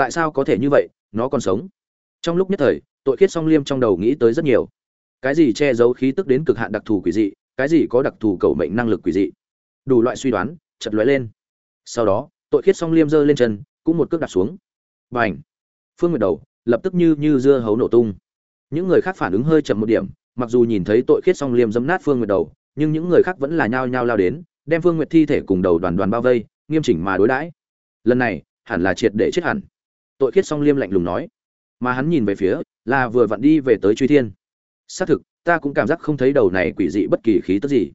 tại sao có thể như vậy? Nó còn sống. Trong lúc nhất thời, tội khiết song liêm trong đầu nghĩ tới rất nhiều. Cái gì che giấu khí tức đến cực hạn đặc thù quỷ dị, cái gì có đặc thù cầu mệnh năng lực quỷ dị? Đủ loại suy đoán chật lóe lên. Sau đó, tội khiết song liêm giơ lên chân, cũng một cước đặt xuống. B à n h phương nguyệt đầu, lập tức như như dưa hấu nổ tung. Những người khác phản ứng hơi chậm một điểm, mặc dù nhìn thấy tội khiết song liêm dấm nát phương nguyệt đầu, nhưng những người khác vẫn là nhao nhao lao đến, đem phương nguyệt thi thể cùng đầu đoàn đoàn bao vây, nghiêm chỉnh mà đối đãi. Lần này, hẳn là triệt để chết hẳn tội khiết song liêm lạnh lùng nói. Mà hắn nhìn về phía, là vừa vặn đi về tới truy thiên. Xác thực, ta cũng cảm giác không thấy đầu này quỷ dị bất kỳ khí tức gì.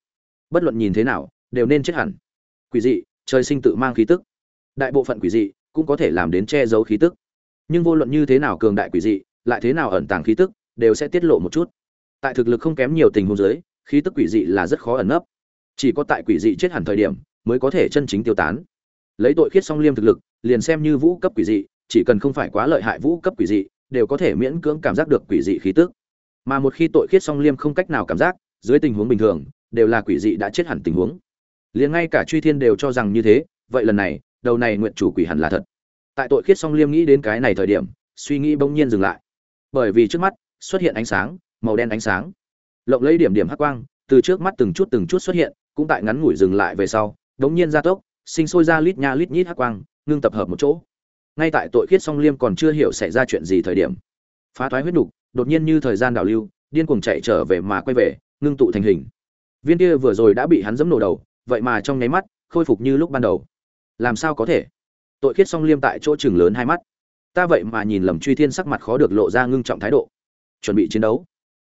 Bất luận nhìn thế nào, đều nên chết hẳn. Quỷ dị, trời sinh tự mang khí tức. Đại bộ phận quỷ dị, cũng có thể làm đến che giấu khí tức. Nhưng vô luận như thế nào cường đại quỷ dị, lại thế nào ẩn tàng khí tức, đều sẽ tiết lộ một chút. Tại thực lực không kém nhiều tình huống giới khí tức quỷ dị là rất khó ẩn nấp. Chỉ có tại quỷ dị chết hẳn thời điểm, mới có thể chân chính tiêu tán. Lấy tội khiết song liêm thực lực, liền xem như vũ cấp quỷ dị chỉ cần không phải quá lợi hại vũ cấp quỷ dị, đều có thể miễn cưỡng cảm giác được quỷ dị khí tức. Mà một khi tội khiết song liêm không cách nào cảm giác, dưới tình huống bình thường, đều là quỷ dị đã chết hẳn tình huống. Liền ngay cả truy thiên đều cho rằng như thế, vậy lần này, đầu này nguyện chủ quỷ hẳn là thật. Tại tội khiết song liêm nghĩ đến cái này thời điểm, suy nghĩ bỗng nhiên dừng lại. Bởi vì trước mắt, xuất hiện ánh sáng, màu đen ánh sáng. Lộng lấy điểm điểm hắc quang, từ trước mắt từng chút từng chút xuất hiện, cũng tại ngắn ngủi dừng lại về sau, đống nhiên gia tốc, sinh sôi ra lít nha lít nhít hắc quang, ngưng tập hợp một chỗ ngay tại tội khiết song liêm còn chưa hiểu xảy ra chuyện gì thời điểm, phá thoái huyết đục đột nhiên như thời gian đảo lưu, điên cuồng chạy trở về mà quay về, ngưng tụ thành hình. Viên kia vừa rồi đã bị hắn dẫm nổ đầu, vậy mà trong nháy mắt, khôi phục như lúc ban đầu. Làm sao có thể? Tội khiết song liêm tại chỗ chừng lớn hai mắt. Ta vậy mà nhìn lầm truy thiên sắc mặt khó được lộ ra ngưng trọng thái độ. Chuẩn bị chiến đấu.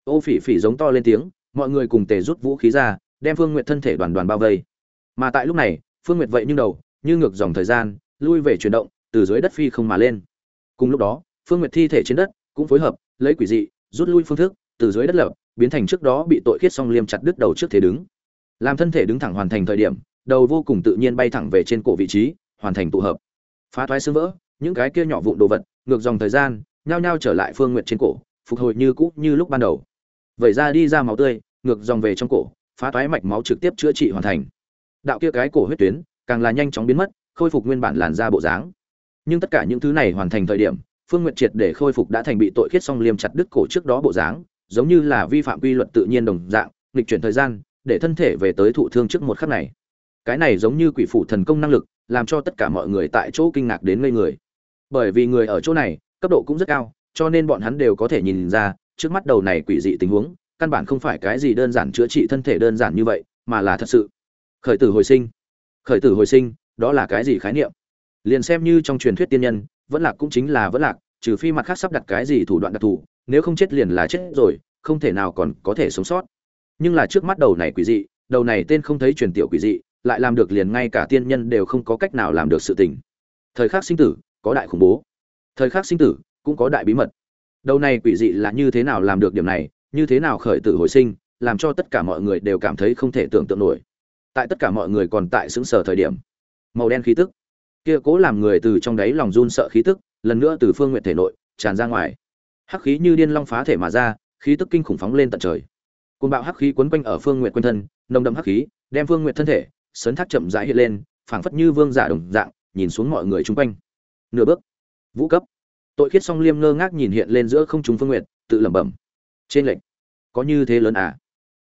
Ô phỉ phỉ giống to lên tiếng, mọi người cùng tề rút vũ khí ra, đem phương nguyệt thân thể đoàn đoàn bao vây. Mà tại lúc này, phương nguyệt vậy nhưng đầu, như ngược dòng thời gian, lui về chuyển động từ dưới đất phi không mà lên. Cùng lúc đó, phương nguyệt thi thể trên đất cũng phối hợp, lấy quỷ dị, rút lui phương thức, từ dưới đất lập, biến thành trước đó bị tội khiết song liêm chặt đứt đầu trước thế đứng. Làm thân thể đứng thẳng hoàn thành thời điểm, đầu vô cùng tự nhiên bay thẳng về trên cổ vị trí, hoàn thành tụ hợp. Phá thoái xương vỡ, những cái kia nhỏ vụn đồ vật, ngược dòng thời gian, nhao nhao trở lại phương nguyệt trên cổ, phục hồi như cũ như lúc ban đầu. Vẩy ra đi ra máu tươi, ngược dòng về trong cổ, phá thoái mạch máu trực tiếp chữa trị hoàn thành. Đạo kia cái cổ huyết tuyến, càng là nhanh chóng biến mất, khôi phục nguyên bản làn da bộ dáng nhưng tất cả những thứ này hoàn thành thời điểm, phương nguyệt triệt để khôi phục đã thành bị tội khiết song liêm chặt đứt cổ trước đó bộ dáng, giống như là vi phạm quy luật tự nhiên đồng dạng, nghịch chuyển thời gian, để thân thể về tới thụ thương trước một khắc này. Cái này giống như quỷ phủ thần công năng lực, làm cho tất cả mọi người tại chỗ kinh ngạc đến ngây người. Bởi vì người ở chỗ này, cấp độ cũng rất cao, cho nên bọn hắn đều có thể nhìn ra, trước mắt đầu này quỷ dị tình huống, căn bản không phải cái gì đơn giản chữa trị thân thể đơn giản như vậy, mà là thật sự. Khởi tử hồi sinh. Khởi tử hồi sinh, đó là cái gì khái niệm? Liền xem như trong truyền thuyết tiên nhân, vẫn lạc cũng chính là vẫn lạc, trừ phi mặt khác sắp đặt cái gì thủ đoạn đặc thù, nếu không chết liền là chết rồi, không thể nào còn có thể sống sót. Nhưng là trước mắt đầu này quỷ dị, đầu này tên không thấy truyền tiểu quỷ dị, lại làm được liền ngay cả tiên nhân đều không có cách nào làm được sự tình. Thời khắc sinh tử, có đại khủng bố. Thời khắc sinh tử, cũng có đại bí mật. Đầu này quỷ dị là như thế nào làm được điểm này, như thế nào khởi tử hồi sinh, làm cho tất cả mọi người đều cảm thấy không thể tưởng tượng nổi. Tại tất cả mọi người còn tại xứng sở thời điểm, màu đen khí tức kia cố làm người từ trong đáy lòng run sợ khí tức, lần nữa từ phương nguyện thể nội, tràn ra ngoài. Hắc khí như điên long phá thể mà ra, khí tức kinh khủng phóng lên tận trời. Côn bạo hắc khí quấn quanh ở phương nguyện quanh thân, nồng đậm hắc khí, đem phương nguyện thân thể sấn thác chậm rãi hiện lên, phảng phất như vương giả đồng dạng, nhìn xuống mọi người chung quanh. Nửa bước. Vũ cấp. Tội khiết song liêm ngơ ngác nhìn hiện lên giữa không trung phương nguyện tự lẩm bẩm. Trên lệnh. Có như thế lớn à?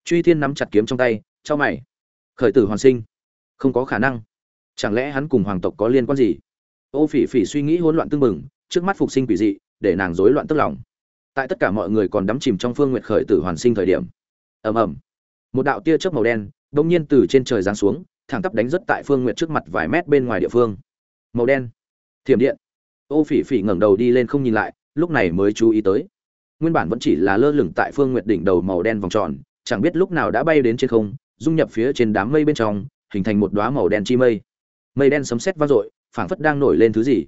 Truy thiên nắm chặt kiếm trong tay cho mày. Khởi tử hoàn sinh. Không có khả năng chẳng lẽ hắn cùng hoàng tộc có liên quan gì? Ô phỉ phỉ suy nghĩ hỗn loạn tương mừng trước mắt phục sinh quỷ dị, để nàng rối loạn tức lòng. Tại tất cả mọi người còn đắm chìm trong phương nguyện khởi tử hoàn sinh thời điểm. Ầm ầm. Một đạo tia chớp màu đen bỗng nhiên từ trên trời giáng xuống, thẳng tắp đánh rất tại phương nguyện trước mặt vài mét bên ngoài địa phương. Màu đen. Thiểm điện. Ô phỉ phỉ ngẩng đầu đi lên không nhìn lại, lúc này mới chú ý tới. Nguyên bản vẫn chỉ là lơ lửng tại phương nguyệt đỉnh đầu màu đen vòng tròn, chẳng biết lúc nào đã bay đến trên không, dung nhập phía trên đám mây bên trong, hình thành một đóa màu đen chi mây mây đen sấm sét vang dội, phảng phất đang nổi lên thứ gì.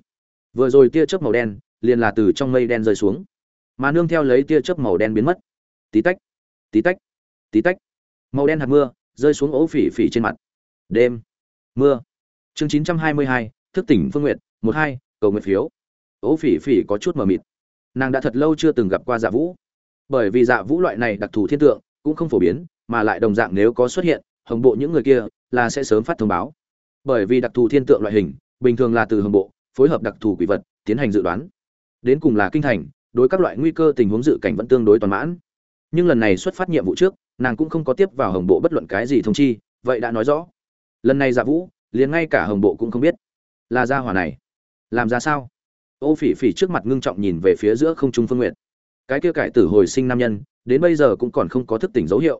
Vừa rồi tia chớp màu đen liền là từ trong mây đen rơi xuống. Mà nương theo lấy tia chớp màu đen biến mất. Tí tách tí tách tí tách. Màu đen hạt mưa rơi xuống ố phỉ phỉ trên mặt. Đêm, mưa. Chương chín trăm hai mươi hai, thức tỉnh phương nguyệt, một hai, cầu nguyện phiếu. Ố phỉ phỉ có chút mờ mịt. Nàng đã thật lâu chưa từng gặp qua dạ vũ. Bởi vì dạ vũ loại này đặc thù thiên tượng cũng không phổ biến, mà lại đồng dạng nếu có xuất hiện, hồng bộ những người kia là sẽ sớm phát thông báo bởi vì đặc thù thiên tượng loại hình, bình thường là từ hồng bộ, phối hợp đặc thù quỷ vật, tiến hành dự đoán. Đến cùng là kinh thành, đối các loại nguy cơ tình huống dự cảnh vẫn tương đối toàn mãn. Nhưng lần này xuất phát nhiệm vụ trước, nàng cũng không có tiếp vào hồng bộ bất luận cái gì thông chi, vậy đã nói rõ. Lần này giả vũ, liền ngay cả hồng bộ cũng không biết. Là gia hỏa này. Làm ra sao? Ô phỉ phỉ trước mặt ngưng trọng nhìn về phía giữa không trung phương nguyện cái kia cải tử hồi sinh nam nhân, đến bây giờ cũng còn không có thức tỉnh dấu hiệu.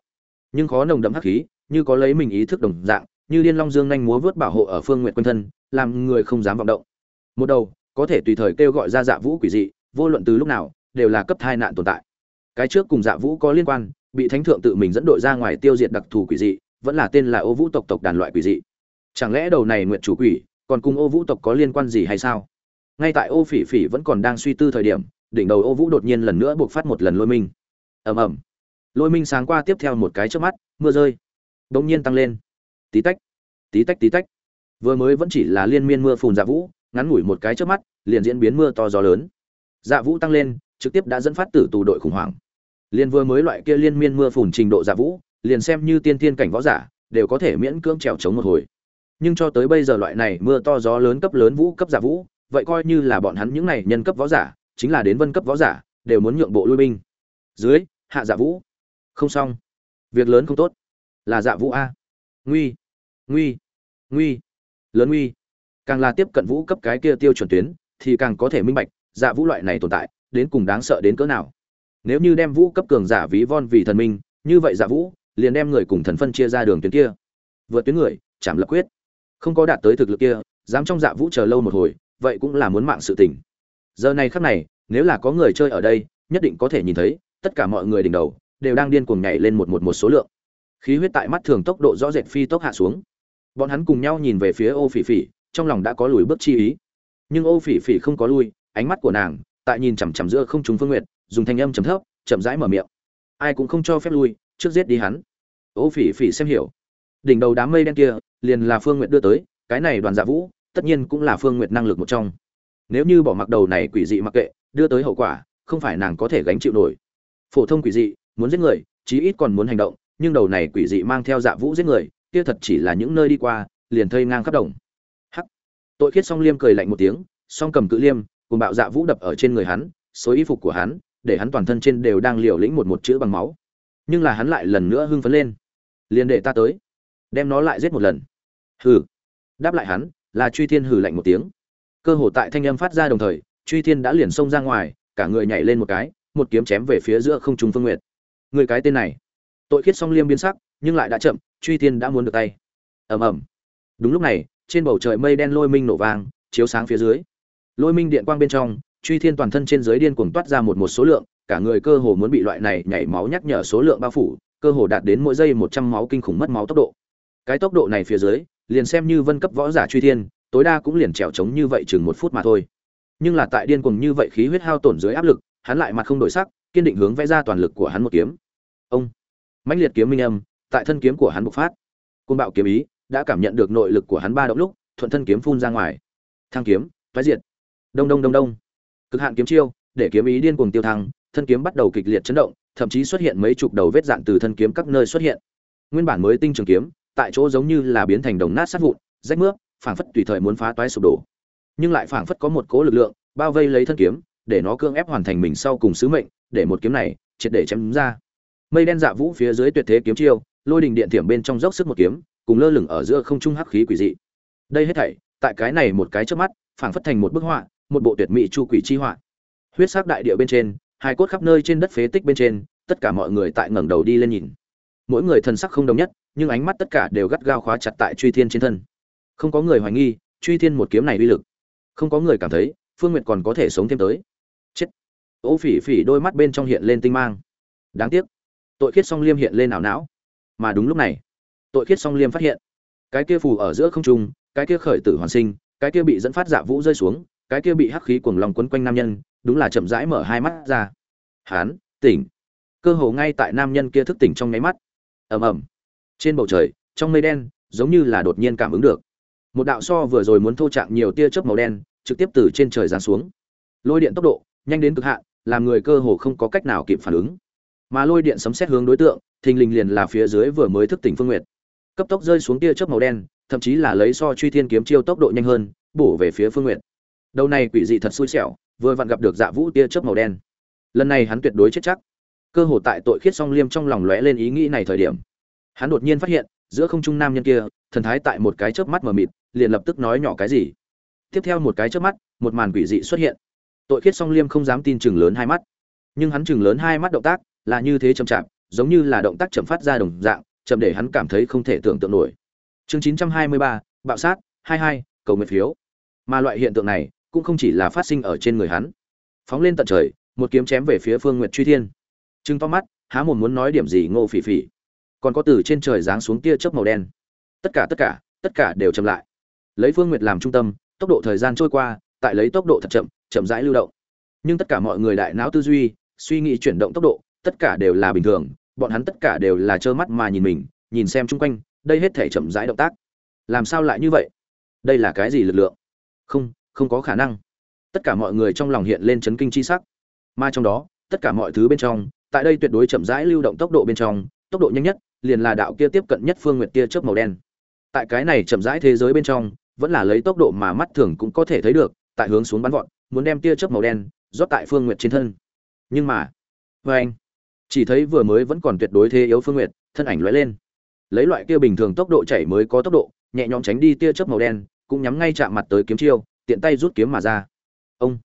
Nhưng khó nồng đậm hắc khí, như có lấy mình ý thức đồng dạng như điên long dương nhanh múa vớt bảo hộ ở phương nguyện quanh thân, làm người không dám vọng động. Một đầu, có thể tùy thời kêu gọi ra dạ vũ quỷ dị, vô luận từ lúc nào, đều là cấp thai nạn tồn tại. Cái trước cùng dạ vũ có liên quan, bị thánh thượng tự mình dẫn đội ra ngoài tiêu diệt đặc thù quỷ dị, vẫn là tên là ô vũ tộc tộc đàn loại quỷ dị. Chẳng lẽ đầu này nguyện chủ quỷ, còn cùng ô vũ tộc có liên quan gì hay sao? Ngay tại ô phỉ phỉ vẫn còn đang suy tư thời điểm, đỉnh đầu ô vũ đột nhiên lần nữa buộc phát một lần lôi minh. Ầm ầm. Lôi minh sáng qua tiếp theo một cái trước mắt, mưa rơi. Đ ỗ n g nhiên tăng lên tí tách tí tách tí tách. Vừa mới vẫn chỉ là liên miên mưa phùn dạ vũ, ngắn ngủi một cái trước mắt, liền diễn biến mưa to gió lớn. Dạ vũ tăng lên, trực tiếp đã dẫn phát tử tù đội khủng hoảng. Liền vừa mới loại kia liên miên mưa phùn trình độ dạ vũ, liền xem như tiên tiên cảnh võ giả, đều có thể miễn cưỡng trèo chống một hồi. Nhưng cho tới bây giờ loại này mưa to gió lớn cấp lớn vũ cấp dạ vũ, vậy coi như là bọn hắn những này nhân cấp võ giả, chính là đến vân cấp võ giả, đều muốn nhượng bộ lui binh. Dưới, hạ dạ vũ. Không xong. Việc lớn không tốt. Là dạ vũ a. Nguy nguy nguy, lớn nguy. Càng là tiếp cận vũ cấp cái kia tiêu chuẩn tuyến, thì càng có thể minh bạch dạ vũ loại này tồn tại, đến cùng đáng sợ đến cỡ nào. Nếu như đem vũ cấp cường giả ví von vì thần minh, như vậy dạ vũ, liền đem người cùng thần phân chia ra đường tuyến kia. Vượt tuyến người, chạm lập quyết. Không có đạt tới thực lực kia, dám trong dạ vũ chờ lâu một hồi, vậy cũng là muốn mạng sự tình. Giờ này khắc này, nếu là có người chơi ở đây, nhất định có thể nhìn thấy, tất cả mọi người đỉnh đầu, đều đang điên cuồng nhảy lên một một một số lượng. Khí huyết tại mắt thường tốc độ rõ rệt phi tốc hạ xuống bọn hắn cùng nhau nhìn về phía ô phỉ phỉ, trong lòng đã có lùi bước chi ý. Nhưng ô phỉ phỉ không có lui, ánh mắt của nàng, tại nhìn chằm chằm giữa không trùng phương nguyệt, dùng thanh âm chấm thấp, chậm rãi mở miệng. Ai cũng không cho phép lui, trước giết đi hắn. Ô phỉ phỉ xem hiểu. Đỉnh đầu đám mây đen kia, liền là phương nguyệt đưa tới, cái này đoàn dạ vũ, tất nhiên cũng là phương nguyệt năng lực một trong. Nếu như bỏ mặc đầu này quỷ dị mặc kệ, đưa tới hậu quả, không phải nàng có thể gánh chịu nổi. Phổ thông quỷ dị, muốn giết người, chí ít còn muốn hành động, nhưng đầu này quỷ dị mang theo dạ vũ giết người kia thật chỉ là những nơi đi qua, liền thây ngang khắp đồng. Hắc. Tội khiết song liêm cười lạnh một tiếng, song cầm cự liêm, cùng bạo dạ vũ đập ở trên người hắn số y phục của hắn, để hắn toàn thân trên đều đang liều lĩnh một một chữ bằng máu. Nhưng là hắn lại lần nữa hưng phấn lên. Liền để ta tới. Đem nó lại giết một lần. Hừ. Đáp lại hắn, là truy thiên hừ lạnh một tiếng. Cơ hồ tại thanh âm phát ra đồng thời, truy thiên đã liền xông ra ngoài, cả người nhảy lên một cái, một kiếm chém về phía giữa không trung phương nguyệt. Người cái tên này. Tội khiết song liêm biến sắc nhưng lại đã chậm, truy thiên đã muốn được tay. Ầm ầm. Đúng lúc này, trên bầu trời mây đen lôi minh nổ vang, chiếu sáng phía dưới. Lôi minh điện quang bên trong, truy thiên toàn thân trên dưới điên cuồng toát ra một một số lượng, cả người cơ hồ muốn bị loại này nhảy máu nhắc nhở số lượng bao phủ, cơ hồ đạt đến mỗi giây một trăm máu kinh khủng mất máu tốc độ. Cái tốc độ này phía dưới, liền xem như vân cấp võ giả truy thiên, tối đa cũng liền trèo trống như vậy chừng một phút mà thôi. Nhưng là tại điên cuồng như vậy khí huyết hao tổn dưới áp lực, hắn lại mặt không đổi sắc, kiên định hướng vẽ ra toàn lực của hắn một kiếm. Ông. Mãnh liệt kiếm minh âm tại thân kiếm của hắn bộc phát. Côn bạo kiếm ý đã cảm nhận được nội lực của hắn ba động lúc, thuận thân kiếm phun ra ngoài. Thang kiếm thoái diệt. Đông đông đông đông. Cực hạn kiếm chiêu, để kiếm ý điên cuồng tiêu thăng, thân kiếm bắt đầu kịch liệt chấn động, thậm chí xuất hiện mấy chục đầu vết dạn từ thân kiếm các nơi xuất hiện. Nguyên bản mới tinh trường kiếm, tại chỗ giống như là biến thành đồng nát sát vụn, rách mướp, phảng phất tùy thời muốn phá toái sụp đổ. Nhưng lại phảng phất có một cố lực lượng, bao vây lấy thân kiếm, để nó cưỡng ép hoàn thành mình sau cùng sứ mệnh, để một kiếm này triệt để chém ra. Mây đen dạ vũ phía dưới tuyệt thế kiếm chiêu lôi đình điện thiểm bên trong dốc sức một kiếm, cùng lơ lửng ở giữa không trung hắc khí quỷ dị. Đây hết thảy, tại cái này một cái trước mắt, phảng phất thành một bức họa, một bộ tuyệt mỹ chu quỷ chi họa. Huyết sắc đại địa bên trên hai cốt khắp nơi trên đất phế tích bên trên, tất cả mọi người tại ngẩng đầu đi lên nhìn. Mỗi người thần sắc không đồng nhất, nhưng ánh mắt tất cả đều gắt gao khóa chặt tại truy thiên trên thân. Không có người hoài nghi, truy thiên một kiếm này uy lực. Không có người cảm thấy, phương nguyệt còn có thể sống thêm tới. Chết. Ô phỉ phỉ đôi mắt bên trong hiện lên tinh mang. Đáng tiếc. Tội khiết song liêm hiện lên ảo não mà đúng lúc này, tội khiết song liêm phát hiện. Cái kia phù ở giữa không trung, cái kia khởi tử hoàn sinh, cái kia bị dẫn phát dạ vũ rơi xuống, cái kia bị hắc khí cuồng lòng quấn quanh nam nhân, đúng là chậm rãi mở hai mắt ra. Hán, tỉnh. Cơ hồ ngay tại nam nhân kia thức tỉnh trong nháy mắt. Ầm ầm. Trên bầu trời, trong mây đen, giống như là đột nhiên cảm ứng được. Một đạo so vừa rồi muốn thô trạng nhiều tia chớp màu đen, trực tiếp từ trên trời giáng xuống. Lôi điện tốc độ, nhanh đến cực hạn, làm người cơ hồ không có cách nào kịp phản ứng. Mà lôi điện sấm xét hướng đối tượng thình lình liền là phía dưới vừa mới thức tỉnh phương nguyệt. Cấp tốc rơi xuống tia chớp màu đen, thậm chí là lấy so truy thiên kiếm chiêu tốc độ nhanh hơn, bổ về phía phương nguyệt. Đầu này quỷ dị thật xui xẻo, vừa vặn gặp được dạ vũ tia chớp màu đen. Lần này hắn tuyệt đối chết chắc. Cơ hồ tại tội khiết song liêm trong lòng lóe lên ý nghĩ này thời điểm, hắn đột nhiên phát hiện, giữa không trung nam nhân kia, thần thái tại một cái chớp mắt mờ mịt, liền lập tức nói nhỏ cái gì. Tiếp theo một cái chớp mắt, một màn quỷ dị xuất hiện. Tội khiết song liêm không dám tin chừng lớn hai mắt. Nhưng hắn chừng lớn hai mắt động tác, là như thế chậm chạp giống như là động tác chậm phát ra đồng dạng chậm để hắn cảm thấy không thể tưởng tượng nổi. Chương 923, bạo sát 22, cầu nguyện phiếu. Mà loại hiện tượng này cũng không chỉ là phát sinh ở trên người hắn. Phóng lên tận trời một kiếm chém về phía phương nguyệt truy thiên. Trừng to mắt há mồm muốn nói điểm gì ngô phỉ phỉ. Còn có từ trên trời giáng xuống tia chớp màu đen. Tất cả tất cả tất cả đều chậm lại. Lấy phương nguyệt làm trung tâm tốc độ thời gian trôi qua tại lấy tốc độ thật chậm chậm rãi lưu động. Nhưng tất cả mọi người đại não tư duy suy nghĩ chuyển động tốc độ tất cả đều là bình thường bọn hắn tất cả đều là trơ mắt mà nhìn mình, nhìn xem chung quanh, đây hết thể chậm rãi động tác. Làm sao lại như vậy? Đây là cái gì lực lượng? Không không có khả năng. Tất cả mọi người trong lòng hiện lên chấn kinh chi sắc. Mà trong đó, tất cả mọi thứ bên trong, tại đây tuyệt đối chậm rãi lưu động tốc độ bên trong, tốc độ nhanh nhất, liền là đạo kia tiếp cận nhất phương nguyệt tia chớp màu đen. Tại cái này chậm rãi thế giới bên trong, vẫn là lấy tốc độ mà mắt thường cũng có thể thấy được, tại hướng xuống bắn vọt, muốn đem tia chớp màu đen rót tại phương nguyệt trên thân. Nhưng mà vê anh chỉ thấy vừa mới vẫn còn tuyệt đối thế yếu phương nguyệt, thân ảnh lóe lên. Lấy loại kia bình thường tốc độ chảy mới có tốc độ, nhẹ nhõm tránh đi tia chớp màu đen, cũng nhắm ngay chạm mặt tới kiếm chiêu, tiện tay rút kiếm mà ra. Ông,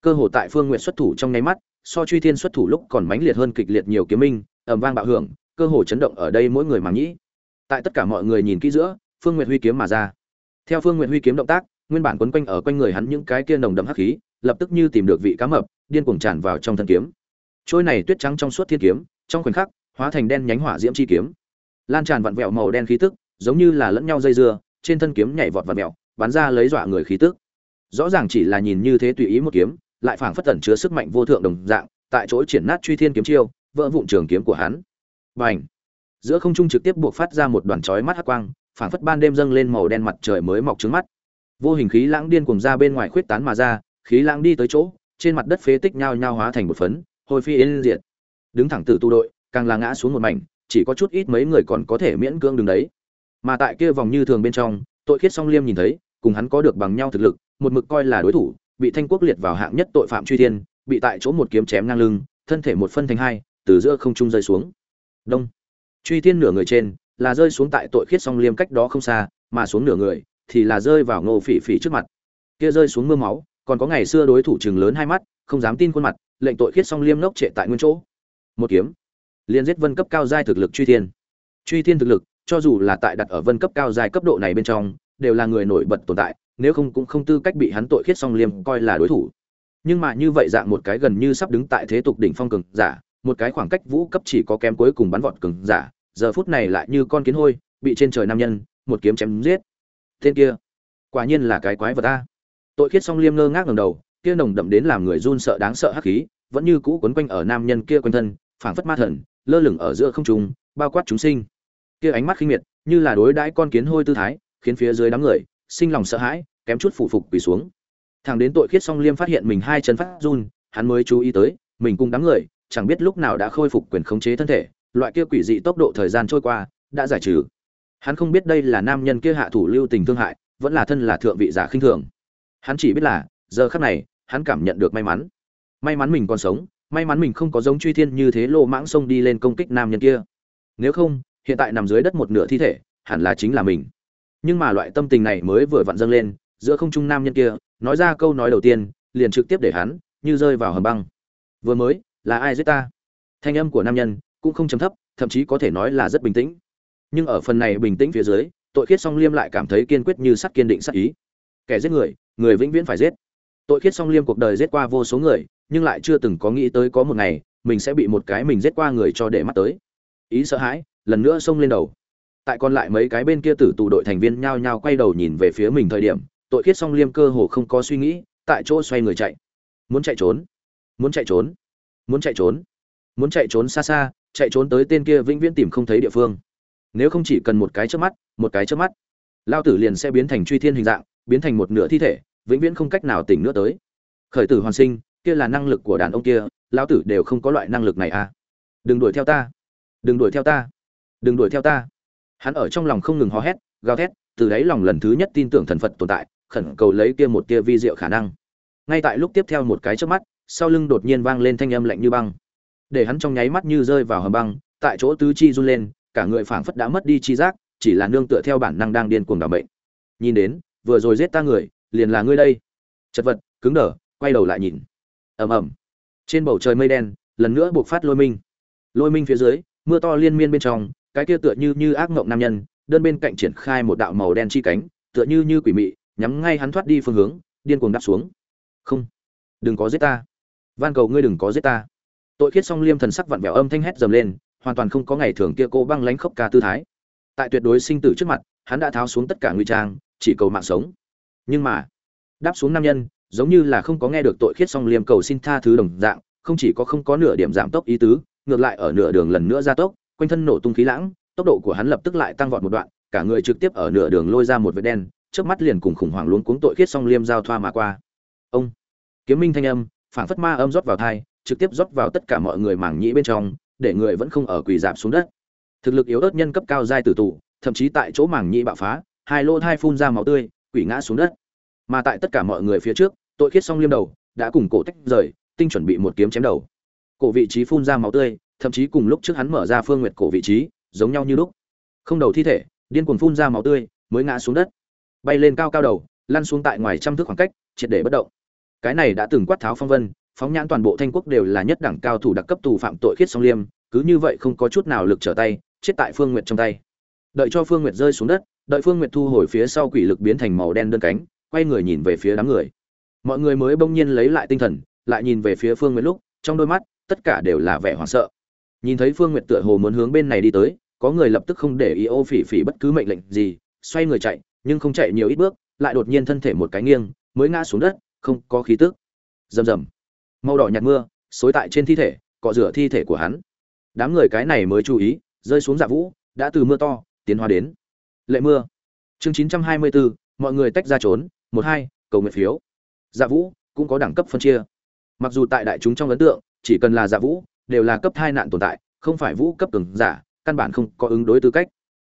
cơ hồ tại phương nguyệt xuất thủ trong nháy mắt, so truy thiên xuất thủ lúc còn mãnh liệt hơn kịch liệt nhiều kiếm minh, ầm vang bạo hưởng, cơ hồ chấn động ở đây mỗi người mà nghĩ tại tất cả mọi người nhìn kỹ giữa, phương nguyệt huy kiếm mà ra. Theo phương nguyệt huy kiếm động tác, nguyên bản quấn quanh ở quanh người hắn những cái kia nồng đậm hắc khí, lập tức như tìm được vị cá mập, điên cuồng tràn vào trong thân kiếm trôi này tuyết trắng trong suốt thiên kiếm, trong khoảnh khắc, hóa thành đen nhánh hỏa diễm chi kiếm. Lan tràn vặn vẹo màu đen khí tức, giống như là lẫn nhau dây dưa, trên thân kiếm nhảy vọt vặn vẹo, bắn ra lấy dọa người khí tức. Rõ ràng chỉ là nhìn như thế tùy ý một kiếm, lại phảng phất tẩn chứa sức mạnh vô thượng đồng dạng, tại chỗ triển nát truy thiên kiếm chiêu, vỡ vụn trường kiếm của hắn. Bành! Giữa không trung trực tiếp buộc phát ra một đoàn chói mắt hắc quang, phảng phất ban đêm dâng lên màu đen mặt trời mới mọc trứng mắt. Vô hình khí lãng điên cuồng ra bên ngoài khuyết tán mà ra, khí lãng đi tới chỗ, trên mặt đất phế tích nhao nhao hóa thành một phấn hồi phi yên diệt. Đứng thẳng tử tu đội, càng là ngã xuống một mảnh, chỉ có chút ít mấy người còn có thể miễn cưỡng đứng đấy. Mà tại kia vòng như thường bên trong, tội khiết song liêm nhìn thấy, cùng hắn có được bằng nhau thực lực, một mực coi là đối thủ, bị thanh quốc liệt vào hạng nhất tội phạm truy thiên, bị tại chỗ một kiếm chém ngang lưng, thân thể một phân thành hai, từ giữa không trung rơi xuống. Đông. Truy thiên nửa người trên, là rơi xuống tại tội khiết song liêm cách đó không xa, mà xuống nửa người, thì là rơi vào ngô phỉ phỉ trước mặt. Kia rơi xuống mưa máu, còn có ngày xưa đối thủ chừng lớn hai mắt không dám tin khuôn mặt, lệnh tội khiết song liêm ngốc trệ tại nguyên chỗ. Một kiếm. Liên giết vân cấp cao giai thực lực truy thiên. Truy thiên thực lực, cho dù là tại đặt ở vân cấp cao giai cấp độ này bên trong, đều là người nổi bật tồn tại, nếu không cũng không tư cách bị hắn tội khiết song liêm coi là đối thủ. Nhưng mà như vậy dạng một cái gần như sắp đứng tại thế tục đỉnh phong cường giả, một cái khoảng cách vũ cấp chỉ có kém cuối cùng bắn vọt cường giả, giờ phút này lại như con kiến hôi, bị trên trời nam nhân, một kiếm chém giết. Tên kia, quả nhiên là cái quái vật ta tội khiết song liêm ngơ ngác ngầm đầu kia nồng đậm đến làm người run sợ đáng sợ hắc khí, vẫn như cũ quấn quanh ở nam nhân kia quanh thân, phảng phất ma thần, lơ lửng ở giữa không trung, bao quát chúng sinh. Kia ánh mắt khinh miệt, như là đối đãi con kiến hôi tư thái, khiến phía dưới đám người, sinh lòng sợ hãi, kém chút phụ phục quỳ xuống. Thằng đến tội khiết song liêm phát hiện mình hai chân phát run, hắn mới chú ý tới, mình cùng đám người, chẳng biết lúc nào đã khôi phục quyền khống chế thân thể, loại kia quỷ dị tốc độ thời gian trôi qua, đã giải trừ. Hắn không biết đây là nam nhân kia hạ thủ lưu tình thương hại, vẫn là thân là thượng vị giả khinh thường. Hắn chỉ biết là giờ khắc này, hắn cảm nhận được may mắn. May mắn mình còn sống, may mắn mình không có giống truy thiên như thế lô mãng xông đi lên công kích nam nhân kia. Nếu không, hiện tại nằm dưới đất một nửa thi thể, hẳn là chính là mình. Nhưng mà loại tâm tình này mới vừa vặn dâng lên, giữa không trung nam nhân kia, nói ra câu nói đầu tiên, liền trực tiếp để hắn như rơi vào hầm băng. Vừa mới, là ai giết ta? Thanh âm của nam nhân cũng không chấm thấp, thậm chí có thể nói là rất bình tĩnh. Nhưng ở phần này bình tĩnh phía dưới, tội khiết song liêm lại cảm thấy kiên quyết như sắt kiên định sắt ý. Kẻ giết người người vĩnh viễn phải giết tội khiết song liêm cuộc đời giết qua vô số người, nhưng lại chưa từng có nghĩ tới có một ngày, mình sẽ bị một cái mình giết qua người cho để mắt tới. Ý sợ hãi, lần nữa xông lên đầu. Tại còn lại mấy cái bên kia tử tù đội thành viên nhao nhao quay đầu nhìn về phía mình thời điểm, tội khiết song liêm cơ hồ không có suy nghĩ, tại chỗ xoay người chạy. Muốn chạy trốn, muốn chạy trốn, muốn chạy trốn, muốn chạy trốn xa xa, chạy trốn tới tên kia vĩnh viễn tìm không thấy địa phương. Nếu không chỉ cần một cái trước mắt, một cái trước mắt, lao tử liền sẽ biến thành truy thiên hình dạng, biến thành một nửa thi thể vĩnh viễn không cách nào tỉnh nữa tới. Khởi tử hoàn sinh, kia là năng lực của đàn ông kia, lão tử đều không có loại năng lực này à. Đừng đuổi theo ta. Đừng đuổi theo ta. Đừng đuổi theo ta. Hắn ở trong lòng không ngừng hò hét, gào thét, từ đáy lòng lần thứ nhất tin tưởng thần phật tồn tại, khẩn cầu lấy kia một tia vi diệu khả năng. Ngay tại lúc tiếp theo một cái chớp mắt, sau lưng đột nhiên vang lên thanh âm lạnh như băng. Để hắn trong nháy mắt như rơi vào hầm băng, tại chỗ tứ chi run lên, cả người phảng phất đã mất đi chi giác, chỉ là nương tựa theo bản năng đang điên cuồng đảm bệnh nhìn đến, vừa rồi giết ta người liền là ngươi đây. Chật vật, cứng đờ, quay đầu lại nhìn. Ầm ầm. Trên bầu trời mây đen, lần nữa buộc phát lôi minh. Lôi minh phía dưới, mưa to liên miên bên trong, cái kia tựa như như ác mộng nam nhân, đơn bên cạnh triển khai một đạo màu đen chi cánh, tựa như như quỷ mị, nhắm ngay hắn thoát đi phương hướng, điên cuồng đáp xuống. Không. Đừng có giết ta. Van cầu ngươi đừng có giết ta. Tội khiết song liêm thần sắc vặn vẹo âm thanh hét dầm lên, hoàn toàn không có ngày thường kia cô băng lánh khốc ca tư thái. Tại tuyệt đối sinh tử trước mặt, hắn đã tháo xuống tất cả nguy trang, chỉ cầu mạng sống nhưng mà, đáp xuống nam nhân, giống như là không có nghe được tội khiết song liêm cầu xin tha thứ đồng dạng, không chỉ có không có nửa điểm giảm tốc ý tứ, ngược lại ở nửa đường lần nữa gia tốc, quanh thân nổ tung khí lãng, tốc độ của hắn lập tức lại tăng vọt một đoạn, cả người trực tiếp ở nửa đường lôi ra một vệt đen trước mắt liền cùng khủng hoảng luống cuống tội khiết song liêm giao thoa mà qua. Ông, kiếm minh thanh âm, phảng phất ma âm rót vào thai, trực tiếp rót vào tất cả mọi người mảng nhĩ bên trong, để người vẫn không ở quỳ dạp xuống đất. Thực lực yếu ớt nhân cấp cao giai tử tụ thậm chí tại chỗ mảng nhĩ bạo phá, hai lô thai phun ra máu tươi quỷ ngã xuống đất. Mà tại tất cả mọi người phía trước, tội khiết song liêm đầu, đã cùng cổ tách rời, tinh chuẩn bị một kiếm chém đầu. Cổ vị trí phun ra máu tươi, thậm chí cùng lúc trước hắn mở ra phương nguyệt cổ vị trí, giống nhau như lúc. Không đầu thi thể, điên cuồng phun ra máu tươi, mới ngã xuống đất. Bay lên cao cao đầu, lăn xuống tại ngoài trăm thước khoảng cách, triệt để bất động. Cái này đã từng quát tháo phong vân, phóng nhãn toàn bộ thanh quốc đều là nhất đẳng cao thủ đặc cấp tù phạm tội khiết song liêm, cứ như vậy không có chút nào lực trở tay, chết tại phương nguyệt trong tay. Đợi cho phương nguyệt rơi xuống đất đợi phương nguyệt thu hồi phía sau quỷ lực biến thành màu đen đơn cánh, quay người nhìn về phía đám người. Mọi người mới bỗng nhiên lấy lại tinh thần, lại nhìn về phía phương nguyệt lúc, trong đôi mắt, tất cả đều là vẻ hoảng sợ. Nhìn thấy phương nguyệt tựa hồ muốn hướng bên này đi tới, có người lập tức không để ý ô phỉ phỉ bất cứ mệnh lệnh gì, xoay người chạy, nhưng không chạy nhiều ít bước, lại đột nhiên thân thể một cái nghiêng, mới ngã xuống đất, không có khí tức. Rầm rầm. Màu đỏ nhạt mưa, xối tại trên thi thể, cọ rửa thi thể của hắn. Đám người cái này mới chú ý, rơi xuống dạ vũ, đã từ mưa to, tiến hóa đến lệ mưa. Chương chín trăm hai mươi bốn, mọi người tách ra trốn, một hai, cầu nguyện phiếu. Dạ vũ cũng có đẳng cấp phân chia. Mặc dù tại đại chúng trong ấn tượng, chỉ cần là dạ vũ, đều là cấp hai nạn tồn tại, không phải vũ cấp cường giả, căn bản không có ứng đối tư cách.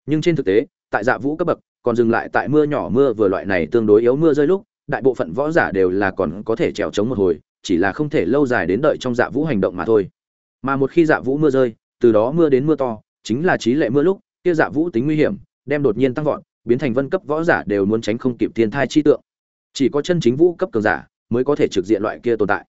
Nhưng trên thực tế, tại dạ vũ cấp bậc, còn dừng lại tại mưa nhỏ mưa vừa loại này tương đối yếu mưa rơi lúc, đại bộ phận võ giả đều là còn có thể trèo trống một hồi, chỉ là không thể lâu dài đến đợi trong dạ vũ hành động mà thôi. Mà một khi dạ vũ mưa rơi, từ đó mưa đến mưa to, chính là trí lệ mưa lúc, kia dạ vũ tính nguy hiểm đem đột nhiên tăng vọt, biến thành vân cấp võ giả đều muốn tránh không kịp thiên thai chi tượng. Chỉ có chân chính vũ cấp cường giả mới có thể trực diện loại kia tồn tại.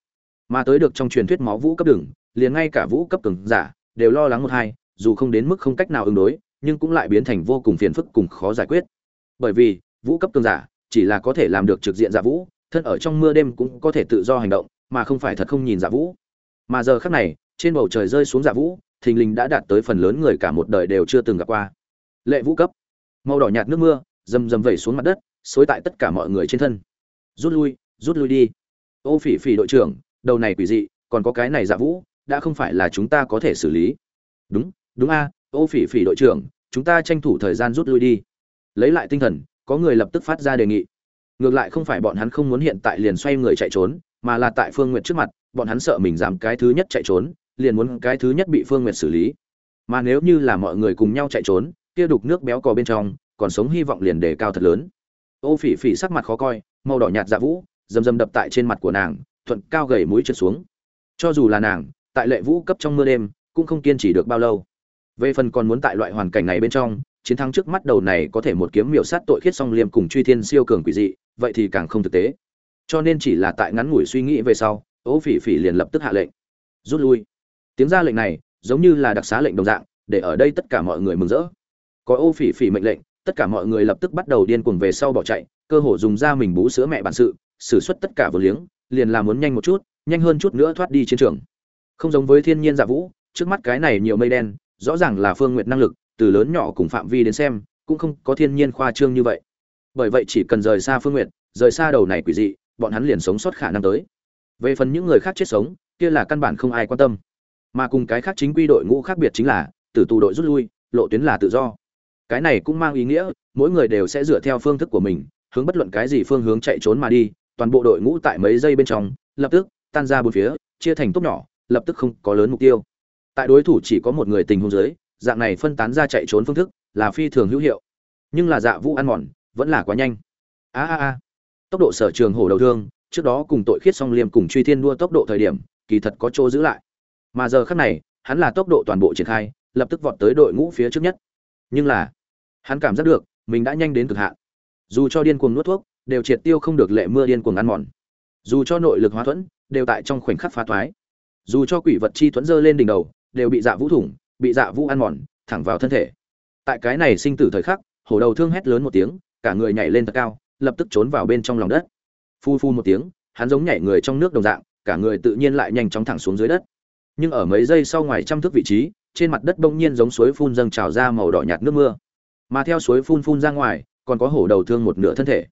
Mà tới được trong truyền thuyết máu vũ cấp đường, liền ngay cả vũ cấp cường giả đều lo lắng một hai, dù không đến mức không cách nào ứng đối, nhưng cũng lại biến thành vô cùng phiền phức cùng khó giải quyết. Bởi vì, vũ cấp cường giả chỉ là có thể làm được trực diện giả vũ, thân ở trong mưa đêm cũng có thể tự do hành động, mà không phải thật không nhìn giả vũ. Mà giờ khắc này, trên bầu trời rơi xuống giả vũ, thình lình đã đạt tới phần lớn người cả một đời đều chưa từng gặp qua. Lệ vũ cấp màu đỏ nhạt nước mưa, rầm rầm vẩy xuống mặt đất, xối tại tất cả mọi người trên thân. Rút lui rút lui đi. Ô phỉ phỉ đội trưởng, đầu này quỷ dị, còn có cái này dạ vũ, đã không phải là chúng ta có thể xử lý. Đúng đúng a, ô phỉ phỉ đội trưởng, chúng ta tranh thủ thời gian rút lui đi. Lấy lại tinh thần, có người lập tức phát ra đề nghị. Ngược lại không phải bọn hắn không muốn hiện tại liền xoay người chạy trốn, mà là tại phương n g u y ệ t trước mặt, bọn hắn sợ mình dám cái thứ nhất chạy trốn, liền muốn cái thứ nhất bị phương n g u y ệ t xử lý. Mà nếu như là mọi người cùng nhau chạy trốn kia đục nước béo cò bên trong, còn sống hy vọng liền đề cao thật lớn. Ô phỉ phỉ sắc mặt khó coi, màu đỏ nhạt dạ vũ, rầm rầm đập tại trên mặt của nàng, thuận cao gầy mũi trượt xuống. Cho dù là nàng, tại lệ vũ cấp trong mưa đêm, cũng không kiên trì được bao lâu. Về phần còn muốn tại loại hoàn cảnh này bên trong, chiến thắng trước mắt đầu này có thể một kiếm miểu sát tội khiết song liêm cùng truy thiên siêu cường quỷ dị, vậy thì càng không thực tế. Cho nên chỉ là tại ngắn ngủi suy nghĩ về sau ố phỉ phỉ liền lập tức hạ lệnh. Rút lui. Tiếng ra lệnh này, giống như là đặc xá lệnh đồng dạng, để ở đây tất cả mọi người mừng rỡ có ô phỉ phỉ mệnh lệnh, tất cả mọi người lập tức bắt đầu điên cuồng về sau bỏ chạy, cơ hồ dùng ra mình bú sữa mẹ bản sự, xử suất tất cả vừa liếng, liền là muốn nhanh một chút, nhanh hơn chút nữa thoát đi chiến trường. Không giống với thiên nhiên dạ vũ, trước mắt cái này nhiều mây đen, rõ ràng là phương nguyện năng lực, từ lớn nhỏ cùng phạm vi đến xem, cũng không có thiên nhiên khoa trương như vậy. Bởi vậy chỉ cần rời xa phương nguyện rời xa đầu này quỷ dị, bọn hắn liền sống sót khả năng tới. Về phần những người khác chết sống, kia là căn bản không ai quan tâm. Mà cùng cái khác chính quy đội ngũ khác biệt chính là, tử tù đội rút lui, lộ tuyến là tự do cái này cũng mang ý nghĩa, mỗi người đều sẽ dựa theo phương thức của mình, hướng bất luận cái gì phương hướng chạy trốn mà đi, toàn bộ đội ngũ tại mấy giây bên trong, lập tức, tan ra bốn phía, chia thành tốt nhỏ, lập tức không có lớn mục tiêu. Tại đối thủ chỉ có một người tình huống dưới, dạng này phân tán ra chạy trốn phương thức là phi thường hữu hiệu. Nhưng là dạ vũ ăn mòn, vẫn là quá nhanh. A a a. Tốc độ sở trường hổ đầu thương, trước đó cùng tội khiết song liêm cùng truy thiên đua tốc độ thời điểm, kỳ thật có chỗ giữ lại. Mà giờ khắc này, hắn là tốc độ toàn bộ triển khai, lập tức vọt tới đội ngũ phía trước nhất nhưng là, hắn cảm giác được, mình đã nhanh đến cực hạn. Dù cho điên cuồng nuốt thuốc, đều triệt tiêu không được lệ mưa điên cuồng ăn mòn. Dù cho nội lực hóa thuẫn, đều tại trong khoảnh khắc phá thoái. Dù cho quỷ vật chi thuẫn dơ lên đỉnh đầu, đều bị dạ vũ thủng, bị dạ vũ ăn mòn, thẳng vào thân thể. Tại cái này sinh tử thời khắc, hổ đầu thương hét lớn một tiếng, cả người nhảy lên thật cao, lập tức trốn vào bên trong lòng đất. Phu phu một tiếng, hắn giống nhảy người trong nước đồng dạng, cả người tự nhiên lại nhanh chóng thẳng xuống dưới đất. Nhưng ở mấy giây sau ngoài trăm thước vị trí trên mặt đất bỗng nhiên giống suối phun dâng trào ra màu đỏ nhạt nước mưa. Mà theo suối phun phun ra ngoài, còn có hổ đầu thương một nửa thân thể.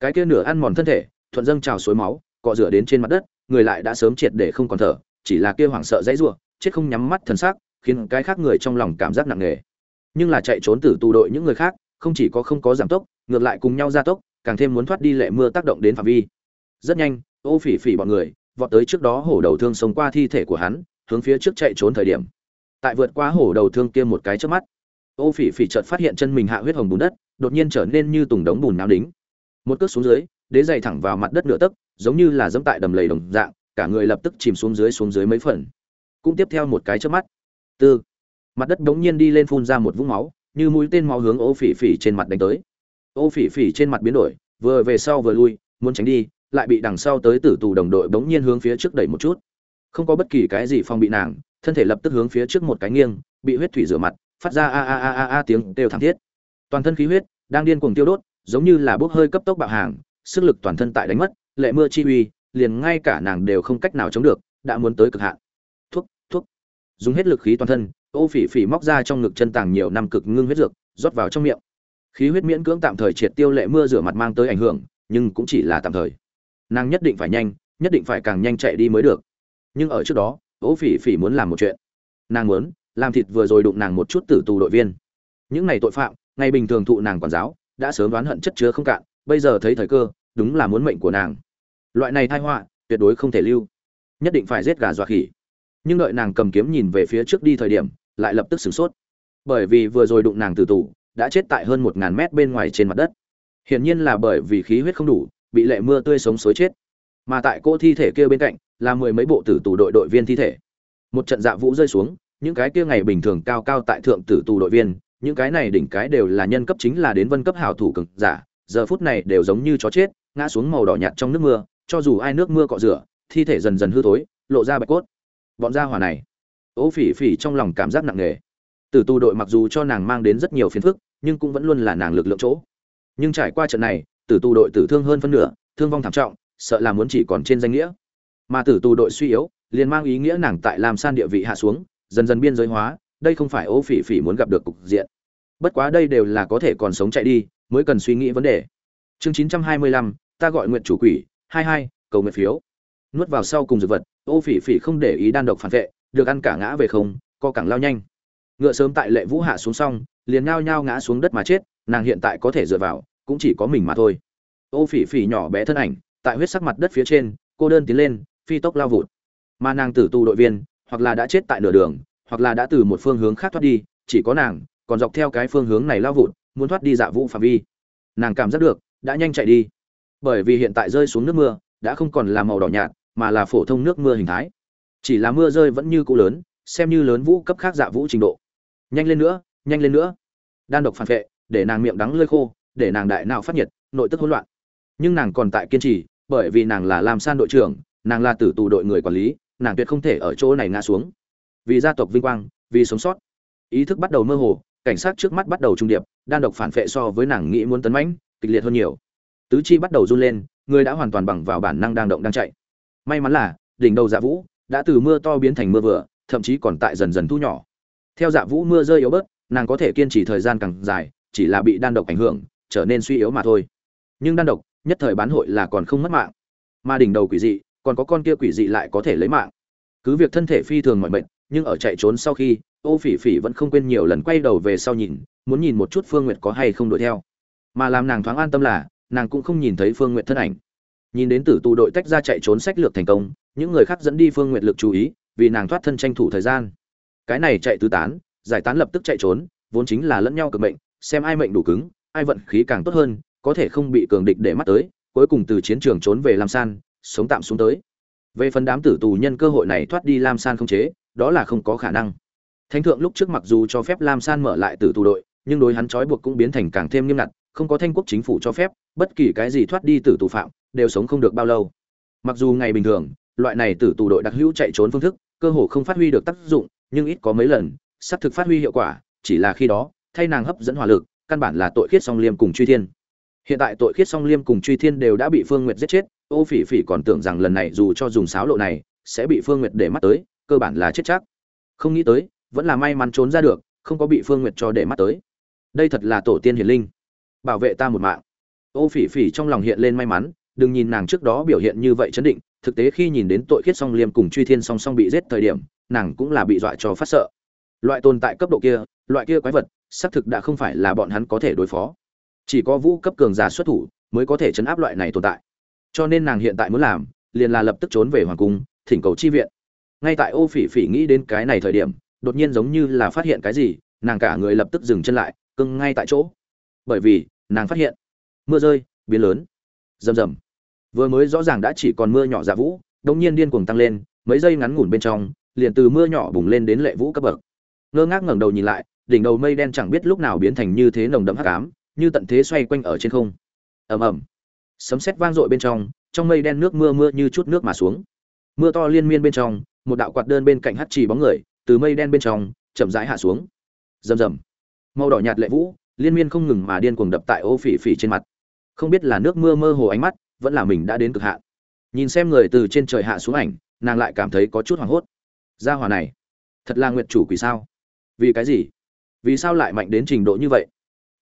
Cái kia nửa ăn mòn thân thể, thuận dâng trào suối máu, cọ rửa đến trên mặt đất, người lại đã sớm triệt để không còn thở, chỉ là kia hoảng sợ dãy rủa, chết không nhắm mắt thần sắc, khiến cái khác người trong lòng cảm giác nặng nề. Nhưng là chạy trốn từ tù đội những người khác, không chỉ có không có giảm tốc, ngược lại cùng nhau gia tốc, càng thêm muốn thoát đi lệ mưa tác động đến phạm vi. Rất nhanh, ô phỉ phỉ bọn người, vọt tới trước đó hổ đầu thương sống qua thi thể của hắn, hướng phía trước chạy trốn thời điểm tại vượt qua hổ đầu thương kia một cái trước mắt. Ô phỉ phỉ chợt phát hiện chân mình hạ huyết hồng bùn đất, đột nhiên trở nên như tùng đống bùn náo đính. Một cước xuống dưới, đế dày thẳng vào mặt đất nửa tấc, giống như là dẫm tại đầm lầy đồng dạng, cả người lập tức chìm xuống dưới xuống dưới mấy phần. Cũng tiếp theo một cái trước mắt. Tư. Mặt đất đống nhiên đi lên phun ra một vũng máu, như mũi tên máu hướng ô phỉ phỉ trên mặt đánh tới. Ô phỉ phỉ trên mặt biến đổi, vừa về sau vừa lui, muốn tránh đi, lại bị đằng sau tới tử tù đồng đội bỗng nhiên hướng phía trước đẩy một chút. Không có bất kỳ cái gì phong bị nàng thân thể lập tức hướng phía trước một cái nghiêng, bị huyết thủy rửa mặt, phát ra a a a a a tiếng đều thảm thiết. Toàn thân khí huyết đang điên cuồng tiêu đốt, giống như là bốc hơi cấp tốc bạo hàng, sức lực toàn thân tại đánh mất, lệ mưa chi uy, liền ngay cả nàng đều không cách nào chống được, đã muốn tới cực hạn. Thuốc thuốc. Dùng hết lực khí toàn thân, ô phỉ phỉ móc ra trong ngực chân tàng nhiều năm cực ngưng huyết dược, rót vào trong miệng. Khí huyết miễn cưỡng tạm thời triệt tiêu lệ mưa rửa mặt mang tới ảnh hưởng, nhưng cũng chỉ là tạm thời. Nàng nhất định phải nhanh, nhất định phải càng nhanh chạy đi mới được. Nhưng ở trước đó ố phỉ phỉ muốn làm một chuyện. Nàng muốn làm thịt vừa rồi đụng nàng một chút tử tù đội viên. Những này tội phạm, ngày bình thường thụ nàng quản giáo, đã sớm đoán hận chất chứa không cạn, bây giờ thấy thời cơ, đúng là muốn mệnh của nàng. Loại này thai họa, tuyệt đối không thể lưu. Nhất định phải giết gà dọa khỉ. Nhưng đợi nàng cầm kiếm nhìn về phía trước đi thời điểm, lại lập tức sửng sốt. Bởi vì vừa rồi đụng nàng tử tù, đã chết tại hơn một ngàn mét bên ngoài trên mặt đất. Hiển nhiên là bởi vì khí huyết không đủ, bị lệ mưa tươi sống xối chết. Mà tại cô thi thể kia bên cạnh là mười mấy bộ tử tù đội đội viên thi thể. Một trận dạ vũ rơi xuống, những cái kia ngày bình thường cao cao tại thượng tử tù đội viên, những cái này đỉnh cái đều là nhân cấp chính là đến vân cấp hảo thủ cực giả, giờ phút này đều giống như chó chết, ngã xuống màu đỏ nhạt trong nước mưa, cho dù ai nước mưa cọ rửa, thi thể dần dần hư thối, lộ ra bạch cốt. Bọn gia hỏa này, ố phỉ phỉ trong lòng cảm giác nặng nề. Tử tù đội mặc dù cho nàng mang đến rất nhiều phiền phức, nhưng cũng vẫn luôn là nàng lực lượng chỗ. Nhưng trải qua trận này, tử tù đội tử thương hơn phân nửa, thương vong thảm trọng, sợ là muốn chỉ còn trên danh nghĩa mà tử tù đội suy yếu, liền mang ý nghĩa nàng tại làm san địa vị hạ xuống, dần dần biên giới hóa, đây không phải ô phỉ phỉ muốn gặp được cục diện. Bất quá đây đều là có thể còn sống chạy đi, mới cần suy nghĩ vấn đề. Chương chín trăm hai mươi lăm, ta gọi nguyện chủ quỷ, hai hai, cầu nguyện phiếu. Nuốt vào sau cùng dược vật ô phỉ phỉ không để ý đan độc phản vệ, được ăn cả ngã về không, co cẳng lao nhanh. Ngựa sớm tại lệ vũ hạ xuống xong, liền nhao nhao ngã xuống đất mà chết, nàng hiện tại có thể dựa vào, cũng chỉ có mình mà thôi. Ô phỉ phỉ nhỏ bé thân ảnh, tại huyết sắc mặt đất phía trên, cô đơn tiến lên phi tốc lao vụt. Mà nàng tử tu đội viên, hoặc là đã chết tại nửa đường, hoặc là đã từ một phương hướng khác thoát đi, chỉ có nàng, còn dọc theo cái phương hướng này lao vụt, muốn thoát đi dạ vũ phạm vi. Nàng cảm giác được, đã nhanh chạy đi. Bởi vì hiện tại rơi xuống nước mưa, đã không còn là màu đỏ nhạt, mà là phổ thông nước mưa hình thái. Chỉ là mưa rơi vẫn như cũ lớn, xem như lớn vũ cấp khác dạ vũ trình độ. Nhanh lên nữa, nhanh lên nữa. Đan độc phản vệ, để nàng miệng đắng lơi khô, để nàng đại nào phát nhiệt, nội tức hỗn loạn. Nhưng nàng còn tại kiên trì, bởi vì nàng là làm san đội trưởng nàng là tử tù đội người quản lý, nàng tuyệt không thể ở chỗ này ngã xuống. Vì gia tộc vinh quang, vì sống sót. Ý thức bắt đầu mơ hồ, cảnh sát trước mắt bắt đầu trung điệp, đan độc phản vệ so với nàng nghĩ muốn tấn mãnh, kịch liệt hơn nhiều. Tứ chi bắt đầu run lên, người đã hoàn toàn bằng vào bản năng đang động đang chạy. May mắn là, đỉnh đầu dạ vũ đã từ mưa to biến thành mưa vừa, thậm chí còn tại dần dần thu nhỏ. Theo dạ vũ mưa rơi yếu bớt, nàng có thể kiên trì thời gian càng dài, chỉ là bị đan độc ảnh hưởng, trở nên suy yếu mà thôi. Nhưng đan độc, nhất thời bán hội là còn không mất mạng. Mà đỉnh đầu quỷ dị còn có con kia quỷ dị lại có thể lấy mạng. Cứ việc thân thể phi thường mọi mệnh nhưng ở chạy trốn sau khi, ô phỉ phỉ vẫn không quên nhiều lần quay đầu về sau nhìn, muốn nhìn một chút phương nguyệt có hay không đuổi theo. Mà làm nàng thoáng an tâm là, nàng cũng không nhìn thấy phương nguyệt thân ảnh. Nhìn đến tử tù đội tách ra chạy trốn sách lược thành công, những người khác dẫn đi phương nguyệt lực chú ý, vì nàng thoát thân tranh thủ thời gian. Cái này chạy tứ tán, giải tán lập tức chạy trốn, vốn chính là lẫn nhau cực mệnh, xem ai mệnh đủ cứng, ai vận khí càng tốt hơn, có thể không bị cường địch để mắt tới, cuối cùng từ chiến trường trốn về lam san sống tạm xuống tới. Về phần đám tử tù nhân cơ hội này thoát đi lam san không chế, đó là không có khả năng. Thánh thượng lúc trước mặc dù cho phép lam san mở lại tử tù đội, nhưng đối hắn trói buộc cũng biến thành càng thêm nghiêm ngặt, không có thanh quốc chính phủ cho phép, bất kỳ cái gì thoát đi tử tù phạm, đều sống không được bao lâu. Mặc dù ngày bình thường, loại này tử tù đội đặc hữu chạy trốn phương thức, cơ hồ không phát huy được tác dụng, nhưng ít có mấy lần, xác thực phát huy hiệu quả, chỉ là khi đó, thay nàng hấp dẫn hỏa lực, căn bản là tội khiết song liêm cùng truy thiên hiện tại tội khiết song liêm cùng truy thiên đều đã bị phương nguyệt giết chết, ô phỉ phỉ còn tưởng rằng lần này dù cho dùng sáo lộ này, sẽ bị phương nguyệt để mắt tới, cơ bản là chết chắc. Không nghĩ tới, vẫn là may mắn trốn ra được, không có bị phương nguyệt cho để mắt tới. Đây thật là tổ tiên hiền linh. Bảo vệ ta một mạng. Ô phỉ phỉ trong lòng hiện lên may mắn, đừng nhìn nàng trước đó biểu hiện như vậy chấn định, thực tế khi nhìn đến tội khiết song liêm cùng truy thiên song song bị giết thời điểm, nàng cũng là bị dọa cho phát sợ. Loại tồn tại cấp độ kia, loại kia quái vật, xác thực đã không phải là bọn hắn có thể đối phó chỉ có vũ cấp cường giả xuất thủ mới có thể chấn áp loại này tồn tại. Cho nên nàng hiện tại muốn làm, liền là lập tức trốn về hoàng cung, thỉnh cầu chi viện. Ngay tại ô phỉ phỉ nghĩ đến cái này thời điểm, đột nhiên giống như là phát hiện cái gì, nàng cả người lập tức dừng chân lại, cưng ngay tại chỗ. Bởi vì, nàng phát hiện, mưa rơi, biến lớn. Rầm rầm. Vừa mới rõ ràng đã chỉ còn mưa nhỏ giả vũ đông nhiên điên cuồng tăng lên, mấy giây ngắn ngủn bên trong, liền từ mưa nhỏ bùng lên đến lệ vũ cấp bậc. Ngơ ngác ngẩng đầu nhìn lại, đỉnh đầu mây đen chẳng biết lúc nào biến thành như thế nồng đậm hắc ám như tận thế xoay quanh ở trên không. Ầm ầm. Sấm sét vang dội bên trong trong mây đen nước mưa mưa như chút nước mà xuống. Mưa to liên miên bên trong, một đạo quạt đơn bên cạnh hắt chỉ bóng người, từ mây đen bên trong, chậm rãi hạ xuống. Rầm rầm. Màu đỏ nhạt lệ vũ, liên miên không ngừng mà điên cuồng đập tại ô phỉ phỉ trên mặt. Không biết là nước mưa mơ hồ ánh mắt, vẫn là mình đã đến cực hạn. Nhìn xem người từ trên trời hạ xuống ảnh, nàng lại cảm thấy có chút hoảng hốt. Gia hỏa này, thật là nguyệt chủ quỷ sao? Vì cái gì? Vì sao lại mạnh đến trình độ như vậy?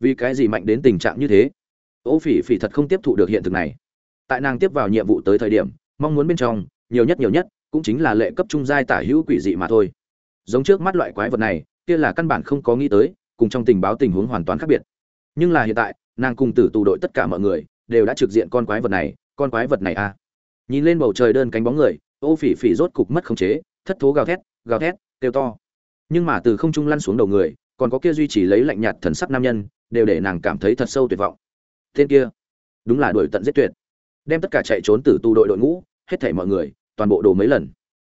Vì cái gì mạnh đến tình trạng như thế? Ô phỉ phỉ thật không tiếp thụ được hiện thực này. Tại nàng tiếp vào nhiệm vụ tới thời điểm, mong muốn bên trong, nhiều nhất nhiều nhất, cũng chính là lệ cấp trung giai tả hữu quỷ dị mà thôi. Giống trước mắt loại quái vật này, kia là căn bản không có nghĩ tới, cùng trong tình báo tình huống hoàn toàn khác biệt. Nhưng là hiện tại, nàng cùng tử tù đội tất cả mọi người, đều đã trực diện con quái vật này, con quái vật này a à. nhìn lên bầu trời đơn cánh bóng người, ô phỉ phỉ rốt cục mất khống chế, thất thố gào thét gào thét, kêu to. Nhưng mà từ không trung lăn xuống đầu người, còn có kia duy trì lấy lạnh nhạt thần sắc nam nhân đều để nàng cảm thấy thật sâu tuyệt vọng. Tên kia, đúng là đuổi tận giết tuyệt. Đem tất cả chạy trốn từ tù đội đội ngũ, hết thảy mọi người, toàn bộ đổ mấy lần.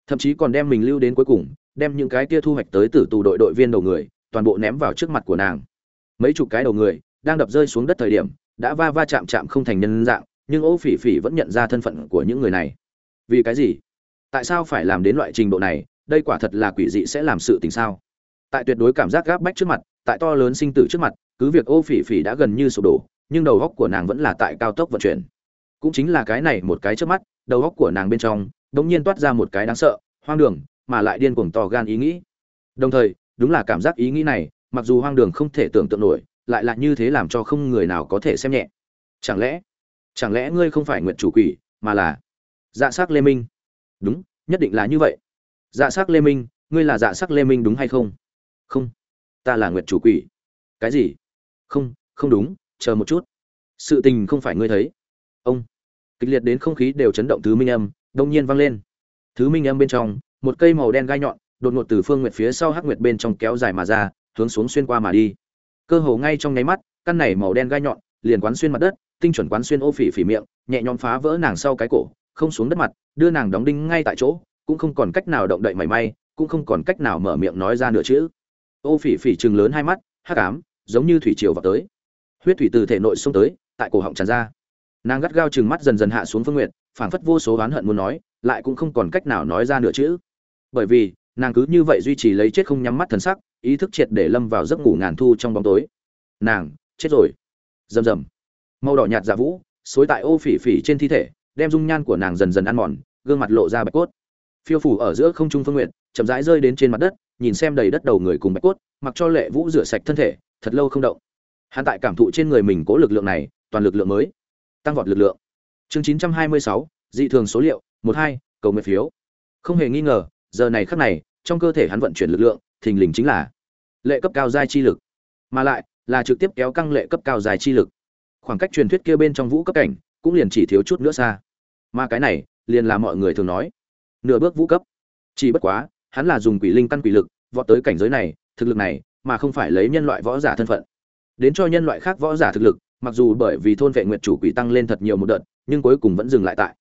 Thậm chí còn đem mình lưu đến cuối cùng, đem những cái kia thu hoạch tới từ tù đội đội viên đầu người, toàn bộ ném vào trước mặt của nàng. Mấy chục cái đầu người, đang đập rơi xuống đất thời điểm, đã va va chạm chạm không thành nhân dạng, nhưng ô phỉ phỉ vẫn nhận ra thân phận của những người này. Vì cái gì? Tại sao phải làm đến loại trình độ này? Đây quả thật là quỷ dị sẽ làm sự tình sao? Tại tuyệt đối cảm giác gáp bách trước mặt tại to lớn sinh tử trước mặt, cứ việc ô phỉ phỉ đã gần như sụp đổ, nhưng đầu góc của nàng vẫn là tại cao tốc vận chuyển. Cũng chính là cái này một cái trước mắt, đầu góc của nàng bên trong đ ỗ n g nhiên toát ra một cái đáng sợ, hoang đường, mà lại điên cuồng to gan ý nghĩ. Đồng thời, đúng là cảm giác ý nghĩ này, mặc dù hoang đường không thể tưởng tượng nổi, lại là như thế làm cho không người nào có thể xem nhẹ. Chẳng lẽ chẳng lẽ ngươi không phải nguyện chủ quỷ, mà là dạ s ắ c lê minh? Đúng, nhất định là như vậy. Dạ s ắ c lê minh, ngươi là dạ s ắ c lê minh đúng hay không? Không ta là nguyệt chủ quỷ. Cái gì? Không không đúng, chờ một chút. Sự tình không phải ngươi thấy. Ông. Kịch liệt đến không khí đều chấn động thứ minh âm, đông nhiên vang lên. Thứ minh âm bên trong, một cây màu đen gai nhọn, đột ngột từ phương nguyệt phía sau hắc nguyệt bên trong kéo dài mà ra, hướng xuống xuyên qua mà đi. Cơ hồ ngay trong nháy mắt, căn này màu đen gai nhọn, liền quán xuyên mặt đất, tinh chuẩn quán xuyên ô phỉ phỉ miệng, nhẹ nhõm phá vỡ nàng sau cái cổ, không xuống đất mặt, đưa nàng đóng đinh ngay tại chỗ, cũng không còn cách nào động đậy mảy may, cũng không còn cách nào mở miệng nói ra nửa chữ ô phỉ phỉ chừng lớn hai mắt, hắc ám, giống như thủy triều vào tới. Huyết thủy từ thể nội xông tới, tại cổ họng tràn ra. Nàng gắt gao chừng mắt dần dần hạ xuống phương nguyện phảng phất vô số oán hận muốn nói, lại cũng không còn cách nào nói ra nữa chữ. Bởi vì, nàng cứ như vậy duy trì lấy chết không nhắm mắt thần sắc, ý thức triệt để lâm vào giấc ngủ ngàn thu trong bóng tối. Nàng, chết rồi. Rầm rầm. Màu đỏ nhạt dạ vũ, xối tại ô phỉ phỉ trên thi thể, đem dung nhan của nàng dần dần ăn mòn, gương mặt lộ ra bạch cốt. Phiêu phủ ở giữa không trung phương nguyện chậm rãi rơi đến trên mặt đất nhìn xem đầy đất đầu người cùng bạch cốt, mặc cho lệ vũ rửa sạch thân thể, thật lâu không động. Hắn tại cảm thụ trên người mình cố lực lượng này, toàn lực lượng mới, tăng vọt lực lượng. Chương chín trăm hai mươi sáu, dị thường số liệu, một hai, cầu nguyện phiếu. Không hề nghi ngờ, giờ này khắc này, trong cơ thể hắn vận chuyển lực lượng, thình lình chính là lệ cấp cao giai chi lực. Mà lại, là trực tiếp kéo căng lệ cấp cao dài chi lực. Khoảng cách truyền thuyết kia bên trong vũ cấp cảnh, cũng liền chỉ thiếu chút nữa xa. Mà cái này, liền là mọi người thường nói, nửa bước vũ cấp. Chỉ bất quá hắn là dùng quỷ linh căn quỷ lực, vọt tới cảnh giới này, thực lực này, mà không phải lấy nhân loại võ giả thân phận. Đến cho nhân loại khác võ giả thực lực, mặc dù bởi vì thôn vệ nguyệt chủ quỷ tăng lên thật nhiều một đợt, nhưng cuối cùng vẫn dừng lại tại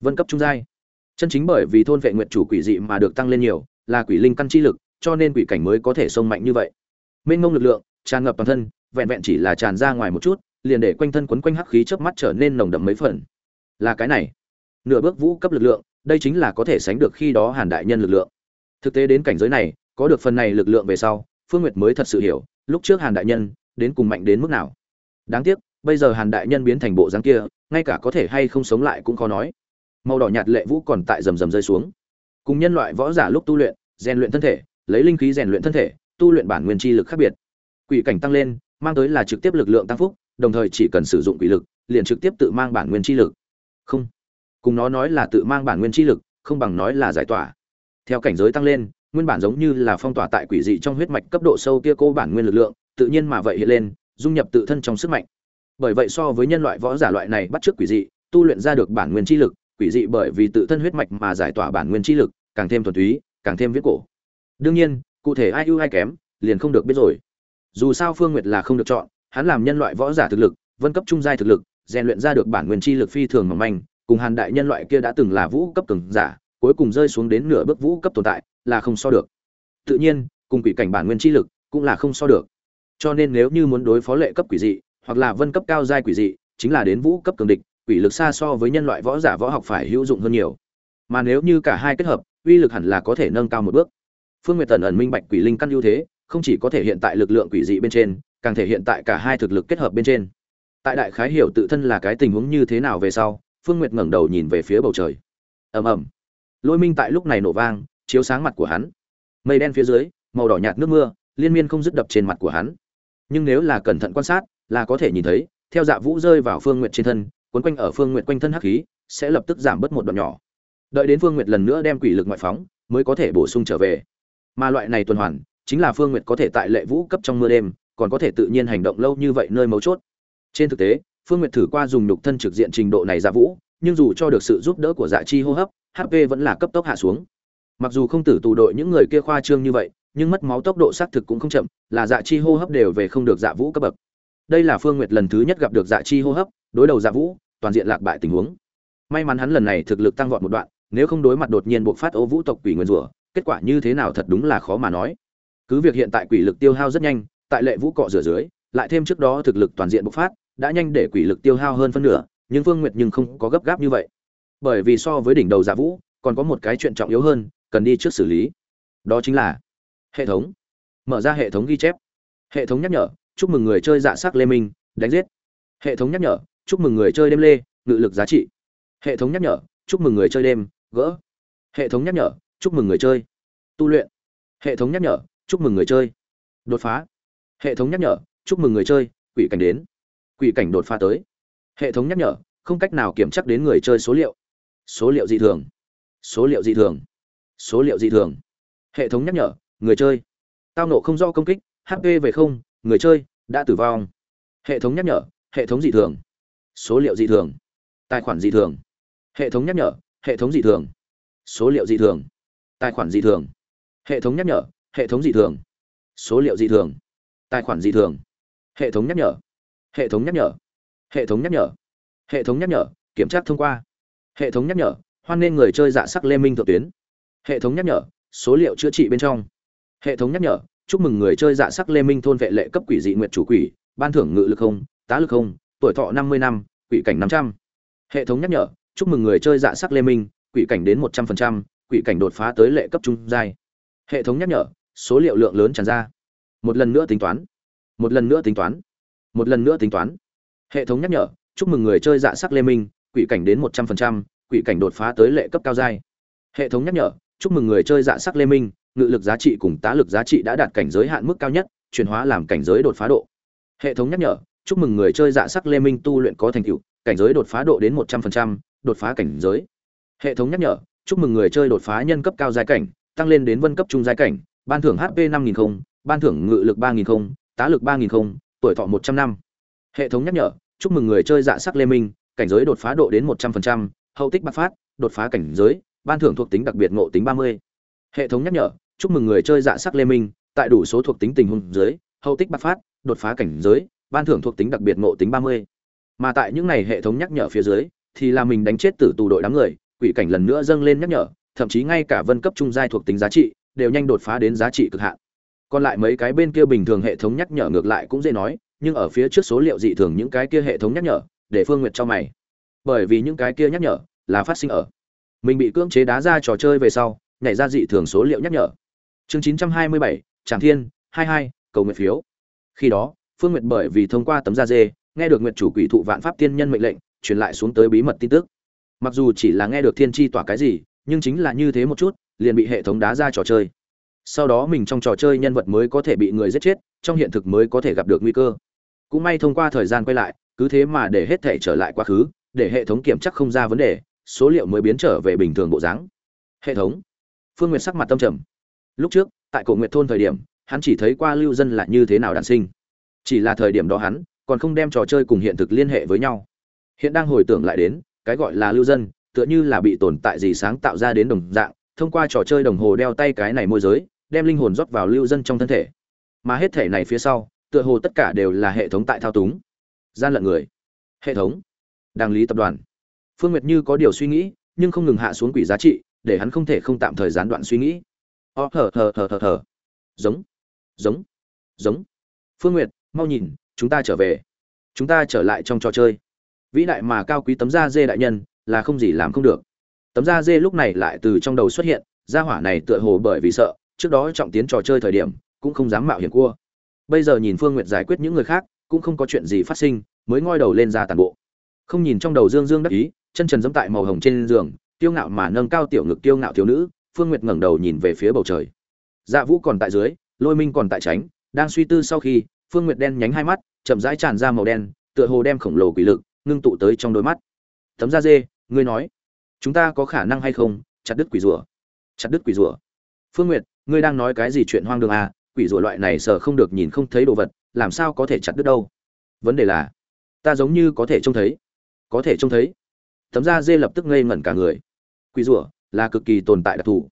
vân cấp trung giai. Chân chính bởi vì thôn vệ nguyệt chủ quỷ dị mà được tăng lên nhiều, là quỷ linh căn chi lực, cho nên quỷ cảnh mới có thể sông mạnh như vậy. Mênh mông lực lượng, tràn ngập toàn thân, vẹn vẹn chỉ là tràn ra ngoài một chút, liền để quanh thân quấn quanh hắc khí chớp mắt trở nên nồng đậm mấy phần. Là cái này. Nửa bước vũ cấp lực lượng, đây chính là có thể sánh được khi đó hàn đại nhân lực lượng thực tế đến cảnh giới này, có được phần này lực lượng về sau, phương nguyệt mới thật sự hiểu, lúc trước hàn đại nhân đến cùng mạnh đến mức nào. Đáng tiếc, bây giờ hàn đại nhân biến thành bộ dáng kia, ngay cả có thể hay không sống lại cũng khó nói. Màu đỏ nhạt lệ vũ còn tại rầm rầm rơi xuống. Cùng nhân loại võ giả lúc tu luyện, rèn luyện thân thể, lấy linh khí rèn luyện thân thể, tu luyện bản nguyên chi lực khác biệt. Quỷ cảnh tăng lên, mang tới là trực tiếp lực lượng tăng phúc, đồng thời chỉ cần sử dụng quỷ lực, liền trực tiếp tự mang bản nguyên chi lực. Không. Cùng nó nói là tự mang bản nguyên chi lực, không bằng nói là giải tỏa theo cảnh giới tăng lên, nguyên bản giống như là phong tỏa tại quỷ dị trong huyết mạch cấp độ sâu kia cô bản nguyên lực lượng, tự nhiên mà vậy hiện lên, dung nhập tự thân trong sức mạnh. Bởi vậy so với nhân loại võ giả loại này bắt chước quỷ dị, tu luyện ra được bản nguyên chi lực, quỷ dị bởi vì tự thân huyết mạch mà giải tỏa bản nguyên chi lực, càng thêm thuần túy, càng thêm viết cổ. Đương nhiên, cụ thể ai ưu ai kém, liền không được biết rồi. Dù sao phương nguyệt là không được chọn, hắn làm nhân loại võ giả thực lực, vân cấp trung giai thực lực, rèn luyện ra được bản nguyên chi lực phi thường mỏng manh, cùng hàn đại nhân loại kia đã từng là vũ cấp cường giả cuối cùng rơi xuống đến nửa bước vũ cấp tồn tại, là không so được. Tự nhiên, cùng quỷ cảnh bản nguyên chi lực cũng là không so được. Cho nên nếu như muốn đối phó lệ cấp quỷ dị, hoặc là vân cấp cao giai quỷ dị, chính là đến vũ cấp cường địch, quỷ lực xa so với nhân loại võ giả võ học phải hữu dụng hơn nhiều. Mà nếu như cả hai kết hợp, uy lực hẳn là có thể nâng cao một bước. Phương nguyệt tần ẩn minh bạch quỷ linh căn ưu thế, không chỉ có thể hiện tại lực lượng quỷ dị bên trên, càng thể hiện tại cả hai thực lực kết hợp bên trên. Tại đại khái hiểu tự thân là cái tình huống như thế nào về sau, phương nguyệt ngẩng đầu nhìn về phía bầu trời. Ầm ầm lôi minh tại lúc này nổ vang, chiếu sáng mặt của hắn. Mây đen phía dưới, màu đỏ nhạt nước mưa, liên miên không dứt đập trên mặt của hắn. Nhưng nếu là cẩn thận quan sát, là có thể nhìn thấy, theo dạ vũ rơi vào phương nguyệt trên thân quấn quanh ở phương nguyệt quanh thân hắc khí, sẽ lập tức giảm bớt một đoạn nhỏ. Đợi đến phương nguyệt lần nữa đem quỷ lực ngoại phóng, mới có thể bổ sung trở về. Mà loại này tuần hoàn, chính là phương nguyệt có thể tại lệ vũ cấp trong mưa đêm, còn có thể tự nhiên hành động lâu như vậy nơi mấu chốt. Trên thực tế, phương nguyệt thử qua dùng nhục thân trực diện trình độ này dạ vũ, nhưng dù cho được sự giúp đỡ của dạ chi hô hấp hp vẫn là cấp tốc hạ xuống. Mặc dù không tử tù đội những người kia khoa trương như vậy, nhưng mất máu tốc độ xác thực cũng không chậm, là dạ chi hô hấp đều về không được dạ vũ cấp bậc. Đây là phương nguyệt lần thứ nhất gặp được dạ chi hô hấp, đối đầu dạ vũ, toàn diện lạc bại tình huống. May mắn hắn lần này thực lực tăng vọt một đoạn, nếu không đối mặt đột nhiên buộc phát ô vũ tộc quỷ nguyên rủa, kết quả như thế nào thật đúng là khó mà nói. Cứ việc hiện tại quỷ lực tiêu hao rất nhanh, tại lệ vũ cọ rửa dưới, lại thêm trước đó thực lực toàn diện bộc phát, đã nhanh để quỷ lực tiêu hao hơn phân nửa, nhưng phương nguyệt nhưng không có gấp gáp như vậy bởi vì so với đỉnh đầu giả vũ, còn có một cái chuyện trọng yếu hơn, cần đi trước xử lý. Đó chính là hệ thống. Mở ra hệ thống ghi chép. Hệ thống nhắc nhở, chúc mừng người chơi dạ sắc lê minh, đánh giết. Hệ thống nhắc nhở, chúc mừng người chơi đêm lê, ngự lực giá trị. Hệ thống nhắc nhở, chúc mừng người chơi đêm, gỡ. Hệ thống nhắc nhở, chúc mừng người chơi, tu luyện. Hệ thống nhắc nhở, chúc mừng người chơi, đột phá. Hệ thống nhắc nhở, chúc mừng người chơi, quỷ cảnh đến. Quỷ cảnh đột phá tới. Hệ thống nhắc nhở, không cách nào kiểm chắc đến người chơi số liệu số liệu dị thường số liệu dị thường số liệu dị thường hệ thống nhắc nhở người chơi tao nộ không do công kích hp về không người chơi đã tử vong hệ thống nhắc nhở hệ thống dị thường số liệu dị thường tài khoản dị thường hệ thống nhắc nhở hệ thống dị thường số liệu dị thường tài khoản dị thường hệ thống nhắc nhở hệ thống dị thường số liệu dị thường tài khoản dị thường hệ thống nhắc nhở hệ thống nhắc nhở hệ thống nhắc nhở hệ thống nhắc nhở kiểm tra thông qua hệ thống nhắc nhở, hoan nên người chơi dạ sắc lê minh thượng tuyến. Hệ thống nhắc nhở, số liệu chữa trị bên trong. Hệ thống nhắc nhở, chúc mừng người chơi dạ sắc lê minh thôn vệ lệ cấp quỷ dị nguyện chủ quỷ, ban thưởng ngự lực không, tá lực không, tuổi thọ năm mươi năm, quỷ cảnh năm trăm. Hệ thống nhắc nhở, chúc mừng người chơi dạ sắc lê minh, quỷ cảnh đến một trăm phần trăm, quỷ cảnh đột phá tới lệ cấp trung giai. Hệ thống nhắc nhở, số liệu lượng lớn tràn ra. Một lần nữa tính toán. Một lần nữa tính toán. Một lần nữa tính toán. Hệ thống nhắc nhở, chúc mừng người chơi dạ sắc lê minh quỷ cảnh đến một trăm phần trăm, quỷ cảnh đột phá tới lệ cấp cao giai. Hệ thống nhắc nhở, chúc mừng người chơi dạ sắc lê minh, ngự lực giá trị cùng tá lực giá trị đã đạt cảnh giới hạn mức cao nhất, chuyển hóa làm cảnh giới đột phá độ. Hệ thống nhắc nhở, chúc mừng người chơi dạ sắc lê minh tu luyện có thành tựu, cảnh giới đột phá độ đến một trăm phần trăm, đột phá cảnh giới. Hệ thống nhắc nhở, chúc mừng người chơi đột phá nhân cấp cao giai cảnh, tăng lên đến vân cấp trung giai cảnh, ban thưởng hp năm nghìn không, ban thưởng ngự lực ba nghìn không, tá lực ba nghìn không, tuổi thọ một trăm năm. Hệ thống nhắc nhở, chúc mừng người chơi dạ sắc lê minh cảnh giới đột phá độ đến một trăm phần trăm, hậu tích bạc phát, đột phá cảnh giới, ban thưởng thuộc tính đặc biệt ngộ tính ba mươi. Hệ thống nhắc nhở, chúc mừng người chơi dạ sắc lê minh, tại đủ số thuộc tính tình huống dưới, hậu tích bạc phát, đột phá cảnh giới, ban thưởng thuộc tính đặc biệt ngộ tính ba mươi. Mà tại những này hệ thống nhắc nhở phía dưới, thì là mình đánh chết tử tù đội đám người, quỷ cảnh lần nữa dâng lên nhắc nhở, thậm chí ngay cả vân cấp trung giai thuộc tính giá trị, đều nhanh đột phá đến giá trị cực hạn. Còn lại mấy cái bên kia bình thường hệ thống nhắc nhở ngược lại cũng dễ nói, nhưng ở phía trước số liệu dị thường những cái kia hệ thống nhắc nhở để phương nguyệt cho mày. Bởi vì những cái kia nhắc nhở là phát sinh ở. Mình bị cưỡng chế đá ra trò chơi về sau nhảy ra dị thường số liệu nhắc nhở. Chương 927, tràng thiên 22, cầu nguyện phiếu. Khi đó phương nguyệt bởi vì thông qua tấm da dê nghe được nguyệt chủ quỷ thụ vạn pháp tiên nhân mệnh lệnh truyền lại xuống tới bí mật tin tức. Mặc dù chỉ là nghe được thiên tri tỏa cái gì nhưng chính là như thế một chút liền bị hệ thống đá ra trò chơi. Sau đó mình trong trò chơi nhân vật mới có thể bị người giết chết trong hiện thực mới có thể gặp được nguy cơ. Cũng may thông qua thời gian quay lại cứ thế mà để hết thể trở lại quá khứ, để hệ thống kiểm chắc không ra vấn đề, số liệu mới biến trở về bình thường bộ dáng. Hệ thống. Phương nguyệt sắc mặt tâm trầm. Lúc trước, tại cổ nguyệt thôn thời điểm, hắn chỉ thấy qua lưu dân là như thế nào đản sinh. Chỉ là thời điểm đó hắn, còn không đem trò chơi cùng hiện thực liên hệ với nhau. Hiện đang hồi tưởng lại đến, cái gọi là lưu dân, tựa như là bị tồn tại gì sáng tạo ra đến đồng dạng, thông qua trò chơi đồng hồ đeo tay cái này môi giới, đem linh hồn rót vào lưu dân trong thân thể. Mà hết thể này phía sau, tựa hồ tất cả đều là hệ thống tại thao túng gian lận người. Hệ thống. Đàng lý tập đoàn. Phương nguyệt như có điều suy nghĩ, nhưng không ngừng hạ xuống quỷ giá trị, để hắn không thể không tạm thời gián đoạn suy nghĩ. Ờ, Ó thở thở thở thở thở giống. Giống. Giống. Phương nguyệt, mau nhìn, chúng ta trở về. Chúng ta trở lại trong trò chơi. Vĩ đại mà cao quý tấm da dê đại nhân, là không gì làm không được. Tấm da dê lúc này lại từ trong đầu xuất hiện, gia hỏa này tựa hồ bởi vì sợ, trước đó trọng tiến trò chơi thời điểm, cũng không dám mạo hiểm cua. Bây giờ nhìn phương nguyệt giải quyết những người khác cũng không có chuyện gì phát sinh, mới ngoi đầu lên ra tàn bộ. Không nhìn trong đầu dương dương đắc ý, chân trần dẫm tại màu hồng trên giường tiêu ngạo mà nâng cao tiểu ngực tiêu ngạo thiếu nữ, phương nguyệt ngẩng đầu nhìn về phía bầu trời. Dạ vũ còn tại dưới, lôi minh còn tại tránh, đang suy tư sau khi, phương nguyệt đen nhánh hai mắt, chậm rãi tràn ra màu đen, tựa hồ đem khổng lồ quỷ lực, ngưng tụ tới trong đôi mắt. Tấm da dê, ngươi nói, chúng ta có khả năng hay không, chặt đứt quỷ rùa? Chặt đứt quỷ rùa? Phương nguyệt, ngươi đang nói cái gì chuyện hoang đường à? Quỷ rùa loại này sợ không được nhìn không thấy đồ vật làm sao có thể chặt đứt đâu? Vấn đề là, ta giống như có thể trông thấy. Có thể trông thấy. Tấm da dê lập tức ngây ngẩn cả người. Quỷ rùa là cực kỳ tồn tại đặc thù.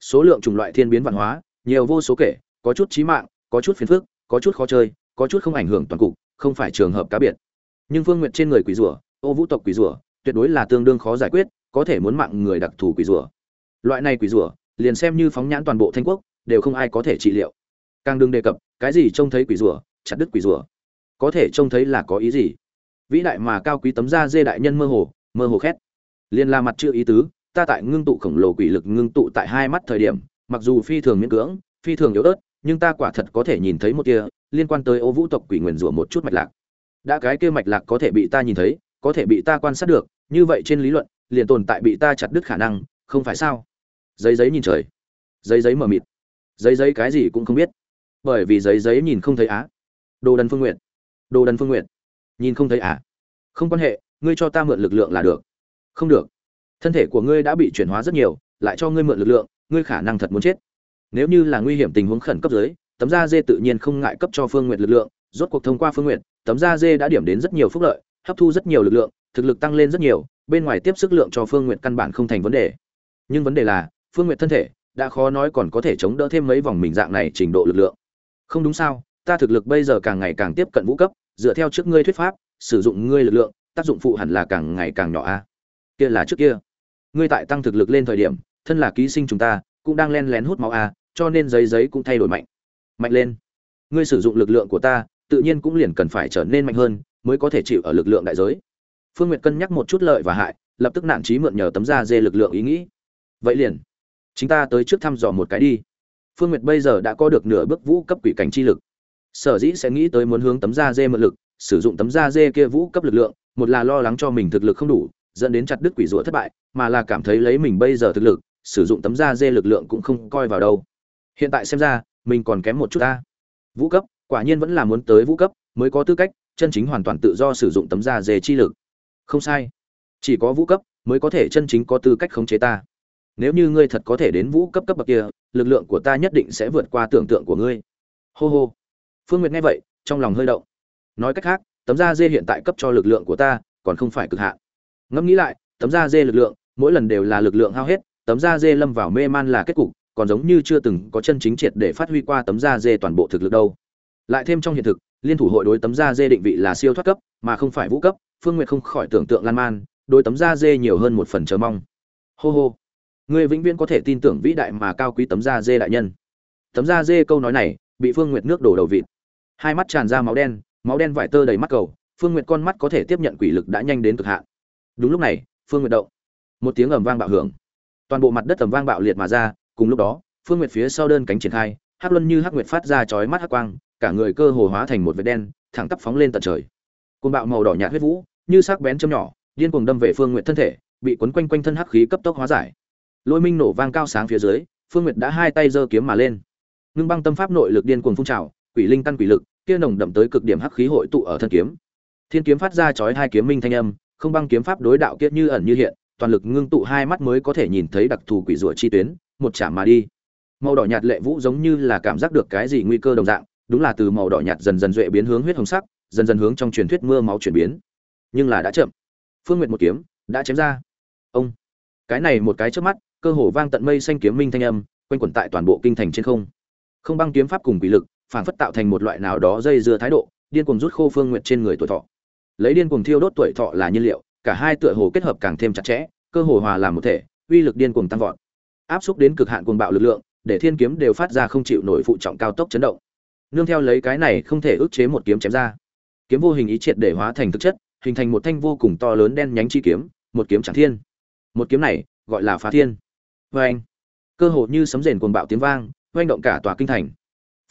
Số lượng chủng loại thiên biến văn hóa, nhiều vô số kể, có chút chí mạng, có chút phiền phức, có chút khó chơi, có chút không ảnh hưởng toàn cục, không phải trường hợp cá biệt. Nhưng phương nguyện trên người quỷ rùa ô vũ tộc quỷ rùa tuyệt đối là tương đương khó giải quyết, có thể muốn mạng người đặc thù quỷ rùa loại này quỷ rùa liền xem như phóng nhãn toàn bộ thanh quốc, đều không ai có thể trị liệu. Càng đừng đề cập, cái gì trông thấy quỷ rùa chặt đứt quỷ rùa. Có thể trông thấy là có ý gì? Vĩ đại mà cao quý tấm da dê đại nhân mơ hồ mơ hồ khét. Liền la mặt chưa ý tứ, ta tại ngưng tụ khổng lồ quỷ lực ngưng tụ tại hai mắt thời điểm, mặc dù phi thường miễn cưỡng, phi thường yếu ớt, nhưng ta quả thật có thể nhìn thấy một kia, liên quan tới ô vũ tộc quỷ nguyền rủa một chút mạch lạc. Đã cái kia mạch lạc có thể bị ta nhìn thấy, có thể bị ta quan sát được, như vậy trên lý luận, liền tồn tại bị ta chặt đứt khả năng, không phải sao? Giấy giấy nhìn trời. Giấy giấy mờ mịt. Giấy giấy cái gì cũng không biết. Bởi vì giấy giấy nhìn không thấy á đồ đần phương nguyện đồ đần phương nguyện nhìn không thấy à? Không quan hệ, ngươi cho ta mượn lực lượng là được. Không được. Thân thể của ngươi đã bị chuyển hóa rất nhiều, lại cho ngươi mượn lực lượng, ngươi khả năng thật muốn chết. Nếu như là nguy hiểm tình huống khẩn cấp dưới, tấm da dê tự nhiên không ngại cấp cho phương nguyện lực lượng, rốt cuộc thông qua phương nguyện tấm da dê đã điểm đến rất nhiều phúc lợi, hấp thu rất nhiều lực lượng, thực lực tăng lên rất nhiều, bên ngoài tiếp sức lượng cho phương nguyện căn bản không thành vấn đề. Nhưng vấn đề là, phương nguyện thân thể, đã khó nói còn có thể chống đỡ thêm mấy vòng mình dạng này trình độ lực lượng. Không đúng sao? Ta thực lực bây giờ càng ngày càng tiếp cận vũ cấp, dựa theo trước ngươi thuyết pháp, sử dụng ngươi lực lượng, tác dụng phụ hẳn là càng ngày càng nhỏ a. Kia là trước kia. Ngươi tại tăng thực lực lên thời điểm, thân là ký sinh chúng ta, cũng đang len lén hút máu a, cho nên giấy giấy cũng thay đổi mạnh. Mạnh lên. Ngươi sử dụng lực lượng của ta, tự nhiên cũng liền cần phải trở nên mạnh hơn, mới có thể chịu ở lực lượng đại giới. Phương nguyệt cân nhắc một chút lợi và hại, lập tức nản trí mượn nhờ tấm da dê lực lượng ý nghĩ. Vậy liền chúng ta tới trước thăm dò một cái đi. Phương nguyệt bây giờ đã có được nửa bước vũ cấp quỷ cảnh chi lực sở dĩ sẽ nghĩ tới muốn hướng tấm da dê mượn lực, sử dụng tấm da dê kia vũ cấp lực lượng, một là lo lắng cho mình thực lực không đủ, dẫn đến chặt đứt quỷ rủa thất bại, mà là cảm thấy lấy mình bây giờ thực lực, sử dụng tấm da dê lực lượng cũng không coi vào đâu. Hiện tại xem ra, mình còn kém một chút ta. Vũ cấp, quả nhiên vẫn là muốn tới vũ cấp, mới có tư cách, chân chính hoàn toàn tự do sử dụng tấm da dê chi lực. Không sai. Chỉ có vũ cấp, mới có thể chân chính có tư cách khống chế ta. Nếu như ngươi thật có thể đến vũ cấp cấp bậc kia, lực lượng của ta nhất định sẽ vượt qua tưởng tượng của ngươi. Hô hô phương nguyệt nghe vậy, trong lòng hơi động. Nói cách khác, tấm da dê hiện tại cấp cho lực lượng của ta, còn không phải cực hạn. Ngẫm nghĩ lại, tấm da dê lực lượng, mỗi lần đều là lực lượng hao hết, tấm da dê lâm vào mê man là kết cục, còn giống như chưa từng có chân chính triệt để phát huy qua tấm da dê toàn bộ thực lực đâu. Lại thêm trong hiện thực, liên thủ hội đối tấm da dê định vị là siêu thoát cấp, mà không phải vũ cấp, phương nguyệt không khỏi tưởng tượng lan man, đối tấm da dê nhiều hơn một phần chờ mong. Hô hô. Ngươi vĩnh viễn có thể tin tưởng vĩ đại mà cao quý tấm da dê đại nhân. Tấm da dê câu nói này, bị phương nguyệt nước đổ đầu vịt hai mắt tràn ra máu đen máu đen vải tơ đầy mắt cầu, phương nguyệt con mắt có thể tiếp nhận quỷ lực đã nhanh đến cực hạn. Đúng lúc này, phương nguyệt động. Một tiếng ầm vang bạo hưởng. Toàn bộ mặt đất ẩm vang bạo liệt mà ra, cùng lúc đó, phương nguyệt phía sau đơn cánh triển khai, hắc luân như hắc nguyệt phát ra chói mắt hắc quang, cả người cơ hồ hóa thành một vệt đen, thẳng tắp phóng lên tận trời. Côn bạo màu đỏ nhạt huyết vũ, như sắc bén châm nhỏ, điên cuồng đâm về phương nguyệt thân thể, bị quấn quanh quanh thân hắc khí cấp tốc hóa giải. Lôi minh nổ vang cao sáng phía dưới, phương nguyệt đã hai tay giơ kiếm mà lên. Ngưng băng tâm pháp nội lực điên cuồng phun trào quỷ linh căn quỷ lực, kia nồng đậm tới cực điểm hắc khí hội tụ ở thân kiếm. Thiên kiếm phát ra chói hai kiếm minh thanh âm, không băng kiếm pháp đối đạo kiếp như ẩn như hiện, toàn lực ngưng tụ hai mắt mới có thể nhìn thấy đặc thù quỷ rủa chi tuyến, một chạm mà đi. Màu đỏ nhạt lệ vũ giống như là cảm giác được cái gì nguy cơ đồng dạng, đúng là từ màu đỏ nhạt dần dần duệ biến hướng huyết hồng sắc, dần dần hướng trong truyền thuyết mưa máu chuyển biến. Nhưng là đã chậm. Phương nguyệt một kiếm đã chém ra. Ông. Cái này một cái trước mắt, cơ hồ vang tận mây xanh kiếm minh thanh âm, quanh quẩn tại toàn bộ kinh thành trên không. Không băng kiếm pháp cùng quỷ lực phản phất tạo thành một loại nào đó dây dưa thái độ, điên cuồng rút khô phương nguyệt trên người tuổi thọ. Lấy điên cuồng thiêu đốt tuổi thọ là nhiên liệu, cả hai tựa hồ kết hợp càng thêm chặt chẽ, cơ hồ hòa làm một thể, uy lực điên cuồng tăng vọt. Áp xúc đến cực hạn cuồng bạo lực lượng, để thiên kiếm đều phát ra không chịu nổi phụ trọng cao tốc chấn động. Nương theo lấy cái này không thể ức chế một kiếm chém ra. Kiếm vô hình ý triệt để hóa thành thực chất, hình thành một thanh vô cùng to lớn đen nhánh chi kiếm, một kiếm chẳng thiên. Một kiếm này, gọi là phá thiên. Vê anh cơ hồ như sấm rền cuồng bạo tiếng vang, oanh động cả tòa kinh thành.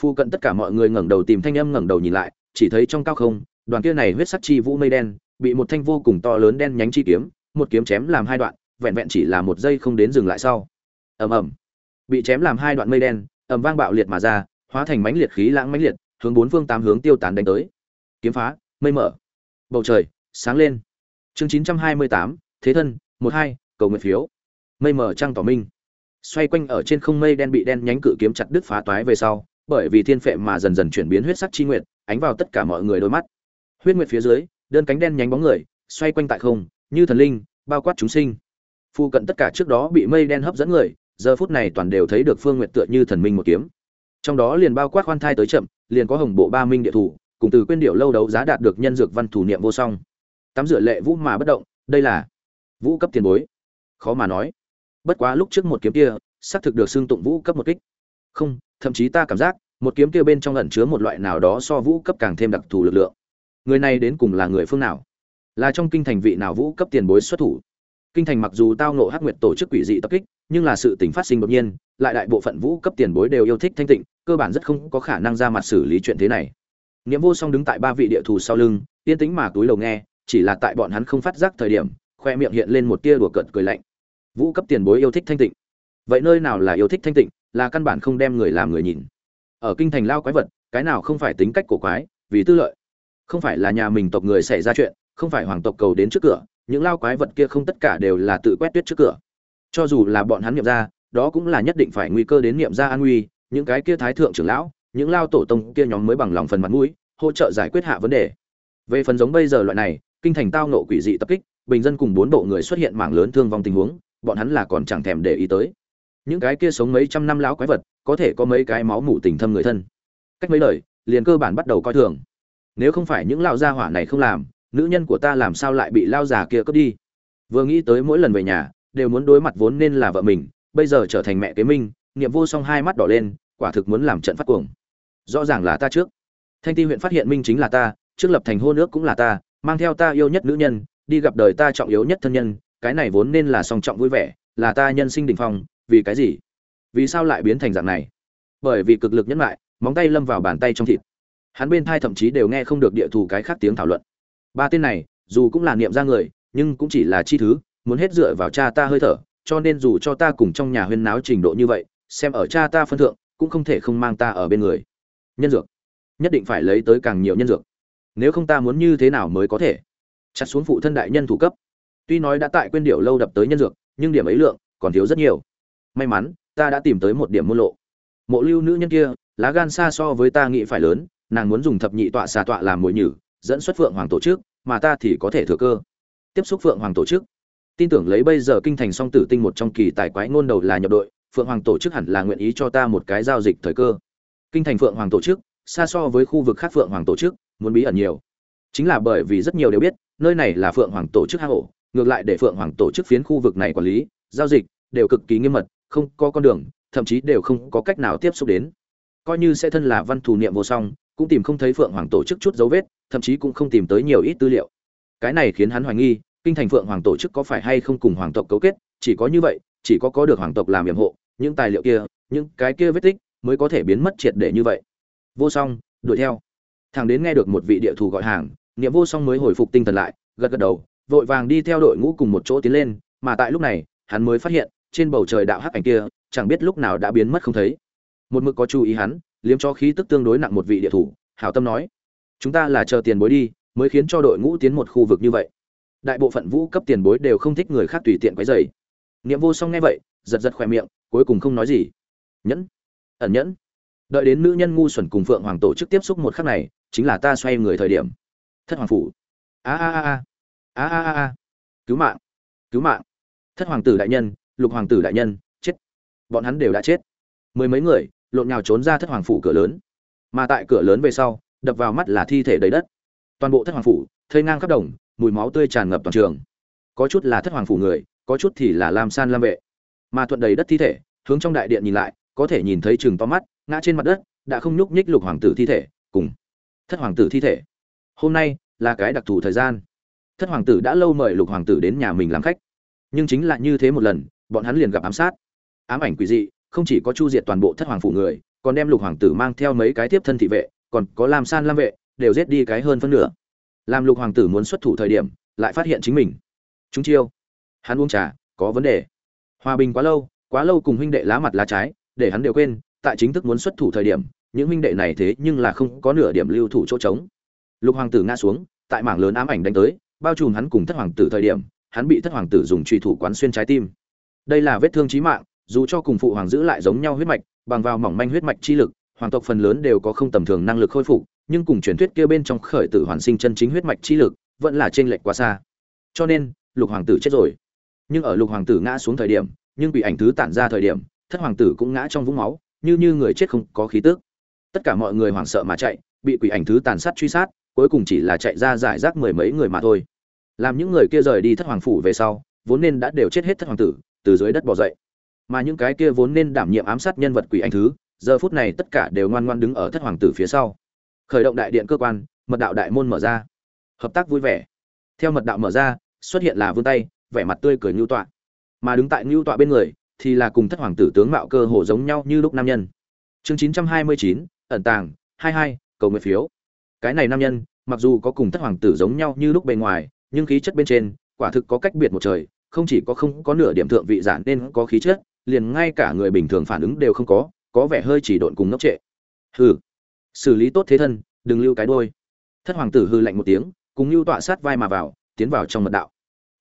Phu cận tất cả mọi người ngẩng đầu tìm thanh âm ngẩng đầu nhìn lại, chỉ thấy trong cao không, đoàn kia này huyết sắc chi vũ mây đen, bị một thanh vô cùng to lớn đen nhánh chi kiếm, một kiếm chém làm hai đoạn, vẹn vẹn chỉ là một giây không đến dừng lại sau. Ầm ầm. Bị chém làm hai đoạn mây đen, ầm vang bạo liệt mà ra, hóa thành mãnh liệt khí lãng mãnh liệt, hướng bốn phương tám hướng tiêu tán đánh tới. Kiếm phá, mây mở. Bầu trời, sáng lên. Chương chín trăm hai mươi tám, thế thân, một hai, cầu nguyện phiếu. Mây mở trăng tỏ minh. Xoay quanh ở trên không mây đen bị đen nhánh cự kiếm chặt đứt phá toái về sau bởi vì thiên phệ mà dần dần chuyển biến huyết sắc chi nguyệt, ánh vào tất cả mọi người đôi mắt. Huyết nguyệt phía dưới, đơn cánh đen nhánh bóng người, xoay quanh tại không, như thần linh, bao quát chúng sinh. Phu cận tất cả trước đó bị mây đen hấp dẫn người, giờ phút này toàn đều thấy được phương nguyệt tựa như thần minh một kiếm. Trong đó liền bao quát khoan thai tới chậm, liền có hồng bộ ba minh địa thủ, cùng từ quên điệu lâu đấu giá đạt được nhân dược văn thủ niệm vô song. Tắm rửa lệ vũ mà bất động, đây là vũ cấp tiền bối. Khó mà nói. Bất quá lúc trước một kiếm kia, xác thực được xương tụng vũ cấp một kích không, thậm chí ta cảm giác, một kiếm kia bên trong ẩn chứa một loại nào đó so vũ cấp càng thêm đặc thù lực lượng. Người này đến cùng là người phương nào? Là trong kinh thành vị nào vũ cấp tiền bối xuất thủ? Kinh thành mặc dù tao nộ hắc nguyệt tổ chức quỷ dị tập kích, nhưng là sự tình phát sinh đột nhiên, lại đại bộ phận vũ cấp tiền bối đều yêu thích thanh tịnh, cơ bản rất không có khả năng ra mặt xử lý chuyện thế này. Niệm vô song đứng tại ba vị địa thù sau lưng, yên tĩnh mà túi lầu nghe, chỉ là tại bọn hắn không phát giác thời điểm, khoe miệng hiện lên một tia đùa cợt cười lạnh. Vũ cấp tiền bối yêu thích thanh tịnh. Vậy nơi nào là yêu thích thanh tịnh? Là căn bản không đem người làm người nhìn. Ở kinh thành lao quái vật, cái nào không phải tính cách cổ quái, vì tư lợi. Không phải là nhà mình tộc người xảy ra chuyện, không phải hoàng tộc cầu đến trước cửa, những lao quái vật kia không tất cả đều là tự quét tuyết trước cửa. Cho dù là bọn hắn niệm ra, đó cũng là nhất định phải nguy cơ đến niệm ra an nguy, những cái kia thái thượng trưởng lão, những lao tổ tông kia nhóm mới bằng lòng phần mặt mũi, hỗ trợ giải quyết hạ vấn đề. Về phần giống bây giờ loại này, kinh thành tao nộ quỷ dị tập kích, bình dân cùng bốn bộ người xuất hiện mảng lớn thương vong tình huống, bọn hắn là còn chẳng thèm để ý tới những cái kia sống mấy trăm năm lão quái vật, có thể có mấy cái máu mủ tình thâm người thân. Cách mấy lời liền cơ bản bắt đầu coi thường. Nếu không phải những lão gia hỏa này không làm, nữ nhân của ta làm sao lại bị lao già kia cướp đi? Vừa nghĩ tới mỗi lần về nhà, đều muốn đối mặt vốn nên là vợ mình, bây giờ trở thành mẹ kế minh, niệm vô song hai mắt đỏ lên, quả thực muốn làm trận phát cuồng. Rõ ràng là ta trước. Thanh ti huyện phát hiện minh chính là ta, trước lập thành hôn ước cũng là ta, mang theo ta yêu nhất nữ nhân, đi gặp đời ta trọng yếu nhất thân nhân, cái này vốn nên là song trọng vui vẻ, là ta nhân sinh đỉnh phong vì cái gì? Vì sao lại biến thành dạng này? Bởi vì cực lực nhẫn lại móng tay lâm vào bàn tay trong thịt. Hắn bên thai thậm chí đều nghe không được địa thù cái khác tiếng thảo luận. Ba tên này, dù cũng là niệm ra người, nhưng cũng chỉ là chi thứ, muốn hết dựa vào cha ta hơi thở, cho nên dù cho ta cùng trong nhà huyên náo trình độ như vậy, xem ở cha ta phân thượng, cũng không thể không mang ta ở bên người. Nhân dược. Nhất định phải lấy tới càng nhiều nhân dược. Nếu không ta muốn như thế nào mới có thể? Chặt xuống phụ thân đại nhân thủ cấp. Tuy nói đã tại quên điệu lâu đập tới nhân dược, nhưng điểm ấy lượng còn thiếu rất nhiều may mắn, ta đã tìm tới một điểm môn lộ. Mộ lưu nữ nhân kia, lá gan xa so với ta nghĩ phải lớn, nàng muốn dùng thập nhị tọa xà tọa làm mồi nhử, dẫn xuất phượng hoàng tổ chức, mà ta thì có thể thừa cơ. Tiếp xúc phượng hoàng tổ chức. Tin tưởng lấy bây giờ kinh thành song tử tinh một trong kỳ tài quái ngôn đầu là nhập đội, phượng hoàng tổ chức hẳn là nguyện ý cho ta một cái giao dịch thời cơ. Kinh thành phượng hoàng tổ chức, xa so với khu vực khác phượng hoàng tổ chức, muốn bí ẩn nhiều. Chính là bởi vì rất nhiều đều biết, nơi này là phượng hoàng tổ chức hang ổ, ngược lại để phượng hoàng tổ chức phiến khu vực này quản lý, giao dịch, đều cực kỳ nghiêm mật không có con đường, thậm chí đều không có cách nào tiếp xúc đến. Coi như sẽ thân là văn thù niệm vô song, cũng tìm không thấy phượng hoàng tổ chức chút dấu vết, thậm chí cũng không tìm tới nhiều ít tư liệu. Cái này khiến hắn hoài nghi, kinh thành phượng hoàng tổ chức có phải hay không cùng hoàng tộc cấu kết, chỉ có như vậy, chỉ có có được hoàng tộc làm nhiệm hộ, những tài liệu kia, những cái kia vết tích mới có thể biến mất triệt để như vậy. Vô song, đuổi theo. Thằng đến nghe được một vị địa thủ gọi hàng, niệm vô song mới hồi phục tinh thần lại, gật gật đầu, vội vàng đi theo đội ngũ cùng một chỗ tiến lên, mà tại lúc này, hắn mới phát hiện trên bầu trời đạo hắc ảnh kia, chẳng biết lúc nào đã biến mất không thấy. Một mực có chú ý hắn, liếm cho khí tức tương đối nặng một vị địa thủ, hảo tâm nói, chúng ta là chờ tiền bối đi, mới khiến cho đội ngũ tiến một khu vực như vậy. Đại bộ phận vũ cấp tiền bối đều không thích người khác tùy tiện quấy dày niệm vô xong nghe vậy, giật giật khỏe miệng, cuối cùng không nói gì. Nhẫn, ẩn nhẫn. Đợi đến nữ nhân ngu xuẩn cùng phượng hoàng tổ chức tiếp xúc một khắc này, chính là ta xoay người thời điểm. Thất hoàng phủ. A a a. A a a a. Cứu mạng. Cứu mạng. Thất hoàng tử đại nhân lục hoàng tử đại nhân, chết. Bọn hắn đều đã chết. Mười mấy người, lộn nhào trốn ra thất hoàng phủ cửa lớn. Mà tại cửa lớn về sau, đập vào mắt là thi thể đầy đất. Toàn bộ thất hoàng phủ, thây ngang khắp đồng, mùi máu tươi tràn ngập toàn trường. Có chút là thất hoàng phủ người, có chút thì là lam san lam vệ. Mà thuận đầy đất thi thể, hướng trong đại điện nhìn lại, có thể nhìn thấy chừng to mắt, ngã trên mặt đất, đã không nhúc nhích lục hoàng tử thi thể, cùng thất hoàng tử thi thể. Hôm nay, là cái đặc thù thời gian. Thất hoàng tử đã lâu mời lục hoàng tử đến nhà mình làm khách. Nhưng chính là như thế một lần bọn hắn liền gặp ám sát. Ám ảnh quỷ dị, không chỉ có chu diệt toàn bộ thất hoàng phủ người, còn đem lục hoàng tử mang theo mấy cái tiếp thân thị vệ, còn có làm san lam vệ, đều giết đi cái hơn phân nửa. Làm lục hoàng tử muốn xuất thủ thời điểm, lại phát hiện chính mình. Chúng chiêu. Hắn uống trà, có vấn đề. Hòa bình quá lâu quá lâu cùng huynh đệ lá mặt lá trái, để hắn đều quên, tại chính thức muốn xuất thủ thời điểm, những huynh đệ này thế nhưng là không có nửa điểm lưu thủ chỗ trống. Lục hoàng tử ngã xuống, tại mảng lớn ám ảnh đánh tới, bao trùm hắn cùng thất hoàng tử thời điểm, hắn bị thất hoàng tử dùng truy thủ quán xuyên trái tim đây là vết thương chí mạng, dù cho cùng phụ hoàng giữ lại giống nhau huyết mạch, bằng vào mỏng manh huyết mạch chi lực, hoàng tộc phần lớn đều có không tầm thường năng lực khôi phục, nhưng cùng truyền thuyết kia bên trong khởi tử hoàn sinh chân chính huyết mạch chi lực, vẫn là trên lệch quá xa. Cho nên, lục hoàng tử chết rồi. Nhưng ở lục hoàng tử ngã xuống thời điểm, nhưng bị ảnh thứ tản ra thời điểm, thất hoàng tử cũng ngã trong vũng máu, như như người chết không có khí tức. Tất cả mọi người hoảng sợ mà chạy, bị quỷ ảnh thứ tàn sát truy sát, cuối cùng chỉ là chạy ra giải rác mười mấy người mà thôi. Làm những người kia rời đi thất hoàng phủ về sau, vốn nên đã đều chết hết thất hoàng tử từ dưới đất bò dậy. Mà những cái kia vốn nên đảm nhiệm ám sát nhân vật quỷ anh thứ, giờ phút này tất cả đều ngoan ngoan đứng ở thất hoàng tử phía sau. Khởi động đại điện cơ quan, mật đạo đại môn mở ra. Hợp tác vui vẻ. Theo mật đạo mở ra, xuất hiện là vươn tay, vẻ mặt tươi cười ngưu tọa. Mà đứng tại ngưu tọa bên người, thì là cùng thất hoàng tử tướng mạo cơ hồ giống nhau như lúc nam nhân. Chương chín trăm hai mươi chín, ẩn tàng, hai hai, cầu nguyện phiếu. Cái này nam nhân, mặc dù có cùng thất hoàng tử giống nhau như lúc bề ngoài, nhưng khí chất bên trên, quả thực có cách biệt một trời không chỉ có không có nửa điểm thượng vị giản nên có khí chất, liền ngay cả người bình thường phản ứng đều không có có vẻ hơi chỉ độn cùng ngốc trệ. Hừ, xử lý tốt thế thân, đừng lưu cái đuôi. thất hoàng tử hư lạnh một tiếng, cùng Nưu tọa sát vai mà vào, tiến vào trong mật đạo.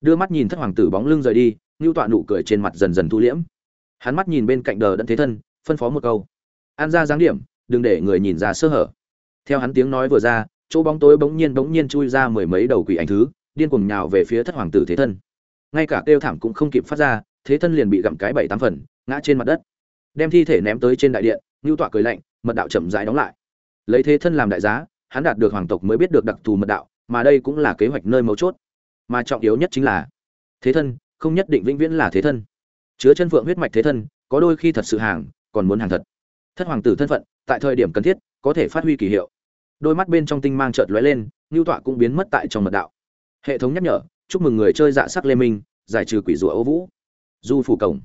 Đưa mắt nhìn thất hoàng tử bóng lưng rời đi Nưu tọa nụ cười trên mặt dần dần thu liễm. Hắn mắt nhìn bên cạnh đờ đẫn thế thân, phân phó một câu. An ra dáng điểm, đừng để người nhìn ra sơ hở. Theo hắn tiếng nói vừa ra, chỗ bóng tối bỗng nhiên bỗng nhiên chui ra mười mấy đầu quỷ ảnh thứ, điên cuồng nhào về phía thất hoàng tử thế thân ngay cả kêu thảm cũng không kịp phát ra, thế thân liền bị gặm cái bảy tám phần, ngã trên mặt đất. Đem thi thể ném tới trên đại điện ngưu tọa cười lạnh, mật đạo chậm rãi đóng lại. Lấy thế thân làm đại giá, hắn đạt được hoàng tộc mới biết được đặc thù mật đạo, mà đây cũng là kế hoạch nơi mấu chốt. Mà trọng yếu nhất chính là, thế thân, không nhất định vĩnh viễn là thế thân. Chứa chân phượng huyết mạch thế thân, có đôi khi thật sự hàng, còn muốn hàng thật. Thất hoàng tử thân phận, tại thời điểm cần thiết, có thể phát huy kỳ hiệu. Đôi mắt bên trong tinh mang chợt lóe lên ngưu tọa cũng biến mất tại trong mật đạo. Hệ thống nhắc nhở chúc mừng người chơi dạ sắc lê minh, giải trừ quỷ rùa ô vũ. Du phủ cổng.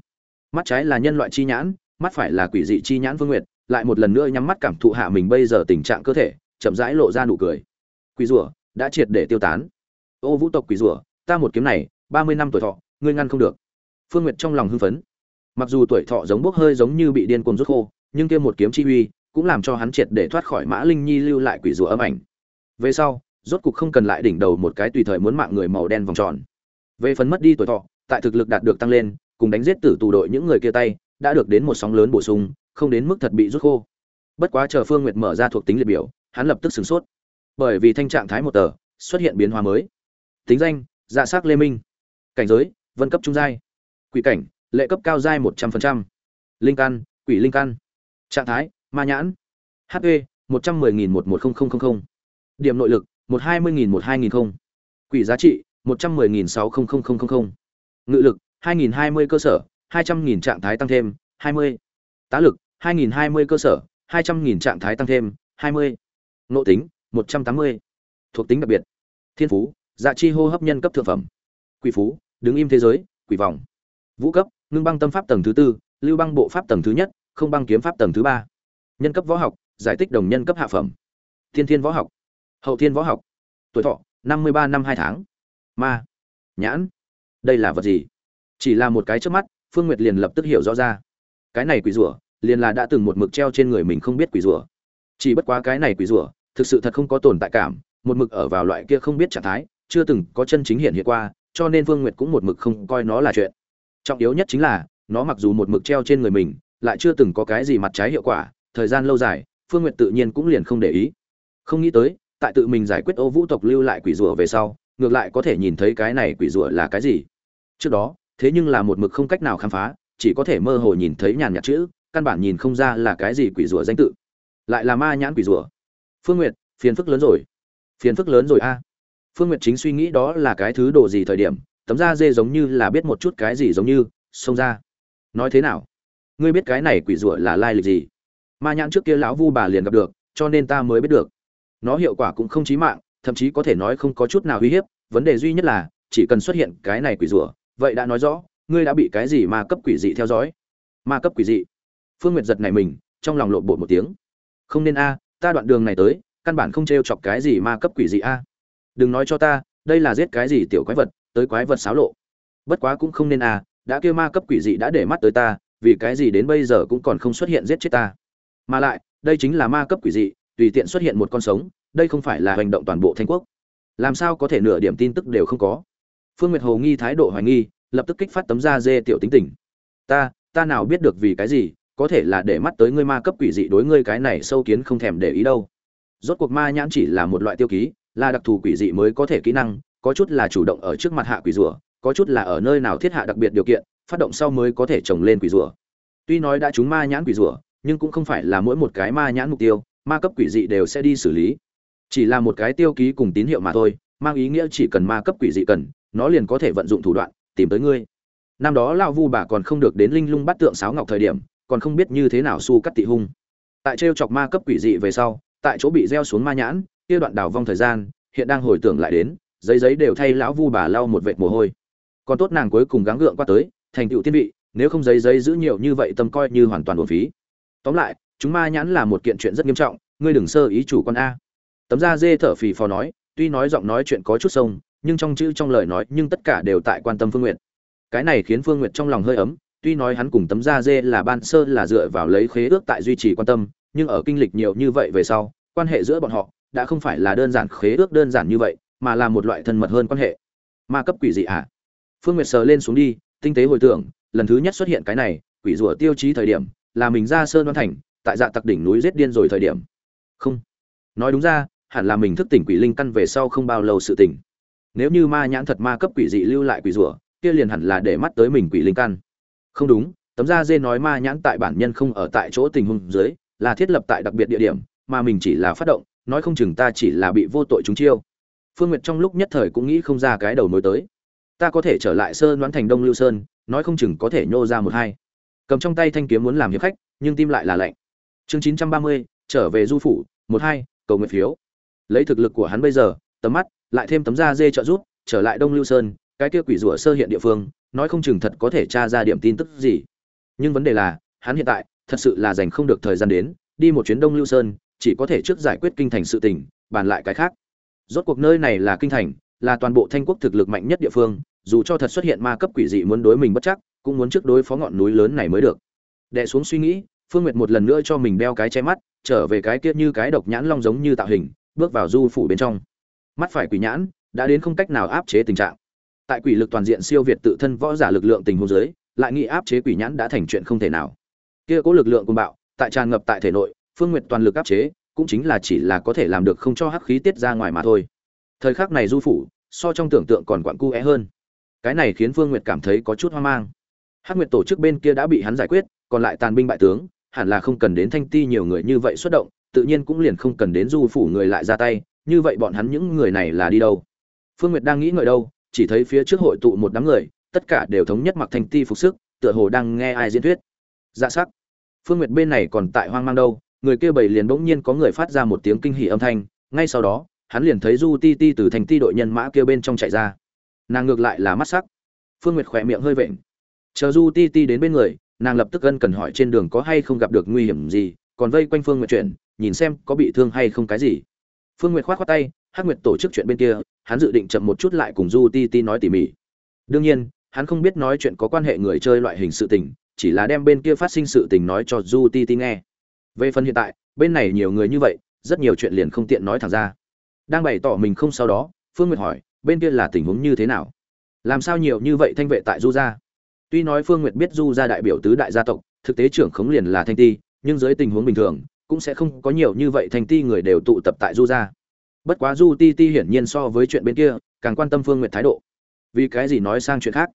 Mắt trái là nhân loại chi nhãn, mắt phải là quỷ dị chi nhãn vương nguyệt, lại một lần nữa nhắm mắt cảm thụ hạ mình bây giờ tình trạng cơ thể, chậm rãi lộ ra nụ cười. Quỷ rùa, đã triệt để tiêu tán. Ô vũ tộc quỷ rùa, ta một kiếm này, ba mươi năm tuổi thọ, ngươi ngăn không được. Phương nguyệt trong lòng hưng phấn. Mặc dù tuổi thọ giống bốc hơi giống như bị điên cuồng rút khô, nhưng kia một kiếm chi uy, cũng làm cho hắn triệt để thoát khỏi mã linh nhi lưu lại quỷ rùa âm ảnh. Về sau rốt cục không cần lại đỉnh đầu một cái tùy thời muốn mạng người màu đen vòng tròn. Về phần mất đi tuổi thọ, tại thực lực đạt được tăng lên, cùng đánh giết tử tù đội những người kia tay, đã được đến một sóng lớn bổ sung, không đến mức thật bị rút khô. Bất quá chờ phương nguyệt mở ra thuộc tính liệt biểu, hắn lập tức sửng sốt. Bởi vì thanh trạng thái một tờ, xuất hiện biến hóa mới. Tính danh dạ sắc lê minh. Cảnh giới, vân cấp trung giai. Quỷ cảnh, lệ cấp cao giai một trăm linh căn, quỷ linh căn. Trạng thái, ma nhãn. Hp một trăm mười nghìn một một không không không không. Điểm nội lực một hai mươi nghìn, một hai nghìn không. Quỷ giá trị, một trăm mười nghìn sáu không không không không không. Ngự lực 2020 cơ sở 200.000 trạng thái tăng thêm 20. tá lực 2020 cơ sở 200.000 trạng thái tăng thêm 20. nộ tính 180. thuộc tính đặc biệt. Thiên phú dạ chi hô hấp nhân cấp thượng phẩm. Quỷ phú, đứng im thế giới, quỷ vòng. Vũ cấp, ngưng băng tâm pháp tầng thứ tư, lưu băng bộ pháp tầng thứ nhất, không băng kiếm pháp tầng thứ ba. Nhân cấp võ học, giải tích đồng nhân cấp hạ phẩm. Thiên thiên võ học hậu thiên võ học. Tuổi thọ, năm mươi ba năm hai tháng. Ma. Nhãn. Đây là vật gì? Chỉ là một cái trước mắt, phương nguyệt liền lập tức hiểu rõ ra. Cái này quỷ rủa liền là đã từng một mực treo trên người mình không biết quỷ rủa chỉ bất quá cái này quỷ rủa thực sự thật không có tồn tại cảm, một mực ở vào loại kia không biết trạng thái, chưa từng có chân chính hiện hiện qua, cho nên phương nguyệt cũng một mực không coi nó là chuyện. Trọng yếu nhất chính là, nó mặc dù một mực treo trên người mình, lại chưa từng có cái gì mặt trái hiệu quả, thời gian lâu dài, phương nguyệt tự nhiên cũng liền không để ý. Không nghĩ tới tại tự mình giải quyết ô vũ tộc lưu lại quỷ rùa về sau, ngược lại có thể nhìn thấy cái này quỷ rùa là cái gì. Trước đó, thế nhưng là một mực không cách nào khám phá, chỉ có thể mơ hồ nhìn thấy nhàn nhạt chữ, căn bản nhìn không ra là cái gì quỷ rùa danh tự. Lại là ma nhãn quỷ rùa. phương nguyệt, phiền phức lớn rồi. Phiền phức lớn rồi a. Phương nguyệt chính suy nghĩ đó là cái thứ đồ gì thời điểm, tấm da dê giống như là biết một chút cái gì giống như, xông ra. Nói thế nào? Ngươi biết cái này quỷ rùa là lai lịch gì? Ma nhãn trước kia lão vu bà liền gặp được, cho nên ta mới biết được nó hiệu quả cũng không chí mạng, thậm chí có thể nói không có chút nào uy hiếp. Vấn đề duy nhất là, chỉ cần xuất hiện cái này quỷ rủa vậy đã nói rõ, ngươi đã bị cái gì ma cấp quỷ dị theo dõi? Ma cấp quỷ dị. Phương nguyệt giật này mình, trong lòng lộn bột một tiếng. Không nên a, ta đoạn đường này tới, căn bản không t r e o chọc cái gì ma cấp quỷ dị a. Đừng nói cho ta, đây là giết cái gì tiểu quái vật, tới quái vật xáo lộ. Bất quá cũng không nên a, đã kêu ma cấp quỷ dị đã để mắt tới ta, vì cái gì đến bây giờ cũng còn không xuất hiện giết chết ta. Mà lại, đây chính là ma cấp quỷ dị tùy tiện xuất hiện một con sống, đây không phải là hành động toàn bộ thanh quốc. Làm sao có thể nửa điểm tin tức đều không có? Phương nguyệt hồ nghi thái độ hoài nghi, lập tức kích phát tấm da dê tiểu tính tình. Ta ta nào biết được vì cái gì, có thể là để mắt tới ngươi ma cấp quỷ dị đối ngươi cái này sâu kiến không thèm để ý đâu. Rốt cuộc ma nhãn chỉ là một loại tiêu ký, là đặc thù quỷ dị mới có thể kỹ năng, có chút là chủ động ở trước mặt hạ quỷ rùa, có chút là ở nơi nào thiết hạ đặc biệt điều kiện, phát động sau mới có thể trồng lên quỷ rùa. Tuy nói đã trúng ma nhãn quỷ rùa, nhưng cũng không phải là mỗi một cái ma nhãn mục tiêu ma cấp quỷ dị đều sẽ đi xử lý. Chỉ là một cái tiêu ký cùng tín hiệu mà thôi, mang ý nghĩa chỉ cần ma cấp quỷ dị cần, nó liền có thể vận dụng thủ đoạn, tìm tới ngươi. Năm đó lao vu bà còn không được đến linh lung bắt tượng sáo ngọc thời điểm, còn không biết như thế nào su cắt tị hung. Tại trêu chọc ma cấp quỷ dị về sau, tại chỗ bị gieo xuống ma nhãn, kia đoạn đào vong thời gian, hiện đang hồi tưởng lại đến, giấy giấy đều thay lão vu bà lau một vệt mồ hôi. Còn tốt nàng cuối cùng gắng gượng qua tới, thành tựu tiên vị, nếu không giấy giấy giữ nhiều như vậy tâm coi như hoàn toàn uổng phí. Tóm lại chúng ma nhãn là một kiện chuyện rất nghiêm trọng, ngươi đừng sơ ý chủ con a. Tấm da dê thở phì phò nói, tuy nói giọng nói chuyện có chút sông, nhưng trong chữ trong lời nói, nhưng tất cả đều tại quan tâm phương nguyện cái này khiến phương nguyện trong lòng hơi ấm, tuy nói hắn cùng tấm da dê là ban sơ là dựa vào lấy khế ước tại duy trì quan tâm, nhưng ở kinh lịch nhiều như vậy về sau, quan hệ giữa bọn họ đã không phải là đơn giản khế ước đơn giản như vậy, mà là một loại thân mật hơn quan hệ. Ma cấp quỷ dị ạ à? phương nguyệt sờ lên xuống đi, tinh tế hồi tưởng, lần thứ nhất xuất hiện cái này, quỷ rủa tiêu chí thời điểm, là mình ra sơn đoan thành tại dạ tặc đỉnh núi giết điên rồi thời điểm. Không. Nói đúng ra, hẳn là mình thức tỉnh quỷ linh căn về sau không bao lâu sự tỉnh. Nếu như ma nhãn thật ma cấp quỷ dị lưu lại quỷ rủa, kia liền hẳn là để mắt tới mình quỷ linh căn. Không đúng, tấm da dê nói ma nhãn tại bản nhân không ở tại chỗ tình huống dưới, là thiết lập tại đặc biệt địa điểm, mà mình chỉ là phát động, nói không chừng ta chỉ là bị vô tội chúng chiêu. Phương nguyệt trong lúc nhất thời cũng nghĩ không ra cái đầu mối tới. Ta có thể trở lại sơn đoán thành đông lưu sơn, nói không chừng có thể nhô ra một hai. Cầm trong tay thanh kiếm muốn làm hiệp khách, nhưng tim lại là lạnh chương chín trăm ba mươi, trở về du phủ, một hai, cầu nguyện phiếu. Lấy thực lực của hắn bây giờ, tầm mắt, lại thêm tấm da dê trợ rút trở lại đông lưu sơn, cái kia quỷ rủa sơ hiện địa phương, nói không chừng thật có thể tra ra điểm tin tức gì. Nhưng vấn đề là, hắn hiện tại, thật sự là dành không được thời gian đến, đi một chuyến đông lưu sơn, chỉ có thể trước giải quyết kinh thành sự tình, bàn lại cái khác. Rốt cuộc nơi này là kinh thành, là toàn bộ thanh quốc thực lực mạnh nhất địa phương, dù cho thật xuất hiện ma cấp quỷ dị muốn đối mình bất chắc, cũng muốn trước đối phó ngọn núi lớn này mới được. Đệ xuống suy nghĩ phương nguyệt một lần nữa cho mình đeo cái che mắt, trở về cái kia như cái độc nhãn long giống như tạo hình, bước vào du phủ bên trong. Mắt phải quỷ nhãn, đã đến không cách nào áp chế tình trạng. Tại quỷ lực toàn diện siêu việt tự thân võ giả lực lượng tình huống dưới, lại nghĩ áp chế quỷ nhãn đã thành chuyện không thể nào. Kia cố lực lượng cuồng bạo, tại tràn ngập tại thể nội, phương nguyệt toàn lực áp chế, cũng chính là chỉ là có thể làm được không cho hắc khí tiết ra ngoài mà thôi. Thời khắc này du phủ, so trong tưởng tượng còn quặn cu é hơn. Cái này khiến phương nguyệt cảm thấy có chút hoang mang. Hắc nguyệt tổ chức bên kia đã bị hắn giải quyết, còn lại tàn binh bại tướng hẳn là không cần đến thanh ti nhiều người như vậy xuất động, tự nhiên cũng liền không cần đến du phủ người lại ra tay, như vậy bọn hắn những người này là đi đâu? Phương nguyệt đang nghĩ ngợi đâu, chỉ thấy phía trước hội tụ một đám người, tất cả đều thống nhất mặc thanh ti phục sức, tựa hồ đang nghe ai diễn thuyết. Dạ sắc. Phương nguyệt bên này còn tại hoang mang đâu, người kia bảy liền bỗng nhiên có người phát ra một tiếng kinh hỉ âm thanh, ngay sau đó, hắn liền thấy du ti ti từ thành ti đội nhân mã kia bên trong chạy ra. Nàng ngược lại là mắt sắc. Phương nguyệt khỏe miệng hơi vện. Chờ du ti ti đến bên người nàng lập tức ân cần hỏi trên đường có hay không gặp được nguy hiểm gì, còn vây quanh phương nguyệt chuyện nhìn xem có bị thương hay không cái gì. Phương nguyệt khoát khoát tay, hắc nguyệt tổ chức chuyện bên kia, hắn dự định chậm một chút lại cùng du ti ti nói tỉ mỉ. Đương nhiên, hắn không biết nói chuyện có quan hệ người chơi loại hình sự tình, chỉ là đem bên kia phát sinh sự tình nói cho du ti ti nghe. Về phần hiện tại, bên này nhiều người như vậy, rất nhiều chuyện liền không tiện nói thẳng ra. Đang bày tỏ mình không sau đó, phương nguyệt hỏi, bên kia là tình huống như thế nào? Làm sao nhiều như vậy thanh vệ tại du gia? Tuy nói phương nguyệt biết du gia đại biểu tứ đại gia tộc, thực tế trưởng khống liền là thanh ti, nhưng dưới tình huống bình thường, cũng sẽ không có nhiều như vậy thanh ti người đều tụ tập tại du gia. Bất quá du ti ti hiển nhiên so với chuyện bên kia, càng quan tâm phương nguyệt thái độ. Vì cái gì nói sang chuyện khác?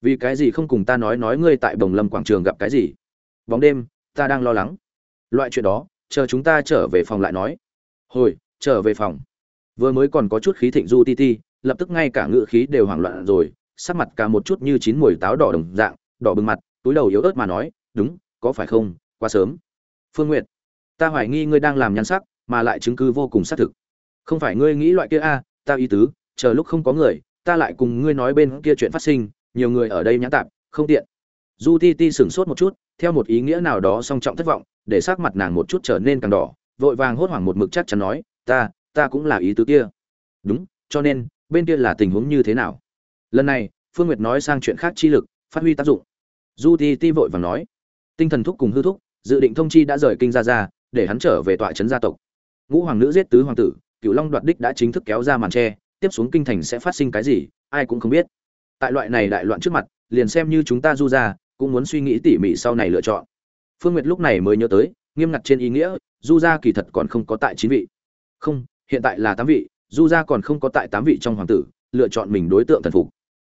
Vì cái gì không cùng ta nói nói ngươi tại bồng lâm quảng trường gặp cái gì? Bóng đêm, ta đang lo lắng. Loại chuyện đó, chờ chúng ta trở về phòng lại nói. Hồi, trở về phòng. Vừa mới còn có chút khí thịnh du ti ti, lập tức ngay cả ngự khí đều hoảng loạn rồi sắc mặt cả một chút như chín mùi táo đỏ đồng dạng đỏ bừng mặt túi đầu yếu ớt mà nói đúng có phải không? Quá sớm. Phương n g u y ệ t ta hoài nghi ngươi đang làm nhan sắc mà lại chứng cứ vô cùng xác thực. Không phải ngươi nghĩ loại kia a à, ta ý tứ chờ lúc không có người ta lại cùng ngươi nói bên kia chuyện phát sinh nhiều người ở đây nhã tạp không tiện. Du ti ti sửng sốt một chút theo một ý nghĩa nào đó song trọng thất vọng để sắc mặt nàng một chút trở nên càng đỏ vội vàng hốt hoảng một mực chắc chắn nói ta ta cũng là ý tứ kia. Đúng cho nên bên kia là tình huống như thế nào? Lần này, phương nguyệt nói sang chuyện khác chi lực, phát huy tác dụng. Du ti ti vội vàng nói, tinh thần thúc cùng hư thúc, dự định thông chi đã rời kinh ra ra để hắn trở về tọa trấn gia tộc. Ngũ hoàng nữ giết tứ hoàng tử cựu long đoạt đích đã chính thức kéo ra màn tre, tiếp xuống kinh thành sẽ phát sinh cái gì, ai cũng không biết. Tại loại này đại loạn trước mặt, liền xem như chúng ta du ra cũng muốn suy nghĩ tỉ mỉ sau này lựa chọn. Phương nguyệt lúc này mới nhớ tới, nghiêm ngặt trên ý nghĩa, du gia kỳ thật còn không có tại chín vị. Không, hiện tại là tám vị, du gia còn không có tại tám vị trong hoàng tử, lựa chọn mình đối tượng thần phục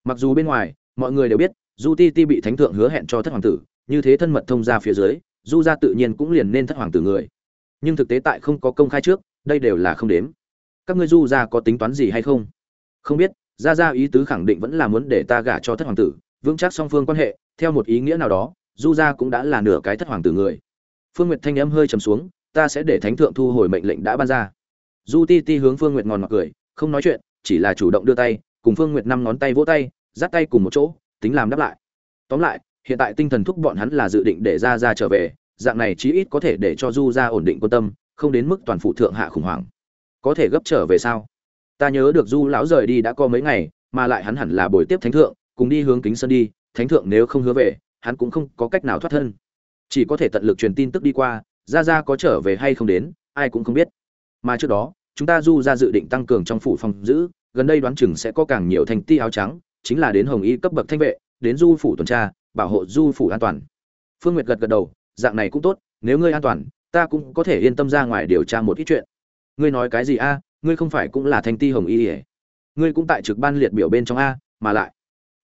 mặc dù bên ngoài, mọi người đều biết du ti ti bị thánh thượng hứa hẹn cho thất hoàng tử, như thế thân mật thông ra phía dưới du gia tự nhiên cũng liền nên thất hoàng tử người. Nhưng thực tế tại không có công khai trước, đây đều là không đếm. Các ngươi du gia có tính toán gì hay không? Không biết, gia gia ý tứ khẳng định vẫn là muốn để ta gả cho thất hoàng tử, vững chắc song phương quan hệ, theo một ý nghĩa nào đó du gia cũng đã là nửa cái thất hoàng tử người. Phương nguyệt thanh âm hơi trầm xuống, ta sẽ để thánh thượng thu hồi mệnh lệnh đã ban ra. Du ti ti hướng phương nguyệt ngòn mặc cười, không nói chuyện, chỉ là chủ động đưa tay cùng phương nguyệt năm ngón tay vỗ tay giắt tay cùng một chỗ, tính làm đáp lại. Tóm lại, hiện tại tinh thần thúc bọn hắn là dự định để ra ra trở về, dạng này chí ít có thể để cho du gia ổn định quân tâm, không đến mức toàn phụ thượng hạ khủng hoảng. Có thể gấp trở về sao? Ta nhớ được du lão rời đi đã có mấy ngày, mà lại hắn hẳn là buổi tiếp thánh thượng, cùng đi hướng kính sơn đi, thánh thượng nếu không hứa về, hắn cũng không có cách nào thoát thân. Chỉ có thể tận lực truyền tin tức đi qua ra ra có trở về hay không đến, ai cũng không biết. Mà trước đó, chúng ta du gia dự định tăng cường trong phủ phòng giữ gần đây đoán chừng sẽ có càng nhiều thành ti áo trắng, chính là đến hồng y cấp bậc thanh vệ, đến du phủ tuần tra, bảo hộ du phủ an toàn. Phương nguyệt gật gật đầu, dạng này cũng tốt, nếu ngươi an toàn, ta cũng có thể yên tâm ra ngoài điều tra một ít chuyện. Ngươi nói cái gì a? Ngươi không phải cũng là thanh ti hồng y à? ngươi cũng tại trực ban liệt biểu bên trong a, mà lại.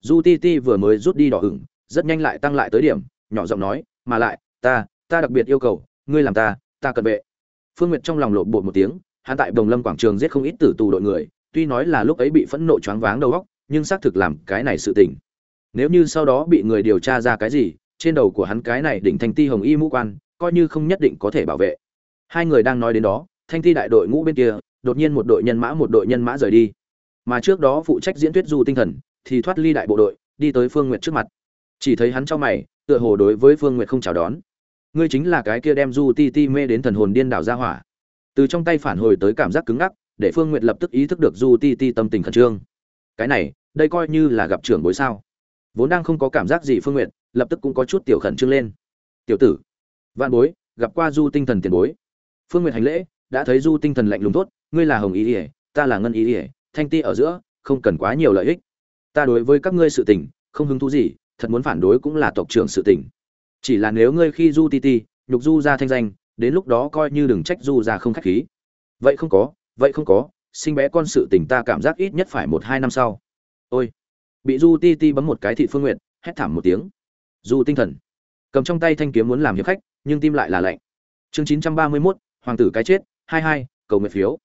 Du ti ti vừa mới rút đi đỏ ửng rất nhanh lại tăng lại tới điểm, nhỏ giọng nói, mà lại, ta ta đặc biệt yêu cầu, ngươi làm ta ta cần vệ. Phương nguyệt trong lòng lộn bột một tiếng, hắn tại đồng lâm quảng trường giết không ít tử tù đội người tuy nói là lúc ấy bị phẫn nộ choáng váng đầu óc, nhưng xác thực làm cái này sự tình. Nếu như sau đó bị người điều tra ra cái gì, trên đầu của hắn cái này đỉnh thanh ti hồng y mũ quan, coi như không nhất định có thể bảo vệ. Hai người đang nói đến đó, thanh ti đại đội ngũ bên kia, đột nhiên một đội nhân mã một đội nhân mã rời đi. Mà trước đó phụ trách diễn thuyết du tinh thần, thì thoát ly đại bộ đội, đi tới phương nguyệt trước mặt. Chỉ thấy hắn cho mày, tựa hồ đối với phương nguyệt không chào đón. Ngươi chính là cái kia đem du ti ti mê đến thần hồn điên đảo ra hỏa. Từ trong tay phản hồi tới cảm giác cứng ngắc để phương nguyệt lập tức ý thức được du ti ti tâm tình khẩn trương. Cái này, đây coi như là gặp trưởng bối sao? Vốn đang không có cảm giác gì phương nguyệt, lập tức cũng có chút tiểu khẩn trương lên. Tiểu tử, vạn bối, gặp qua du tinh thần tiền bối. Phương nguyệt hành lễ, đã thấy du tinh thần lạnh lùng tốt ngươi là hồng ý ỉa ta là ngân ý ỉa thanh ti ở giữa, không cần quá nhiều lợi ích. Ta đối với các ngươi sự tình, không hứng thú gì, thật muốn phản đối cũng là tộc trưởng sự tình. Chỉ là nếu ngươi khi du ti ti, nhục du ra thanh danh, đến lúc đó coi như đừng trách du ra không khách khí. Vậy không có vậy không có, sinh bé con sự tình ta cảm giác ít nhất phải một hai năm sau. Ôi, bị du ti ti bấm một cái thị phương nguyện hét thảm một tiếng. Du tinh thần. Cầm trong tay thanh kiếm muốn làm hiệp khách, nhưng tim lại là lạnh. Chương chín trăm ba mươi mốt, hoàng tử cái chết, hai hai, cầu nguyện phiếu.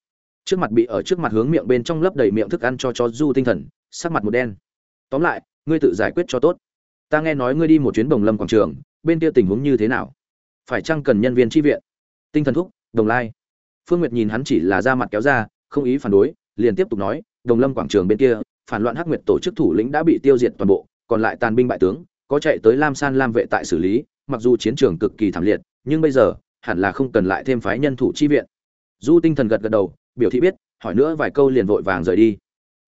Trước mặt bị ở trước mặt hướng miệng bên trong lấp đầy miệng thức ăn cho chó du tinh thần, sắc mặt một đen. Tóm lại, ngươi tự giải quyết cho tốt. Ta nghe nói ngươi đi một chuyến đồng lâm quảng trường, bên kia tình huống như thế nào? Phải chăng cần nhân viên tri viện? Tinh thần thúc đồng lai phương nguyệt nhìn hắn chỉ là ra mặt kéo ra, không ý phản đối, liền tiếp tục nói, đồng lâm quảng trường bên kia, phản loạn hắc nguyệt tổ chức thủ lĩnh đã bị tiêu diệt toàn bộ, còn lại tàn binh bại tướng, có chạy tới lam san lam vệ tại xử lý, mặc dù chiến trường cực kỳ thảm liệt, nhưng bây giờ, hẳn là không cần lại thêm phái nhân thủ chi viện. Du tinh thần gật gật đầu, biểu thị biết, hỏi nữa vài câu liền vội vàng rời đi.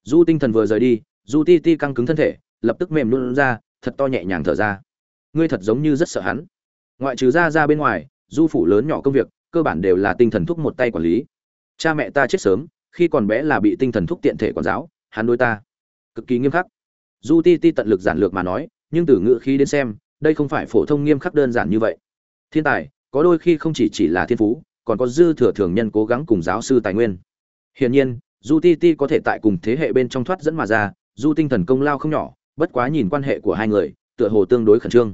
Du tinh thần vừa rời đi, du ti ti căng cứng thân thể, lập tức mềm luôn ra, thật to nhẹ nhàng thở ra. Ngươi thật giống như rất sợ hắn. Ngoại trừ ra ra bên ngoài, du phủ lớn nhỏ công việc cơ bản đều là tinh thần thúc một tay quản lý. Cha mẹ ta chết sớm, khi còn bé là bị tinh thần thúc tiện thể quản giáo, hắn đối ta. Cực kỳ nghiêm khắc. Du ti ti tận lực giản lược mà nói, nhưng từ ngữ khí đến xem, đây không phải phổ thông nghiêm khắc đơn giản như vậy. Thiên tài, có đôi khi không chỉ chỉ là thiên phú, còn có dư thừa thường nhân cố gắng cùng giáo sư tài nguyên. Hiển nhiên du ti ti có thể tại cùng thế hệ bên trong thoát dẫn mà ra du tinh thần công lao không nhỏ, bất quá nhìn quan hệ của hai người, tựa hồ tương đối khẩn trương.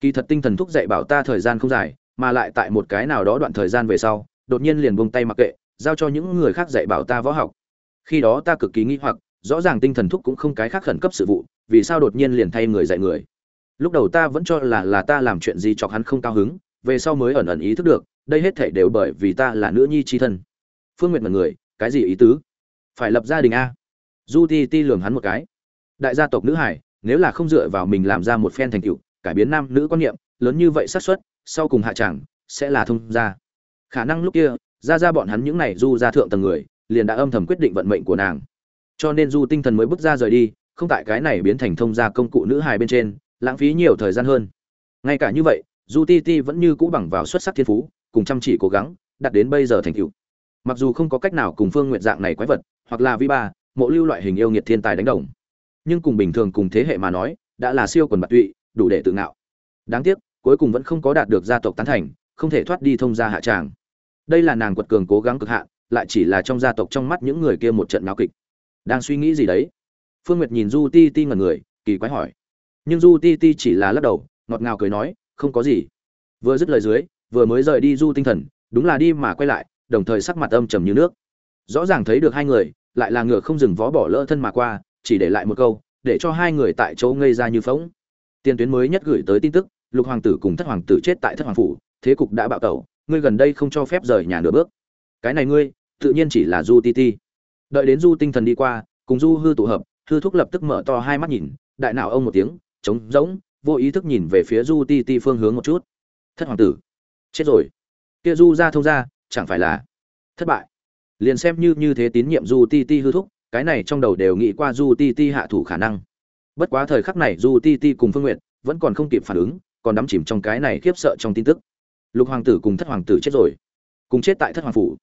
Kỳ thật tinh thần thúc dạy bảo ta thời gian không dài mà lại tại một cái nào đó đoạn thời gian về sau, đột nhiên liền buông tay mặc kệ, giao cho những người khác dạy bảo ta võ học. Khi đó ta cực kỳ nghi hoặc, rõ ràng tinh thần thúc cũng không cái khác khẩn cấp sự vụ, vì sao đột nhiên liền thay người dạy người? Lúc đầu ta vẫn cho là là ta làm chuyện gì chọc hắn không cao hứng, về sau mới ẩn ẩn ý thức được, đây hết thảy đều bởi vì ta là nữ nhi chi thân. Phương nguyệt mật người, cái gì ý tứ? Phải lập gia đình a. Du ti ti lường hắn một cái. Đại gia tộc nữ hải, nếu là không dựa vào mình làm ra một phen thành tựu, cải biến nam nữ quan niệm, lớn như vậy xác suất sau cùng hạ chẳng sẽ là thông gia. Khả năng lúc kia ra ra bọn hắn những này du ra thượng tầng người, liền đã âm thầm quyết định vận mệnh của nàng. Cho nên du tinh thần mới bước ra rời đi, không tại cái này biến thành thông gia công cụ nữ hài bên trên, lãng phí nhiều thời gian hơn. Ngay cả như vậy, du ti ti vẫn như cũ bằng vào xuất sắc thiên phú, cùng chăm chỉ cố gắng, đạt đến bây giờ thành tựu. Mặc dù không có cách nào cùng phương nguyện dạng này quái vật, hoặc là vi ba, mộ lưu loại hình yêu nghiệt thiên tài đánh đồng. Nhưng cùng bình thường cùng thế hệ mà nói, đã là siêu quần bạc tụy, đủ để tự ngạo. Đáng tiếc cuối cùng vẫn không có đạt được gia tộc tán thành, không thể thoát đi thông gia hạ tràng. Đây là nàng quật cường cố gắng cực hạn, lại chỉ là trong gia tộc trong mắt những người kia một trận náo kịch. Đang suy nghĩ gì đấy? Phương nguyệt nhìn du ti ti ngẩn người, kỳ quái hỏi. Nhưng du ti ti chỉ là lắc đầu, ngọt ngào cười nói, không có gì. Vừa dứt lời dưới, vừa mới rời đi du tinh thần, đúng là đi mà quay lại, đồng thời sắc mặt âm trầm như nước. Rõ ràng thấy được hai người, lại là ngựa không dừng vó bỏ lỡ thân mà qua, chỉ để lại một câu, để cho hai người tại chỗ ngây ra như phóng tiền tuyến mới nhất gửi tới tin tức lục hoàng tử cùng thất hoàng tử chết tại thất hoàng phủ, thế cục đã bạo tẩu, ngươi gần đây không cho phép rời nhà nửa bước. Cái này ngươi, tự nhiên chỉ là du ti ti. Đợi đến du tinh thần đi qua, cùng du hư tụ hợp, hư thúc lập tức mở to hai mắt nhìn, đại nào ông một tiếng, trống rỗng, vô ý thức nhìn về phía du ti ti phương hướng một chút. Thất hoàng tử, chết rồi. Kia du ra thông ra chẳng phải là thất bại. Liền xem như như thế tín nhiệm du ti ti hư thúc, cái này trong đầu đều nghĩ qua du ti ti hạ thủ khả năng. Bất quá thời khắc này du ti ti cùng phương nguyện vẫn còn không kịp phản ứng còn đắm chìm trong cái này khiếp sợ trong tin tức. Lục hoàng tử cùng thất hoàng tử chết rồi. Cùng chết tại thất hoàng phủ.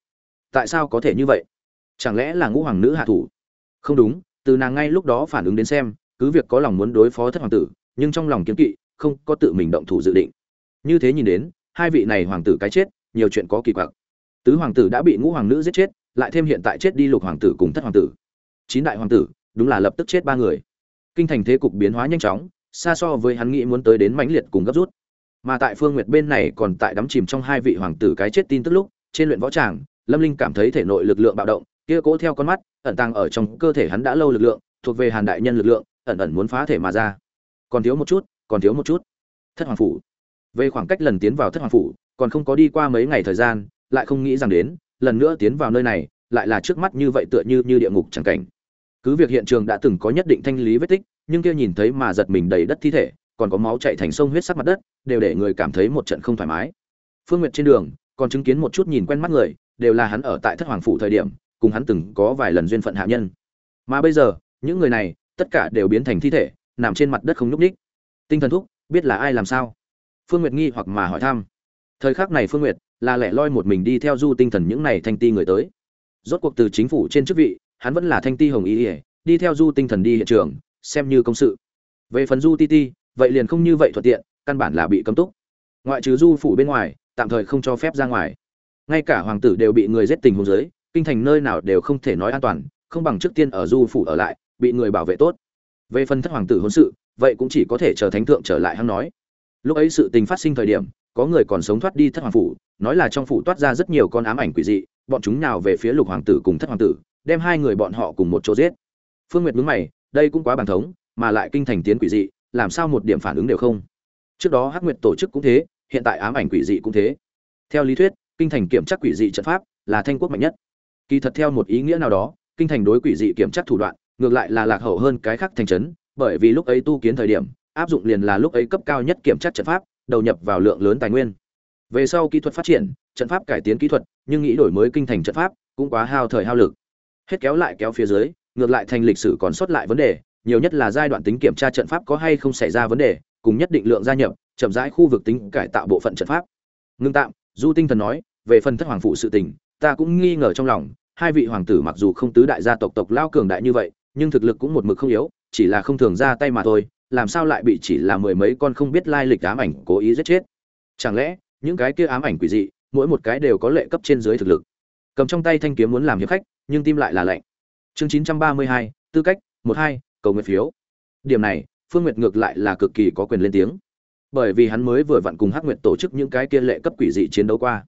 Tại sao có thể như vậy? Chẳng lẽ là ngũ hoàng nữ hạ thủ? Không đúng, từ nàng ngay lúc đó phản ứng đến xem, cứ việc có lòng muốn đối phó thất hoàng tử, nhưng trong lòng kiếm kỵ, không có tự mình động thủ dự định. Như thế nhìn đến, hai vị này hoàng tử cái chết, nhiều chuyện có kỳ quặc. Tứ hoàng tử đã bị ngũ hoàng nữ giết chết, lại thêm hiện tại chết đi lục hoàng tử cùng thất hoàng tử. Chín đại hoàng tử, đúng là lập tức chết ba người. Kinh thành thế cục biến hóa nhanh chóng xa so với hắn nghĩ muốn tới đến mãnh liệt cùng gấp rút. Mà tại phương nguyệt bên này còn tại đắm chìm trong hai vị hoàng tử cái chết tin tức lúc, trên luyện võ tràng, lâm linh cảm thấy thể nội lực lượng bạo động, kia cố theo con mắt, ẩn tàng ở trong cơ thể hắn đã lâu lực lượng, thuộc về hàn đại nhân lực lượng, ẩn ẩn muốn phá thể mà ra. Còn thiếu một chút, còn thiếu một chút. Thất hoàng phủ. Về khoảng cách lần tiến vào thất hoàng phủ, còn không có đi qua mấy ngày thời gian, lại không nghĩ rằng đến, lần nữa tiến vào nơi này, lại là trước mắt như vậy tựa như như địa ngục chẳng cảnh. Cứ việc hiện trường đã từng có nhất định thanh lý vết tích nhưng kia nhìn thấy mà giật mình đầy đất thi thể, còn có máu chạy thành sông huyết sắc mặt đất, đều để người cảm thấy một trận không thoải mái. Phương nguyệt trên đường, còn chứng kiến một chút nhìn quen mắt người, đều là hắn ở tại thất hoàng phủ thời điểm, cùng hắn từng có vài lần duyên phận hạ nhân. Mà bây giờ, những người này, tất cả đều biến thành thi thể, nằm trên mặt đất không nhúc ních tinh thần thúc, biết là ai làm sao? Phương nguyệt nghi hoặc mà hỏi thăm. Thời khắc này phương nguyệt, là lẻ loi một mình đi theo du tinh thần những này thanh ti người tới. Rốt cuộc từ chính phủ trên chức vị, hắn vẫn là thanh ti hồng ý ỉa đi theo du tinh thần đi hiện trường xem như công sự. Về phần du ti ti, vậy liền không như vậy thuận tiện, căn bản là bị cấm túc. Ngoại trừ du phủ bên ngoài, tạm thời không cho phép ra ngoài. Ngay cả hoàng tử đều bị người giết tình hôn giới kinh thành nơi nào đều không thể nói an toàn, không bằng trước tiên ở du phủ ở lại, bị người bảo vệ tốt. Về phần thất hoàng tử hôn sự, vậy cũng chỉ có thể chờ thánh thượng trở lại hắn nói. Lúc ấy sự tình phát sinh thời điểm, có người còn sống thoát đi thất hoàng phủ, nói là trong phủ toát ra rất nhiều con ám ảnh quỷ dị, bọn chúng nào về phía lục hoàng tử cùng thất hoàng tử, đem hai người bọn họ cùng một chỗ giết. Phương nguyệt mướn mày đây cũng quá bàn thống, mà lại kinh thành tiến quỷ dị, làm sao một điểm phản ứng đều không? Trước đó hắc nguyệt tổ chức cũng thế, hiện tại ám ảnh quỷ dị cũng thế. Theo lý thuyết, kinh thành kiểm tra quỷ dị trận pháp là thanh quốc mạnh nhất. Kỳ thật theo một ý nghĩa nào đó, kinh thành đối quỷ dị kiểm tra thủ đoạn, ngược lại là lạc hậu hơn cái khác thành trấn, bởi vì lúc ấy tu kiến thời điểm, áp dụng liền là lúc ấy cấp cao nhất kiểm tra trận pháp, đầu nhập vào lượng lớn tài nguyên. Về sau kỹ thuật phát triển, trận pháp cải tiến kỹ thuật, nhưng nghĩ đổi mới kinh thành trận pháp cũng quá hao thời hao lực. Hết kéo lại kéo phía dưới ngược lại thành lịch sử còn sót lại vấn đề, nhiều nhất là giai đoạn tính kiểm tra trận pháp có hay không xảy ra vấn đề, cùng nhất định lượng gia nhập, chậm rãi khu vực tính cải tạo bộ phận trận pháp. Ngưng tạm, du tinh thần nói, về phần thất hoàng phụ sự tình, ta cũng nghi ngờ trong lòng, hai vị hoàng tử mặc dù không tứ đại gia tộc tộc lao cường đại như vậy, nhưng thực lực cũng một mực không yếu, chỉ là không thường ra tay mà thôi, làm sao lại bị chỉ là mười mấy con không biết lai lịch ám ảnh cố ý giết chết? Chẳng lẽ, những cái kia ám ảnh quỷ dị, mỗi một cái đều có lệ cấp trên dưới thực lực? Cầm trong tay thanh kiếm muốn làm hiệp khách, nhưng tim lại là lạnh chương chín trăm ba mươi hai, tư cách, một hai, cầu nguyện phiếu. Điểm này, phương nguyệt ngược lại là cực kỳ có quyền lên tiếng. Bởi vì hắn mới vừa vặn cùng hắc nguyệt tổ chức những cái kia lệ cấp quỷ dị chiến đấu qua.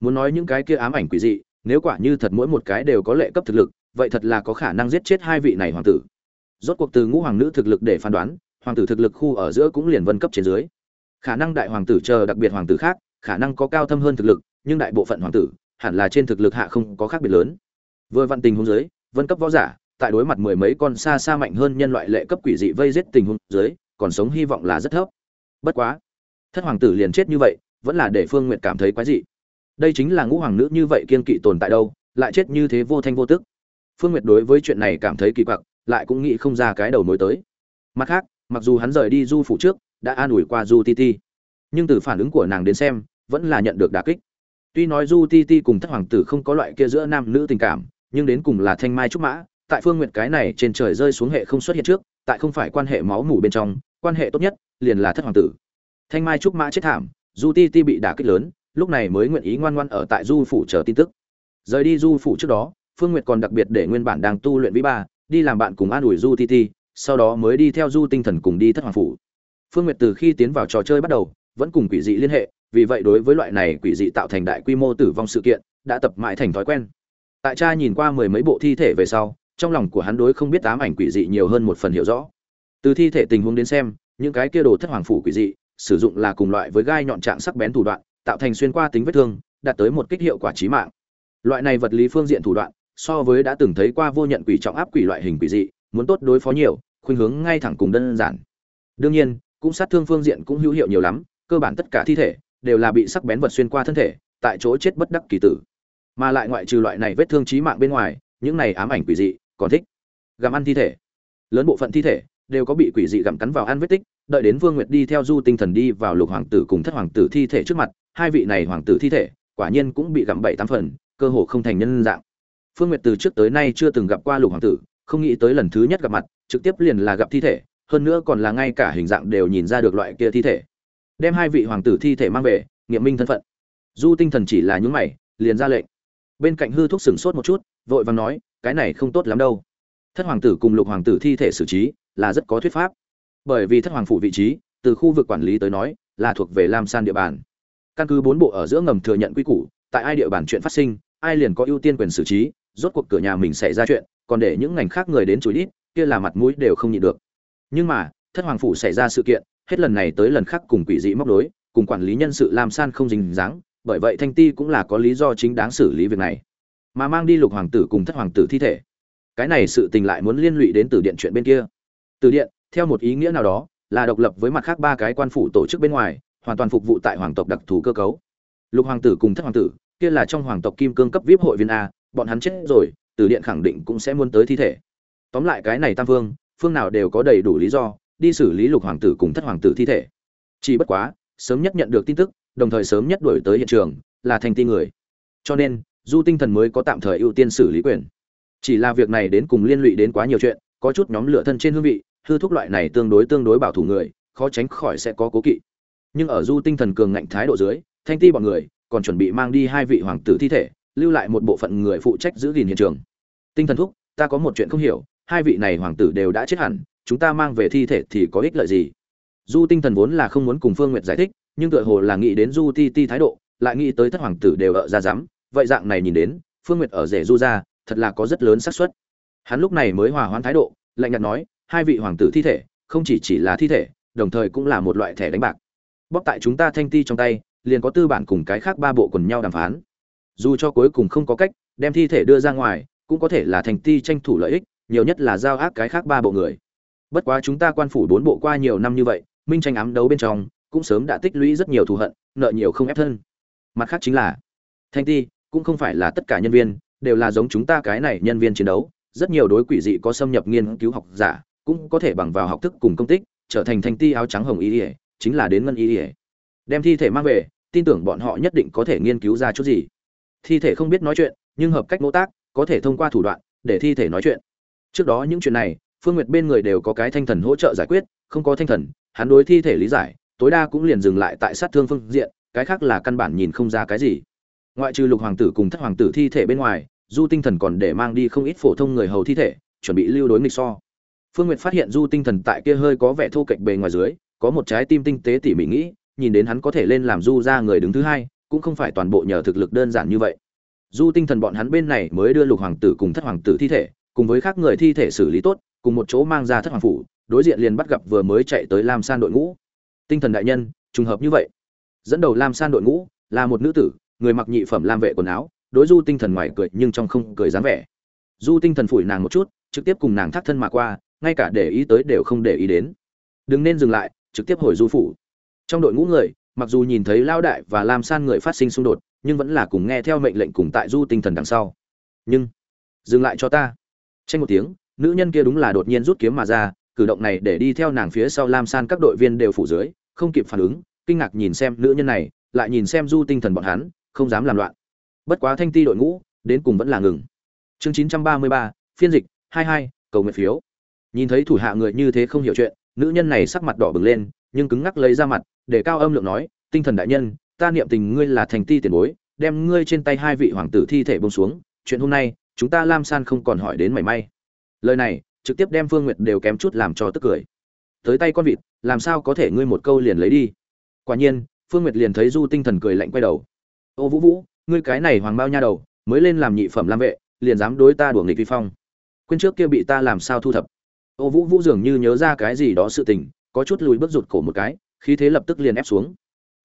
Muốn nói những cái kia ám ảnh quỷ dị, nếu quả như thật mỗi một cái đều có lệ cấp thực lực, vậy thật là có khả năng giết chết hai vị này hoàng tử. Rốt cuộc từ ngũ hoàng nữ thực lực để phán đoán, hoàng tử thực lực khu ở giữa cũng liền vân cấp trên dưới. Khả năng đại hoàng tử chờ đặc biệt hoàng tử khác, khả năng có cao thâm hơn thực lực, nhưng đại bộ phận hoàng tử, hẳn là trên thực lực hạ không có khác biệt lớn. Vừa vặn tình huống dưới vân cấp võ giả, tại đối mặt mười mấy con xa xa mạnh hơn nhân loại lệ cấp quỷ dị vây giết tình huống dưới, còn sống hy vọng là rất thấp. Bất quá, thất hoàng tử liền chết như vậy, vẫn là để phương nguyệt cảm thấy quái dị. Đây chính là ngũ hoàng nữ như vậy kiên kỵ tồn tại đâu, lại chết như thế vô thanh vô tức. Phương nguyệt đối với chuyện này cảm thấy kỳ quặc, lại cũng nghĩ không ra cái đầu mối tới. Mặt khác, mặc dù hắn rời đi du phủ trước, đã an ủi qua du ti ti, nhưng từ phản ứng của nàng đến xem, vẫn là nhận được đà kích. Tuy nói du ti ti cùng thất hoàng tử không có loại kia giữa nam nữ tình cảm nhưng đến cùng là thanh mai trúc mã, tại phương nguyện cái này trên trời rơi xuống hệ không xuất hiện trước, tại không phải quan hệ máu mủ bên trong, quan hệ tốt nhất liền là thất hoàng tử. Thanh mai trúc mã chết thảm, du ti ti bị đả kích lớn, lúc này mới nguyện ý ngoan ngoan ở tại du phủ chờ tin tức. Rời đi du phủ trước đó, phương nguyệt còn đặc biệt để nguyên bản đang tu luyện vĩ ba, đi làm bạn cùng an ủi du ti ti, sau đó mới đi theo du tinh thần cùng đi thất hoàng phủ. Phương nguyệt từ khi tiến vào trò chơi bắt đầu, vẫn cùng quỷ dị liên hệ, vì vậy đối với loại này quỷ dị tạo thành đại quy mô tử vong sự kiện, đã tập mãi thành thói quen tại cha nhìn qua mười mấy bộ thi thể về sau, trong lòng của hắn đối không biết tám ảnh quỷ dị nhiều hơn một phần hiểu rõ. Từ thi thể tình huống đến xem, những cái kia đồ thất hoàng phủ quỷ dị, sử dụng là cùng loại với gai nhọn trạng sắc bén thủ đoạn, tạo thành xuyên qua tính vết thương, đạt tới một kích hiệu quả chí mạng. Loại này vật lý phương diện thủ đoạn, so với đã từng thấy qua vô nhận quỷ trọng áp quỷ loại hình quỷ dị, muốn tốt đối phó nhiều, khuynh hướng ngay thẳng cùng đơn giản. Đương nhiên, cũng sát thương phương diện cũng hữu hiệu nhiều lắm, cơ bản tất cả thi thể đều là bị sắc bén vật xuyên qua thân thể, tại chỗ chết bất đắc kỳ tử mà lại ngoại trừ loại này vết thương chí mạng bên ngoài, những này ám ảnh quỷ dị còn thích gặm ăn thi thể. Lớn bộ phận thi thể đều có bị quỷ dị gặm cắn vào ăn vết tích, đợi đến vương nguyệt đi theo du tinh thần đi vào lục hoàng tử cùng thất hoàng tử thi thể trước mặt, hai vị này hoàng tử thi thể quả nhiên cũng bị gặm bảy tám phần, cơ hồ không thành nhân dạng. Phương nguyệt từ trước tới nay chưa từng gặp qua lục hoàng tử, không nghĩ tới lần thứ nhất gặp mặt, trực tiếp liền là gặp thi thể, hơn nữa còn là ngay cả hình dạng đều nhìn ra được loại kia thi thể. Đem hai vị hoàng tử thi thể mang về, nghiệm minh thân phận. Du tinh thần chỉ là nhún mày, liền ra lệnh bên cạnh hư thuốc sửng sốt một chút, vội vàng nói, cái này không tốt lắm đâu. Thất hoàng tử cùng lục hoàng tử thi thể xử trí là rất có thuyết pháp. Bởi vì thất hoàng phủ vị trí, từ khu vực quản lý tới nói, là thuộc về lam san địa bàn. Căn cứ bốn bộ ở giữa ngầm thừa nhận quy củ, tại ai địa bàn chuyện phát sinh, ai liền có ưu tiên quyền xử trí, rốt cuộc cửa nhà mình xảy ra chuyện, còn để những ngành khác người đến chối ít kia là mặt mũi đều không nhịn được. Nhưng mà, thất hoàng phủ xảy ra sự kiện, hết lần này tới lần khác cùng quỷ dị móc đối cùng quản lý nhân sự lam san không dính dáng bởi vậy thanh ti cũng là có lý do chính đáng xử lý việc này. Mà mang đi lục hoàng tử cùng thất hoàng tử thi thể. Cái này sự tình lại muốn liên lụy đến từ điện chuyện bên kia. Từ điện, theo một ý nghĩa nào đó, là độc lập với mặt khác ba cái quan phủ tổ chức bên ngoài, hoàn toàn phục vụ tại hoàng tộc đặc thù cơ cấu. Lục hoàng tử cùng thất hoàng tử, kia là trong hoàng tộc kim cương cấp vip hội viên a, bọn hắn chết rồi từ điện khẳng định cũng sẽ muốn tới thi thể. Tóm lại cái này tam phương phương nào đều có đầy đủ lý do, đi xử lý lục hoàng tử cùng thất hoàng tử thi thể. Chỉ bất quá sớm nhất nhận được tin tức, đồng thời sớm nhất đuổi tới hiện trường, là thành ti người. Cho nên, du tinh thần mới có tạm thời ưu tiên xử lý quyền. Chỉ là việc này đến cùng liên lụy đến quá nhiều chuyện, có chút nhóm lửa thân trên hương vị, hư thuốc loại này tương đối tương đối bảo thủ người, khó tránh khỏi sẽ có cố kỵ. Nhưng ở du tinh thần cường ngạnh thái độ dưới thanh ti bọn người còn chuẩn bị mang đi hai vị hoàng tử thi thể, lưu lại một bộ phận người phụ trách giữ gìn hiện trường. Tinh thần thúc, ta có một chuyện không hiểu, hai vị này hoàng tử đều đã chết hẳn, chúng ta mang về thi thể thì có ích lợi gì? Du tinh thần vốn là không muốn cùng phương nguyệt giải thích, nhưng tựa hồ là nghĩ đến du ti ti thái độ, lại nghĩ tới thất hoàng tử đều ở ra dám. Vậy dạng này nhìn đến, phương nguyệt ở rể du ra thật là có rất lớn xác suất. Hắn lúc này mới hòa hoãn thái độ, lạnh nhạt nói, hai vị hoàng tử thi thể, không chỉ chỉ là thi thể, đồng thời cũng là một loại thẻ đánh bạc. Bóc tại chúng ta thanh ti trong tay, liền có tư bản cùng cái khác ba bộ quần nhau đàm phán. Dù cho cuối cùng không có cách đem thi thể đưa ra ngoài, cũng có thể là thành ti tranh thủ lợi ích, nhiều nhất là giao ác cái khác ba bộ người. Bất quá chúng ta quan phủ bốn bộ qua nhiều năm như vậy minh tranh ám đấu bên trong, cũng sớm đã tích lũy rất nhiều thù hận, nợ nhiều không ép thân. Mặt khác chính là, thanh ti, cũng không phải là tất cả nhân viên, đều là giống chúng ta cái này nhân viên chiến đấu. Rất nhiều đối quỷ dị có xâm nhập nghiên cứu học giả, cũng có thể bằng vào học thức cùng công tích, trở thành thanh ti áo trắng hồng y ỉa chính là đến ngân y ỉa đem thi thể mang về, tin tưởng bọn họ nhất định có thể nghiên cứu ra chút gì. Thi thể không biết nói chuyện, nhưng hợp cách mô tác, có thể thông qua thủ đoạn, để thi thể nói chuyện. Trước đó những chuyện này, phương nguyệt bên người đều có cái thanh thần hỗ trợ giải quyết, không có thanh thần hắn đối thi thể lý giải, tối đa cũng liền dừng lại tại sát thương phương diện, cái khác là căn bản nhìn không ra cái gì. Ngoại trừ lục hoàng tử cùng thất hoàng tử thi thể bên ngoài, du tinh thần còn để mang đi không ít phổ thông người hầu thi thể, chuẩn bị lưu đối nghịch so. Phương nguyệt phát hiện du tinh thần tại kia hơi có vẻ thô cạnh bề ngoài dưới, có một trái tim tinh tế tỉ mỉ nghĩ, nhìn đến hắn có thể lên làm du ra người đứng thứ hai, cũng không phải toàn bộ nhờ thực lực đơn giản như vậy. Du tinh thần bọn hắn bên này mới đưa lục hoàng tử cùng thất hoàng tử thi thể, cùng với các người thi thể xử lý tốt, cùng một chỗ mang ra thất hoàng phủ đối diện liền bắt gặp vừa mới chạy tới lam san đội ngũ. Tinh thần đại nhân, trùng hợp như vậy. Dẫn đầu lam san đội ngũ là một nữ tử, người mặc nhị phẩm lam vệ quần áo, đối du tinh thần ngoài cười nhưng trong không cười dáng vẻ. Du tinh thần phủi nàng một chút, trực tiếp cùng nàng thắt thân mà qua, ngay cả để ý tới đều không để ý đến. Đừng nên dừng lại, trực tiếp hồi du phủ. Trong đội ngũ người, mặc dù nhìn thấy lao đại và lam san người phát sinh xung đột, nhưng vẫn là cùng nghe theo mệnh lệnh cùng tại du tinh thần đằng sau. Nhưng, dừng lại cho ta. Tranh một tiếng, nữ nhân kia đúng là đột nhiên rút kiếm mà ra cử động này để đi theo nàng phía sau lam san các đội viên đều phủ dưới, không kịp phản ứng, kinh ngạc nhìn xem nữ nhân này, lại nhìn xem du tinh thần bọn hắn, không dám làm loạn. Bất quá thanh ti đội ngũ, đến cùng vẫn là ngừng. Chương chín trăm ba mươi ba, phiên dịch, hai hai, cầu nguyện phiếu. Nhìn thấy thủ hạ người như thế không hiểu chuyện, nữ nhân này sắc mặt đỏ bừng lên, nhưng cứng ngắc lấy ra mặt, để cao âm lượng nói, tinh thần đại nhân, ta niệm tình ngươi là thành ti tiền bối, đem ngươi trên tay hai vị hoàng tử thi thể bông xuống, chuyện hôm nay, chúng ta lam san không còn hỏi đến mảy may. Lời này trực tiếp đem phương nguyệt đều kém chút làm cho tức cười. Tới tay con vịt, làm sao có thể ngươi một câu liền lấy đi? Quả nhiên, phương nguyệt liền thấy du tinh thần cười lạnh quay đầu. Ô vũ vũ, ngươi cái này hoàng bao nha đầu, mới lên làm nhị phẩm lam vệ, liền dám đối ta đùa nghịch vi phong. Quên trước kia bị ta làm sao thu thập. Ô vũ vũ dường như nhớ ra cái gì đó sự tình, có chút lùi bước rụt cổ một cái, khí thế lập tức liền ép xuống.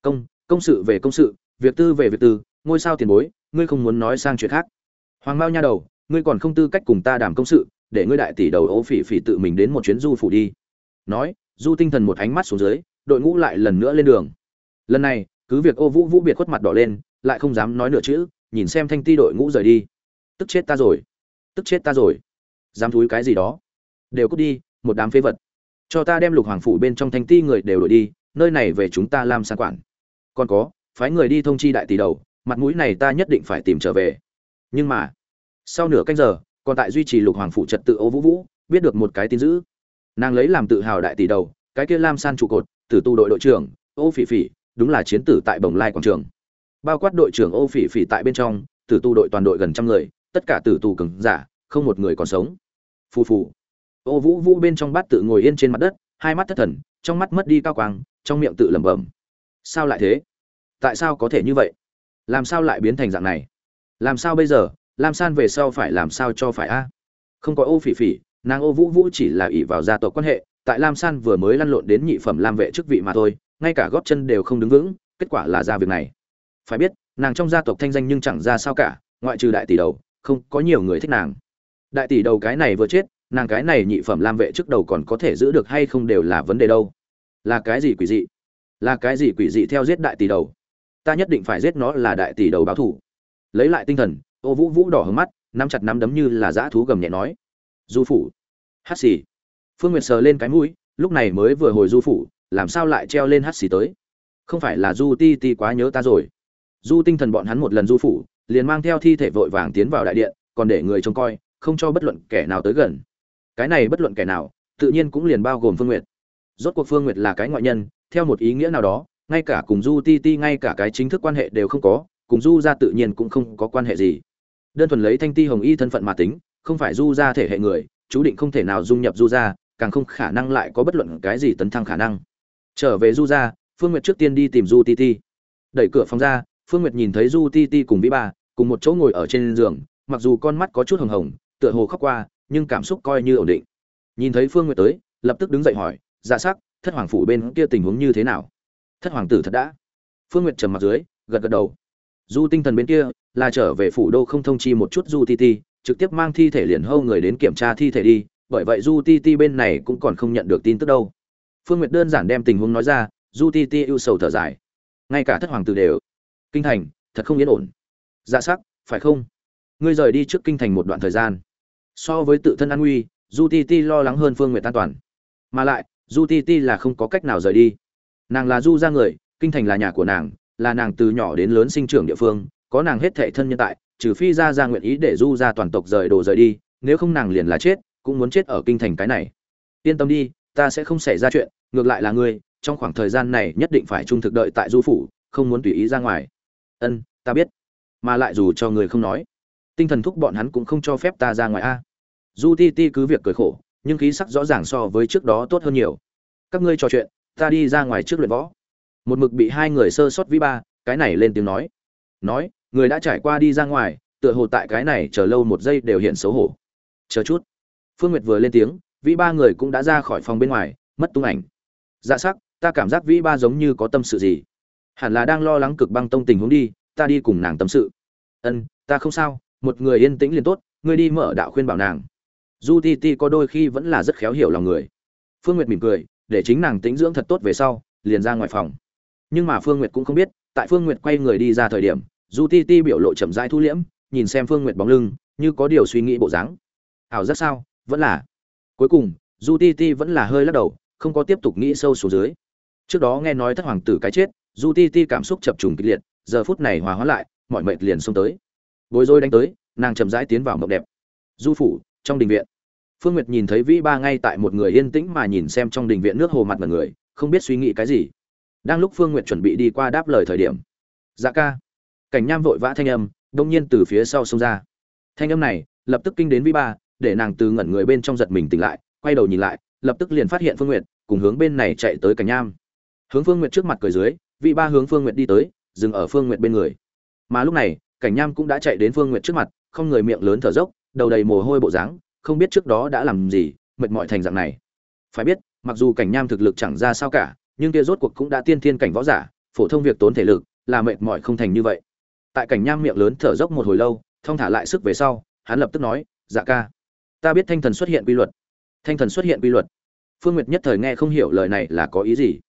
Công công sự về công sự, việc tư về việc tư, ngôi sao tiền bối, ngươi không muốn nói sang chuyện khác. Hoàng mao nha đầu, ngươi còn không tư cách cùng ta đảm công sự để ngươi đại tỷ đầu ô phỉ phỉ tự mình đến một chuyến du phủ đi. Nói, du tinh thần một ánh mắt xuống dưới, đội ngũ lại lần nữa lên đường. Lần này, cứ việc ô vũ vũ biệt khuất mặt đỏ lên, lại không dám nói nửa chữ, nhìn xem thanh ti đội ngũ rời đi. Tức chết ta rồi. Tức chết ta rồi. Dám thúi cái gì đó. Đều cút đi, một đám phế vật. Cho ta đem lục hoàng phủ bên trong thanh ti người đều đổi đi, nơi này về chúng ta làm san quản còn có, phái người đi thông chi đại tỷ đầu, mặt mũi này ta nhất định phải tìm trở về. Nhưng mà, sau nửa canh giờ còn tại duy trì lục hoàng phủ trật tự ô vũ vũ, biết được một cái tin dữ. Nàng lấy làm tự hào đại tỷ đầu, cái kia lam san trụ cột, tử tu đội đội trưởng, ô phỉ phỉ, đúng là chiến tử tại bồng lai quảng trường. Bao quát đội trưởng ô phỉ phỉ tại bên trong, tử tu đội toàn đội gần trăm người, tất cả tử tù cứng giả, không một người còn sống. Phù phù. Ô vũ vũ bên trong bát tự ngồi yên trên mặt đất, hai mắt thất thần, trong mắt mất đi cao quang, trong miệng tự lẩm bẩm. Sao lại thế? Tại sao có thể như vậy? Làm sao lại biến thành dạng này? Làm sao bây giờ? Lam san về sau phải làm sao cho phải a? Không có ô phỉ phỉ, nàng ô vũ vũ chỉ là ỷ vào gia tộc quan hệ, tại lam san vừa mới lăn lộn đến nhị phẩm lam vệ chức vị mà thôi, ngay cả góp chân đều không đứng vững, kết quả là ra việc này. Phải biết, nàng trong gia tộc thanh danh nhưng chẳng ra sao cả, ngoại trừ đại tỷ đầu, không có nhiều người thích nàng. Đại tỷ đầu cái này vừa chết, nàng cái này nhị phẩm lam vệ trước đầu còn có thể giữ được hay không đều là vấn đề đâu. Là cái gì quỷ dị? Là cái gì quỷ dị theo giết đại tỷ đầu? Ta nhất định phải giết nó là đại tỷ đầu báo thủ lấy lại tinh thần ô vũ vũ đỏ hướng mắt, nắm chặt nắm đấm như là dã thú gầm nhẹ nói. Du phủ. Hát xì. Phương nguyệt sờ lên cái mũi, lúc này mới vừa hồi du phủ, làm sao lại treo lên hát xì tới? Không phải là du ti ti quá nhớ ta rồi. Du tinh thần bọn hắn một lần du phủ, liền mang theo thi thể vội vàng tiến vào đại điện, còn để người trông coi, không cho bất luận kẻ nào tới gần. Cái này bất luận kẻ nào, tự nhiên cũng liền bao gồm phương nguyệt. Rốt cuộc phương nguyệt là cái ngoại nhân, theo một ý nghĩa nào đó, ngay cả cùng du ti ti, ngay cả cái chính thức quan hệ đều không có, cùng du ra tự nhiên cũng không có quan hệ gì đơn thuần lấy thanh ti hồng y thân phận mà tính, không phải du ra thể hệ người, chú định không thể nào dung nhập du ra càng không khả năng lại có bất luận cái gì tấn thăng khả năng. Trở về du ra phương nguyệt trước tiên đi tìm du ti ti. Đẩy cửa phòng ra, phương nguyệt nhìn thấy du ti ti cùng vĩ ba, cùng một chỗ ngồi ở trên giường, mặc dù con mắt có chút hồng hồng, tựa hồ khóc qua, nhưng cảm xúc coi như ổn định. Nhìn thấy phương nguyệt tới, lập tức đứng dậy hỏi dạ sắc, thất hoàng phủ bên kia tình huống như thế nào? Thất hoàng tử thật đã. Phương nguyệt trầm mặt dưới, gật gật đầu. Du tinh thần bên kia là trở về phủ đô không thông chi một chút du ti ti, trực tiếp mang thi thể liền hâu người đến kiểm tra thi thể đi, bởi vậy du ti ti bên này cũng còn không nhận được tin tức đâu. Phương nguyệt đơn giản đem tình huống nói ra, du ti ti ưu sầu thở dài. Ngay cả thất hoàng tử đều. Kinh thành, thật không yên ổn. Dạ sắc, phải không? Ngươi rời đi trước kinh thành một đoạn thời gian. So với tự thân an nguy, du ti ti lo lắng hơn phương nguyệt an toàn. Mà lại, du ti ti là không có cách nào rời đi. Nàng là du ra người, kinh thành là nhà của nàng, là nàng từ nhỏ đến lớn sinh trưởng địa phương có nàng hết thệ thân nhân tại, trừ phi ra ra nguyện ý để du ra toàn tộc rời đồ rời đi, nếu không nàng liền là chết, cũng muốn chết ở kinh thành cái này. Yên tâm đi, ta sẽ không xảy ra chuyện, ngược lại là ngươi, trong khoảng thời gian này nhất định phải trung thực đợi tại du phủ, không muốn tùy ý ra ngoài. Ân, ta biết. Mà lại dù cho người không nói, tinh thần thúc bọn hắn cũng không cho phép ta ra ngoài a. Du ti ti cứ việc cười khổ, nhưng khí sắc rõ ràng so với trước đó tốt hơn nhiều. Các ngươi trò chuyện, ta đi ra ngoài trước luyện võ. Một mực bị hai người sơ sót vĩ ba, cái này lên tiếng nói. Nói người đã trải qua đi ra ngoài, tựa hồ tại cái này chờ lâu một giây đều hiện xấu hổ. Chờ chút. Phương nguyệt vừa lên tiếng, vĩ ba người cũng đã ra khỏi phòng bên ngoài, mất tung ảnh. Dạ sắc, ta cảm giác vĩ ba giống như có tâm sự gì. Hẳn là đang lo lắng cực băng tông tình huống đi, ta đi cùng nàng tâm sự. Ân, ta không sao, một người yên tĩnh liền tốt, ngươi đi mở đạo khuyên bảo nàng. Du ti ti có đôi khi vẫn là rất khéo hiểu lòng người. Phương nguyệt mỉm cười, để chính nàng tĩnh dưỡng thật tốt về sau, liền ra ngoài phòng. Nhưng mà phương nguyệt cũng không biết, tại phương nguyệt quay người đi ra thời điểm du ti ti biểu lộ chậm rãi thu liễm, nhìn xem phương nguyệt bóng lưng, như có điều suy nghĩ bộ dáng. Ảo rất sao? Vẫn là. Cuối cùng du ti ti vẫn là hơi lắc đầu, không có tiếp tục nghĩ sâu xuống dưới. Trước đó nghe nói thất hoàng tử cái chết du ti ti cảm xúc chập trùng kịch liệt, giờ phút này hòa hóa lại, mọi mệt liền xông tới. Bối rối đánh tới, nàng chậm rãi tiến vào mộng đẹp. Du phủ, trong đình viện. Phương nguyệt nhìn thấy vĩ ba ngay tại một người yên tĩnh mà nhìn xem trong đình viện nước hồ mặt mật người, không biết suy nghĩ cái gì. Đang lúc phương nguyệt chuẩn bị đi qua đáp lời thời điểm. Dạ ca cảnh nham vội vã thanh âm, đông nhiên từ phía sau xông ra. Thanh âm này, lập tức kinh đến vĩ ba, để nàng từ ngẩn người bên trong giật mình tỉnh lại, quay đầu nhìn lại, lập tức liền phát hiện phương nguyệt, cùng hướng bên này chạy tới cảnh nham. Hướng phương nguyệt trước mặt cười dưới vị ba hướng phương nguyệt đi tới, dừng ở phương nguyệt bên người. Mà lúc này, cảnh nham cũng đã chạy đến phương nguyệt trước mặt, không người miệng lớn thở dốc, đầu đầy mồ hôi bộ dáng, không biết trước đó đã làm gì, mệt mỏi thành dạng này. Phải biết, mặc dù cảnh nham thực lực chẳng ra sao cả, nhưng kia rốt cuộc cũng đã tiên thiên cảnh võ giả, phổ thông việc tốn thể lực, là mệt mỏi không thành như vậy tại cảnh nham miệng lớn thở dốc một hồi lâu, thong thả lại sức về sau, hắn lập tức nói dạ ca, ta biết thanh thần xuất hiện quy luật. Thanh thần xuất hiện quy luật. Phương nguyệt nhất thời nghe không hiểu lời này là có ý gì.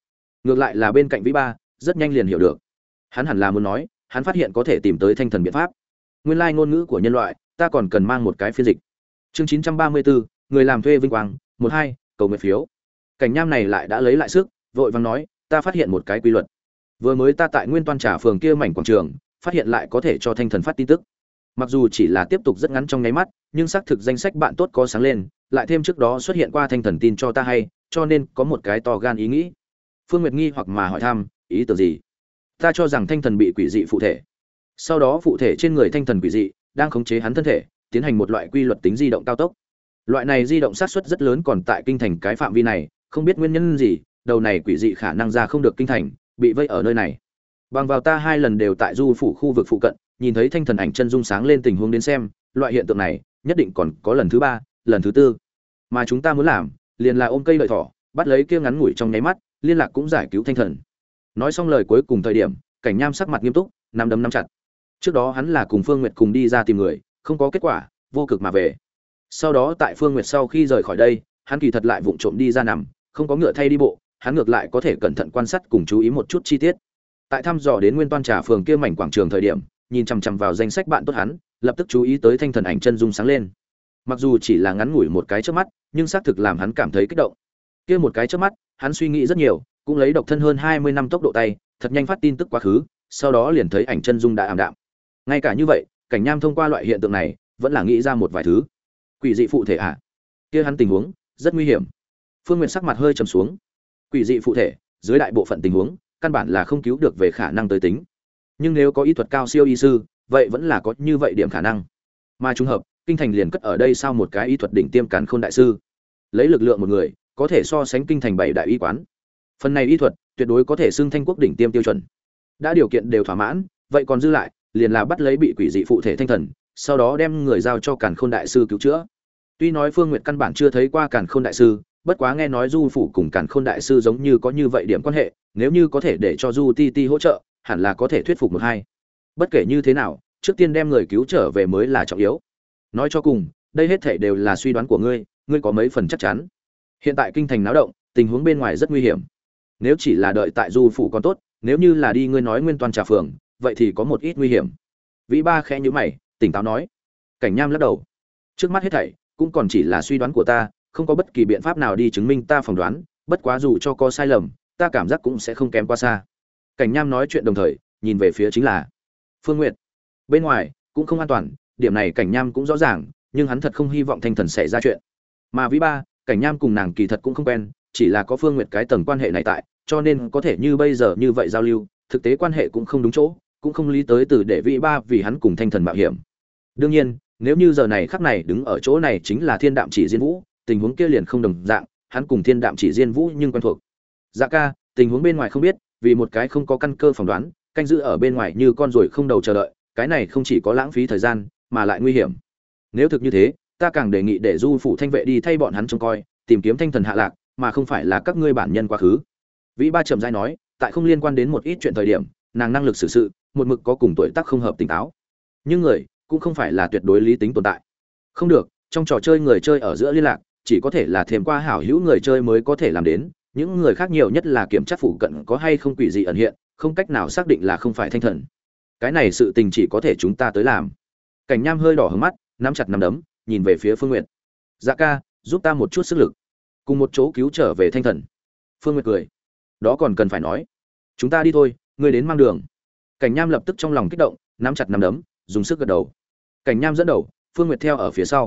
Ngược lại là bên cạnh vĩ ba, rất nhanh liền hiểu được. Hắn hẳn là muốn nói, hắn phát hiện có thể tìm tới thanh thần biện pháp. Nguyên lai ngôn ngữ của nhân loại, ta còn cần mang một cái phiên dịch. Chương chín trăm ba mươi bốn người làm thuê vinh quang, một hai, cầu nguyện phiếu. Cảnh nham này lại đã lấy lại sức, vội vàng nói, ta phát hiện một cái quy luật. Vừa mới ta tại nguyên toan trả phường kia mảnh quảng trường phát hiện lại có thể cho thanh thần phát tin tức. Mặc dù chỉ là tiếp tục rất ngắn trong nháy mắt, nhưng xác thực danh sách bạn tốt có sáng lên, lại thêm trước đó xuất hiện qua thanh thần tin cho ta hay, cho nên có một cái to gan ý nghĩ. Phương nguyệt nghi hoặc mà hỏi thăm, ý tưởng gì? Ta cho rằng thanh thần bị quỷ dị phụ thể. Sau đó phụ thể trên người thanh thần quỷ dị, đang khống chế hắn thân thể, tiến hành một loại quy luật tính di động cao tốc. Loại này di động sát suất rất lớn còn tại kinh thành cái phạm vi này, không biết nguyên nhân gì, đầu này quỷ dị khả năng ra không được kinh thành, bị vây ở nơi này bằng vào ta hai lần đều tại du phủ khu vực phụ cận, nhìn thấy thanh thần ảnh chân dung sáng lên tình huống đến xem, loại hiện tượng này, nhất định còn có lần thứ ba, lần thứ tư. Mà chúng ta muốn làm, liền là ôm cây lợi thỏ, bắt lấy kia ngắn ngủi trong nháy mắt, liên lạc cũng giải cứu thanh thần. Nói xong lời cuối cùng thời điểm, cảnh nham sắc mặt nghiêm túc, nắm đấm nắm chặt. Trước đó hắn là cùng phương nguyệt cùng đi ra tìm người, không có kết quả, vô cực mà về. Sau đó tại phương nguyệt sau khi rời khỏi đây, hắn kỳ thật lại vụng trộm đi ra nằm, không có ngựa thay đi bộ, hắn ngược lại có thể cẩn thận quan sát cùng chú ý một chút chi tiết tại thăm dò đến nguyên toan trà phường kia mảnh quảng trường thời điểm, nhìn chằm chằm vào danh sách bạn tốt hắn, lập tức chú ý tới thanh thần ảnh chân dung sáng lên. Mặc dù chỉ là ngắn ngủi một cái trước mắt, nhưng xác thực làm hắn cảm thấy kích động. Kia một cái trước mắt, hắn suy nghĩ rất nhiều, cũng lấy độc thân hơn hai mươi năm tốc độ tay, thật nhanh phát tin tức quá khứ, sau đó liền thấy ảnh chân dung đã ảm đạm. Ngay cả như vậy, cảnh nham thông qua loại hiện tượng này, vẫn là nghĩ ra một vài thứ. Quỷ dị phụ thể ạ à? kia hắn tình huống, rất nguy hiểm. Phương n sắc mặt hơi trầm xuống. Quỷ dị phụ thể, dưới đại bộ phận tình huống căn bản là không cứu được về khả năng tới tính. Nhưng nếu có y thuật cao siêu y sư, vậy vẫn là có như vậy điểm khả năng. Mà trùng hợp, kinh thành liền cất ở đây sau một cái y thuật đỉnh tiêm càn khôn đại sư. Lấy lực lượng một người, có thể so sánh kinh thành bảy đại y quán. Phần này y thuật, tuyệt đối có thể xưng thanh quốc đỉnh tiêm tiêu chuẩn. Đã điều kiện đều thỏa mãn, vậy còn dư lại, liền là bắt lấy bị quỷ dị phụ thể thanh thần, sau đó đem người giao cho càn khôn đại sư cứu chữa. Tuy nói phương nguyệt căn bản chưa thấy qua càn khôn đại sư bất quá nghe nói du phủ cùng càn khôn đại sư giống như có như vậy điểm quan hệ, nếu như có thể để cho du ti ti hỗ trợ, hẳn là có thể thuyết phục một hai. Bất kể như thế nào, trước tiên đem người cứu trở về mới là trọng yếu. Nói cho cùng, đây hết thể đều là suy đoán của ngươi ngươi có mấy phần chắc chắn. Hiện tại kinh thành náo động, tình huống bên ngoài rất nguy hiểm. Nếu chỉ là đợi tại du phủ còn tốt, nếu như là đi ngươi nói nguyên toàn trà phường, vậy thì có một ít nguy hiểm. Vĩ ba khẽ nhữ mày, tỉnh táo nói. Cảnh nham lắc đầu. Trước mắt hết thảy, cũng còn chỉ là suy đoán của ta không có bất kỳ biện pháp nào đi chứng minh ta phỏng đoán, bất quá dù cho có sai lầm, ta cảm giác cũng sẽ không kém qua xa. Cảnh nham nói chuyện đồng thời, nhìn về phía chính là phương n g u y ệ t bên ngoài, cũng không an toàn, điểm này cảnh nham cũng rõ ràng, nhưng hắn thật không hy vọng thanh thần xảy ra chuyện. Mà vĩ ba, cảnh nham cùng nàng kỳ thật cũng không quen, chỉ là có phương n g u y ệ t cái tầng quan hệ này tại, cho nên có thể như bây giờ như vậy giao lưu, thực tế quan hệ cũng không đúng chỗ, cũng không lý tới từ để vĩ ba vì hắn cùng thanh thần mạo hiểm. Đương nhiên, nếu như giờ này khắc này đứng ở chỗ này chính là thiên đạm chỉ diên vũ tình huống kia liền không đồng dạng, hắn cùng thiên đạm chỉ diên vũ nhưng quen thuộc. Dạ ca, tình huống bên ngoài không biết, vì một cái không có căn cơ phỏng đoán, canh giữ ở bên ngoài như con ruồi không đầu chờ đợi, cái này không chỉ có lãng phí thời gian, mà lại nguy hiểm. Nếu thực như thế, ta càng đề nghị để du phủ thanh vệ đi thay bọn hắn trông coi, tìm kiếm thanh thần hạ lạc, mà không phải là các ngươi bản nhân quá khứ. Vĩ ba trầm giai nói, tại không liên quan đến một ít chuyện thời điểm, nàng năng lực xử sự, một mực có cùng tuổi tác không hợp tỉnh táo nhưng người, cũng không phải là tuyệt đối lý tính tồn tại. Không được, trong trò chơi người chơi ở giữa liên lạc chỉ có thể là thêm qua hảo hữu người chơi mới có thể làm đến, những người khác nhiều nhất là kiểm tra phủ cận có hay không quỷ gì ẩn hiện, không cách nào xác định là không phải thanh thần. Cái này sự tình chỉ có thể chúng ta tới làm. Cảnh nham hơi đỏ hướng mắt, nắm chặt nắm đấm, nhìn về phía phương n g u y ệ t dạ ca, giúp ta một chút sức lực. Cùng một chỗ cứu trở về thanh thần. Phương n g u y ệ t cười. Đó còn cần phải nói. Chúng ta đi thôi, ngươi đến mang đường. Cảnh nham lập tức trong lòng kích động, nắm chặt nắm đấm, dùng sức gật đầu. Cảnh nham dẫn đầu, phương n g u y ệ t theo ở phía sau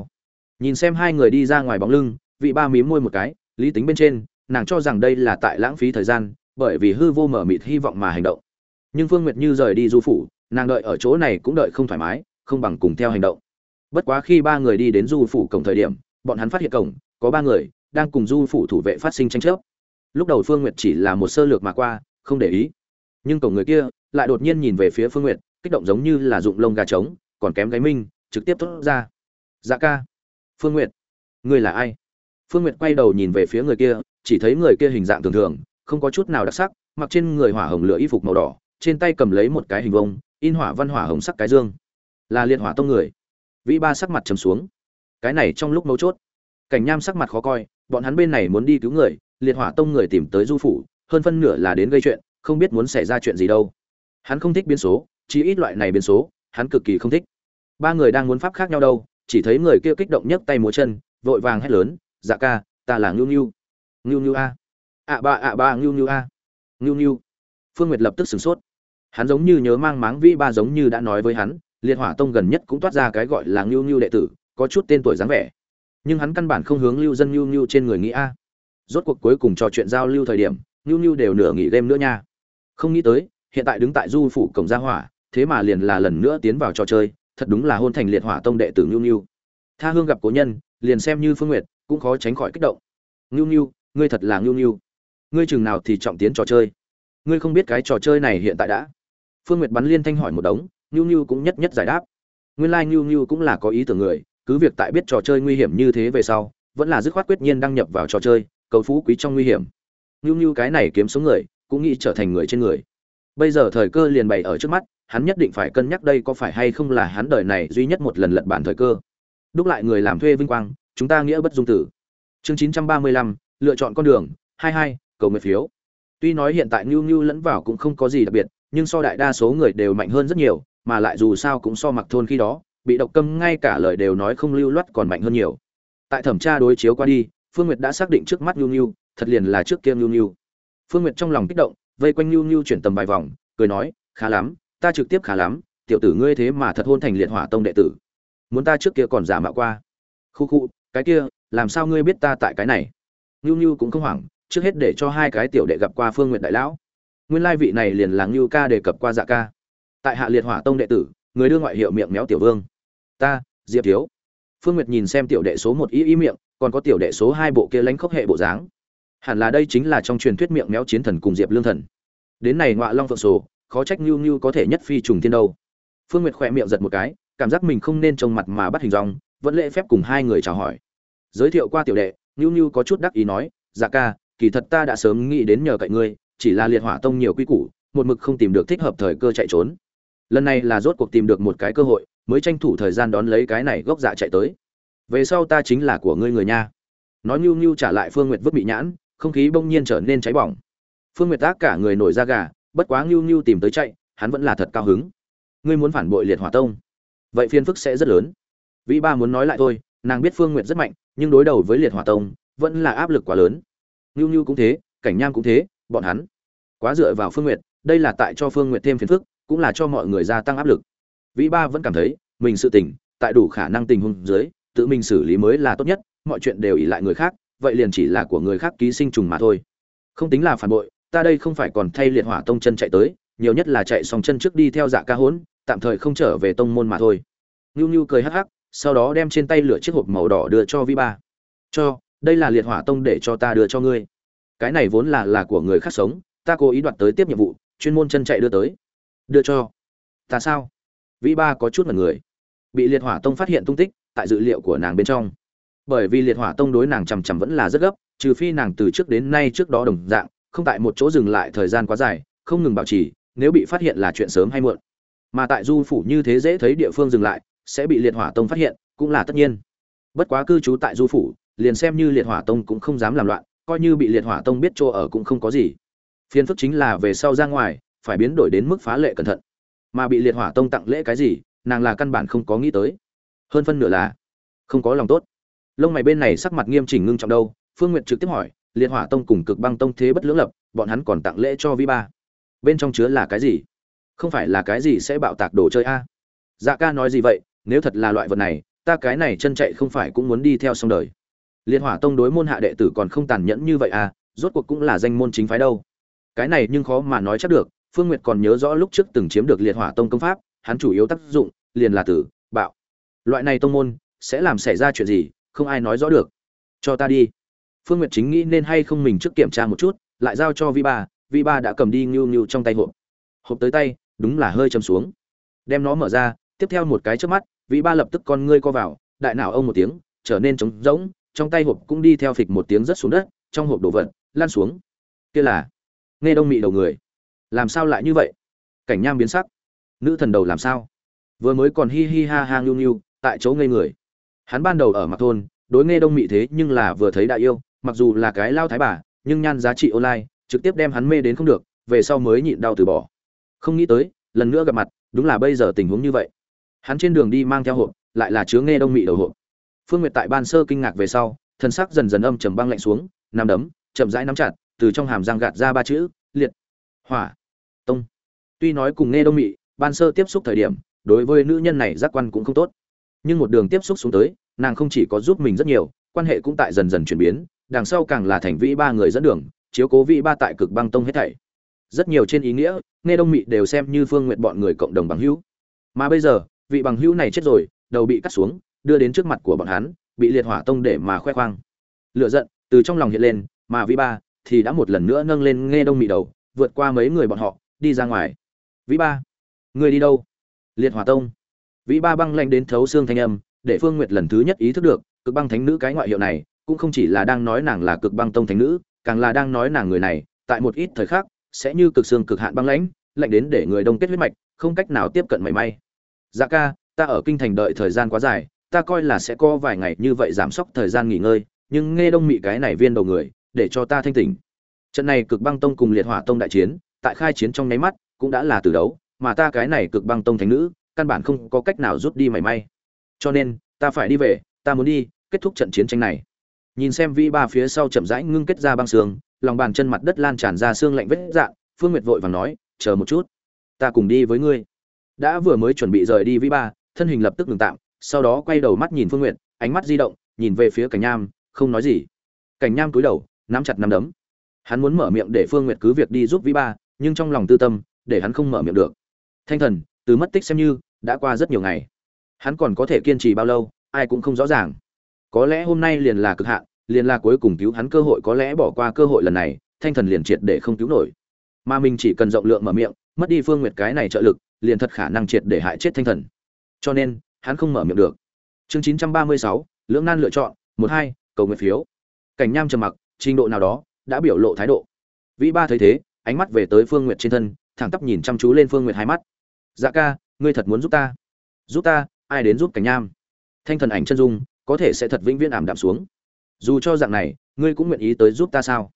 nhìn xem hai người đi ra ngoài bóng lưng, vị ba mím môi một cái, lý tính bên trên, nàng cho rằng đây là tại lãng phí thời gian, bởi vì hư vô mở mịt hy vọng mà hành động. Nhưng phương nguyệt như rời đi du phủ, nàng đợi ở chỗ này cũng đợi không thoải mái, không bằng cùng theo hành động. Bất quá khi ba người đi đến du phủ cổng thời điểm, bọn hắn phát hiện cổng, có ba người, đang cùng du phủ thủ vệ phát sinh tranh chấp. Lúc đầu phương nguyệt chỉ là một sơ lược mà qua, không để ý. Nhưng cổng người kia lại đột nhiên nhìn về phía phương nguyệt, kích động giống như là dụng lông gà trống, còn kém gáy minh, trực tiếp thốt ra. Dạ ca phương nguyệt. Người là ai? Phương nguyệt quay đầu nhìn về phía người kia, chỉ thấy người kia hình dạng thường thường, không có chút nào đặc sắc, mặc trên người hỏa hồng lửa y phục màu đỏ, trên tay cầm lấy một cái hình vông in hỏa văn hỏa hồng sắc cái dương. Là liệt hỏa tông người. Vĩ ba sắc mặt trầm xuống. Cái này trong lúc mấu chốt, cảnh nham sắc mặt khó coi, bọn hắn bên này muốn đi cứu người, liệt hỏa tông người tìm tới du phủ, hơn phân nửa là đến gây chuyện, không biết muốn xảy ra chuyện gì đâu. Hắn không thích biến số chỉ ít loại này biến số, hắn cực kỳ không thích. Ba người đang muốn pháp khác nhau đâu chỉ thấy người kia kích động nhấc tay múa chân, vội vàng hét lớn dạ ca, ta là ngưu ngưu. Ngưu ngưu a. Ạ ba ạ ba, ngưu ngưu a. Ngưu ngưu. Phương nguyệt lập tức sửng sốt. Hắn giống như nhớ mang máng vĩ ba giống như đã nói với hắn, liệt hỏa tông gần nhất cũng toát ra cái gọi là ngưu ngưu đệ tử, có chút tên tuổi dáng vẻ. Nhưng hắn căn bản không hướng lưu dân ngưu ngưu trên người nghĩ a. Rốt cuộc cuối cùng trò chuyện giao lưu thời điểm, ngưu ngưu đều nửa nghỉ game nữa nha. Không nghĩ tới, hiện tại đứng tại du phủ cổng gia hỏa, thế mà liền là lần nữa tiến vào trò chơi thật đúng là hôn thành liệt hỏa tông đệ tử Niu Niu, tha hương gặp cố nhân liền xem như phương nguyệt cũng khó tránh khỏi kích động. Niu Niu, ngươi thật là Niu Niu, ngươi chừng nào thì trọng tiến trò chơi. Ngươi không biết cái trò chơi này hiện tại đã. Phương nguyệt bắn liên thanh hỏi một đống Niu Niu cũng nhất nhất giải đáp. Nguyên lai Niu Niu cũng là có ý tưởng người cứ việc tại biết trò chơi nguy hiểm như thế về sau vẫn là dứt khoát quyết nhiên đăng nhập vào trò chơi cầu phú quý trong nguy hiểm. Niu Niu cái này kiếm sống người cũng nghĩ trở thành người trên người. Bây giờ thời cơ liền bày ở trước mắt hắn nhất định phải cân nhắc đây có phải hay không là hắn đời này duy nhất một lần lật bản thời cơ. Đúc lại người làm thuê vinh quang, chúng ta nghĩa bất dung tử. Chương chín trăm ba mươi lăm, lựa chọn con đường, hai hai, cầu nguyện phiếu. Tuy nói hiện tại nhu nhu lẫn vào cũng không có gì đặc biệt, nhưng so đại đa số người đều mạnh hơn rất nhiều, mà lại dù sao cũng so mặc thôn khi đó, bị độc câm ngay cả lời đều nói không lưu loát còn mạnh hơn nhiều. Tại thẩm tra đối chiếu qua đi, phương nguyệt đã xác định trước mắt nhu nhu thật liền là trước kia nhu nhu phương nguyệt trong lòng kích động, vây quanh nhu nhu chuyển tầm vài vòng, cười nói, khá lắm ta trực tiếp khá lắm tiểu tử ngươi thế mà thật hôn thành liệt hỏa tông đệ tử muốn ta trước kia còn giả mạo qua khu khu cái kia làm sao ngươi biết ta tại cái này ngưu ngưu cũng không hoảng, trước hết để cho hai cái tiểu đệ gặp qua Phương Nguyệt đại lão. Nguyên lai vị này liền là ngưu ca đề cập qua Dạ ca. Tại Hạ Liệt Hỏa Tông đệ tử, người đưa ngoại hiệu miệng méo tiểu vương. Ta, Diệp Thiếu. Phương Nguyệt nhìn xem tiểu đệ số một ý ý miệng, còn có tiểu đệ số hai bộ kia lánh khốc hệ bộ dáng. Hẳn là đây chính là trong truyền thuyết miệng méo chiến thần cùng Diệp Lương thần. Đến này ngoạ long phượng sổ, khó trách Nưu Nưu có thể nhất phi trùng thiên đâu. Phương Nguyệt khẽ miệng giật một cái, cảm giác mình không nên trông mặt mà bắt hình dong, vẫn lễ phép cùng hai người chào hỏi. giới thiệu qua tiểu đệ Nưu Nưu có chút đắc ý nói dạ ca kỳ thật ta đã sớm nghĩ đến nhờ cậy ngươi chỉ là liệt hỏa tông nhiều quy củ một mực không tìm được thích hợp thời cơ chạy trốn lần này là rốt cuộc tìm được một cái cơ hội mới tranh thủ thời gian đón lấy cái này gốc dạ chạy tới về sau ta chính là của ngươi người nha nói Nưu Nưu trả lại phương nguyệt vứt bị nhãn không khí bỗng nhiên trở nên cháy bỏng phương nguyệt tác cả người nổi da gà bất quá nhu nhu tìm tới chạy, hắn vẫn là thật cao hứng. Ngươi muốn phản bội liệt hỏa tông. Vậy phiền phức sẽ rất lớn. Vĩ ba muốn nói lại thôi, nàng biết phương nguyệt rất mạnh, nhưng đối đầu với liệt hỏa tông, vẫn là áp lực quá lớn. Nhu nhu cũng thế, cảnh nham cũng thế, bọn hắn quá dựa vào phương nguyệt, đây là tại cho phương nguyệt thêm phiền phức, cũng là cho mọi người gia tăng áp lực. Vĩ ba vẫn cảm thấy, mình sự tỉnh tại đủ khả năng tình huống dưới, tự mình xử lý mới là tốt nhất, mọi chuyện đều ỉ lại người khác, vậy liền chỉ là của người khác ký sinh trùng mà thôi. Không tính là phản bội ta đây không phải còn thay liệt hỏa tông chân chạy tới, nhiều nhất là chạy xong chân trước đi theo dạ ca hốn, tạm thời không trở về tông môn mà thôi. Ngưu ngưu cười hắc hắc, sau đó đem trên tay lửa chiếc hộp màu đỏ đưa cho vi ba. Cho, đây là liệt hỏa tông để cho ta đưa cho ngươi. Cái này vốn là là của người khác sống, ta cố ý đoạt tới tiếp nhiệm vụ, chuyên môn chân chạy đưa tới. Đưa cho. Ta sao? Vĩ ba có chút mật người. Bị liệt hỏa tông phát hiện tung tích, tại dữ liệu của nàng bên trong. Bởi vì liệt hỏa tông đối nàng chằm chằm vẫn là rất gấp, trừ phi nàng từ trước đến nay trước đó đồng dạng không tại một chỗ dừng lại thời gian quá dài, không ngừng bảo trì, nếu bị phát hiện là chuyện sớm hay muộn. Mà tại du phủ như thế dễ thấy địa phương dừng lại, sẽ bị liệt hỏa tông phát hiện, cũng là tất nhiên. Bất quá cư trú tại du phủ, liền xem như liệt hỏa tông cũng không dám làm loạn, coi như bị liệt hỏa tông biết chỗ ở cũng không có gì. Phiền phức chính là về sau ra ngoài, phải biến đổi đến mức phá lệ cẩn thận. Mà bị liệt hỏa tông tặng lễ cái gì, nàng là căn bản không có nghĩ tới. Hơn phân nửa là không có lòng tốt. Lông mày bên này sắc mặt nghiêm chỉnh ngưng trọng đâu, phương n g u y ệ t trực tiếp hỏi liệt hỏa tông cùng cực băng tông thế bất lưỡng lập, bọn hắn còn tặng lễ cho vi ba. Bên trong chứa là cái gì? Không phải là cái gì sẽ bạo tạc đồ chơi a? Dạ ca nói gì vậy? Nếu thật là loại vật này, ta cái này chân chạy không phải cũng muốn đi theo xong đời. Liệt hỏa tông đối môn hạ đệ tử còn không tàn nhẫn như vậy à rốt cuộc cũng là danh môn chính phái đâu. Cái này nhưng khó mà nói chắc được, phương n g u y ệ t còn nhớ rõ lúc trước từng chiếm được liệt hỏa tông công pháp, hắn chủ yếu tác dụng, liền là tử, bạo. Loại này tông môn, sẽ làm xảy ra chuyện gì, không ai nói rõ được. Cho ta đi phương nguyệt chính nghĩ nên hay không mình trước kiểm tra một chút, lại giao cho vi ba vi ba đã cầm đi ngưu ngưu trong tay hộp. Hộp tới tay, đúng là hơi chầm xuống. Đem nó mở ra, tiếp theo một cái trước mắt vi ba lập tức con ngươi co vào, đại não ông một tiếng, trở nên trống rỗng, trong tay hộp cũng đi theo phịch một tiếng rất xuống đất, trong hộp đổ vật lan xuống. Kia là, nghe đông mị đầu người. Làm sao lại như vậy? Cảnh nham biến sắc. Nữ thần đầu làm sao? Vừa mới còn hi hi ha ha ngưu ngưu, tại chỗ ngây người. Hắn ban đầu ở mặt thôn, đối nghe đông mị thế nhưng là vừa thấy đại yêu mặc dù là cái lao thái bà, nhưng nhan giá trị online, trực tiếp đem hắn mê đến không được, về sau mới nhịn đau từ bỏ. Không nghĩ tới, lần nữa gặp mặt, đúng là bây giờ tình huống như vậy. Hắn trên đường đi mang theo hộp, lại là chứa nghe đông mị đầu hộp. Phương nguyệt tại ban sơ kinh ngạc về sau thân sắc dần dần âm trầm băng lạnh xuống, nằm đấm, chậm rãi nắm chặt, từ trong hàm răng gạt ra ba chữ, liệt. Hỏa. Tông. Tuy nói cùng nghe đông mị, ban sơ tiếp xúc thời điểm, đối với nữ nhân này giác quan cũng không tốt. Nhưng một đường tiếp xúc xuống tới, nàng không chỉ có giúp mình rất nhiều, quan hệ cũng tại dần dần chuyển biến đằng sau càng là thành vĩ ba người dẫn đường chiếu cố vĩ ba tại cực băng tông hết thảy. Rất nhiều trên ý nghĩa nghe đông mị đều xem như phương nguyện bọn người cộng đồng bằng hữu. Mà bây giờ vị bằng hữu này chết rồi đầu bị cắt xuống đưa đến trước mặt của bọn hắn bị liệt hỏa tông để mà khoe khoang. Lựa giận từ trong lòng hiện lên mà vĩ ba thì đã một lần nữa nâng lên nghe đông mị đầu vượt qua mấy người bọn họ đi ra ngoài. Vĩ ba người đi đâu? Liệt hỏa tông. Vĩ ba băng lạnh đến thấu xương thanh âm để Phương Nguyệt lần thứ nhất ý thức được, Cực Băng Thánh nữ cái ngoại hiệu này, cũng không chỉ là đang nói nàng là Cực Băng Tông Thánh nữ, càng là đang nói nàng người này, tại một ít thời khắc, sẽ như cực xương cực hạn băng lãnh, lạnh đến để người đông kết huyết mạch, không cách nào tiếp cận mảy may. Dạ ca, ta ở kinh thành đợi thời gian quá dài, ta coi là sẽ có vài ngày như vậy giảm sốc thời gian nghỉ ngơi, nhưng nghe đông mị cái này viên đầu người, để cho ta thanh tỉnh. Trận này Cực Băng Tông cùng Liệt Hỏa Tông đại chiến, tại khai chiến trong nháy mắt, cũng đã là từ đấu, mà ta cái này Cực Băng Tông thánh nữ, căn bản không có cách nào rút đi mảy may cho nên ta phải đi về ta muốn đi kết thúc trận chiến tranh này nhìn xem vĩ ba phía sau chậm rãi ngưng kết ra băng xương, lòng bàn chân mặt đất lan tràn ra xương lạnh vết dạn, phương nguyệt vội vàng nói, chờ một chút, ta cùng đi với ngươi. Đã vừa mới chuẩn bị rời đi vĩ ba, thân hình lập tức ngừng tạm, sau đó quay đầu mắt nhìn phương nguyệt, ánh mắt di động, nhìn về phía cảnh nham, không nói gì. Cảnh nham cúi đầu, nắm chặt nắm đấm. Hắn muốn mở miệng để phương nguyệt cứ việc đi giúp vĩ ba, nhưng trong lòng tư tâm, để hắn không mở miệng được. Thanh thần, từ mất tích xem như, đã qua rất nhiều ngày. Hắn còn có thể kiên trì bao lâu, ai cũng không rõ ràng có lẽ hôm nay liền là cực hạn, liền là cuối cùng cứu hắn cơ hội, có lẽ bỏ qua cơ hội lần này, thanh thần liền triệt để không cứu nổi. Mà mình chỉ cần rộng lượng mở miệng, mất đi phương nguyệt cái này trợ lực, liền thật khả năng triệt để hại chết thanh thần. Cho nên, hắn không mở miệng được. Chương chín trăm ba mươi sáu, lưỡng nan lựa chọn, một hai, cầu nguyện phiếu. Cảnh nham trầm mặc, trình độ nào đó, đã biểu lộ thái độ. Vĩ ba thấy thế, ánh mắt về tới phương nguyệt trên thân, thẳng tắp nhìn chăm chú lên phương nguyệt hai mắt. Dạ ca, ngươi thật muốn giúp ta? Giúp ta, ai đến giúp cảnh nham? Thanh thần ảnh chân dung có thể sẽ thật vĩnh viễn ảm đạm xuống. Dù cho dạng này, ngươi cũng nguyện ý tới giúp ta sao?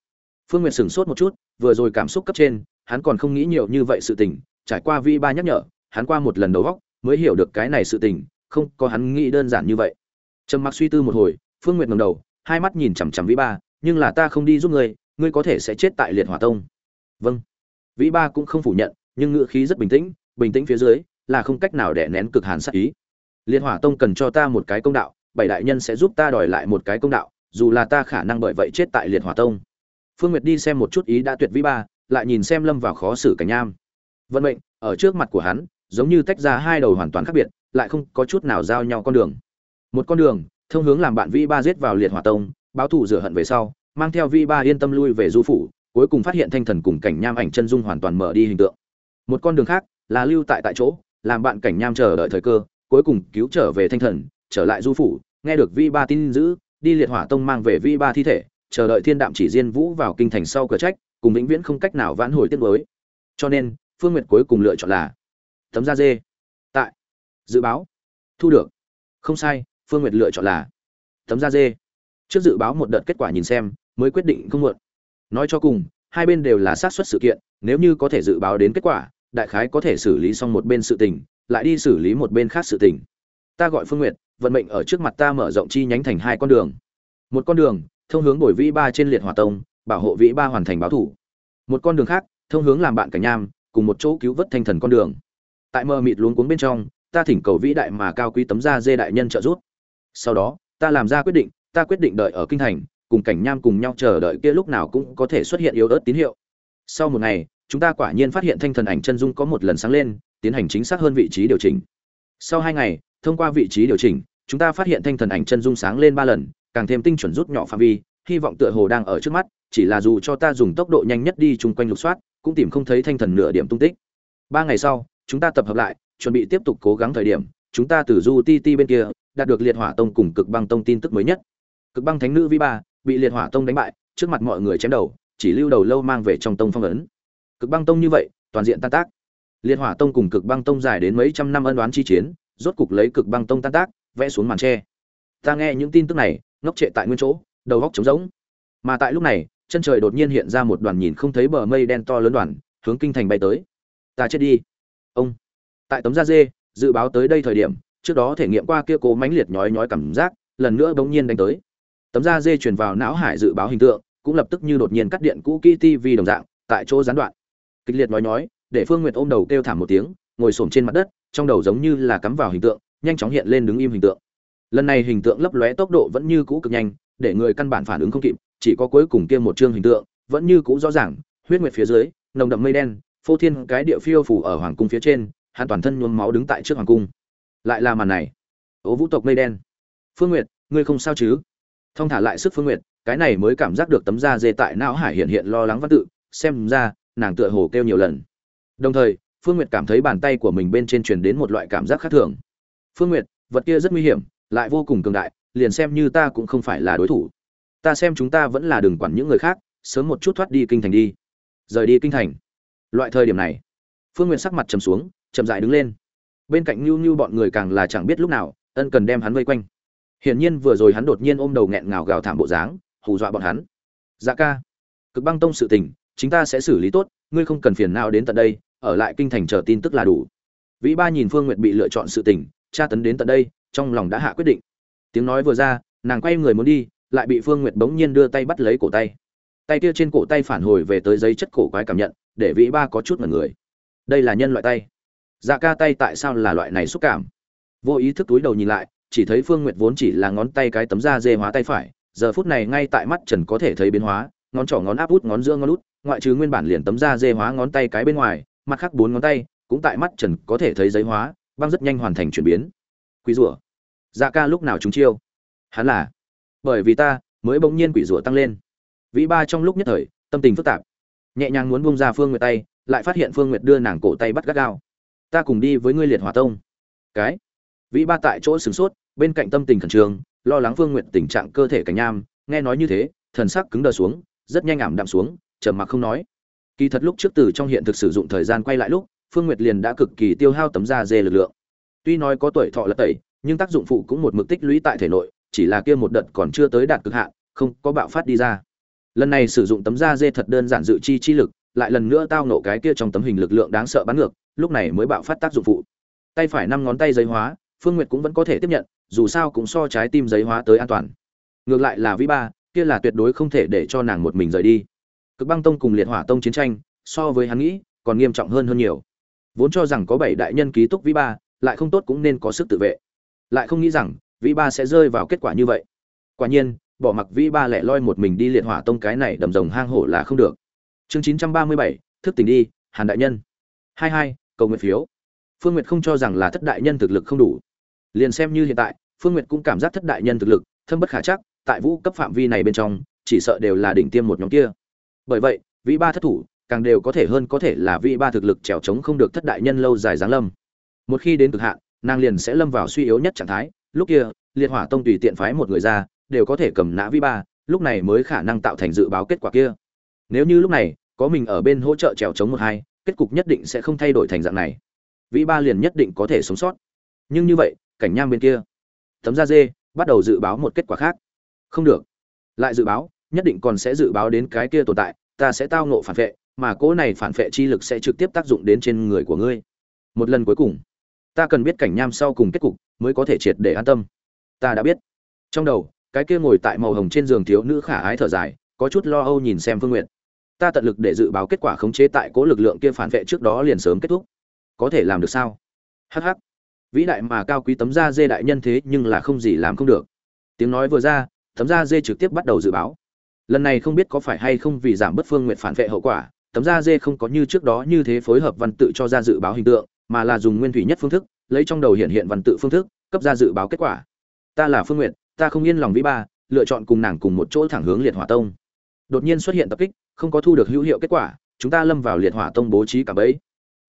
Phương nguyệt sửng sốt một chút, vừa rồi cảm xúc cấp trên, hắn còn không nghĩ nhiều như vậy sự tình, trải qua vi ba nhắc nhở, hắn qua một lần đầu góc mới hiểu được cái này sự tình, không có hắn nghĩ đơn giản như vậy. Trầm mặc suy tư một hồi, phương nguyệt ngầm đầu, hai mắt nhìn chằm chằm vĩ ba, nhưng là ta không đi giúp ngươi ngươi có thể sẽ chết tại liệt hòa tông. Vâng. Vĩ ba cũng không phủ nhận, nhưng ngựa khí rất bình tĩnh bình tĩnh phía dưới, là không cách nào để nén cực hàn sát ý. Liệt hỏa tông cần cho ta một cái công đạo bảy đại nhân sẽ giúp ta đòi lại một cái công đạo, dù là ta khả năng bởi vậy chết tại liệt hỏa tông. Phương nguyệt đi xem một chút ý đã tuyệt vĩ ba, lại nhìn xem lâm vào khó xử cảnh nham. Vận mệnh, ở trước mặt của hắn, giống như tách ra hai đầu hoàn toàn khác biệt, lại không có chút nào giao nhau con đường. Một con đường, thông hướng làm bạn vĩ ba giết vào liệt hỏa tông, báo thù rửa hận về sau, mang theo vĩ ba yên tâm lui về du phủ, cuối cùng phát hiện thanh thần cùng cảnh nham ảnh chân dung hoàn toàn mở đi hình tượng. Một con đường khác, là lưu tại tại chỗ, làm bạn cảnh nham chờ đợi thời cơ, cuối cùng cứu trở về thanh thần, trở lại du phủ nghe được vi ba tin giữ đi liệt hỏa tông mang về vi ba thi thể, chờ đợi thiên đạm chỉ diên vũ vào kinh thành sau cửa trách, cùng vĩnh viễn không cách nào vãn hồi tiết mới cho nên, phương nguyệt cuối cùng lựa chọn là tấm da dê. Tại dự báo, thu được. Không sai, phương nguyệt lựa chọn là tấm da dê. Trước dự báo một đợt kết quả nhìn xem, mới quyết định không muộn. Nói cho cùng, hai bên đều là xác suất sự kiện, nếu như có thể dự báo đến kết quả, đại khái có thể xử lý xong một bên sự tình, lại đi xử lý một bên khác sự tình. Ta gọi phương nguyệt vận mệnh ở trước mặt ta mở rộng chi nhánh thành hai con đường. Một con đường, thông hướng bồi vĩ ba trên liệt hỏa tông, bảo hộ vĩ ba hoàn thành báo thủ. Một con đường khác, thông hướng làm bạn cảnh nham, cùng một chỗ cứu vớt thanh thần con đường. Tại mờ mịt luống cuống bên trong, ta thỉnh cầu vĩ đại mà cao quý tấm da dê đại nhân trợ giúp. Sau đó, ta làm ra quyết định, ta quyết định đợi ở kinh thành, cùng cảnh nham cùng nhau chờ đợi kia lúc nào cũng có thể xuất hiện yếu ớt tín hiệu. Sau một ngày, chúng ta quả nhiên phát hiện thanh thần ảnh chân dung có một lần sáng lên, tiến hành chính xác hơn vị trí điều chỉnh. Sau hai ngày thông qua vị trí điều chỉnh, chúng ta phát hiện thanh thần ảnh chân dung sáng lên ba lần, càng thêm tinh chuẩn rút nhỏ phạm vi, hy vọng tựa hồ đang ở trước mắt, chỉ là dù cho ta dùng tốc độ nhanh nhất đi chung quanh lục soát, cũng tìm không thấy thanh thần nửa điểm tung tích. Ba ngày sau, chúng ta tập hợp lại, chuẩn bị tiếp tục cố gắng thời điểm, chúng ta từ du ti ti bên kia, đạt được liệt hỏa tông cùng cực băng tông tin tức mới nhất. Cực băng thánh nữ vi ba bị liệt hỏa tông đánh bại, trước mặt mọi người chém đầu, chỉ lưu đầu lâu mang về trong tông phong ấn. Cực băng tông như vậy, toàn diện tan tác. Liệt hỏa tông cùng cực băng tông dài đến mấy trăm năm ân đoán chi chiến rốt cục lấy cực băng tông tan tác, vẽ xuống màn tre. Ta nghe những tin tức này, ngốc trệ tại nguyên chỗ, đầu góc trống rỗng. Mà tại lúc này, chân trời đột nhiên hiện ra một đoàn nhìn không thấy bờ mây đen to lớn đoàn, hướng kinh thành bay tới. Ta chết đi. Ông. Tại tấm da dê, dự báo tới đây thời điểm, trước đó thể nghiệm qua kia cố mãnh liệt nhói nhói cảm giác, lần nữa bỗng nhiên đánh tới. Tấm da dê truyền vào não hải dự báo hình tượng, cũng lập tức như đột nhiên cắt điện cũ kỹ tv đồng dạng, tại chỗ gián đoạn. Kịch liệt nói nhói, để phương nguyệt ôm đầu kêu thảm một tiếng, ngồi xổm trên mặt đất trong đầu giống như là cắm vào hình tượng, nhanh chóng hiện lên đứng im hình tượng. Lần này hình tượng lấp lóe tốc độ vẫn như cũ cực nhanh, để người căn bản phản ứng không kịp, chỉ có cuối cùng kia một chương hình tượng, vẫn như cũ rõ ràng, huyết nguyệt phía dưới, nồng đậm mây đen, phô thiên cái địa phiêu phủ ở hoàng cung phía trên, hắn toàn thân nhuốm máu đứng tại trước hoàng cung. Lại là màn này. Ố vũ tộc mây đen. Phương nguyệt, ngươi không sao chứ? Thông thả lại sức phương nguyệt, cái này mới cảm giác được tấm da dê tại não hải hiện hiện lo lắng văn tự, xem ra, nàng tựa hồ kêu nhiều lần. Đồng thời phương nguyệt cảm thấy bàn tay của mình bên trên truyền đến một loại cảm giác khác thường. Phương nguyệt, vật kia rất nguy hiểm, lại vô cùng cường đại, liền xem như ta cũng không phải là đối thủ. Ta xem chúng ta vẫn là đừng quản những người khác, sớm một chút thoát đi kinh thành đi. Rời đi kinh thành. Loại thời điểm này, phương nguyệt sắc mặt trầm xuống, chậm rãi đứng lên. Bên cạnh Nưu Nưu bọn người càng là chẳng biết lúc nào, ân cần đem hắn vây quanh. Hiển nhiên vừa rồi hắn đột nhiên ôm đầu nghẹn ngào gào thảm bộ dáng, hù dọa bọn hắn. Dạ ca, cực băng tông sự tình chúng ta sẽ xử lý tốt, ngươi không cần phiền não đến tận đây ở lại kinh thành chờ tin tức là đủ. Vĩ ba nhìn phương nguyệt bị lựa chọn sự tình, tra tấn đến tận đây, trong lòng đã hạ quyết định. Tiếng nói vừa ra, nàng quay người muốn đi, lại bị phương nguyệt bỗng nhiên đưa tay bắt lấy cổ tay. Tay kia trên cổ tay phản hồi về tới giấy chất cổ quái cảm nhận, để vĩ ba có chút mật người. Đây là nhân loại tay. Dạ ca tay tại sao là loại này xúc cảm? Vô ý thức túi đầu nhìn lại, chỉ thấy phương nguyệt vốn chỉ là ngón tay cái tấm da dê hóa tay phải, giờ phút này ngay tại mắt trần có thể thấy biến hóa, ngón trỏ ngón áp út ngón giữa ngón út, ngoại trừ nguyên bản liền tấm da dê hóa ngón tay cái bên ngoài mặt khác bốn ngón tay cũng tại mắt trần có thể thấy giấy hóa, băng rất nhanh hoàn thành chuyển biến. Quỷ rủa dạ ca lúc nào chúng chiêu? Hắn là. Bởi vì ta mới bỗng nhiên quỷ rủa tăng lên. Vĩ ba trong lúc nhất thời, tâm tình phức tạp. Nhẹ nhàng muốn buông ra phương nguyệt tay, lại phát hiện phương nguyệt đưa nàng cổ tay bắt gắt gao. Ta cùng đi với ngươi liệt hỏa tông. Cái. Vĩ ba tại chỗ sửng sốt, bên cạnh tâm tình khẩn trương, lo lắng phương nguyệt tình trạng cơ thể cảnh nham, nghe nói như thế, thần sắc cứng đờ xuống, rất nhanh ảm đạm xuống, trầm mặc không nói kỳ thật lúc trước từ trong hiện thực sử dụng thời gian quay lại lúc, phương nguyệt liền đã cực kỳ tiêu hao tấm da dê lực lượng. Tuy nói có tuổi thọ là tẩy, nhưng tác dụng phụ cũng một mực tích lũy tại thể nội, chỉ là kia một đợt còn chưa tới đạt cực hạn, không có bạo phát đi ra. Lần này sử dụng tấm da dê thật đơn giản dự chi chi lực, lại lần nữa tao nộ cái kia trong tấm hình lực lượng đáng sợ bắn ngược, lúc này mới bạo phát tác dụng phụ. Tay phải năm ngón tay giấy hóa, phương nguyệt cũng vẫn có thể tiếp nhận, dù sao cũng so trái tim giấy hóa tới an toàn. Ngược lại là vĩ ba, kia là tuyệt đối không thể để cho nàng một mình rời đi cực băng tông cùng liệt hỏa tông chiến tranh, so với hắn nghĩ, còn nghiêm trọng hơn hơn nhiều. Vốn cho rằng có bảy đại nhân ký túc vĩ ba, lại không tốt cũng nên có sức tự vệ. Lại không nghĩ rằng, vĩ ba sẽ rơi vào kết quả như vậy. Quả nhiên, bỏ mặc vĩ ba lẻ loi một mình đi liệt hỏa tông cái này đầm rồng hang hổ là không được. Chương chín trăm ba mươi bảy, thức tỉnh đi, hàn đại nhân. Hai hai, cầu nguyện phiếu. Phương nguyệt không cho rằng là thất đại nhân thực lực không đủ. Liền xem như hiện tại, phương nguyệt cũng cảm giác thất đại nhân thực lực, thâm bất khả chắc, tại vũ cấp phạm vi này bên trong, chỉ sợ đều là đỉnh tiêm một nhóm kia bởi vậy vĩ ba thất thủ, càng đều có thể hơn có thể là vĩ ba thực lực trèo trống không được thất đại nhân lâu dài giáng lâm. Một khi đến cực hạn, nàng liền sẽ lâm vào suy yếu nhất trạng thái. Lúc kia, liệt hỏa tông tùy tiện phái một người ra, đều có thể cầm nã vĩ ba, lúc này mới khả năng tạo thành dự báo kết quả kia. Nếu như lúc này, có mình ở bên hỗ trợ trèo chống một hai, kết cục nhất định sẽ không thay đổi thành dạng này. Vĩ ba liền nhất định có thể sống sót. Nhưng như vậy, cảnh nham bên kia, tấm da dê, bắt đầu dự báo một kết quả khác. Không được. Lại dự báo nhất định còn sẽ dự báo đến cái kia tồn tại, ta sẽ tao ngộ phản vệ, mà cỗ này phản vệ chi lực sẽ trực tiếp tác dụng đến trên người của ngươi. Một lần cuối cùng, ta cần biết cảnh nham sau cùng kết cục, mới có thể triệt để an tâm. Ta đã biết. Trong đầu, cái kia ngồi tại màu hồng trên giường thiếu nữ khả ái thở dài, có chút lo âu nhìn xem phương nguyện ta tận lực để dự báo kết quả khống chế tại cố lực lượng kia phản vệ trước đó liền sớm kết thúc. Có thể làm được sao? Hh vĩ đại mà cao quý tấm da dê đại nhân thế nhưng là không gì làm không được. Tiếng nói vừa ra, tấm da dê trực tiếp bắt đầu dự báo lần này không biết có phải hay không vì giảm bất phương nguyện phản vệ hậu quả, tấm da dê không có như trước đó như thế phối hợp văn tự cho ra dự báo hình tượng, mà là dùng nguyên thủy nhất phương thức, lấy trong đầu hiện hiện văn tự phương thức, cấp ra dự báo kết quả. Ta là phương nguyện ta không yên lòng vĩ ba, lựa chọn cùng nàng cùng một chỗ thẳng hướng liệt hỏa tông. Đột nhiên xuất hiện tập kích, không có thu được hữu hiệu kết quả, chúng ta lâm vào liệt hỏa tông bố trí cả bẫy.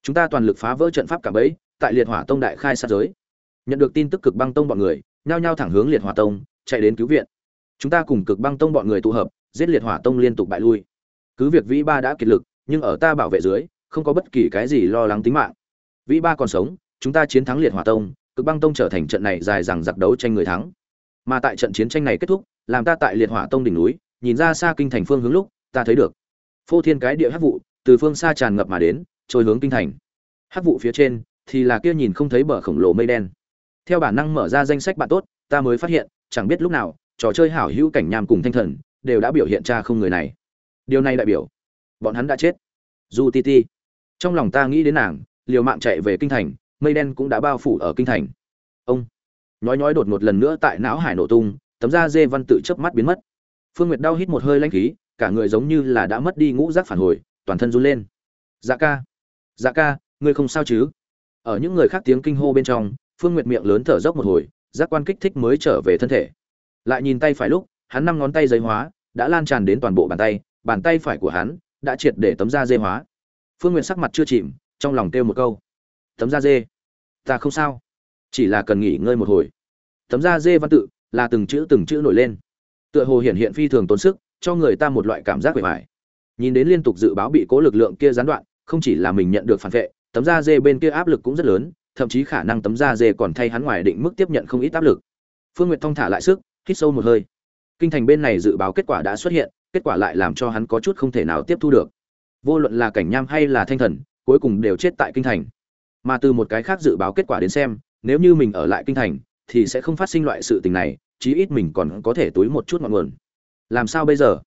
Chúng ta toàn lực phá vỡ trận pháp cả bẫy, tại liệt hỏa tông đại khai sát giới. Nhận được tin tức cực băng tông bọn người, nhao nhao thẳng hướng liệt hỏa tông, chạy đến cứu viện. Chúng ta cùng cực băng tông bọn người tụ hợp giết liệt hỏa tông liên tục bại lui. Cứ việc vĩ ba đã kiệt lực, nhưng ở ta bảo vệ dưới, không có bất kỳ cái gì lo lắng tính mạng. Vĩ ba còn sống, chúng ta chiến thắng liệt hỏa tông, cực băng tông trở thành trận này dài dằng giặc đấu tranh người thắng. Mà tại trận chiến tranh này kết thúc, làm ta tại liệt hỏa tông đỉnh núi, nhìn ra xa kinh thành phương hướng lúc, ta thấy được. Phô thiên cái địa hắc vụ, từ phương xa tràn ngập mà đến, trôi hướng kinh thành. Hắc vụ phía trên, thì là kia nhìn không thấy bờ khổng lồ mây đen. Theo bản năng mở ra danh sách bạn tốt, ta mới phát hiện, chẳng biết lúc nào, trò chơi hảo hữu cảnh nham cùng thanh thần đều đã biểu hiện ra không người này. Điều này đại biểu, bọn hắn đã chết. Du ti ti, trong lòng ta nghĩ đến nàng, liều mạng chạy về kinh thành, mây đen cũng đã bao phủ ở kinh thành. Ông, nhói nhói đột một lần nữa tại não hải nổ tung, tấm da dê văn tự chớp mắt biến mất. Phương nguyệt đau hít một hơi lanh khí, cả người giống như là đã mất đi ngũ giác phản hồi, toàn thân run lên. Dạ ca dạ ca, ngươi không sao chứ? Ở những người khác tiếng kinh hô bên trong, phương nguyệt miệng lớn thở dốc một hồi, giác quan kích thích mới trở về thân thể. Lại nhìn tay phải lúc hắn năm ngón tay giấy hóa, đã lan tràn đến toàn bộ bàn tay bàn tay phải của hắn đã triệt để tấm da dê hóa. Phương nguyệt sắc mặt chưa chìm, trong lòng kêu một câu. Tấm da dê? Ta không sao. Chỉ là cần nghỉ ngơi một hồi. Tấm da dê văn tự là từng chữ từng chữ nổi lên. Tựa hồ hiện hiện phi thường tốn sức, cho người ta một loại cảm giác bề mải nhìn đến liên tục dự báo bị cố lực lượng kia gián đoạn, không chỉ là mình nhận được phản vệ, tấm da dê bên kia áp lực cũng rất lớn, thậm chí khả năng tấm da dê còn thay hắn ngoài định mức tiếp nhận không ít áp lực. Phương nguyệt thong thả lại sức, hít sâu một hơi kinh thành bên này dự báo kết quả đã xuất hiện, kết quả lại làm cho hắn có chút không thể nào tiếp thu được. Vô luận là cảnh nham hay là thanh thần, cuối cùng đều chết tại kinh thành. Mà từ một cái khác dự báo kết quả đến xem, nếu như mình ở lại kinh thành, thì sẽ không phát sinh loại sự tình này, chí ít mình còn có thể túi một chút ngọn nguồn. Làm sao bây giờ?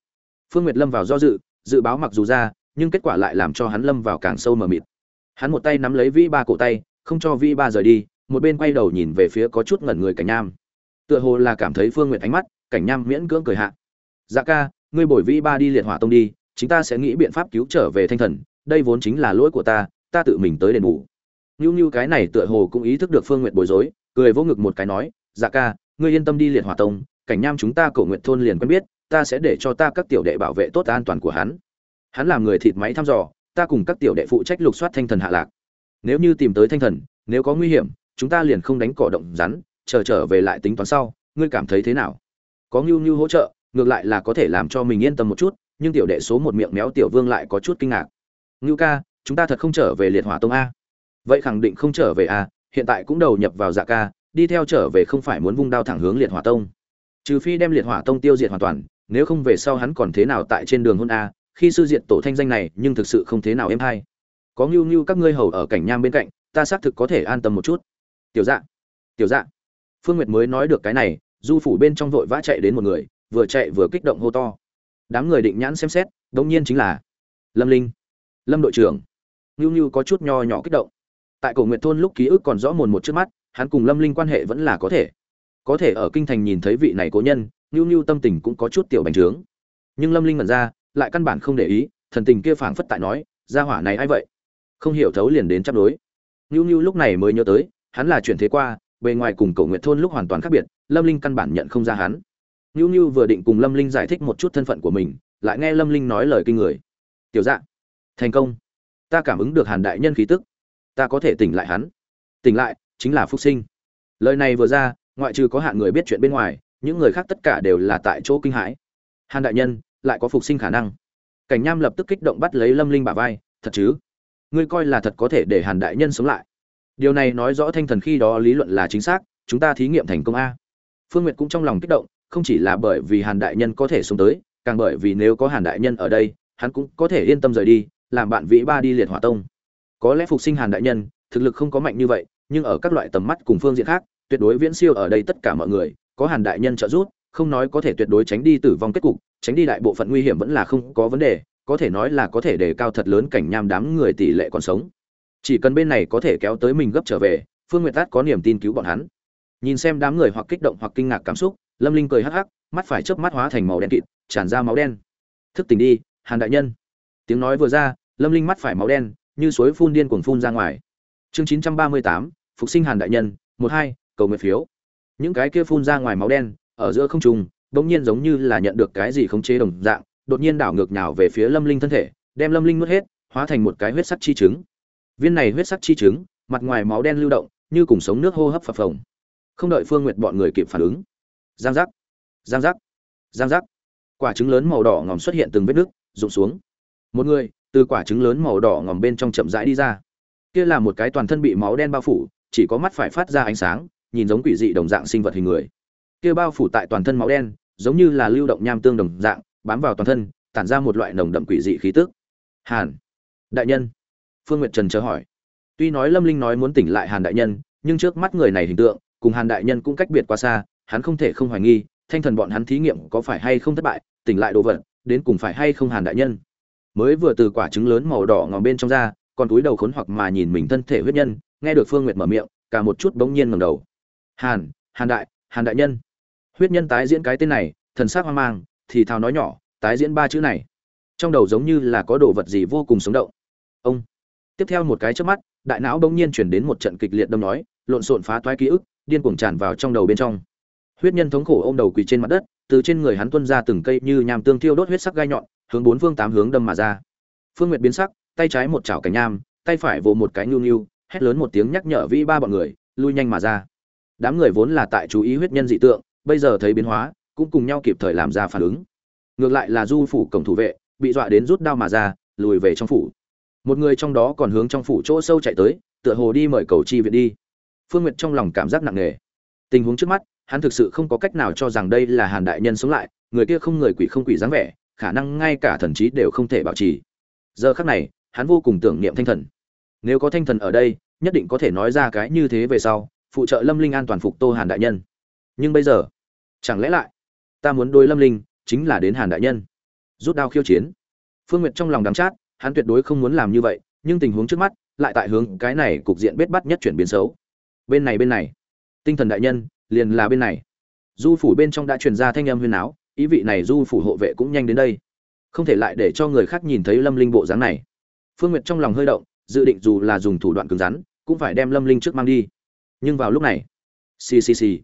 Phương nguyệt lâm vào do dự dự báo mặc dù ra, nhưng kết quả lại làm cho hắn lâm vào càng sâu mờ mịt. Hắn một tay nắm lấy vĩ ba cổ tay, không cho vĩ ba rời đi, một bên quay đầu nhìn về phía có chút ngẩn người cảnh nham tựa hồ là cảm thấy phương nguyệt ánh mắt cảnh nham miễn cưỡng cười hạ dạ ca ngươi bồi vĩ ba đi liệt hỏa tông đi chúng ta sẽ nghĩ biện pháp cứu trở về thanh thần đây vốn chính là lỗi của ta ta tự mình tới đền bù Nưu Nưu cái này tựa hồ cũng ý thức được Phương Nguyệt bối rối, cười vô ngực một cái nói, "Dạ ca, ngươi yên tâm đi liệt hỏa tông, cảnh nham chúng ta cổ nguyện thôn liền quen biết, ta sẽ để cho ta các tiểu đệ bảo vệ tốt an toàn của hắn." Hắn làm người thịt máy thăm dò, ta cùng các tiểu đệ phụ trách lục soát thanh thần hạ lạc. Nếu như tìm tới thanh thần, nếu có nguy hiểm, chúng ta liền không đánh cỏ động rắn, chờ trở về lại tính toán sau, ngươi cảm thấy thế nào? Có ngưu ngưu hỗ trợ ngược lại là có thể làm cho mình yên tâm một chút nhưng tiểu đệ số một miệng méo tiểu vương lại có chút kinh ngạc. Ngưu ca chúng ta thật không trở về liệt hỏa tông a. Vậy khẳng định không trở về a hiện tại cũng đầu nhập vào dạ ca đi theo trở về không phải muốn vung đao thẳng hướng liệt hỏa tông. Trừ phi đem liệt hỏa tông tiêu diệt hoàn toàn nếu không về sau hắn còn thế nào tại trên đường hôn a khi sư diện tổ thanh danh này nhưng thực sự không thế nào êm hay. Có ngưu ngưu các ngươi hầu ở cảnh nham bên cạnh ta xác thực có thể an tâm một chút. Tiểu dạ tiểu dạ phương nguyệt mới nói được cái này, du phủ bên trong vội vã chạy đến một người, vừa chạy vừa kích động hô to. Đám người định nhãn xem xét đống nhiên chính là lâm linh. Lâm đội trưởng. Ngưu ngưu có chút nho nhỏ kích động. Tại cổ nguyệt thôn lúc ký ức còn rõ mồn một trước mắt, hắn cùng lâm linh quan hệ vẫn là có thể. Có thể ở kinh thành nhìn thấy vị này cố nhân ngưu ngưu tâm tình cũng có chút tiểu bành trướng. Nhưng lâm linh mật ra, lại căn bản không để ý, thần tình kia phảng phất tại nói, gia hỏa này ai vậy? Không hiểu thấu liền đến chắp đối. Ngưu ngưu lúc này mới nhớ tới, hắn là chuyển thế qua bề ngoài cùng cổ nguyệt thôn lúc hoàn toàn khác biệt, lâm linh căn bản nhận không ra hắn. Ngưu ngưu vừa định cùng lâm linh giải thích một chút thân phận của mình, lại nghe lâm linh nói lời kinh người. Tiểu dạ thành công. Ta cảm ứng được hàn đại nhân khí tức. Ta có thể tỉnh lại hắn. Tỉnh lại, chính là phúc sinh. Lời này vừa ra, ngoại trừ có hạn người biết chuyện bên ngoài, những người khác tất cả đều là tại chỗ kinh hãi. Hàn đại nhân, lại có phục sinh khả năng. Cảnh nham lập tức kích động bắt lấy lâm linh bả vai, thật chứ? Ngươi coi là thật có thể để hàn đại nhân sống lại điều này nói rõ thanh thần khi đó lý luận là chính xác, chúng ta thí nghiệm thành công a. Phương nguyệt cũng trong lòng kích động, không chỉ là bởi vì hàn đại nhân có thể sống tới, càng bởi vì nếu có hàn đại nhân ở đây, hắn cũng có thể yên tâm rời đi, làm bạn vĩ ba đi liệt hỏa tông. Có lẽ phục sinh hàn đại nhân, thực lực không có mạnh như vậy, nhưng ở các loại tầm mắt cùng phương diện khác, tuyệt đối viễn siêu ở đây tất cả mọi người, có hàn đại nhân trợ giúp, không nói có thể tuyệt đối tránh đi tử vong kết cục, tránh đi đại bộ phận nguy hiểm vẫn là không có vấn đề, có thể nói là có thể đề cao thật lớn cảnh nham đám người tỷ lệ còn sống chỉ cần bên này có thể kéo tới mình gấp trở về, phương nguyệt tát có niềm tin cứu bọn hắn. Nhìn xem đám người hoặc kích động hoặc kinh ngạc cảm xúc, lâm linh cười hắc hắc, mắt phải chớp mắt hóa thành màu đen kịt, tràn ra máu đen. Thức tỉnh đi, hàn đại nhân. Tiếng nói vừa ra, lâm linh mắt phải máu đen, như suối phun điên cuồng phun ra ngoài. Chương chín trăm ba mươi tám, phục sinh hàn đại nhân, một hai, cầu nguyện phiếu. Những cái kia phun ra ngoài máu đen, ở giữa không trung, bỗng nhiên giống như là nhận được cái gì khống chế đồng dạng, đột nhiên đảo ngược nhào về phía lâm linh thân thể, đem lâm linh nuốt hết, hóa thành một cái huyết sắc chi trứng viên này huyết sắc chi trứng, mặt ngoài máu đen lưu động, như cùng sống nước hô hấp phập phồng. Không đợi phương nguyệt bọn người kịp phản ứng. Giang giác giang giác giang giác. Quả trứng lớn màu đỏ ngòm xuất hiện từng vết nước rụng xuống. Một người, từ quả trứng lớn màu đỏ ngòm bên trong chậm rãi đi ra. Kia là một cái toàn thân bị máu đen bao phủ, chỉ có mắt phải phát ra ánh sáng, nhìn giống quỷ dị đồng dạng sinh vật hình người. Kia bao phủ tại toàn thân máu đen, giống như là lưu động nham tương đồng dạng, bám vào toàn thân, tản ra một loại nồng đậm quỷ dị khí tức. Hàn, đại nhân phương nguyệt trần chờ hỏi. Tuy nói lâm linh nói muốn tỉnh lại hàn đại nhân, nhưng trước mắt người này hình tượng, cùng hàn đại nhân cũng cách biệt quá xa, hắn không thể không hoài nghi, thanh thần bọn hắn thí nghiệm có phải hay không thất bại, tỉnh lại đồ vật, đến cùng phải hay không hàn đại nhân. Mới vừa từ quả trứng lớn màu đỏ ngòm bên trong ra, còn túi đầu khốn hoặc mà nhìn mình thân thể huyết nhân, nghe được phương nguyệt mở miệng, cả một chút bỗng nhiên ngẩng đầu. Hàn hàn đại hàn đại nhân. Huyết nhân tái diễn cái tên này, thần sắc hoang mang, thì thào nói nhỏ, tái diễn ba chữ này. Trong đầu giống như là có đồ vật gì vô cùng sống động. Ông tiếp theo một cái chớp mắt, đại não bỗng nhiên chuyển đến một trận kịch liệt đâm nói, lộn xộn phá toái ký ức, điên cuồng tràn vào trong đầu bên trong. Huyết nhân thống khổ ôm đầu quỳ trên mặt đất, từ trên người hắn tuôn ra từng cây như nham tương thiêu đốt huyết sắc gai nhọn, hướng bốn phương tám hướng đâm mà ra. Phương nguyệt biến sắc, tay trái một chảo cảnh nham, tay phải vồ một cái nhu nhu, hét lớn một tiếng nhắc nhở vĩ ba bọn người, lui nhanh mà ra. Đám người vốn là tại chú ý huyết nhân dị tượng, bây giờ thấy biến hóa, cũng cùng nhau kịp thời làm ra phản ứng. Ngược lại là du phủ cổng thủ vệ, bị dọa đến rút đao mà ra, lùi về trong phủ một người trong đó còn hướng trong phủ chỗ sâu chạy tới, tựa hồ đi mời cầu chi viện đi. Phương nguyệt trong lòng cảm giác nặng nề. Tình huống trước mắt, hắn thực sự không có cách nào cho rằng đây là hàn đại nhân sống lại, người kia không người quỷ không quỷ dáng vẻ, khả năng ngay cả thần trí đều không thể bảo trì. Giờ khắc này, hắn vô cùng tưởng niệm thanh thần. Nếu có thanh thần ở đây, nhất định có thể nói ra cái như thế về sau, phụ trợ lâm linh an toàn phục tô hàn đại nhân. Nhưng bây giờ, chẳng lẽ lại, ta muốn đôi lâm linh chính là đến hàn đại nhân, rút đao khiêu chiến. Phương nguyệt trong lòng đắm chát hắn tuyệt đối không muốn làm như vậy, nhưng tình huống trước mắt lại tại hướng cái này cục diện bết bắt nhất chuyển biến xấu. Bên này bên này, tinh thần đại nhân, liền là bên này. Du phủ bên trong đã truyền ra thanh âm huyên áo, ý vị này du phủ hộ vệ cũng nhanh đến đây. Không thể lại để cho người khác nhìn thấy lâm linh bộ dáng này. Phương nguyệt trong lòng hơi động, dự định dù là dùng thủ đoạn cứng rắn, cũng phải đem lâm linh trước mang đi. Nhưng vào lúc này, xì xì xì,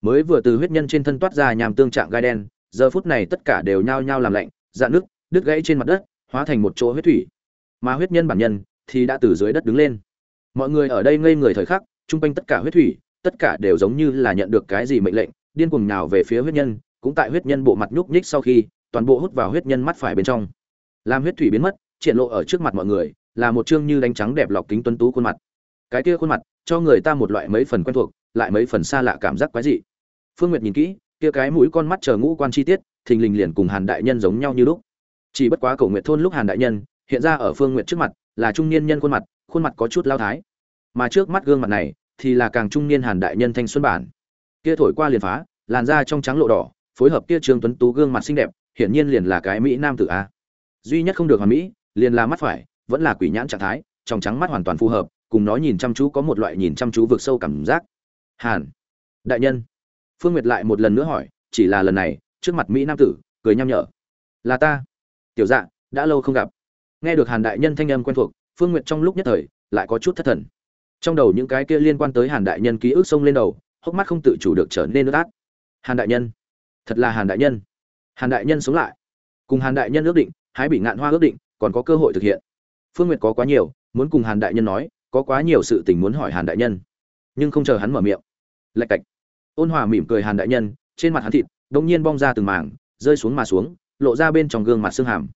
mới vừa từ huyết nhân trên thân toát ra nhàm tương trạng gai đen, giờ phút này tất cả đều nhao nhao làm lạnh dạn nước đứt gãy trên mặt đất hóa thành một chỗ huyết thủy. Mà huyết nhân bản nhân thì đã từ dưới đất đứng lên. Mọi người ở đây ngây người thời khắc, chung quanh tất cả huyết thủy, tất cả đều giống như là nhận được cái gì mệnh lệnh, điên cuồng nào về phía huyết nhân, cũng tại huyết nhân bộ mặt nhúc nhích sau khi, toàn bộ hút vào huyết nhân mắt phải bên trong. Làm huyết thủy biến mất, triển lộ ở trước mặt mọi người, là một chương như đánh trắng đẹp lọc kính tuấn tú khuôn mặt. Cái kia khuôn mặt, cho người ta một loại mấy phần quen thuộc, lại mấy phần xa lạ cảm giác quái dị. Phương nguyệt nhìn kỹ, kia cái mũi con mắt chờ ngũ quan chi tiết, thình lình liền cùng hàn đại nhân giống nhau như lúc chỉ bất quá cầu nguyệt thôn lúc hàn đại nhân, hiện ra ở phương nguyệt trước mặt, là trung niên nhân khuôn mặt khuôn mặt có chút lao thái. Mà trước mắt gương mặt này, thì là càng trung niên hàn đại nhân thanh xuân bản. Kia thổi qua liền phá, làn da trong trắng lộ đỏ, phối hợp kia trương tuấn tú gương mặt xinh đẹp, hiển nhiên liền là cái mỹ nam tử a. Duy nhất không được hoàn mỹ, liền là mắt phải, vẫn là quỷ nhãn trạng thái, trong trắng mắt hoàn toàn phù hợp, cùng nó nhìn chăm chú có một loại nhìn chăm chú vượt sâu cảm giác. Hàn đại nhân. Phương nguyệt lại một lần nữa hỏi, chỉ là lần này, trước mặt mỹ nam tử, cười nham nhở. Là ta tiểu dạ đã lâu không gặp. Nghe được hàn đại nhân thanh âm quen thuộc, phương nguyệt trong lúc nhất thời lại có chút thất thần. Trong đầu những cái kia liên quan tới hàn đại nhân ký ức xông lên đầu, hốc mắt không tự chủ được trở nên nước át. Hàn đại nhân, thật là hàn đại nhân. Hàn đại nhân sống lại. Cùng hàn đại nhân ước định, hái bị ngạn hoa ước định, còn có cơ hội thực hiện. Phương nguyệt có quá nhiều, muốn cùng hàn đại nhân nói, có quá nhiều sự tình muốn hỏi hàn đại nhân. Nhưng không chờ hắn mở miệng. Lạch cạch. Ôn hòa mỉm cười hàn đại nhân, trên mặt hắn thịt đông nhiên bong ra từng mảng, rơi xuống mà xuống lộ ra bên trong gương mặt xương hàm.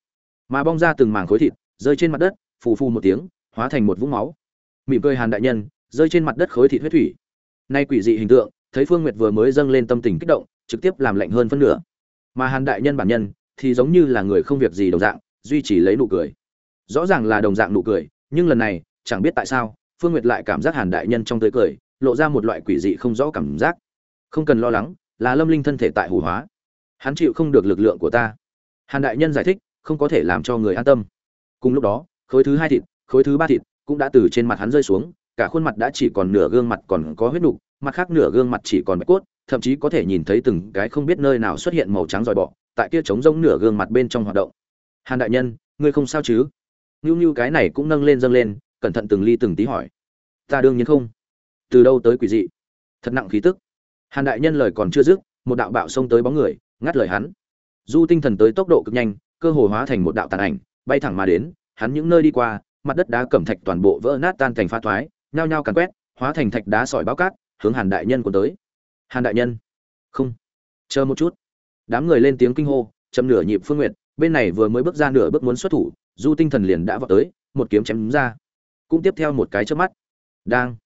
Mà bong ra từng mảng khối thịt, rơi trên mặt đất, phù phù một tiếng, hóa thành một vũng máu. Mỉm cười hàn đại nhân, rơi trên mặt đất khối thịt huyết thủy. Nay quỷ dị hình tượng, thấy phương nguyệt vừa mới dâng lên tâm tình kích động, trực tiếp làm lạnh hơn phân nửa. Mà hàn đại nhân bản nhân, thì giống như là người không việc gì đồng dạng, duy trì lấy nụ cười. Rõ ràng là đồng dạng nụ cười, nhưng lần này, chẳng biết tại sao, phương nguyệt lại cảm giác hàn đại nhân trong tới cười, lộ ra một loại quỷ dị không rõ cảm giác. Không cần lo lắng, là lâm linh thân thể tại hủ hóa. Hắn chịu không được lực lượng của ta hàn đại nhân giải thích, không có thể làm cho người an tâm. Cùng lúc đó, khối thứ hai thịt, khối thứ ba thịt cũng đã từ trên mặt hắn rơi xuống, cả khuôn mặt đã chỉ còn nửa gương mặt còn có huyết nục, mặt khác nửa gương mặt chỉ còn bạch cốt, thậm chí có thể nhìn thấy từng cái không biết nơi nào xuất hiện màu trắng dòi bọ, tại kia trống rỗng nửa gương mặt bên trong hoạt động. Hàn đại nhân, ngươi không sao chứ? Nhu nhu cái này cũng nâng lên dâng lên, cẩn thận từng ly từng tí hỏi. Ta đương nhiên không. Từ đâu tới quỷ dị? Thật nặng khí tức. Hàn đại nhân lời còn chưa dứt, một đạo bạo xông tới bóng người, ngắt lời hắn du tinh thần tới tốc độ cực nhanh, cơ hồ hóa thành một đạo tàn ảnh, bay thẳng mà đến, hắn những nơi đi qua, mặt đất đá cẩm thạch toàn bộ vỡ nát tan thành pha thoái, nhao nhao càn quét, hóa thành thạch đá sỏi báo cát, hướng hàn đại nhân của tới. Hàn đại nhân. Không. Chờ một chút. Đám người lên tiếng kinh hô, chậm nửa nhịp phương nguyệt, bên này vừa mới bước ra nửa bước muốn xuất thủ, du tinh thần liền đã vọt tới, một kiếm chém ra. Cũng tiếp theo một cái trước mắt. Đang.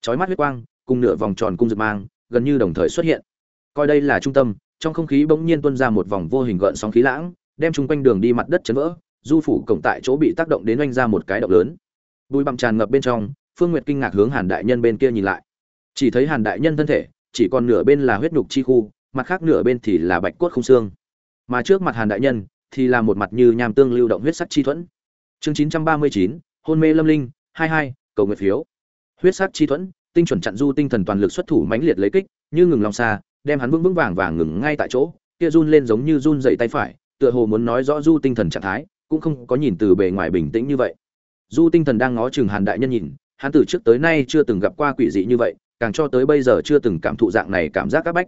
Chói mắt huyết quang, cùng nửa vòng tròn cung rực mang, gần như đồng thời xuất hiện. Coi đây là trung tâm trong không khí bỗng nhiên tuôn ra một vòng vô hình gợn sóng khí lãng, đem chung quanh đường đi mặt đất chấn vỡ, du phủ cổng tại chỗ bị tác động đến oanh ra một cái động lớn. Bụi bặm tràn ngập bên trong, phương nguyệt kinh ngạc hướng hàn đại nhân bên kia nhìn lại. Chỉ thấy hàn đại nhân thân thể, chỉ còn nửa bên là huyết nhục chi khu, mặt khác nửa bên thì là bạch cốt không xương. Mà trước mặt hàn đại nhân thì là một mặt như nham tương lưu động huyết sắc chi thuẫn. Chương chín trăm ba mươi chín, hôn mê lâm linh, hai hai, cầu nguyện phiếu. Huyết sắc chi thuẫn, tinh chuẩn chặn du tinh thần toàn lực xuất thủ mãnh liệt lấy kích, như ngừng lòng xa đem hắn vững vững vàng vàng ngừng ngay tại chỗ, kia run lên giống như run dậy tay phải, tựa hồ muốn nói rõ du tinh thần trạng thái, cũng không có nhìn từ bề ngoài bình tĩnh như vậy. Du tinh thần đang ngó chừng hàn đại nhân nhìn, hắn từ trước tới nay chưa từng gặp qua quỷ dị như vậy, càng cho tới bây giờ chưa từng cảm thụ dạng này cảm giác áp bách.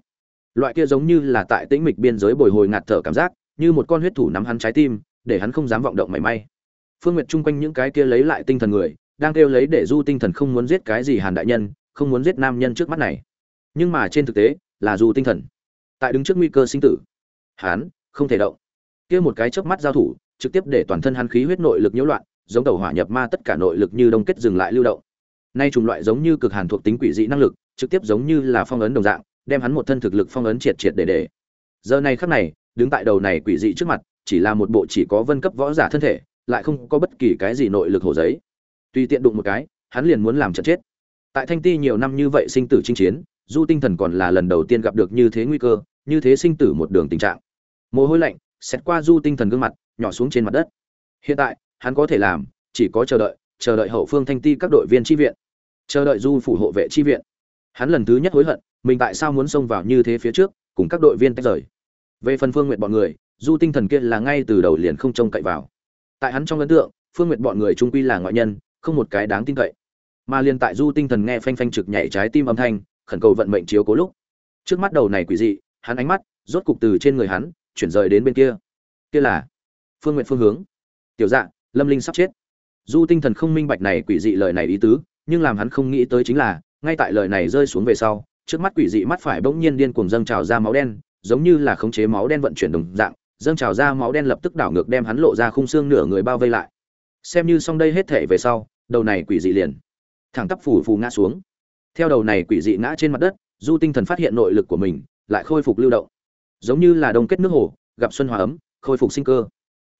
Loại kia giống như là tại tĩnh mịch biên giới bồi hồi ngạt thở cảm giác, như một con huyết thủ nắm hắn trái tim, để hắn không dám vọng động mảy may. Phương nguyệt chung quanh những cái kia lấy lại tinh thần người, đang kêu lấy để du tinh thần không muốn giết cái gì hàn đại nhân, không muốn giết nam nhân trước mắt này. Nhưng mà trên thực tế là dù tinh thần. Tại đứng trước nguy cơ sinh tử, hắn không thể động. Kia một cái chớp mắt giao thủ, trực tiếp để toàn thân hắn khí huyết nội lực nhiễu loạn, giống tàu hỏa nhập ma tất cả nội lực như đông kết dừng lại lưu động. Nay trùng loại giống như cực hàn thuộc tính quỷ dị năng lực, trực tiếp giống như là phong ấn đồng dạng, đem hắn một thân thực lực phong ấn triệt triệt để để. Giờ này khắc này, đứng tại đầu này quỷ dị trước mặt, chỉ là một bộ chỉ có vân cấp võ giả thân thể, lại không có bất kỳ cái gì nội lực hồ giấy. Tùy tiện đụng một cái, hắn liền muốn làm chật chết. Tại thanh ti nhiều năm như vậy sinh tử chinh chiến du tinh thần còn là lần đầu tiên gặp được như thế nguy cơ, như thế sinh tử một đường tình trạng. Mồ hôi lạnh xét qua du tinh thần gương mặt, nhỏ xuống trên mặt đất. Hiện tại, hắn có thể làm, chỉ có chờ đợi chờ đợi hậu phương thanh ti các đội viên tri viện. Chờ đợi du phủ hộ vệ tri viện. Hắn lần thứ nhất hối hận, mình tại sao muốn xông vào như thế phía trước, cùng các đội viên tách rời. Về phần phương nguyện bọn người, du tinh thần kia là ngay từ đầu liền không trông cậy vào. Tại hắn trong ấn tượng, phương nguyện bọn người trung quy là ngoại nhân, không một cái đáng tin cậy. Mà liền tại du tinh thần nghe phanh phanh trực nhảy trái tim âm thanh khẩn cầu vận mệnh chiếu cố lúc. Trước mắt đầu này quỷ dị, hắn ánh mắt rốt cục từ trên người hắn chuyển rời đến bên kia. Kia là phương nguyện phương hướng. Tiểu dạ lâm linh sắp chết. Du tinh thần không minh bạch này quỷ dị lời này ý tứ, nhưng làm hắn không nghĩ tới chính là, ngay tại lời này rơi xuống về sau, trước mắt quỷ dị mắt phải bỗng nhiên điên cuồng dâng trào ra máu đen, giống như là khống chế máu đen vận chuyển đồng dạng, dâng trào ra máu đen lập tức đảo ngược đem hắn lộ ra khung xương nửa người bao vây lại. Xem như xong đây hết thể về sau, đầu này quỷ dị liền thẳng tắp phủ phù ngã xuống theo đầu này quỷ dị ngã trên mặt đất, du tinh thần phát hiện nội lực của mình lại khôi phục lưu động. Giống như là đông kết nước hồ, gặp xuân hòa ấm, khôi phục sinh cơ.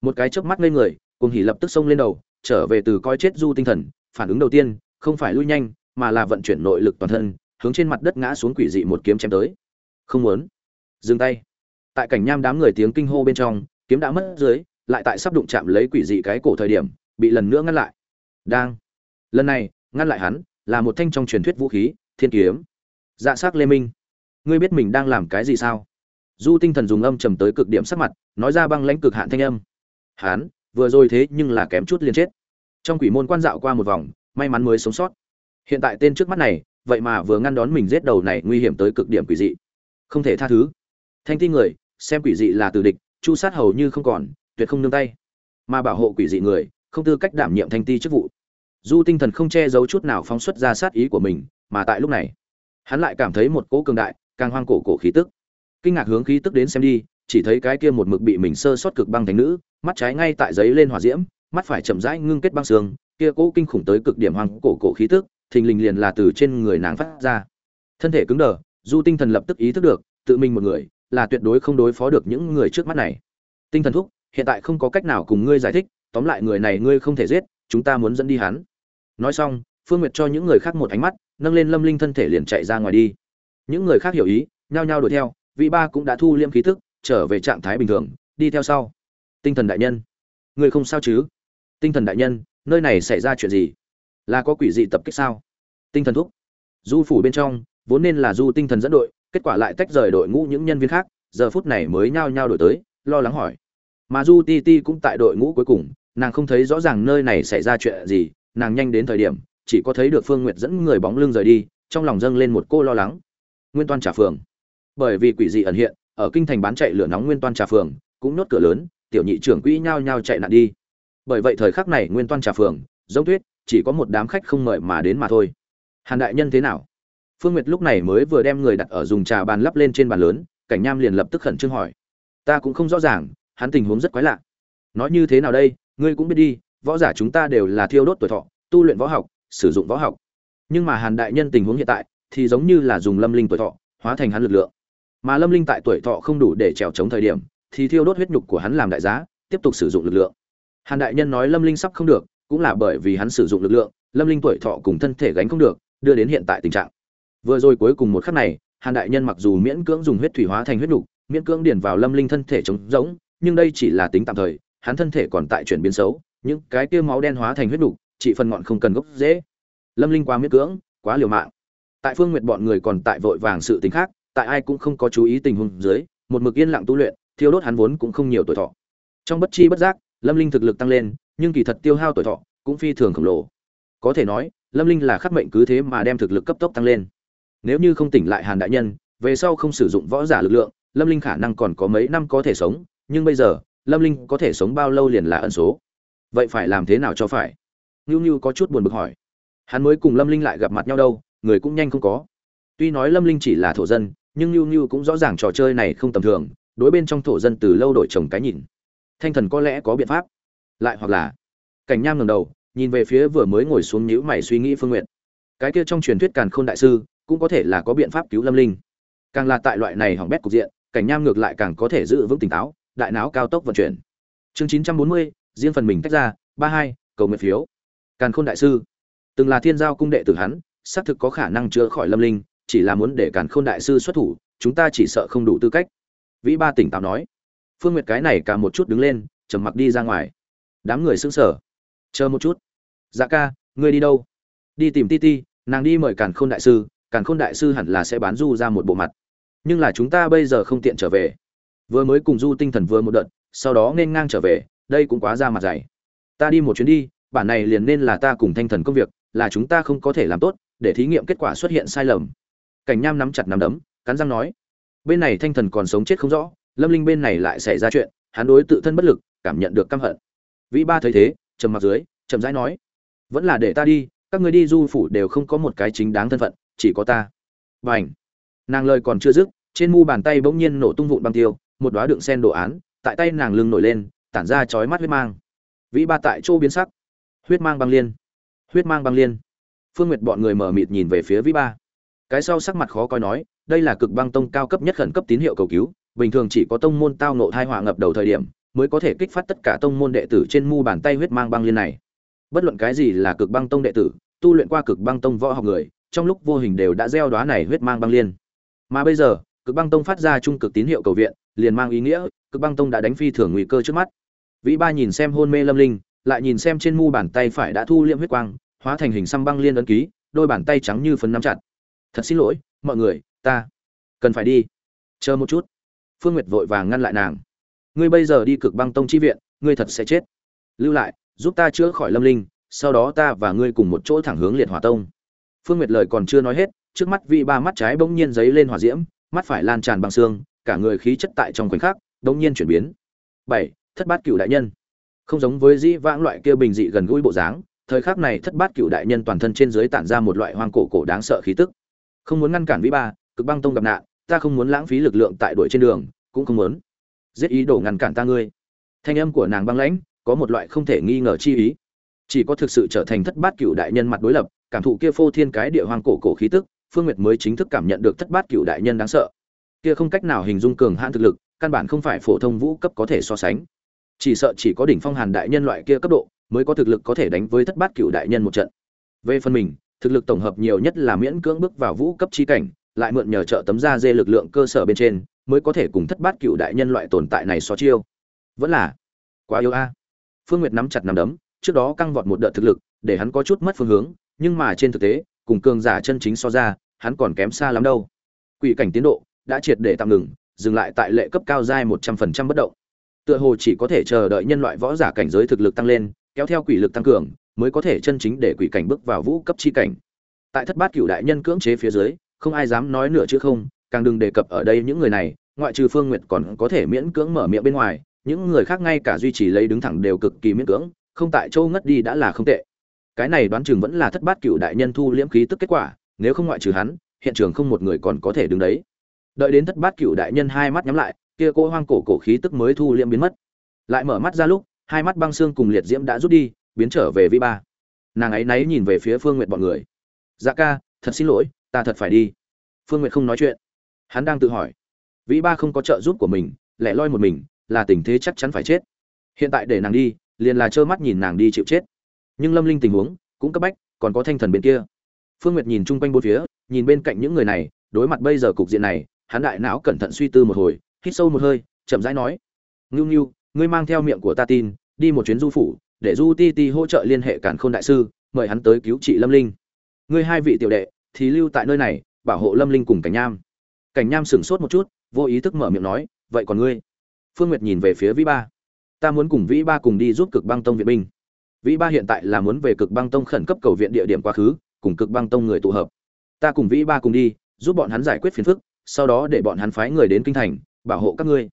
Một cái chớp mắt lên người cùng hỉ lập tức xông lên đầu, trở về từ coi chết du tinh thần, phản ứng đầu tiên, không phải lui nhanh, mà là vận chuyển nội lực toàn thân, hướng trên mặt đất ngã xuống quỷ dị một kiếm chém tới. Không muốn. Dừng tay. Tại cảnh nham đám người tiếng kinh hô bên trong, kiếm đã mất dưới, lại tại sắp đụng chạm lấy quỷ dị cái cổ thời điểm, bị lần nữa ngăn lại. Đang. Lần này, ngăn lại hắn là một thanh trong truyền thuyết vũ khí thiên kiếm. Dạ s á c lê minh ngươi biết mình đang làm cái gì sao? Du tinh thần dùng âm trầm tới cực điểm sắc mặt nói ra băng lãnh cực hạn thanh âm. Hán, vừa rồi thế nhưng là kém chút liền chết. Trong quỷ môn quan dạo qua một vòng may mắn mới sống sót. Hiện tại tên trước mắt này vậy mà vừa ngăn đón mình giết đầu này nguy hiểm tới cực điểm quỷ dị. Không thể tha thứ. Thanh ti người xem quỷ dị là từ địch chu sát hầu như không còn tuyệt không nương tay. Mà bảo hộ quỷ dị người không tư cách đảm nhiệm thanh ti chức vụ du tinh thần không che giấu chút nào phóng xuất ra sát ý của mình, mà tại lúc này, hắn lại cảm thấy một cỗ cường đại, càng hoang cổ cổ khí tức. Kinh ngạc hướng khí tức đến xem đi, chỉ thấy cái kia một mực bị mình sơ sót cực băng thánh nữ, mắt trái ngay tại giấy lên hỏa diễm, mắt phải chậm rãi ngưng kết băng xương, kia cỗ kinh khủng tới cực điểm hoang cổ cổ khí tức, thình lình liền là từ trên người nàng phát ra. Thân thể cứng đờ, du tinh thần lập tức ý thức được, tự mình một người, là tuyệt đối không đối phó được những người trước mắt này. Tinh thần thúc, hiện tại không có cách nào cùng ngươi giải thích, tóm lại người này ngươi không thể giết, chúng ta muốn dẫn đi hắn nói xong, phương nguyệt cho những người khác một ánh mắt, nâng lên lâm linh thân thể liền chạy ra ngoài đi. Những người khác hiểu ý, nhao nhao đuổi theo, vị ba cũng đã thu liêm khí thức trở về trạng thái bình thường, đi theo sau. Tinh thần đại nhân. Người không sao chứ? Tinh thần đại nhân, nơi này xảy ra chuyện gì? Là có quỷ dị tập kích sao? Tinh thần thúc. Du phủ bên trong, vốn nên là du tinh thần dẫn đội, kết quả lại tách rời đội ngũ những nhân viên khác, giờ phút này mới nhao nhao đổi tới, lo lắng hỏi. Mà du ti ti cũng tại đội ngũ cuối cùng, nàng không thấy rõ ràng nơi này xảy ra chuyện gì nàng nhanh đến thời điểm, chỉ có thấy được phương nguyệt dẫn người bóng lưng rời đi, trong lòng dâng lên một cô lo lắng. Nguyên toan trà phường. Bởi vì quỷ dị ẩn hiện, ở kinh thành bán chạy lửa nóng nguyên toan trà phường, cũng nốt cửa lớn, tiểu nhị trưởng quỹ nhao nhao chạy nạn đi. Bởi vậy thời khắc này nguyên toan trà phường, giống tuyết, chỉ có một đám khách không mời mà đến mà thôi. Hàn đại nhân thế nào? Phương nguyệt lúc này mới vừa đem người đặt ở dùng trà bàn lắp lên trên bàn lớn, cảnh nham liền lập tức khẩn trương hỏi. Ta cũng không rõ ràng, hắn tình huống rất quái lạ. Nói như thế nào đây, ngươi cũng biết đi võ giả chúng ta đều là thiêu đốt tuổi thọ, tu luyện võ học, sử dụng võ học. Nhưng mà hàn đại nhân tình huống hiện tại thì giống như là dùng lâm linh tuổi thọ hóa thành hắn lực lượng. Mà lâm linh tại tuổi thọ không đủ để trèo chống thời điểm thì thiêu đốt huyết nhục của hắn làm đại giá, tiếp tục sử dụng lực lượng. Hàn đại nhân nói lâm linh sắp không được, cũng là bởi vì hắn sử dụng lực lượng, lâm linh tuổi thọ cùng thân thể gánh không được, đưa đến hiện tại tình trạng. Vừa rồi cuối cùng một khắc này, hàn đại nhân mặc dù miễn cưỡng dùng huyết thủy hóa thành huyết nhục, miễn cưỡng điền vào lâm linh thân thể chống giống nhưng đây chỉ là tính tạm thời, hắn thân thể còn tại chuyển biến xấu những cái kia máu đen hóa thành huyết đủ, chỉ phần ngọn không cần gốc dễ lâm linh quá miễn cưỡng quá liều mạng. Tại phương nguyệt bọn người còn tại vội vàng sự tình khác tại ai cũng không có chú ý tình huống dưới một mực yên lặng tu luyện thiêu đốt hắn vốn cũng không nhiều tuổi thọ. Trong bất chi bất giác lâm linh thực lực tăng lên nhưng kỳ thật tiêu hao tuổi thọ cũng phi thường khổng lồ. Có thể nói lâm linh là khắc mệnh cứ thế mà đem thực lực cấp tốc tăng lên. Nếu như không tỉnh lại hàn đại nhân về sau không sử dụng võ giả lực lượng lâm linh khả năng còn có mấy năm có thể sống nhưng bây giờ lâm linh có thể sống bao lâu liền là ẩn số vậy phải làm thế nào cho phải ngưu ngưu có chút buồn bực hỏi hắn mới cùng lâm linh lại gặp mặt nhau đâu người cũng nhanh không có tuy nói lâm linh chỉ là thổ dân nhưng ngưu ngưu cũng rõ ràng trò chơi này không tầm thường, đối bên trong thổ dân từ lâu đổi chồng cái nhìn. Thanh thần có lẽ có biện pháp, lại hoặc là Cảnh Nham ngầm đầu, nhìn về phía vừa mới ngồi xuống nhíu mày suy nghĩ Phương nguyện. Cái kia trong truyền thuyết Càn Khôn đại sư, cũng có thể là có biện pháp cứu Lâm Linh. Càng là tại loại này hỏng bét cục diện, Cảnh Nham ngược lại càng có thể giữ vững tỉnh táo, đại não cao tốc vận chuyển. Chương 940, riêng phần mình tách ra, 32, cầu nguyện phiếu. Càn Khôn đại sư, từng là thiên giao cung đệ tử hắn, xác thực có khả năng chữa khỏi Lâm Linh, chỉ là muốn để càn khôn đại sư xuất thủ chúng ta chỉ sợ không đủ tư cách. Vĩ ba tỉnh táo nói. Phương nguyệt cái này cả một chút đứng lên trầm mặc đi ra ngoài. Đám người sững sờ. Chờ một chút. Dạ ca ngươi đi đâu? Đi tìm ti ti nàng đi mời càn khôn đại sư càn khôn đại sư hẳn là sẽ bán du ra một bộ mặt. Nhưng là chúng ta bây giờ không tiện trở về. Vừa mới cùng du tinh thần vừa một đợt sau đó nên ngang trở về đây cũng quá ra mặt dày. Ta đi một chuyến đi, bản này liền nên là ta cùng thanh thần công việc, là chúng ta không có thể làm tốt, để thí nghiệm kết quả xuất hiện sai lầm. Cảnh nham nắm chặt nắm đấm, cắn răng nói. Bên này thanh thần còn sống chết không rõ, lâm linh bên này lại xảy ra chuyện, hắn đối tự thân bất lực, cảm nhận được căm hận. Vĩ ba thấy thế, trầm mặc dưới, chậm rãi nói. Vẫn là để ta đi, các người đi du phủ đều không có một cái chính đáng thân phận, chỉ có ta. B ảnh nàng lời còn chưa dứt, trên mu bàn tay bỗng nhiên nổ tung vụn băng tiêu, một đóa đựng sen đồ án, tại tay nàng lưng nổi lên tản ra chói mắt huyết mang. Vĩ ba tại chỗ biến sắc. Huyết mang băng liên. Huyết mang băng liên. Phương nguyệt bọn người mở mịt nhìn về phía vĩ ba. Cái sau sắc mặt khó coi nói, đây là cực băng tông cao cấp nhất khẩn cấp tín hiệu cầu cứu, bình thường chỉ có tông môn tao nộ thai họa ngập đầu thời điểm, mới có thể kích phát tất cả tông môn đệ tử trên mu bàn tay huyết mang băng liên này. Bất luận cái gì là cực băng tông đệ tử, tu luyện qua cực băng tông võ học người, trong lúc vô hình đều đã gieo đóa này huyết mang băng liên. Mà bây giờ, cực băng tông phát ra trung cực tín hiệu cầu viện, liền mang ý nghĩa, cực băng tông đã đánh phi thường nguy cơ trước mắt vĩ ba nhìn xem hôn mê lâm linh, lại nhìn xem trên mu bàn tay phải đã thu liệm huyết quang, hóa thành hình xăm băng liên ấn ký, đôi bàn tay trắng như phấn nắm chặt. Thật xin lỗi, mọi người, ta cần phải đi. Chờ một chút. Phương nguyệt vội vàng ngăn lại nàng. Ngươi bây giờ đi cực băng tông chi viện, ngươi thật sẽ chết. Lưu lại, giúp ta chữa khỏi lâm linh, sau đó ta và ngươi cùng một chỗ thẳng hướng liệt hỏa tông. Phương nguyệt lời còn chưa nói hết, trước mắt vị ba mắt trái bỗng nhiên giấy lên hỏa diễm, mắt phải lan tràn băng xương, cả người khí chất tại trong khoảnh khắc bỗng nhiên chuyển biến. Bảy thất bát cựu đại nhân. Không giống với dĩ vãng loại kia bình dị gần gũi bộ dáng, thời khắc này thất bát cựu đại nhân toàn thân trên dưới tản ra một loại hoang cổ cổ đáng sợ khí tức. Không muốn ngăn cản vĩ ba, cực băng tông gặp nạn, ta không muốn lãng phí lực lượng tại đuổi trên đường, cũng không muốn giết ý đồ ngăn cản ta ngươi. Thanh âm của nàng băng lãnh, có một loại không thể nghi ngờ chi ý. Chỉ có thực sự trở thành thất bát cựu đại nhân mặt đối lập, cảm thụ kia phô thiên cái địa hoang cổ cổ khí tức, phương nguyệt mới chính thức cảm nhận được thất bát cựu đại nhân đáng sợ. Kia không cách nào hình dung cường hãn thực lực, căn bản không phải phổ thông vũ cấp có thể so sánh chỉ sợ chỉ có đỉnh phong hàn đại nhân loại kia cấp độ mới có thực lực có thể đánh với thất bát cựu đại nhân một trận. Về phần mình, thực lực tổng hợp nhiều nhất là miễn cưỡng bước vào vũ cấp chi cảnh, lại mượn nhờ trợ tấm da dê lực lượng cơ sở bên trên, mới có thể cùng thất bát cựu đại nhân loại tồn tại này so chiêu. Vẫn là quá yếu a. Phương nguyệt nắm chặt nắm đấm, trước đó căng vọt một đợt thực lực, để hắn có chút mất phương hướng, nhưng mà trên thực tế, cùng cường giả chân chính so ra, hắn còn kém xa lắm đâu. Quỷ cảnh tiến độ đã triệt để tạm ngừng, dừng lại tại lệ cấp cao giai một trăm phần trăm bất động tựa hồ chỉ có thể chờ đợi nhân loại võ giả cảnh giới thực lực tăng lên, kéo theo quỷ lực tăng cường, mới có thể chân chính để quỷ cảnh bước vào vũ cấp chi cảnh. Tại thất bát cựu đại nhân cưỡng chế phía dưới, không ai dám nói nửa chữ không, càng đừng đề cập ở đây những người này, ngoại trừ phương nguyệt còn có thể miễn cưỡng mở miệng bên ngoài, những người khác ngay cả duy trì lấy đứng thẳng đều cực kỳ miễn cưỡng, không tại châu ngất đi đã là không tệ. Cái này đoán chừng vẫn là thất bát cựu đại nhân thu liễm khí tức kết quả, nếu không ngoại trừ hắn, hiện trường không một người còn có thể đứng đấy. Đợi đến thất bát cựu đại nhân hai mắt nhắm lại kia cô hoang cổ cổ khí tức mới thu liễm biến mất. Lại mở mắt ra lúc, hai mắt băng xương cùng liệt diễm đã rút đi, biến trở về vi ba. Nàng ấy náy nhìn về phía phương nguyệt bọn người. Dạ ca, thật xin lỗi, ta thật phải đi. Phương nguyệt không nói chuyện. Hắn đang tự hỏi. Vĩ ba không có trợ giúp của mình, lẻ loi một mình, là tình thế chắc chắn phải chết. Hiện tại để nàng đi, liền là trơ mắt nhìn nàng đi chịu chết. Nhưng lâm linh tình huống, cũng cấp bách, còn có thanh thần bên kia. Phương nguyệt nhìn chung quanh bốn phía, nhìn bên cạnh những người này, đối mặt bây giờ cục diện này, hắn đại não cẩn thận suy tư một hồi hít sâu một hơi, chậm rãi nói, ngưu ngưu, ngươi mang theo miệng của ta tin, đi một chuyến du phủ, để du ti ti hỗ trợ liên hệ cản khôn đại sư, mời hắn tới cứu trị lâm linh. Ngươi hai vị tiểu đệ, thì lưu tại nơi này, bảo hộ lâm linh cùng cảnh nham. Cảnh nham sửng sốt một chút, vô ý thức mở miệng nói, vậy còn ngươi? Phương nguyệt nhìn về phía vĩ ba. Ta muốn cùng vĩ ba cùng đi giúp cực băng tông viện binh. Vĩ ba hiện tại là muốn về cực băng tông khẩn cấp cầu viện địa điểm quá khứ, cùng cực băng tông người tụ hợp. Ta cùng vĩ ba cùng đi, giúp bọn hắn giải quyết phiền phức, sau đó để bọn hắn phái người đến kinh thành bảo hộ các ngươi.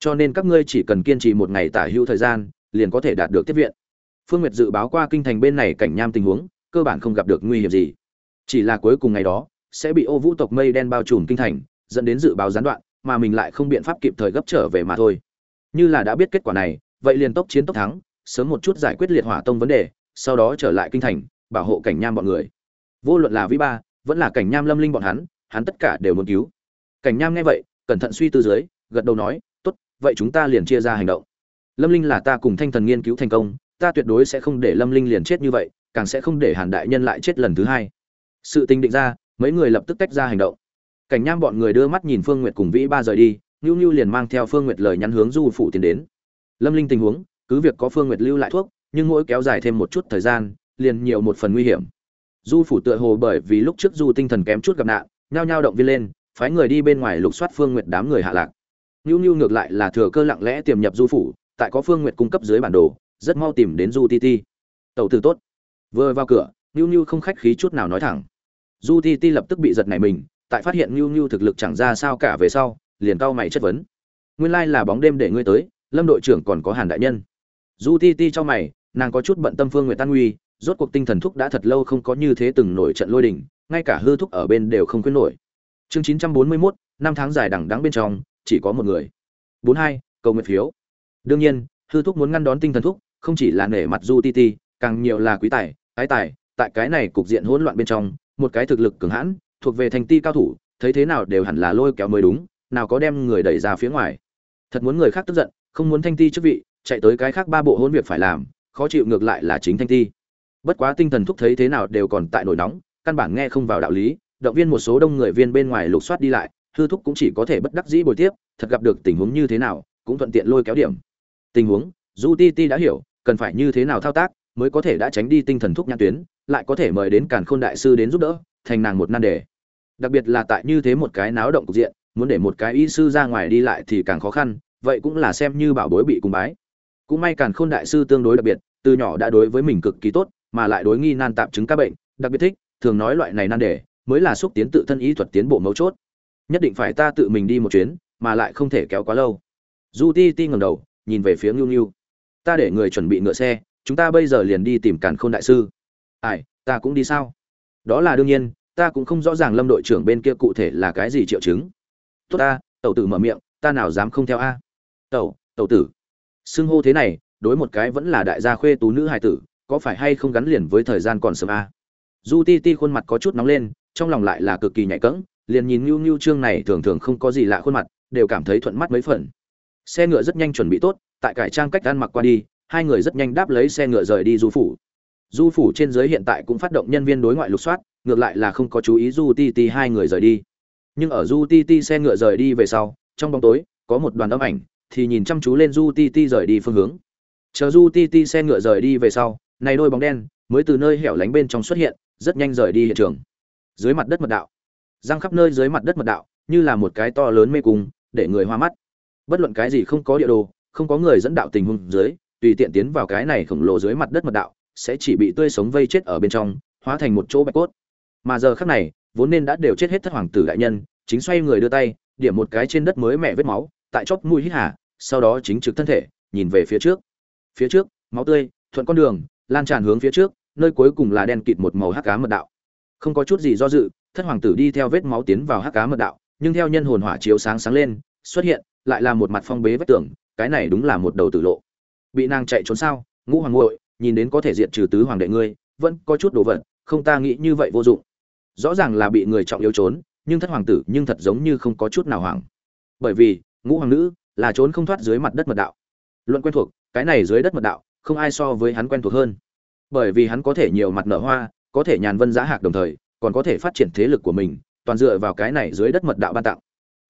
Cho nên các ngươi chỉ cần kiên trì một ngày tả hữu thời gian, liền có thể đạt được tiếp viện. Phương nguyệt dự báo qua kinh thành bên này cảnh nham tình huống, cơ bản không gặp được nguy hiểm gì. Chỉ là cuối cùng ngày đó, sẽ bị ô vũ tộc mây đen bao trùm kinh thành, dẫn đến dự báo gián đoạn, mà mình lại không biện pháp kịp thời gấp trở về mà thôi. Như là đã biết kết quả này, vậy liền tốc chiến tốc thắng, sớm một chút giải quyết liệt hỏa tông vấn đề, sau đó trở lại kinh thành, bảo hộ cảnh nham bọn người. Vô luận là vĩ ba, vẫn là cảnh nham lâm linh bọn hắn hắn tất cả đều muốn cứu. Cảnh nham nghe vậy cẩn thận suy tư dưới, gật đầu nói, tốt, vậy chúng ta liền chia ra hành động. Lâm linh là ta cùng thanh thần nghiên cứu thành công, ta tuyệt đối sẽ không để lâm linh liền chết như vậy, càng sẽ không để hàn đại nhân lại chết lần thứ hai. Sự tình định ra, mấy người lập tức tách ra hành động. Cảnh nham bọn người đưa mắt nhìn phương nguyệt cùng vĩ ba rời đi nhu nhu liền mang theo phương nguyệt lời nhắn hướng du phủ tiến đến. Lâm linh tình huống, cứ việc có phương nguyệt lưu lại thuốc, nhưng mỗi kéo dài thêm một chút thời gian, liền nhiều một phần nguy hiểm. Du phủ tựa hồ bởi vì lúc trước du tinh thần kém chút gặp nạn, nhao nhao động viên lên phái người đi bên ngoài lục soát phương nguyệt đám người hạ lạc. Nưu Nưu ngược lại là thừa cơ lặng lẽ tiềm nhập du phủ, tại có phương nguyệt cung cấp dưới bản đồ, rất mau tìm đến du ti ti. Tẩu tử tốt. Vừa vào cửa, Nưu Nưu không khách khí chút nào nói thẳng. Du ti ti lập tức bị giật nảy mình, tại phát hiện Nưu Nưu thực lực chẳng ra sao cả về sau, liền cau mày chất vấn. Nguyên lai là bóng đêm để ngươi tới, lâm đội trưởng còn có hàn đại nhân. Du ti ti cho mày, nàng có chút bận tâm phương nguyệt tan nguy rốt cuộc tinh thần thúc đã thật lâu không có như thế từng nổi trận lôi đình, ngay cả hư thúc ở bên đều không quên nổi chương chín trăm bốn mươi 941, năm tháng dài đằng đẵng bên trong chỉ có một người. Bốn hai cầu nguyện phiếu. Đương nhiên hư thúc muốn ngăn đón tinh thần thúc không chỉ là nể mặt du ti ti càng nhiều là quý tài ái tài. Tại cái này cục diện hỗn loạn bên trong một cái thực lực cường hãn thuộc về thành ti cao thủ thấy thế nào đều hẳn là lôi kéo mới đúng nào có đem người đẩy ra phía ngoài. Thật muốn người khác tức giận không muốn thanh ti chức vị chạy tới cái khác ba bộ hôn việc phải làm khó chịu ngược lại là chính thanh ti. Bất quá tinh thần thúc thấy thế nào đều còn tại nổi nóng căn bản nghe không vào đạo lý động viên một số đông người viên bên ngoài lục soát đi lại, hư thúc cũng chỉ có thể bất đắc dĩ bồi tiếp, thật gặp được tình huống như thế nào, cũng thuận tiện lôi kéo điểm. Tình huống du ti ti đã hiểu, cần phải như thế nào thao tác, mới có thể đã tránh đi tinh thần thúc nhãn tuyến, lại có thể mời đến càn khôn đại sư đến giúp đỡ, thành nàng một nan đề. Đặc biệt là tại như thế một cái náo động cục diện, muốn để một cái y sư ra ngoài đi lại thì càng khó khăn, vậy cũng là xem như bảo bối bị cung bái. Cũng may càn khôn đại sư tương đối đặc biệt, từ nhỏ đã đối với mình cực kỳ tốt, mà lại đối nghi nan tạm chứng các bệnh, đặc biệt thích, thường nói loại này nan đề mới là xúc tiến tự thân y thuật tiến bộ mấu chốt. Nhất định phải ta tự mình đi một chuyến, mà lại không thể kéo quá lâu. Du ti ti ngầm đầu, nhìn về phía ngưu ngưu ta để người chuẩn bị ngựa xe, chúng ta bây giờ liền đi tìm càn khôn đại sư. Ai, ta cũng đi sao? Đó là đương nhiên, ta cũng không rõ ràng lâm đội trưởng bên kia cụ thể là cái gì triệu chứng. Tốt ta, tẩu tử mở miệng, ta nào dám không theo a? Tẩu tẩu tử. Xưng hô thế này, đối một cái vẫn là đại gia khuê tú nữ hài tử, có phải hay không gắn liền với thời gian còn sớm a? Du ti ti khuôn mặt có chút nóng lên trong lòng lại là cực kỳ nhạy cẫng liền nhìn nhu nhu trương này thường thường không có gì lạ khuôn mặt, đều cảm thấy thuận mắt mấy phần. Xe ngựa rất nhanh chuẩn bị tốt, tại cải trang cách ăn mặc qua đi, hai người rất nhanh đáp lấy xe ngựa rời đi du phủ. Du phủ trên giới hiện tại cũng phát động nhân viên đối ngoại lục soát, ngược lại là không có chú ý du ti ti hai người rời đi. Nhưng ở du ti ti xe ngựa rời đi về sau, trong bóng tối, có một đoàn âm ảnh, thì nhìn chăm chú lên du ti ti rời đi phương hướng. Chờ du ti ti xe ngựa rời đi về sau, này đôi bóng đen mới từ nơi hẻo lánh bên trong xuất hiện, rất nhanh rời đi hiện trường dưới mặt đất mật đạo. Răng khắp nơi dưới mặt đất mật đạo, như là một cái to lớn mê cung, để người hoa mắt. Bất luận cái gì không có địa đồ, không có người dẫn đạo tình huống dưới, tùy tiện tiến vào cái này khổng lồ dưới mặt đất mật đạo, sẽ chỉ bị tươi sống vây chết ở bên trong, hóa thành một chỗ bạch cốt. Mà giờ khắc này, vốn nên đã đều chết hết thất hoàng tử đại nhân, chính xoay người đưa tay, điểm một cái trên đất mới mẹ vết máu, tại chóp mũi hít hà, sau đó chính trực thân thể, nhìn về phía trước. Phía trước, máu tươi, thuận con đường, lan tràn hướng phía trước, nơi cuối cùng là đen kịt một màu hắc cá mật đạo không có chút gì do dự, thất hoàng tử đi theo vết máu tiến vào hắc cá mật đạo, nhưng theo nhân hồn hỏa chiếu sáng sáng lên, xuất hiện, lại là một mặt phong bế vách tường, cái này đúng là một đầu tử lộ. Bị nàng chạy trốn sao? Ngũ hoàng ngội nhìn đến có thể diện trừ tứ hoàng đệ ngươi, vẫn có chút đồ vật, không ta nghĩ như vậy vô dụng. Rõ ràng là bị người trọng yếu trốn, nhưng thất hoàng tử nhưng thật giống như không có chút nào hoảng. Bởi vì, ngũ hoàng nữ là trốn không thoát dưới mặt đất mật đạo. Luận quen thuộc, cái này dưới đất mật đạo, không ai so với hắn quen thuộc hơn. Bởi vì hắn có thể nhiều mặt nở hoa có thể nhàn vân giá hạc đồng thời, còn có thể phát triển thế lực của mình, toàn dựa vào cái này dưới đất mật đạo ban tặng.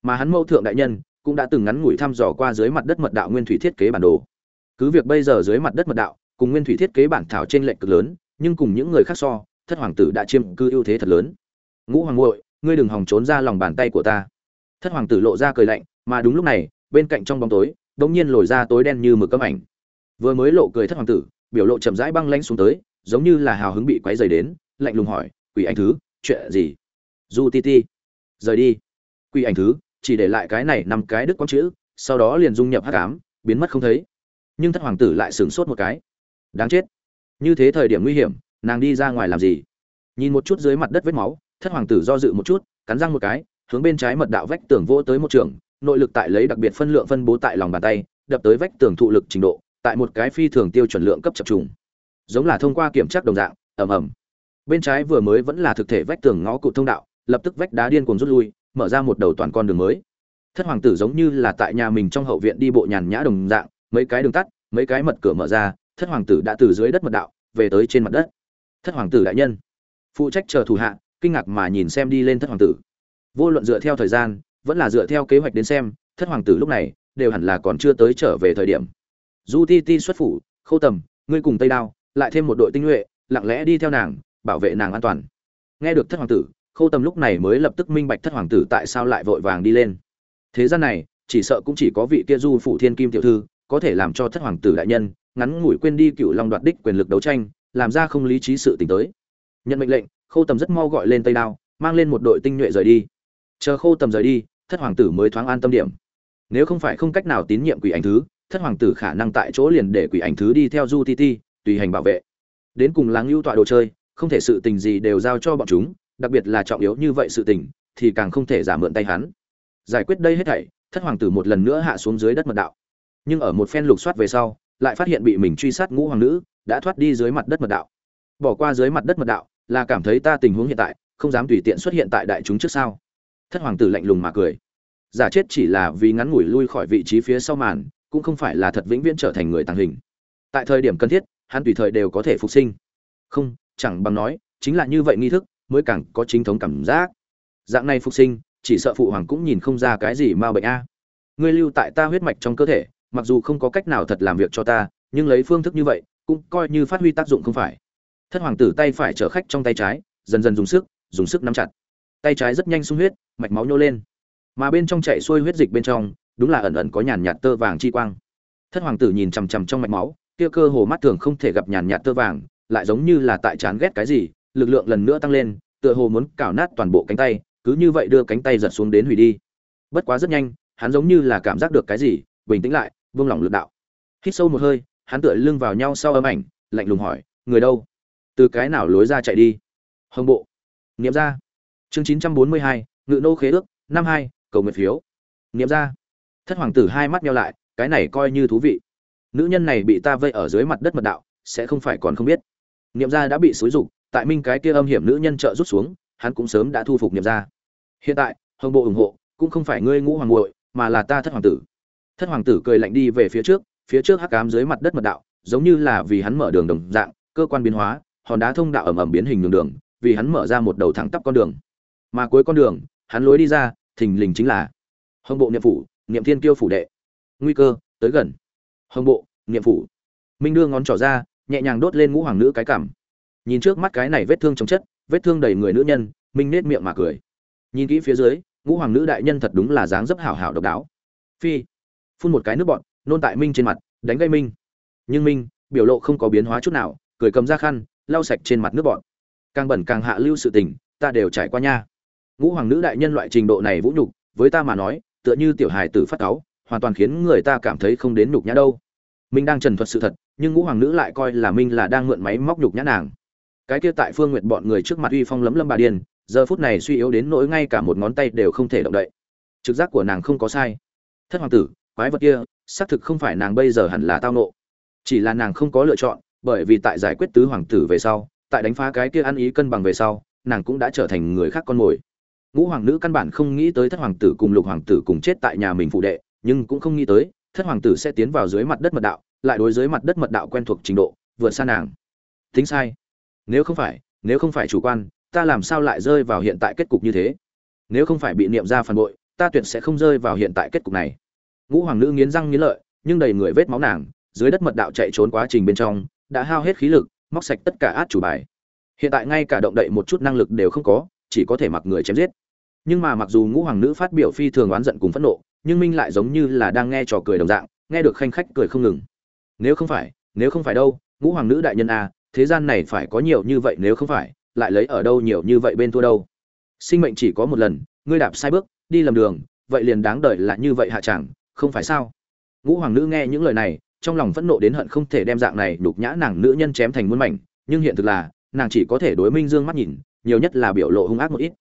Mà hắn mâu thượng đại nhân, cũng đã từng ngắn ngủi thăm dò qua dưới mặt đất mật đạo nguyên thủy thiết kế bản đồ. Cứ việc bây giờ dưới mặt đất mật đạo, cùng nguyên thủy thiết kế bản thảo trên lệnh cực lớn, nhưng cùng những người khác so, thất hoàng tử đã chiêm cư ưu thế thật lớn. Ngũ hoàng ngội ngươi đừng hòng trốn ra lòng bàn tay của ta. Thất hoàng tử lộ ra cười lạnh, mà đúng lúc này, bên cạnh trong bóng tối, đống nhiên lồi ra tối đen như mực cấm ảnh. Vừa mới lộ cười thất hoàng tử, biểu lộ chậm rãi băng lanh xuống tới giống như là hào hứng bị quấy dày đến, lạnh lùng hỏi, quỷ anh thứ, chuyện gì? Du ti ti, rời đi. Quỷ anh thứ, chỉ để lại cái này năm cái đức quang chữ, sau đó liền dung nhập hắc ám, biến mất không thấy. Nhưng thất hoàng tử lại sửng sốt một cái. Đáng chết. Như thế thời điểm nguy hiểm, nàng đi ra ngoài làm gì? Nhìn một chút dưới mặt đất vết máu, thất hoàng tử do dự một chút, cắn răng một cái, hướng bên trái mật đạo vách tường vỗ tới một trường, nội lực tại lấy đặc biệt phân lượng phân bố tại lòng bàn tay, đập tới vách tường thụ lực trình độ, tại một cái phi thường tiêu chuẩn lượng cấp chập trùng giống là thông qua kiểm tra đồng dạng, ầm ầm. Bên trái vừa mới vẫn là thực thể vách tường ngõ cụ thông đạo, lập tức vách đá điên cuồng rút lui, mở ra một đầu toàn con đường mới. Thất hoàng tử giống như là tại nhà mình trong hậu viện đi bộ nhàn nhã đồng dạng, mấy cái đường tắt, mấy cái mật cửa mở ra, thất hoàng tử đã từ dưới đất mật đạo, về tới trên mặt đất. Thất hoàng tử đại nhân, phụ trách chờ thủ hạ, kinh ngạc mà nhìn xem đi lên thất hoàng tử. Vô luận dựa theo thời gian, vẫn là dựa theo kế hoạch đến xem, thất hoàng tử lúc này, đều hẳn là còn chưa tới trở về thời điểm. Du ti ti xuất phủ, khâu tầm, ngươi cùng tây đao lại thêm một đội tinh nhuệ, lặng lẽ đi theo nàng, bảo vệ nàng an toàn. Nghe được thất hoàng tử, khâu tầm lúc này mới lập tức minh bạch thất hoàng tử tại sao lại vội vàng đi lên. Thế gian này, chỉ sợ cũng chỉ có vị kia du phủ thiên kim tiểu thư, có thể làm cho thất hoàng tử đại nhân ngắn ngủi quên đi cựu long đoạt đích quyền lực đấu tranh, làm ra không lý trí sự t tới. Nhận mệnh lệnh, khâu tầm rất mau gọi lên tây đao, mang lên một đội tinh nhuệ rời đi. Chờ khâu tầm rời đi, thất hoàng tử mới thoáng an tâm điểm. Nếu không phải không cách nào tín nhiệm quỷ ảnh thứ, thất hoàng tử khả năng tại chỗ liền để quỷ ảnh thứ đi theo du ti ti tùy hành bảo vệ. Đến cùng làng lưu tọa đồ chơi, không thể sự tình gì đều giao cho bọn chúng, đặc biệt là trọng yếu như vậy sự tình, thì càng không thể giả mượn tay hắn. Giải quyết đây hết thảy, thất hoàng tử một lần nữa hạ xuống dưới đất mật đạo. Nhưng ở một phen lục soát về sau, lại phát hiện bị mình truy sát ngũ hoàng nữ, đã thoát đi dưới mặt đất mật đạo. Bỏ qua dưới mặt đất mật đạo, là cảm thấy ta tình huống hiện tại, không dám tùy tiện xuất hiện tại đại chúng trước sau. Thất hoàng tử lạnh lùng mà cười. Giả chết chỉ là vì ngắn ngủi lui khỏi vị trí phía sau màn, cũng không phải là thật vĩnh viễn trở thành người tàng hình. Tại thời điểm cần thiết hắn tùy thời đều có thể phục sinh. Không, chẳng bằng nói, chính là như vậy nghi thức, mới càng có chính thống cảm giác. Dạng này phục sinh, chỉ sợ phụ hoàng cũng nhìn không ra cái gì ma bệnh a. Ngươi lưu tại ta huyết mạch trong cơ thể, mặc dù không có cách nào thật làm việc cho ta, nhưng lấy phương thức như vậy, cũng coi như phát huy tác dụng không phải. Thất hoàng tử tay phải chở khách trong tay trái, dần dần dùng sức dùng sức nắm chặt. Tay trái rất nhanh sung huyết, mạch máu nhô lên. Mà bên trong chạy xuôi huyết dịch bên trong, đúng là ẩn ẩn có nhàn nhạt tơ vàng chi quang. Thất hoàng tử nhìn chằm chằm trong mạch máu kia cơ hồ mắt thường không thể gặp nhàn nhạt tơ vàng, lại giống như là tại chán ghét cái gì, lực lượng lần nữa tăng lên, tựa hồ muốn cào nát toàn bộ cánh tay, cứ như vậy đưa cánh tay giật xuống đến hủy đi. Bất quá rất nhanh, hắn giống như là cảm giác được cái gì, bình tĩnh lại, vung lòng lực đạo. Hít sâu một hơi, hắn tựa lưng vào nhau sau âm ảnh, lạnh lùng hỏi, người đâu? Từ cái nào lối ra chạy đi? Hồng bộ. Niệm ra. Chương chín trăm bốn mươi hai, ngự nô khế ước, năm hai, cầu nguyện phiếu. Niệm ra. Thất hoàng tử hai mắt nheo lại, cái này coi như thú vị nữ nhân này bị ta vây ở dưới mặt đất mật đạo, sẽ không phải còn không biết. Niệm gia đã bị xúi rục tại minh cái kia âm hiểm nữ nhân trợ rút xuống, hắn cũng sớm đã thu phục niệm gia. Hiện tại, hồng bộ ủng hộ, cũng không phải ngươi ngũ hoàng muội, mà là ta thất hoàng tử. Thất hoàng tử cười lạnh đi về phía trước phía trước hắc cám dưới mặt đất mật đạo, giống như là vì hắn mở đường đồng dạng, cơ quan biến hóa, hòn đá thông đạo ẩm ẩm biến hình đường đường, vì hắn mở ra một đầu thẳng tắp con đường. Mà cuối con đường, hắn lối đi ra, thình lình chính là hồng bộ niệm phủ, niệm thiên kiêu phủ đệ. Nguy cơ, tới gần hồng bộ, niệm phủ. Minh đưa ngón trỏ ra, nhẹ nhàng đốt lên ngũ hoàng nữ cái cảm. Nhìn trước mắt cái này vết thương chống chất, vết thương đầy người nữ nhân, minh nết miệng mà cười. Nhìn kỹ phía dưới, ngũ hoàng nữ đại nhân thật đúng là dáng dấp hảo hảo độc đáo. Phi, phun một cái nước bọn nôn tại minh trên mặt, đánh gây minh. Nhưng minh, biểu lộ không có biến hóa chút nào, cười cầm ra khăn, lau sạch trên mặt nước bọn càng bẩn càng hạ lưu sự tình, ta đều trải qua nha. Ngũ hoàng nữ đại nhân loại trình độ này vũ nhục, với ta mà nói, tựa như tiểu hài tử phát cáu hoàn toàn khiến người ta cảm thấy không đến nhục nhã đâu. Minh đang trần thuật sự thật, nhưng ngũ hoàng nữ lại coi là minh là đang mượn máy móc nhục nhã nàng. Cái kia tại phương nguyện bọn người trước mặt uy phong lấm lâm bà điên, giờ phút này suy yếu đến nỗi ngay cả một ngón tay đều không thể động đậy. Trực giác của nàng không có sai. Thất hoàng tử, quái vật kia, xác thực không phải nàng bây giờ hẳn là tao nộ. Chỉ là nàng không có lựa chọn, bởi vì tại giải quyết tứ hoàng tử về sau, tại đánh phá cái kia ăn ý cân bằng về sau, nàng cũng đã trở thành người khác con mồi. Ngũ hoàng nữ căn bản không nghĩ tới thất hoàng tử cùng lục hoàng tử cùng chết tại nhà mình phụ đệ nhưng cũng không nghĩ tới, thất hoàng tử sẽ tiến vào dưới mặt đất mật đạo, lại đối dưới mặt đất mật đạo quen thuộc trình độ, vượt xa nàng. Tính sai. Nếu không phải, nếu không phải chủ quan, ta làm sao lại rơi vào hiện tại kết cục như thế? Nếu không phải bị niệm ra phản bội, ta tuyệt sẽ không rơi vào hiện tại kết cục này. Ngũ hoàng nữ nghiến răng nghiến lợi, nhưng đầy người vết máu nàng, dưới đất mật đạo chạy trốn quá trình bên trong, đã hao hết khí lực, móc sạch tất cả át chủ bài. Hiện tại ngay cả động đậy một chút năng lực đều không có, chỉ có thể mặc người chém giết. Nhưng mà mặc dù ngũ hoàng nữ phát biểu phi thường oán giận cùng phẫn nộ nhưng minh lại giống như là đang nghe trò cười đồng dạng, nghe được khanh khách cười không ngừng. Nếu không phải, nếu không phải đâu, ngũ hoàng nữ đại nhân a thế gian này phải có nhiều như vậy nếu không phải, lại lấy ở đâu nhiều như vậy bên thua đâu. Sinh mệnh chỉ có một lần, ngươi đạp sai bước, đi lầm đường, vậy liền đáng đợi là như vậy hạ chẳng, không phải sao? Ngũ hoàng nữ nghe những lời này, trong lòng phẫn nộ đến hận không thể đem dạng này đục nhã nàng nữ nhân chém thành muôn mảnh, nhưng hiện thực là, nàng chỉ có thể đối minh dương mắt nhìn, nhiều nhất là biểu lộ hung ác một ít.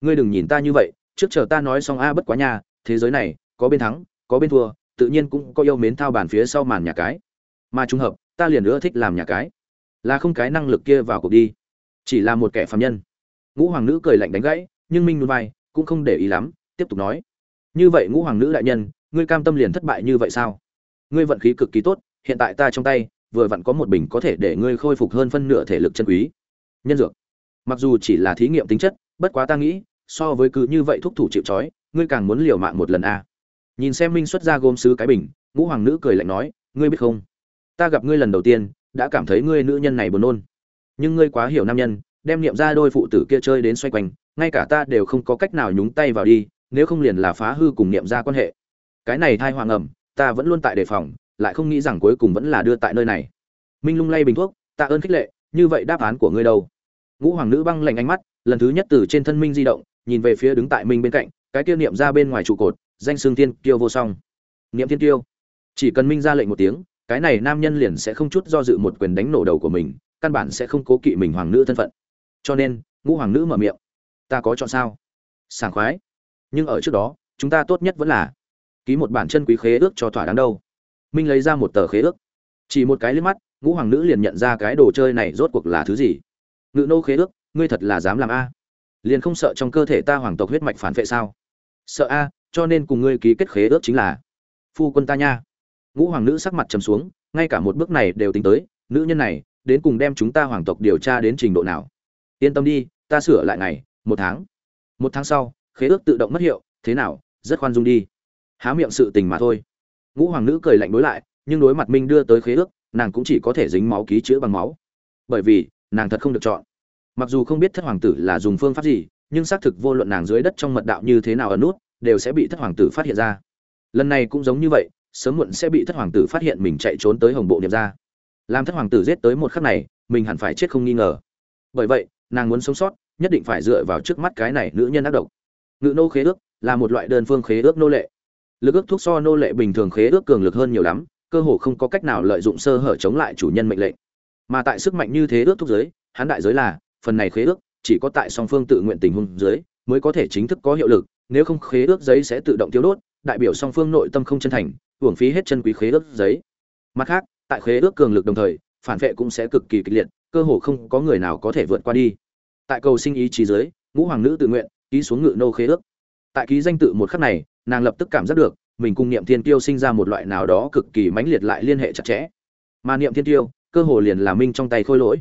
Ngươi đừng nhìn ta như vậy, trước chờ ta nói xong a, bất quá nha, thế giới này có bên thắng, có bên thua, tự nhiên cũng có yêu mến thao bàn phía sau màn nhà cái. Mà trùng hợp, ta liền nữa thích làm nhà cái. Là không cái năng lực kia vào cuộc đi. Chỉ là một kẻ phạm nhân. Ngũ hoàng nữ cười lạnh đánh gãy, nhưng minh núi vai cũng không để ý lắm, tiếp tục nói. Như vậy ngũ hoàng nữ đại nhân, ngươi cam tâm liền thất bại như vậy sao? Ngươi vận khí cực kỳ tốt, hiện tại ta trong tay, vừa vặn có một bình có thể để ngươi khôi phục hơn phân nửa thể lực chân quý. Nhân dược. Mặc dù chỉ là thí nghiệm tính chất, bất quá ta nghĩ, so với cứ như vậy thúc thủ chịu trói, ngươi càng muốn liều mạng một lần a à nhìn xem minh xuất ra gốm sứ cái bình, ngũ hoàng nữ cười lạnh nói, ngươi biết không? Ta gặp ngươi lần đầu tiên, đã cảm thấy ngươi nữ nhân này buồn nôn. Nhưng ngươi quá hiểu nam nhân, đem niệm ra đôi phụ tử kia chơi đến xoay quanh, ngay cả ta đều không có cách nào nhúng tay vào đi, nếu không liền là phá hư cùng niệm ra quan hệ. Cái này thai hoàng ẩm, ta vẫn luôn tại đề phòng, lại không nghĩ rằng cuối cùng vẫn là đưa tại nơi này. Minh lung lay bình thuốc tạ ơn khích lệ, như vậy đáp án của ngươi đâu? Ngũ hoàng nữ băng lạnh ánh mắt, lần thứ nhất từ trên thân minh di động, nhìn về phía đứng tại minh bên cạnh, cái kia niệm ra bên ngoài trụ cột danh xương thiên kiêu vô song. Niệm thiên kiêu. Chỉ cần minh ra lệnh một tiếng, cái này nam nhân liền sẽ không chút do dự một quyền đánh nổ đầu của mình, căn bản sẽ không cố kỵ mình hoàng nữ thân phận. Cho nên, ngũ hoàng nữ mở miệng. Ta có chọn sao? Sảng khoái. Nhưng ở trước đó, chúng ta tốt nhất vẫn là ký một bản chân quý khế ước cho thỏa đáng đâu. Minh lấy ra một tờ khế ước. Chỉ một cái liếc mắt, ngũ hoàng nữ liền nhận ra cái đồ chơi này rốt cuộc là thứ gì. Ngự nô khế ước, ngươi thật là dám làm a? Liền không sợ trong cơ thể ta hoàng tộc huyết mạch phản vệ sao? Sợ a cho nên cùng ngươi ký kết khế ước chính là phu quân ta nha. Ngũ hoàng nữ sắc mặt trầm xuống, ngay cả một bước này đều tính tới, nữ nhân này, đến cùng đem chúng ta hoàng tộc điều tra đến trình độ nào. Yên tâm đi, ta sửa lại ngày, một tháng. Một tháng sau, khế ước tự động mất hiệu, thế nào, rất khoan dung đi. Há miệng sự tình mà thôi. Ngũ hoàng nữ cười lạnh đối lại, nhưng đối mặt minh đưa tới khế ước, nàng cũng chỉ có thể dính máu ký chữ bằng máu. Bởi vì, nàng thật không được chọn. Mặc dù không biết thất hoàng tử là dùng phương pháp gì, nhưng xác thực vô luận nàng dưới đất trong mật đạo như thế nào ở nút đều sẽ bị thất hoàng tử phát hiện ra. Lần này cũng giống như vậy, sớm muộn sẽ bị thất hoàng tử phát hiện mình chạy trốn tới hồng bộ niệm ra làm thất hoàng tử giết tới một khắc này, mình hẳn phải chết không nghi ngờ. Bởi vậy, nàng muốn sống sót, nhất định phải dựa vào trước mắt cái này nữ nhân ác độc. Ngự nô khế ước là một loại đơn phương khế ước nô lệ. Lực ước thuốc so nô lệ bình thường khế ước cường lực hơn nhiều lắm, cơ hồ không có cách nào lợi dụng sơ hở chống lại chủ nhân mệnh lệnh. Mà tại sức mạnh như thế ước thuốc giới hán đại giới là, phần này khế ước chỉ có tại song phương tự nguyện tình huống dưới mới có thể chính thức có hiệu lực nếu không khế ước giấy sẽ tự động tiêu đốt, đại biểu song phương nội tâm không chân thành, hưởng phí hết chân quý khế ước giấy. Mặt khác, tại khế ước cường lực đồng thời, phản vệ cũng sẽ cực kỳ kịch liệt, cơ hồ không có người nào có thể vượt qua đi. Tại cầu sinh ý chí dưới, ngũ hoàng nữ tự nguyện, ký xuống ngự nô khế ước. Tại ký danh tự một khắc này, nàng lập tức cảm giác được, mình cùng niệm thiên tiêu sinh ra một loại nào đó cực kỳ mãnh liệt lại liên hệ chặt chẽ. Mà niệm thiên tiêu, cơ hồ liền là minh trong tay khôi lỗi.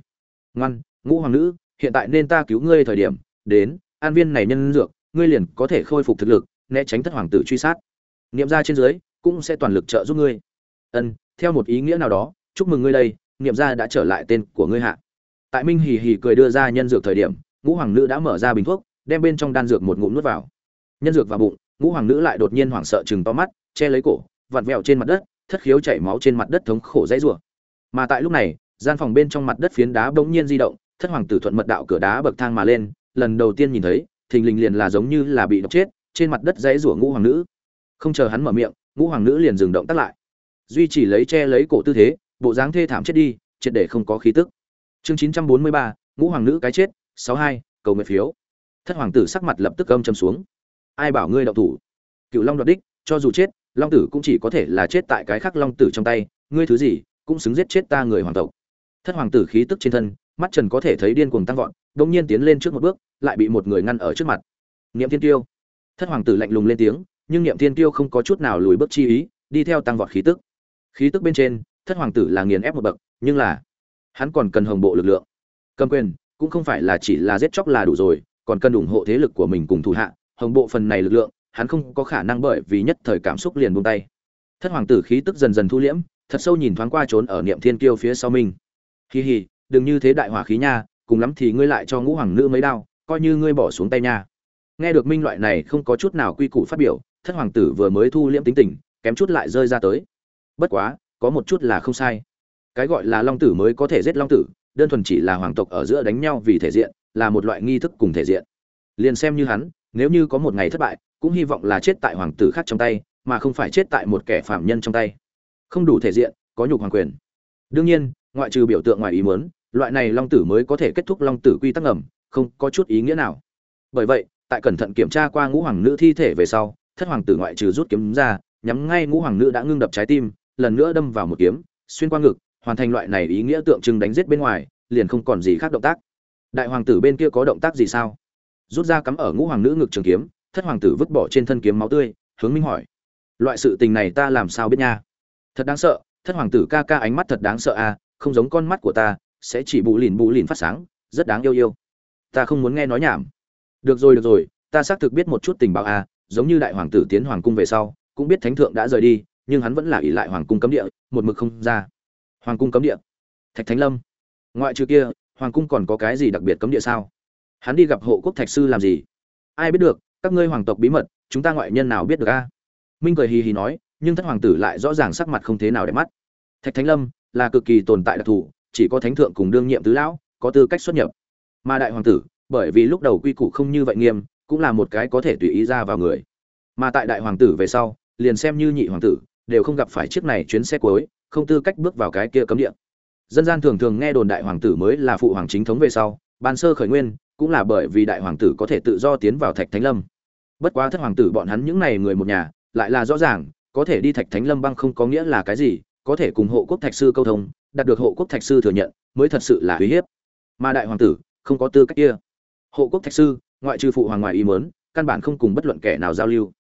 Ngoan, ngũ hoàng nữ, hiện tại nên ta cứu ngươi thời điểm, đến, an viên này nhân dược ngươi liền có thể khôi phục thực lực, né tránh thất hoàng tử truy sát. Niệm ra trên dưới, cũng sẽ toàn lực trợ giúp ngươi. Ân, theo một ý nghĩa nào đó, chúc mừng ngươi đây, niệm ra đã trở lại tên của ngươi hạ. Tại minh hì hì cười đưa ra nhân dược thời điểm, ngũ hoàng nữ đã mở ra bình thuốc, đem bên trong đan dược một ngụm nuốt vào. Nhân dược vào bụng, ngũ hoàng nữ lại đột nhiên hoảng sợ chừng to mắt, che lấy cổ, vặn vẹo trên mặt đất, thất khiếu chảy máu trên mặt đất thống khổ dãy rủa. Mà tại lúc này, gian phòng bên trong mặt đất phiến đá bỗng nhiên di động, thất hoàng tử thuận mật đạo cửa đá bậc thang mà lên, lần đầu tiên nhìn thấy thình lình liền là giống như là bị độc chết, trên mặt đất dãy rủa ngũ hoàng nữ. Không chờ hắn mở miệng, ngũ hoàng nữ liền dừng động tác lại. Duy chỉ lấy che lấy cổ tư thế, bộ dáng thê thảm chết đi, triệt để không có khí tức. Chương chín trăm bốn mươi ba, ngũ hoàng nữ cái chết, sáu hai, cầu nguyện phiếu. Thất hoàng tử sắc mặt lập tức âm châm xuống. Ai bảo ngươi đậu thủ? Cựu long đoạt đích, cho dù chết, long tử cũng chỉ có thể là chết tại cái khác long tử trong tay, ngươi thứ gì, cũng xứng giết chết ta người hoàng tộc. Thất hoàng tử khí tức trên thân, mắt trần có thể thấy điên cuồng tăng vọt, đột nhiên tiến lên trước một bước lại bị một người ngăn ở trước mặt. Niệm thiên tiêu thất hoàng tử lạnh lùng lên tiếng, nhưng niệm thiên tiêu không có chút nào lùi bước chi ý, đi theo tăng vọt khí tức. Khí tức bên trên, thất hoàng tử là nghiền ép một bậc, nhưng là hắn còn cần hồng bộ lực lượng. Cầm quyền, cũng không phải là chỉ là giết chóc là đủ rồi, còn cần ủng hộ thế lực của mình cùng thủ hạ, hồng bộ phần này lực lượng, hắn không có khả năng bởi vì nhất thời cảm xúc liền buông tay. Thất hoàng tử khí tức dần dần thu liễm, thật sâu nhìn thoáng qua trốn ở niệm thiên kiêu phía sau mình. Hi hi, đừng như thế đại hỏa khí nha, cùng lắm thì ngươi lại cho ngũ hoàng nữ mấy đao coi như ngươi bỏ xuống tay nha. Nghe được minh loại này không có chút nào quy củ phát biểu, thất hoàng tử vừa mới thu liễm tính tình, kém chút lại rơi ra tới. Bất quá, có một chút là không sai. Cái gọi là long tử mới có thể giết long tử, đơn thuần chỉ là hoàng tộc ở giữa đánh nhau vì thể diện, là một loại nghi thức cùng thể diện. Liền xem như hắn, nếu như có một ngày thất bại, cũng hy vọng là chết tại hoàng tử khác trong tay, mà không phải chết tại một kẻ phạm nhân trong tay. Không đủ thể diện, có nhục hoàng quyền. Đương nhiên, ngoại trừ biểu tượng ngoài ý muốn, loại này long tử mới có thể kết thúc long tử quy tắc ngầm không có chút ý nghĩa nào. Bởi vậy, tại cẩn thận kiểm tra qua ngũ hoàng nữ thi thể về sau, thất hoàng tử ngoại trừ rút kiếm ra, nhắm ngay ngũ hoàng nữ đã ngưng đập trái tim, lần nữa đâm vào một kiếm, xuyên qua ngực, hoàn thành loại này ý nghĩa tượng trưng đánh giết bên ngoài, liền không còn gì khác động tác. Đại hoàng tử bên kia có động tác gì sao? Rút ra cắm ở ngũ hoàng nữ ngực trường kiếm, thất hoàng tử vứt bỏ trên thân kiếm máu tươi, hướng minh hỏi. Loại sự tình này ta làm sao biết nha? Thật đáng sợ, thất hoàng tử ca ca ánh mắt thật đáng sợ à không giống con mắt của ta, sẽ chỉ bù lìn bù lìn phát sáng, rất đáng yêu yêu ta không muốn nghe nói nhảm. Được rồi được rồi, ta xác thực biết một chút tình báo à giống như đại hoàng tử tiến hoàng cung về sau, cũng biết thánh thượng đã rời đi, nhưng hắn vẫn là ỷ lại hoàng cung cấm địa, một mực không ra. Hoàng cung cấm địa. Thạch thánh lâm. Ngoại trừ kia, hoàng cung còn có cái gì đặc biệt cấm địa sao? Hắn đi gặp hộ quốc thạch sư làm gì? Ai biết được, các ngươi hoàng tộc bí mật, chúng ta ngoại nhân nào biết được a? Minh cười hì hì nói, nhưng thất hoàng tử lại rõ ràng sắc mặt không thế nào để mắt. Thạch thánh lâm là cực kỳ tồn tại đặc thù, chỉ có thánh thượng cùng đương nhiệm tứ lão, có tư cách xuất nhập mà đại hoàng tử, bởi vì lúc đầu quy củ không như vậy nghiêm, cũng là một cái có thể tùy ý ra vào người. Mà tại đại hoàng tử về sau, liền xem như nhị hoàng tử, đều không gặp phải chiếc này chuyến xe cuối, không tư cách bước vào cái kia cấm địa. Dân gian thường thường nghe đồn đại hoàng tử mới là phụ hoàng chính thống về sau, ban sơ khởi nguyên, cũng là bởi vì đại hoàng tử có thể tự do tiến vào thạch thánh lâm. Bất quá thất hoàng tử bọn hắn những này người một nhà, lại là rõ ràng, có thể đi thạch thánh lâm băng không có nghĩa là cái gì, có thể cùng hộ quốc thạch sư câu thông, đạt được hộ quốc thạch sư thừa nhận, mới thật sự là uy hiếp. Mà đại hoàng tử không có tư cách kia. Hộ quốc thạch sư, ngoại trừ phụ hoàng ngoại ý mớn căn bản không cùng bất luận kẻ nào giao lưu.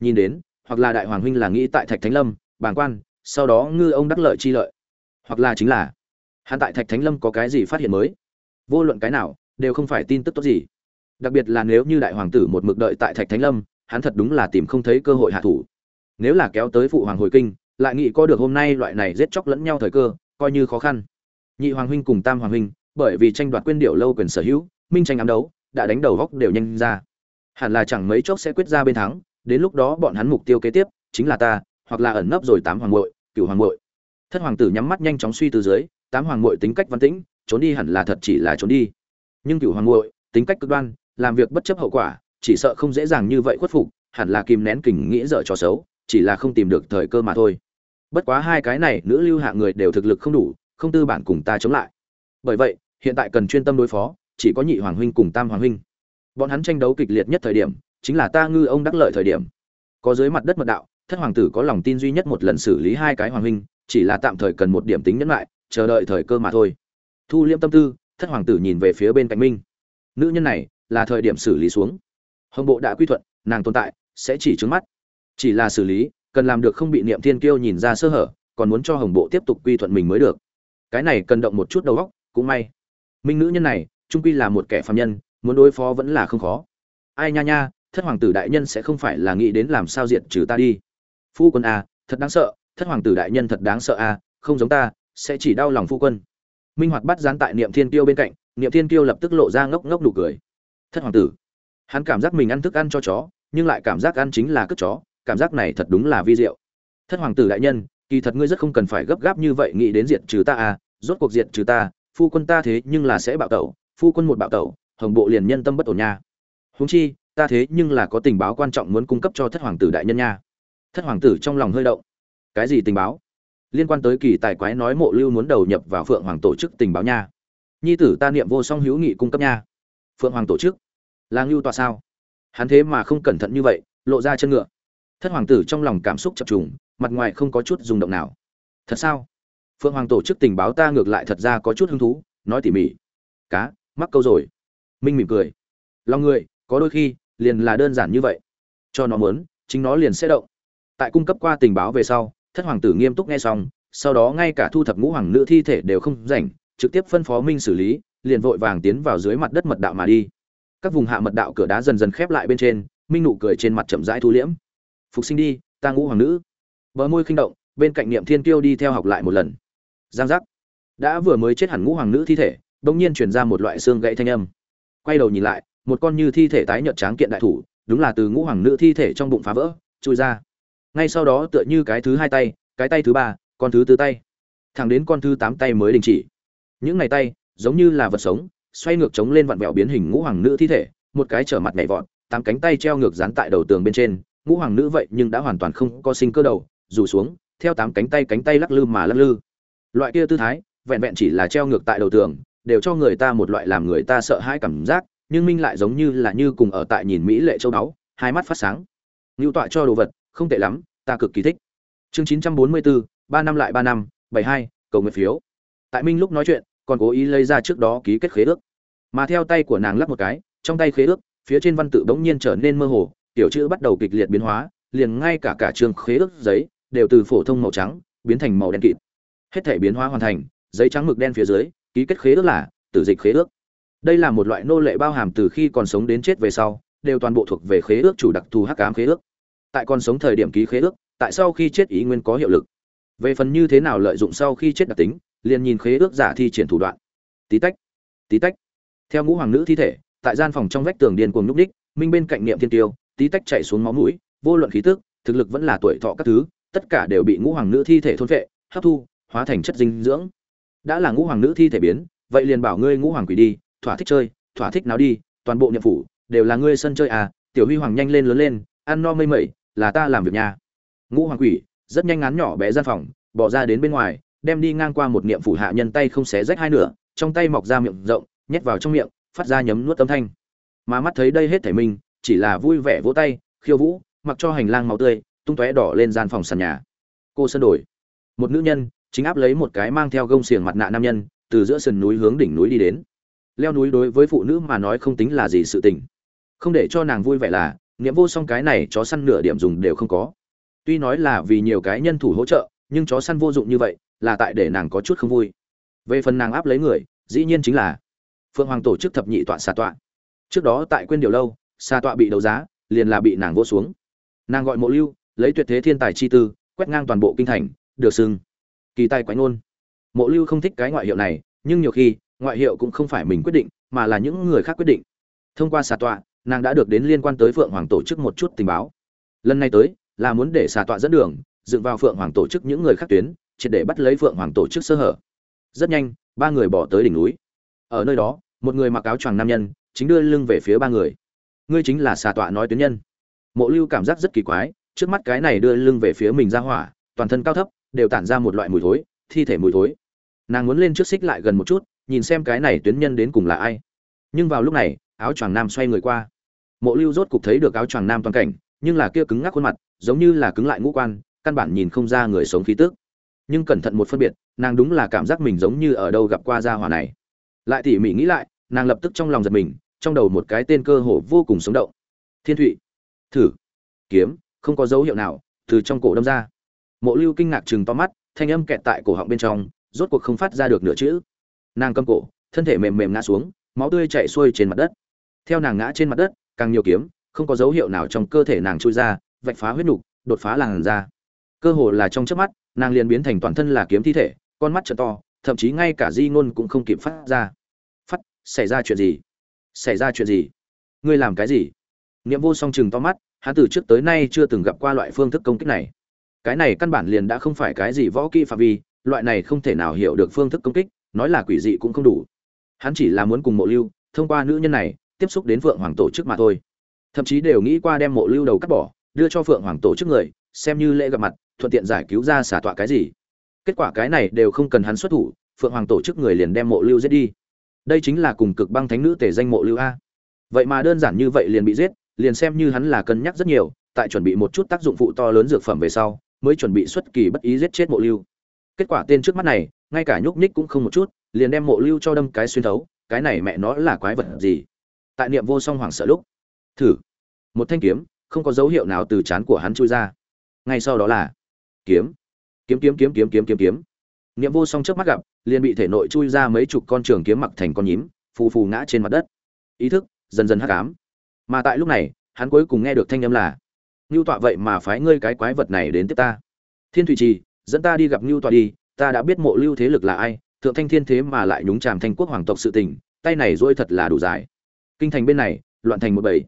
Nhìn đến, hoặc là đại hoàng huynh là nghĩ tại thạch thánh lâm, bàng quan, sau đó ngư ông đắc lợi chi lợi. Hoặc là chính là, hắn tại thạch thánh lâm có cái gì phát hiện mới? Vô luận cái nào, đều không phải tin tức tốt gì. Đặc biệt là nếu như đại hoàng tử một mực đợi tại thạch thánh lâm, hắn thật đúng là tìm không thấy cơ hội hạ thủ. Nếu là kéo tới phụ hoàng hồi kinh, lại nghĩ có được hôm nay loại này giết chóc lẫn nhau thời cơ, coi như khó khăn. Nhị hoàng huynh cùng tam hoàng huynh bởi vì tranh đoạt quyên điệu lâu quyền sở hữu, minh tranh ám đấu, đã đánh đầu góc đều nhanh ra. Hẳn là chẳng mấy chốc sẽ quyết ra bên thắng, đến lúc đó bọn hắn mục tiêu kế tiếp chính là ta, hoặc là ẩn nấp rồi tám hoàng muội, cửu hoàng muội. Thất hoàng tử nhắm mắt nhanh chóng suy từ dưới, tám hoàng muội tính cách văn tĩnh, trốn đi hẳn là thật chỉ là trốn đi. Nhưng cửu hoàng muội, tính cách cực đoan, làm việc bất chấp hậu quả, chỉ sợ không dễ dàng như vậy khuất phục, hẳn là kìm nén kình nghĩ dở trò xấu, chỉ là không tìm được thời cơ mà thôi. Bất quá hai cái này nữ lưu hạ người đều thực lực không đủ, không tư bản cùng ta chống lại bởi vậy, hiện tại cần chuyên tâm đối phó, chỉ có nhị hoàng huynh cùng tam hoàng huynh. Bọn hắn tranh đấu kịch liệt nhất thời điểm, chính là ta ngư ông đắc lợi thời điểm. Có dưới mặt đất mật đạo, thất hoàng tử có lòng tin duy nhất một lần xử lý hai cái hoàng huynh, chỉ là tạm thời cần một điểm tính nhẫn lại, chờ đợi thời cơ mà thôi. Thu liêm tâm tư, thất hoàng tử nhìn về phía bên cạnh minh. Nữ nhân này, là thời điểm xử lý xuống. Hồng bộ đã quy thuận, nàng tồn tại, sẽ chỉ trứng mắt. Chỉ là xử lý, cần làm được không bị niệm thiên kiêu nhìn ra sơ hở, còn muốn cho hồng bộ tiếp tục quy thuận mình mới được. Cái này cần động một chút đầu óc cũng may. Minh nữ nhân này trung quy là một kẻ phạm nhân muốn đối phó vẫn là không khó. Ai nha nha thất hoàng tử đại nhân sẽ không phải là nghĩ đến làm sao diệt trừ ta đi. Phu quân a à, thật đáng sợ thất hoàng tử đại nhân thật đáng sợ a à, không giống ta sẽ chỉ đau lòng phu quân. Minh hoạt bắt dán tại niệm thiên tiêu bên cạnh niệm thiên tiêu lập tức lộ ra ngốc ngốc nụ cười. Thất hoàng tử hắn cảm giác mình ăn thức ăn cho chó nhưng lại cảm giác ăn chính là cất chó cảm giác này thật đúng là vi diệu. Thất hoàng tử đại nhân kỳ thật ngươi rất không cần phải gấp gáp như vậy nghĩ đến diệt trừ ta à rốt cuộc diệt trừ ta phu quân ta thế nhưng là sẽ bạo tẩu, phu quân một bạo tẩu, hồng bộ liền nhân tâm bất ổn nha. Huống chi, ta thế nhưng là có tình báo quan trọng muốn cung cấp cho thất hoàng tử đại nhân nha. Thất hoàng tử trong lòng hơi động. Cái gì tình báo? Liên quan tới kỳ tài quái nói mộ lưu muốn đầu nhập vào phượng hoàng tổ chức tình báo nha. Nhi tử ta niệm vô song hữu nghị cung cấp nha. Phượng hoàng tổ chức? Là ngưu tọa sao? Hắn thế mà không cẩn thận như vậy, lộ ra chân ngựa. Thất hoàng tử trong lòng cảm xúc chập trùng, mặt ngoài không có chút rung động nào. Thật sao? Phượng hoàng tổ chức tình báo ta ngược lại thật ra có chút hứng thú, nói tỉ mỉ. Cá, mắc câu rồi. Minh mỉm cười. Lòng người, có đôi khi, liền là đơn giản như vậy. Cho nó muốn, chính nó liền sẽ động. Tại cung cấp qua tình báo về sau, thất hoàng tử nghiêm túc nghe xong, sau đó ngay cả thu thập ngũ hoàng nữ thi thể đều không rảnh, trực tiếp phân phó minh xử lý, liền vội vàng tiến vào dưới mặt đất mật đạo mà đi. Các vùng hạ mật đạo cửa đá dần dần khép lại bên trên, minh nụ cười trên mặt chậm rãi thu liễm. Phục sinh đi, ta ngũ hoàng nữ. Bờ môi khinh động, bên cạnh niệm thiên tiêu đi theo học lại một lần giang giác. Đã vừa mới chết hẳn ngũ hoàng nữ thi thể, bỗng nhiên chuyển ra một loại xương gãy thanh âm. Quay đầu nhìn lại, một con như thi thể tái nhợt tráng kiện đại thủ, đúng là từ ngũ hoàng nữ thi thể trong bụng phá vỡ, chui ra. Ngay sau đó tựa như cái thứ hai tay, cái tay thứ ba, con thứ tư tay. Thẳng đến con thứ tám tay mới đình chỉ. Những ngày tay, giống như là vật sống, xoay ngược chống lên vặn vẹo biến hình ngũ hoàng nữ thi thể, một cái trở mặt nhảy vọt, tám cánh tay treo ngược dán tại đầu tường bên trên, ngũ hoàng nữ vậy nhưng đã hoàn toàn không có sinh cơ đầu, rủ xuống, theo tám cánh tay cánh tay lắc lư mà lắc lư loại kia tư thái, vẹn vẹn chỉ là treo ngược tại đầu tường, đều cho người ta một loại làm người ta sợ hãi cảm giác, nhưng minh lại giống như là như cùng ở tại nhìn mỹ lệ châu báu, hai mắt phát sáng. Ngưu tọa cho đồ vật, không tệ lắm, ta cực kỳ thích. Chương chín trăm bốn mươi bốn ba năm lại ba năm, bảy hai, cầu nguyện phiếu. Tại minh lúc nói chuyện, còn cố ý lấy ra trước đó ký kết khế ước. Mà theo tay của nàng lắp một cái, trong tay khế ước, phía trên văn tự bỗng nhiên trở nên mơ hồ, tiểu chữ bắt đầu kịch liệt biến hóa, liền ngay cả cả trường khế ước giấy, đều từ phổ thông màu trắng, biến thành màu đen kịt hết thể biến hóa hoàn thành, giấy trắng mực đen phía dưới, ký kết khế ước là tử dịch khế ước. Đây là một loại nô lệ bao hàm từ khi còn sống đến chết về sau, đều toàn bộ thuộc về khế ước chủ đặc thù hắc ám khế ước. Tại còn sống thời điểm ký khế ước, tại sau khi chết ý nguyên có hiệu lực. Về phần như thế nào lợi dụng sau khi chết đặc tính, liền nhìn khế ước giả thi triển thủ đoạn. Tí tách tí tách. Theo ngũ hoàng nữ thi thể, tại gian phòng trong vách tường điên cuồng núp đích minh bên cạnh niệm thiên tiêu, tí tách chạy xuống máu mũi, vô luận khí tức, thực lực vẫn là tuổi thọ các thứ, tất cả đều bị ngũ hoàng nữ thi thể thôn vệ hấp thu hóa thành chất dinh dưỡng. Đã là ngũ hoàng nữ thi thể biến, vậy liền bảo ngươi ngũ hoàng quỷ đi, thỏa thích chơi, thỏa thích nào đi, toàn bộ nhiệm phủ đều là ngươi sân chơi à tiểu huy hoàng nhanh lên lớn lên, ăn no mây mẩy, là ta làm việc nhà. Ngũ hoàng quỷ, rất nhanh ngắn nhỏ bé gian phòng, bỏ ra đến bên ngoài, đem đi ngang qua một niệm phủ hạ nhân tay không xé rách hai nửa, trong tay mọc ra miệng rộng, nhét vào trong miệng, phát ra nhấm nuốt âm thanh. Mà mắt thấy đây hết thể mình, chỉ là vui vẻ vỗ tay, khiêu vũ, mặc cho hành lang máu tươi, tung tóe đỏ lên gian phòng sàn nhà. Cô sân đổi. Một nữ nhân chính áp lấy một cái mang theo gông xiềng mặt nạ nam nhân, từ giữa sườn núi hướng đỉnh núi đi đến. Leo núi đối với phụ nữ mà nói không tính là gì sự tình. Không để cho nàng vui vẻ là nghĩa vô song cái này chó săn nửa điểm dùng đều không có. Tuy nói là vì nhiều cái nhân thủ hỗ trợ, nhưng chó săn vô dụng như vậy, là tại để nàng có chút không vui. Về phần nàng áp lấy người, dĩ nhiên chính là phượng hoàng tổ chức thập nhị tọa xà tọa. Trước đó tại quên điều lâu, xà tọa bị đấu giá, liền là bị nàng vô xuống. Nàng gọi mộ lưu, lấy tuyệt thế thiên tài chi tư, quét ngang toàn bộ kinh thành, được xưng kỳ tài quái ngôn. Mộ lưu không thích cái ngoại hiệu này, nhưng nhiều khi, ngoại hiệu cũng không phải mình quyết định, mà là những người khác quyết định. Thông qua xà tọa, nàng đã được đến liên quan tới phượng hoàng tổ chức một chút tình báo. Lần này tới, là muốn để xà tọa dẫn đường, dựng vào phượng hoàng tổ chức những người khác tuyến, triệt để bắt lấy phượng hoàng tổ chức sơ hở. Rất nhanh, ba người bỏ tới đỉnh núi. Ở nơi đó, một người mặc áo choàng nam nhân, chính đưa lưng về phía ba người. Ngươi chính là xà tọa nói tuyến nhân. Mộ lưu cảm giác rất kỳ quái, trước mắt cái này đưa lưng về phía mình ra hỏa, toàn thân cao thấp đều tản ra một loại mùi thối, thi thể mùi thối. Nàng muốn lên trước xích lại gần một chút, nhìn xem cái này tuyến nhân đến cùng là ai. Nhưng vào lúc này, áo choàng nam xoay người qua. Mộ lưu rốt cục thấy được áo choàng nam toàn cảnh, nhưng là kia cứng ngắc khuôn mặt, giống như là cứng lại ngũ quan, căn bản nhìn không ra người sống khí tức. Nhưng cẩn thận một phân biệt, nàng đúng là cảm giác mình giống như ở đâu gặp qua gia hỏa này. Lại tỉ mỉ nghĩ lại, nàng lập tức trong lòng giật mình, trong đầu một cái tên cơ hồ vô cùng sống động. Thiên thụy. Thử. Kiếm. Không có dấu hiệu nào, từ trong cổ đâm ra mộ lưu kinh ngạc chừng to mắt, thanh âm kẹt tại cổ họng bên trong, rốt cuộc không phát ra được nửa chữ. Nàng cầm cổ, thân thể mềm mềm ngã xuống, máu tươi chạy xuôi trên mặt đất. Theo nàng ngã trên mặt đất, càng nhiều kiếm, không có dấu hiệu nào trong cơ thể nàng trôi ra, vạch phá huyết nục, đột phá làn da. cơ hồ là trong chớp mắt, nàng liền biến thành toàn thân là kiếm thi thể, con mắt trợ to, thậm chí ngay cả di ngôn cũng không kịp phát ra. Phát, xảy ra chuyện gì? Xảy ra chuyện gì? Ngươi làm cái gì? Niệm vô song chừng to mắt hắn từ trước tới nay chưa từng gặp qua loại phương thức công kích này cái này căn bản liền đã không phải cái gì võ kỹ phạm vi, loại này không thể nào hiểu được phương thức công kích, nói là quỷ dị cũng không đủ. Hắn chỉ là muốn cùng mộ lưu, thông qua nữ nhân này, tiếp xúc đến phượng hoàng tổ chức mà thôi. Thậm chí đều nghĩ qua đem mộ lưu đầu cắt bỏ, đưa cho phượng hoàng tổ chức người, xem như lễ gặp mặt, thuận tiện giải cứu ra xả tọa cái gì. Kết quả cái này đều không cần hắn xuất thủ, phượng hoàng tổ chức người liền đem mộ lưu giết đi. Đây chính là cùng cực băng thánh nữ tề danh mộ lưu a. Vậy mà đơn giản như vậy liền bị giết, liền xem như hắn là cân nhắc rất nhiều, tại chuẩn bị một chút tác dụng phụ to lớn dược phẩm về sau mới chuẩn bị xuất kỳ bất ý giết chết mộ lưu. Kết quả tên trước mắt này, ngay cả nhúc nhích cũng không một chút, liền đem mộ lưu cho đâm cái xuyên thấu, cái này mẹ nó là quái vật gì? Tại niệm vô song hoảng sợ lúc, thử, một thanh kiếm, không có dấu hiệu nào từ chán của hắn chui ra. Ngay sau đó là, kiếm kiếm kiếm kiếm kiếm kiếm kiếm kiếm. Niệm vô song trước mắt gặp, liền bị thể nội chui ra mấy chục con trường kiếm mặc thành con nhím, phù phù ngã trên mặt đất. Ý thức, dần dần hắc ám. Mà tại lúc này, hắn cuối cùng nghe được thanh âm là ngưu tọa vậy mà phái ngươi cái quái vật này đến tiếp ta. Thiên thủy trì, dẫn ta đi gặp ngưu tọa đi, ta đã biết mộ lưu thế lực là ai, thượng thanh thiên thế mà lại nhúng chàm thanh quốc hoàng tộc sự tình, tay này dỗi thật là đủ dài. Kinh thành bên này, loạn thành một bảy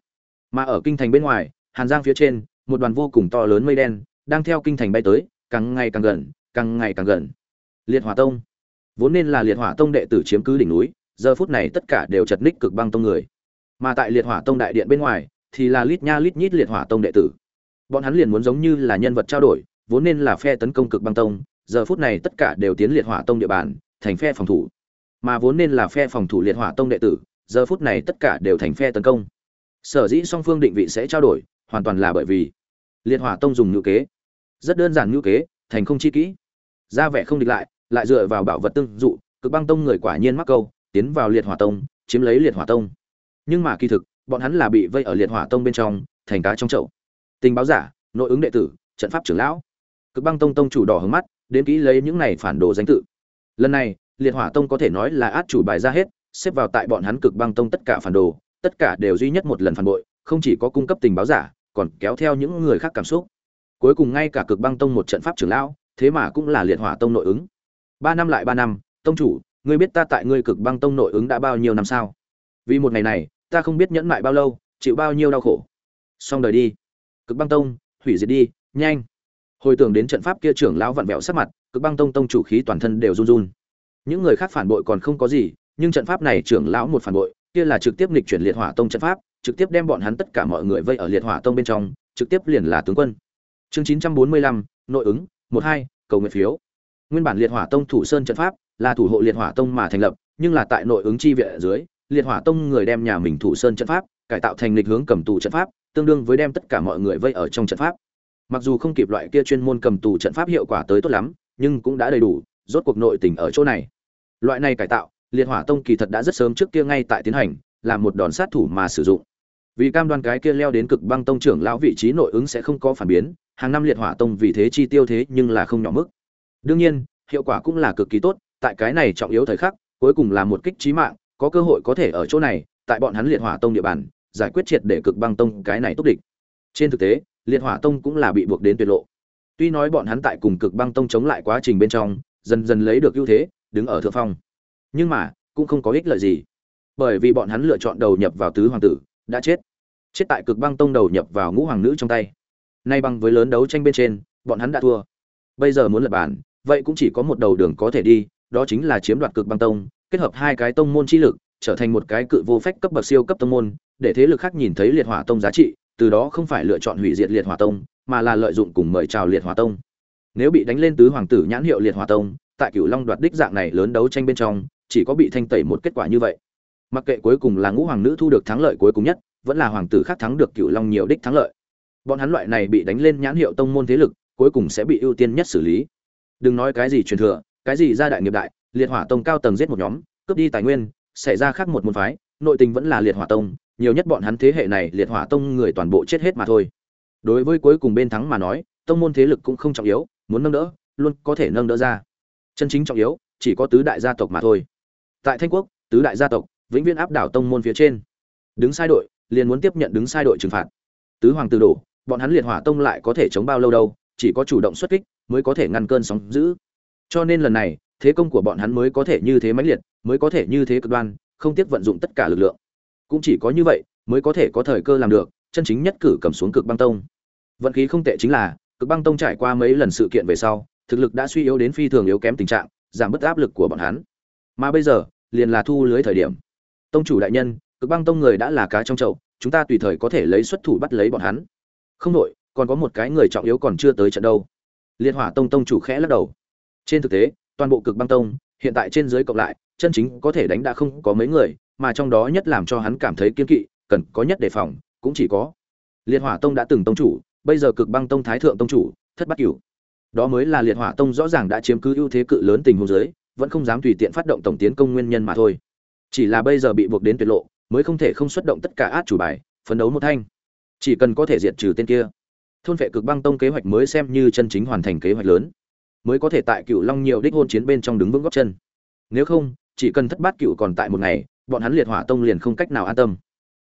mà ở kinh thành bên ngoài, hàn giang phía trên, một đoàn vô cùng to lớn mây đen, đang theo kinh thành bay tới, càng ngày càng gần, càng ngày càng gần. Liệt hỏa tông. Vốn nên là liệt hỏa tông đệ tử chiếm cứ đỉnh núi, giờ phút này tất cả đều chật ních cực băng tông người. Mà tại liệt hỏa tông đại điện bên ngoài, thì là lít nha lít nhít liệt hỏa tông đệ tử bọn hắn liền muốn giống như là nhân vật trao đổi, vốn nên là phe tấn công cực băng tông, giờ phút này tất cả đều tiến liệt hỏa tông địa bàn, thành phe phòng thủ. Mà vốn nên là phe phòng thủ liệt hỏa tông đệ tử, giờ phút này tất cả đều thành phe tấn công. Sở dĩ song phương định vị sẽ trao đổi, hoàn toàn là bởi vì liệt hỏa tông dùng ngữ kế. Rất đơn giản ngữ kế, thành không chi kỹ. Ra vẻ không địch lại lại dựa vào bảo vật tương dụ, cực băng tông người quả nhiên mắc câu, tiến vào liệt hỏa tông, chiếm lấy liệt hỏa tông. Nhưng mà kỳ thực, bọn hắn là bị vây ở liệt hỏa tông bên trong, thành cá trong chậu tình báo giả, nội ứng đệ tử, trận pháp trưởng lão. Cực băng tông tông chủ đỏ hướng mắt, đến kỹ lấy những này phản đồ danh tự. Lần này, liệt hỏa tông có thể nói là át chủ bài ra hết, xếp vào tại bọn hắn cực băng tông tất cả phản đồ, tất cả đều duy nhất một lần phản bội, không chỉ có cung cấp tình báo giả, còn kéo theo những người khác cảm xúc. Cuối cùng ngay cả cực băng tông một trận pháp trưởng lão, thế mà cũng là liệt hỏa tông nội ứng. Ba năm lại ba năm, tông chủ, ngươi biết ta tại ngươi cực băng tông nội ứng đã bao nhiêu năm sao? Vì một ngày này, ta không biết nhẫn mại bao lâu, chịu bao nhiêu đau khổ. Xong đời đi cực băng tông, hủy diệt đi, nhanh. Hồi tưởng đến trận pháp kia trưởng lão vặn vẹo sắc mặt, cực băng tông tông chủ khí toàn thân đều run run. Những người khác phản bội còn không có gì, nhưng trận pháp này trưởng lão một phản bội, kia là trực tiếp nghịch chuyển liệt hỏa tông trận pháp, trực tiếp đem bọn hắn tất cả mọi người vây ở liệt hỏa tông bên trong, trực tiếp liền là tướng quân. Chương chín trăm bốn mươi lăm, nội ứng, một hai, cầu nguyện phiếu. Nguyên bản liệt hỏa tông thủ sơn trận pháp là thủ hộ liệt hỏa tông mà thành lập, nhưng là tại nội ứng chi viện ở dưới, liệt hỏa tông người đem nhà mình thủ sơn trận pháp cải tạo thành lịch hướng cầm tù trận pháp, tương đương với đem tất cả mọi người vây ở trong trận pháp. Mặc dù không kịp loại kia chuyên môn cầm tù trận pháp hiệu quả tới tốt lắm, nhưng cũng đã đầy đủ, rốt cuộc nội tình ở chỗ này. Loại này cải tạo, liệt hỏa tông kỳ thật đã rất sớm trước kia ngay tại tiến hành làm một đòn sát thủ mà sử dụng. Vì cam đoan cái kia leo đến cực băng tông trưởng lão vị trí nội ứng sẽ không có phản biến, hàng năm liệt hỏa tông vì thế chi tiêu thế nhưng là không nhỏ mức. Đương nhiên, hiệu quả cũng là cực kỳ tốt, tại cái này trọng yếu thời khắc, cuối cùng là một kích trí mạng, có cơ hội có thể ở chỗ này, tại bọn hắn liệt hỏa tông địa bàn giải quyết triệt để cực băng tông cái này tốt địch. Trên thực tế, liệt hỏa tông cũng là bị buộc đến tuyệt lộ. Tuy nói bọn hắn tại cùng cực băng tông chống lại quá trình bên trong, dần dần lấy được ưu thế, đứng ở thượng phong. Nhưng mà, cũng không có ích lợi gì. Bởi vì bọn hắn lựa chọn đầu nhập vào tứ hoàng tử, đã chết. Chết tại cực băng tông đầu nhập vào ngũ hoàng nữ trong tay. Nay bằng với lớn đấu tranh bên trên, bọn hắn đã thua. Bây giờ muốn lập bản, vậy cũng chỉ có một đầu đường có thể đi, đó chính là chiếm đoạt cực băng tông, kết hợp hai cái tông môn chi lực trở thành một cái cự vô phách cấp bậc siêu cấp tông môn, để thế lực khác nhìn thấy liệt hỏa tông giá trị, từ đó không phải lựa chọn hủy diệt liệt hỏa tông, mà là lợi dụng cùng mời chào liệt hỏa tông. Nếu bị đánh lên tứ hoàng tử nhãn hiệu liệt hỏa tông, tại cửu long đoạt đích dạng này lớn đấu tranh bên trong, chỉ có bị thanh tẩy một kết quả như vậy. Mặc kệ cuối cùng là ngũ hoàng nữ thu được thắng lợi cuối cùng nhất, vẫn là hoàng tử khác thắng được cửu long nhiều đích thắng lợi. Bọn hắn loại này bị đánh lên nhãn hiệu tông môn thế lực, cuối cùng sẽ bị ưu tiên nhất xử lý. Đừng nói cái gì truyền thừa, cái gì gia đại nghiệp đại, liệt hỏa tông cao tầng giết một nhóm, cướp đi tài nguyên xảy ra khác một môn phái, nội tình vẫn là liệt hỏa tông, nhiều nhất bọn hắn thế hệ này liệt hỏa tông người toàn bộ chết hết mà thôi. Đối với cuối cùng bên thắng mà nói, tông môn thế lực cũng không trọng yếu, muốn nâng đỡ, luôn có thể nâng đỡ ra. Chân chính trọng yếu, chỉ có tứ đại gia tộc mà thôi. Tại thanh quốc, tứ đại gia tộc vĩnh viễn áp đảo tông môn phía trên. Đứng sai đội, liền muốn tiếp nhận đứng sai đội trừng phạt. Tứ hoàng tử đổ, bọn hắn liệt hỏa tông lại có thể chống bao lâu đâu, chỉ có chủ động xuất kích mới có thể ngăn cơn sóng dữ. Cho nên lần này thế công của bọn hắn mới có thể như thế mãnh liệt, mới có thể như thế cực đoan, không tiếc vận dụng tất cả lực lượng. Cũng chỉ có như vậy, mới có thể có thời cơ làm được, chân chính nhất cử cầm xuống cực băng tông. Vận khí không tệ chính là, cực băng tông trải qua mấy lần sự kiện về sau, thực lực đã suy yếu đến phi thường yếu kém tình trạng, giảm bớt áp lực của bọn hắn. Mà bây giờ, liền là thu lưới thời điểm. Tông chủ đại nhân, cực băng tông người đã là cá trong chậu, chúng ta tùy thời có thể lấy xuất thủ bắt lấy bọn hắn. Không đội còn có một cái người trọng yếu còn chưa tới trận đâu. Liên hỏa tông tông chủ khẽ lắc đầu. Trên thực tế toàn bộ cực băng tông, hiện tại trên dưới cộng lại, chân chính có thể đánh đã không có mấy người, mà trong đó nhất làm cho hắn cảm thấy kiên kỵ, cần có nhất đề phòng, cũng chỉ có liệt hỏa tông đã từng tông chủ, bây giờ cực băng tông thái thượng tông chủ, thất bát cửu. Đó mới là liệt hỏa tông rõ ràng đã chiếm cứ ưu thế cự lớn tình huống giới vẫn không dám tùy tiện phát động tổng tiến công nguyên nhân mà thôi. Chỉ là bây giờ bị buộc đến tuyệt lộ, mới không thể không xuất động tất cả át chủ bài, phấn đấu một thanh. Chỉ cần có thể diệt trừ tên kia, thôn vệ cực băng tông kế hoạch mới xem như chân chính hoàn thành kế hoạch lớn mới có thể tại cựu long nhiều đích hôn chiến bên trong đứng vững góc chân. Nếu không, chỉ cần thất bát cựu còn tại một ngày, bọn hắn liệt hỏa tông liền không cách nào an tâm.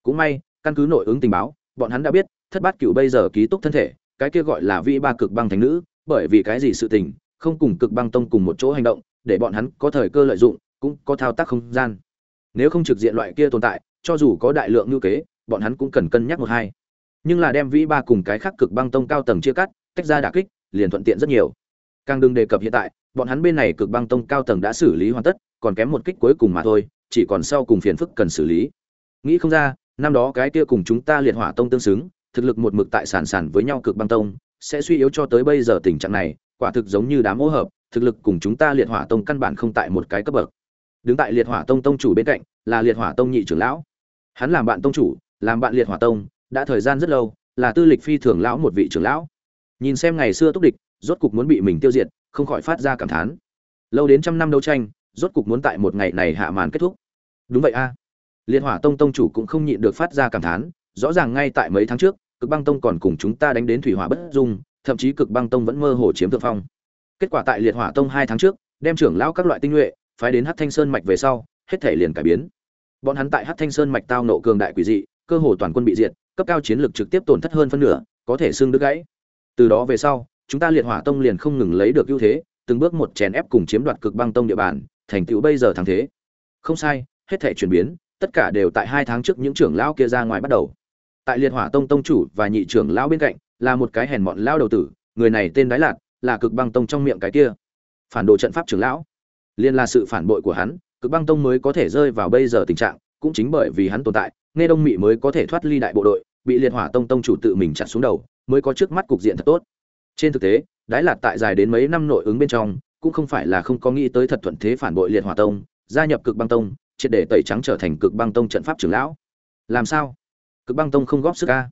Cũng may, căn cứ nội ứng tình báo, bọn hắn đã biết, thất bát cựu bây giờ ký túc thân thể, cái kia gọi là vĩ ba cực băng thánh nữ, bởi vì cái gì sự tình, không cùng cực băng tông cùng một chỗ hành động, để bọn hắn có thời cơ lợi dụng, cũng có thao tác không gian. Nếu không trực diện loại kia tồn tại, cho dù có đại lượng ngữ kế, bọn hắn cũng cần cân nhắc một hai. Nhưng là đem vĩ ba cùng cái khác cực băng tông cao tầng chia cắt, tách ra đả kích, liền thuận tiện rất nhiều càng đừng đề cập hiện tại, bọn hắn bên này cực băng tông cao tầng đã xử lý hoàn tất, còn kém một kích cuối cùng mà thôi, chỉ còn sau cùng phiền phức cần xử lý. Nghĩ không ra, năm đó cái kia cùng chúng ta liệt hỏa tông tương xứng, thực lực một mực tại sản sản với nhau cực băng tông, sẽ suy yếu cho tới bây giờ tình trạng này, quả thực giống như đám hỗ hợp, thực lực cùng chúng ta liệt hỏa tông căn bản không tại một cái cấp bậc. Đứng tại liệt hỏa tông tông chủ bên cạnh, là liệt hỏa tông nhị trưởng lão. Hắn làm bạn tông chủ, làm bạn liệt hỏa tông, đã thời gian rất lâu, là tư lịch phi thường lão một vị trưởng lão. Nhìn xem ngày xưa túc địch rốt cục muốn bị mình tiêu diệt, không khỏi phát ra cảm thán. Lâu đến trăm năm đấu tranh, rốt cục muốn tại một ngày này hạ màn kết thúc. Đúng vậy a. Liệt hỏa tông tông chủ cũng không nhịn được phát ra cảm thán, rõ ràng ngay tại mấy tháng trước, cực băng tông còn cùng chúng ta đánh đến thủy hỏa bất dung, thậm chí cực băng tông vẫn mơ hồ chiếm thượng phong. Kết quả tại liệt hỏa tông hai tháng trước, đem trưởng lão các loại tinh nhuệ phái đến hắc thanh sơn mạch về sau, hết thể liền cải biến. Bọn hắn tại hắc thanh sơn mạch tao nộ cường đại quỷ dị, cơ hồ toàn quân bị diệt, cấp cao chiến lược trực tiếp tổn thất hơn phân nửa, có thể xương đứt gãy. Từ đó về sau chúng ta liệt hỏa tông liền không ngừng lấy được ưu thế, từng bước một chèn ép cùng chiếm đoạt cực băng tông địa bàn, thành tựu bây giờ thắng thế. Không sai, hết thể chuyển biến, tất cả đều tại hai tháng trước những trưởng lão kia ra ngoài bắt đầu. Tại liệt hỏa tông tông chủ và nhị trưởng lão bên cạnh, là một cái hèn mọn lão đầu tử, người này tên đái lạt, là cực băng tông trong miệng cái kia. Phản đồ trận pháp trưởng lão. Liên là sự phản bội của hắn, cực băng tông mới có thể rơi vào bây giờ tình trạng, cũng chính bởi vì hắn tồn tại, nghe đông mị mới có thể thoát ly đại bộ đội, bị liệt hỏa tông tông chủ tự mình chặt xuống đầu, mới có trước mắt cục diện thật tốt trên thực tế, đái lạt tại dài đến mấy năm nội ứng bên trong, cũng không phải là không có nghĩ tới thật thuận thế phản bội liệt hỏa tông, gia nhập cực băng tông, triệt để tẩy trắng trở thành cực băng tông trận pháp trưởng lão. Làm sao? Cực băng tông không góp sức ca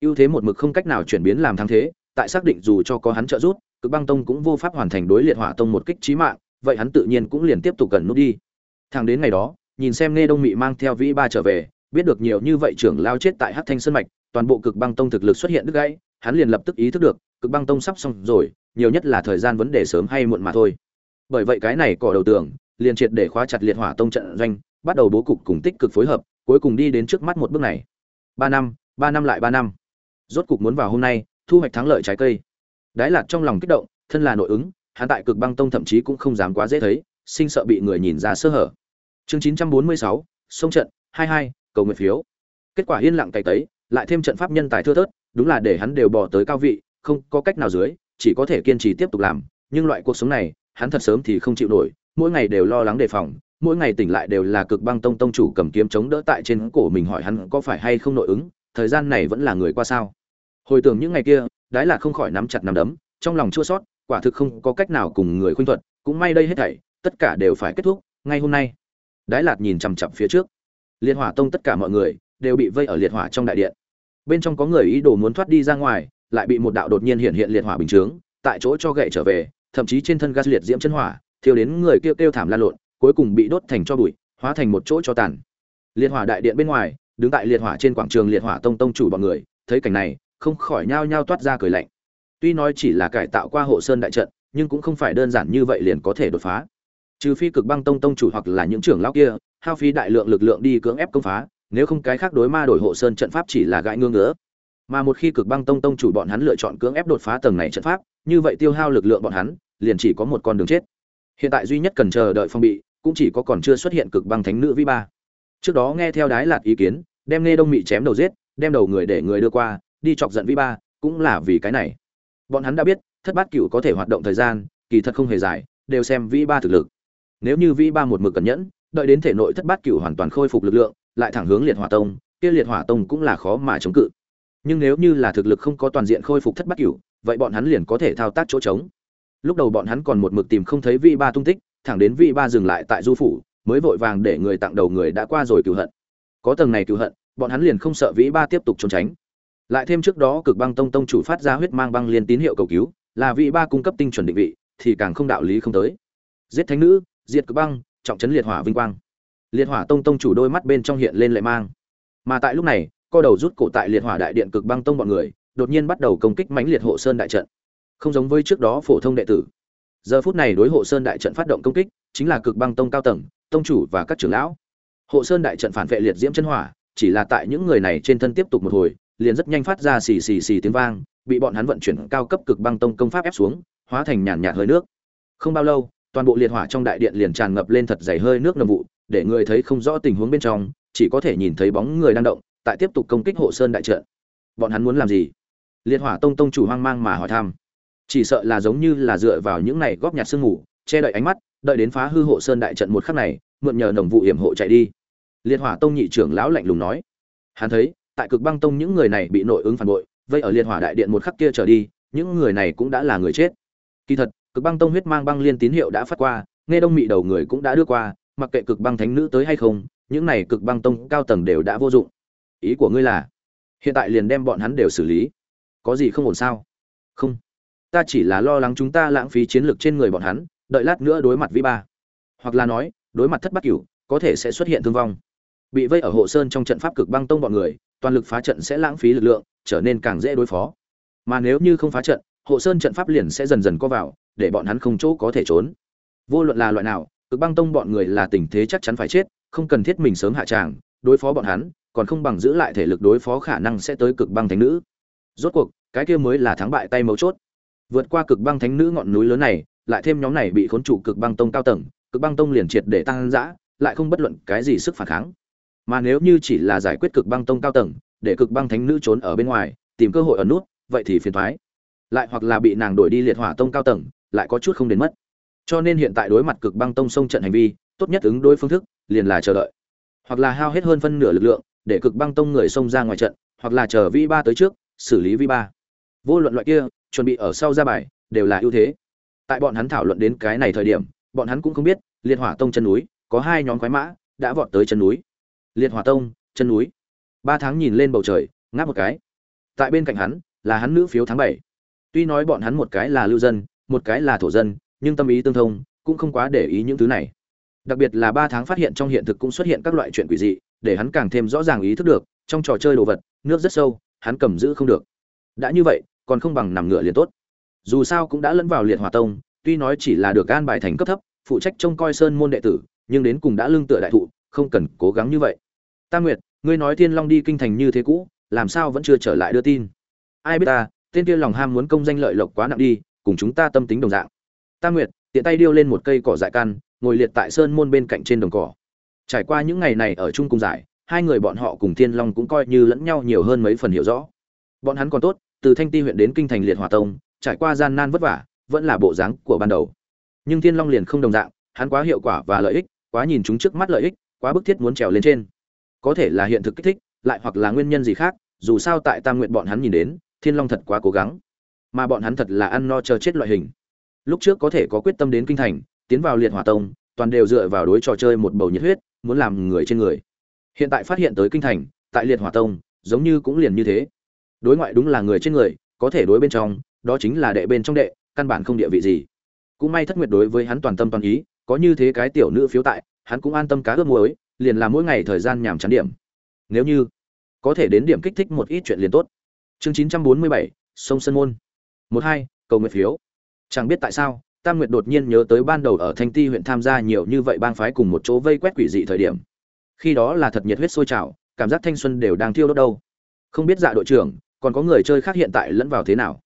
ưu thế một mực không cách nào chuyển biến làm thắng thế, tại xác định dù cho có hắn trợ giúp, cực băng tông cũng vô pháp hoàn thành đối liệt hỏa tông một kích trí mạng, vậy hắn tự nhiên cũng liền tiếp tục cần nút đi. Thằng đến ngày đó, nhìn xem nghe đông mị mang theo vĩ ba trở về, biết được nhiều như vậy trưởng lao chết tại hắc thanh sơn mạch, toàn bộ cực băng tông thực lực xuất hiện đứt gãy hắn liền lập tức ý thức được, cực băng tông sắp xong rồi, nhiều nhất là thời gian vấn đề sớm hay muộn mà thôi. Bởi vậy cái này cỏ đầu tường, liền triệt để khóa chặt liệt hỏa tông trận doanh, bắt đầu bố cục cùng tích cực phối hợp, cuối cùng đi đến trước mắt một bước này. Ba năm ba năm lại ba năm. Rốt cục muốn vào hôm nay, thu hoạch thắng lợi trái cây. Đái lạt trong lòng kích động, thân là nội ứng, hắn tại cực băng tông thậm chí cũng không dám quá dễ thấy, sinh sợ bị người nhìn ra sơ hở. Chương chín trăm bốn mươi sáu, sông trận, hai hai, cầu nguyện phiếu. Kết quả yên lặng cày tấy, lại thêm trận pháp nhân tài thưa thớt đúng là để hắn đều bỏ tới cao vị, không có cách nào dưới, chỉ có thể kiên trì tiếp tục làm. Nhưng loại cuộc sống này, hắn thật sớm thì không chịu nổi, mỗi ngày đều lo lắng đề phòng, mỗi ngày tỉnh lại đều là cực băng tông tông chủ cầm kiếm chống đỡ tại trên cổ mình hỏi hắn có phải hay không nội ứng, thời gian này vẫn là người qua sao. Hồi tưởng những ngày kia, đái là không khỏi nắm chặt nắm đấm, trong lòng chua sót, quả thực không có cách nào cùng người khuynh thuật, cũng may đây hết thảy, tất cả đều phải kết thúc, ngay hôm nay. Đái lạt nhìn chằm chằm phía trước. Liệt hỏa tông tất cả mọi người đều bị vây ở liệt hỏa trong đại điện bên trong có người ý đồ muốn thoát đi ra ngoài, lại bị một đạo đột nhiên hiện hiện liệt hỏa bình chướng, tại chỗ cho gậy trở về, thậm chí trên thân gas liệt diễm chân hỏa, thiêu đến người kêu kêu thảm lan lộn, cuối cùng bị đốt thành cho bụi, hóa thành một chỗ cho tàn. Liệt hỏa đại điện bên ngoài, đứng tại liệt hỏa trên quảng trường liệt hỏa tông tông chủ bọn người, thấy cảnh này, không khỏi nhao nhao toát ra cười lạnh. Tuy nói chỉ là cải tạo qua hộ sơn đại trận, nhưng cũng không phải đơn giản như vậy liền có thể đột phá. Trừ phi cực băng tông tông chủ hoặc là những trưởng lão kia, hao phí đại lượng lực lượng đi cưỡng ép công phá nếu không cái khác đối ma đổi hộ sơn trận pháp chỉ là gãi ngương ngứa. Mà một khi cực băng tông tông chủ bọn hắn lựa chọn cưỡng ép đột phá tầng này trận pháp, như vậy tiêu hao lực lượng bọn hắn, liền chỉ có một con đường chết. Hiện tại duy nhất cần chờ đợi phong bị, cũng chỉ có còn chưa xuất hiện cực băng thánh nữ vi ba. Trước đó nghe theo đái lạt ý kiến, đem nghe đông mị chém đầu giết, đem đầu người để người đưa qua, đi chọc giận vi ba, cũng là vì cái này. Bọn hắn đã biết, thất bát cửu có thể hoạt động thời gian, kỳ thật không hề dài, đều xem vi ba thực lực. Nếu như vi ba một mực cẩn nhẫn, đợi đến thể nội thất bát cửu hoàn toàn khôi phục lực lượng lại thẳng hướng liệt hỏa tông, kia liệt hỏa tông cũng là khó mà chống cự. Nhưng nếu như là thực lực không có toàn diện khôi phục thất bát cửu, vậy bọn hắn liền có thể thao tác chỗ trống. Lúc đầu bọn hắn còn một mực tìm không thấy vi ba tung tích, thẳng đến vi ba dừng lại tại du phủ, mới vội vàng để người tặng đầu người đã qua rồi cửu hận. Có tầng này cửu hận, bọn hắn liền không sợ vĩ ba tiếp tục trốn tránh. Lại thêm trước đó cực băng tông tông chủ phát ra huyết mang băng liên tín hiệu cầu cứu, là vị ba cung cấp tinh chuẩn định vị, thì càng không đạo lý không tới. Giết thánh nữ, diệt cực băng, trọng trấn liệt hỏa vinh quang liệt hỏa tông tông chủ đôi mắt bên trong hiện lên lệ mang. Mà tại lúc này, co đầu rút cổ tại liệt hỏa đại điện cực băng tông bọn người, đột nhiên bắt đầu công kích mãnh liệt hộ sơn đại trận. Không giống với trước đó phổ thông đệ tử. Giờ phút này đối hộ sơn đại trận phát động công kích, chính là cực băng tông cao tầng, tông chủ và các trưởng lão. Hộ sơn đại trận phản vệ liệt diễm chân hỏa, chỉ là tại những người này trên thân tiếp tục một hồi, liền rất nhanh phát ra xì xì xì tiếng vang, bị bọn hắn vận chuyển cao cấp cực băng tông công pháp ép xuống, hóa thành nhàn nhạt hơi nước. Không bao lâu, toàn bộ liệt hỏa trong đại điện liền tràn ngập lên thật dày hơi nước nồng vụ để người thấy không rõ tình huống bên trong, chỉ có thể nhìn thấy bóng người đang động, tại tiếp tục công kích hộ sơn đại trận. Bọn hắn muốn làm gì? Liệt hỏa tông tông chủ hoang mang mà hỏi thăm. Chỉ sợ là giống như là dựa vào những này góp nhặt sương ngủ che đậy ánh mắt, đợi đến phá hư hộ sơn đại trận một khắc này, mượn nhờ nồng vụ hiểm hộ chạy đi. Liệt hỏa tông nhị trưởng lão lạnh lùng nói. Hắn thấy, tại cực băng tông những người này bị nội ứng phản bội, vây ở liệt hỏa đại điện một khắc kia trở đi, những người này cũng đã là người chết. Kỳ thật, cực băng tông huyết mang băng liên tín hiệu đã phát qua, nghe đông mị đầu người cũng đã đưa qua mặc kệ cực băng thánh nữ tới hay không, những này cực băng tông cao tầng đều đã vô dụng. Ý của ngươi là, hiện tại liền đem bọn hắn đều xử lý. Có gì không ổn sao? Không. Ta chỉ là lo lắng chúng ta lãng phí chiến lược trên người bọn hắn, đợi lát nữa đối mặt vi ba. Hoặc là nói, đối mặt thất bát cửu, có thể sẽ xuất hiện thương vong. Bị vây ở hộ sơn trong trận pháp cực băng tông bọn người, toàn lực phá trận sẽ lãng phí lực lượng, trở nên càng dễ đối phó. Mà nếu như không phá trận, hộ sơn trận pháp liền sẽ dần dần có vào, để bọn hắn không chỗ có thể trốn. Vô luận là loại nào cực băng tông bọn người là tình thế chắc chắn phải chết, không cần thiết mình sớm hạ tràng, đối phó bọn hắn, còn không bằng giữ lại thể lực đối phó khả năng sẽ tới cực băng thánh nữ. Rốt cuộc, cái kia mới là thắng bại tay mấu chốt. Vượt qua cực băng thánh nữ ngọn núi lớn này, lại thêm nhóm này bị khốn trụ cực băng tông cao tầng, cực băng tông liền triệt để tăng dã lại không bất luận cái gì sức phản kháng. Mà nếu như chỉ là giải quyết cực băng tông cao tầng, để cực băng thánh nữ trốn ở bên ngoài, tìm cơ hội ở nút, vậy thì phiền thoái. Lại hoặc là bị nàng đổi đi liệt hỏa tông cao tầng, lại có chút không đến mất cho nên hiện tại đối mặt cực băng tông sông trận hành vi, tốt nhất ứng đối phương thức, liền là chờ đợi. Hoặc là hao hết hơn phân nửa lực lượng, để cực băng tông người xông ra ngoài trận, hoặc là chờ vi ba tới trước, xử lý vi ba. Vô luận loại kia, chuẩn bị ở sau ra bài, đều là ưu thế. Tại bọn hắn thảo luận đến cái này thời điểm, bọn hắn cũng không biết, liệt hỏa tông chân núi, có hai nhóm quái mã, đã vọt tới chân núi. Liệt hỏa tông, chân núi. Ba tháng nhìn lên bầu trời, ngáp một cái. Tại bên cạnh hắn, là hắn nữ phiếu tháng bảy. Tuy nói bọn hắn một cái là lưu dân, một cái là thổ dân nhưng tâm ý tương thông, cũng không quá để ý những thứ này. Đặc biệt là ba tháng phát hiện trong hiện thực cũng xuất hiện các loại chuyện quỷ dị, để hắn càng thêm rõ ràng ý thức được, trong trò chơi đồ vật, nước rất sâu, hắn cầm giữ không được. Đã như vậy, còn không bằng nằm ngựa liền tốt. Dù sao cũng đã lẫn vào liệt hòa tông, tuy nói chỉ là được an bài thành cấp thấp, phụ trách trông coi sơn môn đệ tử, nhưng đến cùng đã lương tựa đại thụ, không cần cố gắng như vậy. Tam nguyệt, ngươi nói thiên long đi kinh thành như thế cũ, làm sao vẫn chưa trở lại đưa tin? Ai biết ta, tên kia lòng ham muốn công danh lợi lộc quá nặng đi, cùng chúng ta tâm tính đồng dạng tam nguyệt, tiện tay điêu lên một cây cỏ dại căn ngồi liệt tại sơn môn bên cạnh trên đồng cỏ. Trải qua những ngày này ở chung cùng giải, hai người bọn họ cùng thiên long cũng coi như lẫn nhau nhiều hơn mấy phần hiểu rõ. Bọn hắn còn tốt, từ thanh ti huyện đến kinh thành liệt hòa tông, trải qua gian nan vất vả, vẫn là bộ dáng của ban đầu. Nhưng thiên long liền không đồng dạng, hắn quá hiệu quả và lợi ích, quá nhìn chúng trước mắt lợi ích, quá bức thiết muốn trèo lên trên. Có thể là hiện thực kích thích, lại hoặc là nguyên nhân gì khác, dù sao tại tam nguyện bọn hắn nhìn đến, thiên long thật quá cố gắng. Mà bọn hắn thật là ăn no chờ chết loại hình lúc trước có thể có quyết tâm đến kinh thành, tiến vào liệt hỏa tông, toàn đều dựa vào đối trò chơi một bầu nhiệt huyết, muốn làm người trên người. Hiện tại phát hiện tới kinh thành, tại liệt hỏa tông, giống như cũng liền như thế. Đối ngoại đúng là người trên người, có thể đối bên trong, đó chính là đệ bên trong đệ, căn bản không địa vị gì. Cũng may thất nguyệt đối với hắn toàn tâm toàn ý, có như thế cái tiểu nữ phiếu tại, hắn cũng an tâm cá ướp muối, liền làm mỗi ngày thời gian nhàm chán điểm. Nếu như có thể đến điểm kích thích một ít chuyện liền tốt. Chương chín trăm bốn mươi bảy, sông sơn môn. Một hai, cầu nguyện phiếu chẳng biết tại sao, tam nguyệt đột nhiên nhớ tới ban đầu ở thanh ti huyện tham gia nhiều như vậy bang phái cùng một chỗ vây quét quỷ dị thời điểm. Khi đó là thật nhiệt huyết sôi trào, cảm giác thanh xuân đều đang thiêu đốt đâu. Không biết dạ đội trưởng, còn có người chơi khác hiện tại lẫn vào thế nào?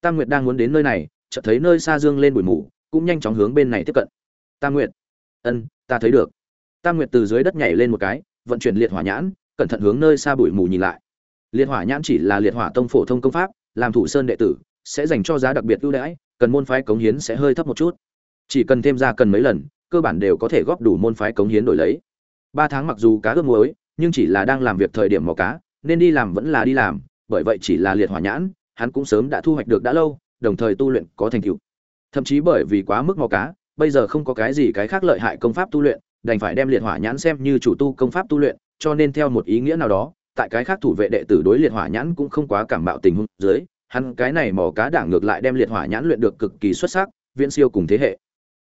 Tam nguyệt đang muốn đến nơi này, chợt thấy nơi xa dương lên bụi mù, cũng nhanh chóng hướng bên này tiếp cận. Tam nguyệt. Ân, ta thấy được. Tam nguyệt từ dưới đất nhảy lên một cái, vận chuyển liệt hỏa nhãn, cẩn thận hướng nơi xa bụi mù nhìn lại. Liệt hỏa nhãn chỉ là liệt hỏa tông phổ thông công pháp, làm thủ sơn đệ tử, sẽ dành cho giá đặc biệt ưu đãi cần môn phái cống hiến sẽ hơi thấp một chút. Chỉ cần thêm ra cần mấy lần, cơ bản đều có thể góp đủ môn phái cống hiến đổi lấy. Ba tháng mặc dù cá ướp muối, nhưng chỉ là đang làm việc thời điểm mò cá, nên đi làm vẫn là đi làm, bởi vậy chỉ là liệt hỏa nhãn, hắn cũng sớm đã thu hoạch được đã lâu, đồng thời tu luyện có thành tựu. Thậm chí bởi vì quá mức mò cá, bây giờ không có cái gì cái khác lợi hại công pháp tu luyện, đành phải đem liệt hỏa nhãn xem như chủ tu công pháp tu luyện, cho nên theo một ý nghĩa nào đó, tại cái khác thủ vệ đệ tử đối liệt hỏa nhãn cũng không quá cảm bạo tình huống dưới hắn cái này mỏ cá đảng ngược lại đem liệt hỏa nhãn luyện được cực kỳ xuất sắc, viễn siêu cùng thế hệ.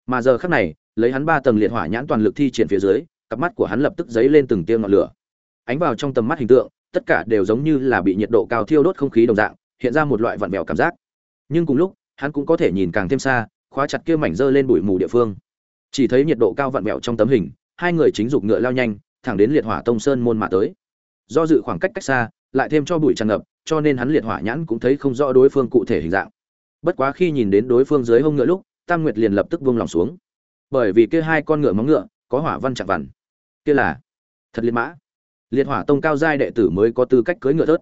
Mà giờ khắc này, lấy hắn ba tầng liệt hỏa nhãn toàn lực thi triển phía dưới, cặp mắt của hắn lập tức dấy lên từng tia ngọn lửa. Ánh vào trong tầm mắt hình tượng, tất cả đều giống như là bị nhiệt độ cao thiêu đốt không khí đồng dạng, hiện ra một loại vặn vẹo cảm giác. Nhưng cùng lúc, hắn cũng có thể nhìn càng thêm xa, khóa chặt kia mảnh dơ lên bụi mù địa phương. Chỉ thấy nhiệt độ cao vặn vẹo trong tấm hình, hai người chính dục ngựa lao nhanh, thẳng đến liệt hỏa tông sơn môn mà tới. Do dự khoảng cách cách xa, lại thêm cho bụi tràn ngập cho nên hắn liệt hỏa nhãn cũng thấy không rõ đối phương cụ thể hình dạng. Bất quá khi nhìn đến đối phương dưới hông ngựa lúc, tam nguyệt liền lập tức buông lòng xuống. Bởi vì kia hai con ngựa móng ngựa, có hỏa văn chặt vằn. Kia là thật liệt mã. Liệt hỏa tông cao giai đệ tử mới có tư cách cưỡi ngựa thớt.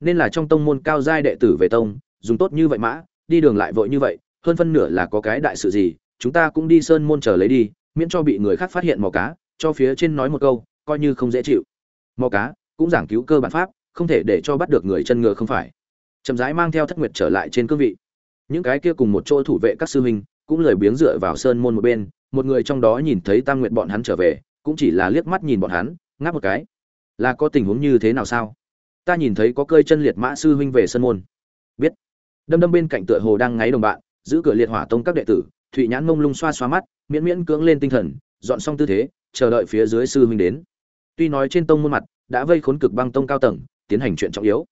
Nên là trong tông môn cao giai đệ tử về tông, dùng tốt như vậy mã, đi đường lại vội như vậy, hơn phân nửa là có cái đại sự gì, chúng ta cũng đi sơn môn chờ lấy đi, miễn cho bị người khác phát hiện mò cá, cho phía trên nói một câu, coi như không dễ chịu. Mò cá cũng giảng cứu cơ bản pháp không thể để cho bắt được người chân ngựa không phải. Chậm rãi mang theo thất nguyệt trở lại trên cương vị. Những cái kia cùng một chỗ thủ vệ các sư huynh cũng lười biếng dựa vào sơn môn một bên, một người trong đó nhìn thấy tam nguyệt bọn hắn trở về, cũng chỉ là liếc mắt nhìn bọn hắn, ngáp một cái. Là có tình huống như thế nào sao? Ta nhìn thấy có cơi chân liệt mã sư huynh về sân môn. Biết. Đâm đâm bên cạnh tựa hồ đang ngáy đồng bạn, giữ cửa liệt hỏa tông các đệ tử, thụy nhãn mông lung xoa xoa mắt, miễn miễn cưỡng lên tinh thần, dọn xong tư thế, chờ đợi phía dưới sư huynh đến. Tuy nói trên tông môn mặt đã vây khốn cực băng tông cao tầng tiến hành chuyện trọng yếu.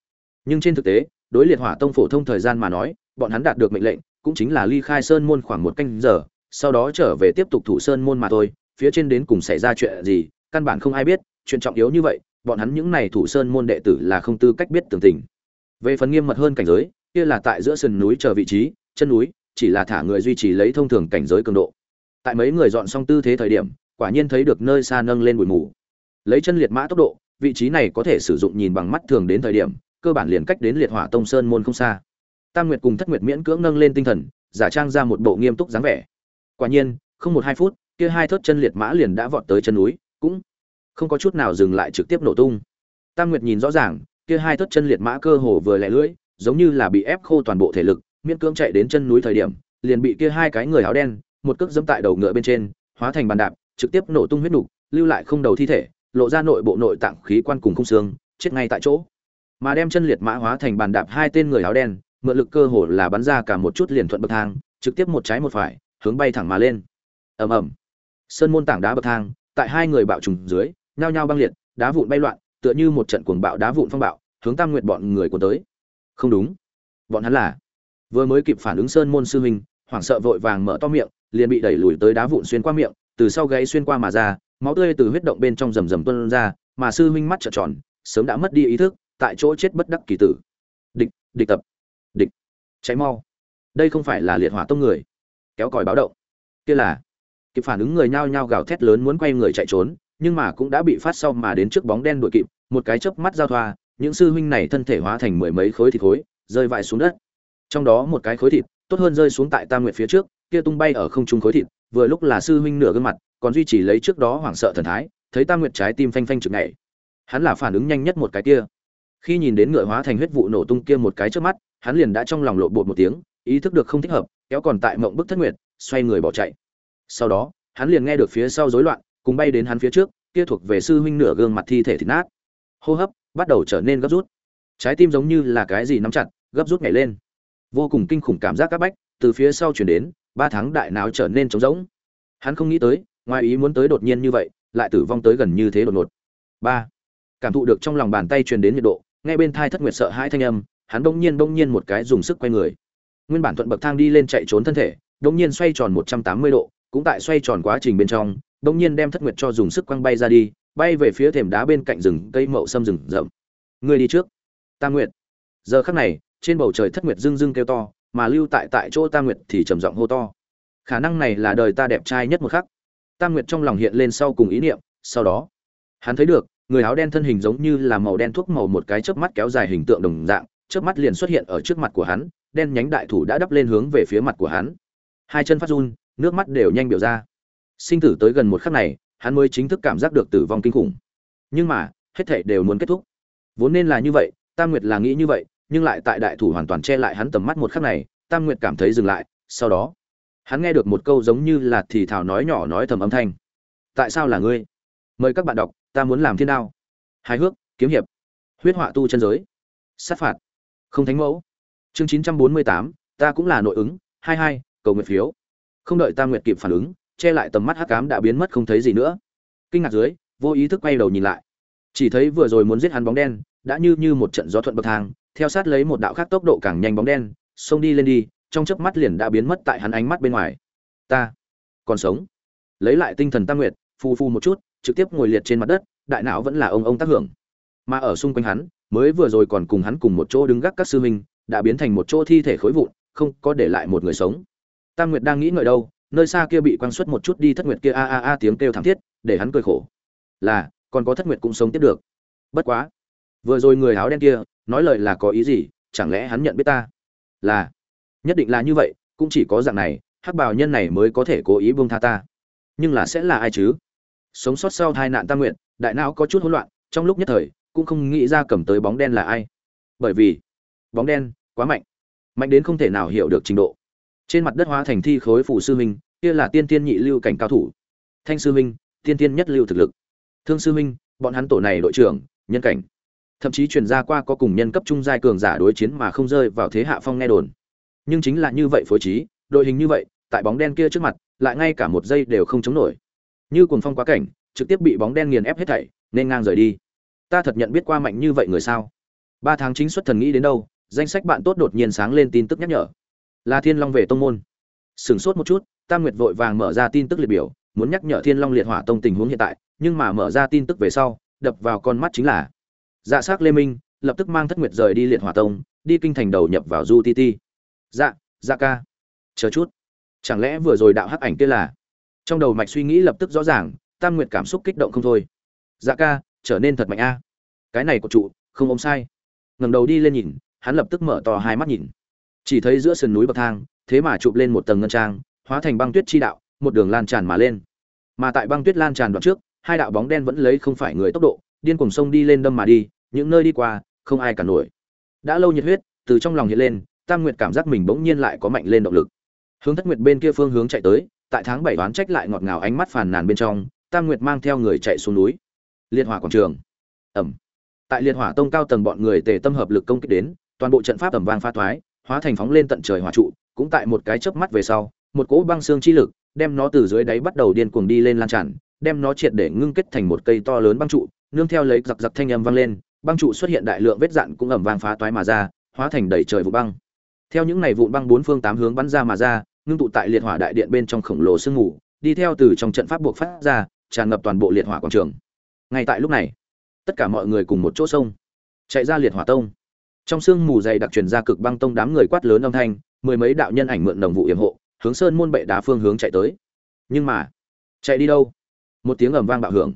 Nhưng trên thực tế, đối liệt hỏa tông phổ thông thời gian mà nói, bọn hắn đạt được mệnh lệnh, cũng chính là ly khai sơn môn khoảng một canh giờ, sau đó trở về tiếp tục thủ sơn môn mà thôi, phía trên đến cùng xảy ra chuyện gì, căn bản không ai biết, chuyện trọng yếu như vậy, bọn hắn những này thủ sơn môn đệ tử là không tư cách biết tường tình. Về phần nghiêm mật hơn cảnh giới, kia là tại giữa sườn núi chờ vị trí, chân núi, chỉ là thả người duy trì lấy thông thường cảnh giới cường độ. Tại mấy người dọn xong tư thế thời điểm, quả nhiên thấy được nơi xa nâng lên bụi mù. Lấy chân liệt mã tốc độ vị trí này có thể sử dụng nhìn bằng mắt thường đến thời điểm, cơ bản liền cách đến liệt hỏa tông sơn môn không xa. Tam nguyệt cùng thất nguyệt miễn cưỡng nâng lên tinh thần, giả trang ra một bộ nghiêm túc dáng vẻ. Quả nhiên, không một hai phút, kia hai thớt chân liệt mã liền đã vọt tới chân núi, cũng không có chút nào dừng lại trực tiếp nổ tung. Tam nguyệt nhìn rõ ràng, kia hai thất chân liệt mã cơ hồ vừa lẻ lưỡi, giống như là bị ép khô toàn bộ thể lực, miễn cưỡng chạy đến chân núi thời điểm, liền bị kia hai cái người áo đen, một cước dẫm tại đầu ngựa bên trên, hóa thành bàn đạp, trực tiếp nổ tung huyết nục, lưu lại không đầu thi thể lộ ra nội bộ nội tạng khí quan cùng khung xương, chết ngay tại chỗ. Mà đem chân liệt mã hóa thành bàn đạp hai tên người áo đen, mượn lực cơ hồ là bắn ra cả một chút liền thuận bậc thang, trực tiếp một trái một phải, hướng bay thẳng mà lên. Ầm ầm. Sơn môn tảng đá bậc thang, tại hai người bạo trùng dưới, nhao nhao băng liệt, đá vụn bay loạn, tựa như một trận cuồng bạo đá vụn phong bạo, hướng tam nguyệt bọn người của tới. Không đúng. Bọn hắn là. Vừa mới kịp phản ứng sơn môn sư huynh, hoảng sợ vội vàng mở to miệng, liền bị đẩy lùi tới đá vụn xuyên qua miệng, từ sau gáy xuyên qua mà ra máu tươi từ huyết động bên trong rầm rầm tuôn ra, mà sư huynh mắt trợn tròn, sớm đã mất đi ý thức, tại chỗ chết bất đắc kỳ tử. Địch địch tập. Địch. Cháy mau. Đây không phải là liệt hỏa tông người. Kéo còi báo động. Kia là. Kịp phản ứng người nhao nhao gào thét lớn muốn quay người chạy trốn, nhưng mà cũng đã bị phát sau mà đến trước bóng đen đuổi kịp, một cái chớp mắt giao thoa, những sư huynh này thân thể hóa thành mười mấy khối thịt khối, rơi vãi xuống đất. Trong đó một cái khối thịt, tốt hơn rơi xuống tại tam nguyệt phía trước, kia tung bay ở không trung khối thịt, vừa lúc là sư huynh nửa gương mặt còn duy trì lấy trước đó hoảng sợ thần thái, thấy tam nguyệt trái tim phanh phanh chực nhảy. Hắn là phản ứng nhanh nhất một cái kia. Khi nhìn đến ngựa hóa thành huyết vụ nổ tung kia một cái trước mắt, hắn liền đã trong lòng lộ bột một tiếng, ý thức được không thích hợp, kéo còn tại mộng bức thất nguyệt, xoay người bỏ chạy. Sau đó, hắn liền nghe được phía sau rối loạn, cùng bay đến hắn phía trước, kia thuộc về sư huynh nửa gương mặt thi thể thịt nát. Hô hấp bắt đầu trở nên gấp rút. Trái tim giống như là cái gì nắm chặt, gấp rút nhảy lên. Vô cùng kinh khủng cảm giác các bách, từ phía sau chuyển đến, ba tháng đại não trở nên trống rỗng. Hắn không nghĩ tới ngoài ý muốn tới đột nhiên như vậy, lại tử vong tới gần như thế đột ngột. Ba, cảm thụ được trong lòng bàn tay truyền đến nhiệt độ ngay bên thai thất nguyệt sợ hãi thanh âm, hắn bỗng nhiên bỗng nhiên một cái dùng sức quay người. Nguyên bản thuận bậc thang đi lên chạy trốn thân thể, bỗng nhiên xoay tròn một trăm tám mươi độ, cũng tại xoay tròn quá trình bên trong, bỗng nhiên đem thất nguyệt cho dùng sức quăng bay ra đi, bay về phía thềm đá bên cạnh rừng cây mậu xâm rừng rậm. Người đi trước. Ta nguyệt. Giờ khắc này, trên bầu trời thất nguyệt dưng dưng kêu to, mà lưu tại tại chỗ ta nguyệt thì trầm giọng hô to. Khả năng này là đời ta đẹp trai nhất một khắc tam nguyệt trong lòng hiện lên sau cùng ý niệm, sau đó, hắn thấy được, người áo đen thân hình giống như là màu đen thuốc màu một cái chớp mắt kéo dài hình tượng đồng dạng, chớp mắt liền xuất hiện ở trước mặt của hắn, đen nhánh đại thủ đã đắp lên hướng về phía mặt của hắn. Hai chân phát run, nước mắt đều nhanh biểu ra. Sinh tử tới gần một khắc này, hắn mới chính thức cảm giác được tử vong kinh khủng. Nhưng mà, hết thảy đều muốn kết thúc. Vốn nên là như vậy, tam nguyệt là nghĩ như vậy, nhưng lại tại đại thủ hoàn toàn che lại hắn tầm mắt một khắc này, tam nguyệt cảm thấy dừng lại, sau đó hắn nghe được một câu giống như là thì thảo nói nhỏ nói thầm âm thanh. Tại sao là ngươi? Mời các bạn đọc, ta muốn làm thiên đao. Hài hước, kiếm hiệp. Huyết họa tu chân giới. Sát phạt. Không thánh mẫu. Chương chín trăm bốn mươi tám, ta cũng là nội ứng. Hai hai, cầu nguyện phiếu. Không đợi ta nguyện kịp phản ứng, che lại tầm mắt hắc cám đã biến mất không thấy gì nữa. Kinh ngạc dưới, vô ý thức quay đầu nhìn lại. Chỉ thấy vừa rồi muốn giết hắn bóng đen, đã như như một trận gió thuận bậc thang, theo sát lấy một đạo khác tốc độ càng nhanh bóng đen, xông đi lên đi trong chớp mắt liền đã biến mất tại hắn ánh mắt bên ngoài. Ta còn sống. Lấy lại tinh thần tam nguyệt, phu phu một chút, trực tiếp ngồi liệt trên mặt đất, đại não vẫn là ông ông tác hưởng. Mà ở xung quanh hắn, mới vừa rồi còn cùng hắn cùng một chỗ đứng gác các sư huynh, đã biến thành một chỗ thi thể khối vụn, không có để lại một người sống. Tam nguyệt đang nghĩ ngợi đâu, nơi xa kia bị quăng xuất một chút đi thất nguyệt kia a a a tiếng kêu thảm thiết, để hắn cười khổ. Là, còn có thất nguyệt cũng sống tiếp được. Bất quá, vừa rồi người áo đen kia, nói lời là có ý gì, chẳng lẽ hắn nhận biết ta? Là nhất định là như vậy, cũng chỉ có dạng này, hắc bào nhân này mới có thể cố ý buông tha ta. Nhưng là sẽ là ai chứ? Sống sót sau hai nạn tam nguyện đại não có chút hỗn loạn, trong lúc nhất thời, cũng không nghĩ ra cầm tới bóng đen là ai. Bởi vì, bóng đen quá mạnh. Mạnh đến không thể nào hiểu được trình độ. Trên mặt đất hóa thành thi khối phủ sư minh kia là tiên tiên nhị lưu cảnh cao thủ. Thanh sư minh tiên tiên nhất lưu thực lực. Thương sư minh bọn hắn tổ này đội trưởng, nhân cảnh. Thậm chí truyền ra qua có cùng nhân cấp trung giai cường giả đối chiến mà không rơi vào thế hạ phong nghe đồn nhưng chính là như vậy phối trí, đội hình như vậy, tại bóng đen kia trước mặt, lại ngay cả một giây đều không chống nổi. Như cuồng phong quá cảnh, trực tiếp bị bóng đen nghiền ép hết thảy, nên ngang rời đi. Ta thật nhận biết qua mạnh như vậy người sao? Ba tháng chính xuất thần nghĩ đến đâu, danh sách bạn tốt đột nhiên sáng lên tin tức nhắc nhở. Là thiên long về tông môn. Sửng sốt một chút, tam nguyệt vội vàng mở ra tin tức liệt biểu, muốn nhắc nhở thiên long liệt hỏa tông tình huống hiện tại, nhưng mà mở ra tin tức về sau, đập vào con mắt chính là dạ s lê minh, lập tức mang thất nguyệt rời đi liệt hỏa tông, đi kinh thành đầu nhập vào du ti ti dạ dạ ca. Chờ chút. Chẳng lẽ vừa rồi đạo hắc ảnh kia là? Trong đầu mạch suy nghĩ lập tức rõ ràng, tam nguyệt cảm xúc kích động không thôi. Dạ ca, trở nên thật mạnh a. Cái này của trụ không ôm sai. Ngẩng đầu đi lên nhìn, hắn lập tức mở to hai mắt nhìn. Chỉ thấy giữa sườn núi bậc thang, thế mà chụp lên một tầng ngân trang, hóa thành băng tuyết chi đạo, một đường lan tràn mà lên. Mà tại băng tuyết lan tràn đoạn trước, hai đạo bóng đen vẫn lấy không phải người tốc độ, điên cùng sông đi lên đâm mà đi, những nơi đi qua, không ai cả nổi. Đã lâu nhiệt huyết, từ trong lòng hiện lên tam nguyệt cảm giác mình bỗng nhiên lại có mạnh lên động lực. Hướng thất nguyệt bên kia phương hướng chạy tới, tại tháng bảy đoán trách lại ngọt ngào ánh mắt phàn nàn bên trong, tam nguyệt mang theo người chạy xuống núi. Liệt hỏa quảng trường. Ẩm. Tại liệt hỏa tông cao tầng bọn người tề tâm hợp lực công kích đến, toàn bộ trận pháp ẩm vang pha thoái, hóa thành phóng lên tận trời hỏa trụ, cũng tại một cái chớp mắt về sau, một cỗ băng xương chi lực đem nó từ dưới đáy bắt đầu điên cuồng đi lên lan tràn, đem nó triệt để ngưng kết thành một cây to lớn băng trụ, nương theo lấy giặc giặc thanh âm vang lên, băng trụ xuất hiện đại lượng vết dạn cũng ẩm vang phá toái mà ra, hóa thành đầy trời vụ băng theo những ngày vụn băng bốn phương tám hướng bắn ra mà ra, ngưng tụ tại liệt hỏa đại điện bên trong khổng lồ sương mù, đi theo từ trong trận pháp buộc phát ra, tràn ngập toàn bộ liệt hỏa quảng trường. Ngay tại lúc này, tất cả mọi người cùng một chỗ sông, chạy ra liệt hỏa tông. Trong sương mù dày đặc truyền ra cực băng tông đám người quát lớn âm thanh, mười mấy đạo nhân ảnh mượn đồng vụ yểm hộ, hướng sơn môn bệ đá phương hướng chạy tới. Nhưng mà, chạy đi đâu? Một tiếng ầm vang bạo hưởng.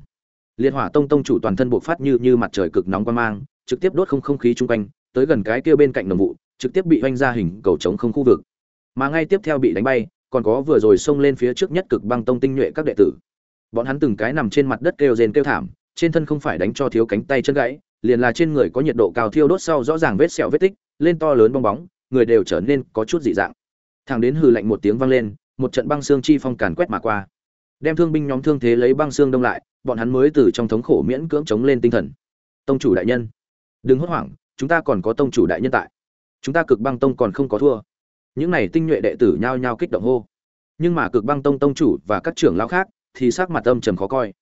Liệt hỏa tông tông chủ toàn thân buộc phát như như mặt trời cực nóng quan mang, trực tiếp đốt không không khí chung quanh, tới gần cái kia bên cạnh đồng vụ trực tiếp bị oanh ra hình cầu chống không khu vực. Mà ngay tiếp theo bị đánh bay, còn có vừa rồi xông lên phía trước nhất cực băng tông tinh nhuệ các đệ tử. Bọn hắn từng cái nằm trên mặt đất kêu rền kêu thảm, trên thân không phải đánh cho thiếu cánh tay chân gãy, liền là trên người có nhiệt độ cao thiêu đốt sau rõ ràng vết sẹo vết tích, lên to lớn bong bóng, người đều trở nên có chút dị dạng. Thằng đến hừ lạnh một tiếng vang lên, một trận băng xương chi phong càn quét mà qua. Đem thương binh nhóm thương thế lấy băng xương đông lại, bọn hắn mới từ trong thống khổ miễn cưỡng chống lên tinh thần. Tông chủ đại nhân. Đừng hốt hoảng, chúng ta còn có tông chủ đại nhân tại chúng ta cực băng tông còn không có thua. Những này tinh nhuệ đệ tử nhao nhao kích động hô. Nhưng mà cực băng tông tông chủ và các trưởng lão khác thì sắc mặt âm trầm khó coi.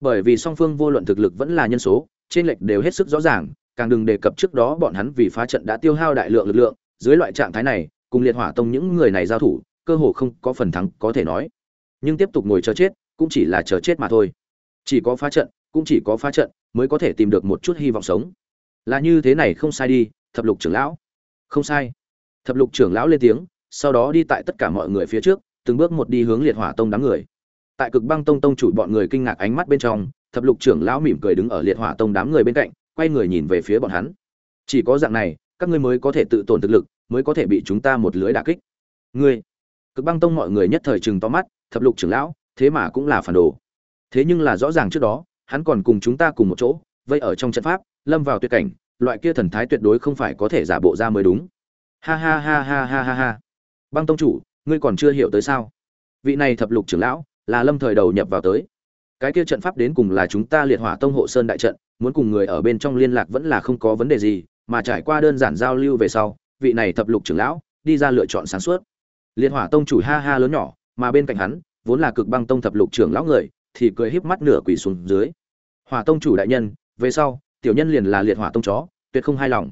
Bởi vì song phương vô luận thực lực vẫn là nhân số, trên lệch đều hết sức rõ ràng, càng đừng đề cập trước đó bọn hắn vì phá trận đã tiêu hao đại lượng lực lượng, dưới loại trạng thái này, cùng liệt hỏa tông những người này giao thủ, cơ hồ không có phần thắng có thể nói. Nhưng tiếp tục ngồi chờ chết, cũng chỉ là chờ chết mà thôi. Chỉ có phá trận, cũng chỉ có phá trận, mới có thể tìm được một chút hy vọng sống. Là như thế này không sai đi, thập lục trưởng lão không sai. Thập lục trưởng lão lên tiếng, sau đó đi tại tất cả mọi người phía trước, từng bước một đi hướng liệt hỏa tông đám người. Tại cực băng tông tông chủ bọn người kinh ngạc ánh mắt bên trong, thập lục trưởng lão mỉm cười đứng ở liệt hỏa tông đám người bên cạnh, quay người nhìn về phía bọn hắn. Chỉ có dạng này, các ngươi mới có thể tự tổn thực lực, mới có thể bị chúng ta một lưới đả kích. Ngươi, cực băng tông mọi người nhất thời chừng to mắt, thập lục trưởng lão, thế mà cũng là phản đồ. Thế nhưng là rõ ràng trước đó, hắn còn cùng chúng ta cùng một chỗ, vây ở trong trận pháp, lâm vào tuyệt cảnh loại kia thần thái tuyệt đối không phải có thể giả bộ ra mới đúng. Ha ha ha ha ha ha ha. Băng tông chủ, ngươi còn chưa hiểu tới sao? Vị này thập lục trưởng lão, là lâm thời đầu nhập vào tới. Cái kia trận pháp đến cùng là chúng ta liệt hỏa tông hộ sơn đại trận, muốn cùng người ở bên trong liên lạc vẫn là không có vấn đề gì, mà trải qua đơn giản giao lưu về sau, vị này thập lục trưởng lão, đi ra lựa chọn sáng suốt. Liệt hỏa tông chủ ha ha lớn nhỏ, mà bên cạnh hắn, vốn là cực băng tông thập lục trưởng lão người, thì cười híp mắt nửa quỳ xuống dưới. Hỏa tông chủ đại nhân, về sau tiểu nhân liền là liệt hỏa tông chó, tuyệt không hài lòng.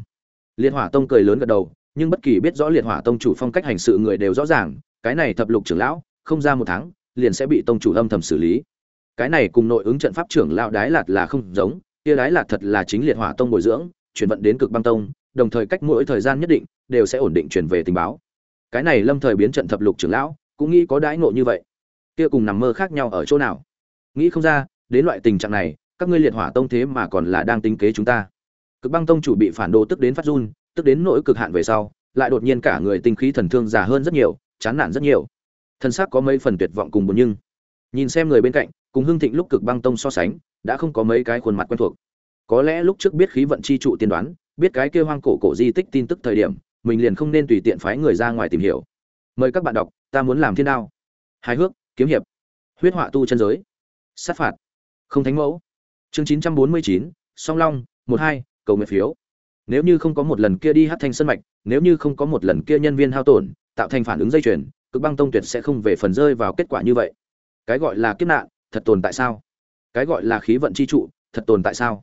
Liệt hỏa tông cười lớn gật đầu, nhưng bất kỳ biết rõ liệt hỏa tông chủ phong cách hành sự người đều rõ ràng, cái này thập lục trưởng lão, không ra một tháng, liền sẽ bị tông chủ âm thầm xử lý. Cái này cùng nội ứng trận pháp trưởng lão đái lạt là không giống, kia đái lạt thật là chính liệt hỏa tông bồi dưỡng, chuyển vận đến cực băng tông, đồng thời cách mỗi thời gian nhất định, đều sẽ ổn định truyền về tình báo. Cái này lâm thời biến trận thập lục trưởng lão, cũng nghĩ có đãi ngộ như vậy. Kia cùng nằm mơ khác nhau ở chỗ nào? Nghĩ không ra, đến loại tình trạng này các ngươi liệt hỏa tông thế mà còn là đang tính kế chúng ta. Cực băng tông chủ bị phản đồ tức đến phát run, tức đến nỗi cực hạn về sau, lại đột nhiên cả người tinh khí thần thương già hơn rất nhiều, chán nản rất nhiều. Thân xác có mấy phần tuyệt vọng cùng buồn nhưng, nhìn xem người bên cạnh, cùng hưng thịnh lúc cực băng tông so sánh, đã không có mấy cái khuôn mặt quen thuộc. Có lẽ lúc trước biết khí vận chi trụ tiên đoán, biết cái kia hoang cổ cổ di tích tin tức thời điểm, mình liền không nên tùy tiện phái người ra ngoài tìm hiểu. Mời các bạn đọc, ta muốn làm thiên đao. Hài hước, kiếm hiệp. Huyết họa tu chân giới. Sát phạt. Không thánh mẫu chương chín trăm bốn mươi chín, song long, một hai, cầu nguyện phiếu. Nếu như không có một lần kia đi hát thanh sân mạch, nếu như không có một lần kia nhân viên hao tổn, tạo thành phản ứng dây chuyền, cực băng tông tuyệt sẽ không về phần rơi vào kết quả như vậy. Cái gọi là kiếp nạn, thật tồn tại sao? Cái gọi là khí vận chi trụ, thật tồn tại sao?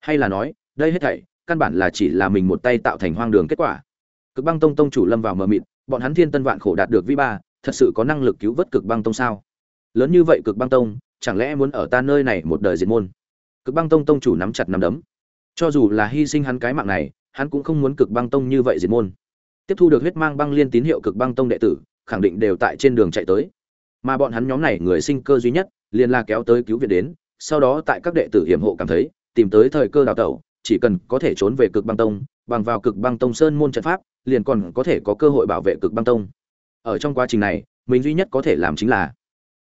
Hay là nói, đây hết thảy, căn bản là chỉ là mình một tay tạo thành hoang đường kết quả. Cực băng tông tông chủ lâm vào mờ mịt, bọn hắn thiên tân vạn khổ đạt được vi ba, thật sự có năng lực cứu vớt cực băng tông sao? Lớn như vậy cực băng tông, chẳng lẽ muốn ở ta nơi này một đời diệt môn? Cực băng tông tông chủ nắm chặt nắm đấm. Cho dù là hy sinh hắn cái mạng này, hắn cũng không muốn cực băng tông như vậy diệt môn. Tiếp thu được huyết mang băng liên tín hiệu cực băng tông đệ tử, khẳng định đều tại trên đường chạy tới. Mà bọn hắn nhóm này người sinh cơ duy nhất, liền là kéo tới cứu viện đến, sau đó tại các đệ tử hiểm hộ cảm thấy, tìm tới thời cơ đào tẩu, chỉ cần có thể trốn về cực băng tông, bằng vào cực băng tông sơn môn trận pháp, liền còn có thể có cơ hội bảo vệ cực băng tông. Ở trong quá trình này, mình duy nhất có thể làm chính là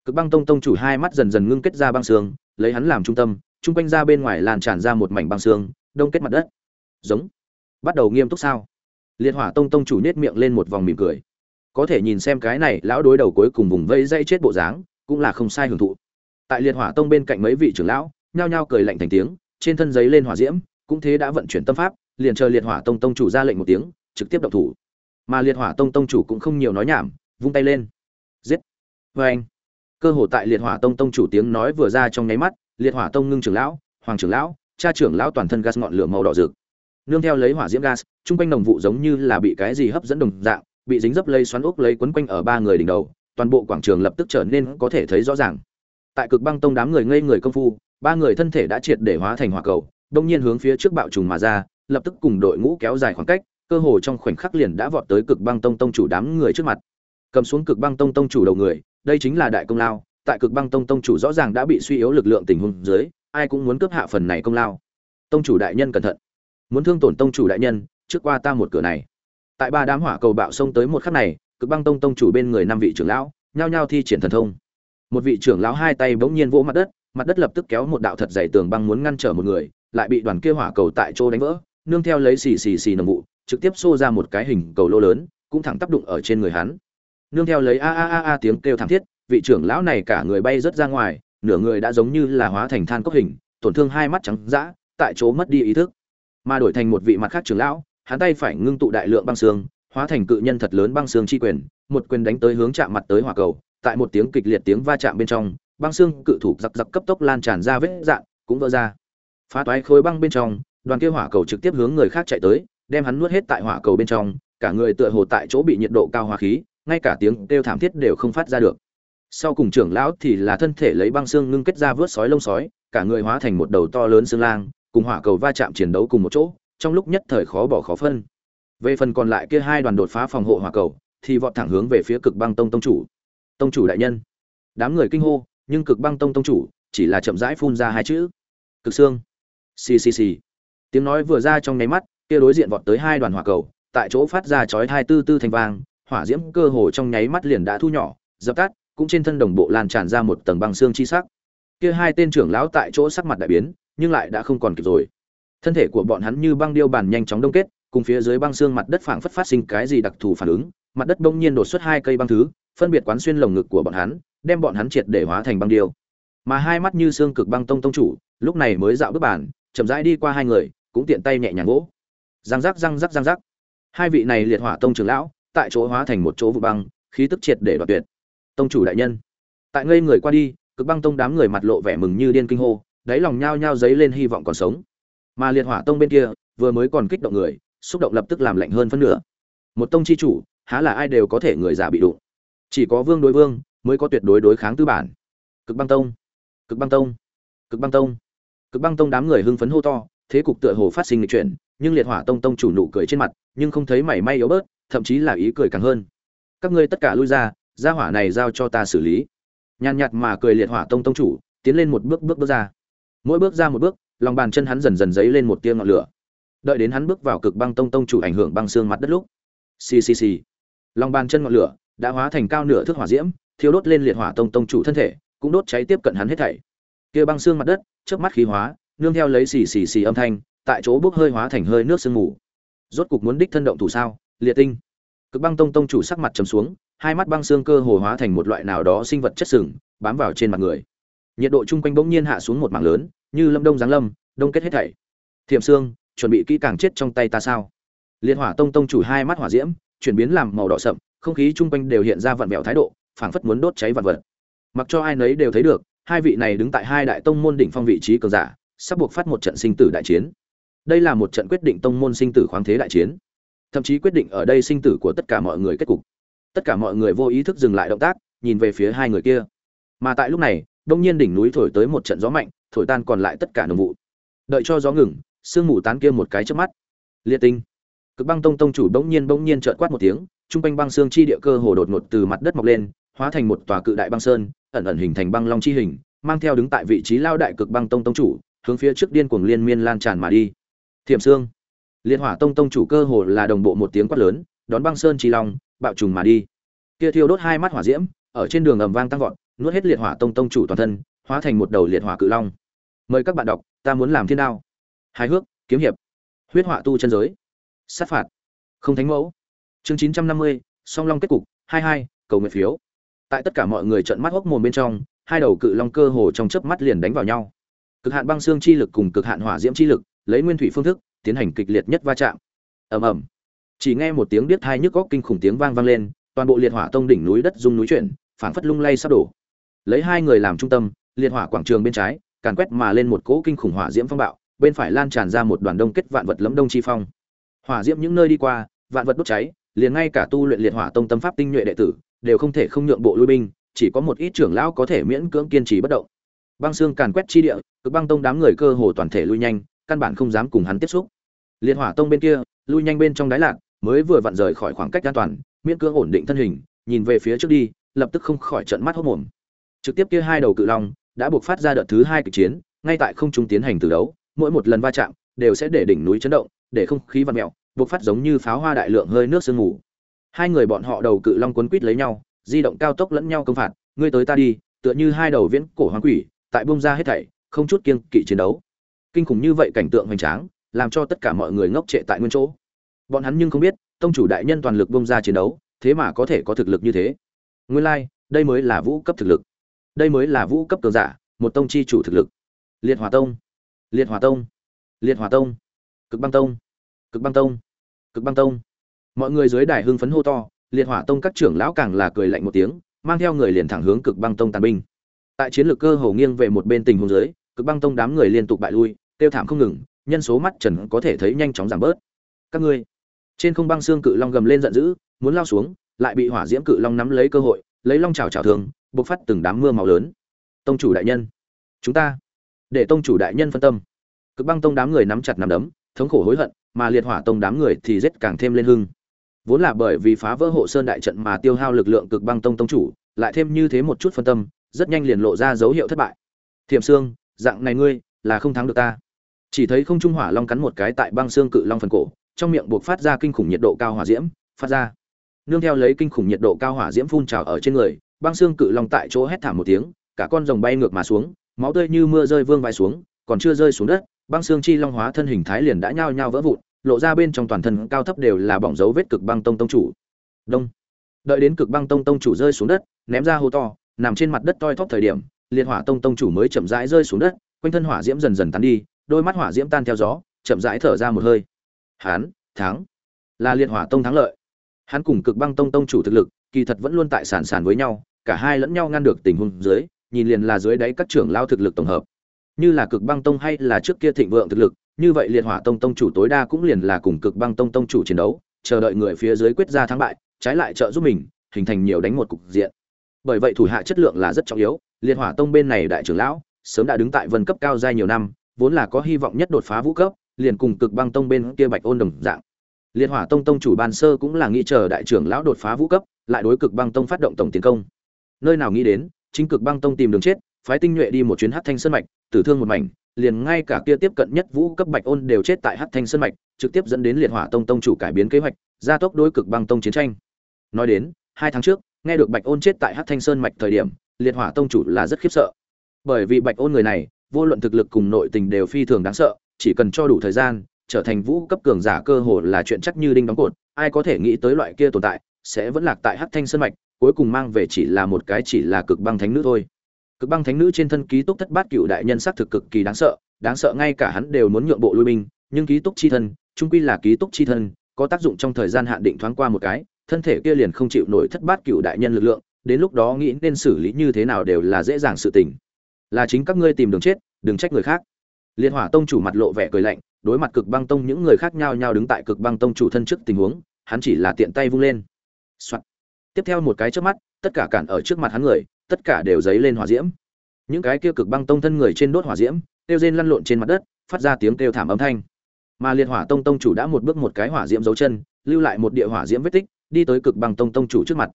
cực băng tông tông chủ hai mắt dần dần ngưng kết ra băng xương, lấy hắn làm trung tâm chung quanh ra bên ngoài lan tràn ra một mảnh băng xương, đông kết mặt đất. Giống. Bắt đầu nghiêm túc sao? Liệt hỏa tông tông chủ nết miệng lên một vòng mỉm cười. Có thể nhìn xem cái này lão đối đầu cuối cùng vùng vây dây chết bộ dáng, cũng là không sai hưởng thụ. Tại liệt hỏa tông bên cạnh mấy vị trưởng lão, nhao nhao cười lạnh thành tiếng, trên thân giấy lên hỏa diễm, cũng thế đã vận chuyển tâm pháp, liền chờ liệt hỏa tông tông chủ ra lệnh một tiếng, trực tiếp động thủ. Mà liệt hỏa tông tông chủ cũng không nhiều nói nhảm, vung tay lên. Giết. Vê anh cơ hồ tại liệt hỏa tông tông chủ tiếng nói vừa ra trong nháy mắt liệt hỏa tông ngưng trưởng lão, hoàng trưởng lão, cha trưởng lão toàn thân gas ngọn lửa màu đỏ rực. Nương theo lấy hỏa diễm gas, trung quanh đồng vụ giống như là bị cái gì hấp dẫn đồng dạng, bị dính dấp lây xoắn ốc lấy quấn quanh ở ba người đỉnh đầu, toàn bộ quảng trường lập tức trở nên có thể thấy rõ ràng. Tại cực băng tông đám người ngây người công phu, ba người thân thể đã triệt để hóa thành hỏa cầu, đông nhiên hướng phía trước bạo trùng mà ra, lập tức cùng đội ngũ kéo dài khoảng cách, cơ hồ trong khoảnh khắc liền đã vọt tới cực băng tông tông chủ đám người trước mặt. Cầm xuống cực băng tông tông chủ đầu người, đây chính là đại công lao tại cực băng tông tông chủ rõ ràng đã bị suy yếu lực lượng tình huống dưới, ai cũng muốn cướp hạ phần này công lao. Tông chủ đại nhân cẩn thận. Muốn thương tổn tông chủ đại nhân, trước qua ta một cửa này. Tại ba đám hỏa cầu bạo xông tới một khắc này, cực băng tông tông chủ bên người năm vị trưởng lão, nhao nhao thi triển thần thông. Một vị trưởng lão hai tay bỗng nhiên vỗ mặt đất mặt đất lập tức kéo một đạo thật dày tường băng muốn ngăn trở một người, lại bị đoàn kia hỏa cầu tại chỗ đánh vỡ, nương theo lấy xì xì xì nồng vụ, trực tiếp xô ra một cái hình cầu lô lớn, cũng thẳng tác đụng ở trên người hắn. Nương theo lấy a a a a tiếng kêu thảm thiết vị trưởng lão này cả người bay rớt ra ngoài, nửa người đã giống như là hóa thành than cốc hình, tổn thương hai mắt trắng dã, tại chỗ mất đi ý thức. Mà đổi thành một vị mặt khác trưởng lão, hắn tay phải ngưng tụ đại lượng băng xương, hóa thành cự nhân thật lớn băng xương chi quyền, một quyền đánh tới hướng chạm mặt tới hỏa cầu, tại một tiếng kịch liệt tiếng va chạm bên trong, băng xương cự thủ giặc giặc cấp tốc lan tràn ra vết dạn, cũng vỡ ra. Phá toái khối băng bên trong, đoàn kia hỏa cầu trực tiếp hướng người khác chạy tới, đem hắn nuốt hết tại hỏa cầu bên trong, cả người tựa hồ tại chỗ bị nhiệt độ cao hỏa khí, ngay cả tiếng kêu thảm thiết đều không phát ra được sau cùng trưởng lão thì là thân thể lấy băng xương ngưng kết ra vớt sói lông sói, cả người hóa thành một đầu to lớn xương lang, cùng hỏa cầu va chạm chiến đấu cùng một chỗ, trong lúc nhất thời khó bỏ khó phân. Về phần còn lại kia hai đoàn đột phá phòng hộ hỏa cầu, thì vọt thẳng hướng về phía cực băng tông tông chủ. Tông chủ đại nhân. Đám người kinh hô, nhưng cực băng tông tông chủ chỉ là chậm rãi phun ra hai chữ. Cực xương. Xì xì xì. Tiếng nói vừa ra trong nháy mắt, kia đối diện vọt tới hai đoàn hỏa cầu, tại chỗ phát ra chói thai tư tư thành vang, hỏa diễm cơ hồ trong nháy mắt liền đã thu nhỏ, dập tắt cũng trên thân đồng bộ lan tràn ra một tầng băng xương chi sắc. Kia hai tên trưởng lão tại chỗ sắc mặt đại biến, nhưng lại đã không còn kịp rồi. Thân thể của bọn hắn như băng điêu bản nhanh chóng đông kết, cùng phía dưới băng xương mặt đất phảng phất phát sinh cái gì đặc thù phản ứng, mặt đất bỗng nhiên đột xuất hai cây băng thứ, phân biệt quán xuyên lồng ngực của bọn hắn, đem bọn hắn triệt để hóa thành băng điêu. Mà hai mắt như xương cực băng tông tông chủ, lúc này mới dạo bước bàn, chậm rãi đi qua hai người, cũng tiện tay nhẹ nhàng gỗ răng rắc răng rắc răng rắc. Hai vị này liệt hỏa tông trưởng lão, tại chỗ hóa thành một chỗ vụ băng, khí tức triệt để đoạt tuyệt tông chủ đại nhân. Tại ngây người qua đi, cực băng tông đám người mặt lộ vẻ mừng như điên kinh hô, đáy lòng nhao nhao dấy lên hy vọng còn sống. Mà liệt hỏa tông bên kia, vừa mới còn kích động người, xúc động lập tức làm lạnh hơn phân nửa. Một tông chi chủ, há là ai đều có thể người giả bị đụng. Chỉ có vương đối vương, mới có tuyệt đối đối kháng tư bản. Cực băng tông, cực băng tông, cực băng tông. Cực băng tông đám người hưng phấn hô to, thế cục tựa hồ phát sinh lịch chuyển, nhưng liệt hỏa tông tông chủ nụ cười trên mặt, nhưng không thấy mảy may yếu bớt, thậm chí là ý cười càng hơn. Các ngươi tất cả lui ra gia hỏa này giao cho ta xử lý. Nhàn nhạt mà cười liệt hỏa tông tông chủ, tiến lên một bước bước bước ra. Mỗi bước ra một bước, lòng bàn chân hắn dần dần dấy lên một tia ngọn lửa. Đợi đến hắn bước vào cực băng tông tông chủ ảnh hưởng băng xương mặt đất lúc. Xì xì xì. Lòng bàn chân ngọn lửa đã hóa thành cao nửa thước hỏa diễm, thiêu đốt lên liệt hỏa tông tông chủ thân thể, cũng đốt cháy tiếp cận hắn hết thảy. Kia băng xương mặt đất trước mắt khí hóa, nương theo lấy xì xì xì âm thanh, tại chỗ bốc hơi hóa thành hơi nước sương mù. Rốt cục muốn đích thân động thủ sao? Liệt tinh. Cực băng tông tông chủ sắc mặt trầm xuống hai mắt băng xương cơ hồ hóa thành một loại nào đó sinh vật chất sừng, bám vào trên mặt người. Nhiệt độ chung quanh bỗng nhiên hạ xuống một mảng lớn, như lâm đông giáng lâm, đông kết hết thảy. Thiệm xương, chuẩn bị kỹ càng chết trong tay ta sao? Liên hỏa tông tông chủ hai mắt hỏa diễm, chuyển biến làm màu đỏ sậm, không khí chung quanh đều hiện ra vặn vẹo thái độ, phảng phất muốn đốt cháy vạn vật. Mặc cho ai nấy đều thấy được, hai vị này đứng tại hai đại tông môn đỉnh phong vị trí cường giả, sắp buộc phát một trận sinh tử đại chiến. Đây là một trận quyết định tông môn sinh tử khoáng thế đại chiến. Thậm chí quyết định ở đây sinh tử của tất cả mọi người kết cục tất cả mọi người vô ý thức dừng lại động tác, nhìn về phía hai người kia. Mà tại lúc này, đông nhiên đỉnh núi thổi tới một trận gió mạnh, thổi tan còn lại tất cả nồng vụ. Đợi cho gió ngừng, sương mù tán kia một cái trước mắt. Liệt tinh. Cực băng tông tông chủ bỗng nhiên bỗng nhiên trợn quát một tiếng, trung quanh băng xương chi địa cơ hồ đột ngột từ mặt đất mọc lên, hóa thành một tòa cự đại băng sơn, ẩn ẩn hình thành băng long chi hình, mang theo đứng tại vị trí lao đại cực băng tông tông chủ, hướng phía trước điên cuồng liên miên lan tràn mà đi. Thiểm xương. Liên hỏa tông tông chủ cơ hồ là đồng bộ một tiếng quát lớn, đón băng sơn chi long bạo trùng mà đi. Kia thiêu đốt hai mắt hỏa diễm, ở trên đường ầm vang tăng vọt, nuốt hết liệt hỏa tông tông chủ toàn thân, hóa thành một đầu liệt hỏa cự long. Mời các bạn đọc, ta muốn làm thiên đao. Hài hước, kiếm hiệp. Huyết họa tu chân giới. Sát phạt. Không thánh mẫu. Chương chín trăm năm mươi, song long kết cục, hai hai, cầu nguyện phiếu. Tại tất cả mọi người trợn mắt hốc mồm bên trong, hai đầu cự long cơ hồ trong chớp mắt liền đánh vào nhau. Cực hạn băng xương chi lực cùng cực hạn hỏa diễm chi lực, lấy nguyên thủy phương thức, tiến hành kịch liệt nhất va chạm. Ầm ầm chỉ nghe một tiếng điếc thai nhức góc kinh khủng tiếng vang vang lên, toàn bộ liệt hỏa tông đỉnh núi đất rung núi chuyển, phảng phất lung lay sắp đổ. Lấy hai người làm trung tâm, liệt hỏa quảng trường bên trái, càn quét mà lên một cỗ kinh khủng hỏa diễm phong bạo, bên phải lan tràn ra một đoàn đông kết vạn vật lấm đông chi phong. Hỏa diễm những nơi đi qua, vạn vật đốt cháy, liền ngay cả tu luyện liệt hỏa tông tâm pháp tinh nhuệ đệ tử, đều không thể không nhượng bộ lui binh, chỉ có một ít trưởng lão có thể miễn cưỡng kiên trì bất động. Băng xương càn quét chi địa, cực băng tông đám người cơ hồ toàn thể lui nhanh, căn bản không dám cùng hắn tiếp xúc. Liệt hỏa tông bên kia, lui nhanh bên trong đáy lạc mới vừa vặn rời khỏi khoảng cách an toàn, miễn cưỡng ổn định thân hình, nhìn về phía trước đi, lập tức không khỏi trận mắt hốt mồm. Trực tiếp kia hai đầu cự long đã buộc phát ra đợt thứ hai kịch chiến, ngay tại không trung tiến hành từ đấu, mỗi một lần va chạm đều sẽ để đỉnh núi chấn động, để không khí vặn mèo, buộc phát giống như pháo hoa đại lượng hơi nước sương mù. Hai người bọn họ đầu cự long quấn quít lấy nhau, di động cao tốc lẫn nhau công phạt, ngươi tới ta đi, tựa như hai đầu viễn cổ hoàng quỷ, tại bông ra hết thảy, không chút kiêng kỵ chiến đấu. Kinh khủng như vậy cảnh tượng hoành tráng, làm cho tất cả mọi người ngốc trệ tại nguyên chỗ bọn hắn nhưng không biết tông chủ đại nhân toàn lực bông ra chiến đấu thế mà có thể có thực lực như thế. Nguyên lai、like, đây mới là vũ cấp thực lực. Đây mới là vũ cấp cường giả một tông chi chủ thực lực. Liệt hòa tông. Liệt hòa tông. Liệt hòa tông. Cực băng tông. Cực băng tông. Cực băng tông. Mọi người dưới đài hưng phấn hô to liệt hỏa tông các trưởng lão càng là cười lạnh một tiếng mang theo người liền thẳng hướng cực băng tông tàn binh. Tại chiến lược cơ hồ nghiêng về một bên tình huống dưới cực băng tông đám người liên tục bại lui tiêu thảm không ngừng nhân số mắt trần có thể thấy nhanh chóng giảm bớt. Các ngươi trên không băng xương cự long gầm lên giận dữ, muốn lao xuống, lại bị hỏa diễm cự long nắm lấy cơ hội, lấy long trào trào thường, bộc phát từng đám mưa màu lớn. Tông chủ đại nhân, chúng ta, để tông chủ đại nhân phân tâm. Cực băng tông đám người nắm chặt nắm đấm, thống khổ hối hận, mà liệt hỏa tông đám người thì rét càng thêm lên hưng. Vốn là bởi vì phá vỡ hộ sơn đại trận mà tiêu hao lực lượng cực băng tông tông chủ, lại thêm như thế một chút phân tâm, rất nhanh liền lộ ra dấu hiệu thất bại. Thiểm xương dạng này ngươi là không thắng được ta. Chỉ thấy không trung hỏa long cắn một cái tại băng xương cự long phần cổ trong miệng buộc phát ra kinh khủng nhiệt độ cao hỏa diễm, phát ra. Nương theo lấy kinh khủng nhiệt độ cao hỏa diễm phun trào ở trên người, băng xương cự long tại chỗ hét thảm một tiếng, cả con rồng bay ngược mà xuống, máu tươi như mưa rơi vương vai xuống, còn chưa rơi xuống đất, băng xương chi long hóa thân hình thái liền đã nhao nhao vỡ vụn, lộ ra bên trong toàn thân cao thấp đều là bỏng dấu vết cực băng tông tông chủ. Đông. Đợi đến cực băng tông tông chủ rơi xuống đất, ném ra hô to, nằm trên mặt đất toi thóp thời điểm liệt hỏa tông tông chủ mới chậm rãi rơi xuống đất, quanh thân hỏa diễm dần dần tán đi, đôi mắt hỏa diễm tan theo gió, chậm rãi thở ra một hơi hán, thắng. Là liệt hỏa tông thắng lợi. Hắn cùng cực băng tông tông chủ thực lực, kỳ thật vẫn luôn tại sản sản với nhau, cả hai lẫn nhau ngăn được tình huống dưới, nhìn liền là dưới đáy các trưởng lao thực lực tổng hợp. Như là cực băng tông hay là trước kia thịnh vượng thực lực, như vậy liệt hỏa tông tông chủ tối đa cũng liền là cùng cực băng tông tông chủ chiến đấu, chờ đợi người phía dưới quyết ra thắng bại, trái lại trợ giúp mình, hình thành nhiều đánh một cục diện. Bởi vậy thủ hạ chất lượng là rất trọng yếu, liệt hỏa tông bên này đại trưởng lão, sớm đã đứng tại vân cấp cao giai nhiều năm, vốn là có hy vọng nhất đột phá vũ cấp liền cùng cực băng tông bên kia bạch ôn đồng dạng. Liệt hỏa tông tông chủ ban sơ cũng là nghĩ chờ đại trưởng lão đột phá vũ cấp, lại đối cực băng tông phát động tổng tiến công. Nơi nào nghĩ đến, chính cực băng tông tìm đường chết, phái tinh nhuệ đi một chuyến hát thanh sơn mạch, tử thương một mảnh, liền ngay cả kia tiếp cận nhất vũ cấp bạch ôn đều chết tại hát thanh sơn mạch, trực tiếp dẫn đến liệt hỏa tông tông chủ cải biến kế hoạch, gia tốc đối cực băng tông chiến tranh. Nói đến, hai tháng trước, nghe được bạch ôn chết tại hát thanh sơn mạch thời điểm, liệt hỏa tông chủ là rất khiếp sợ. Bởi vì bạch ôn người này, vô luận thực lực cùng nội tình đều phi thường đáng sợ chỉ cần cho đủ thời gian, trở thành vũ cấp cường giả cơ hồ là chuyện chắc như đinh đóng cột, ai có thể nghĩ tới loại kia tồn tại, sẽ vẫn lạc tại hắc thanh sơn mạch, cuối cùng mang về chỉ là một cái chỉ là cực băng thánh nữ thôi. Cực băng thánh nữ trên thân ký túc thất bát cựu đại nhân sắc thực cực kỳ đáng sợ đáng sợ ngay cả hắn đều muốn nhượng bộ lui binh, nhưng ký túc chi thân trung quy là ký túc chi thân, có tác dụng trong thời gian hạn định thoáng qua một cái, thân thể kia liền không chịu nổi thất bát cựu đại nhân lực lượng, đến lúc đó nghĩ nên xử lý như thế nào đều là dễ dàng sự tình. Là chính các ngươi tìm đường chết, đừng trách người khác. Liệt hỏa tông chủ mặt lộ vẻ cười lạnh, đối mặt cực băng tông những người khác nhau nhau đứng tại cực băng tông chủ thân trước tình huống, hắn chỉ là tiện tay vung lên、Soạn. tiếp theo một cái trước mắt, tất cả cản ở trước mặt hắn người, tất cả đều dấy lên hỏa diễm. Những cái kia cực băng tông thân người trên đốt hỏa diễm, kêu rên lăn lộn trên mặt đất, phát ra tiếng kêu thảm âm thanh. Mà liệt hỏa tông tông chủ đã một bước một cái hỏa diễm dấu chân, lưu lại một địa hỏa diễm vết tích, đi tới cực băng tông tông chủ trước mặt.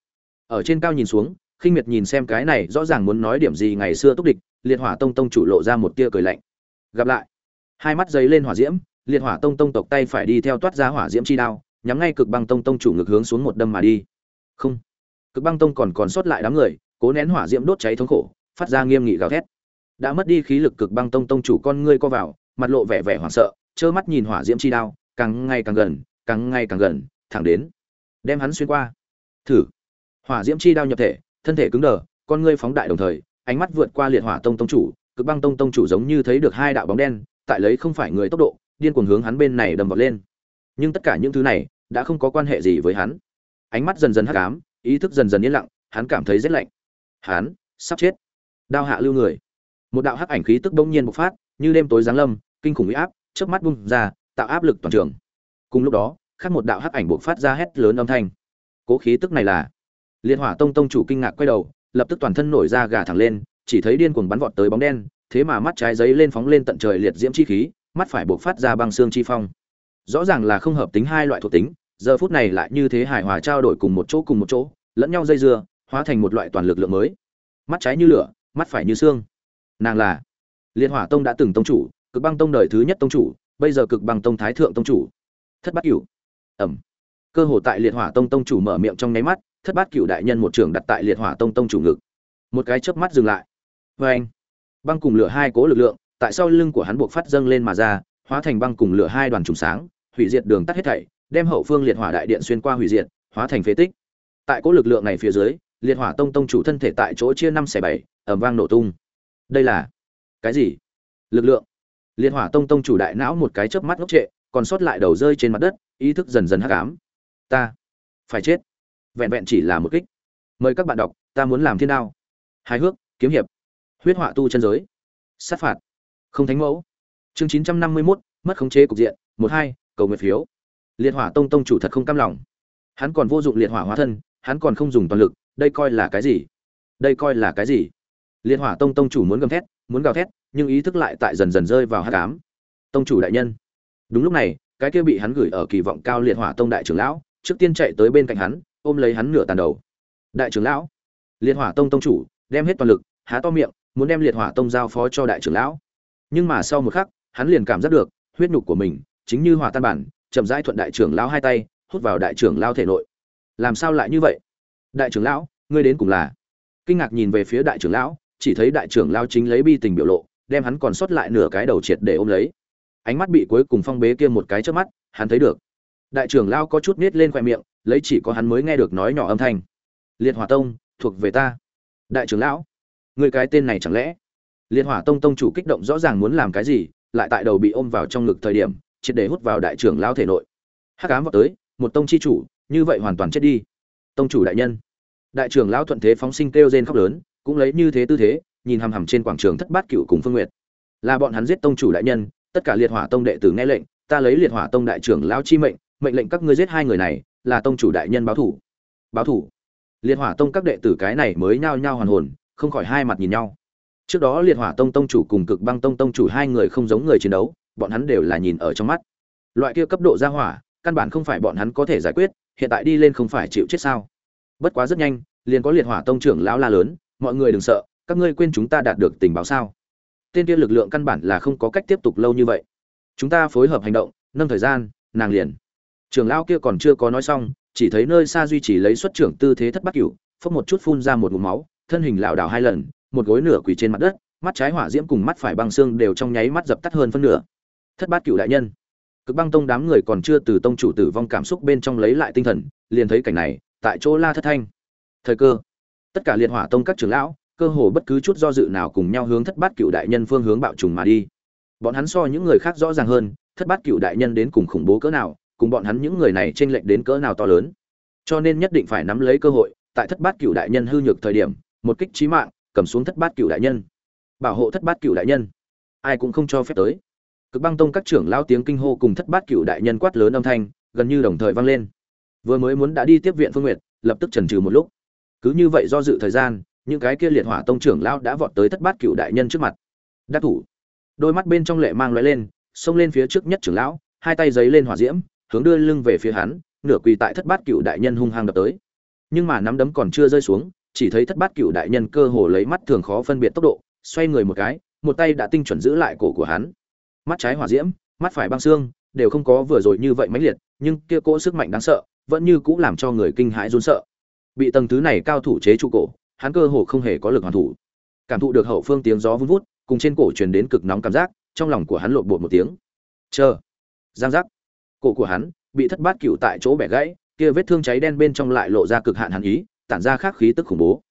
Ở trên cao nhìn xuống, khinh miệt nhìn xem cái này rõ ràng muốn nói điểm gì ngày xưa túc địch, liệt hỏa tông tông chủ lộ ra một tia cười lạnh gặp lại. Hai mắt giấy lên hỏa diễm, liệt hỏa tông tông tộc tay phải đi theo toát ra hỏa diễm chi đao, nhắm ngay cực băng tông tông chủ ngược hướng xuống một đâm mà đi. Không. Cực băng tông còn còn sót lại đám người, cố nén hỏa diễm đốt cháy thống khổ, phát ra nghiêm nghị gào thét. Đã mất đi khí lực cực băng tông tông chủ con ngươi co vào, mặt lộ vẻ vẻ hoảng sợ, trơ mắt nhìn hỏa diễm chi đao, càng ngày càng gần, càng ngày càng gần, thẳng đến, đem hắn xuyên qua. Thử. Hỏa diễm chi đao nhập thể, thân thể cứng đờ, con ngươi phóng đại đồng thời, ánh mắt vượt qua liệt hỏa tông tông chủ cực băng tông tông chủ giống như thấy được hai đạo bóng đen, tại lấy không phải người tốc độ, điên cuồng hướng hắn bên này đầm vọt lên. Nhưng tất cả những thứ này đã không có quan hệ gì với hắn. Ánh mắt dần dần hắc ám, ý thức dần dần yên lặng, hắn cảm thấy rét lạnh. Hắn sắp chết. Đao hạ lưu người. Một đạo hắc ảnh khí tức bỗng nhiên bộc phát, như đêm tối giáng lâm, kinh khủng uy áp, chớp mắt bung ra, tạo áp lực toàn trường. Cùng lúc đó, khác một đạo hắc ảnh bộc phát ra hét lớn âm thanh. Cố khí tức này là liên hỏa tông tông chủ kinh ngạc quay đầu, lập tức toàn thân nổi ra gà thẳng lên chỉ thấy điên cuồng bắn vọt tới bóng đen, thế mà mắt trái giấy lên phóng lên tận trời liệt diễm chi khí, mắt phải bộc phát ra băng xương chi phong. Rõ ràng là không hợp tính hai loại thuộc tính, giờ phút này lại như thế hài hòa trao đổi cùng một chỗ cùng một chỗ, lẫn nhau dây dưa, hóa thành một loại toàn lực lượng mới. Mắt trái như lửa, mắt phải như xương. Nàng là liên hỏa tông đã từng tông chủ, cực băng tông đời thứ nhất tông chủ, bây giờ cực băng tông thái thượng tông chủ. Thất bát cửu. Ẩm. Cơ hồ tại liệt hỏa tông tông chủ mở miệng trong nháy mắt, thất bát cửu đại nhân một trường đặt tại liệt hỏa tông tông chủ ngực. Một cái chớp mắt dừng lại vê anh, băng cùng lửa hai cố lực lượng, tại sau lưng của hắn buộc phát dâng lên mà ra, hóa thành băng cùng lửa hai đoàn trùng sáng, hủy diệt đường tắt hết thảy, đem hậu phương liệt hỏa đại điện xuyên qua hủy diệt, hóa thành phế tích. Tại cố lực lượng này phía dưới, liệt hỏa tông tông chủ thân thể tại chỗ chia năm xẻ bảy ẩm vang nổ tung. Đây là cái gì? Lực lượng. Liệt hỏa tông tông chủ đại não một cái chớp mắt ngốc trệ, còn sót lại đầu rơi trên mặt đất, ý thức dần dần hắc ám. Ta phải chết. Vẹn vẹn chỉ là một kích. Mời các bạn đọc, ta muốn làm thiên đao. Hài hước, kiếm hiệp huyết họa tu chân giới. Sát phạt. Không thánh mẫu. Chương chín trăm năm mươi mốt, mất khống chế cục diện. Một hai, cầu nguyện phiếu. Liệt hỏa tông tông chủ thật không cam lòng. Hắn còn vô dụng liệt hỏa hóa thân, hắn còn không dùng toàn lực, đây coi là cái gì? Đây coi là cái gì? Liệt hỏa tông tông chủ muốn gầm thét, muốn gào thét, nhưng ý thức lại tại dần dần rơi vào hát cám tông chủ đại nhân. Đúng lúc này, cái kia bị hắn gửi ở kỳ vọng cao liệt hỏa tông đại trưởng lão, trước tiên chạy tới bên cạnh hắn, ôm lấy hắn nửa tàn đầu. Đại trưởng lão. Liệt hỏa tông tông chủ, đem hết toàn lực, há to miệng muốn đem liệt hỏa tông giao phó cho đại trưởng lão. Nhưng mà sau một khắc, hắn liền cảm giác được, huyết nhục của mình chính như hỏa tan bản, chậm rãi thuận đại trưởng lão hai tay, hút vào đại trưởng lão thể nội. Làm sao lại như vậy? Đại trưởng lão, ngươi đến cùng là? Kinh ngạc nhìn về phía đại trưởng lão, chỉ thấy đại trưởng lão chính lấy bi tình biểu lộ, đem hắn còn sót lại nửa cái đầu triệt để ôm lấy. Ánh mắt bị cuối cùng phong bế kia một cái trước mắt, hắn thấy được. Đại trưởng lão có chút nết lên khoe miệng, lấy chỉ có hắn mới nghe được nói nhỏ âm thanh. Liệt hỏa tông, thuộc về ta. Đại trưởng lão người cái tên này chẳng lẽ? Liệt hỏa tông tông chủ kích động rõ ràng muốn làm cái gì, lại tại đầu bị ôm vào trong ngực thời điểm, triệt để hút vào đại trưởng lão thể nội. Hắc ám vào tới, một tông chi chủ, như vậy hoàn toàn chết đi. Tông chủ đại nhân. Đại trưởng lão thuận thế phóng sinh kêu rên khóc lớn, cũng lấy như thế tư thế, nhìn hằm hằm trên quảng trường thất bát cựu cùng phương nguyệt. Là bọn hắn giết tông chủ đại nhân, tất cả liệt hỏa tông đệ tử nghe lệnh, ta lấy liệt hỏa tông đại trưởng lão chi mệnh mệnh lệnh các ngươi giết hai người này, là tông chủ đại nhân báo thủ. Báo thủ. Liệt hỏa tông các đệ tử cái này mới nhao nhao hoàn hồn không khỏi hai mặt nhìn nhau. Trước đó liệt hỏa tông tông chủ cùng cực băng tông tông chủ hai người không giống người chiến đấu, bọn hắn đều là nhìn ở trong mắt. Loại kia cấp độ ra hỏa, căn bản không phải bọn hắn có thể giải quyết, hiện tại đi lên không phải chịu chết sao? Bất quá rất nhanh, liền có liệt hỏa tông trưởng lão la lớn, mọi người đừng sợ, các ngươi quên chúng ta đạt được tình báo sao? Tên kia lực lượng căn bản là không có cách tiếp tục lâu như vậy. Chúng ta phối hợp hành động, nâng thời gian, nàng liền. Trưởng lão kia còn chưa có nói xong, chỉ thấy nơi xa duy trì lấy xuất trưởng tư thế thất bát cửu, phốc một chút phun ra một ngụm máu thân hình lảo đảo hai lần, một gối nửa quỳ trên mặt đất, mắt trái hỏa diễm cùng mắt phải băng xương đều trong nháy mắt dập tắt hơn phân nửa. Thất bát cửu đại nhân. Cực băng tông đám người còn chưa từ tông chủ tử vong cảm xúc bên trong lấy lại tinh thần, liền thấy cảnh này, tại chỗ la thất thanh. Thời cơ. Tất cả liệt hỏa tông các trưởng lão, cơ hồ bất cứ chút do dự nào cùng nhau hướng thất bát cựu đại nhân phương hướng bạo trùng mà đi. Bọn hắn so những người khác rõ ràng hơn, thất bát cựu đại nhân đến cùng khủng bố cỡ nào, cùng bọn hắn những người này chênh lệch đến cỡ nào to lớn. Cho nên nhất định phải nắm lấy cơ hội, tại thất bát cựu đại nhân hư nhược thời điểm một kích trí mạng, cầm xuống thất bát cựu đại nhân. Bảo hộ thất bát cựu đại nhân. Ai cũng không cho phép tới. Cực băng tông các trưởng lao tiếng kinh hô cùng thất bát cựu đại nhân quát lớn âm thanh, gần như đồng thời vang lên. Vừa mới muốn đã đi tiếp viện phương nguyệt, lập tức chần trừ một lúc. Cứ như vậy do dự thời gian, những cái kia liệt hỏa tông trưởng lao đã vọt tới thất bát cựu đại nhân trước mặt. Đắc thủ. Đôi mắt bên trong lệ mang lóe lên, xông lên phía trước nhất trưởng lão, hai tay giấy lên hỏa diễm, hướng đưa lưng về phía hắn, nửa quỳ tại thất bát cựu đại nhân hung hăng đập tới. Nhưng mà nắm đấm còn chưa rơi xuống chỉ thấy thất bát cựu đại nhân cơ hồ lấy mắt thường khó phân biệt tốc độ, xoay người một cái, một tay đã tinh chuẩn giữ lại cổ của hắn. Mắt trái hỏa diễm, mắt phải băng xương, đều không có vừa rồi như vậy mãnh liệt, nhưng kia cỗ sức mạnh đáng sợ, vẫn như cũng làm cho người kinh hãi run sợ. Bị tầng thứ này cao thủ chế trụ cổ, hắn cơ hồ không hề có lực hoàn thủ. Cảm thụ được hậu phương tiếng gió vun vút, cùng trên cổ truyền đến cực nóng cảm giác, trong lòng của hắn lộn bột một tiếng. Chờ. Giang giác. Cổ của hắn bị thất bát cựu tại chỗ bẻ gãy, kia vết thương cháy đen bên trong lại lộ ra cực hạn hắn ý tản ra khắc khí tức khủng bố.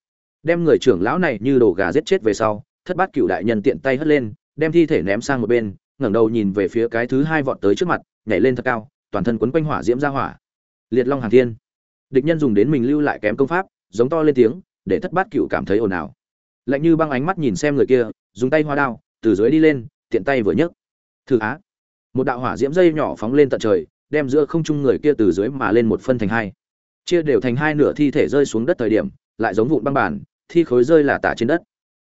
Đem người trưởng lão này như đồ gà giết chết về sau, thất bát cựu đại nhân tiện tay hất lên, đem thi thể ném sang một bên, ngẩng đầu nhìn về phía cái thứ hai vọt tới trước mặt, nhảy lên thật cao, toàn thân quấn quanh hỏa diễm ra hỏa. Liệt long hàn thiên. Địch nhân dùng đến mình lưu lại kém công pháp, giống to lên tiếng, để thất bát cựu cảm thấy ồn ào. Lạnh như băng ánh mắt nhìn xem người kia, dùng tay hoa đao, từ dưới đi lên, tiện tay vừa nhấc. Thử á. Một đạo hỏa diễm dây nhỏ phóng lên tận trời, đem giữa không trung người kia từ dưới mà lên một phân thành hai chia đều thành hai nửa thi thể rơi xuống đất thời điểm, lại giống vụn băng bản, thi khối rơi là tả trên đất.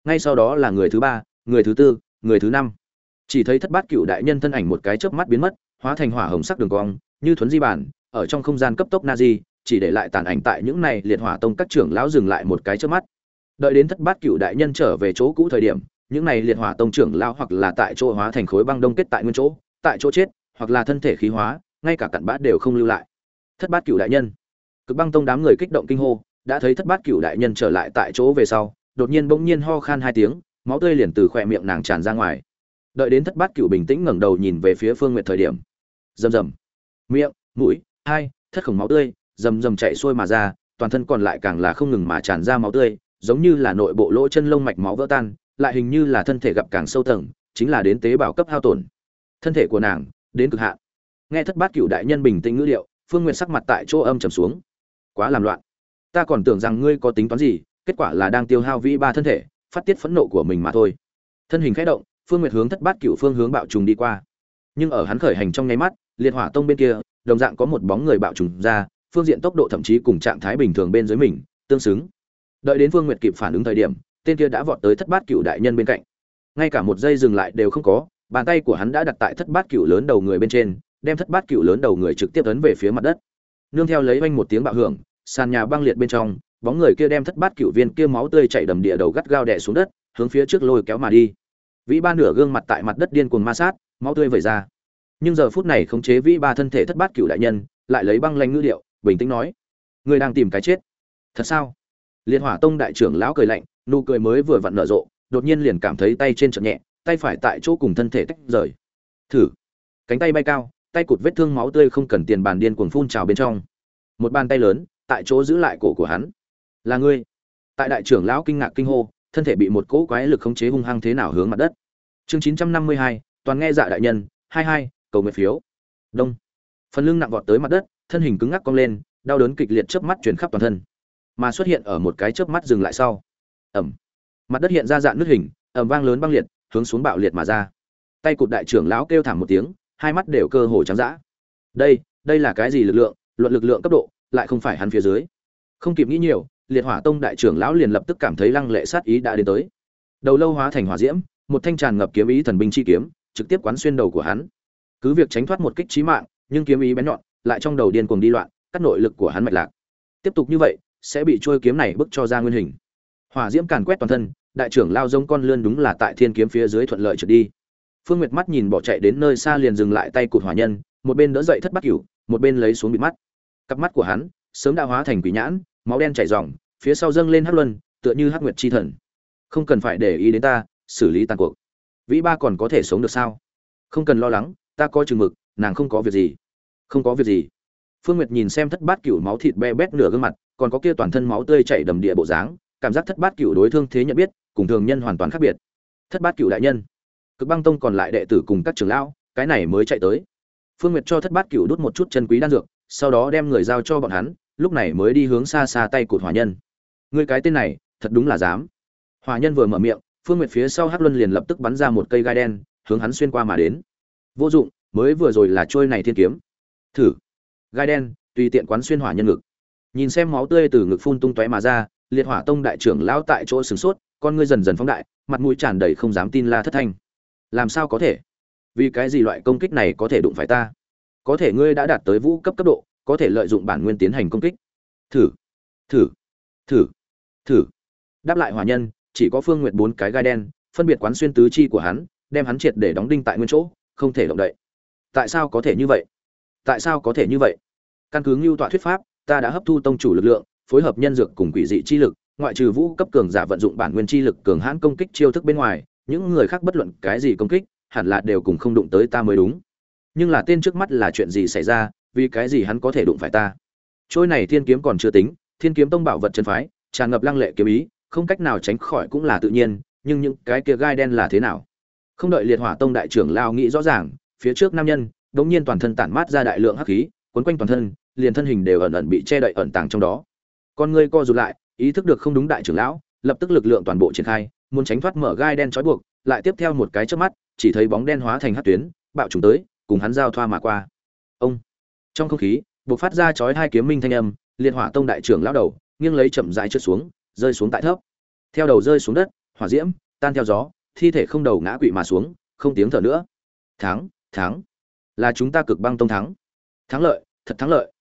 Ngay sau đó là người thứ ba, người thứ tư, người thứ năm. Chỉ thấy thất bát cựu đại nhân thân ảnh một cái chớp mắt biến mất, hóa thành hỏa hồng sắc đường cong, như thuấn di bản, ở trong không gian cấp tốc na di, chỉ để lại tàn ảnh tại những này liệt hỏa tông các trưởng lão dừng lại một cái chớp mắt. Đợi đến thất bát cựu đại nhân trở về chỗ cũ thời điểm, những này liệt hỏa tông trưởng lão hoặc là tại chỗ hóa thành khối băng đông kết tại nguyên chỗ, tại chỗ chết, hoặc là thân thể khí hóa, ngay cả cặn bát đều không lưu lại. Thất bát cựu đại nhân cực băng tông đám người kích động kinh hô, đã thấy thất bát cựu đại nhân trở lại tại chỗ về sau, đột nhiên bỗng nhiên ho khan hai tiếng, máu tươi liền từ khỏe miệng nàng tràn ra ngoài. Đợi đến thất bát cựu bình tĩnh ngẩng đầu nhìn về phía phương nguyệt thời điểm, rầm rầm. Miệng, mũi, hai, thất khổng máu tươi, rầm rầm chạy xuôi mà ra, toàn thân còn lại càng là không ngừng mà tràn ra máu tươi, giống như là nội bộ lỗ chân lông mạch máu vỡ tan, lại hình như là thân thể gặp càng sâu tầng, chính là đến tế bào cấp hao tổn. Thân thể của nàng, đến cực hạn. Nghe thất bát cựu đại nhân bình tĩnh ngữ điệu, phương nguyện sắc mặt tại chỗ âm trầm xuống quá làm loạn. Ta còn tưởng rằng ngươi có tính toán gì, kết quả là đang tiêu hao vĩ ba thân thể, phát tiết phẫn nộ của mình mà thôi. Thân hình khẽ động, phương nguyệt hướng thất bát cựu phương hướng bạo trùng đi qua. Nhưng ở hắn khởi hành trong nháy mắt, liệt hỏa tông bên kia, đồng dạng có một bóng người bạo trùng ra, phương diện tốc độ thậm chí cùng trạng thái bình thường bên dưới mình, tương xứng. Đợi đến phương nguyệt kịp phản ứng thời điểm, tên kia đã vọt tới thất bát cựu đại nhân bên cạnh. Ngay cả một giây dừng lại đều không có, bàn tay của hắn đã đặt tại thất bát cựu lớn đầu người bên trên, đem thất bát cựu lớn đầu người trực tiếp ấn về phía mặt đất nương theo lấy oanh một tiếng bạo hưởng, sàn nhà băng liệt bên trong, bóng người kia đem thất bát cựu viên kia máu tươi chảy đầm địa đầu gắt gao đè xuống đất, hướng phía trước lôi kéo mà đi. Vĩ ba nửa gương mặt tại mặt đất điên cuồng ma sát, máu tươi vẩy ra. Nhưng giờ phút này khống chế vĩ ba thân thể thất bát cựu đại nhân, lại lấy băng lanh ngữ điệu, bình tĩnh nói, người đang tìm cái chết. Thật sao? Liên hỏa tông đại trưởng lão cười lạnh, nụ cười mới vừa vặn nở rộ, đột nhiên liền cảm thấy tay trên chợt nhẹ, tay phải tại chỗ cùng thân thể tách rời. Thử. Cánh tay bay cao tay cụt vết thương máu tươi không cần tiền bàn điên cuồng phun trào bên trong. Một bàn tay lớn, tại chỗ giữ lại cổ của hắn. Là ngươi. Tại đại trưởng lão kinh ngạc kinh hô, thân thể bị một cỗ quái lực khống chế hung hăng thế nào hướng mặt đất. Chương chín trăm năm mươi hai, toàn nghe dạ đại nhân, hai hai, cầu nguyện phiếu. Đông. Phần lưng nặng vọt tới mặt đất, thân hình cứng ngắc cong lên, đau đớn kịch liệt chớp mắt chuyển khắp toàn thân. Mà xuất hiện ở một cái chớp mắt dừng lại sau. Ẩm. Mặt đất hiện ra dạng nước hình ẩm vang lớn băng liệt, hướng xuống bạo liệt mà ra. Tay cụt đại trưởng lão kêu thảm một tiếng hai mắt đều cơ hồ trắng dã. Đây đây là cái gì lực lượng? Luận lực lượng cấp độ, lại không phải hắn phía dưới. Không kịp nghĩ nhiều, liệt hỏa tông đại trưởng lão liền lập tức cảm thấy lăng lệ sát ý đã đến tới. Đầu lâu hóa thành hỏa diễm, một thanh tràn ngập kiếm ý thần binh chi kiếm, trực tiếp quán xuyên đầu của hắn. Cứ việc tránh thoát một kích chí mạng, nhưng kiếm ý bén nhọn, lại trong đầu điên cuồng đi loạn, cắt nội lực của hắn mạch lạc. Tiếp tục như vậy, sẽ bị trôi kiếm này bức cho ra nguyên hình. Hỏa diễm càn quét toàn thân, đại trưởng lao giống con lươn đúng là tại thiên kiếm phía dưới thuận lợi trượt đi phương nguyệt mắt nhìn bỏ chạy đến nơi xa liền dừng lại tay cụt hỏa nhân, một bên đỡ dậy thất bắt cửu, một bên lấy xuống bịt mắt. Cặp mắt của hắn sớm đã hóa thành quỷ nhãn, máu đen chảy ròng, phía sau dâng lên hắc luân, tựa như hắc nguyệt chi thần. Không cần phải để ý đến ta, xử lý tàn cuộc. Vĩ ba còn có thể sống được sao? Không cần lo lắng, ta coi chừng mực, nàng không có việc gì. Không có việc gì. Phương nguyệt nhìn xem thất bát cửu máu thịt be bét nửa gương mặt, còn có kia toàn thân máu tươi chảy đầm địa bộ dáng, cảm giác thất bát cửu đối thương thế nhận biết, cùng thường nhân hoàn toàn khác biệt. Thất bát cửu đại nhân cực băng tông còn lại đệ tử cùng các trưởng lão, cái này mới chạy tới. Phương nguyệt cho thất bát cửu đút một chút chân quý đan dược, sau đó đem người giao cho bọn hắn, lúc này mới đi hướng xa xa tay cụt hỏa nhân. Người cái tên này, thật đúng là dám. Hỏa nhân vừa mở miệng, phương nguyệt phía sau hắc luân liền lập tức bắn ra một cây gai đen, hướng hắn xuyên qua mà đến. Vô dụng, mới vừa rồi là trôi này thiên kiếm. Thử. Gai đen, tùy tiện quán xuyên hỏa nhân ngực. Nhìn xem máu tươi từ ngực phun tung tóe mà ra, liệt hỏa tông đại trưởng lão tại chỗ sửng sốt, con ngươi dần dần phóng đại, mặt mũi tràn đầy không dám tin la thất thanh làm sao có thể? Vì cái gì loại công kích này có thể đụng phải ta? Có thể ngươi đã đạt tới vũ cấp cấp độ, có thể lợi dụng bản nguyên tiến hành công kích. Thử thử thử thử. Đáp lại hỏa nhân, chỉ có phương nguyệt bốn cái gai đen, phân biệt quán xuyên tứ chi của hắn, đem hắn triệt để đóng đinh tại nguyên chỗ, không thể động đậy. Tại sao có thể như vậy? Tại sao có thể như vậy? Căn cứ ngưu tọa thuyết pháp, ta đã hấp thu tông chủ lực lượng, phối hợp nhân dược cùng quỷ dị chi lực, ngoại trừ vũ cấp cường giả vận dụng bản nguyên chi lực cường hãn công kích chiêu thức bên ngoài những người khác bất luận cái gì công kích, hẳn là đều cùng không đụng tới ta mới đúng. Nhưng là tên trước mắt là chuyện gì xảy ra, vì cái gì hắn có thể đụng phải ta? Trôi này thiên kiếm còn chưa tính, thiên kiếm tông bảo vật chân phái, tràn ngập lăng lệ kiếm ý, không cách nào tránh khỏi cũng là tự nhiên, nhưng những cái kia gai đen là thế nào? Không đợi liệt hỏa tông đại trưởng lao nghĩ rõ ràng, phía trước nam nhân đống nhiên toàn thân tản mát ra đại lượng hắc khí, quấn quanh toàn thân, liền thân hình đều ẩn ẩn bị che đậy ẩn tàng trong đó. Con ngươi co rụt lại, ý thức được không đúng đại trưởng lão, lập tức lực lượng toàn bộ triển khai muốn tránh thoát mở gai đen trói buộc, lại tiếp theo một cái chớp mắt, chỉ thấy bóng đen hóa thành hắc tuyến, bạo trùng tới, cùng hắn giao thoa mà qua. Ông! Trong không khí bộc phát ra chói hai kiếm minh thanh âm, liệt hỏa tông đại trưởng lão đầu, nghiêng lấy chậm rãi trượt xuống, rơi xuống tại thấp. Theo đầu rơi xuống đất, hỏa diễm, tan theo gió, thi thể không đầu ngã quỵ mà xuống, không tiếng thở nữa. Thắng thắng! Là chúng ta cực băng tông thắng. Thắng lợi, thật thắng lợi.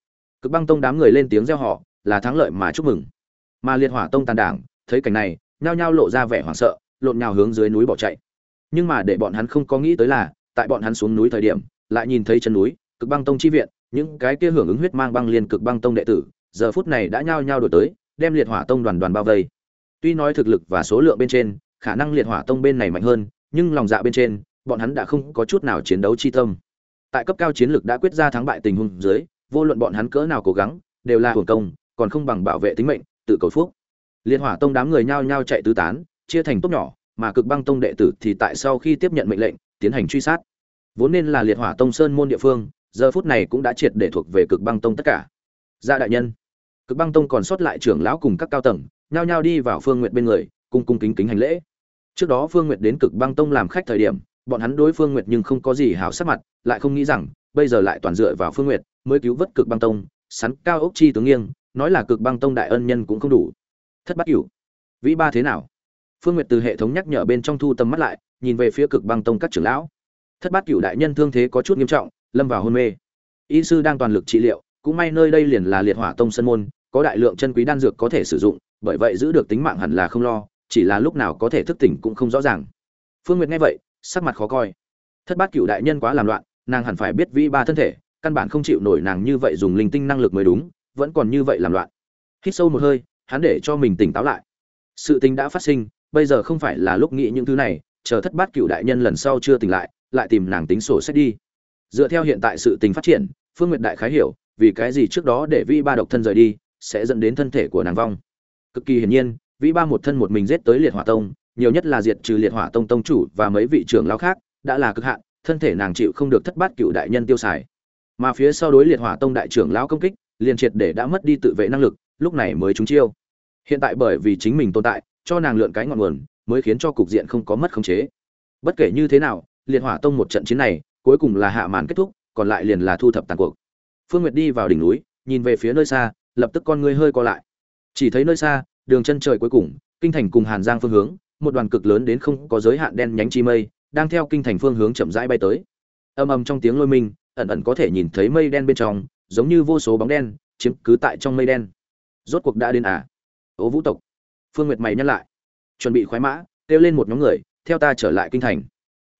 Cực băng tông đám người lên tiếng reo hò, là thắng lợi mà chúc mừng. Mà liệt hỏa tông tàn đảng, thấy cảnh này nhao nhao lộ ra vẻ hoảng sợ, lộn nhào hướng dưới núi bỏ chạy. Nhưng mà để bọn hắn không có nghĩ tới là, tại bọn hắn xuống núi thời điểm, lại nhìn thấy chân núi, cực băng tông chi viện, những cái kia hưởng ứng huyết mang băng liên cực băng tông đệ tử, giờ phút này đã nhao nhao đổi tới, đem liệt hỏa tông đoàn đoàn bao vây. Tuy nói thực lực và số lượng bên trên, khả năng liệt hỏa tông bên này mạnh hơn, nhưng lòng dạ bên trên, bọn hắn đã không có chút nào chiến đấu chi tâm. Tại cấp cao chiến lược đã quyết ra thắng bại tình huống dưới, vô luận bọn hắn cỡ nào cố gắng, đều là hưởng công, còn không bằng bảo vệ tính mệnh, tự cầu phúc liệt hỏa tông đám người nhao nhao chạy tứ tán, chia thành tốt nhỏ, mà cực băng tông đệ tử thì tại sau khi tiếp nhận mệnh lệnh, tiến hành truy sát. Vốn nên là liệt hỏa tông sơn môn địa phương, giờ phút này cũng đã triệt để thuộc về cực băng tông tất cả. Gia đại nhân, cực băng tông còn sót lại trưởng lão cùng các cao tầng, nhao nhao đi vào phương nguyệt bên người, cung cung kính kính hành lễ. Trước đó phương nguyệt đến cực băng tông làm khách thời điểm, bọn hắn đối phương nguyệt nhưng không có gì hảo sắc mặt, lại không nghĩ rằng, bây giờ lại toàn dựa vào phương nguyệt, mới cứu vớt cực băng tông, sắn cao ốc chi tướng nghiêng, nói là cực băng tông đại ân nhân cũng không đủ thất bát cửu. Vĩ ba thế nào? Phương nguyệt từ hệ thống nhắc nhở bên trong thu tầm mắt lại, nhìn về phía cực băng tông các trưởng lão. Thất bát cửu đại nhân thương thế có chút nghiêm trọng, lâm vào hôn mê. Y sư đang toàn lực trị liệu, cũng may nơi đây liền là liệt hỏa tông sân môn, có đại lượng chân quý đan dược có thể sử dụng, bởi vậy giữ được tính mạng hẳn là không lo, chỉ là lúc nào có thể thức tỉnh cũng không rõ ràng. Phương nguyệt nghe vậy, sắc mặt khó coi. Thất bát cửu đại nhân quá làm loạn, nàng hẳn phải biết vĩ ba thân thể, căn bản không chịu nổi nàng như vậy dùng linh tinh năng lực mới đúng, vẫn còn như vậy làm loạn. Hít sâu một hơi hắn để cho mình tỉnh táo lại. Sự tình đã phát sinh, bây giờ không phải là lúc nghĩ những thứ này, chờ thất bát cửu đại nhân lần sau chưa tỉnh lại lại tìm nàng tính sổ sách đi. Dựa theo hiện tại sự tình phát triển, phương nguyệt đại khái hiểu, vì cái gì trước đó để vi ba độc thân rời đi, sẽ dẫn đến thân thể của nàng vong. Cực kỳ hiển nhiên vĩ ba một thân một mình giết tới liệt hỏa tông, nhiều nhất là diệt trừ liệt hỏa tông tông chủ và mấy vị trưởng lão khác, đã là cực hạn, thân thể nàng chịu không được thất bát cựu đại nhân tiêu xài. Mà phía sau đối liệt hỏa tông đại trưởng lão công kích, liền triệt để đã mất đi tự vệ năng lực lúc này mới trúng chiêu. Hiện tại bởi vì chính mình tồn tại, cho nàng lượn cái ngọn nguồn, mới khiến cho cục diện không có mất khống chế. Bất kể như thế nào, liệt hỏa tông một trận chiến này, cuối cùng là hạ màn kết thúc, còn lại liền là thu thập tàn cuộc. Phương nguyệt đi vào đỉnh núi, nhìn về phía nơi xa, lập tức con ngươi hơi co lại. Chỉ thấy nơi xa, đường chân trời cuối cùng, kinh thành cùng hàn giang phương hướng, một đoàn cực lớn đến không có giới hạn đen nhánh chi mây, đang theo kinh thành phương hướng chậm rãi bay tới. Âm âm trong tiếng lôi minh, ẩn ẩn có thể nhìn thấy mây đen bên trong, giống như vô số bóng đen, chiếm cứ tại trong mây đen rốt cuộc đã đến à? Ố vũ tộc, phương nguyệt mày nhắc lại, chuẩn bị khoái mã, kêu lên một nhóm người, theo ta trở lại kinh thành.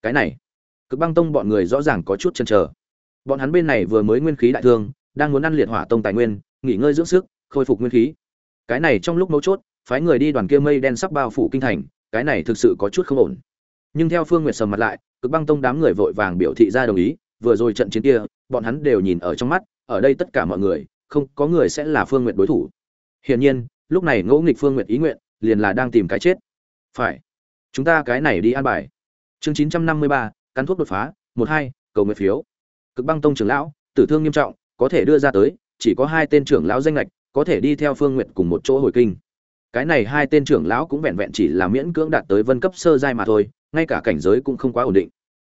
Cái này, cực băng tông bọn người rõ ràng có chút chần chờ. Bọn hắn bên này vừa mới nguyên khí đại thương, đang muốn ăn liệt hỏa tông tài nguyên, nghỉ ngơi dưỡng sức, khôi phục nguyên khí. Cái này trong lúc mấu chốt, phái người đi đoàn kia mây đen sắp bao phủ kinh thành, cái này thực sự có chút không ổn. Nhưng theo phương nguyệt sầm mặt lại, cực băng tông đám người vội vàng biểu thị ra đồng ý, vừa rồi trận chiến kia, bọn hắn đều nhìn ở trong mắt, ở đây tất cả mọi người, không có người sẽ là phương nguyệt đối thủ hiển nhiên lúc này ngỗ nghịch phương nguyện ý nguyện liền là đang tìm cái chết. Phải chúng ta cái này đi an bài. Chương chín trăm năm mươi ba cắn thuốc đột phá một hai cầu nguyện phiếu. Cực băng tông trưởng lão tử thương nghiêm trọng có thể đưa ra tới chỉ có hai tên trưởng lão danh nghịch, có thể đi theo phương Nguyệt cùng một chỗ hồi kinh. Cái này hai tên trưởng lão cũng vẹn vẹn chỉ là miễn cưỡng đạt tới vân cấp sơ giai mà thôi ngay cả cảnh giới cũng không quá ổn định.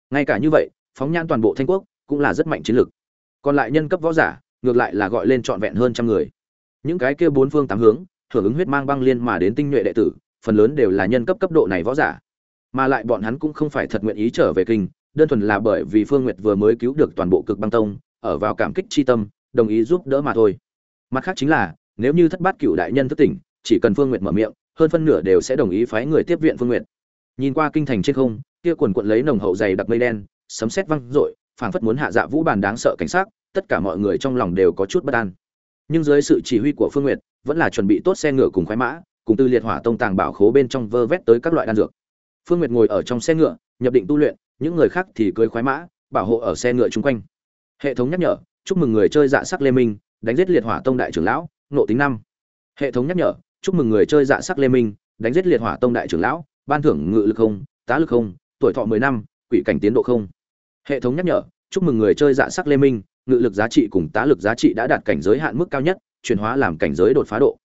Ngay cả như vậy phóng nhãn toàn bộ thanh quốc cũng là rất mạnh chiến lực. còn lại nhân cấp võ giả ngược lại là gọi lên trọn vẹn hơn trăm người những cái kia bốn phương tám hướng, hưởng ứng huyết mang băng liên mà đến tinh nhuệ đệ tử, phần lớn đều là nhân cấp cấp độ này võ giả. Mà lại bọn hắn cũng không phải thật nguyện ý trở về kinh, đơn thuần là bởi vì phương nguyệt vừa mới cứu được toàn bộ cực băng tông, ở vào cảm kích chi tâm, đồng ý giúp đỡ mà thôi. Mặt khác chính là, nếu như thất bát cựu đại nhân thức tỉnh, chỉ cần phương nguyệt mở miệng, hơn phân nửa đều sẽ đồng ý phái người tiếp viện phương nguyệt. Nhìn qua kinh thành trên không, kia quần quận lấy nồng hậu dày đặc mây đen, sấm sét văng rội phảng phất muốn hạ dạ vũ bàn đáng sợ cảnh sát tất cả mọi người trong lòng đều có chút bất an nhưng dưới sự chỉ huy của phương nguyệt, vẫn là chuẩn bị tốt xe ngựa cùng khoái mã, cùng tư liệt hỏa tông tàng bảo khố bên trong vơ vét tới các loại đan dược. Phương nguyệt ngồi ở trong xe ngựa, nhập định tu luyện, những người khác thì cưới khoái mã, bảo hộ ở xe ngựa chung quanh. Hệ thống nhắc nhở, chúc mừng người chơi dạ sắc lê minh, đánh giết liệt hỏa tông đại trưởng lão nộ tính năm. Hệ thống nhắc nhở, chúc mừng người chơi dạ sắc lê minh, đánh giết liệt hỏa tông đại trưởng lão, ban thưởng ngự lực không, tá lực không, tuổi thọ mười năm, quỷ cảnh tiến độ không. Hệ thống nhắc nhở, chúc mừng người chơi dạ sắc lê minh ngự lực giá trị cùng tá lực giá trị đã đạt cảnh giới hạn mức cao nhất, chuyển hóa làm cảnh giới đột phá độ.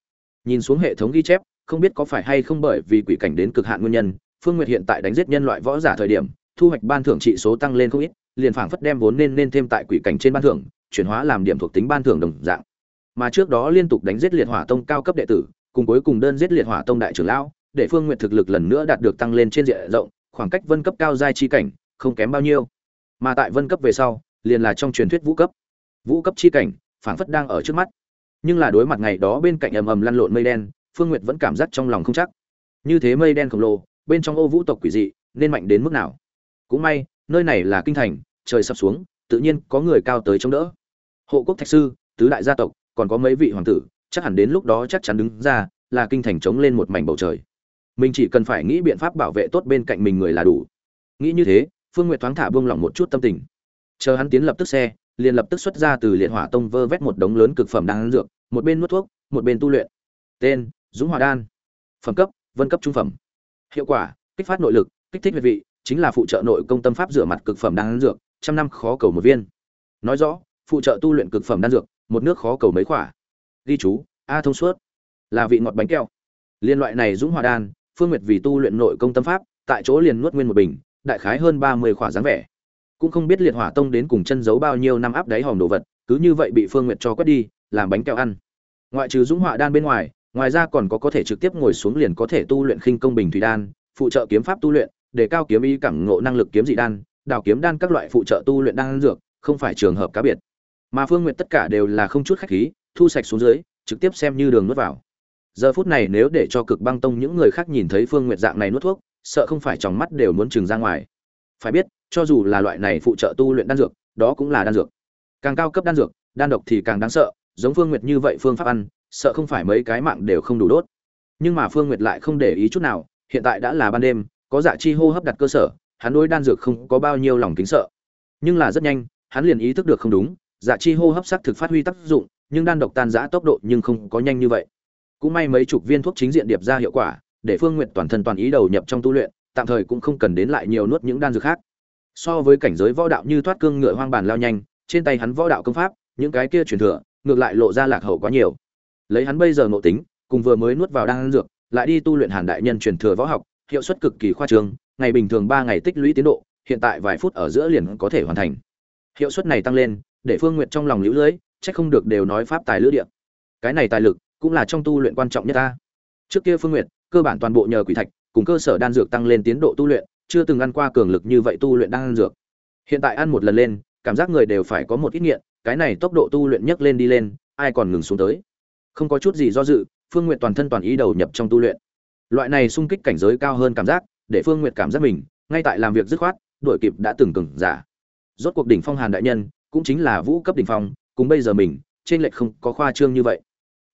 Nhìn xuống hệ thống ghi chép, không biết có phải hay không bởi vì quỷ cảnh đến cực hạn nguyên nhân, phương nguyệt hiện tại đánh giết nhân loại võ giả thời điểm, thu hoạch ban thưởng trị số tăng lên không ít, liền phảng phất đem vốn nên nên thêm tại quỷ cảnh trên ban thưởng, chuyển hóa làm điểm thuộc tính ban thưởng đồng dạng. Mà trước đó liên tục đánh giết liệt hỏa tông cao cấp đệ tử, cùng cuối cùng đơn giết liệt hỏa tông đại trưởng lão, để phương nguyệt thực lực lần nữa đạt được tăng lên trên diện rộng, khoảng cách vân cấp cao giai chi cảnh, không kém bao nhiêu. Mà tại vân cấp về sau liền là trong truyền thuyết vũ cấp. Vũ cấp chi cảnh, phảng phất đang ở trước mắt. Nhưng là đối mặt ngày đó bên cạnh ầm ầm lăn lộn mây đen, phương nguyệt vẫn cảm giác trong lòng không chắc. Như thế mây đen khổng lồ, bên trong ô vũ tộc quỷ dị, nên mạnh đến mức nào? Cũng may, nơi này là kinh thành, trời sập xuống, tự nhiên có người cao tới chống đỡ. Hộ quốc thạch sư, tứ đại gia tộc, còn có mấy vị hoàng tử, chắc hẳn đến lúc đó chắc chắn đứng ra, là kinh thành chống lên một mảnh bầu trời. Mình chỉ cần phải nghĩ biện pháp bảo vệ tốt bên cạnh mình người là đủ. Nghĩ như thế, phương n g u y ệ t thoáng thả buông lỏng một chút tâm tình chờ hắn tiến lập tức xe, liền lập tức xuất ra từ liệt hỏa tông vơ vét một đống lớn cực phẩm đan dược, một bên nuốt thuốc, một bên tu luyện. Tên, dũng hòa đan. Phẩm cấp, vân cấp trung phẩm. Hiệu quả, kích phát nội lực, kích thích huyệt vị, chính là phụ trợ nội công tâm pháp rửa mặt cực phẩm đan dược, trăm năm khó cầu một viên. Nói rõ, phụ trợ tu luyện cực phẩm đan dược, một nước khó cầu mấy khỏa. Ghi chú, a thông suốt. Là vị ngọt bánh keo liên loại này dũng hòa đan, phương nguyệt vì tu luyện nội công tâm pháp, tại chỗ liền nuốt nguyên một bình, đại khái hơn ba mươi khỏa dáng vẻ cũng không biết liệt hỏa tông đến cùng chân giấu bao nhiêu năm áp đáy hòm đồ vật, cứ như vậy bị phương nguyệt cho quét đi, làm bánh kẹo ăn. Ngoại trừ dũng hỏa đan bên ngoài ngoài ra còn có có thể trực tiếp ngồi xuống liền có thể tu luyện khinh công bình thủy đan, phụ trợ kiếm pháp tu luyện, để cao kiếm ý cảm ngộ năng lực kiếm dị đan, đào kiếm đan các loại phụ trợ tu luyện đan dược, không phải trường hợp cá biệt. Mà phương nguyệt tất cả đều là không chút khách khí, thu sạch xuống dưới, trực tiếp xem như đường nuốt vào. Giờ phút này nếu để cho cực băng tông những người khác nhìn thấy phương nguyệt dạng này nuốt thuốc, sợ không phải trong mắt đều muốn trừng ra ngoài. Phải biết cho dù là loại này phụ trợ tu luyện đan dược, đó cũng là đan dược. Càng cao cấp đan dược, đan độc thì càng đáng sợ, giống phương nguyệt như vậy phương pháp ăn, sợ không phải mấy cái mạng đều không đủ đốt. Nhưng mà phương nguyệt lại không để ý chút nào, hiện tại đã là ban đêm, có dạ chi hô hấp đặt cơ sở, hắn đối đan dược không có bao nhiêu lòng kính sợ. Nhưng là rất nhanh, hắn liền ý thức được không đúng dạ chi hô hấp sắc thực phát huy tác dụng, nhưng đan độc tan rã tốc độ nhưng không có nhanh như vậy. Cũng may mấy chục viên thuốc chính diện điệp ra hiệu quả, để phương Nguyệt toàn thân toàn ý đầu nhập trong tu luyện, tạm thời cũng không cần đến lại nhiều nuốt những đan dược khác so với cảnh giới võ đạo như thoát cương ngựa hoang bàn lao nhanh, trên tay hắn võ đạo công pháp, những cái kia truyền thừa, ngược lại lộ ra lạc hậu quá nhiều. Lấy hắn bây giờ nội tính, cùng vừa mới nuốt vào đan dược, lại đi tu luyện hàn đại nhân truyền thừa võ học, hiệu suất cực kỳ khoa trương, ngày bình thường ba ngày tích lũy tiến độ, hiện tại vài phút ở giữa liền có thể hoàn thành. Hiệu suất này tăng lên, để phương nguyệt trong lòng lũ lưỡi chắc không được đều nói pháp tài lữ địa. Cái này tài lực, cũng là trong tu luyện quan trọng nhất ta. Trước kia phương nguyệt, cơ bản toàn bộ nhờ quỷ thạch, cùng cơ sở đan dược tăng lên tiến độ tu luyện chưa từng ăn qua cường lực như vậy tu luyện đang ăn dược. Hiện tại ăn một lần lên, cảm giác người đều phải có một ít nghiện, cái này tốc độ tu luyện nhấc lên đi lên, ai còn ngừng xuống tới. Không có chút gì do dự, phương nguyệt toàn thân toàn ý đầu nhập trong tu luyện. Loại này sung kích cảnh giới cao hơn cảm giác, để phương nguyệt cảm giác mình, ngay tại làm việc dứt khoát, đuổi kịp đã từng cừng giả. Rốt cuộc đỉnh phong hàn đại nhân, cũng chính là vũ cấp đỉnh phong, cùng bây giờ mình, trên lệch không có khoa trương như vậy.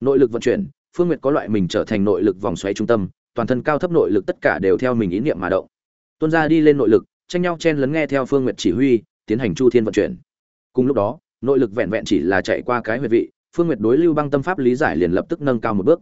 Nội lực vận chuyển, phương nguyệt có loại mình trở thành nội lực vòng xoáy trung tâm, toàn thân cao thấp nội lực tất cả đều theo mình ý niệm mà động tuôn ra đi lên nội lực, tranh nhau chen lấn nghe theo phương nguyệt chỉ huy, tiến hành chu thiên vận chuyển. Cùng lúc đó, nội lực vẹn vẹn chỉ là chạy qua cái huyệt vị, phương nguyệt đối lưu băng tâm pháp lý giải liền lập tức nâng cao một bước.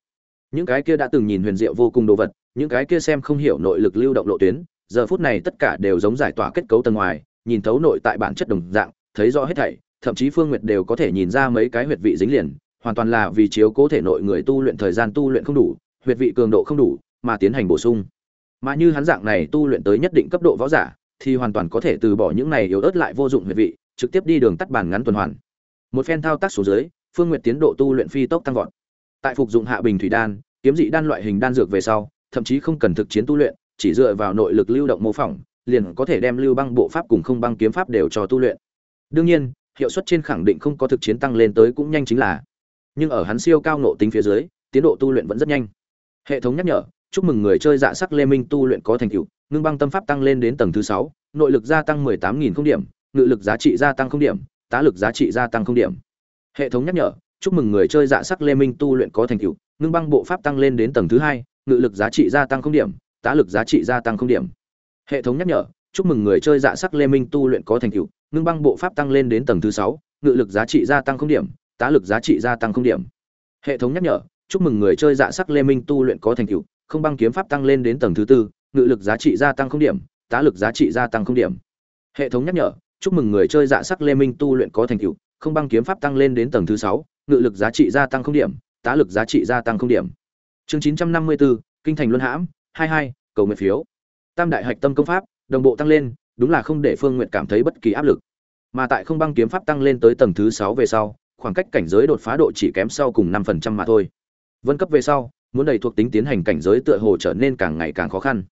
Những cái kia đã từng nhìn huyền diệu vô cùng đồ vật, những cái kia xem không hiểu nội lực lưu động lộ tuyến, giờ phút này tất cả đều giống giải tỏa kết cấu tầng ngoài, nhìn thấu nội tại bản chất đồng dạng, thấy rõ hết thảy, thậm chí phương nguyệt đều có thể nhìn ra mấy cái huyệt vị dính liền, hoàn toàn là vì chiếu cố thể nội người tu luyện thời gian tu luyện không đủ, huyệt vị cường độ không đủ, mà tiến hành bổ sung mà như hắn dạng này tu luyện tới nhất định cấp độ võ giả, thì hoàn toàn có thể từ bỏ những này yếu ớt lại vô dụng huyệt vị, trực tiếp đi đường tắt bàn ngắn tuần hoàn. Một phen thao tác số dưới, phương nguyệt tiến độ tu luyện phi tốc tăng vọt. Tại phục dụng hạ bình thủy đan, kiếm dị đan loại hình đan dược về sau, thậm chí không cần thực chiến tu luyện, chỉ dựa vào nội lực lưu động mô phỏng, liền có thể đem lưu băng bộ pháp cùng không băng kiếm pháp đều cho tu luyện. Đương nhiên, hiệu suất trên khẳng định không có thực chiến tăng lên tới cũng nhanh chính là. Nhưng ở hắn siêu cao nộ tính phía dưới, tiến độ tu luyện vẫn rất nhanh. Hệ thống nhắc nhở chúc mừng người chơi dạ sắc lê minh tu luyện có thành tựu, ngưng băng tâm pháp tăng lên đến tầng thứ sáu, nội lực gia tăng mười tám nghìn không điểm, ngự lực giá trị gia tăng không điểm, tá lực giá trị gia tăng không điểm. Hệ thống nhắc nhở, chúc mừng người chơi dạ sắc lê minh tu luyện có thành tựu, ngưng băng bộ pháp tăng lên đến tầng thứ hai, ngự lực giá trị gia tăng không điểm, tá lực giá trị gia tăng không điểm. Hệ thống nhắc nhở, chúc mừng người chơi dạ sắc lê minh tu luyện có thành tựu, ngưng băng bộ pháp tăng lên đến tầng thứ sáu, ngự lực giá trị gia tăng không điểm, tá lực giá trị gia tăng không điểm. Hệ thống nhắc nhở, chúc mừng người chơi dạ sắc lê minh tu luyện có thành tựu không băng kiếm pháp tăng lên đến tầng thứ tư, ngự lực giá trị gia tăng không điểm, tá lực giá trị gia tăng không điểm. Hệ thống nhắc nhở, chúc mừng người chơi dạ sắc lê minh tu luyện có thành tựu, không băng kiếm pháp tăng lên đến tầng thứ sáu, ngự lực giá trị gia tăng không điểm, tá lực giá trị gia tăng không điểm. Chương chín trăm năm mươi bốn kinh thành luân hãm, hai hai, cầu nguyện phiếu. Tam đại hạch tâm công pháp, đồng bộ tăng lên, đúng là không để phương nguyện cảm thấy bất kỳ áp lực. Mà tại không băng kiếm pháp tăng lên tới tầng thứ sáu về sau, khoảng cách cảnh giới đột phá độ chỉ kém sau cùng năm phần trăm mà thôi. Vân cấp về sau muốn đầy thuộc tính tiến hành cảnh giới tựa hồ trở nên càng ngày càng khó khăn.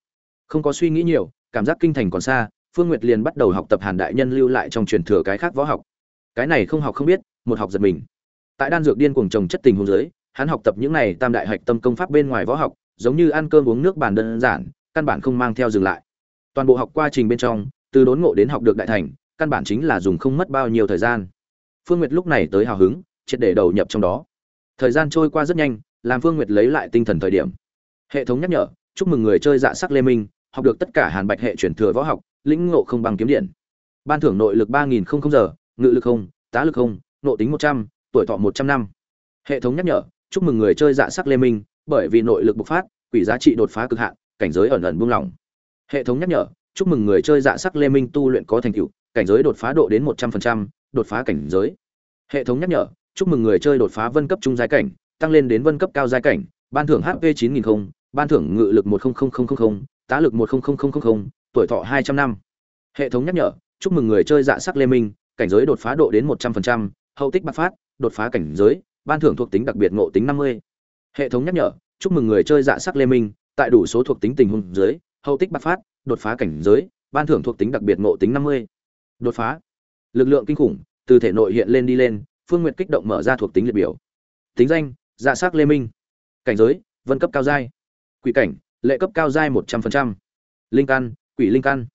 Không có suy nghĩ nhiều, cảm giác kinh thành còn xa, phương nguyệt liền bắt đầu học tập hàn đại nhân lưu lại trong truyền thừa cái khác võ học. Cái này không học không biết, một học giật mình. Tại đan dược điên cuồng trồng chất tình huống giới hắn học tập những này tam đại hạch tâm công pháp bên ngoài võ học, giống như ăn cơm uống nước bàn đơn giản, căn bản không mang theo dừng lại. Toàn bộ học quá trình bên trong, từ đốn ngộ đến học được đại thành, căn bản chính là dùng không mất bao nhiêu thời gian. Phương nguyệt lúc này tới hào hứng, triệt để đầu nhập trong đó. Thời gian trôi qua rất nhanh làm phương nguyệt lấy lại tinh thần thời điểm. Hệ thống nhắc nhở, chúc mừng người chơi dạ sắc lê minh, học được tất cả hàn bạch hệ chuyển thừa võ học, lĩnh ngộ không bằng kiếm điện. Ban thưởng nội lực ba nghìn giờ, ngự lực không, tá lực không, nộ tính một trăm, tuổi thọ một trăm năm. Hệ thống nhắc nhở, chúc mừng người chơi dạ sắc lê minh, bởi vì nội lực bộc phát, quỷ giá trị đột phá cực hạn, cảnh giới ẩn ẩn buông lỏng. Hệ thống nhắc nhở, chúc mừng người chơi dạ sắc lê minh tu luyện có thành tựu, cảnh giới đột phá độ đến một trăm phần đột phá cảnh giới. Hệ thống nhắc nhở, chúc mừng người chơi đột phá vân cấp trung giai cảnh tăng lên đến vân cấp cao giai cảnh ban thưởng hp chín nghìn không ban thưởng ngự lực 100000, tá lực 100000, tuổi thọ hai trăm năm. Hệ thống nhắc nhở chúc mừng người chơi dạ sắc lê minh cảnh giới đột phá độ đến một trăm phần hậu tích bạc phát đột phá cảnh giới ban thưởng thuộc tính đặc biệt ngộ tính năm mươi. Hệ thống nhắc nhở chúc mừng người chơi dạ sắc lê minh tại đủ số thuộc tính tình huống dưới hậu tích bạc phát đột phá cảnh giới ban thưởng thuộc tính đặc biệt ngộ tính năm mươi. Đột phá. Lực lượng kinh khủng từ thể nội hiện lên đi lên phương Nguyệt kích động mở ra thuộc tính liệt biểu. Tính danh dạ s á c lê minh. Cảnh giới, vân cấp cao giai. Quỷ cảnh, lệ cấp cao giai một trăm linh linh căn, quỷ linh căn.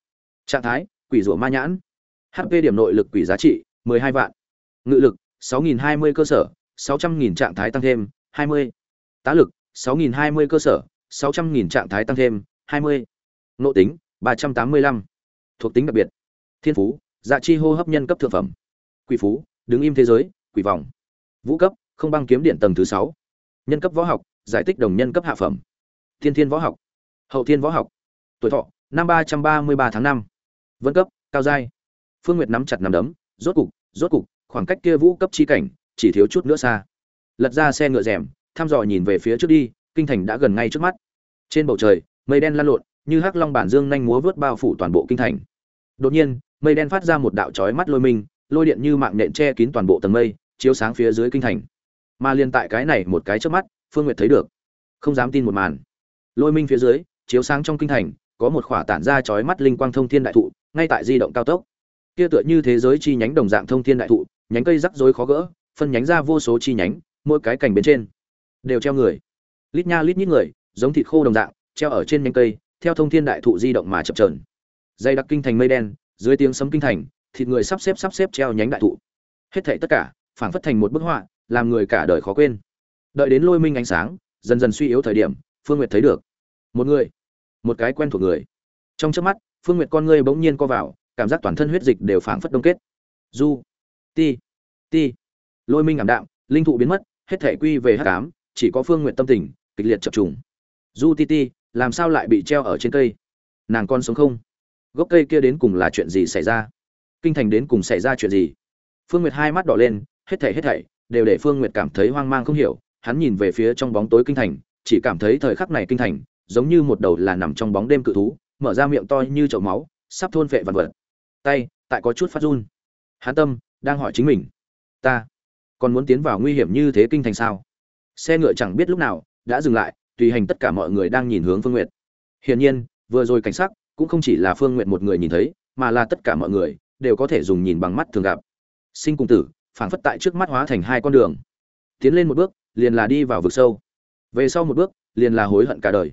Trạng thái, quỷ rủa ma nhãn. Hp điểm nội lực quỷ giá trị, mười hai vạn. Ngự lực, sáu nghìn hai mươi cơ sở, sáu trăm nghìn trạng thái tăng thêm, hai mươi. Tá lực, sáu nghìn hai mươi cơ sở, sáu trăm nghìn trạng thái tăng thêm, hai mươi. Nội tính, ba trăm tám mươi lăm. Thuộc tính đặc biệt. Thiên phú dạ chi hô hấp nhân cấp thượng phẩm. Quỷ phú, đứng im thế giới, quỷ vòng. Vũ cấp không băng kiếm điện tầng thứ sáu. Nhân cấp võ học, giải tích đồng nhân cấp hạ phẩm. Thiên thiên võ học, hậu thiên võ học. Tuổi thọ, năm ba trăm ba mươi ba tháng năm. Vân cấp, cao giai. Phương nguyệt nắm chặt nắm đấm, rốt cục rốt cục, khoảng cách kia vũ cấp chi cảnh, chỉ thiếu chút nữa xa. Lật ra xe ngựa rèm, thăm dò nhìn về phía trước đi, kinh thành đã gần ngay trước mắt. Trên bầu trời, mây đen lan lộn, như hắc long bản dương nhanh múa vớt bao phủ toàn bộ kinh thành. Đột nhiên, mây đen phát ra một đạo chói mắt lôi minh, lôi điện như mạng nhện che kín toàn bộ tầng mây, chiếu sáng phía dưới kinh thành mà liên tại cái này một cái trước mắt, phương nguyệt thấy được. Không dám tin một màn. Lôi minh phía dưới, chiếu sáng trong kinh thành, có một khỏa tản ra chói mắt linh quang thông thiên đại thụ, ngay tại di động cao tốc. Kia tựa như thế giới chi nhánh đồng dạng thông thiên đại thụ, nhánh cây rắc rối khó gỡ, phân nhánh ra vô số chi nhánh, mỗi cái cành bên trên đều treo người. Lít nha lít nhít người, giống thịt khô đồng dạng, treo ở trên nhánh cây, theo thông thiên đại thụ di động mà chập trờn dây đặc kinh thành mây đen, dưới tiếng sấm kinh thành, thịt người sắp xếp sắp xếp treo nhánh đại thụ. Hết thảy tất cả, phảng phất thành một bức họa làm người cả đời khó quên. Đợi đến lôi minh ánh sáng, dần dần suy yếu thời điểm, phương nguyệt thấy được. Một người. Một cái quen thuộc người. Trong chớp mắt, phương nguyệt con ngươi bỗng nhiên co vào, cảm giác toàn thân huyết dịch đều phảng phất đông kết. Du ti ti. Lôi minh ảm đạm, linh thụ biến mất, hết thể quy về hắc ám, chỉ có phương nguyệt tâm tình, kịch liệt chập trùng. Du ti ti, làm sao lại bị treo ở trên cây? Nàng con sống không? Gốc cây kia đến cùng là chuyện gì xảy ra? Kinh thành đến cùng xảy ra chuyện gì? Phương nguyệt hai mắt đỏ lên, hết thảy hết thảy đều để phương nguyệt cảm thấy hoang mang không hiểu, hắn nhìn về phía trong bóng tối kinh thành, chỉ cảm thấy thời khắc này kinh thành, giống như một đầu là nằm trong bóng đêm cự thú, mở ra miệng to như chậu máu, sắp thôn phệ vạn vật. Tay, tại có chút phát run. Hắn tâm, đang hỏi chính mình. Ta, còn muốn tiến vào nguy hiểm như thế kinh thành sao? Xe ngựa chẳng biết lúc nào, đã dừng lại, tùy hành tất cả mọi người đang nhìn hướng phương nguyệt. Hiển nhiên, vừa rồi cảnh sắc, cũng không chỉ là phương nguyệt một người nhìn thấy, mà là tất cả mọi người, đều có thể dùng nhìn bằng mắt thường gặp. Sinh cùng tử phảng phất tại trước mắt hóa thành hai con đường. Tiến lên một bước, liền là đi vào vực sâu. Về sau một bước, liền là hối hận cả đời.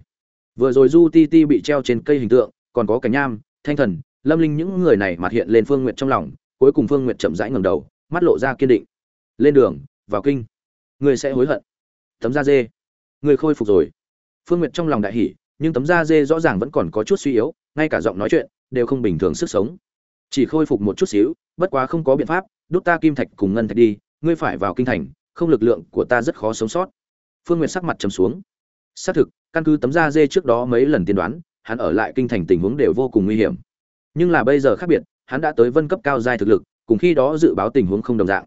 Vừa rồi du ti ti bị treo trên cây hình tượng, còn có cảnh nham, thanh thần, lâm linh những người này mặt hiện lên phương nguyện trong lòng, cuối cùng phương nguyện chậm rãi ngầm đầu, mắt lộ ra kiên định. Lên đường, vào kinh. Người sẽ hối hận. Tấm da dê. Người khôi phục rồi. Phương nguyện trong lòng đại hỉ, nhưng tấm da dê rõ ràng vẫn còn có chút suy yếu, ngay cả giọng nói chuyện, đều không bình thường sức sống chỉ khôi phục một chút xíu, bất quá không có biện pháp, đút ta kim thạch cùng ngân thạch đi, ngươi phải vào kinh thành, không lực lượng của ta rất khó sống sót. Phương nguyệt sắc mặt trầm xuống. Xác thực, căn cứ tấm da dê trước đó mấy lần tiên đoán, hắn ở lại kinh thành tình huống đều vô cùng nguy hiểm. Nhưng là bây giờ khác biệt, hắn đã tới vân cấp cao giai thực lực, cùng khi đó dự báo tình huống không đồng dạng.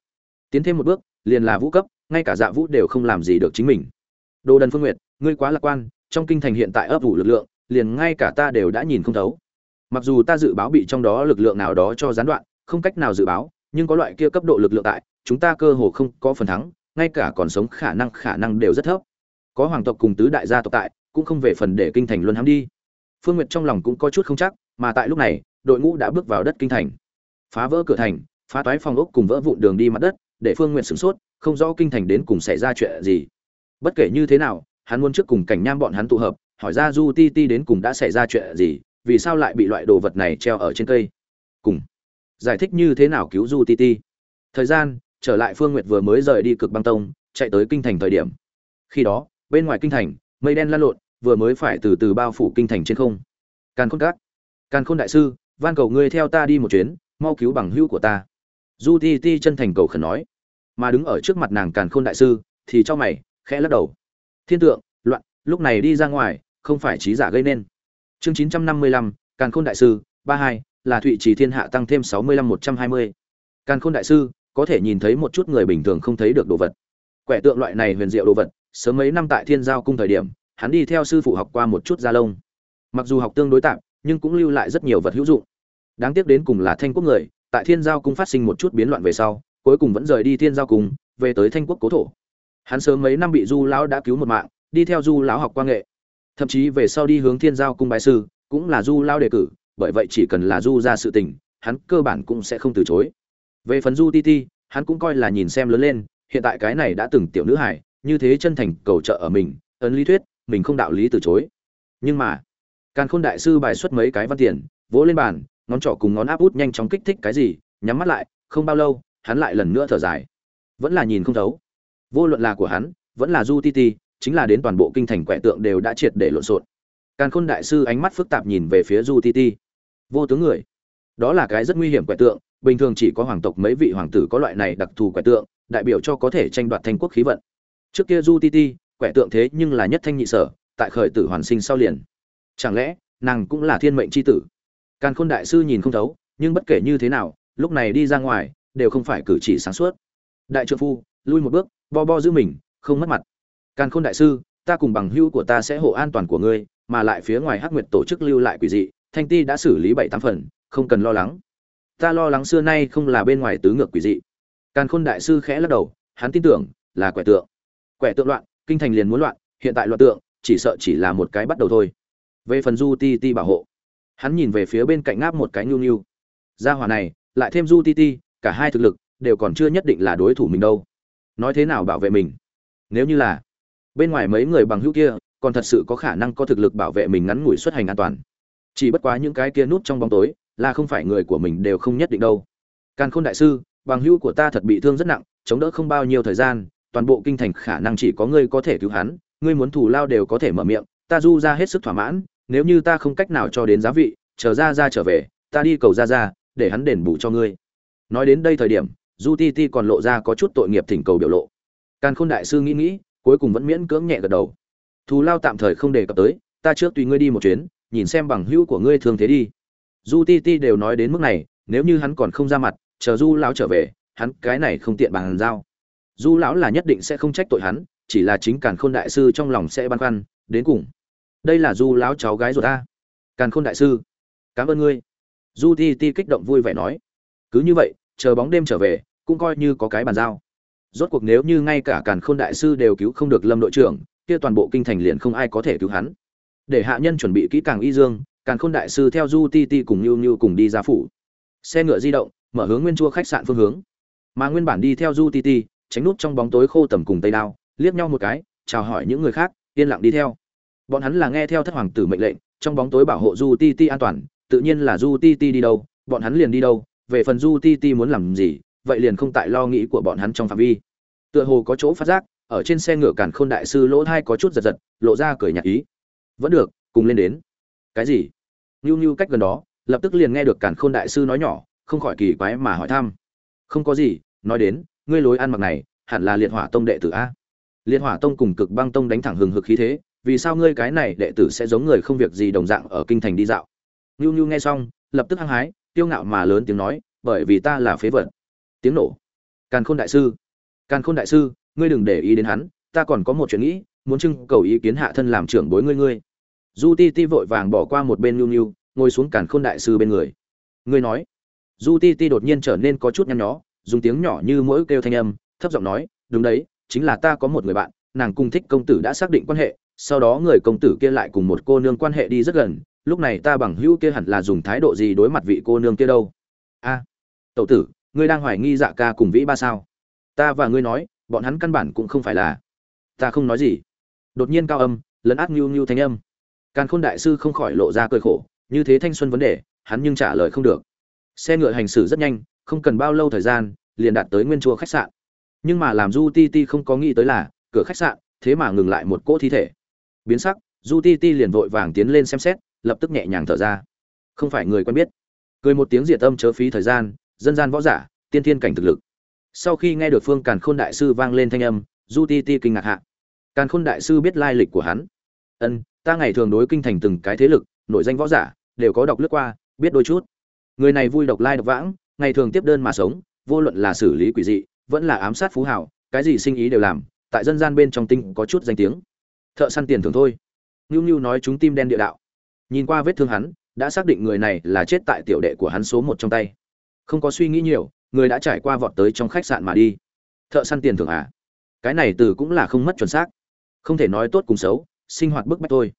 Tiến thêm một bước, liền là vũ cấp, ngay cả dạ vũ đều không làm gì được chính mình. Đồ đần phương nguyệt, ngươi quá lạc quan, trong kinh thành hiện tại ấp ủ lực lượng, liền ngay cả ta đều đã nhìn không thấu mặc dù ta dự báo bị trong đó lực lượng nào đó cho gián đoạn, không cách nào dự báo, nhưng có loại kia cấp độ lực lượng tại, chúng ta cơ hồ không có phần thắng, ngay cả còn sống khả năng khả năng đều rất thấp. Có hoàng tộc cùng tứ đại gia tộc tại, cũng không về phần để kinh thành luân hãm đi. Phương nguyệt trong lòng cũng có chút không chắc, mà tại lúc này, đội ngũ đã bước vào đất kinh thành. Phá vỡ cửa thành, phá toái phòng ốc cùng vỡ vụn đường đi mặt đất, để phương nguyệt sửng sốt, không rõ kinh thành đến cùng xảy ra chuyện gì. Bất kể như thế nào, hắn muốn trước cùng cảnh nham bọn hắn tụ hợp, hỏi ra du ti ti đến cùng đã xảy ra chuyện gì vì sao lại bị loại đồ vật này treo ở trên cây? Cùng giải thích như thế nào cứu du ti ti? Thời gian, trở lại phương nguyệt vừa mới rời đi cực băng tông, chạy tới kinh thành thời điểm. Khi đó, bên ngoài kinh thành, mây đen lăn lộn, vừa mới phải từ từ bao phủ kinh thành trên không. Càn khôn các, càn khôn đại sư, van cầu ngươi theo ta đi một chuyến, mau cứu bằng hữu của ta. Du ti ti chân thành cầu khẩn nói. Mà đứng ở trước mặt nàng càn khôn đại sư, thì cho mày, khẽ lắc đầu. Thiên tượng, loạn, lúc này đi ra ngoài, không phải trí giả gây nên chương chín trăm năm mươi lăm, càn khôn đại sư, ba hai, là thụy trì thiên hạ tăng thêm sáu mươi lăm một trăm hai mươi. Càn khôn đại sư, có thể nhìn thấy một chút người bình thường không thấy được đồ vật. Quẻ tượng loại này huyền diệu đồ vật, sớm mấy năm tại thiên giao cung thời điểm, hắn đi theo sư phụ học qua một chút gia lông. Mặc dù học tương đối tạm, nhưng cũng lưu lại rất nhiều vật hữu dụng. Đáng tiếc đến cùng là thanh quốc người, tại thiên giao cung phát sinh một chút biến loạn về sau, cuối cùng vẫn rời đi thiên giao cung, về tới thanh quốc cố thổ. Hắn sớm mấy năm bị du lão đã cứu một mạng, đi theo du lão học quan nghệ thậm chí về sau đi hướng thiên giao cung bái sư, cũng là du lao đề cử, bởi vậy chỉ cần là du ra sự tình, hắn cơ bản cũng sẽ không từ chối. Về phần du ti ti, hắn cũng coi là nhìn xem lớn lên, hiện tại cái này đã từng tiểu nữ hải như thế chân thành cầu trợ ở mình, ấn lý thuyết, mình không đạo lý từ chối. Nhưng mà, càn khôn đại sư bài xuất mấy cái văn tiền, vỗ lên bàn, ngón trỏ cùng ngón áp út nhanh chóng kích thích cái gì, nhắm mắt lại, không bao lâu, hắn lại lần nữa thở dài. Vẫn là nhìn không thấu. Vô luận là của hắn, vẫn là du ti ti chính là đến toàn bộ kinh thành quẻ tượng đều đã triệt để lộn xộn. Càn khôn đại sư ánh mắt phức tạp nhìn về phía du ti ti. Vô tướng người, đó là cái rất nguy hiểm quẻ tượng, bình thường chỉ có hoàng tộc mấy vị hoàng tử có loại này đặc thù quẻ tượng, đại biểu cho có thể tranh đoạt thanh quốc khí vận. Trước kia du ti ti, quẻ tượng thế nhưng là nhất thanh nhị sở, tại khởi tử hoàn sinh sau liền. Chẳng lẽ, nàng cũng là thiên mệnh c h i tử? Càn khôn đại sư nhìn không thấu, nhưng bất kể như thế nào, lúc này đi ra ngoài, đều không phải cử chỉ sáng suốt. Đại trượng phu, lui một bước, bo bo giữ mình, không mất mặt càn khôn đại sư, ta cùng bằng hữu của ta sẽ hộ an toàn của ngươi, mà lại phía ngoài hắc nguyệt tổ chức lưu lại quỷ dị, thanh ti đã xử lý bảy tám phần, không cần lo lắng. Ta lo lắng xưa nay không là bên ngoài tứ ngược quỷ dị. Càn khôn đại sư khẽ lắc đầu, hắn tin tưởng là quẻ tượng. Quẻ tượng loạn, kinh thành liền muốn loạn, hiện tại loạn tượng, chỉ sợ chỉ là một cái bắt đầu thôi. Về phần du ti ti bảo hộ, hắn nhìn về phía bên cạnh ngáp một cái nhu nhu. Gia hỏa này, lại thêm du ti ti, cả hai thực lực đều còn chưa nhất định là đối thủ mình đâu. Nói thế nào bảo vệ mình? Nếu như là bên ngoài mấy người bằng hữu kia còn thật sự có khả năng có thực lực bảo vệ mình ngắn ngủi xuất hành an toàn. Chỉ bất quá những cái kia nút trong bóng tối là không phải người của mình đều không nhất định đâu. Càn khôn đại sư, bằng hữu của ta thật bị thương rất nặng, chống đỡ không bao nhiêu thời gian, toàn bộ kinh thành khả năng chỉ có ngươi có thể cứu hắn, ngươi muốn thủ lao đều có thể mở miệng, ta du ra hết sức thỏa mãn, nếu như ta không cách nào cho đến giá vị, chờ ra ra trở về, ta đi cầu ra ra để hắn đền bù cho ngươi. Nói đến đây thời điểm, du ti ti còn lộ ra có chút tội nghiệp thỉnh cầu biểu lộ. Càn khôn đại sư nghĩ nghĩ cuối cùng vẫn miễn cưỡng nhẹ gật đầu. Thù lao tạm thời không đề cập tới, ta trước tùy ngươi đi một chuyến, nhìn xem bằng hữu của ngươi thường thế đi. Du ti ti đều nói đến mức này, nếu như hắn còn không ra mặt, chờ du lão trở về, hắn cái này không tiện bàn giao. Du lão là nhất định sẽ không trách tội hắn, chỉ là chính càn khôn đại sư trong lòng sẽ băn khoăn, đến cùng. Đây là du lão cháu gái ruột ta. Càn khôn đại sư, cảm ơn ngươi. Du ti ti kích động vui vẻ nói. Cứ như vậy, chờ bóng đêm trở về, cũng coi như có cái bàn giao rốt cuộc nếu như ngay cả càn khôn đại sư đều cứu không được lâm đội trưởng, kia toàn bộ kinh thành liền không ai có thể cứu hắn. Để hạ nhân chuẩn bị kỹ càng y dương, càn khôn đại sư theo du ti ti cùng nhu nhu cùng đi ra phủ. Xe ngựa di động, mở hướng nguyên chua khách sạn phương hướng. Mà nguyên bản đi theo du ti ti, tránh nút trong bóng tối khô tầm cùng tây đao, liếc nhau một cái, chào hỏi những người khác, yên lặng đi theo. Bọn hắn là nghe theo thất hoàng tử mệnh lệnh, trong bóng tối bảo hộ du ti ti an toàn, tự nhiên là du ti ti đi đâu, bọn hắn liền đi đâu, về phần du ti ti muốn làm gì vậy liền không tại lo nghĩ của bọn hắn trong phạm vi. Tựa hồ có chỗ phát giác, ở trên xe ngựa càn khôn đại sư lỗ thai có chút giật giật, lộ ra cười nhạt ý. Vẫn được, cùng lên đến. Cái gì? Nhu nhu cách gần đó, lập tức liền nghe được càn khôn đại sư nói nhỏ, không khỏi kỳ quái mà hỏi thăm. Không có gì, nói đến, ngươi lối ăn mặc này, hẳn là liệt hỏa tông đệ tử a. Liệt hỏa tông cùng cực băng tông đánh thẳng hừng hực khí thế, vì sao ngươi cái này đệ tử sẽ giống người không việc gì đồng dạng ở kinh thành đi dạo? Nhu nhu nghe xong, lập tức hăng hái, kiêu ngạo mà lớn tiếng nói, bởi vì ta là phế vật tiếng nổ. Càn khôn đại sư càn khôn đại sư ngươi đừng để ý đến hắn ta còn có một chuyện nghĩ muốn trưng cầu ý kiến hạ thân làm trưởng bối ngươi ngươi. Du ti ti vội vàng bỏ qua một bên nhu nhu ngồi xuống càn khôn đại sư bên người. Ngươi nói. Du ti ti đột nhiên trở nên có chút nhăn nhó dùng tiếng nhỏ như mỗi kêu thanh âm thấp giọng nói đúng đấy chính là ta có một người bạn nàng cùng thích công tử đã xác định quan hệ sau đó người công tử kia lại cùng một cô nương quan hệ đi rất gần lúc này ta bằng hữu kia hẳn là dùng thái độ gì đối mặt vị cô nương kia đâu? A à, tậu tử ngươi đang hoài nghi dạ ca cùng vĩ ba sao? Ta và ngươi nói, bọn hắn căn bản cũng không phải là. Ta không nói gì. Đột nhiên cao âm, lấn át nhu nhu thanh âm. Càn khôn đại sư không khỏi lộ ra cười khổ, như thế thanh xuân vấn đề, hắn nhưng trả lời không được. Xe ngựa hành xử rất nhanh, không cần bao lâu thời gian, liền đạt tới nguyên chùa khách sạn. Nhưng mà làm du ti ti không có nghĩ tới là, cửa khách sạn, thế mà ngừng lại một cỗ thi thể. Biến sắc du ti ti liền vội vàng tiến lên xem xét, lập tức nhẹ nhàng thở ra. Không phải người quen biết. Cười một tiếng diệt âm chớ phí thời gian dân gian võ giả, tiên thiên cảnh thực lực. Sau khi nghe được phương càn khôn đại sư vang lên thanh âm, du ti ti kinh ngạc hạ. Càn khôn đại sư biết lai lịch của hắn. Ân, ta ngày thường đối kinh thành từng cái thế lực nội danh võ giả, đều có đọc lướt qua, biết đôi chút. Người này vui độc lai độc vãng, ngày thường tiếp đơn mà sống, vô luận là xử lý quỷ dị, vẫn là ám sát phú hảo cái gì sinh ý đều làm, tại dân gian bên trong tinh có chút danh tiếng. Thợ săn tiền thường thôi. Ngưu ngưu nói chúng tim đen địa đạo. Nhìn qua vết thương hắn, đã xác định người này là chết tại tiểu đệ của hắn số một trong tay không có suy nghĩ nhiều, người đã trải qua vọt tới trong khách sạn mà đi. Thợ săn tiền thưởng à? Cái này từ cũng là không mất chuẩn xác. Không thể nói tốt cùng xấu, sinh hoạt bức bách thôi.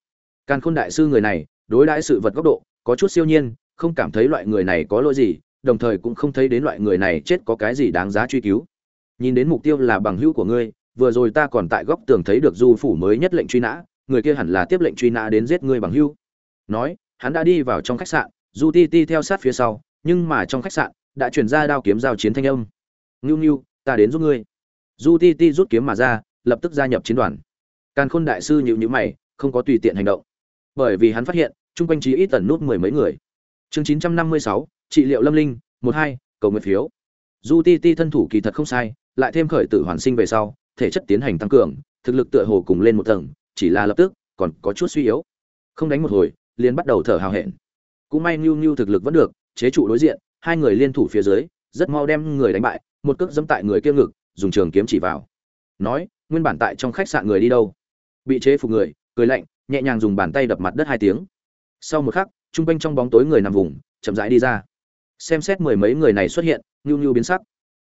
Càn khôn đại sư người này, đối đãi sự vật góc độ, có chút siêu nhiên, không cảm thấy loại người này có lỗi gì, đồng thời cũng không thấy đến loại người này chết có cái gì đáng giá truy cứu. Nhìn đến mục tiêu là bằng hữu của ngươi, vừa rồi ta còn tại góc tường thấy được du phủ mới nhất lệnh truy nã, người kia hẳn là tiếp lệnh truy nã đến giết ngươi bằng hữu. Nói, hắn đã đi vào trong khách sạn, du ti ti theo sát phía sau, nhưng mà trong khách sạn đã chuyển ra đao kiếm giao chiến thanh âm. Ngưu ngưu, ta đến giúp ngươi. Du ti ti rút kiếm mà ra, lập tức gia nhập chiến đoàn. Càn khôn đại sư nhịu nhữ mày, không có tùy tiện hành động. Bởi vì hắn phát hiện, chung quanh trí ít tần nút mười mấy người. Chương chín trăm năm mươi sáu, trị liệu lâm linh, một hai, cầu nguyện phiếu. Du ti ti thân thủ kỳ thật không sai, lại thêm khởi tử hoàn sinh về sau, thể chất tiến hành tăng cường, thực lực tựa hồ cùng lên một tầng, chỉ là lập tức, còn có chút suy yếu. Không đánh một hồi, liền bắt đầu thở hào hẹn. Cũng may nhu nhu thực lực vẫn được, chế trụ đối diện hai người liên thủ phía dưới, rất mau đem người đánh bại, một cước dẫm tại người kia ngực, dùng trường kiếm chỉ vào. Nói, nguyên bản tại trong khách sạn người đi đâu? Bị chế phục người, cười lạnh, nhẹ nhàng dùng bàn tay đập mặt đất hai tiếng. Sau một khắc, trung quanh trong bóng tối người nằm vùng, chậm rãi đi ra. Xem xét mười mấy người này xuất hiện, nhu nhu biến sắc.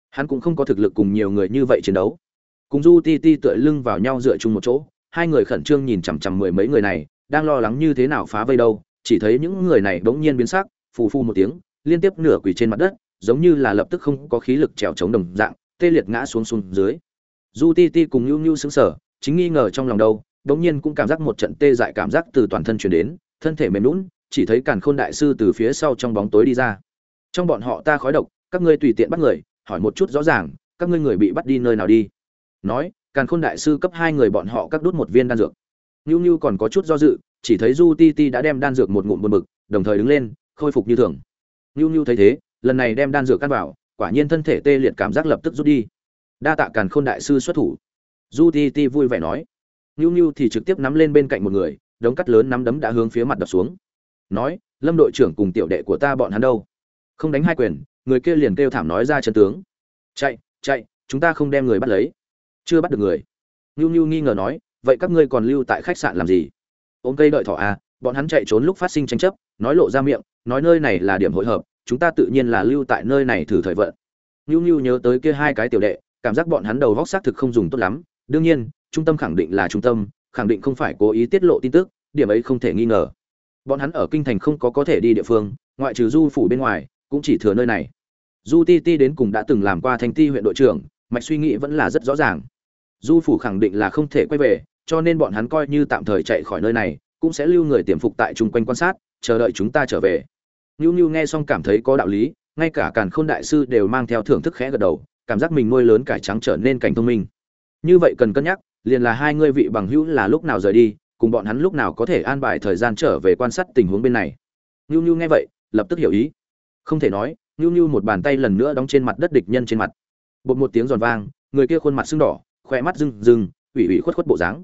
Hắn cũng không có thực lực cùng nhiều người như vậy chiến đấu. Cùng du ti ti tựa lưng vào nhau dựa chung một chỗ, hai người khẩn trương nhìn chằm chằm mười mấy người này, đang lo lắng như thế nào phá vây đâu, chỉ thấy những người này bỗng nhiên biến sắc, phù phu một tiếng liên tiếp nửa quỳ trên mặt đất, giống như là lập tức không có khí lực trèo chống đồng dạng, tê liệt ngã xuống xuống dưới. Du ti ti cùng nhu nhu xứng sở chính nghi ngờ trong lòng đâu bỗng nhiên cũng cảm giác một trận tê dại cảm giác từ toàn thân chuyển đến, thân thể mềm lún chỉ thấy càn khôn đại sư từ phía sau trong bóng tối đi ra. Trong bọn họ ta khói độc, các ngươi tùy tiện bắt người, hỏi một chút rõ ràng, các ngươi người bị bắt đi nơi nào đi? Nói, càn khôn đại sư cấp hai người bọn họ các đút một viên đan dược. Nhu nhu còn có chút do dự, chỉ thấy du ti ti đã đem đan dược một ngụm một bực, đồng thời đứng lên, khôi phục như thường nhu nhu thấy thế, lần này đem đan dược cắt vào, quả nhiên thân thể tê liệt cảm giác lập tức rút đi. Đa tạ càn khôn đại sư xuất thủ. Du ti ti vui vẻ nói. Nhu nhu thì trực tiếp nắm lên bên cạnh một người, đống cắt lớn nắm đấm đã hướng phía mặt đập xuống. Nói, lâm đội trưởng cùng tiểu đệ của ta bọn hắn đâu? Không đánh hai quyền, người kia liền kêu thảm nói ra chân tướng. Chạy chạy, chúng ta không đem người bắt lấy. Chưa bắt được người. Nhu nhu nghi ngờ nói, vậy các ngươi còn lưu tại khách sạn làm gì? Ôm cây đợi thỏ à bọn hắn chạy trốn lúc phát sinh tranh chấp, nói lộ ra miệng, nói nơi này là điểm hội hợp, chúng ta tự nhiên là lưu tại nơi này thử thời vận. Nhu nhu nhớ tới kia hai cái tiểu đệ, cảm giác bọn hắn đầu vóc xác thực không dùng tốt lắm. Đương nhiên, trung tâm khẳng định là trung tâm, khẳng định không phải cố ý tiết lộ tin tức, điểm ấy không thể nghi ngờ. Bọn hắn ở kinh thành không có có thể đi địa phương, ngoại trừ du phủ bên ngoài, cũng chỉ thừa nơi này. Du ti ti đến cùng đã từng làm qua thành ti huyện đội trưởng, mạch suy nghĩ vẫn là rất rõ ràng. Du phủ khẳng định là không thể quay về, cho nên bọn hắn coi như tạm thời chạy khỏi nơi này cũng sẽ lưu người tiềm phục tại chung quanh quan sát, chờ đợi chúng ta trở về. Nhu nhu nghe xong cảm thấy có đạo lý, ngay cả càn khôn đại sư đều mang theo thưởng thức khẽ gật đầu, cảm giác mình nuôi lớn cải trắng trở nên cảnh thông minh. Như vậy cần cân nhắc, liền là hai ngươi vị bằng hữu là lúc nào rời đi, cùng bọn hắn lúc nào có thể an bài thời gian trở về quan sát tình huống bên này. Nhu nhu nghe vậy, lập tức hiểu ý. Không thể nói nhu nhu một bàn tay lần nữa đóng trên mặt đất địch nhân trên mặt. Bột một tiếng giòn vang, người kia khuôn mặt sưng đỏ khoe mắt rưng rưng, ủy ủy khuất khuất bộ dáng.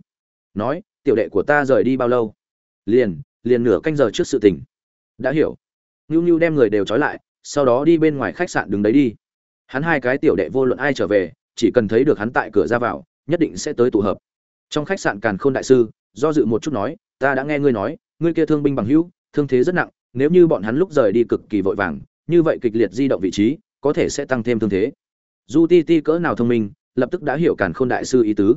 Nói, tiểu đệ của ta rời đi bao lâu? Liền liền nửa canh giờ trước sự tình. Đã hiểu. Nhu nhu đem người đều trói lại, sau đó đi bên ngoài khách sạn đứng đấy đi. Hắn hai cái tiểu đệ vô luận ai trở về, chỉ cần thấy được hắn tại cửa ra vào, nhất định sẽ tới tụ hợp. Trong khách sạn càn khôn đại sư, do dự một chút nói, ta đã nghe ngươi nói, ngươi kia thương binh bằng hữu, thương thế rất nặng, nếu như bọn hắn lúc rời đi cực kỳ vội vàng, như vậy kịch liệt di động vị trí, có thể sẽ tăng thêm thương thế. Du ti ti cỡ nào thông minh, lập tức đã hiểu càn khôn đại sư ý tứ.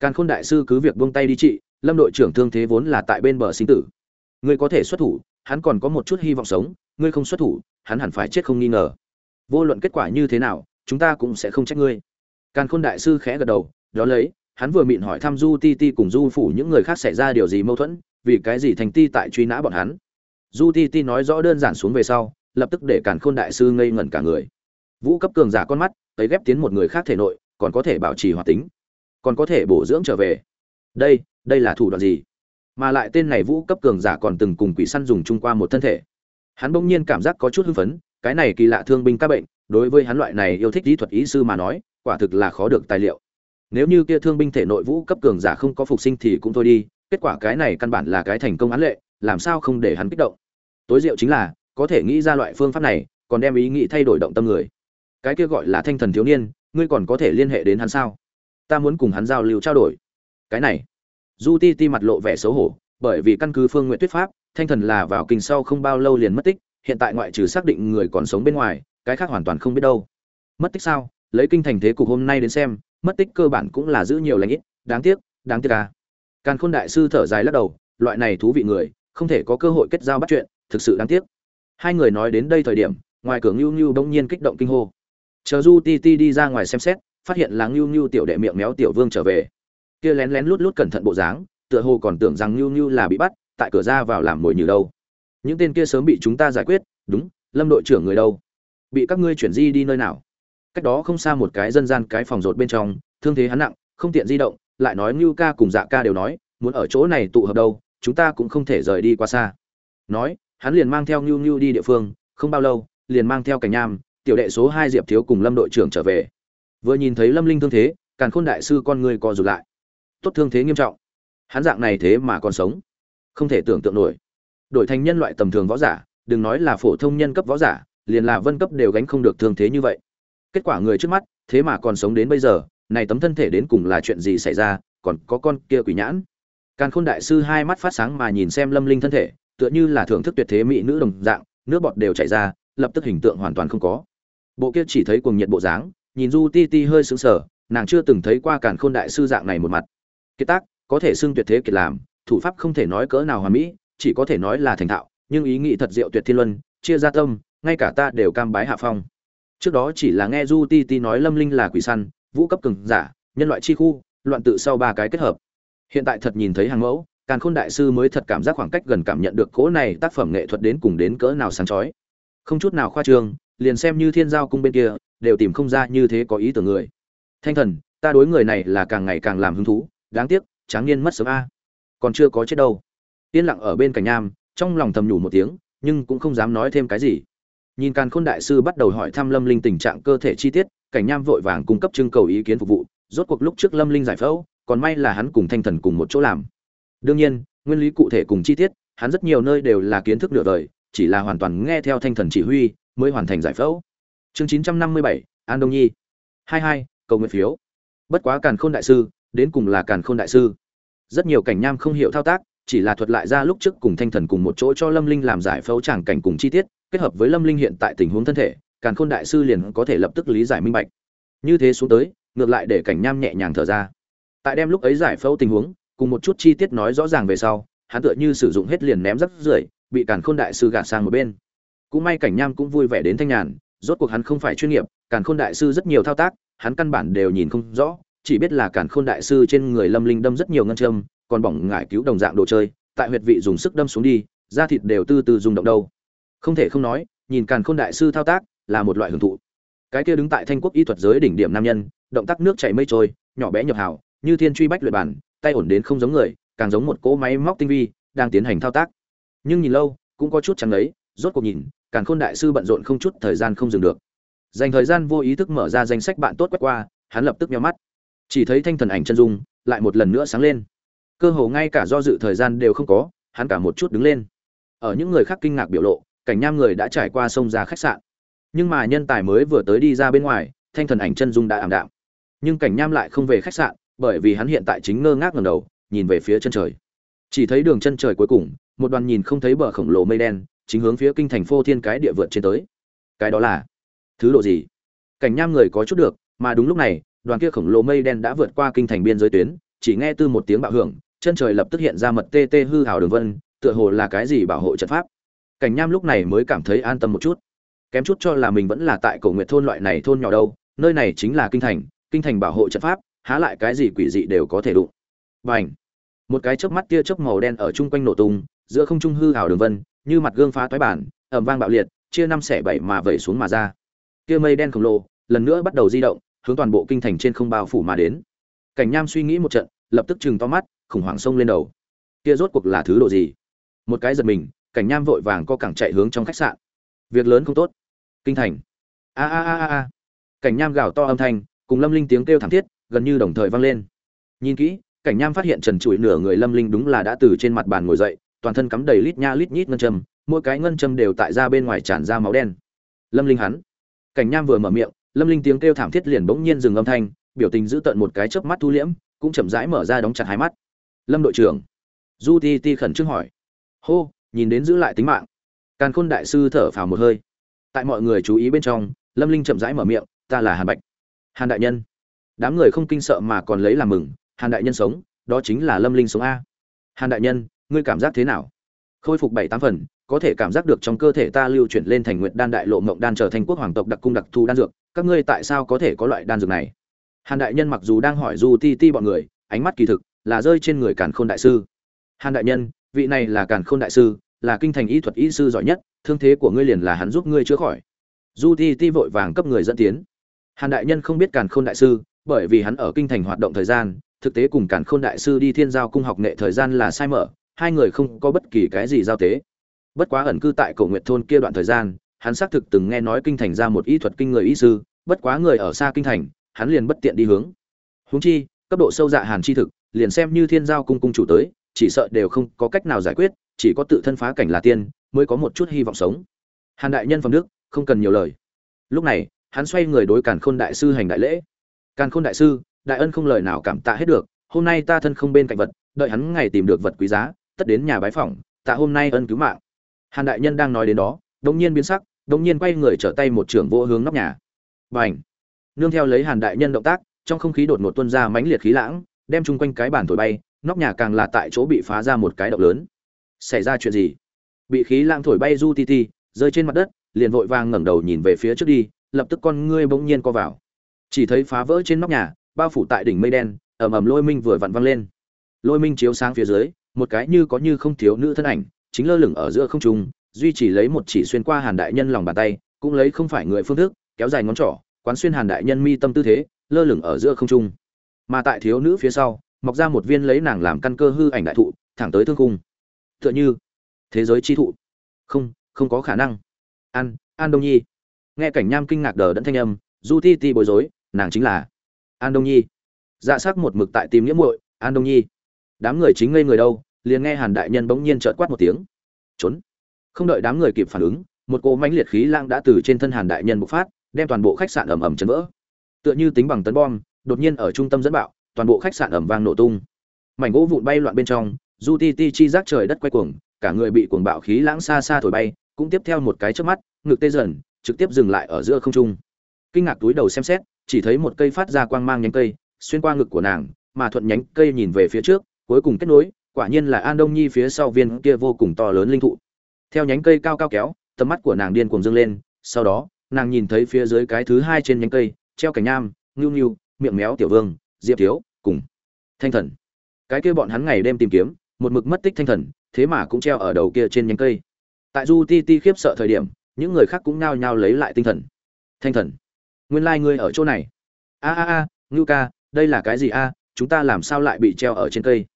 Càn khôn đại sư cứ việc buông tay đi trị lâm đội trưởng thương thế vốn là tại bên bờ sinh tử. Ngươi có thể xuất thủ, hắn còn có một chút hy vọng sống, ngươi không xuất thủ, hắn hẳn phải chết không nghi ngờ. Vô luận kết quả như thế nào, chúng ta cũng sẽ không trách ngươi. Càn khôn đại sư khẽ gật đầu, đó lấy, hắn vừa mịn hỏi thăm du ti ti cùng du phủ những người khác xảy ra điều gì mâu thuẫn, vì cái gì thành ti tại truy nã bọn hắn. Du ti ti nói rõ đơn giản xuống về sau, lập tức để càn khôn đại sư ngây ngẩn cả người. Vũ cấp cường giả con mắt tới ghép tiến một người khác thể nội, còn có thể bảo trì hoạt tính, còn có thể bổ dưỡng trở về đây đây là thủ đoạn gì? Mà lại tên này vũ cấp cường giả còn từng cùng quỷ săn dùng chung qua một thân thể. Hắn bỗng nhiên cảm giác có chút hưng phấn, cái này kỳ lạ thương binh các bệnh, đối với hắn loại này yêu thích kỹ thuật ý sư mà nói, quả thực là khó được tài liệu. Nếu như kia thương binh thể nội vũ cấp cường giả không có phục sinh thì cũng thôi đi, kết quả cái này căn bản là cái thành công án lệ, làm sao không để hắn kích động? Tối diệu chính là, có thể nghĩ ra loại phương pháp này, còn đem ý nghĩ thay đổi động tâm người. Cái kia gọi là thanh thần thiếu niên, ngươi còn có thể liên hệ đến hắn sao? Ta muốn cùng hắn giao lưu trao đổi cái này. Du ti ti mặt lộ vẻ xấu hổ, bởi vì căn cứ phương nguyện tuyết pháp, thanh thần là vào kinh sau không bao lâu liền mất tích, hiện tại ngoại trừ xác định người còn sống bên ngoài, cái khác hoàn toàn không biết đâu. Mất tích sao? Lấy kinh thành thế cục hôm nay đến xem, mất tích cơ bản cũng là giữ nhiều lãnh ít, đáng tiếc đáng tiếc à. càn khôn đại sư thở dài lắc đầu, loại này thú vị người, không thể có cơ hội kết giao bắt chuyện, thực sự đáng tiếc. Hai người nói đến đây thời điểm, ngoài cửa ngưu ngưu bỗng nhiên kích động kinh hô. Chờ du ti ti đi ra ngoài xem xét, phát hiện là ngưu ngưu tiểu đệ miệng méo tiểu vương trở về kia lén lén lút lút cẩn thận bộ dáng, tựa hồ còn tưởng rằng nhu nhu là bị bắt, tại cửa ra vào làm mồi như đâu. Những tên kia sớm bị chúng ta giải quyết, đúng, lâm đội trưởng người đâu? Bị các ngươi chuyển di đi nơi nào? Cách đó không xa một cái dân gian cái phòng rột bên trong, thương thế hắn nặng, không tiện di động, lại nói ngưu ca cùng dạ ca đều nói, muốn ở chỗ này tụ hợp đâu, chúng ta cũng không thể rời đi quá xa. Nói, hắn liền mang theo ngưu ngưu đi địa phương, không bao lâu, liền mang theo cảnh nham, tiểu đệ số hai diệp thiếu cùng lâm đội trưởng trở về. Vừa nhìn thấy lâm linh thương thế, càn khôn đại sư con người co rụt lại tốt thương thế nghiêm trọng. Hắn dạng này thế mà còn sống. Không thể tưởng tượng nổi. Đổi thành nhân loại tầm thường võ giả, đừng nói là phổ thông nhân cấp võ giả, liền là vân cấp đều gánh không được thương thế như vậy. Kết quả người trước mắt, thế mà còn sống đến bây giờ, này tấm thân thể đến cùng là chuyện gì xảy ra, còn có con kia quỷ nhãn. Càn khôn đại sư hai mắt phát sáng mà nhìn xem lâm linh thân thể, tựa như là thưởng thức tuyệt thế mỹ nữ đồng dạng, nước bọt đều chảy ra, lập tức hình tượng hoàn toàn không có. Bộ kia chỉ thấy cuồng nhiệt bộ dáng, nhìn du ti ti hơi sững sờ, nàng chưa từng thấy qua càn khôn đại sư dạng này một mặt kiệt tác, có thể xưng tuyệt thế kiệt làm, thủ pháp không thể nói cỡ nào hoàn mỹ, chỉ có thể nói là thành thạo, nhưng ý nghĩ thật diệu tuyệt thiên luân, chia ra tâm, ngay cả ta đều cam bái hạ phong. Trước đó chỉ là nghe du ti ti nói lâm linh là quỷ săn, vũ cấp cường giả, nhân loại chi khu, loạn tự sau ba cái kết hợp. Hiện tại thật nhìn thấy hàng mẫu, càn khôn đại sư mới thật cảm giác khoảng cách gần cảm nhận được cỗ này tác phẩm nghệ thuật đến cùng đến cỡ nào sáng chói. Không chút nào khoa trương, liền xem như thiên giao cung bên kia, đều tìm không ra như thế có ý tưởng người. Thanh thần, ta đối người này là càng ngày càng làm hứng thú đáng tiếc tráng niên mất sớm a. Còn chưa có chết đâu. Yên lặng ở bên cạnh Nam, trong lòng thầm nhủ một tiếng nhưng cũng không dám nói thêm cái gì. Nhìn càn khôn đại sư bắt đầu hỏi thăm lâm linh tình trạng cơ thể chi tiết cảnh nham vội vàng cung cấp trưng cầu ý kiến phục vụ rốt cuộc lúc trước lâm linh giải phẫu còn may là hắn cùng thanh thần cùng một chỗ làm. Đương nhiên nguyên lý cụ thể cùng chi tiết hắn rất nhiều nơi đều là kiến thức nửa đời chỉ là hoàn toàn nghe theo thanh thần chỉ huy mới hoàn thành giải phẫu. Chương chín trăm năm mươi bảy an đông nhi. Hai hai cầu nguyện phiếu. Bất quá càn khôn đại sư đến cùng là càn khôn đại sư. Rất nhiều cảnh nham không hiểu thao tác, chỉ là thuật lại ra lúc trước cùng thanh thần cùng một chỗ cho lâm linh làm giải phẫu tràng cảnh cùng chi tiết, kết hợp với lâm linh hiện tại tình huống thân thể, càn khôn đại sư liền có thể lập tức lý giải minh bạch. Như thế xuống tới, ngược lại để cảnh nham nhẹ nhàng thở ra. Tại đem lúc ấy giải phẫu tình huống, cùng một chút chi tiết nói rõ ràng về sau, hắn tựa như sử dụng hết liền ném rất rưởi, bị càn khôn đại sư gạt sang một bên. Cũng may cảnh nham cũng vui vẻ đến thanh nhàn, rốt cuộc hắn không phải chuyên nghiệp, càn khôn đại sư rất nhiều thao tác, hắn căn bản đều nhìn không rõ chỉ biết là càn khôn đại sư trên người lâm linh đâm rất nhiều ngân châm, còn bỏng ngải cứu đồng dạng đồ chơi, tại huyệt vị dùng sức đâm xuống đi, da thịt đều từ từ rung động đâu. Không thể không nói, nhìn càn khôn đại sư thao tác, là một loại hưởng thụ. Cái kia đứng tại thanh quốc y thuật giới đỉnh điểm nam nhân, động tác nước chảy mây trôi, nhỏ bé nhập hào, như thiên truy bách luyện bản, tay ổn đến không giống người, càng giống một cỗ máy móc tinh vi, đang tiến hành thao tác. Nhưng nhìn lâu, cũng có chút chẳng lấy rốt cuộc nhìn, càn khôn đại sư bận rộn không chút thời gian không dừng được. Dành thời gian vô ý thức mở ra danh sách bạn tốt quét qua, hắn lập tức nhắm mắt chỉ thấy thanh thần ảnh chân dung lại một lần nữa sáng lên. Cơ hồ ngay cả do dự thời gian đều không có, hắn cả một chút đứng lên. Ở những người khác kinh ngạc biểu lộ, cảnh nham người đã trải qua sông ra khách sạn. Nhưng mà nhân tài mới vừa tới đi ra bên ngoài, thanh thần ảnh chân dung đã ảm đạm. Nhưng cảnh nham lại không về khách sạn, bởi vì hắn hiện tại chính ngơ ngác ngầm đầu, nhìn về phía chân trời. Chỉ thấy đường chân trời cuối cùng, một đoàn nhìn không thấy bờ khổng lồ mây đen, chính hướng phía kinh thành phô thiên cái địa vượt trên tới. Cái đó là thứ độ gì? Cảnh nham người có chút được, mà đúng lúc này đoàn kia khổng lồ mây đen đã vượt qua kinh thành biên giới tuyến, chỉ nghe từ một tiếng bạo hưởng, chân trời lập tức hiện ra mật tê tê hư hào đường vân, tựa hồ là cái gì bảo hộ trận pháp. Cảnh nham lúc này mới cảm thấy an tâm một chút. Kém chút cho là mình vẫn là tại cổ nguyệt thôn loại này thôn nhỏ đâu, nơi này chính là kinh thành kinh thành bảo hộ trận pháp, há lại cái gì quỷ dị đều có thể đụng. Bành! một cái chớp mắt tia chớp màu đen ở chung quanh nổ tung, giữa không trung hư hào đường vân, như mặt gương phá toái bản, ầm vang bạo liệt, chia năm xẻ bảy mà vẩy xuống mà ra. Kia mây đen khổng lồ, lần nữa bắt đầu di động hướng toàn bộ kinh thành trên không bao phủ mà đến. Cảnh nham suy nghĩ một trận, lập tức chừng to mắt, khủng hoảng sông lên đầu. Kia rốt cuộc là thứ độ gì? Một cái giật mình, cảnh nham vội vàng co cẳng chạy hướng trong khách sạn. Việc lớn không tốt. Kinh thành. A a a a cảnh nham gào to âm thanh, cùng lâm linh tiếng kêu thảm thiết, gần như đồng thời vang lên. Nhìn kỹ, cảnh nham phát hiện trần trụi nửa người lâm linh đúng là đã từ trên mặt bàn ngồi dậy, toàn thân cắm đầy lít nha lít nhít ngân châm, mỗi cái ngân châm đều tại ra bên ngoài tràn ra máu đen. Lâm linh hắn. Cảnh nham vừa mở miệng lâm linh tiếng kêu thảm thiết liền bỗng nhiên dừng âm thanh, biểu tình giữ tận một cái chớp mắt thu liễm, cũng chậm rãi mở ra đóng chặt hai mắt. Lâm đội trưởng du ti ti khẩn trương hỏi. Hô, nhìn đến giữ lại tính mạng. Càn khôn đại sư thở phào một hơi. Tại mọi người chú ý bên trong, lâm linh chậm rãi mở miệng, ta là hàn bạch. Hàn đại nhân. Đám người không kinh sợ mà còn lấy làm mừng, hàn đại nhân sống, đó chính là lâm linh sống a. Hàn đại nhân, ngươi cảm giác thế nào? Khôi phục bảy tám phần, có thể cảm giác được trong cơ thể ta lưu chuyển lên thành nguyện đan đại lộ mộng đan trở thành quốc hoàng tộc đặc cung đặc thù đan dược các ngươi tại sao có thể có loại đan dược này? Hàn đại nhân mặc dù đang hỏi du ti ti bọn người, ánh mắt kỳ thực là rơi trên người càn khôn đại sư. Hàn đại nhân, vị này là càn khôn đại sư, là kinh thành y thuật y sư giỏi nhất, thương thế của ngươi liền là hắn giúp ngươi chữa khỏi. Du ti ti vội vàng cấp người dẫn tiến. Hàn đại nhân không biết càn khôn đại sư, bởi vì hắn ở kinh thành hoạt động thời gian, thực tế cùng càn khôn đại sư đi thiên giao cung học nghệ thời gian là sai mở, hai người không có bất kỳ cái gì giao tế. Bất quá ẩn cư tại cổ nguyệt thôn kia đoạn thời gian hắn xác thực từng nghe nói kinh thành ra một y thuật kinh người y sư, bất quá người ở xa kinh thành, hắn liền bất tiện đi hướng. Huống chi, cấp độ sâu dạ hàn chi thực, liền xem như thiên giao cung cung chủ tới, chỉ sợ đều không có cách nào giải quyết, chỉ có tự thân phá cảnh là tiên, mới có một chút hy vọng sống. Hàn đại nhân phẩm đức, không cần nhiều lời. Lúc này, hắn xoay người đối càn khôn đại sư hành đại lễ. Càn khôn đại sư, đại ân không lời nào cảm tạ hết được, hôm nay ta thân không bên cạnh vật, đợi hắn ngày tìm được vật quý giá, tất đến nhà bái phỏng, tạ hôm nay ân cứu mạng. Hàn đại nhân đang nói đến đó, đột nhiên biến sắc đông nhiên quay người trở tay một trưởng vô hướng nóc nhà. Bành! Nương theo lấy hàn đại nhân động tác, trong không khí đột ngột tuôn ra mãnh liệt khí lãng, đem chung quanh cái bàn thổi bay, nóc nhà càng là tại chỗ bị phá ra một cái động lớn. Xảy ra chuyện gì? Bị khí lãng thổi bay du ti ti, rơi trên mặt đất, liền vội vàng ngẩng đầu nhìn về phía trước đi, lập tức con ngươi bỗng nhiên co vào. Chỉ thấy phá vỡ trên nóc nhà, bao phủ tại đỉnh mây đen, ầm ầm lôi minh vừa vặn văng lên. Lôi minh chiếu sáng phía dưới, một cái như có như không thiếu nữ thân ảnh, chính lơ lửng ở giữa không trung duy trì lấy một chỉ xuyên qua hàn đại nhân lòng bàn tay, cũng lấy không phải người phương thức, kéo dài ngón trỏ, quán xuyên hàn đại nhân mi tâm tư thế, lơ lửng ở giữa không trung. Mà tại thiếu nữ phía sau, mọc ra một viên lấy nàng làm căn cơ hư ảnh đại thụ, thẳng tới thương cung. Tựa như, thế giới chi thụ. Không không có khả năng. An an đông nhi. Nghe cảnh nham kinh ngạc đờ đẫn thanh âm, du ti ti bối rối, nàng chính là an đông nhi. Dạ sắc một mực tại tìm nghĩa muội, an đông nhi. Đám người chính ngây người đâu, liền nghe hàn đại nhân bỗng nhiên trợt quát một tiếng. Trốn không đợi đám người kịp phản ứng, một cỗ mãnh liệt khí lang đã từ trên thân hàn đại nhân bộc phát, đem toàn bộ khách sạn ầm ầm chấn vỡ. Tựa như tính bằng tấn bom, đột nhiên ở trung tâm dẫn bạo, toàn bộ khách sạn ầm vang nổ tung. Mảnh gỗ vụn bay loạn bên trong, du ti ti chi giác trời đất quay cuồng, cả người bị cuồng bạo khí lãng xa xa thổi bay, cũng tiếp theo một cái trước mắt, ngực tê dần, trực tiếp dừng lại ở giữa không trung. Kinh ngạc túi đầu xem xét, chỉ thấy một cây phát ra quang mang nhánh cây, xuyên qua ngực của nàng, mà thuận nhánh cây nhìn về phía trước, cuối cùng kết nối, quả nhiên là an đông nhi phía sau viên kia vô cùng to lớn linh thụ theo nhánh cây cao cao kéo, tầm mắt của nàng điên cuồng dâng lên, sau đó, nàng nhìn thấy phía dưới cái thứ hai trên nhánh cây, treo cảnh nham, ngưu ngưu, miệng méo tiểu vương, diệp thiếu, cùng thanh thần. Cái kia bọn hắn ngày đêm tìm kiếm, một mực mất tích thanh thần, thế mà cũng treo ở đầu kia trên nhánh cây. Tại du ti ti khiếp sợ thời điểm, những người khác cũng nao nhao lấy lại tinh thần. Thanh thần, nguyên lai、like、ngươi ở chỗ này. A a a, ngưu ca, đây là cái gì a? Chúng ta làm sao lại bị treo ở trên cây?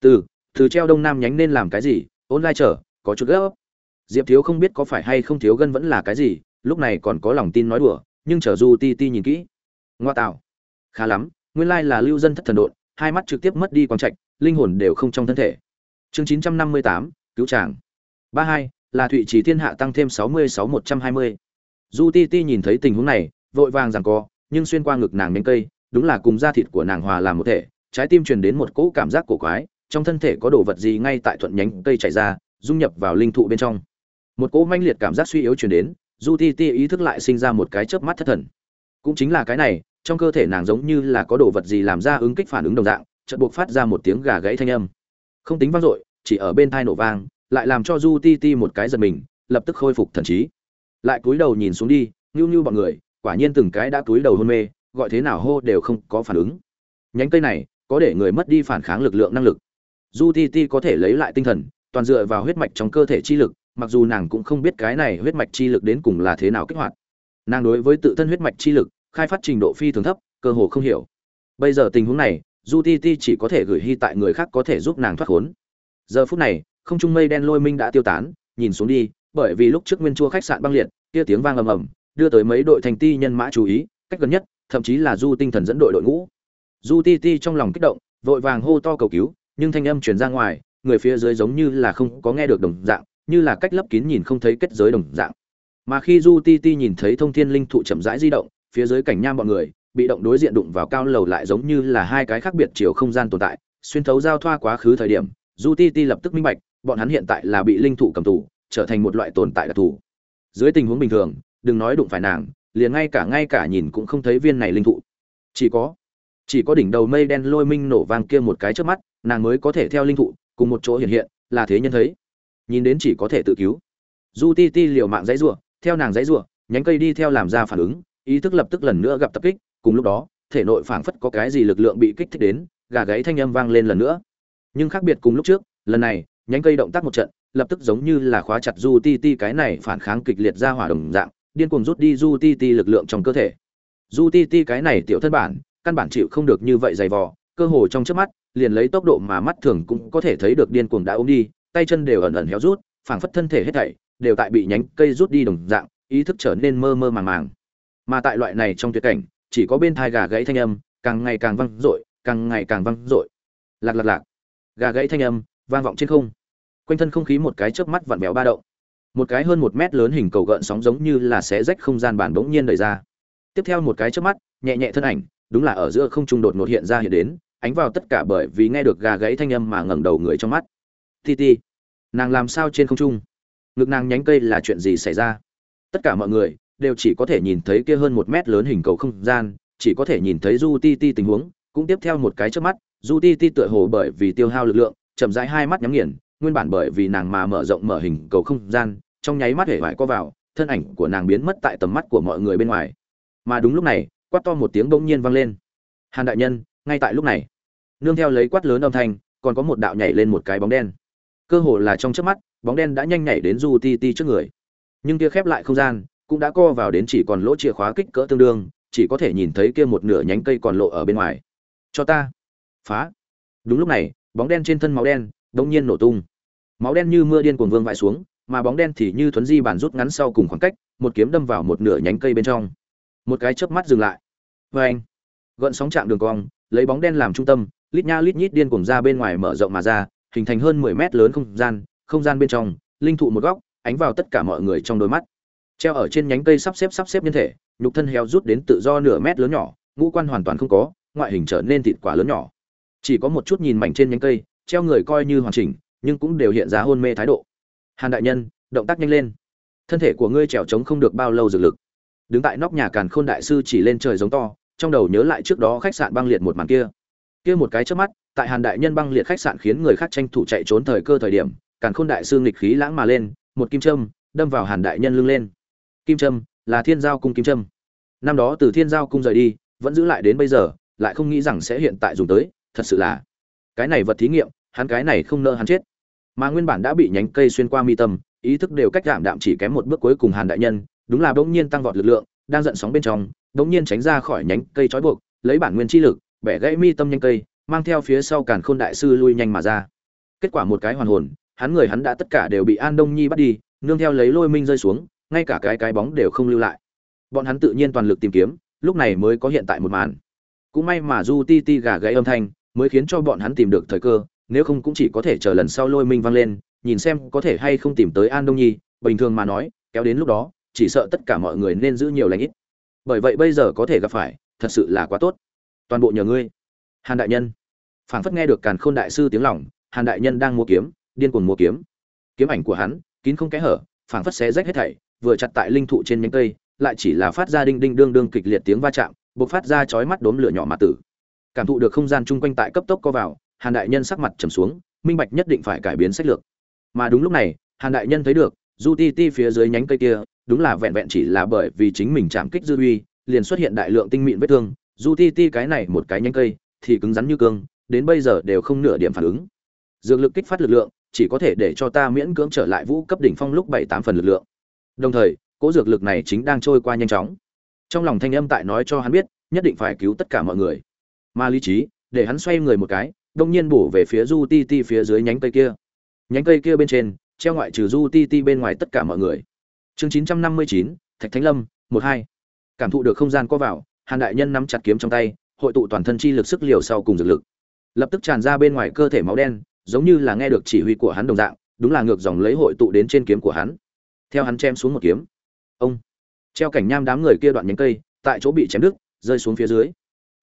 Từ từ treo đông nam nhánh nên làm cái gì? Ôn lai trở có chút gấp diệp thiếu không biết có phải hay không thiếu gân vẫn là cái gì, lúc này còn có lòng tin nói đùa, nhưng chờ du ti ti nhìn kỹ. Ngoa tạo. Khá lắm, nguyên lai là lưu dân thất thần độn, hai mắt trực tiếp mất đi quang trạch, linh hồn đều không trong thân thể. Chương chín trăm năm mươi tám, cứu tràng ba hai, là thụy trì thiên hạ tăng thêm sáu mươi sáu một trăm hai mươi. Du ti ti nhìn thấy tình huống này, vội vàng rằng co, nhưng xuyên qua ngực nàng nhánh cây, đúng là cùng da thịt của nàng hòa làm một thể, trái tim truyền đến một cỗ cảm giác cổ quái, trong thân thể có đồ vật gì ngay tại thuận nhánh cây chảy ra, dung nhập vào linh thụ bên trong một cỗ manh liệt cảm giác suy yếu truyền đến du ti ti ý thức lại sinh ra một cái chớp mắt thất thần. Cũng chính là cái này, trong cơ thể nàng giống như là có đồ vật gì làm ra ứng kích phản ứng đồng dạng, chợt buộc phát ra một tiếng gà gãy thanh âm. Không tính vang dội, chỉ ở bên thai nổ vang, lại làm cho du ti ti một cái giật mình, lập tức khôi phục thần trí. Lại cúi đầu nhìn xuống đi ngưu ngưu bọn người, quả nhiên từng cái đã cúi đầu hôn mê, gọi thế nào hô đều không có phản ứng. Nhánh cây này, có để người mất đi phản kháng lực lượng năng lực. Du ti ti có thể lấy lại tinh thần, toàn dựa vào huyết mạch trong cơ thể chi lực mặc dù nàng cũng không biết cái này huyết mạch chi lực đến cùng là thế nào kích hoạt. Nàng đối với tự thân huyết mạch chi lực, khai phát trình độ phi thường thấp, cơ hồ không hiểu. Bây giờ tình huống này du ti ti chỉ có thể gửi hy tại người khác có thể giúp nàng thoát khốn. Giờ phút này, không trung mây đen lôi minh đã tiêu tán, nhìn xuống đi, bởi vì lúc trước nguyên chua khách sạn băng liệt, kia tiếng vang ầm ầm, đưa tới mấy đội thành ti nhân mã chú ý, cách gần nhất, thậm chí là du tinh thần dẫn đội đội ngũ. Du ti ti trong lòng kích động, vội vàng hô to cầu cứu, nhưng thanh âm truyền ra ngoài, người phía dưới giống như là không có nghe được đồng dạng như là cách lấp kín nhìn không thấy kết giới đồng dạng. Mà khi du ti ti nhìn thấy thông thiên linh thụ chậm rãi di động, phía dưới cảnh nham bọn người, bị động đối diện đụng vào cao lầu lại giống như là hai cái khác biệt chiều không gian tồn tại, xuyên thấu giao thoa quá khứ thời điểm, du ti ti lập tức minh bạch, bọn hắn hiện tại là bị linh thụ cầm tù, trở thành một loại tồn tại đặc thù. Dưới tình huống bình thường, đừng nói đụng phải nàng, liền ngay cả ngay cả nhìn cũng không thấy viên này linh thụ. Chỉ có chỉ có đỉnh đầu mây đen lôi minh nổ vang kia một cái trước mắt, nàng mới có thể theo linh thụ, cùng một chỗ hiện hiện, là thế nhân thấy nhìn đến chỉ có thể tự cứu. Du ti ti liều mạng dãy rủa, theo nàng dãy rủa, nhánh cây đi theo làm ra phản ứng, ý thức lập tức lần nữa gặp tập kích, cùng lúc đó, thể nội phảng phất có cái gì lực lượng bị kích thích đến, gà gáy thanh âm vang lên lần nữa. Nhưng khác biệt cùng lúc trước, lần này, nhánh cây động tác một trận, lập tức giống như là khóa chặt du ti ti cái này phản kháng kịch liệt ra hỏa đồng dạng, điên cuồng rút đi du ti ti lực lượng trong cơ thể. Du ti ti cái này tiểu thân bản, căn bản chịu không được như vậy dày vò, cơ hồ trong trước mắt, liền lấy tốc độ mà mắt thường cũng có thể thấy được điên cuồng đã ôm đi tay chân đều ẩn ẩn héo rút, phảng phất thân thể hết thảy đều tại bị nhánh cây rút đi đồng dạng, ý thức trở nên mơ mơ màng màng. Mà tại loại này trong tuyệt cảnh, chỉ có bên thai gà gãy thanh âm càng ngày càng vang dội, càng ngày càng vang dội. Lạc lạc lạc. Gà gãy thanh âm vang vọng trên không. Quanh thân không khí một cái chớp mắt vặn vẹo ba động. Một cái hơn một mét lớn hình cầu gợn sóng giống như là xé rách không gian bản bỗng nhiên đẩy ra. Tiếp theo một cái chớp mắt, nhẹ nhẹ thân ảnh, đúng là ở giữa không trung đột ngột hiện ra hiện đến, ánh vào tất cả bởi vì nghe được gà gãy thanh âm mà ngẩng đầu người trong mắt ti ti, nàng làm sao trên không trung? Ngực nàng nhánh cây là chuyện gì xảy ra? Tất cả mọi người đều chỉ có thể nhìn thấy kia hơn một mét lớn hình cầu không gian, chỉ có thể nhìn thấy du ti ti tình huống, cũng tiếp theo một cái trước mắt du ti ti tựa hồ bởi vì tiêu hao lực lượng, chậm rãi hai mắt nhắm nghiền, nguyên bản bởi vì nàng mà mở rộng mở hình cầu không gian, trong nháy mắt hể vải co vào, thân ảnh của nàng biến mất tại tầm mắt của mọi người bên ngoài. Mà đúng lúc này, quát to một tiếng bỗng nhiên vang lên. Hàn đại nhân, ngay tại lúc này. Nương theo lấy quát lớn âm thanh, còn có một đạo nhảy lên một cái bóng đen cơ hồ là trong chớp mắt, bóng đen đã nhanh nhảy đến du ti ti trước người. Nhưng kia khép lại không gian, cũng đã co vào đến chỉ còn lỗ chìa khóa kích cỡ tương đương, chỉ có thể nhìn thấy kia một nửa nhánh cây còn lộ ở bên ngoài. Cho ta. Phá. Đúng lúc này, bóng đen trên thân máu đen đột nhiên nổ tung. Máu đen như mưa điên cuồng vương vãi xuống, mà bóng đen thì như thuấn di bản rút ngắn sau cùng khoảng cách, một kiếm đâm vào một nửa nhánh cây bên trong. Một cái chớp mắt dừng lại. Vê anh, gợn sóng chạm đường cong, lấy bóng đen làm trung tâm, lít nha lít nhít điên cuồng ra bên ngoài mở rộng mà ra hình thành hơn mười mét lớn không gian không gian bên trong, linh thụ một góc, ánh vào tất cả mọi người trong đôi mắt. Treo ở trên nhánh cây sắp xếp sắp xếp nhân thể, nhục thân heo rút đến tự do nửa mét lớn nhỏ, ngũ quan hoàn toàn không có, ngoại hình trở nên thịt quả lớn nhỏ. Chỉ có một chút nhìn mảnh trên nhánh cây, treo người coi như hoàn chỉnh, nhưng cũng đều hiện ra hôn mê thái độ. Hàn đại nhân, động tác nhanh lên. Thân thể của ngươi trèo trống không được bao lâu dược lực. Đứng tại nóc nhà càn khôn đại sư chỉ lên trời giống to, trong đầu nhớ lại trước đó khách sạn băng liệt một màn kia. Kia một cái chớp mắt tại hàn đại nhân băng liệt khách sạn khiến người khác tranh thủ chạy trốn thời cơ thời điểm, càn khôn đại sư nghịch khí lãng mà lên, một kim châm, đâm vào hàn đại nhân lưng lên. Kim trâm là thiên giao cung kim trâm năm đó từ thiên giao cung rời đi, vẫn giữ lại đến bây giờ, lại không nghĩ rằng sẽ hiện tại dùng tới, thật sự là cái này vật thí nghiệm, hắn cái này không nỡ hắn chết. Mà nguyên bản đã bị nhánh cây xuyên qua mi tâm, ý thức đều cách giảm đạm chỉ kém một bước cuối cùng hàn đại nhân, đúng là bỗng nhiên tăng vọt lực lượng, đang giận sóng bên trong, bỗng nhiên tránh ra khỏi nhánh cây trói buộc, lấy bản nguyên chi lực, bẻ gãy mi tâm nhánh cây mang theo phía sau càn khôn đại sư lui nhanh mà ra. Kết quả một cái hoàn hồn, hắn người hắn đã tất cả đều bị an đông nhi bắt đi, nương theo lấy lôi minh rơi xuống, ngay cả cái cái bóng đều không lưu lại. Bọn hắn tự nhiên toàn lực tìm kiếm, lúc này mới có hiện tại một màn. Cũng may mà du ti ti gà gãy âm thanh, mới khiến cho bọn hắn tìm được thời cơ, nếu không cũng chỉ có thể chờ lần sau lôi minh vang lên, nhìn xem có thể hay không tìm tới an đông nhi, bình thường mà nói, kéo đến lúc đó, chỉ sợ tất cả mọi người nên giữ nhiều lãnh ít. Bởi vậy bây giờ có thể gặp phải, thật sự là quá tốt. Toàn bộ nhờ ngươi hàn đại nhân. Phảng phất nghe được càn khôn đại sư tiếng lòng, hàn đại nhân đang mua kiếm, điên cuồng mua kiếm. Kiếm ảnh của hắn, kín không kẽ hở, phảng phất xé rách hết thảy, vừa chặt tại linh thụ trên nhánh cây, lại chỉ là phát ra đinh đinh đương đương kịch liệt tiếng va chạm, bộc phát ra chói mắt đốm lửa nhỏ mà tử. Cảm thụ được không gian chung quanh tại cấp tốc co vào, hàn đại nhân sắc mặt trầm xuống, minh bạch nhất định phải cải biến sách lược. Mà đúng lúc này, hàn đại nhân thấy được, du ti ti phía dưới nhánh cây kia, đúng là vẹn vẹn chỉ là bởi vì chính mình chạm kích dư uy, liền xuất hiện đại lượng tinh mịn vết thương, du ti ti cái này một cái nhánh cây thì cứng rắn như cương, đến bây giờ đều không nửa điểm phản ứng. Dược lực kích phát lực lượng, chỉ có thể để cho ta miễn cưỡng trở lại vũ cấp đỉnh phong lúc bảy tám phần lực lượng. Đồng thời, cỗ dược lực này chính đang trôi qua nhanh chóng. Trong lòng thanh âm tại nói cho hắn biết, nhất định phải cứu tất cả mọi người. Ma lý trí, để hắn xoay người một cái, đông nhiên bổ về phía du ti ti phía dưới nhánh cây kia. Nhánh cây kia bên trên, treo ngoại trừ du ti ti bên ngoài tất cả mọi người. Chương chín trăm năm mươi chín, thạch thánh lâm, một hai. Cảm thụ được không gian có vào, hàn đại nhân nắm chặt kiếm trong tay hội tụ toàn thân chi lực sức liều sau cùng dược lực. Lập tức tràn ra bên ngoài cơ thể máu đen, giống như là nghe được chỉ huy của hắn đồng dạng, đúng là ngược dòng lấy hội tụ đến trên kiếm của hắn. Theo hắn chém xuống một kiếm, ông, treo cảnh nham đám người kia đoạn nhánh cây, tại chỗ bị chém đứt, rơi xuống phía dưới.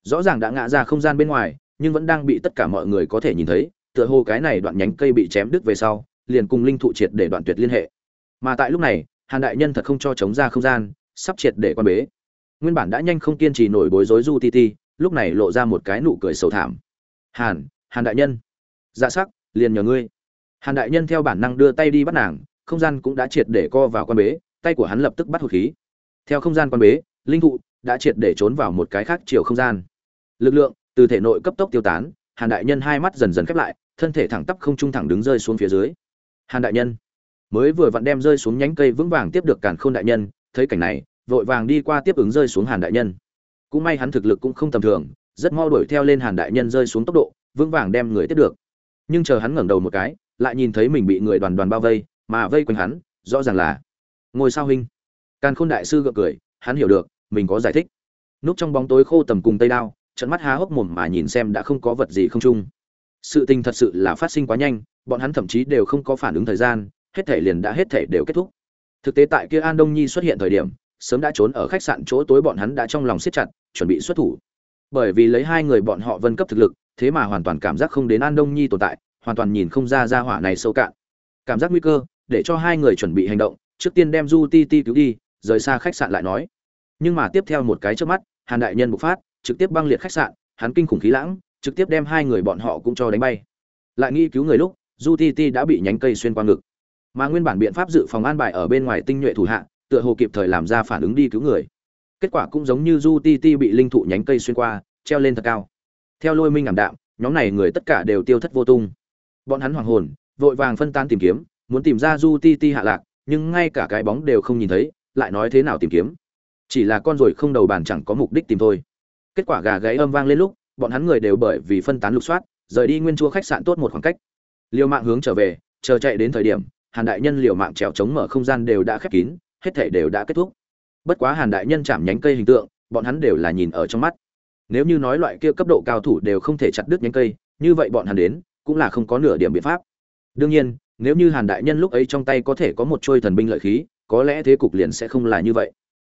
Rõ ràng đã ngã ra không gian bên ngoài, nhưng vẫn đang bị tất cả mọi người có thể nhìn thấy, tựa hồ cái này đoạn nhánh cây bị chém đứt về sau, liền cùng linh thụ triệt để đoạn tuyệt liên hệ. Mà tại lúc này, hàn đại nhân thật không cho chống ra không gian, sắp triệt để quan bế. Nguyên bản đã nhanh không kiên trì nổi bối rối du ti ti lúc này lộ ra một cái nụ cười sầu thảm. Hàn hàn đại nhân. Dạ sắc, liền nhờ ngươi. Hàn đại nhân theo bản năng đưa tay đi bắt nàng, không gian cũng đã triệt để co vào quan bế, tay của hắn lập tức bắt hụt khí. Theo không gian quan bế, linh thụ đã triệt để trốn vào một cái khác chiều không gian. Lực lượng từ thể nội cấp tốc tiêu tán, hàn đại nhân hai mắt dần dần khép lại, thân thể thẳng tắp không trung thẳng đứng rơi xuống phía dưới. Hàn đại nhân. Mới vừa vặn đem rơi xuống nhánh cây vững vàng tiếp được càn khôn đại nhân, thấy cảnh này, vội vàng đi qua tiếp ứng rơi xuống hàn đại nhân cũng may hắn thực lực cũng không tầm thường, rất mau đuổi theo lên hàn đại nhân rơi xuống tốc độ, vững vàng đem người tiếp được. Nhưng chờ hắn ngẩng đầu một cái, lại nhìn thấy mình bị người đoàn đoàn bao vây, mà vây quanh hắn, rõ ràng là ngôi sao huynh. Càn khôn đại sư gượng cười, hắn hiểu được, mình có giải thích. Núp trong bóng tối khô tầm cùng tây đao trận mắt há hốc mồm mà nhìn xem đã không có vật gì không chung. Sự tình thật sự là phát sinh quá nhanh, bọn hắn thậm chí đều không có phản ứng thời gian, hết thể liền đã hết thể đều kết thúc. Thực tế tại kia an đông nhi xuất hiện thời điểm sớm đã trốn ở khách sạn chỗ tối bọn hắn đã trong lòng siết chặt, chuẩn bị xuất thủ. Bởi vì lấy hai người bọn họ vân cấp thực lực, thế mà hoàn toàn cảm giác không đến an đông nhi tồn tại, hoàn toàn nhìn không ra ra hỏa này sâu cạn. Cảm giác nguy cơ, để cho hai người chuẩn bị hành động, trước tiên đem du ti ti cứu đi, rời xa khách sạn lại nói. Nhưng mà tiếp theo một cái chớp mắt, hàn đại nhân bộc phát, trực tiếp băng liệt khách sạn, hắn kinh khủng khí lãng, trực tiếp đem hai người bọn họ cũng cho đánh bay. Lại nghi cứu người lúc, du ti ti đã bị nhánh cây xuyên qua ngực. Mà nguyên bản biện pháp dự phòng an bài ở bên ngoài tinh nhuệ thủ hạ tựa hồ kịp thời làm ra phản ứng đi cứu người. Kết quả cũng giống như du ti ti bị linh thụ nhánh cây xuyên qua, treo lên thật cao. Theo lôi minh ảm đạm, nhóm này người tất cả đều tiêu thất vô tung. Bọn hắn hoàng hồn, vội vàng phân tan tìm kiếm, muốn tìm ra du ti ti hạ lạc, nhưng ngay cả cái bóng đều không nhìn thấy, lại nói thế nào tìm kiếm? Chỉ là con ruồi không đầu bàn chẳng có mục đích tìm thôi. Kết quả gà gáy âm vang lên lúc, bọn hắn người đều bởi vì phân tán lục soát, rời đi nguyên chua khách sạn tốt một khoảng cách. Liều mạng hướng trở về, chờ chạy đến thời điểm, hàn đại nhân liều mạng trèo chống mở không gian đều đã khép kín hết thể đều đã kết thúc. Bất quá hàn đại nhân chạm nhánh cây hình tượng, bọn hắn đều là nhìn ở trong mắt. Nếu như nói loại kia cấp độ cao thủ đều không thể chặt đứt nhánh cây, như vậy bọn hắn đến, cũng là không có nửa điểm biện pháp. Đương nhiên, nếu như hàn đại nhân lúc ấy trong tay có thể có một trôi thần binh lợi khí, có lẽ thế cục liền sẽ không là như vậy.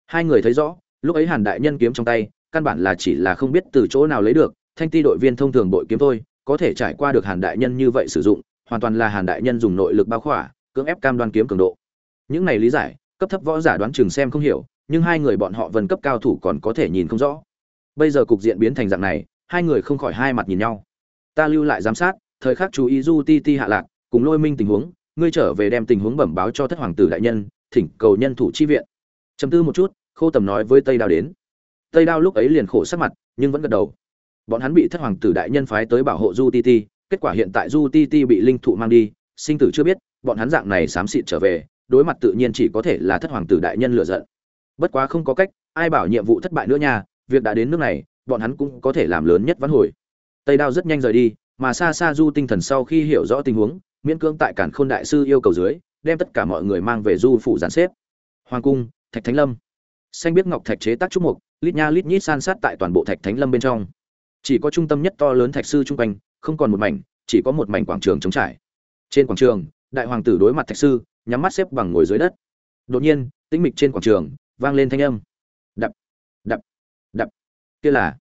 Hai người thấy rõ, lúc ấy hàn đại nhân kiếm trong tay, căn bản là chỉ là không biết từ chỗ nào lấy được, thanh ti đội viên thông thường bội kiếm thôi, có thể trải qua được hàn đại nhân như vậy sử dụng, hoàn toàn là hàn đại nhân dùng nội lực bao khỏa, cưỡng ép cam đoan kiếm cường độ. Những này lý giải cấp thấp võ giả đoán chừng xem không hiểu, nhưng hai người bọn họ vần cấp cao thủ còn có thể nhìn không rõ. Bây giờ cục diện biến thành dạng này, hai người không khỏi hai mặt nhìn nhau. Ta lưu lại giám sát, thời khắc chú ý du ti ti hạ lạc, cùng lôi minh tình huống, ngươi trở về đem tình huống bẩm báo cho thất hoàng tử đại nhân, thỉnh cầu nhân thủ chi viện. Chấm tư một chút, khô tầm nói với tây đao đến. Tây đao lúc ấy liền khổ sắc mặt, nhưng vẫn gật đầu. Bọn hắn bị thất hoàng tử đại nhân phái tới bảo hộ du ti ti, kết quả hiện tại du ti ti bị linh thụ mang đi, sinh tử chưa biết, bọn hắn dạng này xám xịt trở về đối mặt tự nhiên chỉ có thể là thất hoàng tử đại nhân lựa giận. Bất quá không có cách, ai bảo nhiệm vụ thất bại nữa nha, việc đã đến nước này, bọn hắn cũng có thể làm lớn nhất vãn hồi. Tây đao rất nhanh rời đi, mà xa xa du tinh thần sau khi hiểu rõ tình huống, miễn cưỡng tại cản khôn đại sư yêu cầu dưới, đem tất cả mọi người mang về du phủ giàn xếp. Hoàng cung, thạch thánh lâm. Xanh biết ngọc thạch chế tác trúc mục, lít nha lít nhít san sát tại toàn bộ thạch thánh lâm bên trong. Chỉ có trung tâm nhất to lớn thạch sư chung quanh, không còn một mảnh, chỉ có một mảnh quảng trường trống trải. Trên quảng trường, đại hoàng tử đối mặt thạch sư nhắm mắt xếp bằng ngồi dưới đất. Đột nhiên, tĩnh mịch trên quảng trường, vang lên thanh âm. Đập đập đập. Kia là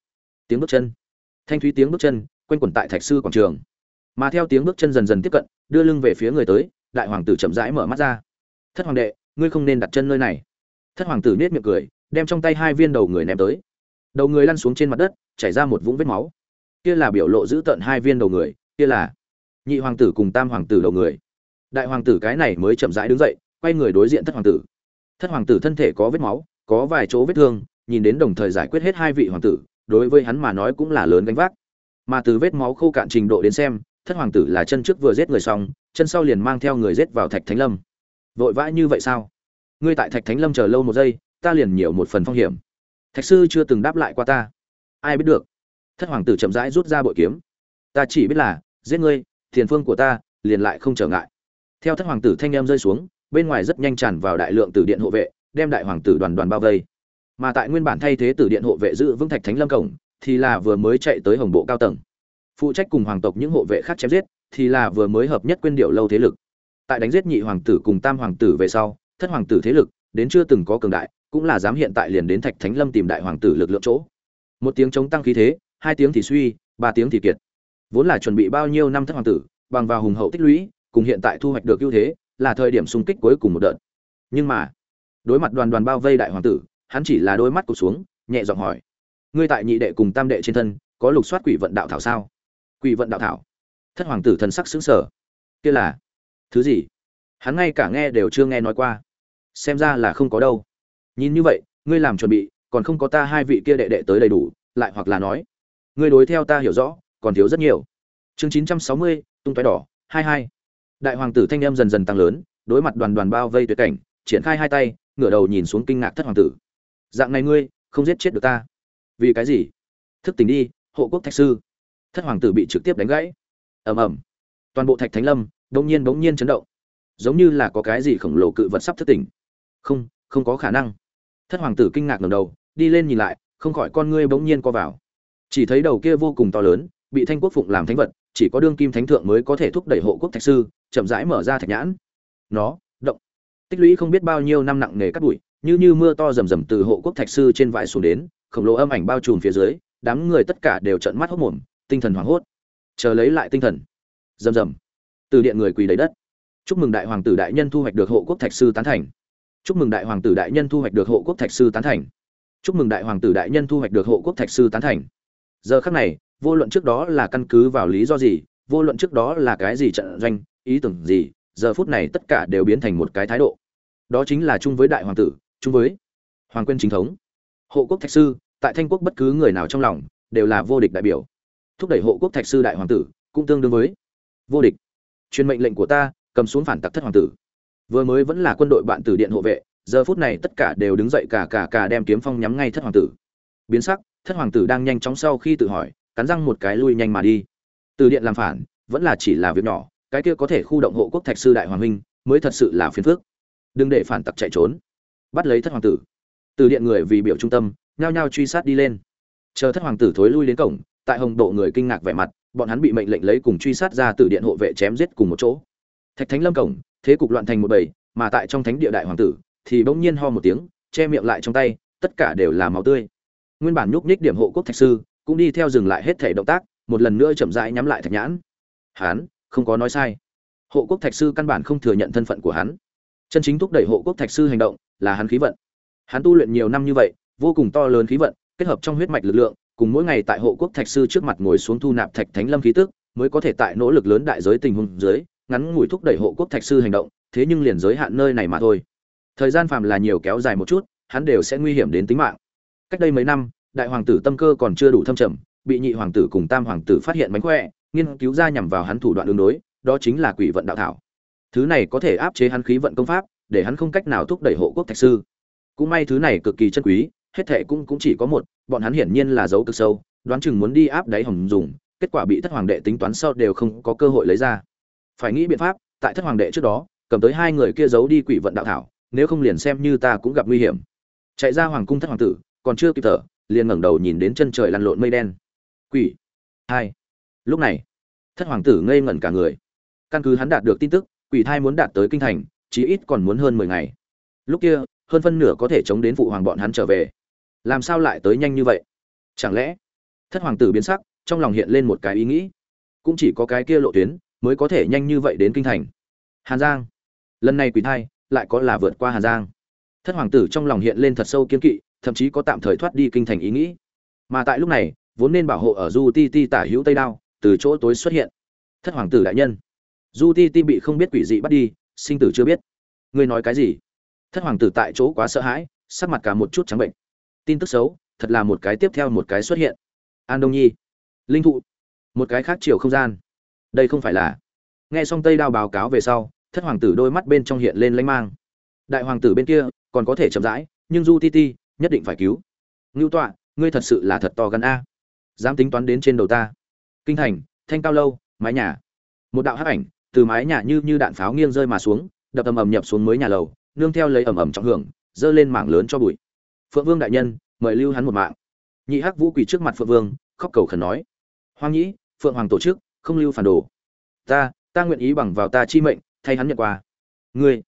tiếng bước chân. Thanh thúy tiếng bước chân, quanh quẩn tại thạch sư quảng trường. Mà theo tiếng bước chân dần dần tiếp cận, đưa lưng về phía người tới, đại hoàng tử chậm rãi mở mắt ra. Thất hoàng đệ, ngươi không nên đặt chân nơi này. Thất hoàng tử nết miệng cười, đem trong tay hai viên đầu người ném tới. Đầu người lăn xuống trên mặt đất, chảy ra một vũng vết máu. Kia là biểu lộ giữ tận hai viên đầu người, kia là nhị hoàng tử cùng tam hoàng tử đầu người đại hoàng tử cái này mới chậm rãi đứng dậy, quay người đối diện thất hoàng tử. Thất hoàng tử thân thể có vết máu, có vài chỗ vết thương, nhìn đến đồng thời giải quyết hết hai vị hoàng tử, đối với hắn mà nói cũng là lớn gánh vác. Mà từ vết máu khô cạn trình độ đến xem, thất hoàng tử là chân trước vừa giết người xong, chân sau liền mang theo người giết vào thạch thánh lâm. Vội vã như vậy sao? Ngươi tại thạch thánh lâm chờ lâu một giây, ta liền nhiều một phần phong hiểm. Thạch sư chưa từng đáp lại qua ta. Ai biết được? Thất hoàng tử chậm rãi rút ra bội kiếm. Ta chỉ biết là, giết ngươi thiền phương của ta, liền lại không trở ngại theo thất hoàng tử thanh em rơi xuống, bên ngoài rất nhanh tràn vào đại lượng tử điện hộ vệ, đem đại hoàng tử đoàn đoàn bao vây. Mà tại nguyên bản thay thế tử điện hộ vệ giữ vững thạch thánh lâm cổng, thì là vừa mới chạy tới hồng bộ cao tầng. Phụ trách cùng hoàng tộc những hộ vệ khác chém giết, thì là vừa mới hợp nhất quyên điệu lâu thế lực. Tại đánh giết nhị hoàng tử cùng tam hoàng tử về sau, thất hoàng tử thế lực, đến chưa từng có cường đại, cũng là dám hiện tại liền đến thạch thánh lâm tìm đại hoàng tử lực lượng chỗ. Một tiếng chống tăng khí thế, hai tiếng thì suy, ba tiếng thì kiệt. Vốn là chuẩn bị bao nhiêu năm thất hoàng tử, bằng vào hùng hậu tích lũy cùng hiện tại thu hoạch được ưu thế, là thời điểm xung kích cuối cùng một đợt. Nhưng mà, đối mặt đoàn đoàn bao vây đại hoàng tử, hắn chỉ là đôi mắt cụt xuống, nhẹ giọng hỏi, ngươi tại nhị đệ cùng tam đệ trên thân, có lục soát quỷ vận đạo thảo sao? Quỷ vận đạo thảo? Thất hoàng tử thần sắc xứng sở kia là thứ gì? Hắn ngay cả nghe đều chưa nghe nói qua. Xem ra là không có đâu. Nhìn như vậy, ngươi làm chuẩn bị, còn không có ta hai vị kia đệ đệ tới đầy đủ, lại hoặc là nói, ngươi đối theo ta hiểu rõ, còn thiếu rất nhiều. Chương chín trăm sáu mươi, tung tóe đỏ, hai hai đại hoàng tử thanh em dần dần tăng lớn, đối mặt đoàn đoàn bao vây tuyệt cảnh, triển khai hai tay, ngửa đầu nhìn xuống kinh ngạc thất hoàng tử. Dạng này ngươi, không giết chết được ta. Vì cái gì? Thức tỉnh đi, hộ quốc thạch sư. Thất hoàng tử bị trực tiếp đánh gãy. Ầm ầm. Toàn bộ thạch thánh lâm đông nhiên bỗng nhiên chấn động. Giống như là có cái gì khổng lồ cự vật sắp thức tỉnh. Không không có khả năng. Thất hoàng tử kinh ngạc ngầm đầu, đi lên nhìn lại, không khỏi con ngươi bỗng nhiên co vào. Chỉ thấy đầu kia vô cùng to lớn, bị thanh quốc phụng làm thánh vật, chỉ có đương kim thánh thượng mới có thể thúc đẩy hộ quốc thạch sư chậm rãi mở ra thạch nhãn. Nó, động. Tích lũy không biết bao nhiêu năm nặng nề cắt bụi, như như mưa to rầm rầm từ hộ quốc thạch sư trên vải xuống đến, khổng lồ âm ảnh bao trùm phía dưới, đám người tất cả đều trợn mắt hốt mồm, tinh thần hoảng hốt. Chờ lấy lại tinh thần. Rầm rầm. Từ điện người quỳ đầy đất. Chúc mừng đại hoàng tử đại nhân thu hoạch được hộ quốc thạch sư tán thành. Chúc mừng đại hoàng tử đại nhân thu hoạch được hộ quốc thạch sư tán thành. Chúc mừng đại hoàng tử đại nhân thu hoạch được hộ quốc thạch sư tán thành. Giờ khắc này, vô luận trước đó là căn cứ vào lý do gì, vô luận trước đó là cái gì trận doanh ý tưởng gì, giờ phút này tất cả đều biến thành một cái thái độ. Đó chính là chung với đại hoàng tử, chung với hoàng quyền chính thống. Hộ quốc thạch sư, tại thanh quốc bất cứ người nào trong lòng, đều là vô địch đại biểu. Thúc đẩy hộ quốc thạch sư đại hoàng tử, cũng tương đương với vô địch. Truyền mệnh lệnh của ta, cầm xuống phản tặc thất hoàng tử. Vừa mới vẫn là quân đội bạn tử điện hộ vệ, giờ phút này tất cả đều đứng dậy cả cả cả đem kiếm phong nhắm ngay thất hoàng tử. Biến sắc, thất hoàng tử đang nhanh chóng sau khi tự hỏi, cắn răng một cái lui nhanh mà đi. Từ điện làm phản, vẫn là chỉ là việc nhỏ cái kia có thể khu động hộ quốc thạch sư đại hoàng huynh, mới thật sự là phiền phức. Đừng để phản tặc chạy trốn. Bắt lấy thất hoàng tử. Từ điện người vì biểu trung tâm, nhao nhao truy sát đi lên. Chờ thất hoàng tử thối lui đến cổng, tại hồng độ người kinh ngạc vẻ mặt, bọn hắn bị mệnh lệnh lấy cùng truy sát ra từ điện hộ vệ chém giết cùng một chỗ. Thạch thánh lâm cổng, thế cục loạn thành một bầy, mà tại trong thánh địa đại hoàng tử, thì bỗng nhiên ho một tiếng, che miệng lại trong tay, tất cả đều là máu tươi. Nguyên bản nhúc nhích điểm hộ quốc thạch sư, cũng đi theo dừng lại hết thể động tác, một lần nữa chậm rãi nhắm lại thạch nhãn. Hán không có nói sai. Hộ quốc thạch sư căn bản không thừa nhận thân phận của hắn. Chân chính thúc đẩy hộ quốc thạch sư hành động là hắn khí vận. Hắn tu luyện nhiều năm như vậy, vô cùng to lớn khí vận, kết hợp trong huyết mạch lực lượng, cùng mỗi ngày tại hộ quốc thạch sư trước mặt ngồi xuống thu nạp thạch thánh lâm khí tức, mới có thể tại nỗ lực lớn đại giới tình huống dưới, ngắn ngủi thúc đẩy hộ quốc thạch sư hành động, thế nhưng liền giới hạn nơi này mà thôi. Thời gian phàm là nhiều kéo dài một chút, hắn đều sẽ nguy hiểm đến tính mạng. Cách đây mấy năm, đại hoàng tử tâm cơ còn chưa đủ thâm trầm, bị nhị hoàng tử cùng tam hoàng tử phát hiện mánh khỏe nghiên cứu ra nhằm vào hắn thủ đoạn đường đối, đó chính là quỷ vận đạo thảo. Thứ này có thể áp chế hắn khí vận công pháp, để hắn không cách nào thúc đẩy hộ quốc thạch sư. Cũng may thứ này cực kỳ chân quý, hết thệ cũng cũng chỉ có một, bọn hắn hiển nhiên là dấu cực sâu, đoán chừng muốn đi áp đáy hỏng dùng, kết quả bị thất hoàng đệ tính toán sau đều không có cơ hội lấy ra. Phải nghĩ biện pháp, tại thất hoàng đệ trước đó, cầm tới hai người kia giấu đi quỷ vận đạo thảo, nếu không liền xem như ta cũng gặp nguy hiểm. Chạy ra hoàng cung thất hoàng tử, còn chưa kịp thở, liền ngẩng đầu nhìn đến chân trời lăn lộn mây đen. Quỷ. Hai lúc này, thất hoàng tử ngây ngẩn cả người. Căn cứ hắn đạt được tin tức, quỷ thai muốn đạt tới kinh thành, chí ít còn muốn hơn mười ngày. Lúc kia, hơn phân nửa có thể chống đến phụ hoàng bọn hắn trở về. Làm sao lại tới nhanh như vậy? Chẳng lẽ, thất hoàng tử biến sắc, trong lòng hiện lên một cái ý nghĩ. Cũng chỉ có cái kia lộ tuyến, mới có thể nhanh như vậy đến kinh thành. Hàn giang. Lần này quỷ thai, lại có là vượt qua hàn giang. Thất hoàng tử trong lòng hiện lên thật sâu kiên kỵ, thậm chí có tạm thời thoát đi kinh thành ý nghĩ. Mà tại lúc này, vốn nên bảo hộ ở du ti ti tả hữu tây đao từ chỗ tối xuất hiện. Thất hoàng tử đại nhân. Du ti ti bị không biết quỷ dị bắt đi, sinh tử chưa biết. Ngươi nói cái gì? Thất hoàng tử tại chỗ quá sợ hãi, sắc mặt cả một chút trắng bệnh. Tin tức xấu, thật là một cái tiếp theo một cái xuất hiện. An đông nhi. Linh thụ. Một cái khác chiều không gian. Đây không phải là. Nghe xong tây đao báo cáo về sau, thất hoàng tử đôi mắt bên trong hiện lên lanh mang. Đại hoàng tử bên kia, còn có thể chậm rãi, nhưng du ti ti, nhất định phải cứu. Ngưu tọa, ngươi thật sự là thật to gắn a. Dám tính toán đến trên đầu ta kinh thành, thanh cao lâu, mái nhà. Một đạo hắc ảnh, từ mái nhà như như đạn pháo nghiêng rơi mà xuống, đập ầm ầm nhập xuống mới nhà lầu, nương theo lấy ầm ầm trọng hưởng, dơ lên mảng lớn cho bụi. Phượng vương đại nhân, mời lưu hắn một mạng. Nhị hắc vũ quỳ trước mặt phượng vương, khóc cầu khẩn nói. Hoang nhĩ, phượng hoàng tổ chức, không lưu phản đồ. Ta ta nguyện ý bằng vào ta chi mệnh, thay hắn nhận qua ngươi.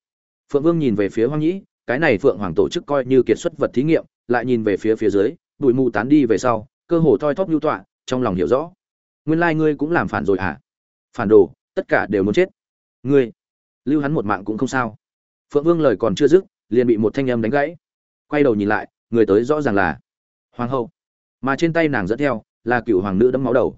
Phượng vương nhìn về phía hoang nhĩ, cái này phượng hoàng tổ chức coi như kiệt xuất vật thí nghiệm, lại nhìn về phía phía dưới, bụi mù tán đi về sau, cơ hồ thoi thóp lưu tọa, trong lòng hiểu rõ nguyên lai ngươi cũng làm phản rồi à phản đồ, tất cả đều muốn chết. Ngươi, lưu hắn một mạng cũng không sao. Phượng vương lời còn chưa dứt, liền bị một thanh âm đánh gãy. Quay đầu nhìn lại, người tới rõ ràng là hoàng hậu. Mà trên tay nàng dẫn theo là cựu hoàng nữ đẫm máu đầu.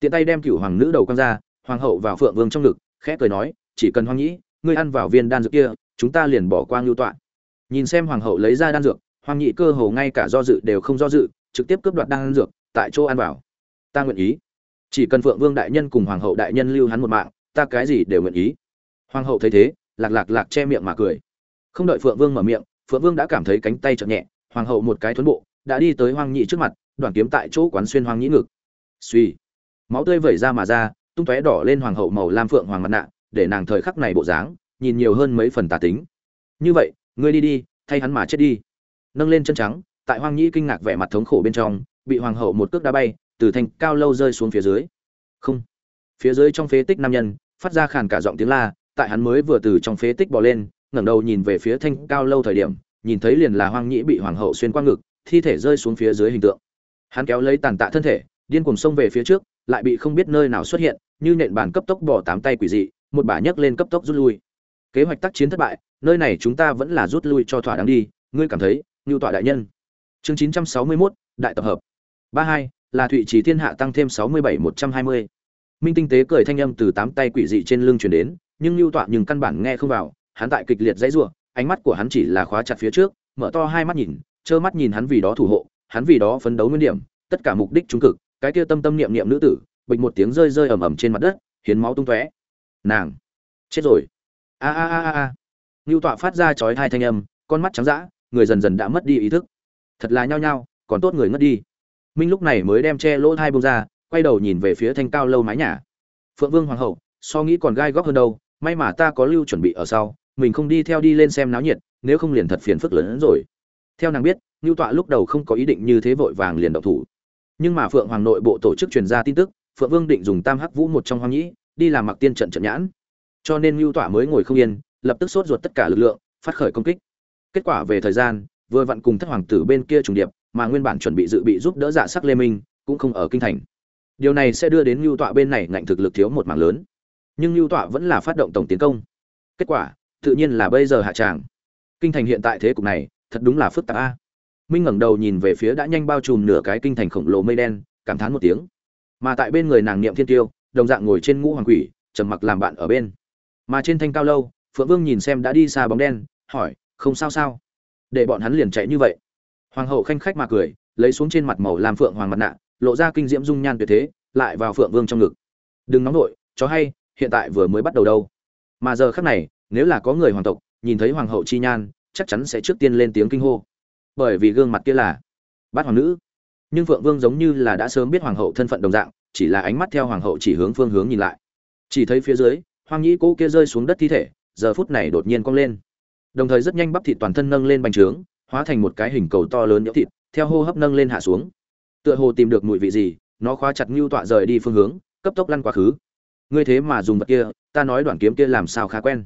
Tiện tay đem cựu hoàng nữ đầu quăng ra, hoàng hậu vào phượng vương trong ngực, khẽ cười nói, chỉ cần hoang nhĩ, ngươi ăn vào viên đan dược kia, chúng ta liền bỏ qua ngưu tọa. Nhìn xem hoàng hậu lấy ra đan dược hoàng nhị cơ hồ ngay cả do dự đều không do dự, trực tiếp cướp đoạt đan dược, tại chỗ ăn vào. Ta nguyện ý chỉ cần phượng vương đại nhân cùng hoàng hậu đại nhân lưu hắn một mạng, ta cái gì đều nguyện ý. Hoàng hậu thấy thế, lạc lạc lạc che miệng mà cười. Không đợi phượng vương mở miệng, phượng vương đã cảm thấy cánh tay chậm nhẹ, hoàng hậu một cái thuấn bộ, đã đi tới hoang nhị trước mặt, đoàn kiếm tại chỗ quán xuyên hoang nhị ngực. Suy máu tươi vẩy ra mà ra, tung tóe đỏ lên hoàng hậu màu lam phượng hoàng mặt nạ, để nàng thời khắc này bộ dáng, nhìn nhiều hơn mấy phần tà tính. Như vậy, ngươi đi đi, thay hắn mà chết đi. Nâng lên chân trắng, tại hoang nhị kinh ngạc vẻ mặt thống khổ bên trong, bị hoàng hậu một cước đá bay từ thành cao lâu rơi xuống phía dưới. Không. Phía dưới trong phế tích nam nhân phát ra khàn cả giọng tiếng la tại hắn mới vừa từ trong phế tích bò lên ngẩng đầu nhìn về phía thanh cao lâu thời điểm nhìn thấy liền là hoang nhĩ bị hoàng hậu xuyên qua ngực thi thể rơi xuống phía dưới hình tượng. Hắn kéo lấy tàn tạ thân thể điên cuồng xông về phía trước lại bị không biết nơi nào xuất hiện như nện bàn cấp tốc bỏ tám tay quỷ dị một bả nhấc lên cấp tốc rút lui. Kế hoạch tác chiến thất bại nơi này chúng ta vẫn là rút lui cho thỏa đáng đi ngươi cảm thấy ngưu tọa đại nhân. Chương chín trăm sáu mươi 961, đại tập hợp. ba hai là thụy trì thiên hạ tăng thêm sáu mươi bảy, một trăm hai mươi. Minh tinh tế cười thanh âm từ tám tay quỷ dị trên lưng truyền đến, nhưng lưu tọa nhưng căn bản nghe không vào, hắn tại kịch liệt dãy rủa, ánh mắt của hắn chỉ là khóa chặt phía trước, mở to hai mắt nhìn, trơ mắt nhìn hắn vì đó thủ hộ, hắn vì đó phấn đấu nguyên điểm, tất cả mục đích trung cực, cái kia tâm tâm niệm niệm nữ tử, bịch một tiếng rơi rơi ầm ầm trên mặt đất, hiến máu tung tóe. Nàng, chết rồi. A a a a a. Lưu tọa phát ra chói hai thanh âm, con mắt trắng dã, người dần dần đã mất đi ý thức. Thật là nhao nhao, còn tốt người ngất đi minh lúc này mới đem che lỗ thai bông ra, quay đầu nhìn về phía thanh cao lâu mái nhà. Phượng vương hoàng hậu, so nghĩ còn gai góc hơn đâu, may mà ta có lưu chuẩn bị ở sau, mình không đi theo đi lên xem náo nhiệt, nếu không liền thật phiền phức lớn hơn rồi. Theo nàng biết ngưu tọa lúc đầu không có ý định như thế vội vàng liền động thủ. Nhưng mà phượng hoàng nội bộ tổ chức truyền ra tin tức, phượng vương định dùng tam hắc vũ một trong hoang nhĩ, đi làm mặc tiên trận trận nhãn. Cho nên ngưu tọa mới ngồi không yên, lập tức sốt ruột tất cả lực lượng, phát khởi công kích. Kết quả về thời gian, vừa vặn cùng thất hoàng tử bên kia trùng điệp mà nguyên bản chuẩn bị dự bị giúp đỡ dạ sắc lê minh cũng không ở kinh thành. Điều này sẽ đưa đến lưu tọa bên này ngạnh thực lực thiếu một mảng lớn. Nhưng lưu tọa vẫn là phát động tổng tiến công. Kết quả, tự nhiên là bây giờ hạ tràng. Kinh thành hiện tại thế cục này, thật đúng là phức tạp a. Minh ngẩng đầu nhìn về phía đã nhanh bao trùm nửa cái kinh thành khổng lồ mây đen, cảm thán một tiếng. Mà tại bên người nàng niệm thiên tiêu, đồng dạng ngồi trên ngũ hoàng quỷ, trầm mặc làm bạn ở bên. Mà trên thanh cao lâu, phượng vương nhìn xem đã đi xa bóng đen, hỏi, không sao sao? Để bọn hắn liền chạy như vậy hoàng hậu khanh khách mà cười, lấy xuống trên mặt màu làm phượng hoàng mặt nạ, lộ ra kinh diễm dung nhan tuyệt thế, lại vào phượng vương trong ngực. Đừng nóng nổi chó hay, hiện tại vừa mới bắt đầu đâu. Mà giờ khắc này, nếu là có người hoàng tộc, nhìn thấy hoàng hậu chi nhan, chắc chắn sẽ trước tiên lên tiếng kinh hô. Bởi vì gương mặt kia là bát hoàng nữ. Nhưng phượng vương giống như là đã sớm biết hoàng hậu thân phận đồng dạng, chỉ là ánh mắt theo hoàng hậu chỉ hướng phương hướng nhìn lại. Chỉ thấy phía dưới hoàng nhĩ cô kia rơi xuống đất thi thể, giờ phút này đột nhiên cong lên. Đồng thời rất nhanh bắp thịt toàn thân nâng lên bành trướng hóa thành một cái hình cầu to lớn nhỡ thịt, theo hô hấp nâng lên hạ xuống. Tựa hồ tìm được mùi vị gì, nó khóa chặt ngưu tọa rời đi phương hướng, cấp tốc lăn quá khứ. Ngươi thế mà dùng vật kia, ta nói đoạn kiếm kia làm sao khá quen.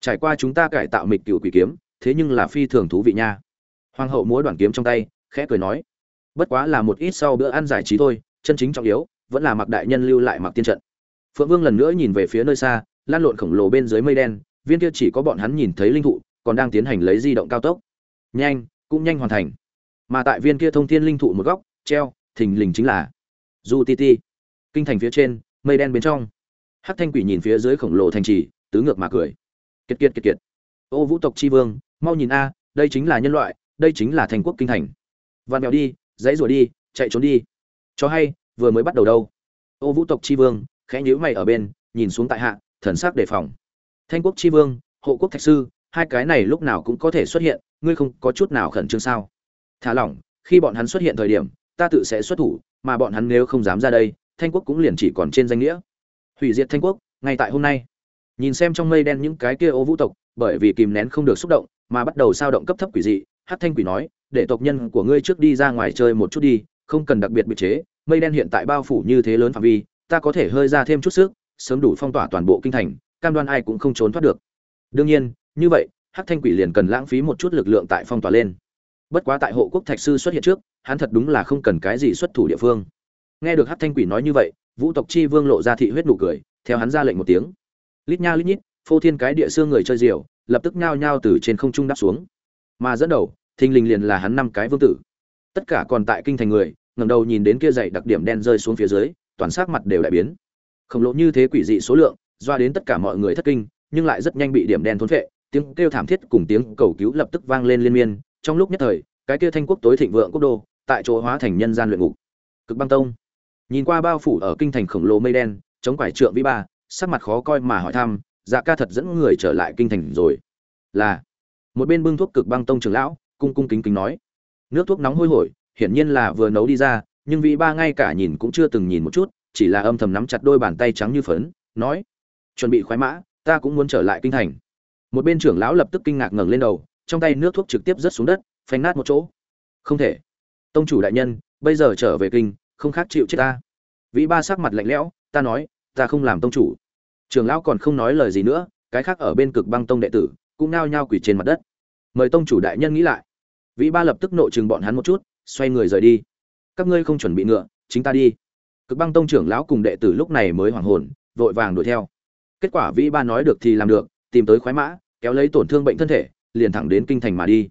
Trải qua chúng ta cải tạo mịch cựu quỷ kiếm, thế nhưng là phi thường thú vị nha. Hoàng hậu múa đoạn kiếm trong tay, khẽ cười nói. Bất quá là một ít sau bữa ăn giải trí thôi, chân chính trọng yếu, vẫn là mặc đại nhân lưu lại mặc tiên trận. Phượng vương lần nữa nhìn về phía nơi xa, lan lộn khổng lồ bên dưới mây đen, viên kia chỉ có bọn hắn nhìn thấy linh thụ, còn đang tiến hành lấy di động cao tốc nhanh, cũng nhanh hoàn thành. Mà tại viên kia thông thiên linh thụ một góc, treo, thình lình chính là du ti ti kinh thành phía trên, mây đen bên trong. Hát thanh quỷ nhìn phía dưới khổng lồ thành trì, tứ ngược mà cười. Kiệt kiệt kiệt kiệt. Ô vũ tộc tri vương, mau nhìn a, đây chính là nhân loại, đây chính là thành quốc kinh thành. Vạn mèo đi, dãy rủa đi, chạy trốn đi. Cho hay, vừa mới bắt đầu đâu? Ô vũ tộc tri vương, khẽ nhíu mày ở bên, nhìn xuống tại hạ, thần sắc đề phòng. Thanh quốc tri vương, hộ quốc thạch sư, hai cái này lúc nào cũng có thể xuất hiện ngươi không có chút nào khẩn trương sao? Thả lỏng, khi bọn hắn xuất hiện thời điểm, ta tự sẽ xuất thủ, mà bọn hắn nếu không dám ra đây, thanh quốc cũng liền chỉ còn trên danh nghĩa. Hủy diệt thanh quốc, ngay tại hôm nay. Nhìn xem trong mây đen những cái kia ô vũ tộc, bởi vì kìm nén không được xúc động, mà bắt đầu sao động cấp thấp quỷ dị hát thanh quỷ nói, để tộc nhân của ngươi trước đi ra ngoài chơi một chút đi, không cần đặc biệt bị chế. Mây đen hiện tại bao phủ như thế lớn phạm vi, ta có thể hơi ra thêm chút sức, sớm đủ phong tỏa toàn bộ kinh thành, cam đoan ai cũng không trốn thoát được. Đương nhiên, như vậy Hắc thanh quỷ liền cần lãng phí một chút lực lượng tại phong tỏa lên. Bất quá tại hộ quốc thạch sư xuất hiện trước, hắn thật đúng là không cần cái gì xuất thủ địa phương. Nghe được Hắc thanh quỷ nói như vậy, vũ tộc chi vương lộ ra thị huyết nụ cười, theo hắn ra lệnh một tiếng. Lít nha lít nhít, phô thiên cái địa xương người chơi diều, lập tức nhao nhao từ trên không trung đáp xuống. Mà dẫn đầu, thình lình liền là hắn năm cái vương tử. Tất cả còn tại kinh thành người, ngẩng đầu nhìn đến kia dày đặc điểm đen rơi xuống phía dưới, toàn sắc mặt đều đại biến. Khổng lồ như thế quỷ dị số lượng, doa đến tất cả mọi người thất kinh, nhưng lại rất nhanh bị điểm đen thốn phệ tiếng kêu thảm thiết cùng tiếng cầu cứu lập tức vang lên liên miên. Trong lúc nhất thời, cái kia thanh quốc tối thịnh vượng quốc đô, tại chỗ hóa thành nhân gian luyện ngục. Cực băng tông. Nhìn qua bao phủ ở kinh thành khổng lồ mây đen, chống quải trượng vĩ ba, sắc mặt khó coi mà hỏi thăm dạ ca thật dẫn người trở lại kinh thành rồi. Là, một bên bưng thuốc cực băng tông trưởng lão, cung cung kính kính nói. Nước thuốc nóng hôi hổi, hiển nhiên là vừa nấu đi ra, nhưng vĩ ba ngay cả nhìn cũng chưa từng nhìn một chút, chỉ là âm thầm nắm chặt đôi bàn tay trắng như phấn, nói, chuẩn bị khoái mã, ta cũng muốn trở lại kinh thành một bên trưởng lão lập tức kinh ngạc ngẩng lên đầu, trong tay nước thuốc trực tiếp rớt xuống đất, phanh nát một chỗ. Không thể. Tông chủ đại nhân, bây giờ trở về kinh, không khác chịu chết ta. Vĩ ba sắc mặt lạnh lẽo, ta nói, ta không làm tông chủ. Trưởng lão còn không nói lời gì nữa, cái khác ở bên cực băng tông đệ tử, cũng nao nhao quỳ trên mặt đất. Mời tông chủ đại nhân nghĩ lại. Vĩ ba lập tức nội chừng bọn hắn một chút, xoay người rời đi. Các ngươi không chuẩn bị ngựa, chính ta đi. Cực băng tông trưởng lão cùng đệ tử lúc này mới hoảng hồn, vội vàng đuổi theo. Kết quả vĩ ba nói được thì làm được, tìm tới khoái mã kéo lấy tổn thương bệnh thân thể, liền thẳng đến kinh thành mà đi.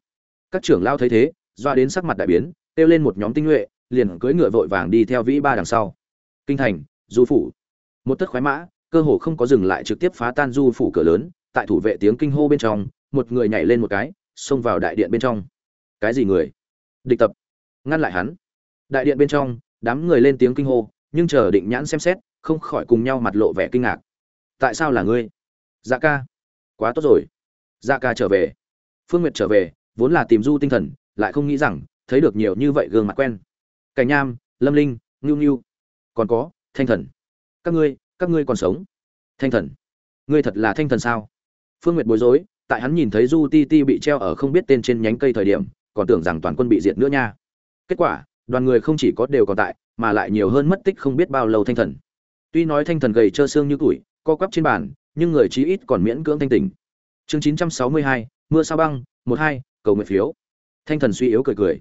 Các trưởng lao thấy thế, doa đến sắc mặt đại biến, kêu lên một nhóm tinh nhuệ, liền cưỡi ngựa vội vàng đi theo vĩ ba đằng sau. Kinh thành, du phủ. Một tất khoái mã, cơ hồ không có dừng lại trực tiếp phá tan du phủ cửa lớn, tại thủ vệ tiếng kinh hô bên trong, một người nhảy lên một cái, xông vào đại điện bên trong. Cái gì người? Địch tập. Ngăn lại hắn. Đại điện bên trong, đám người lên tiếng kinh hô, nhưng chờ định nhãn xem xét, không khỏi cùng nhau mặt lộ vẻ kinh ngạc. Tại sao là ngươi? Dạ ca. Quá tốt rồi dạ ca trở về. Phương nguyệt trở về, vốn là tìm du tinh thần, lại không nghĩ rằng thấy được nhiều như vậy gương mặt quen. Cảnh nham lâm linh, ngưu ngưu. Còn có, thanh thần. Các ngươi các ngươi còn sống. Thanh thần. Ngươi thật là thanh thần sao? Phương nguyệt bối rối, tại hắn nhìn thấy du ti ti bị treo ở không biết tên trên nhánh cây thời điểm, còn tưởng rằng toàn quân bị diệt nữa nha. Kết quả, đoàn người không chỉ có đều còn tại, mà lại nhiều hơn mất tích không biết bao lâu thanh thần. Tuy nói thanh thần gầy trơ xương như tuổi co quắp trên bàn, nhưng người chí ít còn miễn cưỡng thanh tỉnh chương chín trăm sáu mươi hai, mưa sao băng, một hai, cầu nguyện phiếu. Thanh thần suy yếu cười cười.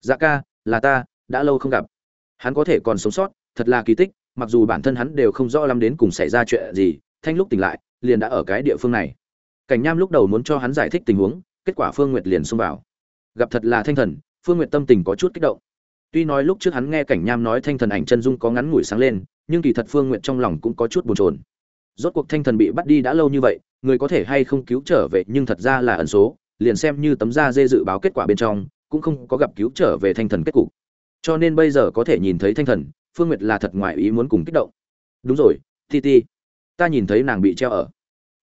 Dạ ca, là ta, đã lâu không gặp. Hắn có thể còn sống sót, thật là kỳ tích, mặc dù bản thân hắn đều không rõ lắm đến cùng xảy ra chuyện gì, thanh lúc tỉnh lại, liền đã ở cái địa phương này. Cảnh nham lúc đầu muốn cho hắn giải thích tình huống, kết quả phương nguyệt liền xông vào. Gặp thật là thanh thần, phương nguyệt tâm tình có chút kích động. Tuy nói lúc trước hắn nghe cảnh nham nói thanh thần ảnh chân dung có ngắn ngủi sáng lên, nhưng kỳ thật phương nguyệt trong lòng cũng có chút bồn chồn rốt cuộc thanh thần bị bắt đi đã lâu như vậy, người có thể hay không cứu trở về, nhưng thật ra là ẩn số, liền xem như tấm da dê dự báo kết quả bên trong, cũng không có gặp cứu trở về thanh thần kết cục. Cho nên bây giờ có thể nhìn thấy thanh thần, phương nguyệt là thật ngoại ý muốn cùng kích động. Đúng rồi, ti ti, ta nhìn thấy nàng bị treo ở.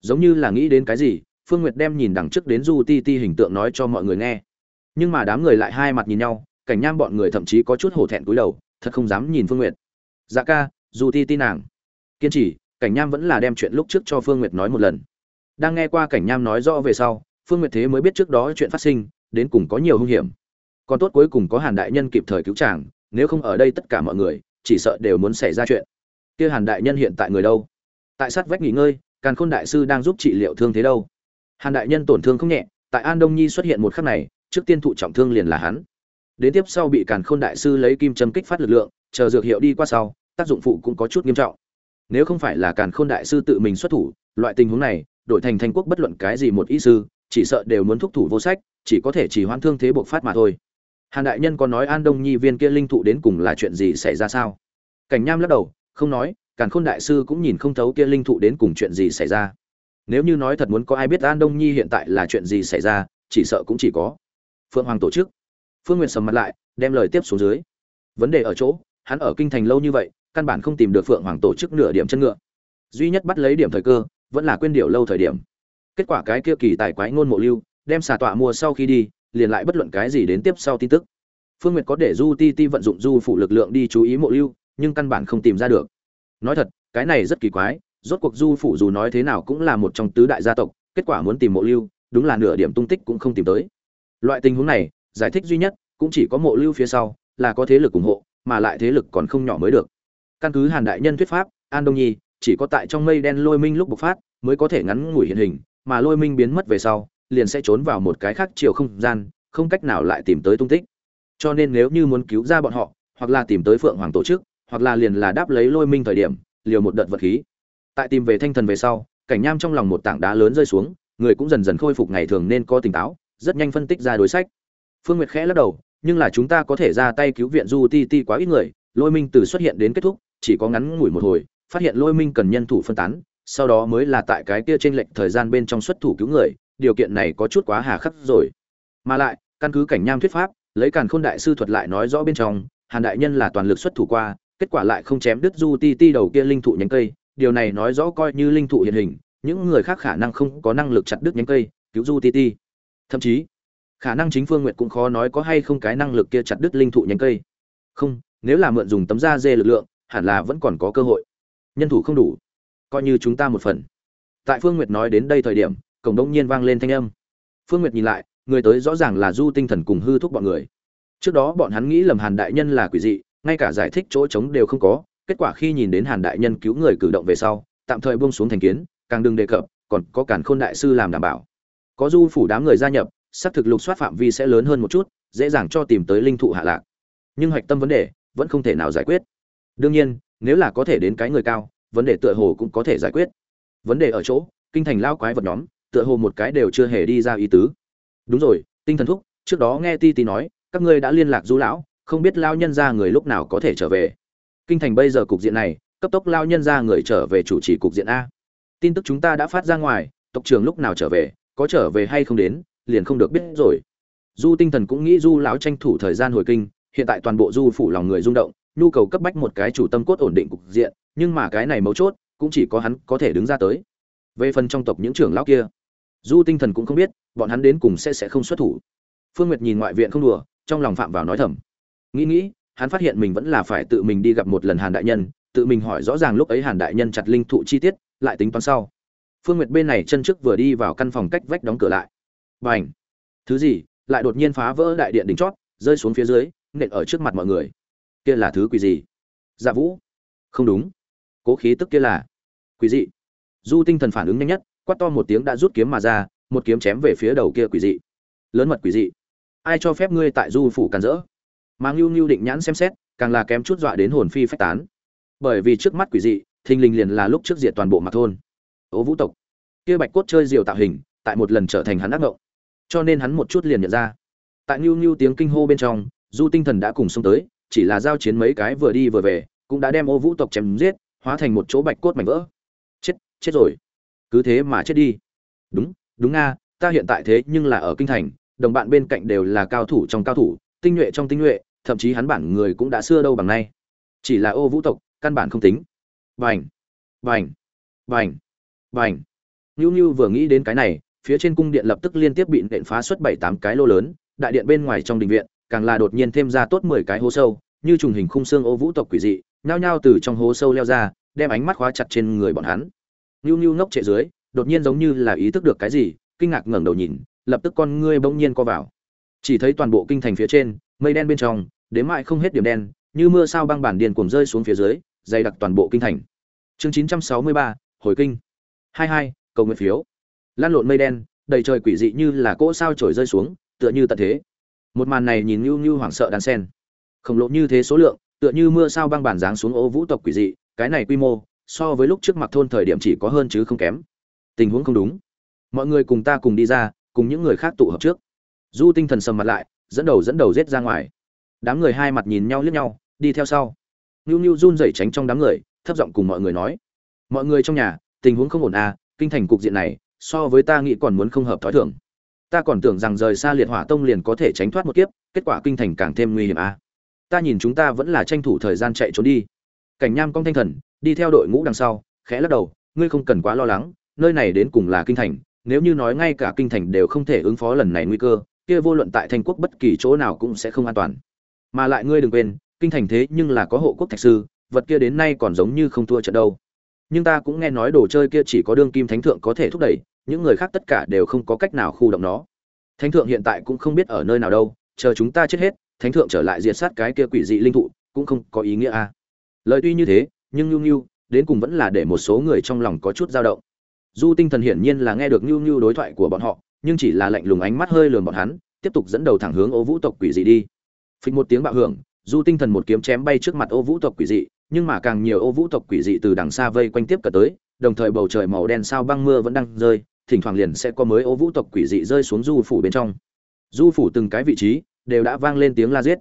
Giống như là nghĩ đến cái gì, phương nguyệt đem nhìn đằng trước đến du ti ti hình tượng nói cho mọi người nghe. Nhưng mà đám người lại hai mặt nhìn nhau, cảnh nham bọn người thậm chí có chút hổ thẹn cúi đầu, thật không dám nhìn phương nguyệt. Dạ ca, du ti ti nàng. Kiên trì cảnh nham vẫn là đem chuyện lúc trước cho phương nguyệt nói một lần. Đang nghe qua cảnh nham nói rõ về sau, phương nguyệt thế mới biết trước đó chuyện phát sinh, đến cùng có nhiều hung hiểm. Còn tốt cuối cùng có hàn đại nhân kịp thời cứu chàng, nếu không ở đây tất cả mọi người, chỉ sợ đều muốn xảy ra chuyện. Kia hàn đại nhân hiện tại người đâu? Tại sát vách nghỉ ngơi, càn khôn đại sư đang giúp trị liệu thương thế đâu? Hàn đại nhân tổn thương không nhẹ, tại an đông nhi xuất hiện một khắc này, trước tiên thụ trọng thương liền là hắn. Đến tiếp sau bị càn khôn đại sư lấy kim châm kích phát lực lượng, chờ dược hiệu đi qua sau, tác dụng phụ cũng có chút nghiêm trọng nếu không phải là càn khôn đại sư tự mình xuất thủ, loại tình huống này, đổi thành thành quốc bất luận cái gì một ý sư, chỉ sợ đều muốn thúc thủ vô sách, chỉ có thể chỉ hoãn thương thế buộc phát mà thôi. Hàn đại nhân có nói an đông nhi viên kia linh thụ đến cùng là chuyện gì xảy ra sao? Cảnh nham lắc đầu, không nói, càn khôn đại sư cũng nhìn không thấu kia linh thụ đến cùng chuyện gì xảy ra. Nếu như nói thật muốn có ai biết an đông nhi hiện tại là chuyện gì xảy ra, chỉ sợ cũng chỉ có phượng hoàng tổ chức. Phương nguyệt sầm mặt lại, đem lời tiếp xuống dưới. Vấn đề ở chỗ, hắn ở kinh thành lâu như vậy căn bản không tìm được phượng hoàng tổ chức nửa điểm chân ngựa. Duy nhất bắt lấy điểm thời cơ, vẫn là quên điều lâu thời điểm. Kết quả cái kia kỳ tài quái ngôn mộ lưu, đem xà tọa mua sau khi đi, liền lại bất luận cái gì đến tiếp sau tin tức. Phương nguyệt có để du ti ti vận dụng du phụ lực lượng đi chú ý mộ lưu, nhưng căn bản không tìm ra được. Nói thật, cái này rất kỳ quái, rốt cuộc du phụ dù nói thế nào cũng là một trong tứ đại gia tộc, kết quả muốn tìm mộ lưu, đúng là nửa điểm tung tích cũng không tìm tới. Loại tình huống này, giải thích duy nhất, cũng chỉ có mộ lưu phía sau, là có thế lực ủng hộ, mà lại thế lực còn không nhỏ mới được căn cứ hàn đại nhân thuyết pháp, an đông nhi chỉ có tại trong mây đen lôi minh lúc bộc phát mới có thể ngắn ngủi hiện hình, mà lôi minh biến mất về sau, liền sẽ trốn vào một cái khác chiều không gian, không cách nào lại tìm tới tung tích. Cho nên nếu như muốn cứu ra bọn họ, hoặc là tìm tới phượng hoàng tổ chức, hoặc là liền là đáp lấy lôi minh thời điểm, liều một đợt vật khí. Tại tìm về thanh thần về sau, cảnh nham trong lòng một tảng đá lớn rơi xuống, người cũng dần dần khôi phục ngày thường nên có tỉnh táo, rất nhanh phân tích ra đối sách. Phương nguyệt khẽ lắc đầu, nhưng là chúng ta có thể ra tay cứu viện du ti ti quá ít người, lôi minh từ xuất hiện đến kết thúc chỉ có ngắn ngủi một hồi, phát hiện lôi minh cần nhân thủ phân tán, sau đó mới là tại cái kia trên lệnh thời gian bên trong xuất thủ cứu người, điều kiện này có chút quá hà khắc rồi. Mà lại, căn cứ cảnh nham thuyết pháp, lấy càn khôn đại sư thuật lại nói rõ bên trong, hàn đại nhân là toàn lực xuất thủ qua, kết quả lại không chém đứt du ti ti đầu kia linh thụ nhánh cây, điều này nói rõ coi như linh thụ hiện hình, những người khác khả năng không có năng lực chặt đứt nhánh cây, cứu du ti ti. Thậm chí, khả năng chính phương Nguyệt cũng khó nói có hay không cái năng lực kia chặt đứt linh thụ nhánh cây. Không, nếu là mượn dùng tấm da dê lực lượng hẳn là vẫn còn có cơ hội. Nhân thủ không đủ, coi như chúng ta một phần. Tại phương nguyệt nói đến đây thời điểm, cổng đông nhiên vang lên thanh âm. Phương nguyệt nhìn lại, người tới rõ ràng là du tinh thần cùng hư thúc bọn người. Trước đó bọn hắn nghĩ lầm hàn đại nhân là quỷ dị, ngay cả giải thích chỗ trống đều không có, kết quả khi nhìn đến hàn đại nhân cứu người cử động về sau, tạm thời buông xuống thành kiến, càng đừng đề cập, còn có cản khôn đại sư làm đảm bảo. Có du phủ đám người gia nhập, xác thực lục soát phạm vi sẽ lớn hơn một chút, dễ dàng cho tìm tới linh thụ hạ lạc. Nhưng hạch tâm vấn đề vẫn không thể nào giải quyết đương nhiên, nếu là có thể đến cái người cao, vấn đề tựa hồ cũng có thể giải quyết. Vấn đề ở chỗ, kinh thành lao quái vật nhóm, tựa hồ một cái đều chưa hề đi ra ý tứ. Đúng rồi, tinh thần thúc, trước đó nghe ti ti nói, các ngươi đã liên lạc du lão, không biết lao nhân ra người lúc nào có thể trở về. Kinh thành bây giờ cục diện này, cấp tốc lao nhân ra người trở về chủ trì cục diện a. Tin tức chúng ta đã phát ra ngoài, tộc trưởng lúc nào trở về, có trở về hay không đến, liền không được biết rồi. Du tinh thần cũng nghĩ du lão tranh thủ thời gian hồi kinh, hiện tại toàn bộ du phủ lòng người rung động nhu cầu cấp bách một cái chủ tâm cốt ổn định cục diện, nhưng mà cái này mấu chốt, cũng chỉ có hắn có thể đứng ra tới. Về phần trong tộc những trưởng lão kia, du tinh thần cũng không biết, bọn hắn đến cùng sẽ sẽ không xuất thủ. Phương nguyệt nhìn ngoại viện không đùa, trong lòng phạm vào nói thầm. Nghĩ nghĩ, hắn phát hiện mình vẫn là phải tự mình đi gặp một lần hàn đại nhân, tự mình hỏi rõ ràng lúc ấy hàn đại nhân chặt linh thụ chi tiết, lại tính toán sau. Phương nguyệt bên này chân trước vừa đi vào căn phòng cách vách đóng cửa lại. B à n h thứ gì, lại đột nhiên phá vỡ đại điện đỉnh chót, rơi xuống phía dưới, nện ở trước mặt mọi người kia là thứ quỷ gì? Dạ vũ. Không đúng. Cố khí tức kia là quỷ dị. Du tinh thần phản ứng nhanh nhất, quát to một tiếng đã rút kiếm mà ra, một kiếm chém về phía đầu kia quỷ dị. Lớn mật quỷ dị. Ai cho phép ngươi tại du phủ càn rỡ? Mà ngưu ngưu định nhãn xem xét, càng là kém chút dọa đến hồn phi phách tán. Bởi vì trước mắt quỷ dị, thình lình liền là lúc trước diệt toàn bộ mặt thôn. Ố vũ tộc. Kia bạch cốt chơi diều tạo hình, tại một lần trở thành hắn ác ngộng. Cho nên hắn một chút liền nhận ra. Tại ngưu ngưu tiếng kinh hô bên trong, du tinh thần đã cùng xông tới chỉ là giao chiến mấy cái vừa đi vừa về, cũng đã đem ô vũ tộc chém giết, hóa thành một chỗ bạch cốt mảnh vỡ. Chết chết rồi. Cứ thế mà chết đi. Đúng đúng nga, ta hiện tại thế nhưng là ở kinh thành, đồng bạn bên cạnh đều là cao thủ trong cao thủ, tinh nhuệ trong tinh nhuệ, thậm chí hắn bản người cũng đã xưa đâu bằng nay. Chỉ là ô vũ tộc, căn bản không tính. Vành vành vành vành. Nhu nhu vừa nghĩ đến cái này, phía trên cung điện lập tức liên tiếp bị nện phá xuất bảy tám cái lô lớn, đại điện bên ngoài trong đình viện càng là đột nhiên thêm ra tốt mười cái hố sâu như trùng hình khung xương ô vũ tộc quỷ dị nhao nhao từ trong hố sâu leo ra đem ánh mắt khóa chặt trên người bọn hắn. Nhu nhu ngốc trệ dưới đột nhiên giống như là ý thức được cái gì kinh ngạc ngẩng đầu nhìn lập tức con ngươi bỗng nhiên co vào. Chỉ thấy toàn bộ kinh thành phía trên mây đen bên trong đến mãi không hết điểm đen như mưa sao băng bản điền cuồng rơi xuống phía dưới dày đặc toàn bộ kinh thành. Chương 963, hồi kinh. 22, cầu nguyện phiếu. Lan lộn mây đen đầy trời quỷ dị như là cỗ sao trời rơi xuống tựa như tận thế một màn này nhìn như như hoảng sợ đan sen. Khổng lồ như thế số lượng, tựa như mưa sao băng bản giáng xuống ô vũ tộc quỷ dị, cái này quy mô, so với lúc trước mặt thôn thời điểm chỉ có hơn chứ không kém. Tình huống không đúng. Mọi người cùng ta cùng đi ra, cùng những người khác tụ hợp trước. Du tinh thần sầm mặt lại, dẫn đầu dẫn đầu rết ra ngoài. Đám người hai mặt nhìn nhau liếc nhau, đi theo sau. Nhu nhu run rẩy tránh trong đám người, thấp giọng cùng mọi người nói. Mọi người trong nhà, tình huống không ổn à kinh thành cục diện này, so với ta nghĩ còn muốn không hợp thói thường ta còn tưởng rằng rời xa liệt hỏa tông liền có thể tránh thoát một kiếp, kết quả kinh thành càng thêm nguy hiểm à ta nhìn chúng ta vẫn là tranh thủ thời gian chạy trốn đi. Cảnh nham cong thanh thần, đi theo đội ngũ đằng sau, khẽ lắc đầu, ngươi không cần quá lo lắng, nơi này đến cùng là kinh thành, nếu như nói ngay cả kinh thành đều không thể ứng phó lần này nguy cơ, kia vô luận tại thành quốc bất kỳ chỗ nào cũng sẽ không an toàn. Mà lại ngươi đừng quên, kinh thành thế nhưng là có hộ quốc thạch sư, vật kia đến nay còn giống như không thua trận đâu nhưng ta cũng nghe nói đồ chơi kia chỉ có đương kim thánh thượng có thể thúc đẩy, những người khác tất cả đều không có cách nào khu động nó. Thánh thượng hiện tại cũng không biết ở nơi nào đâu, chờ chúng ta chết hết, thánh thượng trở lại diệt sát cái kia quỷ dị linh thụ, cũng không có ý nghĩa a à. lời tuy như thế, nhưng nhu nhu, đến cùng vẫn là để một số người trong lòng có chút dao động. Du tinh thần hiển nhiên là nghe được nhu nhu đối thoại của bọn họ, nhưng chỉ là lạnh lùng ánh mắt hơi lườm bọn hắn, tiếp tục dẫn đầu thẳng hướng ô vũ tộc quỷ dị đi. Phịch một tiếng bạo hưởng, du tinh thần một kiếm chém bay trước mặt ô vũ tộc quỷ dị nhưng mà càng nhiều ô vũ tộc quỷ dị từ đằng xa vây quanh tiếp cận tới, đồng thời bầu trời màu đen sao băng mưa vẫn đang rơi, thỉnh thoảng liền sẽ có mới ô vũ tộc quỷ dị rơi xuống du phủ bên trong. Du phủ từng cái vị trí đều đã vang lên tiếng la giết.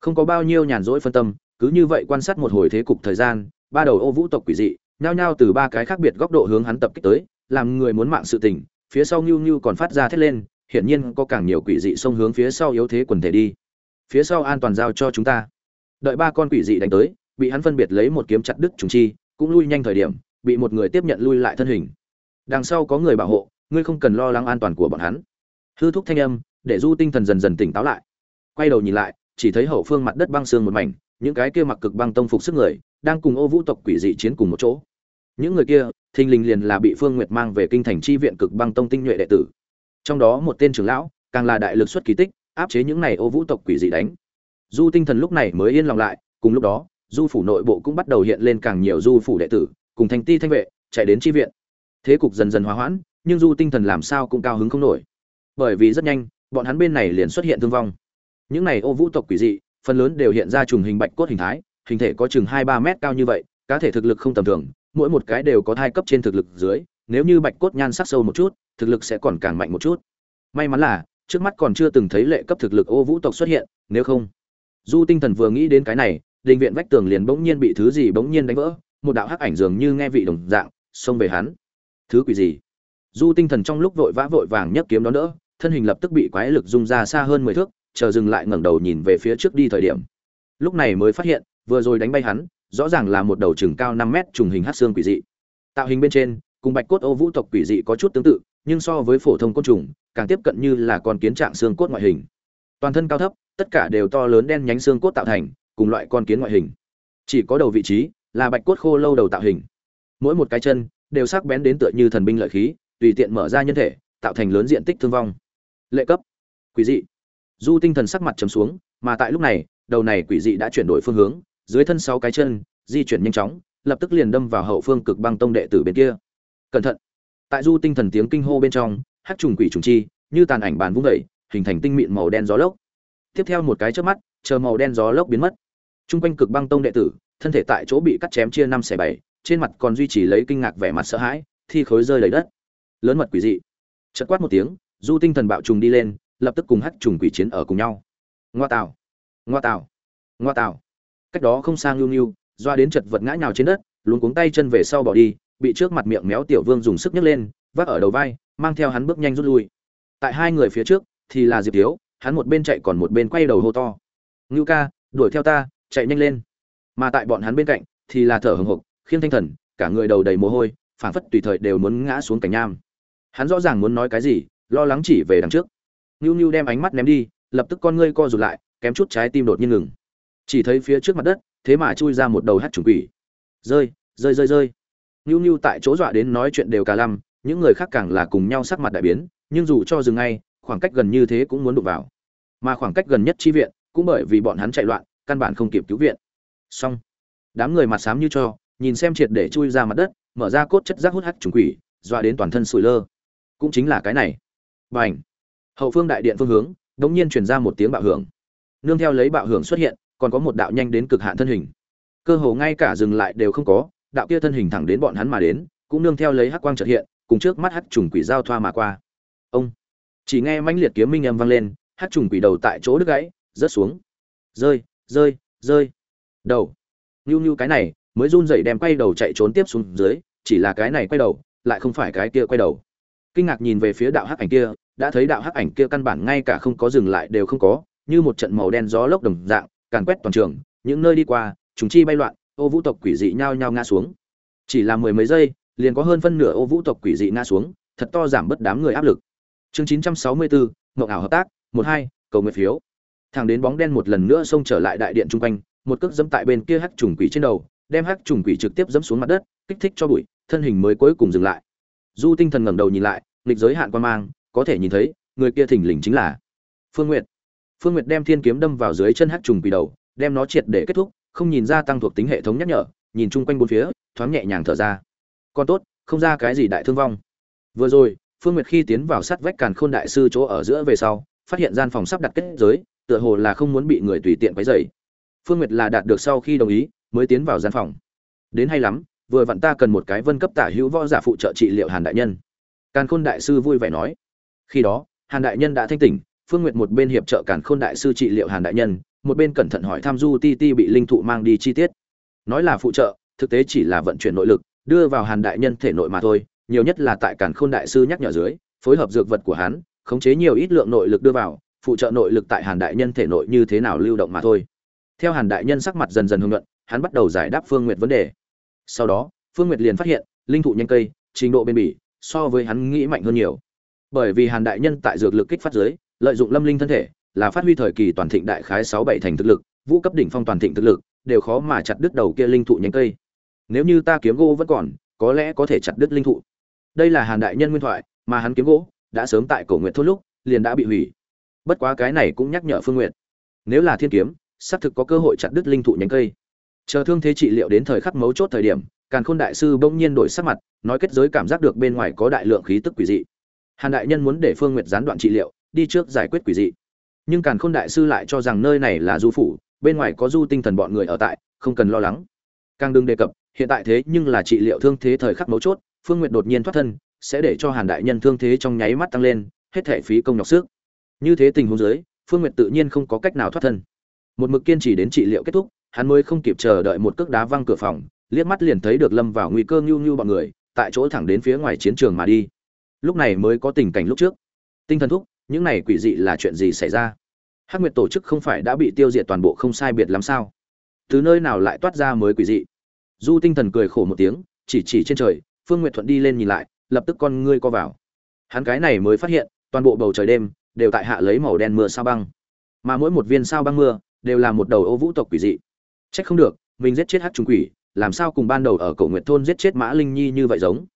Không có bao nhiêu nhàn rỗi phân tâm, cứ như vậy quan sát một hồi thế cục thời gian, ba đầu ô vũ tộc quỷ dị nhao nhao từ ba cái khác biệt góc độ hướng hắn tập kích tới, làm người muốn mạng sự tình, phía sau nhu nhu còn phát ra thét lên, hiển nhiên có càng nhiều quỷ dị xông hướng phía sau yếu thế quần thể đi. Phía sau an toàn giao cho chúng ta. Đợi ba con quỷ dị đánh tới bị hắn phân biệt lấy một kiếm chặt đứt trùng chi, cũng lui nhanh thời điểm, bị một người tiếp nhận lui lại thân hình. Đằng sau có người bảo hộ, ngươi không cần lo lắng an toàn của bọn hắn. Hư thúc thanh âm, để du tinh thần dần dần tỉnh táo lại. Quay đầu nhìn lại, chỉ thấy hậu phương mặt đất băng sương một mảnh, những cái kia mặc cực băng tông phục sức người, đang cùng ô vũ tộc quỷ dị chiến cùng một chỗ. Những người kia, thình lình liền là bị phương nguyệt mang về kinh thành chi viện cực băng tông tinh nhuệ đệ tử. Trong đó một tên trưởng lão, càng là đại lực xuất kỳ tích, áp chế những này ô vũ tộc quỷ dị đánh. Du tinh thần lúc này mới yên lòng lại, cùng lúc đó du phủ nội bộ cũng bắt đầu hiện lên càng nhiều du phủ đệ tử, cùng thành ti thanh vệ, chạy đến chi viện. Thế cục dần dần hòa hoãn, nhưng du tinh thần làm sao cũng cao hứng không nổi. Bởi vì rất nhanh, bọn hắn bên này liền xuất hiện thương vong. Những này ô vũ tộc quỷ dị, phần lớn đều hiện ra trùng hình bạch cốt hình thái, hình thể có chừng hai ba mét cao như vậy, cá thể thực lực không tầm thường, mỗi một cái đều có hai cấp trên thực lực dưới, nếu như bạch cốt nhan sắc sâu một chút, thực lực sẽ còn càng mạnh một chút. May mắn là, trước mắt còn chưa từng thấy lệ cấp thực lực ô vũ tộc xuất hiện, nếu không, du tinh thần vừa nghĩ đến cái này đình viện vách tường liền bỗng nhiên bị thứ gì bỗng nhiên đánh vỡ, một đạo hắc ảnh dường như nghe vị đồng dạng, xông về hắn. Thứ quỷ gì? Du tinh thần trong lúc vội vã vội vàng nhấc kiếm đó đỡ, thân hình lập tức bị quái lực rung ra xa hơn mười thước, chờ dừng lại ngẩng đầu nhìn về phía trước đi thời điểm. Lúc này mới phát hiện, vừa rồi đánh bay hắn, rõ ràng là một đầu chừng cao năm mét trùng hình hát xương quỷ dị. Tạo hình bên trên, cùng bạch cốt ô vũ tộc quỷ dị có chút tương tự, nhưng so với phổ thông côn trùng, càng tiếp cận như là con kiến trạng xương cốt ngoại hình. Toàn thân cao thấp, tất cả đều to lớn đen nhánh xương cốt tạo thành cùng loại con kiến ngoại hình. Chỉ có đầu vị trí là bạch cốt khô lâu đầu tạo hình. Mỗi một cái chân đều sắc bén đến tựa như thần binh lợi khí, tùy tiện mở ra nhân thể, tạo thành lớn diện tích thương vong. Lệ cấp. Quỷ dị. Du tinh thần sắc mặt chấm xuống, mà tại lúc này, đầu này quỷ dị đã chuyển đổi phương hướng, dưới thân sáu cái chân di chuyển nhanh chóng, lập tức liền đâm vào hậu phương cực băng tông đệ tử bên kia. Cẩn thận. Tại du tinh thần tiếng kinh hô bên trong hát trùng quỷ trùng chi, như tàn ảnh bàn vung vẩy hình thành tinh mịn màu đen gió lốc. Tiếp theo một cái trước mắt, chờ màu đen gió lốc biến mất chung quanh cực băng tông đệ tử, thân thể tại chỗ bị cắt chém chia năm xẻ bảy, trên mặt còn duy trì lấy kinh ngạc vẻ mặt sợ hãi, thi khối rơi lấy đất. Lớn mật quỷ dị. Chật quát một tiếng, du tinh thần bạo trùng đi lên, lập tức cùng hắc trùng quỷ chiến ở cùng nhau. Ngoa tào. Ngoa tào. Ngoa tào. Cách đó không sang lưu lưu doa đến chật vật ngã nhào trên đất, luống cuống tay chân về sau bỏ đi, bị trước mặt miệng méo tiểu vương dùng sức nhấc lên, vác ở đầu vai, mang theo hắn bước nhanh rút lui. Tại hai người phía trước, thì là diệp tiếu hắn một bên chạy còn một bên quay đầu hô to. Ngưu ca, đuổi theo ta chạy nhanh lên. Mà tại bọn hắn bên cạnh thì là thở hừng hực, khiêng thanh thần, cả người đầu đầy mồ hôi, phảng phất tùy thời đều muốn ngã xuống cảnh nham. Hắn rõ ràng muốn nói cái gì, lo lắng chỉ về đằng trước. Ngưu ngưu đem ánh mắt ném đi, lập tức con ngươi co rụt lại, kém chút trái tim đột nhiên ngừng. Chỉ thấy phía trước mặt đất, thế mà chui ra một đầu hát trùng quỷ. Rơi rơi rơi rơi. Ngưu ngưu tại chỗ dọa đến nói chuyện đều cả lăm, những người khác càng là cùng nhau sắc mặt đại biến, nhưng dù cho dừng ngay, khoảng cách gần như thế cũng muốn đụng vào. Mà khoảng cách gần nhất chi viện, cũng bởi vì bọn hắn chạy loạn căn bản không kịp cứu viện xong đám người mặt xám như cho nhìn xem triệt để chui ra mặt đất mở ra cốt chất rác hút hắt trùng quỷ dọa đến toàn thân sủi lơ cũng chính là cái này Bành. Hậu phương đại điện phương hướng, đột nhiên truyền ra một tiếng bạo hưởng. Nương theo lấy bạo hưởng xuất hiện, còn có một đạo nhanh đến cực hạn thân hình. Cơ hồ ngay cả dừng lại đều không có, đạo kia thân hình thẳng đến bọn hắn mà đến, cũng nương theo lấy hắc quang chợt hiện, cùng trước mắt hắc trùng quỷ giao thoa mà qua. Ông. Chỉ nghe mãnh liệt kiếm minh âm vang lên, hắc trùng quỷ đầu tại chỗ đứt gãy, rớt xuống. Rơi, rơi, rơi. Đầu. nhu nhu cái này, mới run rẩy đem quay đầu chạy trốn tiếp xuống dưới, chỉ là cái này quay đầu, lại không phải cái kia quay đầu. Kinh ngạc nhìn về phía đạo hắc ảnh kia, đã thấy đạo hắc ảnh kia căn bản ngay cả không có dừng lại đều không có, như một trận màu đen gió lốc đồng dạng, càn quét toàn trường, những nơi đi qua, chúng chi bay loạn, ô vũ tộc quỷ dị nhao nhao ngã xuống. Chỉ là mười mấy giây, liền có hơn phân nửa ô vũ tộc quỷ dị ngã xuống, thật to giảm bớt đám người áp lực. Chương 964, Ngộng ảo hợp tác, 12, cầu nguyện phiếu. Thẳng đến bóng đen một lần nữa xông trở lại đại điện trung quanh, một cước dẫm tại bên kia hắc trùng quỷ trên đầu, đem hắc trùng quỷ trực tiếp dẫm xuống mặt đất, kích thích cho bụi, thân hình mới cuối cùng dừng lại. Du Tinh Thần ngẩng đầu nhìn lại, nghịch giới hạn quan mang, có thể nhìn thấy, người kia thình lình chính là Phương Nguyệt. Phương Nguyệt đem thiên kiếm đâm vào dưới chân hắc trùng quỷ đầu, đem nó triệt để kết thúc, không nhìn ra tăng thuộc tính hệ thống nhắc nhở, nhìn chung quanh bốn phía, thoáng nhẹ nhàng thở ra. Còn tốt, không ra cái gì đại thương vong. Vừa rồi, Phương Nguyệt khi tiến vào sát vách Càn Khôn đại sư chỗ ở giữa về sau, phát hiện gian phòng sắp đặt kết giới, tựa hồ là không muốn bị người tùy tiện quấy rầy. Phương Nguyệt là đạt được sau khi đồng ý, mới tiến vào gian phòng. Đến hay lắm, vừa vặn ta cần một cái vân cấp tả hữu võ giả phụ trợ trị liệu Hàn đại nhân. Càn Khôn đại sư vui vẻ nói. Khi đó, Hàn đại nhân đã thanh tỉnh, Phương Nguyệt một bên hiệp trợ Càn Khôn đại sư trị liệu Hàn đại nhân, một bên cẩn thận hỏi tham Du Ti Ti bị linh thụ mang đi chi tiết. Nói là phụ trợ, thực tế chỉ là vận chuyển nội lực, đưa vào Hàn đại nhân thể nội mà thôi, nhiều nhất là tại Càn Khôn đại sư nhắc nhở dưới, phối hợp dược vật của hắn, khống chế nhiều ít lượng nội lực đưa vào, phụ trợ nội lực tại Hàn đại nhân thể nội như thế nào lưu động mà thôi. Theo Hàn đại nhân sắc mặt dần dần hưng nhuận, hắn bắt đầu giải đáp Phương Nguyệt vấn đề. Sau đó, Phương Nguyệt liền phát hiện, linh thụ nhanh cây, trình độ bên bỉ, so với hắn nghĩ mạnh hơn nhiều. Bởi vì Hàn đại nhân tại dược lực kích phát dưới, lợi dụng lâm linh thân thể, là phát huy thời kỳ toàn thịnh đại khái sáu bảy thành thực lực, vũ cấp đỉnh phong toàn thịnh thực lực, đều khó mà chặt đứt đầu kia linh thụ nhánh cây. Nếu như ta kiếm gỗ vẫn còn, có lẽ có thể chặt đứt linh thụ. Đây là Hàn đại nhân nguyên thoại, mà hắn kiếm gỗ đã sớm tại cổ nguyện thôn lúc, liền đã bị hủy. Bất quá cái này cũng nhắc nhở Phương Nguyệt, nếu là thiên kiếm, xác thực có cơ hội chặt đứt linh thụ nhánh cây. Chờ thương thế trị liệu đến thời khắc mấu chốt thời điểm, Càn Khôn đại sư bỗng nhiên đổi sắc mặt, nói kết giới cảm giác được bên ngoài có đại lượng khí tức quỷ dị. Hàn đại nhân muốn để Phương Nguyệt gián đoạn trị liệu, đi trước giải quyết quỷ dị nhưng càn khôn đại sư lại cho rằng nơi này là du phủ bên ngoài có du tinh thần bọn người ở tại không cần lo lắng càng đừng đề cập hiện tại thế nhưng là trị liệu thương thế thời khắc mấu chốt phương n g u y ệ t đột nhiên thoát thân sẽ để cho hàn đại nhân thương thế trong nháy mắt tăng lên hết thể phí công nhọc sức như thế tình huống dưới, phương n g u y ệ t tự nhiên không có cách nào thoát thân. Một mực kiên trì đến trị liệu kết thúc, hắn mới không kịp chờ đợi một cước đá văng cửa phòng, liếc mắt liền thấy được lâm vào nguy cơ ngưu ngưu bọn người, tại chỗ thẳng đến phía ngoài chiến trường mà đi. Lúc này mới có tình cảnh lúc trước. Tinh thần thúc, những này quỷ dị là chuyện gì xảy ra? Hắc nguyệt tổ chức không phải đã bị tiêu diệt toàn bộ không sai biệt lắm sao? Từ nơi nào lại toát ra mới quỷ dị? Du tinh thần cười khổ một tiếng, chỉ chỉ trên trời, phương nguyệt thuận đi lên nhìn lại, lập tức con ngươi co vào. Hắn cái này mới phát hiện, toàn bộ bầu trời đêm đều tại hạ lấy màu đen mưa sao băng. Mà mỗi một viên sao băng mưa đều là một đầu ô vũ tộc quỷ dị. Trách không được, mình giết chết hát trùng quỷ, làm sao cùng ban đầu ở cổ nguyện thôn giết chết mã linh nhi như vậy giống?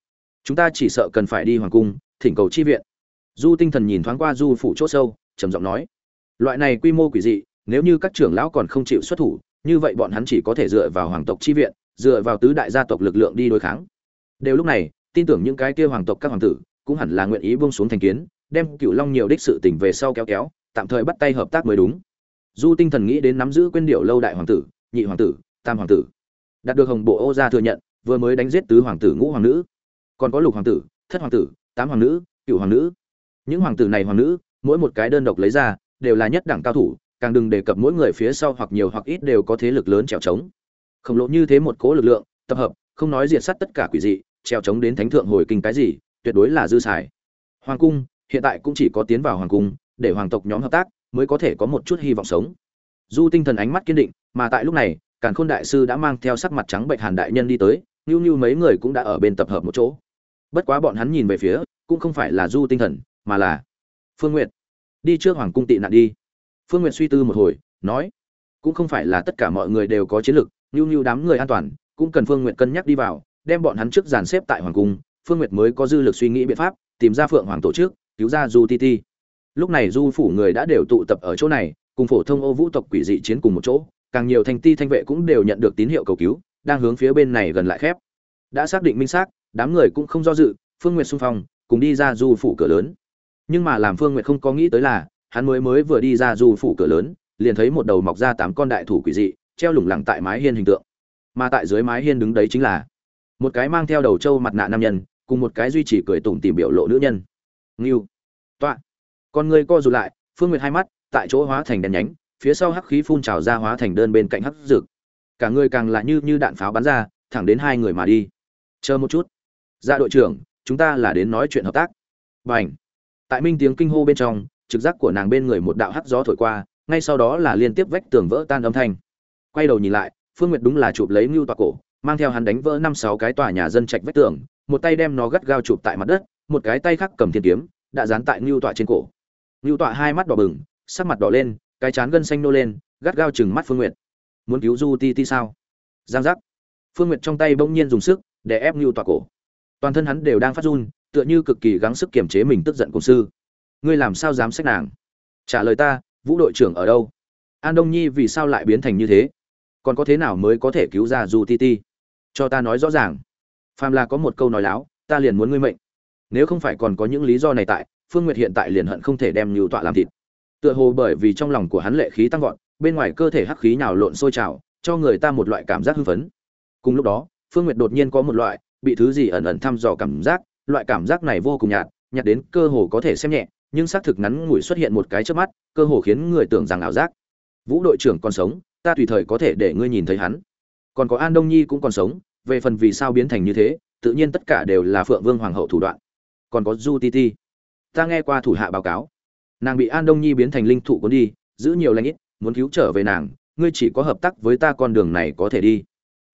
Chúng ta chỉ sợ cần phải đi hoàng cung, thỉnh cầu chi viện. Du tinh thần nhìn thoáng qua du phủ c h ỗ sâu, trầm giọng nói. Loại này quy mô quỷ dị, nếu như các trưởng lão còn không chịu xuất thủ, như vậy bọn hắn chỉ có thể dựa vào hoàng tộc chi viện, dựa vào tứ đại gia tộc lực lượng đi đối kháng. Đều lúc này, tin tưởng những cái kia hoàng tộc các hoàng tử cũng hẳn là nguyện ý buông xuống thành kiến đem cựu long nhiều đích sự tình về sau kéo kéo, tạm thời bắt tay hợp tác mới đúng. Du tinh thần nghĩ đến nắm giữ quên điệu lâu đại hoàng tử, nhị hoàng tử, tam hoàng tử. Đạt được hồng bộ ô gia thừa nhận, vừa mới đánh giết tứ hoàng tử ngũ hoàng nữ. Còn có lục hoàng tử, thất hoàng tử, tám hoàng nữ, cựu hoàng nữ. Những hoàng tử này hoàng nữ, mỗi một cái đơn độc lấy ra, đều là nhất đẳng cao thủ, càng đừng đề cập mỗi người phía sau hoặc nhiều hoặc ít đều có thế lực lớn trèo trống. Khổng lồ như thế một cố lực lượng, tập hợp, không nói diệt sát tất cả quỷ dị, trèo trống đến thánh thượng hồi kinh cái gì, tuyệt đối là dư xài. Hoàng cung hiện tại cũng chỉ có tiến vào hoàng cung, để hoàng tộc nhóm hợp tác, mới có thể có một chút hy vọng sống. Du tinh thần ánh mắt kiên định, mà tại lúc này, càn khôn đại sư đã mang theo sắc mặt trắng bệnh hàn đại nhân đi tới như như mấy người cũng đã ở bên tập hợp một chỗ. Bất quá bọn hắn nhìn về phía, cũng không phải là du tinh thần, mà là phương n g u y ệ t đi trước hoàng cung tị nạn đi. Phương n g u y ệ t suy tư một hồi, nói, cũng không phải là tất cả mọi người đều có chiến lược như như đám người an toàn, cũng cần phương n g u y ệ t cân nhắc đi vào, đem bọn hắn trước dàn xếp tại hoàng cung. Phương n g u y ệ t mới có dư lực suy nghĩ biện pháp, tìm ra phượng hoàng tổ chức cứu ra du ti ti lúc này du phủ người đã đều tụ tập ở chỗ này, cùng phổ thông ô vũ tộc quỷ dị chiến cùng một chỗ, càng nhiều thanh ti thanh vệ cũng đều nhận được tín hiệu cầu cứu, đang hướng phía bên này gần lại khép. Đã xác định minh xác, đám người cũng không do dự, phương n g u y ệ t xung phong, cùng đi ra du phủ cửa lớn. Nhưng mà làm phương nguyệt không có nghĩ tới là, hắn mới mới vừa đi ra du phủ cửa lớn, liền thấy một đầu mọc ra tám con đại thủ quỷ dị, treo lủng lẳng tại mái hiên hình tượng. Mà tại dưới mái hiên đứng đấy chính là một cái mang theo đầu trâu mặt nạ nam nhân, cùng một cái duy trì cười tủm tìm biểu lộ nữ nhân ngưu. Tọa con người co rụt lại, phương nguyệt hai mắt tại chỗ hóa thành đèn nhánh, phía sau hắc khí phun trào ra hóa thành đơn bên cạnh hắc rực cả người càng là như như đạn pháo bắn ra, thẳng đến hai người mà đi. Chờ một chút. Dạ đội trưởng, chúng ta là đến nói chuyện hợp tác. B à n h tại minh tiếng kinh hô bên trong, trực giác của nàng bên người một đạo hắt gió thổi qua, ngay sau đó là liên tiếp vách tường vỡ tan âm thanh. Quay đầu nhìn lại, phương nguyệt đúng là chụp lấy mưu tọa cổ, mang theo hắn đánh vỡ năm sáu cái tòa nhà dân trạch vách tường, một tay đem nó gắt gao chụp tại mặt đất một cái tay khác cầm thiên kiếm, đã dán tại ngưu tọa trên cổ. Ngưu tọa hai mắt đỏ bừng, sắc mặt đỏ lên, cái chán gân xanh nô lên, gắt gao chừng mắt phương nguyệt. Muốn cứu du ti ti sao? Giang giác. Phương nguyệt trong tay bỗng nhiên dùng sức, để ép ngưu tọa cổ. Toàn thân hắn đều đang phát run, tựa như cực kỳ gắng sức kiềm chế mình tức giận cùng sư. Ngươi làm sao dám xét nàng? Trả lời ta, vũ đội trưởng ở đâu? An đông nhi vì sao lại biến thành như thế? Còn có thế nào mới có thể cứu ra du ti ti? Cho ta nói rõ ràng. Phàm là có một câu nói láo, ta liền muốn ngươi mệnh nếu không phải còn có những lý do này tại, phương nguyệt hiện tại liền hận không thể đem nhu tọa làm thịt. Tựa hồ bởi vì trong lòng của hắn lệ khí tăng vọt, bên ngoài cơ thể hắc khí nào lộn sôi trào, cho người ta một loại cảm giác hưng phấn. Cùng lúc đó, phương nguyệt đột nhiên có một loại, bị thứ gì ẩn ẩn thăm dò cảm giác, loại cảm giác này vô cùng nhạt nhạt đến cơ hồ có thể xem nhẹ, nhưng xác thực ngắn ngủi xuất hiện một cái trước mắt, cơ hồ khiến người tưởng rằng ảo giác. Vũ đội trưởng còn sống, ta tùy thời có thể để ngươi nhìn thấy hắn. Còn có an đông nhi cũng còn sống, về phần vì sao biến thành như thế, tự nhiên tất cả đều là phượng vương hoàng hậu thủ đoạn còn có du ti ti. Ta nghe qua thủ hạ báo cáo. Nàng bị an đông nhi biến thành linh thụ cuốn đi, giữ nhiều lãnh ít, muốn cứu trở về nàng, ngươi chỉ có hợp tác với ta con đường này có thể đi.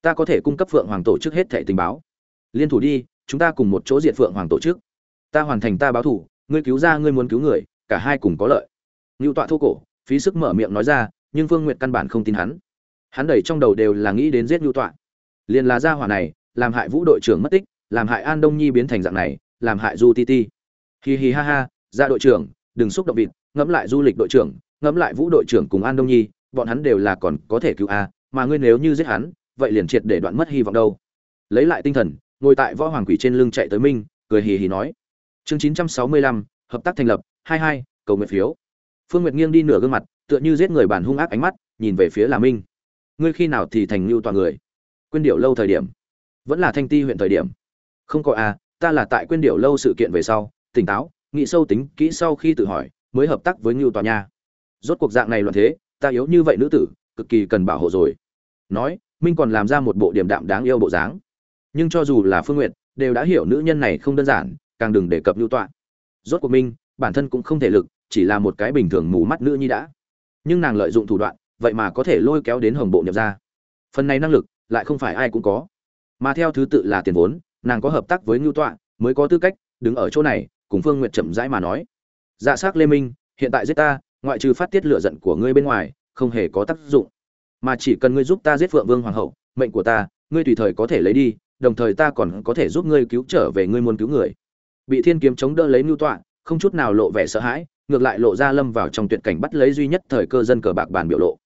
Ta có thể cung cấp phượng hoàng tổ chức hết thẻ tình báo. Liên thủ đi, chúng ta cùng một chỗ diện phượng hoàng tổ chức. Ta hoàn thành ta báo thủ, ngươi cứu ra, ngươi muốn cứu người, cả hai cùng có lợi. Ngưu tọa thô cổ, phí sức mở miệng nói ra, nhưng phương nguyệt căn bản không tin hắn. Hắn đẩy trong đầu đều là nghĩ đến giết ngưu tọa. Liền là gia hỏa này, làm hại vũ đội trưởng mất tích, làm hại an đông nhi biến thành dạng này làm hại du ti ti. Hi hi ha ha ra dạ đội trưởng, đừng xúc động vịt, ngẫm lại du lịch đội trưởng, ngẫm lại vũ đội trưởng cùng an đông nhi, bọn hắn đều là còn có thể cứu a, mà ngươi nếu như giết hắn, vậy liền triệt để đoạn mất hy vọng đâu. Lấy lại tinh thần, ngồi tại võ hoàng quỷ trên lưng chạy tới minh, cười hì hì nói. Chương chín trăm sáu mươi lăm, hợp tác thành lập, hai hai, cầu nguyện phiếu. Phương nguyệt nghiêng đi nửa gương mặt, tựa như giết người bản hung ác ánh mắt, nhìn về phía là minh. Ngươi khi nào thì thành lưu toàn người? Quên điệu lâu thời điểm. Vẫn là thanh ti huyện thời điểm. Không có a ta là tại quên điệu lâu sự kiện về sau, tỉnh táo, nghĩ sâu tính, kỹ sau khi tự hỏi, mới hợp tác với ngưu tòa nha. Rốt cuộc dạng này loạn thế, ta yếu như vậy nữ tử, cực kỳ cần bảo hộ rồi. Nói, minh còn làm ra một bộ điểm đạm đáng yêu bộ dáng. Nhưng cho dù là phương nguyện đều đã hiểu nữ nhân này không đơn giản, càng đừng đề cập lưu tọa rốt cuộc minh, bản thân cũng không thể lực, chỉ là một cái bình thường mù mắt nữ nhi đã. Nhưng nàng lợi dụng thủ đoạn, vậy mà có thể lôi kéo đến hồng bộ nhập ra. Phần này năng lực, lại không phải ai cũng có. Mà theo thứ tự là tiền vốn nàng có hợp tác với ngưu tọa, mới có tư cách đứng ở chỗ này, cùng phương nguyện chậm rãi mà nói. Dạ s á c lê minh, hiện tại giết ta, ngoại trừ phát tiết lựa giận của ngươi bên ngoài, không hề có tác dụng. Mà chỉ cần ngươi giúp ta giết phượng vương hoàng hậu, mệnh của ta, ngươi tùy thời có thể lấy đi, đồng thời ta còn có thể giúp ngươi cứu trở về ngươi muốn cứu người. Bị thiên kiếm chống đỡ lấy mưu tọa, không chút nào lộ vẻ sợ hãi, ngược lại lộ ra lâm vào trong tuyệt cảnh bắt lấy duy nhất thời cơ dân cờ bạc bàn biểu lộ.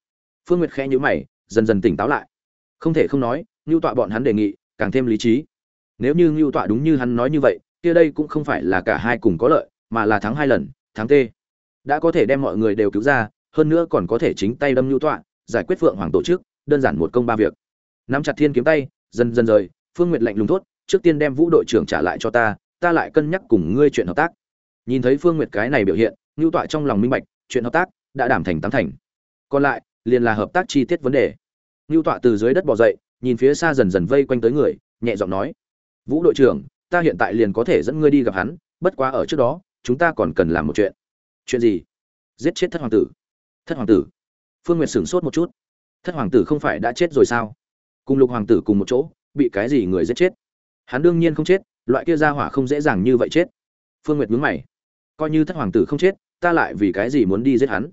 Phương nguyệt khẽ nhữ mày, dần dần tỉnh táo lại. Không thể không nói, ngưu tọa bọn hắn đề nghị, càng thêm lý trí nếu như ngưu tọa đúng như hắn nói như vậy, kia đây cũng không phải là cả hai cùng có lợi, mà là thắng hai lần, thắng t đã có thể đem mọi người đều cứu ra, hơn nữa còn có thể chính tay đâm ngưu tọa, giải quyết phượng hoàng tổ chức, đơn giản một công ba việc. Nắm chặt thiên kiếm tay, dần dần rời, phương nguyệt lạnh lùng thốt, trước tiên đem vũ đội trưởng trả lại cho ta ta lại cân nhắc cùng ngươi chuyện hợp tác. Nhìn thấy phương nguyệt cái này biểu hiện, ngưu tọa trong lòng minh bạch, chuyện hợp tác đã đảm thành tám thành. Còn lại, liền là hợp tác chi tiết vấn đề. Ngưu tọa từ dưới đất bò dậy, nhìn phía xa dần dần vây quanh tới người, nhẹ giọng nói vũ đội trưởng, ta hiện tại liền có thể dẫn ngươi đi gặp hắn, bất quá ở trước đó, chúng ta còn cần làm một chuyện. Chuyện gì? Giết chết thất hoàng tử. Thất hoàng tử? Phương nguyệt sửng sốt một chút. Thất hoàng tử không phải đã chết rồi sao? Cùng lục hoàng tử cùng một chỗ, bị cái gì người giết chết? Hắn đương nhiên không chết, loại kia ra hỏa không dễ dàng như vậy chết. Phương nguyệt nhướng mày. Coi như thất hoàng tử không chết, ta lại vì cái gì muốn đi giết hắn?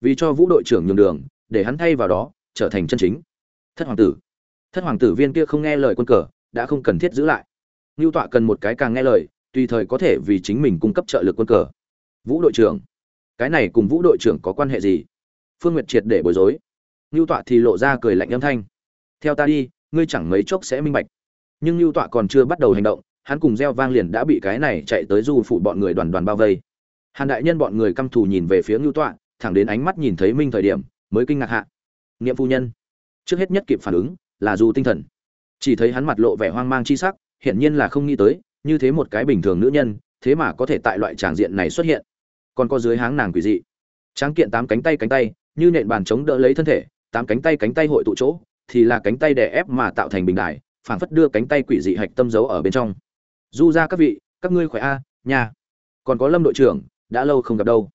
Vì cho vũ đội trưởng nhường đường, để hắn thay vào đó, trở thành chân chính. Thất hoàng tử. Thất hoàng tử viên kia không nghe lời quân cờ, đã không cần thiết giữ lại ngưu tọa cần một cái càng nghe lời, tùy thời có thể vì chính mình cung cấp trợ lực quân cờ. Vũ đội trưởng, cái này cùng vũ đội trưởng có quan hệ gì? Phương nguyệt triệt để bối rối. Ngưu tọa thì lộ ra cười lạnh âm thanh. Theo ta đi, ngươi chẳng mấy chốc sẽ minh bạch. Nhưng ngưu tọa còn chưa bắt đầu hành động, hắn cùng gieo vang liền đã bị cái này chạy tới du phụ bọn người đoàn đoàn bao vây. Hàn đại nhân bọn người căm thù nhìn về phía ngưu tọa, thẳng đến ánh mắt nhìn thấy minh thời điểm, mới kinh ngạc hạ. Nghiệm phu nhân. Trước hết nhất kịp phản ứng là du tinh thần. Chỉ thấy hắn mặt lộ vẻ hoang mang chi sắc hiển nhiên là không nghĩ tới như thế một cái bình thường nữ nhân thế mà có thể tại loại tràng diện này xuất hiện. Còn có dưới háng nàng quỷ dị. Tráng kiện tám cánh tay cánh tay như nện bàn chống đỡ lấy thân thể tám cánh tay cánh tay hội tụ chỗ thì là cánh tay đè ép mà tạo thành bình đài phảng phất đưa cánh tay quỷ dị hạch tâm giấu ở bên trong. Du ra các vị các ngươi khỏe a à, còn có lâm đội trưởng đã lâu không gặp đâu.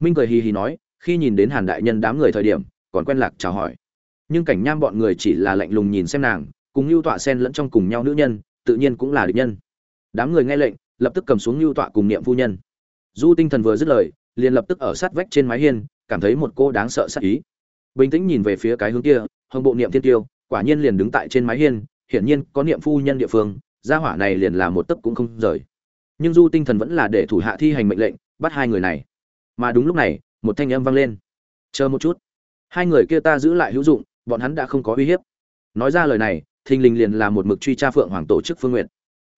Minh cười hì hì nói khi nhìn đến hàn đại nhân đám người thời điểm còn quen lạc chào hỏi. Nhưng cảnh nham bọn người chỉ là lạnh lùng nhìn xem nàng cùng lưu tọa sen lẫn trong cùng nhau nữ nhân tự nhiên cũng là địch nhân. Đám người nghe lệnh, lập tức cầm xuống lưu tọa cùng niệm phu nhân. Du tinh thần vừa dứt lời, liền lập tức ở sát vách trên mái hiên, cảm thấy một cô đáng sợ sát ý. Bình tĩnh nhìn về phía cái hướng kia, hồng bộ niệm thiên tiêu, quả nhiên liền đứng tại trên mái hiên, hiển nhiên có niệm phu nhân địa phương, gia hỏa này liền là một tấc cũng không rời. Nhưng du tinh thần vẫn là để thủ hạ thi hành mệnh lệnh, bắt hai người này. Mà đúng lúc này, một thanh âm vang lên. Chờ một chút. Hai người kia ta giữ lại hữu dụng, bọn hắn đã không có uy hiếp. Nói ra lời này thình lình liền là một mực truy tra phượng hoàng tổ chức phương Nguyệt.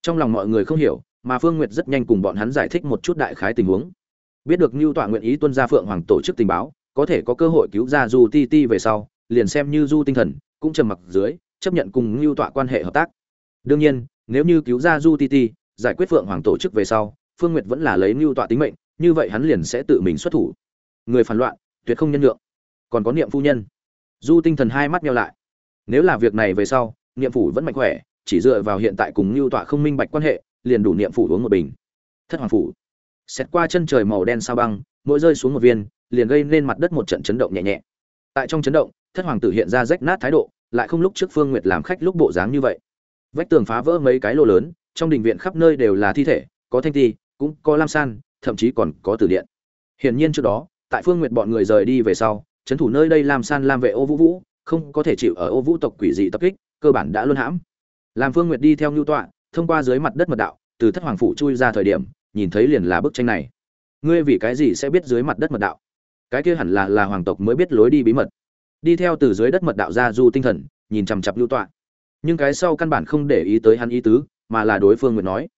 trong lòng mọi người không hiểu mà phương nguyệt rất nhanh cùng bọn hắn giải thích một chút đại khái tình huống biết được Nưu Tọa nguyện ý tuân ra Phượng Hoàng tổ chức tình báo, có thể có cơ hội cứu ra Du Ti Ti về sau, liền xem như Du tinh thần, cũng trầm mặc dưới, chấp nhận cùng Nưu Tọa quan hệ hợp tác. Đương nhiên, nếu như cứu ra Du Ti Ti, giải quyết Phượng Hoàng tổ chức về sau, Phương Nguyệt vẫn là lấy Nưu Tọa tính mệnh, như vậy hắn liền sẽ tự mình xuất thủ. Người phản loạn, tuyệt không nhân lượng. Còn có niệm phu nhân. Du tinh thần hai mắt nheo lại. Nếu là việc này về sau, niệm phủ vẫn mạnh khỏe, chỉ dựa vào hiện tại cùng Lưu Tọa không minh bạch quan hệ, liền đủ niệm phủ uống một bình. Thất Hoàng phủ. Xét qua chân trời màu đen sao băng mỗi rơi xuống một viên liền gây nên mặt đất một trận chấn động nhẹ nhẹ. Tại trong chấn động thất hoàng tử hiện ra rách nát thái độ lại không lúc trước phương nguyệt làm khách lúc bộ dáng như vậy. Vách tường phá vỡ mấy cái lô lớn trong đình viện khắp nơi đều là thi thể có thanh ti cũng có lam san thậm chí còn có tử điện. Hiển nhiên trước đó tại phương nguyệt bọn người rời đi về sau trấn thủ nơi đây lam san lam vệ ô vũ vũ không có thể chịu ở ô vũ tộc quỷ dị tập kích cơ bản đã luân hãm. Làm phương nguyệt đi theo ngưu tọa, thông qua dưới mặt đất mật đạo, từ thất hoàng phủ chui ra thời điểm, nhìn thấy liền là bức tranh này. Ngươi vì cái gì sẽ biết dưới mặt đất mật đạo? Cái kia hẳn là là hoàng tộc mới biết lối đi bí mật. Đi theo từ dưới đất mật đạo ra du tinh thần, nhìn chằm chặp lưu tọa. Nhưng cái sau căn bản không để ý tới hắn ý tứ, mà là đối phương nguyện nói.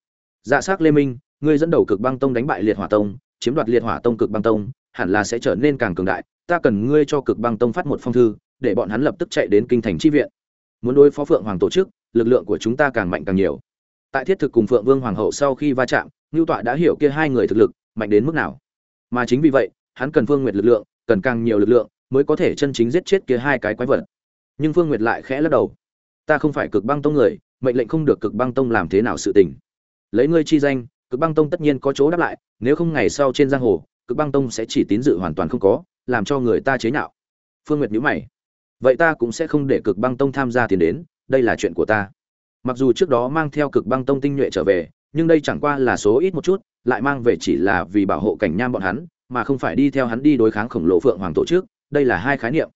Dạ s ắ c lê minh, ngươi dẫn đầu cực băng tông đánh bại liệt hỏa tông, chiếm đoạt liệt hỏa tông cực băng tông, hẳn là sẽ trở nên càng cường đại. Ta cần ngươi cho cực băng tông phát một phong thư, để bọn hắn lập tức chạy đến kinh thành tri viện muốn đối phó phượng hoàng tổ chức, lực lượng của chúng ta càng mạnh càng nhiều. Tại thiết thực cùng phượng vương hoàng hậu sau khi va chạm, ngưu tọa đã hiểu kia hai người thực lực mạnh đến mức nào. Mà chính vì vậy, hắn cần phương nguyệt lực lượng, cần càng nhiều lực lượng mới có thể chân chính giết chết kia hai cái quái vật. Nhưng phương nguyệt lại khẽ lắc đầu. Ta không phải cực băng tông người, mệnh lệnh không được cực băng tông làm thế nào sự tình. Lấy ngươi chi danh, cực băng tông tất nhiên có chỗ đáp lại, nếu không ngày sau trên giang hồ, cực băng tông sẽ chỉ tín dự hoàn toàn không có, làm cho người ta chế nhạo. Phương nguyệt nhíu mày vậy ta cũng sẽ không để cực băng tông tham gia tiền đến đây là chuyện của ta. Mặc dù trước đó mang theo cực băng tông tinh nhuệ trở về nhưng đây chẳng qua là số ít một chút lại mang về chỉ là vì bảo hộ cảnh nham bọn hắn mà không phải đi theo hắn đi đối kháng khổng lồ phượng hoàng tổ chức đây là hai khái niệm.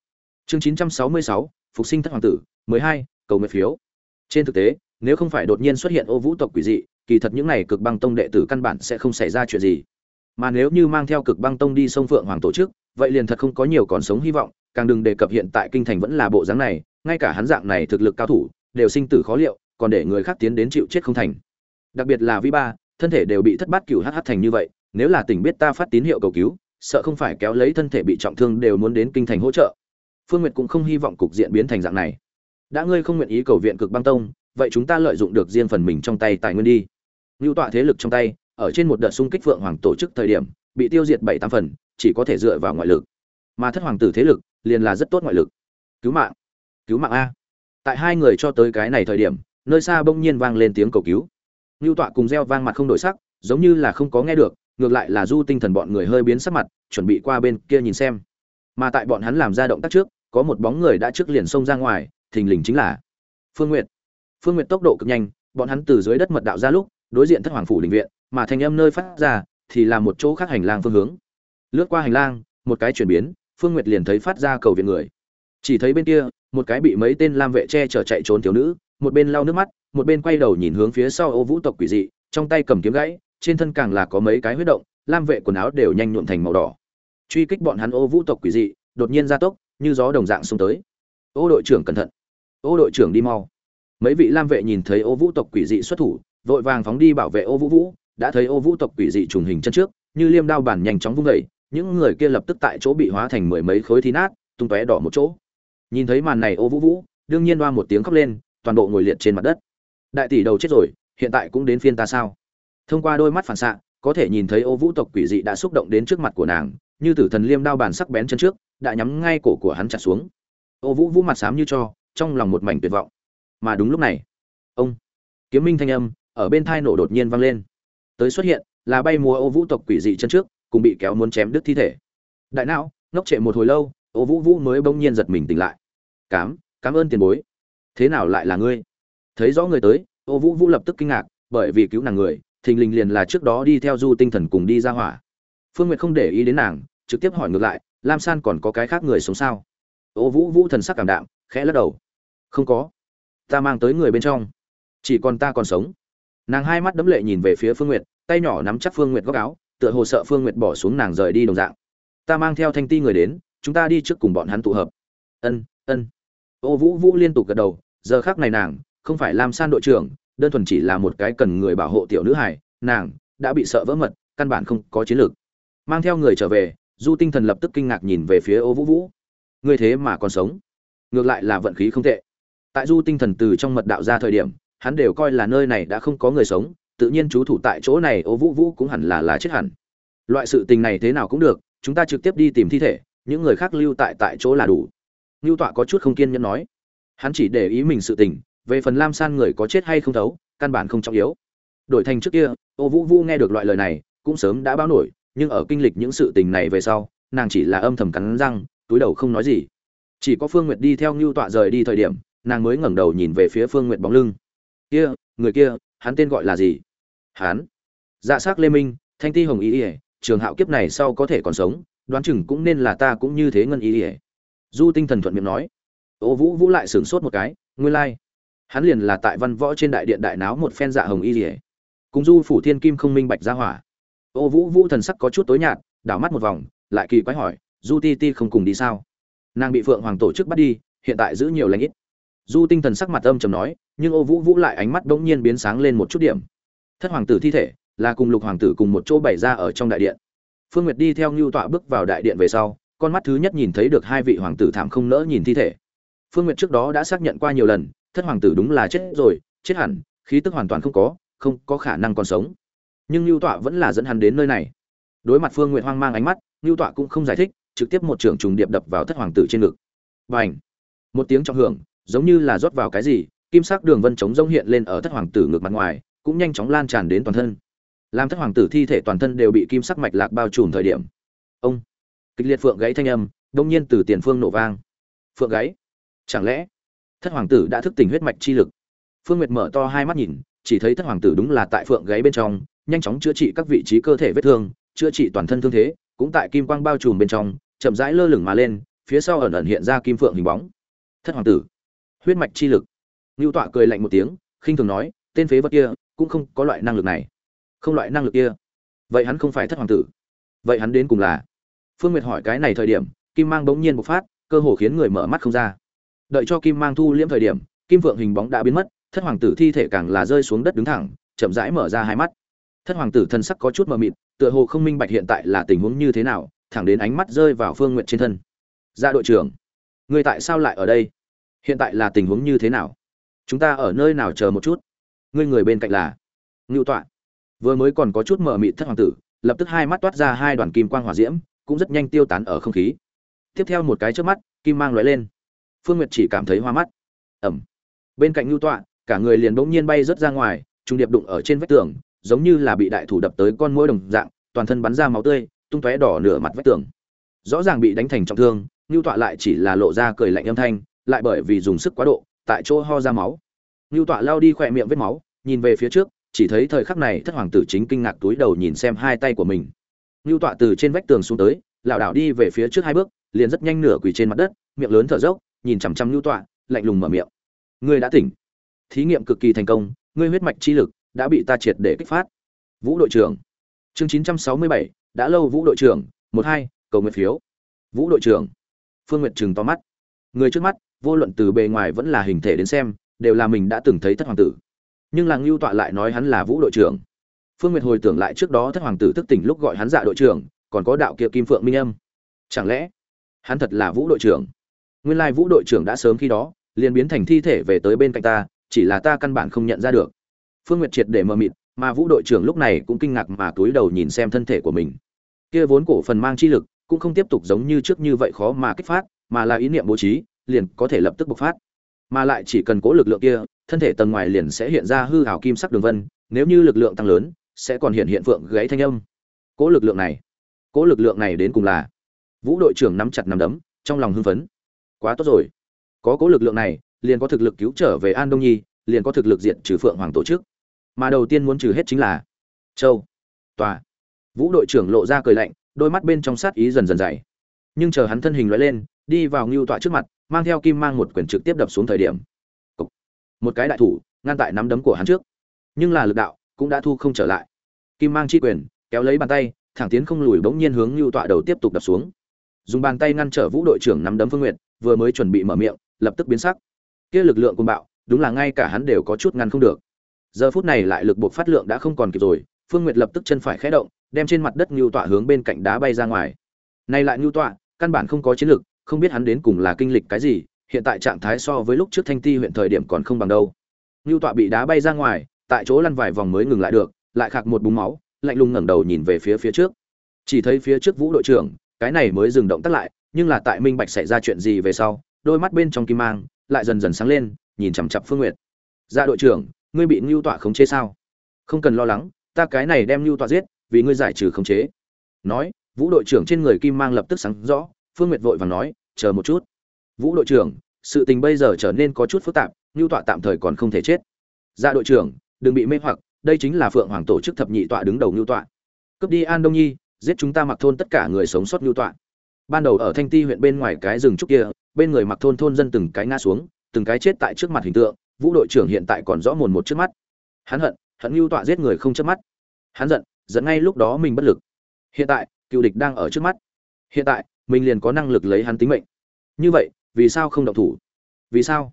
Chương 966, phục sinh thất hoàng tử 12, cầu nguyện phiếu. Trên thực tế nếu không phải đột nhiên xuất hiện ô vũ tộc quỷ dị kỳ thật những này cực băng tông đệ tử căn bản sẽ không xảy ra chuyện gì. Mà nếu như mang theo cực băng tông đi sông phượng hoàng tổ chức vậy liền thật không có nhiều còn sống hy vọng càng đừng đề cập hiện tại kinh thành vẫn là bộ dáng này, ngay cả hắn dạng này thực lực cao thủ, đều sinh tử khó liệu, còn để người khác tiến đến chịu chết không thành. Đặc biệt là vi ba, thân thể đều bị thất bát cửu hh thành như vậy, nếu là tỉnh biết ta phát tín hiệu cầu cứu, sợ không phải kéo lấy thân thể bị trọng thương đều muốn đến kinh thành hỗ trợ. Phương nguyệt cũng không hy vọng cục diện biến thành dạng này. Đã ngươi không nguyện ý cầu viện cực băng tông, vậy chúng ta lợi dụng được riêng phần mình trong tay tài nguyên đi. Nưu tọa thế lực trong tay, ở trên một đợt xung kích phượng hoàng tổ chức thời điểm, bị tiêu diệt bảy tám phần, chỉ có thể dựa vào ngoại lực. Mà thất hoàng tử thế lực liền là rất tốt ngoại lực cứu mạng cứu mạng a tại hai người cho tới cái này thời điểm nơi xa bỗng nhiên vang lên tiếng cầu cứu Nưu tọa cùng reo vang mặt không đổi sắc, giống như là không có nghe được, ngược lại là Du Tinh Thần bọn người hơi biến sắc mặt, chuẩn bị qua bên kia nhìn xem. Mà tại bọn hắn làm ra động tác trước, có một bóng người đã trước liền xông ra ngoài, thình lình chính là Phương Nguyệt. Phương Nguyệt tốc độ cực nhanh, bọn hắn từ dưới đất mật đạo ra lúc, đối diện thất hoàng phủ đình viện, mà thanh âm nơi phát ra thì là một chỗ khác hành lang phương hướng. Lướt qua hành lang, một cái chuyển biến, Phương Nguyệt liền thấy phát ra cầu viện người. Chỉ thấy bên kia, một cái bị mấy tên lam vệ che chở chạy trốn thiếu nữ, một bên lau nước mắt, một bên quay đầu nhìn hướng phía sau ô vũ tộc quỷ dị trong tay cầm kiếm gãy trên thân càng là có mấy cái huyết động lam vệ quần áo đều nhanh nhuộm thành màu đỏ. Truy kích bọn hắn ô vũ tộc quỷ dị đột nhiên ra tốc như gió đồng dạng xông tới. Ô đội trưởng cẩn thận. Ô đội trưởng đi mau. Mấy vị lam vệ nhìn thấy ô vũ tộc quỷ dị xuất thủ vội vàng phóng đi bảo vệ ô vũ vũ đã thấy ô vũ tộc quỷ dị trùng hình chân trước như liêm đao bản nhanh chóng vung dậy những người kia lập tức tại chỗ bị hóa thành mười mấy khối thí nát, tung tóe đỏ một chỗ. Nhìn thấy màn này ô vũ vũ, đương nhiên đoa một tiếng khóc lên, toàn bộ ngồi liệt trên mặt đất. Đại tỷ đầu chết rồi, hiện tại cũng đến phiên ta sao? Thông qua đôi mắt phản xạ, có thể nhìn thấy ô vũ tộc quỷ dị đã xúc động đến trước mặt của nàng, như tử thần liêm đao bàn sắc bén chân trước, đã nhắm ngay cổ của hắn chặt xuống. Ô vũ vũ mặt xám như cho, trong lòng một mảnh tuyệt vọng. Mà đúng lúc này, ông, kiếm minh thanh âm, ở bên thai nổ đột nhiên vang lên. Tới xuất hiện, là bay mùa ô vũ tộc quỷ dị chân trước cùng bị kéo muốn chém đứt thi thể. Đại não, ngốc trệ một hồi lâu, ô vũ vũ mới bỗng nhiên giật mình tỉnh lại. Cám cảm ơn tiền bối. Thế nào lại là ngươi? Thấy rõ người tới, ô vũ vũ lập tức kinh ngạc, bởi vì cứu nàng người, thình lình liền là trước đó đi theo du tinh thần cùng đi ra hỏa. Phương nguyệt không để ý đến nàng, trực tiếp hỏi ngược lại, lam san còn có cái khác người sống sao? Ô vũ vũ thần sắc cảm đạm, khẽ lắc đầu. Không có. Ta mang tới người bên trong. Chỉ còn ta còn sống. Nàng hai mắt đấm lệ nhìn về phía phương nguyệt, tay nhỏ nắm chắc phương nguyệt góc áo tựa hồ sợ phương nguyệt bỏ xuống nàng rời đi đồng dạng. Ta mang theo thanh ti người đến, chúng ta đi trước cùng bọn hắn tụ hợp. Ân ân. Ô vũ vũ liên tục gật đầu, giờ khắc này nàng, không phải lam san đội trưởng, đơn thuần chỉ là một cái cần người bảo hộ tiểu nữ hải nàng, đã bị sợ vỡ mật, căn bản không có chiến lược. Mang theo người trở về, du tinh thần lập tức kinh ngạc nhìn về phía ô vũ vũ. Người thế mà còn sống. Ngược lại là vận khí không tệ. Tại du tinh thần từ trong mật đạo ra thời điểm, hắn đều coi là nơi này đã không có người sống tự nhiên chú thủ tại chỗ này, ô vũ vũ cũng hẳn là là chết hẳn. Loại sự tình này thế nào cũng được, chúng ta trực tiếp đi tìm thi thể, những người khác lưu tại tại chỗ là đủ. Ngưu tọa có chút không kiên nhẫn nói. Hắn chỉ để ý mình sự tình, về phần lam san người có chết hay không thấu, căn bản không trọng yếu. Đổi thành trước kia, ô vũ vũ nghe được loại lời này, cũng sớm đã báo nổi, nhưng ở kinh lịch những sự tình này về sau, nàng chỉ là âm thầm cắn răng, túi đầu không nói gì. Chỉ có phương nguyệt đi theo ngưu tọa rời đi thời điểm, nàng mới ngẩng đầu nhìn về phía phương nguyệt bóng lưng. Kia, người kia, hắn tên gọi là gì? Hán, dạ s ắ c lê minh thanh ti hồng ý ỉa trường hạo kiếp này sau có thể còn sống đoán chừng cũng nên là ta cũng như thế ngân ý ỉa du tinh thần thuận miệng nói. Ô vũ vũ lại sửng sốt một cái nguyên lai、like. hắn liền là tại văn võ trên đại điện đại náo một phen dạ hồng y ỉa cùng du phủ thiên kim không minh bạch ra hỏa. Ô vũ vũ thần sắc có chút tối nhạt đảo mắt một vòng lại kỳ quái hỏi du ti ti không cùng đi sao? Nàng bị phượng hoàng tổ chức bắt đi hiện tại giữ nhiều lãnh ít. Du tinh thần sắc mặt âm trầm nói nhưng ô vũ vũ lại ánh mắt bỗng nhiên biến sáng lên một chút điểm thất hoàng tử thi thể, là cùng lục hoàng tử cùng một chỗ bày ra ở trong đại điện. Phương nguyệt đi theo ngưu tọa bước vào đại điện về sau, con mắt thứ nhất nhìn thấy được hai vị hoàng tử thảm không nỡ nhìn thi thể. Phương nguyệt trước đó đã xác nhận qua nhiều lần, thất hoàng tử đúng là chết rồi, chết hẳn, khí tức hoàn toàn không có không có khả năng còn sống. Nhưng ngưu tọa vẫn là dẫn hắn đến nơi này. Đối mặt phương nguyệt hoang mang ánh mắt ngưu tọa cũng không giải thích, trực tiếp một trường trùng điệp đập vào thất hoàng tử trên ngực. Và ảnh một tiếng trọng hưởng, giống như là rót vào cái gì, kim sắc đường vân trống rông hiện lên ở thất hoàng tử ngực mặt ngoài cũng nhanh chóng lan tràn đến toàn thân. Làm thất hoàng tử thi thể toàn thân đều bị kim sắc mạch lạc bao trùm thời điểm ông kịch liệt phượng gãy thanh âm đông nhiên từ tiền phương nổ vang. Phượng gãy, chẳng lẽ thất hoàng tử đã thức tỉnh huyết mạch chi lực? Phương nguyệt mở to hai mắt nhìn chỉ thấy thất hoàng tử đúng là tại phượng gáy bên trong nhanh chóng chữa trị các vị trí cơ thể vết thương chữa trị toàn thân thương thế cũng tại kim quang bao trùm bên trong chậm rãi lơ lửng mà lên phía sau ẩn ẩn hiện ra kim phượng hình bóng. Thất hoàng tử huyết mạch chi lực. Ngưu tọa cười lạnh một tiếng khinh thường nói tên phế vật kia cũng không có loại năng lực này. Không loại năng lực kia. Vậy hắn không phải thất hoàng tử. Vậy hắn đến cùng là? Phương nguyệt hỏi cái này thời điểm, kim mang bỗng nhiên bộc phát, cơ hồ khiến người mở mắt không ra. Đợi cho kim mang thu liễm thời điểm, kim vượng hình bóng đã biến mất, thất hoàng tử thi thể càng là rơi xuống đất đứng thẳng, chậm rãi mở ra hai mắt. Thất hoàng tử thân sắc có chút mờ mịt, tựa hồ không minh bạch hiện tại là tình huống như thế nào, thẳng đến ánh mắt rơi vào phương nguyện trên thân. Ra đội trưởng người tại sao lại ở đây? Hiện tại là tình huống như thế nào? Chúng ta ở nơi nào chờ một chút? Ngươi người bên cạnh là ngưu tọa. Vừa mới còn có chút mờ mịt thất hoàng tử, lập tức hai mắt toát ra hai đoàn kim quang hỏa diễm, cũng rất nhanh tiêu tán ở không khí. Tiếp theo một cái trước mắt, kim mang lóe lên. Phương nguyệt chỉ cảm thấy hoa mắt. Ẩm. Bên cạnh ngưu tọa, cả người liền bỗng nhiên bay rớt ra ngoài, trung điệp đụng ở trên vách tường, giống như là bị đại thủ đập tới con mũi đồng dạng, toàn thân bắn ra máu tươi, tung tóe đỏ nửa mặt vách tường. Rõ ràng bị đánh thành trọng thương, ngưu tọa lại chỉ là lộ ra cười lạnh âm thanh, lại bởi vì dùng sức quá độ, tại chỗ ho ra máu. Nưu tọa lao đi khỏe miệng vết máu, nhìn về phía trước, chỉ thấy thời khắc này thất hoàng tử chính kinh ngạc túi đầu nhìn xem hai tay của mình. Nưu tọa từ trên vách tường xuống tới, lảo đảo đi về phía trước hai bước, liền rất nhanh nửa quỳ trên mặt đất, miệng lớn thở dốc, nhìn chằm chằm Nưu tọa, lạnh lùng mở miệng. Ngươi đã tỉnh. Thí nghiệm cực kỳ thành công, ngươi huyết mạch chi lực đã bị ta triệt để kích phát. Vũ đội trưởng. Chương chín trăm sáu mươi bảy, đã lâu vũ đội trưởng, một hai, cầu nguyện phiếu. Vũ đội trưởng. Phương nguyệt trừng to mắt. Người trước mắt, vô luận từ bề ngoài vẫn là hình thể đến xem đều là mình đã từng thấy thất hoàng tử. Nhưng là ngưu tọa lại nói hắn là vũ đội trưởng. Phương nguyệt hồi tưởng lại trước đó thất hoàng tử thức tỉnh lúc gọi hắn dạ đội trưởng, còn có đạo kia kim phượng minh âm. Chẳng lẽ, hắn thật là vũ đội trưởng? Nguyên lai vũ đội trưởng đã sớm khi đó, liền biến thành thi thể về tới bên cạnh ta, chỉ là ta căn bản không nhận ra được. Phương nguyệt triệt để mờ mịt, mà vũ đội trưởng lúc này cũng kinh ngạc mà túi đầu nhìn xem thân thể của mình. Kia vốn cổ phần mang chi lực, cũng không tiếp tục giống như trước như vậy khó mà kích phát, mà là ý niệm bố trí, liền có thể lập tức bộc phát mà lại chỉ cần cố lực lượng kia, thân thể tầng ngoài liền sẽ hiện ra hư hào kim sắc đường vân, nếu như lực lượng tăng lớn, sẽ còn hiện hiện phượng gáy thanh âm. Cố lực lượng này, cố lực lượng này đến cùng là? Vũ đội trưởng nắm chặt nắm đấm, trong lòng hưng phấn. Quá tốt rồi. Có cố lực lượng này, liền có thực lực cứu trở về an đông nhi, liền có thực lực diện trừ phượng hoàng tổ chức. Mà đầu tiên muốn trừ hết chính là châu. Tòa. Vũ đội trưởng lộ ra cười lạnh, đôi mắt bên trong sát ý dần dần dày. Nhưng chờ hắn thân hình loại lên, đi vào ngưu tọa trước mặt mang theo kim mang một quyển trực tiếp đập xuống thời điểm. Một cái đại thủ, ngăn tại nắm đấm của hắn trước. Nhưng là lực đạo cũng đã thu không trở lại. Kim mang chi quyền, kéo lấy bàn tay, thẳng tiến không lùi bỗng nhiên hướng ngưu tọa đầu tiếp tục đập xuống. Dùng bàn tay ngăn trở vũ đội trưởng nắm đấm phương nguyện vừa mới chuẩn bị mở miệng, lập tức biến sắc. Kia lực lượng côn bạo, đúng là ngay cả hắn đều có chút ngăn không được. Giờ phút này lại lực buộc phát lượng đã không còn kịp rồi, phương nguyệt lập tức chân phải khẽ động, đem trên mặt đất ngưu tọa hướng bên cạnh đá bay ra ngoài. Nay lại ngưu tọa, căn bản không có chiến lực không biết hắn đến cùng là kinh lịch cái gì, hiện tại trạng thái so với lúc trước thanh ti huyện thời điểm còn không bằng đâu. Ngưu tọa bị đá bay ra ngoài, tại chỗ lăn vài vòng mới ngừng lại được, lại khạc một búng máu, lạnh lùng ngẩng đầu nhìn về phía phía trước. Chỉ thấy phía trước vũ đội trưởng, cái này mới dừng động tắt lại, nhưng là tại minh bạch xảy ra chuyện gì về sau, đôi mắt bên trong kim mang lại dần dần sáng lên, nhìn chằm chặp phương nguyệt. Ra đội trưởng, ngươi bị ngưu tọa khống chế sao? Không cần lo lắng, ta cái này đem ngưu tọa giết, vì ngươi giải trừ khống chế. Nói, vũ đội trưởng trên người kim mang lập tức sáng rõ, phương nguyệt vội vàng nói chờ một chút. Vũ đội trưởng, sự tình bây giờ trở nên có chút phức tạp ngưu tọa tạm thời còn không thể chết. Ra đội trưởng, đừng bị mê hoặc, đây chính là phượng hoàng tổ chức thập nhị tọa đứng đầu ngưu tọa. Cướp đi an đông nhi, giết chúng ta mặc thôn tất cả người sống sót ngưu tọa. Ban đầu ở thanh ti huyện bên ngoài cái rừng trúc kia, bên người mặc thôn thôn dân từng cái ngã xuống, từng cái chết tại trước mặt hình tượng, vũ đội trưởng hiện tại còn rõ mồn một trước mắt. Hắn hận hận ngưu tọa giết người không chớp mắt. Hắn giận giận ngay lúc đó mình bất lực. Hiện tại, cựu địch đang ở trước mắt. Hiện tại, mình liền có năng lực lấy hắn tính mệnh như vậy, vì sao không động thủ? Vì sao?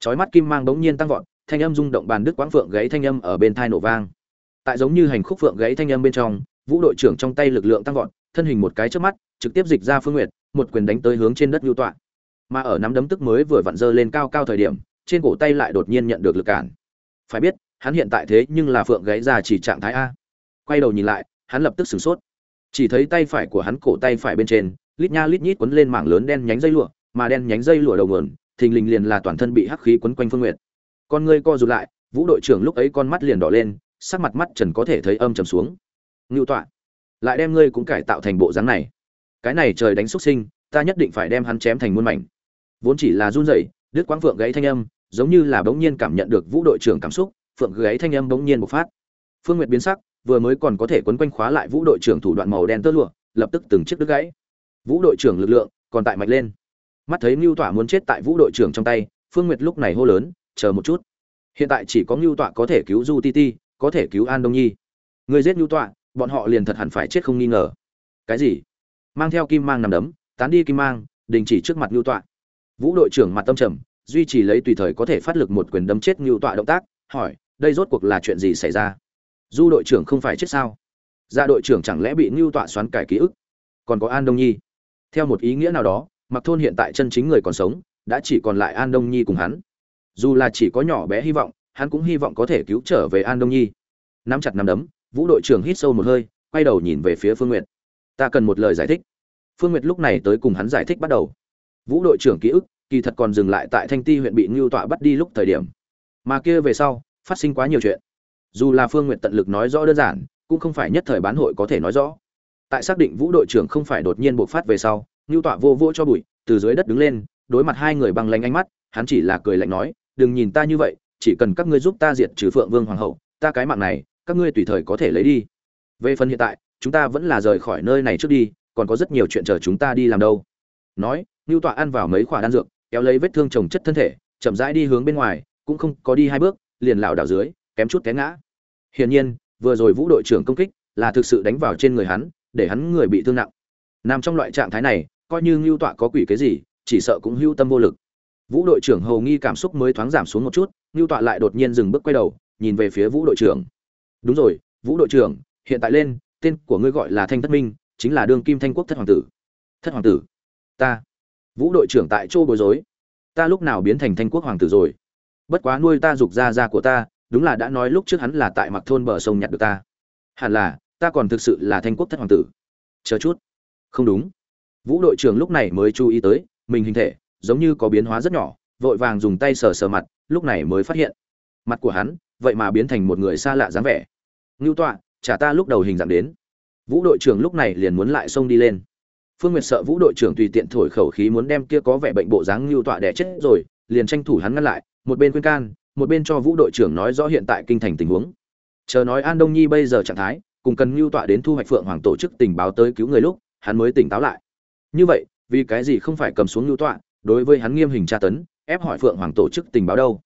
Chói mắt kim mang bỗng nhiên tăng vọt, thanh âm rung động bàn đức quãng phượng gáy thanh âm ở bên thai nổ vang. Tại giống như hành khúc phượng gáy thanh âm bên trong, vũ đội trưởng trong tay lực lượng tăng vọt, thân hình một cái trước mắt, trực tiếp dịch ra phương nguyệt, một quyền đánh tới hướng trên đất lưu tọa. Mà ở nắm đấm tức mới vừa vặn dơ lên cao cao thời điểm, trên cổ tay lại đột nhiên nhận được lực cản. Phải biết, hắn hiện tại thế nhưng là phượng gáy già chỉ trạng thái a. Quay đầu nhìn lại, hắn lập tức sửng sốt. Chỉ thấy tay phải của hắn cổ tay phải bên trên, lít nha lít nhít quấn lên mảng lớn đen nhánh dây lụa mà đen nhánh dây lụa đầu nguồn, thình lình liền là toàn thân bị hắc khí quấn quanh phương nguyệt. Con ngươi co rụt lại, vũ đội trưởng lúc ấy con mắt liền đỏ lên, sắc mặt mắt trần có thể thấy âm trầm xuống. Ngưu tọa, lại đem ngươi cũng cải tạo thành bộ dáng này. Cái này trời đánh xuất sinh, ta nhất định phải đem hắn chém thành muôn mảnh. Vốn chỉ là run rẩy, đứt quãng phượng gãy thanh âm, giống như là bỗng nhiên cảm nhận được vũ đội trưởng cảm xúc phượng gãy thanh âm bỗng nhiên bộc phát. Phương nguyệt biến sắc, vừa mới còn có thể quấn quanh khóa lại vũ đội trưởng thủ đoạn màu đen tơ lụa, lập tức từng chiếc đứt gãy. Vũ đội trưởng lực lượng còn tại mạnh lên mắt thấy mưu tọa muốn chết tại vũ đội trưởng trong tay, phương nguyệt lúc này hô lớn, chờ một chút. Hiện tại chỉ có mưu tọa có thể cứu du ti ti, có thể cứu an đông nhi. Người giết mưu tọa, bọn họ liền thật hẳn phải chết không nghi ngờ. Cái gì? Mang theo kim mang nằm đấm, tán đi kim mang, đình chỉ trước mặt mưu tọa. Vũ đội trưởng mặt tâm trầm, duy trì lấy tùy thời có thể phát lực một quyền đấm chết mưu tọa động tác, hỏi, đây rốt cuộc là chuyện gì xảy ra? Du đội trưởng không phải chết sao? Dạ đội trưởng chẳng lẽ bị mưu tọa xoắn cải ký ức? Còn có an đông nhi. Theo một ý nghĩa nào đó mặc thôn hiện tại chân chính người còn sống, đã chỉ còn lại an đông nhi cùng hắn. Dù là chỉ có nhỏ bé hy vọng, hắn cũng hy vọng có thể cứu trở về an đông nhi. Nắm chặt nắm đấm, vũ đội trưởng hít sâu một hơi, quay đầu nhìn về phía phương n g u y ệ t ta cần một lời giải thích. Phương n g u y ệ t lúc này tới cùng hắn giải thích bắt đầu. Vũ đội trưởng ký ức, kỳ thật còn dừng lại tại thanh ti huyện bị ngưu tọa bắt đi lúc thời điểm. Mà kia về sau, phát sinh quá nhiều chuyện. Dù là phương n g u y ệ t tận lực nói rõ đơn giản, cũng không phải nhất thời bán hội có thể nói rõ. Tại xác định vũ đội trưởng không phải đột nhiên bộc phát về sau ngưu tọa vô vô cho bụi, từ dưới đất đứng lên, đối mặt hai người bằng lanh ánh mắt, hắn chỉ là cười lạnh nói, đừng nhìn ta như vậy, chỉ cần các ngươi giúp ta diệt trừ phượng vương hoàng hậu, ta cái mạng này, các ngươi tùy thời có thể lấy đi. Về phần hiện tại, chúng ta vẫn là rời khỏi nơi này trước đi, còn có rất nhiều chuyện chờ chúng ta đi làm đâu. Nói, ngưu tọa ăn vào mấy khoả đan dược, kéo lấy vết thương trồng chất thân thể, chậm rãi đi hướng bên ngoài, cũng không có đi hai bước, liền lảo đảo dưới, kém chút té ngã. Hiển nhiên, vừa rồi vũ đội trưởng công kích là thực sự đánh vào trên người hắn, để hắn người bị thương nặng. Nằm trong loại trạng thái này coi như ngưu tọa có quỷ cái gì, chỉ sợ cũng hưu tâm vô lực. Vũ đội trưởng hầu nghi cảm xúc mới thoáng giảm xuống một chút, ngưu tọa lại đột nhiên dừng bước quay đầu, nhìn về phía vũ đội trưởng. Đúng rồi, vũ đội trưởng, hiện tại lên, tên của ngươi gọi là thanh thất minh, chính là đương kim thanh quốc thất hoàng tử. Thất hoàng tử? Ta. Vũ đội trưởng tại chỗ bối rối. Ta lúc nào biến thành thanh quốc hoàng tử rồi? Bất quá nuôi ta giục ra ra của ta, đúng là đã nói lúc trước hắn là tại mặc thôn bờ sông nhặt được ta. Hẳn là, ta còn thực sự là thanh quốc thất hoàng tử. Chờ chút. Không đúng vũ đội trưởng lúc này mới chú ý tới, mình hình thể giống như có biến hóa rất nhỏ, vội vàng dùng tay sờ sờ mặt, lúc này mới phát hiện mặt của hắn vậy mà biến thành một người xa lạ dáng vẻ. Ngưu tọa trả ta lúc đầu hình dạng đến. Vũ đội trưởng lúc này liền muốn lại xông đi lên. Phương nguyệt sợ vũ đội trưởng tùy tiện thổi khẩu khí muốn đem kia có vẻ bệnh bộ dáng ngưu tọa đẻ chết rồi, liền tranh thủ hắn ngăn lại, một bên khuyên can, một bên cho vũ đội trưởng nói rõ hiện tại kinh thành tình huống. Chờ nói an đông nhi bây giờ trạng thái, cùng cần ngưu tọa đến thu hoạch phượng hoàng tổ chức tình báo tới cứu người lúc, hắn mới tỉnh táo lại như vậy, vì cái gì không phải cầm xuống Lưu tọa, đối với hắn nghiêm hình tra tấn, ép hỏi phượng hoàng tổ chức tình báo đâu?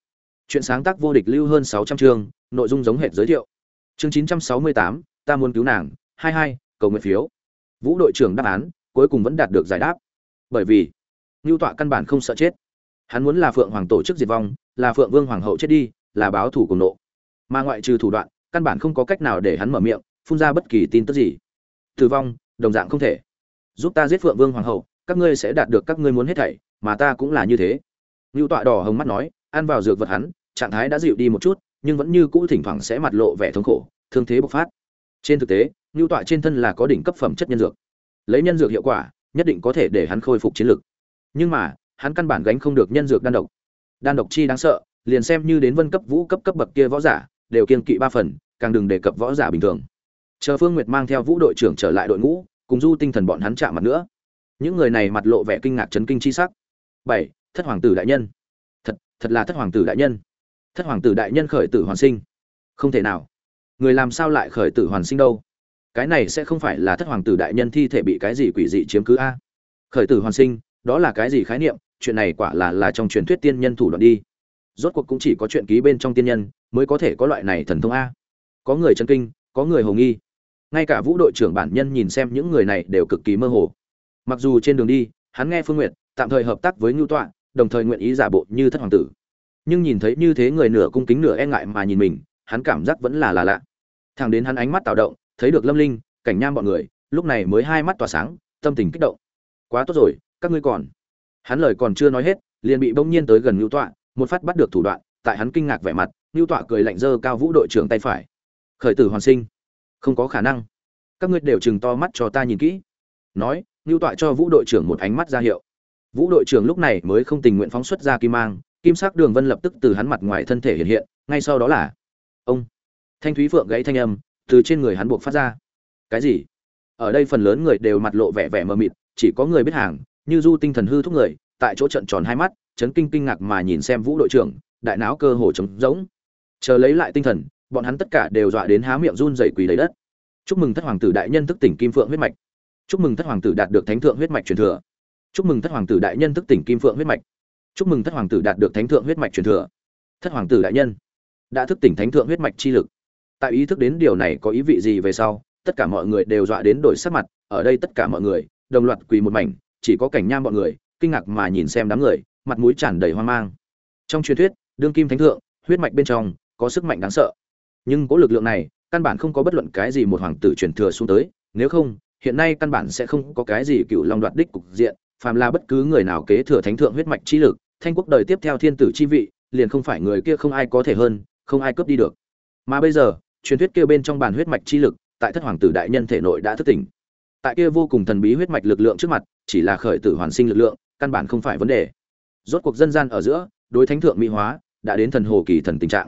Chuyện sáng tác vô địch lưu hơn sáu trăm chương, nội dung giống hệt giới thiệu. Chương chín trăm sáu mươi tám, ta muốn cứu nàng, hai hai, cầu nguyện phiếu. Vũ đội trưởng đáp án, cuối cùng vẫn đạt được giải đáp. Bởi vì, Lưu tọa căn bản không sợ chết. Hắn muốn là phượng hoàng tổ chức diệt vong, là phượng vương hoàng hậu chết đi, là báo thủ cùng nộ. Mà ngoại trừ thủ đoạn, căn bản không có cách nào để hắn mở miệng, phun ra bất kỳ tin tức gì. Tử vong, đồng dạng không thể giúp ta giết phượng vương hoàng hậu, các ngươi sẽ đạt được các ngươi muốn hết thảy, mà ta cũng là như thế. Ngưu tọa đỏ hồng mắt nói, ăn vào dược vật hắn, trạng thái đã dịu đi một chút, nhưng vẫn như cũ thỉnh thoảng sẽ mặt lộ vẻ thống khổ, thương thế bộc phát. Trên thực tế, ngưu tọa trên thân là có đỉnh cấp phẩm chất nhân dược. Lấy nhân dược hiệu quả, nhất định có thể để hắn khôi phục chiến lực. Nhưng mà, hắn căn bản gánh không được nhân dược đan độc. Đan độc chi đáng sợ, liền xem như đến vân cấp vũ cấp cấp bậc kia võ giả, đều kiên kỵ ba phần, càng đừng đề cập võ giả bình thường. Chờ phương nguyệt mang theo vũ đội trưởng trở lại đội ngũ cùng du tinh thần bọn hắn chạm mặt nữa. Những người này mặt lộ vẻ kinh ngạc chấn kinh chi sắc. Bảy, thất hoàng tử đại nhân. Thật thật là thất hoàng tử đại nhân. Thất hoàng tử đại nhân khởi tử hoàn sinh. Không thể nào. Người làm sao lại khởi tử hoàn sinh đâu? Cái này sẽ không phải là thất hoàng tử đại nhân thi thể bị cái gì quỷ dị chiếm cứ a? Khởi tử hoàn sinh, đó là cái gì khái niệm? Chuyện này quả là là trong truyền thuyết tiên nhân thủ đoạn đi. Rốt cuộc cũng chỉ có chuyện ký bên trong tiên nhân mới có thể có loại này thần thông a. Có người chân kinh, có người hồ nghi ngay cả vũ đội trưởng bản nhân nhìn xem những người này đều cực kỳ mơ hồ. Mặc dù trên đường đi, hắn nghe phương nguyện tạm thời hợp tác với ngưu tọa, đồng thời nguyện ý giả bộ như thất hoàng tử. Nhưng nhìn thấy như thế người nửa cung kính nửa e ngại mà nhìn mình, hắn cảm giác vẫn là là lạ. Thằng đến hắn ánh mắt tạo động, thấy được lâm linh, cảnh nham bọn người, lúc này mới hai mắt tỏa sáng, tâm tình kích động. Quá tốt rồi, các ngươi còn. Hắn lời còn chưa nói hết, liền bị bỗng nhiên tới gần ngưu tọa, một phát bắt được thủ đoạn, tại hắn kinh ngạc vẻ mặt, ngưu tọa cười lạnh dơ cao vũ đội trưởng tay phải. Khởi tử hoàn sinh không có khả năng. Các ngươi đều chừng to mắt cho ta nhìn kỹ. Nói ngưu tọa cho vũ đội trưởng một ánh mắt ra hiệu. Vũ đội trưởng lúc này mới không tình nguyện phóng xuất ra kim mang, kim sắc đường vân lập tức từ hắn mặt ngoài thân thể hiện hiện, ngay sau đó là ông thanh thúy phượng gãy thanh âm từ trên người hắn buộc phát ra. Cái gì? Ở đây phần lớn người đều mặt lộ vẻ vẻ mờ mịt, chỉ có người biết hàng, như du tinh thần hư thúc người, tại chỗ trận tròn hai mắt, chấn kinh kinh ngạc mà nhìn xem vũ đội trưởng, đại não cơ hồ trống rỗng. Chờ lấy lại tinh thần bọn hắn tất cả đều dọa đến há miệng run rẩy quỳ đầy đất. Chúc mừng thất hoàng tử đại nhân thức tỉnh kim phượng huyết mạch. Chúc mừng thất hoàng tử đạt được thánh thượng huyết mạch truyền thừa. Chúc mừng thất hoàng tử đại nhân thức tỉnh kim phượng huyết mạch. Chúc mừng thất hoàng tử đạt được thánh thượng huyết mạch truyền thừa. Thất hoàng tử đại nhân đã thức tỉnh thánh thượng huyết mạch chi lực. Tại ý thức đến điều này có ý vị gì về sau, tất cả mọi người đều dọa đến đổi sắc mặt. Ở đây tất cả mọi người, đồng loạt quỳ một mảnh, chỉ có cảnh nham bọn người, kinh ngạc mà nhìn xem đám người, mặt mũi tràn đầy hoang mang. Trong truyền thuyết, đương kim thánh thượng, huyết mạch bên trong có sức mạnh đáng sợ nhưng có lực lượng này căn bản không có bất luận cái gì một hoàng tử truyền thừa xuống tới, nếu không, hiện nay căn bản sẽ không có cái gì cựu long đoạt đích cục diện, phàm là bất cứ người nào kế thừa thánh thượng huyết mạch chi lực, thanh quốc đời tiếp theo thiên tử chi vị, liền không phải người kia không ai có thể hơn, không ai cướp đi được. Mà bây giờ, truyền thuyết kia bên trong bàn huyết mạch chi lực, tại thất hoàng tử đại nhân thể nội đã thức tỉnh. Tại kia vô cùng thần bí huyết mạch lực lượng trước mặt, chỉ là khởi tử hoàn sinh lực lượng, căn bản không phải vấn đề. Rốt cuộc dân gian ở giữa, đối thánh thượng mỹ hóa, đã đến thần hồ kỳ thần tình trạng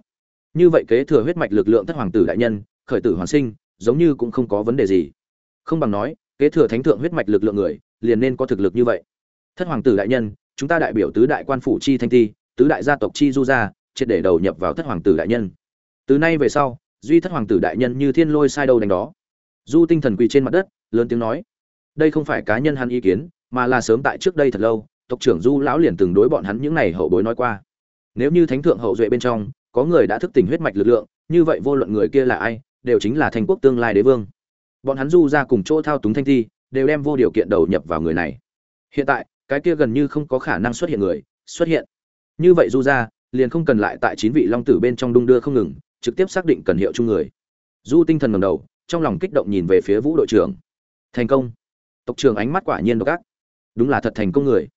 như vậy kế thừa huyết mạch lực lượng thất hoàng tử đại nhân, khởi tử hoàn sinh, giống như cũng không có vấn đề gì. Không bằng nói, kế thừa thánh thượng huyết mạch lực lượng người, liền nên có thực lực như vậy. Thất hoàng tử đại nhân, chúng ta đại biểu tứ đại quan phủ chi thanh ti, tứ đại gia tộc chi du gia, triệt để đầu nhập vào thất hoàng tử đại nhân. Từ nay về sau, duy thất hoàng tử đại nhân như thiên lôi sai đâu đánh đó. Du tinh thần quỳ trên mặt đất, lớn tiếng nói, đây không phải cá nhân hắn ý kiến, mà là sớm tại trước đây thật lâu, tộc trưởng du lão liền từng đối bọn hắn những này hậu bối nói qua. Nếu như thánh thượng hậu duệ bên trong có người đã thức tỉnh huyết mạch lực lượng, như vậy vô luận người kia là ai, đều chính là thành quốc tương lai đế vương. Bọn hắn du ra cùng chỗ thao túng thanh thi, đều đem vô điều kiện đầu nhập vào người này. Hiện tại, cái kia gần như không có khả năng xuất hiện người, xuất hiện. Như vậy du ra, liền không cần lại tại chín vị long tử bên trong đung đưa không ngừng, trực tiếp xác định cần hiệu chung người. Du tinh thần ngầm đầu, trong lòng kích động nhìn về phía vũ đội trưởng. Thành công. Tộc trưởng ánh mắt quả nhiên độc ác. Đúng là thật thành công người.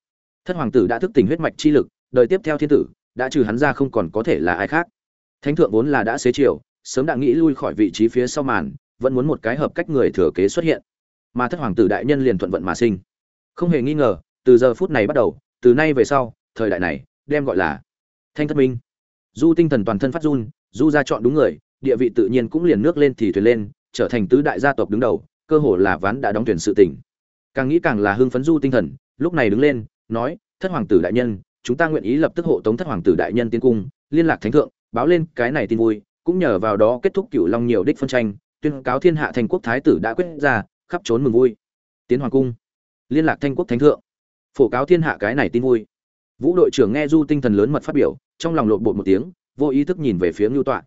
Thất hoàng tử đã thức tỉnh huyết mạch chi lực, đời tiếp theo thiên tử đã trừ hắn ra không còn có thể là ai khác. Thánh thượng vốn là đã xế chiều, sớm đã nghĩ lui khỏi vị trí phía sau màn, vẫn muốn một cái hợp cách người thừa kế xuất hiện. Mà thất hoàng tử đại nhân liền thuận vận mà sinh. Không hề nghi ngờ, từ giờ phút này bắt đầu, từ nay về sau, thời đại này, đem gọi là thanh thất minh. Du tinh thần toàn thân phát run, du ra chọn đúng người, địa vị tự nhiên cũng liền nước lên thì thuyền lên, trở thành tứ đại gia tộc đứng đầu, cơ hồ là ván đã đóng tuyển sự tỉnh. Càng nghĩ càng là hưng phấn du tinh thần, lúc này đứng lên, nói, thất hoàng tử đại nhân chúng ta nguyện ý lập tức hộ tống thất hoàng tử đại nhân tiến cung, liên lạc thánh thượng, báo lên cái này tin vui, cũng nhờ vào đó kết thúc cửu long nhiều đích phân tranh, tuyên cáo thiên hạ thành quốc thái tử đã quyết ra, khắp trốn mừng vui. Tiến hoàng cung, liên lạc thanh quốc thánh thượng, phổ cáo thiên hạ cái này tin vui. Vũ đội trưởng nghe du tinh thần lớn mật phát biểu, trong lòng lộn bột một tiếng, vô ý thức nhìn về phía ngưu tọa.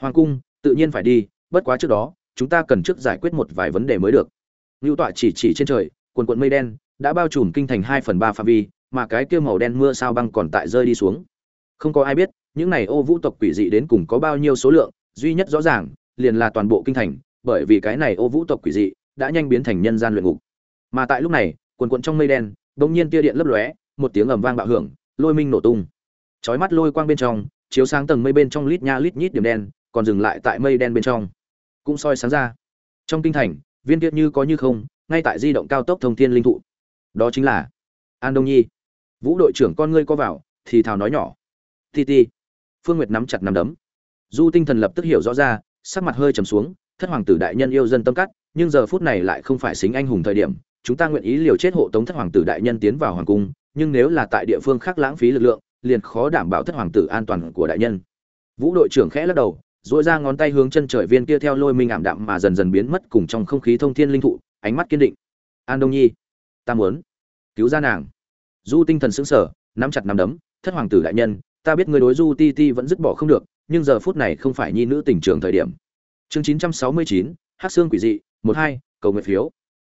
Hoàng cung, tự nhiên phải đi, bất quá trước đó, chúng ta cần trước giải quyết một vài vấn đề mới được. Ngưu tọa chỉ chỉ trên trời, quần quận mây đen, đã bao trùm kinh thành hai phần ba phạm vi mà cái kia màu đen mưa sao băng còn tại rơi đi xuống. Không có ai biết, những này ô vũ tộc quỷ dị đến cùng có bao nhiêu số lượng, duy nhất rõ ràng, liền là toàn bộ kinh thành, bởi vì cái này ô vũ tộc quỷ dị đã nhanh biến thành nhân gian luyện ngục. Mà tại lúc này, quần quần trong mây đen đột nhiên tia điện lấp lóe, một tiếng ầm vang bạo hưởng, lôi minh nổ tung. Chói mắt lôi quang bên trong, chiếu sáng tầng mây bên trong lít nha lít nhít điểm đen, còn dừng lại tại mây đen bên trong. Cũng soi sáng ra, trong kinh thành, viên kiệt như có như không, ngay tại di động cao tốc thông thiên linh thụ. Đó chính là an đông nhi vũ đội trưởng, con ngươi co vào, thì thào nói nhỏ. Ti ti. Phương nguyệt nắm chặt nắm đấm. Du tinh thần lập tức hiểu rõ ra, sắc mặt hơi trầm xuống, thất hoàng tử đại nhân yêu dân tâm cắt nhưng giờ phút này lại không phải xính anh hùng thời điểm, chúng ta nguyện ý liều chết hộ tống thất hoàng tử đại nhân tiến vào hoàng cung, nhưng nếu là tại địa phương khác lãng phí lực lượng, liền khó đảm bảo thất hoàng tử an toàn của đại nhân. Vũ đội trưởng khẽ lắc đầu dội ra ngón tay hướng chân trời viên kia theo lôi minh ảm đạm mà dần dần biến mất cùng trong không khí thông thiên linh thụ, ánh mắt kiên định. An đông nhi, ta muốn cứu ra nàng du tinh thần sững sở nắm chặt nắm đấm, thất hoàng tử đại nhân, ta biết người đối du ti ti vẫn dứt bỏ không được, nhưng giờ phút này không phải nhi nữ tình trường thời điểm. Chương chín trăm sáu mươi chín hát xương quỷ dị, một hai, cầu nguyện phiếu.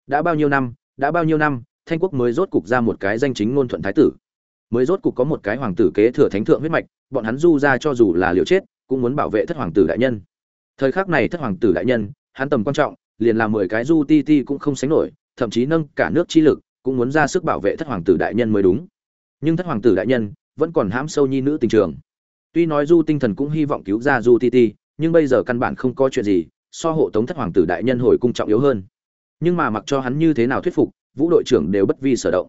Đã bao nhiêu năm, đã bao nhiêu năm, thanh quốc mới rốt cục ra một cái danh chính ngôn thuận thái tử. Mới rốt cục có một cái hoàng tử kế thừa thánh thượng huyết mạch, bọn hắn du ra cho dù là liều chết, cũng muốn bảo vệ thất hoàng tử đại nhân. Thời khắc này thất hoàng tử đại nhân, hắn tầm quan trọng, liền làm mười cái du ti ti cũng không sánh nổi, thậm chí nâng cả nước chi lực cũng muốn ra sức bảo vệ thất hoàng tử đại nhân mới đúng. Nhưng thất hoàng tử đại nhân vẫn còn hãm sâu nhi nữ tình trường. Tuy nói du tinh thần cũng hy vọng cứu ra du ti ti, nhưng bây giờ căn bản không có chuyện gì, so hộ tống thất hoàng tử đại nhân hồi cung trọng yếu hơn. Nhưng mà mặc cho hắn như thế nào thuyết phục, vũ đội trưởng đều bất vi sở động.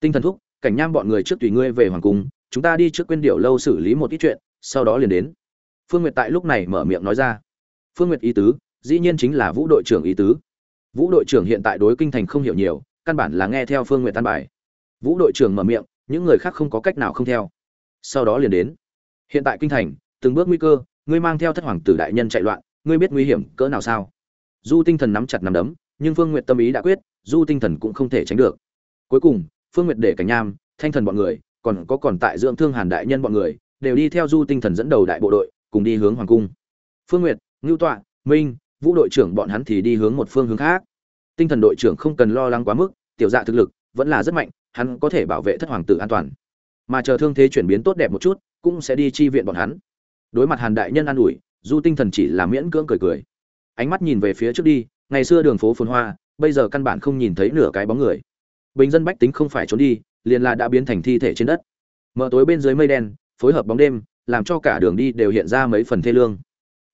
Tinh thần thúc, cảnh nham bọn người trước tùy ngươi về hoàng cung, chúng ta đi trước quên điệu lâu xử lý một ít chuyện, sau đó liền đến. Phương nguyệt tại lúc này mở miệng nói ra. Phương nguyệt ý tứ, dĩ nhiên chính là vũ đội trưởng ý tứ. Vũ đội trưởng hiện tại đối kinh thành không hiểu nhiều căn bản là nghe theo phương nguyệt tan bài. Vũ đội trưởng mở miệng, những người khác không có cách nào không theo. Sau đó liền đến. Hiện tại kinh thành, từng bước nguy cơ, ngươi mang theo thất hoàng tử đại nhân chạy loạn, ngươi biết nguy hiểm cỡ nào sao? Du tinh thần nắm chặt nắm đấm, nhưng phương nguyệt tâm ý đã quyết, du tinh thần cũng không thể tránh được. Cuối cùng, phương nguyệt để cảnh nham, thanh thần bọn người, còn có còn tại dưỡng thương hàn đại nhân bọn người, đều đi theo du tinh thần dẫn đầu đại bộ đội, cùng đi hướng hoàng cung. Phương nguyệt, ngưu tọa, minh, vũ đội trưởng bọn hắn thì đi hướng một phương hướng khác tinh thần đội trưởng không cần lo lắng quá mức, tiểu dạ thực lực vẫn là rất mạnh, hắn có thể bảo vệ thất hoàng tử an toàn. Mà chờ thương thế chuyển biến tốt đẹp một chút, cũng sẽ đi chi viện bọn hắn. Đối mặt hàn đại nhân an ủi, du tinh thần chỉ là miễn cưỡng cười cười. Ánh mắt nhìn về phía trước đi, ngày xưa đường phố phồn hoa, bây giờ căn bản không nhìn thấy nửa cái bóng người. Bình dân bách tính không phải trốn đi, liền là đã biến thành thi thể trên đất. Mở tối bên dưới mây đen, phối hợp bóng đêm, làm cho cả đường đi đều hiện ra mấy phần thê lương.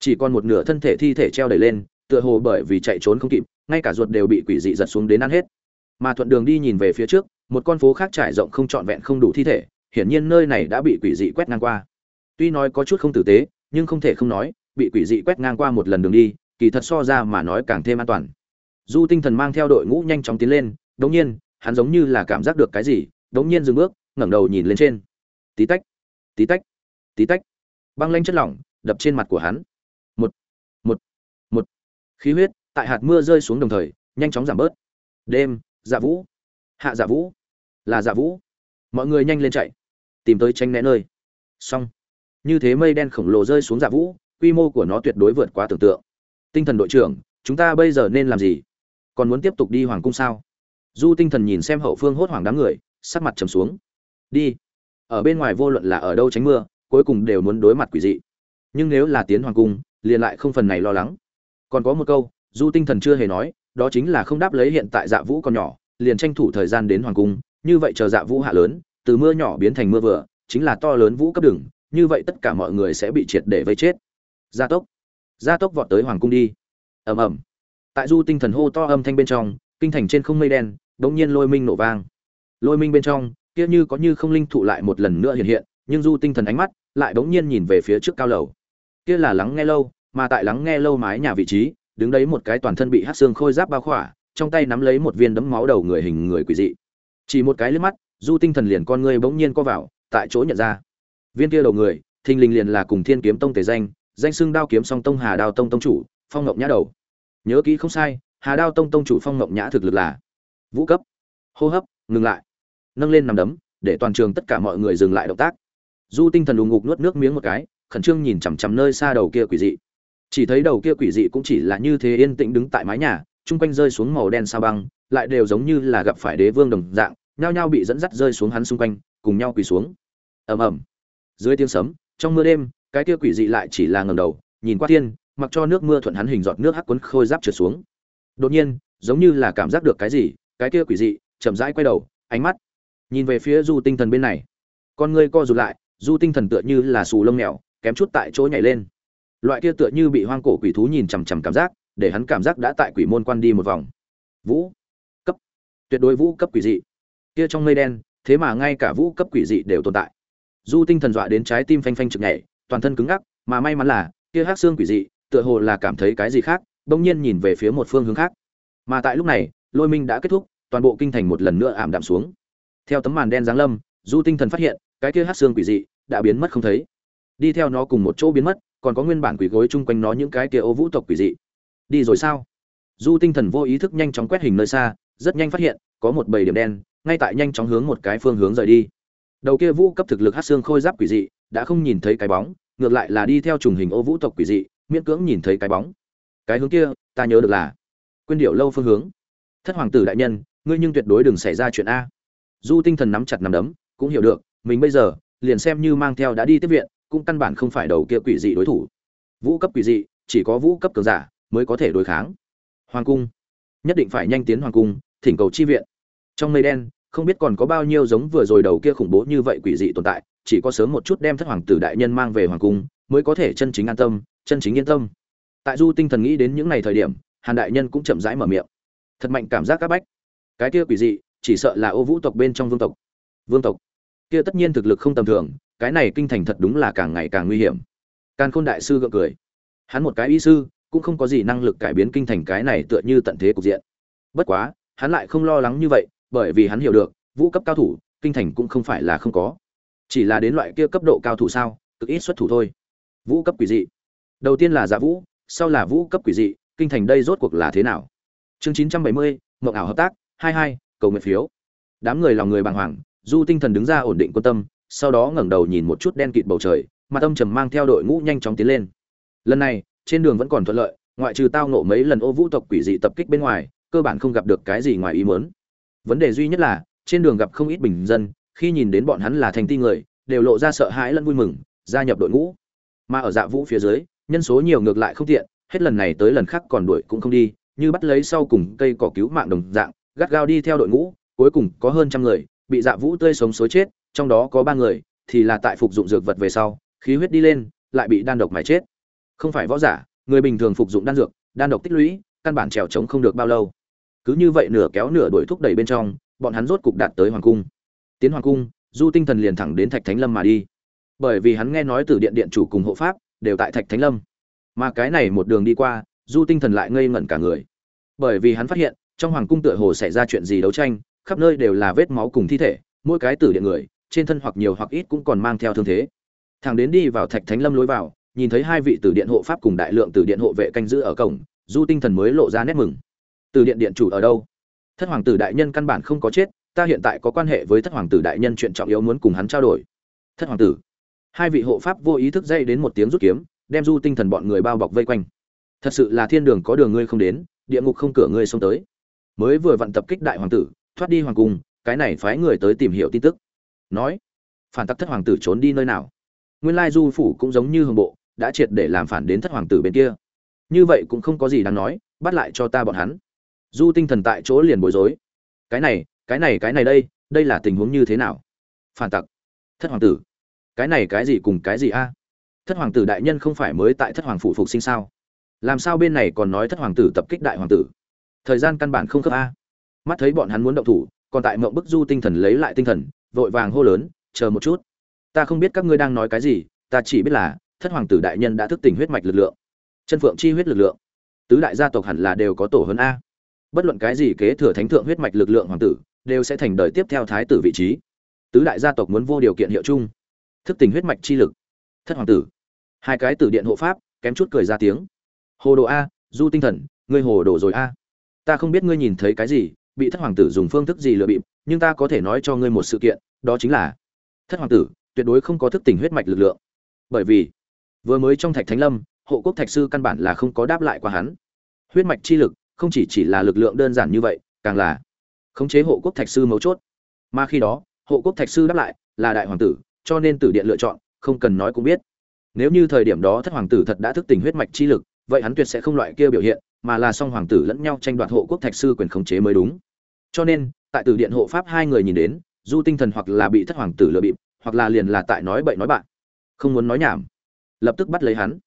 Chỉ còn một nửa thân thể thi thể treo đẩy lên, tựa hồ bởi vì chạy trốn không kịp ngay cả ruột đều bị quỷ dị giật xuống đến ăn hết. Mà thuận đường đi nhìn về phía trước, một con phố khác trải rộng không trọn vẹn không đủ thi thể, hiển nhiên nơi này đã bị quỷ dị quét ngang qua. Tuy nói có chút không tử tế, nhưng không thể không nói, bị quỷ dị quét ngang qua một lần đường đi, kỳ thật so ra mà nói càng thêm an toàn. Du tinh thần mang theo đội ngũ nhanh chóng tiến lên, đống nhiên, hắn giống như là cảm giác được cái gì, đống nhiên dừng bước, ngẩng đầu nhìn lên trên. Tí tách tí tách tí tách. Băng lanh chất lỏng, đập trên mặt của hắn. Một một một. Khí huyết tại hạt mưa rơi xuống đồng thời, nhanh chóng giảm bớt. Đêm dạ vũ. Hạ dạ vũ. Là dạ vũ. Mọi người nhanh lên chạy, tìm tới tranh né nơi. Xong. Như thế mây đen khổng lồ rơi xuống dạ vũ, quy mô của nó tuyệt đối vượt quá tưởng tượng. Tinh thần đội trưởng, chúng ta bây giờ nên làm gì? Còn muốn tiếp tục đi hoàng cung sao? Du tinh thần nhìn xem hậu phương hốt hoảng đám người, sắc mặt trầm xuống. Đi. Ở bên ngoài vô luận là ở đâu tránh mưa, cuối cùng đều muốn đối mặt quỷ dị. Nhưng nếu là tiến hoàng cung, liền lại không phần này lo lắng. Còn có một câu du tinh thần chưa hề nói, đó chính là không đáp lấy hiện tại dạ vũ còn nhỏ, liền tranh thủ thời gian đến hoàng cung, như vậy chờ dạ vũ hạ lớn, từ mưa nhỏ biến thành mưa vừa, chính là to lớn vũ cấp đường, như vậy tất cả mọi người sẽ bị triệt để vây chết. Gia tốc gia tốc vọt tới hoàng cung đi. Ầm ầm. Tại du tinh thần hô to âm thanh bên trong, kinh thành trên không mây đen đống nhiên lôi minh nổ vang. Lôi minh bên trong, kia như có như không linh thụ lại một lần nữa hiện hiện, nhưng du tinh thần ánh mắt lại đống nhiên nhìn về phía trước cao lầu. Kia là lắng nghe lâu, mà tại lắng nghe lâu mái nhà vị trí đứng đấy một cái toàn thân bị hát xương khôi giáp bao khỏa, trong tay nắm lấy một viên đấm máu đầu người hình người quỷ dị. Chỉ một cái liếc mắt, du tinh thần liền con ngươi bỗng nhiên co vào, tại chỗ nhận ra. Viên kia đầu người, thình lình liền là cùng thiên kiếm tông tề danh danh xưng đao kiếm song tông hà đao tông tông chủ, phong Ngọc nhã đầu. Nhớ kỹ không sai, hà đao tông tông chủ phong Ngọc nhã thực lực là vũ cấp. Hô hấp, ngừng lại. Nâng lên nằm đấm, để toàn trường tất cả mọi người dừng lại động tác. Du tinh thần đùng ngục nuốt nước miếng một cái, khẩn trương nhìn chằm chằm nơi xa đầu kia quỷ dị chỉ thấy đầu kia quỷ dị cũng chỉ là như thế yên tĩnh đứng tại mái nhà, chung quanh rơi xuống màu đen sao băng, lại đều giống như là gặp phải đế vương đồng dạng, nhao nhao bị dẫn dắt rơi xuống hắn xung quanh, cùng nhau quỳ xuống. Ầm ầm. Dưới tiếng sấm, trong mưa đêm, cái kia quỷ dị lại chỉ là ngầm đầu, nhìn qua thiên, mặc cho nước mưa thuận hắn hình giọt nước hắc quấn khôi giáp trượt xuống. Đột nhiên, giống như là cảm giác được cái gì, cái kia quỷ dị chậm rãi quay đầu, ánh mắt nhìn về phía du tinh thần bên này. Con ngươi co rụt lại, du tinh thần tựa như là xù lông mèo, kém chút tại chỗ nhảy lên loại kia tựa như bị hoang cổ quỷ thú nhìn chằm chằm cảm giác, để hắn cảm giác đã tại quỷ môn quan đi một vòng. Vũ cấp. Tuyệt đối vũ cấp quỷ dị. Kia trong mây đen, thế mà ngay cả vũ cấp quỷ dị đều tồn tại. Du tinh thần dọa đến trái tim phanh phanh trực nhảy, toàn thân cứng ngắc, mà may mắn là, kia hát xương quỷ dị, tựa hồ là cảm thấy cái gì khác, bỗng nhiên nhìn về phía một phương hướng khác. Mà tại lúc này, lôi minh đã kết thúc, toàn bộ kinh thành một lần nữa ảm đạm xuống. Theo tấm màn đen giáng lâm, du tinh thần phát hiện, cái kia hát xương quỷ dị, đã biến mất không thấy. Đi theo nó cùng một chỗ biến mất còn có nguyên bản quỷ gối chung quanh nó những cái kia ô vũ tộc quỷ dị. Đi rồi sao? Du tinh thần vô ý thức nhanh chóng quét hình nơi xa, rất nhanh phát hiện, có một bầy điểm đen, ngay tại nhanh chóng hướng một cái phương hướng rời đi. Đầu kia vũ cấp thực lực hát xương khôi giáp quỷ dị, đã không nhìn thấy cái bóng, ngược lại là đi theo trùng hình ô vũ tộc quỷ dị, miễn cưỡng nhìn thấy cái bóng. Cái hướng kia, ta nhớ được là quyên điệu lâu phương hướng. Thất hoàng tử đại nhân, ngươi nhưng tuyệt đối đừng xảy ra chuyện a. Du tinh thần nắm chặt nắm đấm, cũng hiểu được, mình bây giờ, liền xem như mang theo đã đi tiếp viện cũng căn bản không phải đầu kia quỷ dị đối thủ. Vũ cấp quỷ dị, chỉ có vũ cấp cường giả mới có thể đối kháng. Hoàng cung. Nhất định phải nhanh tiến hoàng cung, thỉnh cầu chi viện. Trong mây đen, không biết còn có bao nhiêu giống vừa rồi đầu kia khủng bố như vậy quỷ dị tồn tại, chỉ có sớm một chút đem thất hoàng tử đại nhân mang về hoàng cung mới có thể chân chính an tâm, chân chính yên tâm. Tại du tinh thần nghĩ đến những ngày thời điểm, hàn đại nhân cũng chậm rãi mở miệng. Thật mạnh cảm giác các bách. Cái kia quỷ dị, chỉ sợ là ô vũ tộc bên trong vương tộc. Vương tộc. Kia tất nhiên thực lực không tầm thường cái này kinh thành thật đúng là càng ngày càng nguy hiểm. Càn khôn đại sư gượng cười. Hắn một cái y sư, cũng không có gì năng lực cải biến kinh thành cái này tựa như tận thế cục diện. Bất quá, hắn lại không lo lắng như vậy, bởi vì hắn hiểu được, vũ cấp cao thủ, kinh thành cũng không phải là không có. Chỉ là đến loại kia cấp độ cao thủ sao, cực ít xuất thủ thôi. Vũ cấp quỷ dị. Đầu tiên là giả vũ, sau là vũ cấp quỷ dị, kinh thành đây rốt cuộc là thế nào? Chương chín trăm bảy mươi, mộng ảo hợp tác, hai hai, cầu nguyện phiếu. Đám người lòng người bàng hoàng, du tinh thần đứng ra ổn định quân tâm sau đó ngẩng đầu nhìn một chút đen kịt bầu trời mà tâm trầm mang theo đội ngũ nhanh chóng tiến lên. Lần này, trên đường vẫn còn thuận lợi, ngoại trừ tao nộ mấy lần ô vũ tộc quỷ dị tập kích bên ngoài, cơ bản không gặp được cái gì ngoài ý muốn. Vấn đề duy nhất là, trên đường gặp không ít bình dân, khi nhìn đến bọn hắn là thành ti người, đều lộ ra sợ hãi lẫn vui mừng, gia nhập đội ngũ. Mà ở dạ vũ phía dưới, nhân số nhiều ngược lại không tiện, hết lần này tới lần khác còn đuổi cũng không đi, như bắt lấy sau cùng cây cỏ cứu mạng đồng dạng, gắt gao đi theo đội ngũ, cuối cùng có hơn trăm người, bị dạ vũ tươi sống xối chết trong đó có ba người, thì là tại phục dụng dược vật về sau, khí huyết đi lên, lại bị đan độc mài chết. Không phải võ giả, người bình thường phục dụng đan dược, đan độc tích lũy, căn bản trèo trống không được bao lâu. Cứ như vậy nửa kéo nửa đuổi thúc đẩy bên trong, bọn hắn rốt cục đạt tới hoàng cung. Tiến hoàng cung, du tinh thần liền thẳng đến thạch thánh lâm mà đi. Bởi vì hắn nghe nói từ điện điện chủ cùng hộ pháp, đều tại thạch thánh lâm. Mà cái này một đường đi qua, du tinh thần lại ngây ngẩn cả người. Bởi vì hắn phát hiện, trong hoàng cung tựa hồ xảy ra chuyện gì đấu tranh, khắp nơi đều là vết máu cùng thi thể, mỗi cái tử điện người trên thân hoặc nhiều hoặc ít cũng còn mang theo thương thế. Thằng đến đi vào thạch thánh lâm lối vào, nhìn thấy hai vị tử điện hộ pháp cùng đại lượng tử điện hộ vệ canh giữ ở cổng, du tinh thần mới lộ ra nét mừng. Tử điện điện chủ ở đâu? Thất hoàng tử đại nhân căn bản không có chết, ta hiện tại có quan hệ với thất hoàng tử đại nhân chuyện trọng yếu muốn cùng hắn trao đổi. Thất hoàng tử, hai vị hộ pháp vô ý thức dây đến một tiếng rút kiếm, đem du tinh thần bọn người bao bọc vây quanh. Thật sự là thiên đường có đường ngươi không đến, địa ngục không cửa ngươi xông tới. Mới vừa vận tập kích đại hoàng tử, thoát đi hoàng cung, cái này phái người tới tìm hiểu tin tức nói, phản tắc thất hoàng tử trốn đi nơi nào? Nguyên lai du phủ cũng giống như hồng bộ, đã triệt để làm phản đến thất hoàng tử bên kia. Như vậy cũng không có gì đáng nói, bắt lại cho ta bọn hắn. Du tinh thần tại chỗ liền bối rối. Cái này cái này cái này đây đây là tình huống như thế nào? Phản tặc, thất hoàng tử, cái này cái gì cùng cái gì a? Thất hoàng tử đại nhân không phải mới tại thất hoàng phủ phục sinh sao? Làm sao bên này còn nói thất hoàng tử tập kích đại hoàng tử? Thời gian căn bản không khớp a. Mắt thấy bọn hắn muốn động thủ, còn tại mộng bức du tinh thần lấy lại tinh thần vội vàng hô lớn, chờ một chút. Ta không biết các ngươi đang nói cái gì, ta chỉ biết là thất hoàng tử đại nhân đã thức tỉnh huyết mạch lực lượng. Chân phượng chi huyết lực lượng. Tứ đại gia tộc hẳn là đều có tổ hơn a. Bất luận cái gì kế thừa thánh thượng huyết mạch lực lượng hoàng tử, đều sẽ thành đời tiếp theo thái tử vị trí. Tứ đại gia tộc muốn vô điều kiện hiệu chung. Thức tỉnh huyết mạch chi lực. Thất hoàng tử. Hai cái tử điện hộ pháp, kém chút cười ra tiếng. Hồ đồ a, du tinh thần, ngươi hồ đồ rồi a. Ta không biết ngươi nhìn thấy cái gì, bị thất hoàng tử dùng phương thức gì lừa bịp nhưng ta có thể nói cho ngươi một sự kiện, đó chính là, thất hoàng tử tuyệt đối không có thức tỉnh huyết mạch lực lượng. Bởi vì, vừa mới trong thạch thánh lâm, hộ quốc thạch sư căn bản là không có đáp lại qua hắn. Huyết mạch chi lực không chỉ chỉ là lực lượng đơn giản như vậy, càng là khống chế hộ quốc thạch sư mấu chốt. Mà khi đó, hộ quốc thạch sư đáp lại là đại hoàng tử, cho nên tử điện lựa chọn, không cần nói cũng biết. Nếu như thời điểm đó thất hoàng tử thật đã thức tỉnh huyết mạch chi lực, vậy hắn tuyệt sẽ không loại kia biểu hiện, mà là song hoàng tử lẫn nhau tranh đoạt hộ quốc thạch sư quyền khống chế mới đúng. Cho nên tại tử điện hộ pháp hai người nhìn đến, du tinh thần hoặc là bị thất hoàng tử lừa bịp, hoặc là liền là tại nói bậy nói bạn. Không muốn nói nhảm. Lập tức bắt lấy hắn.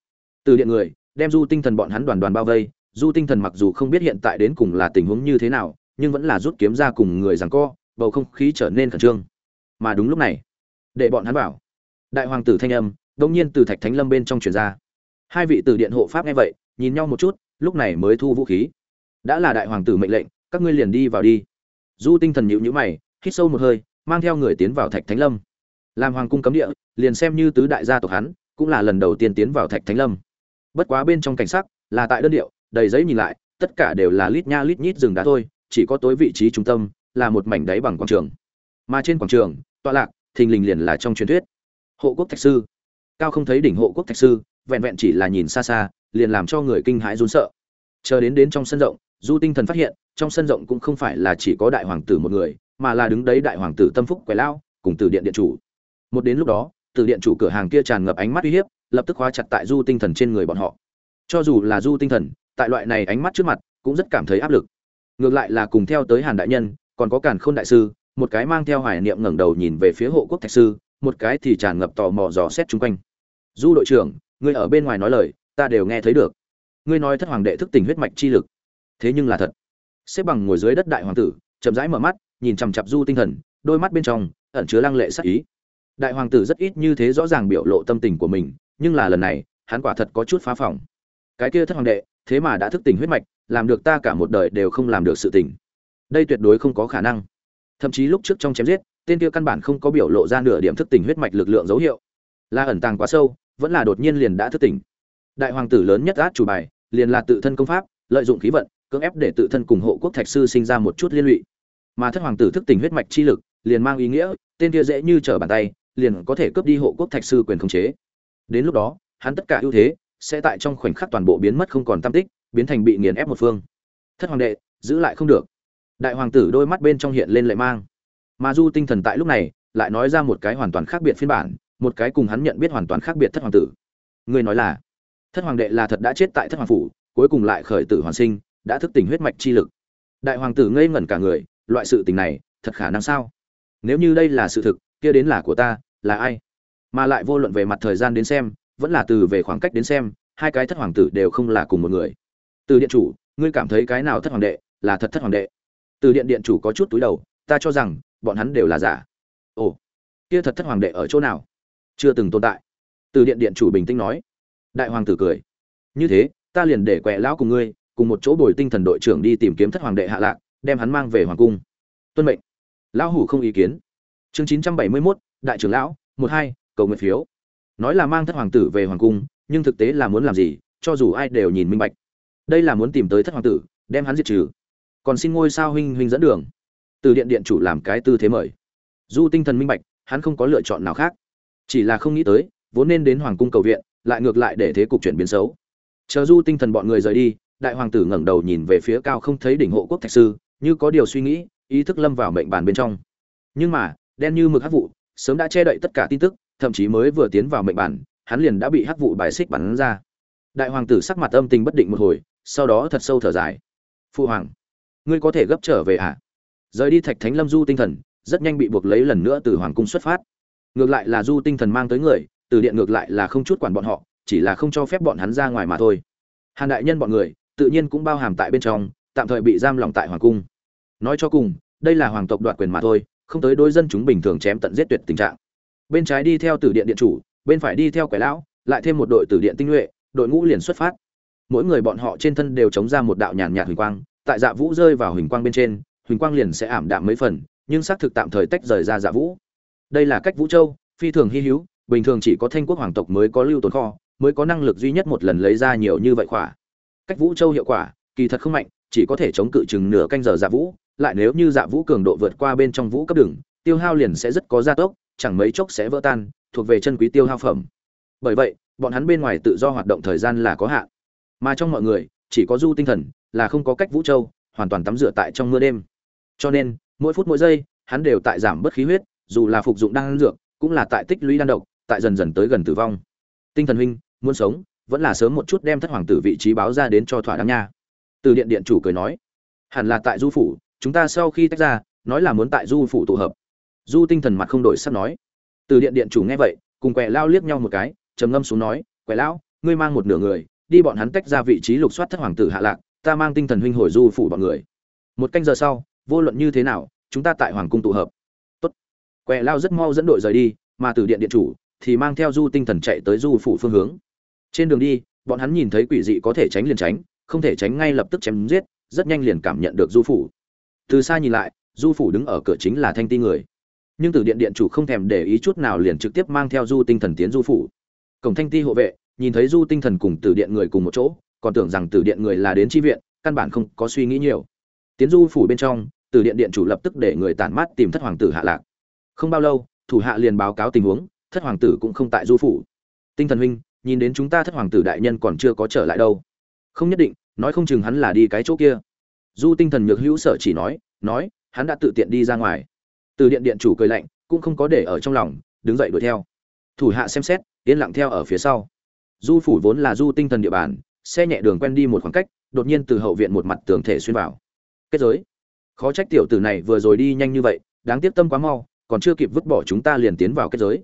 Từ điện người, đem du tinh thần bọn hắn đoàn đoàn bao vây. Du tinh thần mặc dù không biết hiện tại đến cùng là tình huống như thế nào, nhưng vẫn là rút kiếm ra cùng người rằng co, bầu không khí trở nên khẩn trương. Mà đúng lúc này, để bọn hắn bảo đại hoàng tử thanh âm đông nhiên từ thạch thánh lâm bên trong truyền ra. Hai vị từ điện hộ pháp nghe vậy, nhìn nhau một chút, lúc này mới thu vũ khí. Đã là đại hoàng tử mệnh lệnh, các ngươi liền đi vào đi du tinh thần nhịu nhữ mày, hít sâu một hơi, mang theo người tiến vào thạch thánh lâm. Làm hoàng cung cấm địa, liền xem như tứ đại gia tộc hắn, cũng là lần đầu tiên tiến vào thạch thánh lâm. Bất quá bên trong cảnh sắc, là tại đơn điệu, đầy giấy nhìn lại, tất cả đều là lít nha lít nhít rừng đá thôi, chỉ có tối vị trí trung tâm, là một mảnh đáy bằng quảng trường. Mà trên quảng trường, tọa lạc, thình lình liền là trong truyền thuyết. Hộ quốc thạch sư. Cao không thấy đỉnh hộ quốc thạch sư, vẹn vẹn chỉ là nhìn xa xa, liền làm cho người kinh hãi run sợ. Chờ đến đến trong sân rộng du tinh thần phát hiện, trong sân rộng cũng không phải là chỉ có đại hoàng tử một người, mà là đứng đấy đại hoàng tử tâm phúc quẻ lao, cùng từ điện điện chủ. Một đến lúc đó từ điện chủ cửa hàng kia tràn ngập ánh mắt uy hiếp, lập tức khóa chặt tại du tinh thần trên người bọn họ. Cho dù là du tinh thần, tại loại này ánh mắt trước mặt, cũng rất cảm thấy áp lực. Ngược lại là cùng theo tới hàn đại nhân, còn có càn khôn đại sư, một cái mang theo hoài niệm ngẩng đầu nhìn về phía hộ quốc thạch sư, một cái thì tràn ngập tò mò dò xét chung quanh. Du đội trưởng, ngươi ở bên ngoài nói lời, ta đều nghe thấy được. Ngươi nói thất hoàng đệ thức tỉnh huyết mạch chi lực thế nhưng là thật. Xếp bằng ngồi dưới đất đại hoàng tử, chậm rãi mở mắt, nhìn chằm chặp du tinh thần, đôi mắt bên trong ẩn chứa lăng lệ sắc ý. Đại hoàng tử rất ít như thế rõ ràng biểu lộ tâm tình của mình, nhưng là lần này, hắn quả thật có chút phá phỏng cái kia thất hoàng đệ, thế mà đã thức tỉnh huyết mạch, làm được ta cả một đời đều không làm được sự tỉnh đây tuyệt đối không có khả năng. Thậm chí lúc trước trong chém giết, tên kia căn bản không có biểu lộ ra nửa điểm thức tỉnh huyết mạch lực lượng dấu hiệu. Là ẩn tàng quá sâu, vẫn là đột nhiên liền đã thức tỉnh. Đại hoàng tử lớn nhất át chủ bài, liền là tự thân công pháp, lợi dụng khí vận cưỡng ép để tự thân cùng hộ quốc thạch sư sinh ra một chút liên lụy. Mà thất hoàng tử thức tỉnh huyết mạch chi lực, liền mang ý nghĩa, tên kia dễ như trở bàn tay, liền có thể cướp đi hộ quốc thạch sư quyền khống chế. Đến lúc đó, hắn tất cả ưu thế, sẽ tại trong khoảnh khắc toàn bộ biến mất không còn tam tích, biến thành bị nghiền ép một phương. Thất hoàng đệ, giữ lại không được. Đại hoàng tử đôi mắt bên trong hiện lên lệ mang. Mà du tinh thần tại lúc này, lại nói ra một cái hoàn toàn khác biệt phiên bản, một cái cùng hắn nhận biết hoàn toàn khác biệt thất hoàng tử. Người nói là, thất hoàng đệ là thật đã chết tại thất hoàng phủ, cuối cùng lại khởi tử hoàn sinh đã thức tỉnh huyết mạch chi lực. Đại hoàng tử ngây ngẩn cả người, loại sự tình này, thật khả năng sao? Nếu như đây là sự thực, kia đến là của ta, là ai? Mà lại vô luận về mặt thời gian đến xem, vẫn là từ về khoảng cách đến xem, hai cái thất hoàng tử đều không là cùng một người. Từ điện chủ, ngươi cảm thấy cái nào thất hoàng đệ, là thật thất hoàng đệ? Từ điện điện chủ có chút túi đầu, ta cho rằng, bọn hắn đều là giả. Ồ, kia thật thất hoàng đệ ở chỗ nào? Chưa từng tồn tại. Từ điện điện chủ bình tĩnh nói. Đại hoàng tử cười. Như thế, ta liền để quẹ lão cùng ngươi cùng một chỗ bồi tinh thần đội trưởng đi tìm kiếm thất hoàng đệ hạ lạc đem hắn mang về hoàng cung. Tuân mệnh. Lão hủ không ý kiến. Chương chín trăm bảy mươi 971, đại trưởng lão một hai cầu nguyện phiếu. Nói là mang thất hoàng tử về hoàng cung nhưng thực tế là muốn làm gì cho dù ai đều nhìn minh bạch. Đây là muốn tìm tới thất hoàng tử đem hắn diệt trừ. Còn xin ngôi sao huynh huynh dẫn đường. Từ điện điện chủ làm cái tư thế mời. Du tinh thần minh bạch hắn không có lựa chọn nào khác. Chỉ là không nghĩ tới vốn nên đến hoàng cung cầu viện lại ngược lại để thế cục chuyển biến xấu. Chờ du tinh thần bọn người rời đi đại hoàng tử ngẩng đầu nhìn về phía cao không thấy đỉnh hộ quốc thạch sư, như có điều suy nghĩ, ý thức lâm vào mệnh bàn bên trong. Nhưng mà, đen như mực hắc vụ, sớm đã che đậy tất cả tin tức, thậm chí mới vừa tiến vào mệnh bàn, hắn liền đã bị hắc vụ bài xích bắn ra. Đại hoàng tử sắc mặt âm tình bất định một hồi, sau đó thật sâu thở dài. Phụ hoàng, ngươi có thể gấp trở về à rời đi thạch thánh lâm du tinh thần, rất nhanh bị buộc lấy lần nữa từ hoàng cung xuất phát. Ngược lại là du tinh thần mang tới người, từ điện ngược lại là không chút quản bọn họ, chỉ là không cho phép bọn hắn ra ngoài mà thôi. Hàn đại nhân bọn người tự nhiên cũng bao hàm tại bên trong, tạm thời bị giam lỏng tại hoàng cung. Nói cho cùng, đây là hoàng tộc đoạt quyền mà thôi, không tới đôi dân chúng bình thường chém tận giết tuyệt tình trạng. Bên trái đi theo tử điện điện chủ, bên phải đi theo quẻ lão, lại thêm một đội tử điện tinh nhuệ, đội ngũ liền xuất phát. Mỗi người bọn họ trên thân đều chống ra một đạo nhàn nhạt huỳnh quang, tại dạ vũ rơi vào huỳnh quang bên trên, huỳnh quang liền sẽ ảm đạm mấy phần, nhưng xác thực tạm thời tách rời ra dạ vũ. Đây là cách vũ châu, phi thường hy hữu, bình thường chỉ có thanh quốc hoàng tộc mới có lưu tồn kho, mới có năng lực duy nhất một lần lấy ra nhiều như vậy khỏa cách vũ châu hiệu quả, kỳ thật không mạnh, chỉ có thể chống cự chừng nửa canh giờ dạ vũ, lại nếu như dạ vũ cường độ vượt qua bên trong vũ cấp đường, tiêu hao liền sẽ rất có gia tốc, chẳng mấy chốc sẽ vỡ tan, thuộc về chân quý tiêu hao phẩm. Bởi vậy, bọn hắn bên ngoài tự do hoạt động thời gian là có hạn. Mà trong mọi người, chỉ có du tinh thần, là không có cách vũ châu, hoàn toàn tắm rửa tại trong mưa đêm. Cho nên, mỗi phút mỗi giây, hắn đều tại giảm bất khí huyết, dù là phục dụng đang dược, cũng là tại tích lũy đan độc, tại dần dần tới gần tử vong. Tinh thần huynh, muốn sống vẫn là sớm một chút đem thất hoàng tử vị trí báo ra đến cho thỏa đáng nha. Từ điện điện chủ cười nói, hẳn là tại du phủ, chúng ta sau khi tách ra, nói là muốn tại du phủ tụ hợp. Du tinh thần mặt không đổi sắp nói. Từ điện điện chủ nghe vậy, cùng quẹ lao liếc nhau một cái, trầm ngâm xuống nói quẹ lão, ngươi mang một nửa người, đi bọn hắn tách ra vị trí lục soát thất hoàng tử hạ lạc, ta mang tinh thần huynh hồi du phủ bọn người. Một canh giờ sau, vô luận như thế nào, chúng ta tại hoàng cung tụ hợp. Tốt. Quẹ lao rất mau dẫn đội rời đi, mà từ điện điện chủ thì mang theo du tinh thần chạy tới du phủ phương hướng trên đường đi, bọn hắn nhìn thấy quỷ dị có thể tránh liền tránh, không thể tránh ngay lập tức chém giết, rất nhanh liền cảm nhận được du phủ. Từ xa nhìn lại, du phủ đứng ở cửa chính là thanh ti người. Nhưng từ điện điện chủ không thèm để ý chút nào liền trực tiếp mang theo du tinh thần tiến du phủ. Cổng thanh ti hộ vệ, nhìn thấy du tinh thần cùng từ điện người cùng một chỗ, còn tưởng rằng từ điện người là đến tri viện, căn bản không có suy nghĩ nhiều. Tiến du phủ bên trong, từ điện điện chủ lập tức để người tản mát tìm thất hoàng tử hạ lạc. Không bao lâu, thủ hạ liền báo cáo tình huống, thất hoàng tử cũng không tại du phủ. Tinh thần huynh nhìn đến chúng ta thất hoàng tử đại nhân còn chưa có trở lại đâu. Không nhất định, nói không chừng hắn là đi cái chỗ kia. Du tinh thần nhược hữu sở chỉ nói nói, hắn đã tự tiện đi ra ngoài. Từ điện điện chủ cười lạnh, cũng không có để ở trong lòng, đứng dậy đuổi theo. Thủ hạ xem xét, yên lặng theo ở phía sau. Du phủ vốn là du tinh thần địa bàn, xe nhẹ đường quen đi một khoảng cách, đột nhiên từ hậu viện một mặt tường thể xuyên vào. Kết giới. Khó trách tiểu tử này vừa rồi đi nhanh như vậy, đáng tiếc tâm quá mau, còn chưa kịp vứt bỏ chúng ta liền tiến vào kết giới.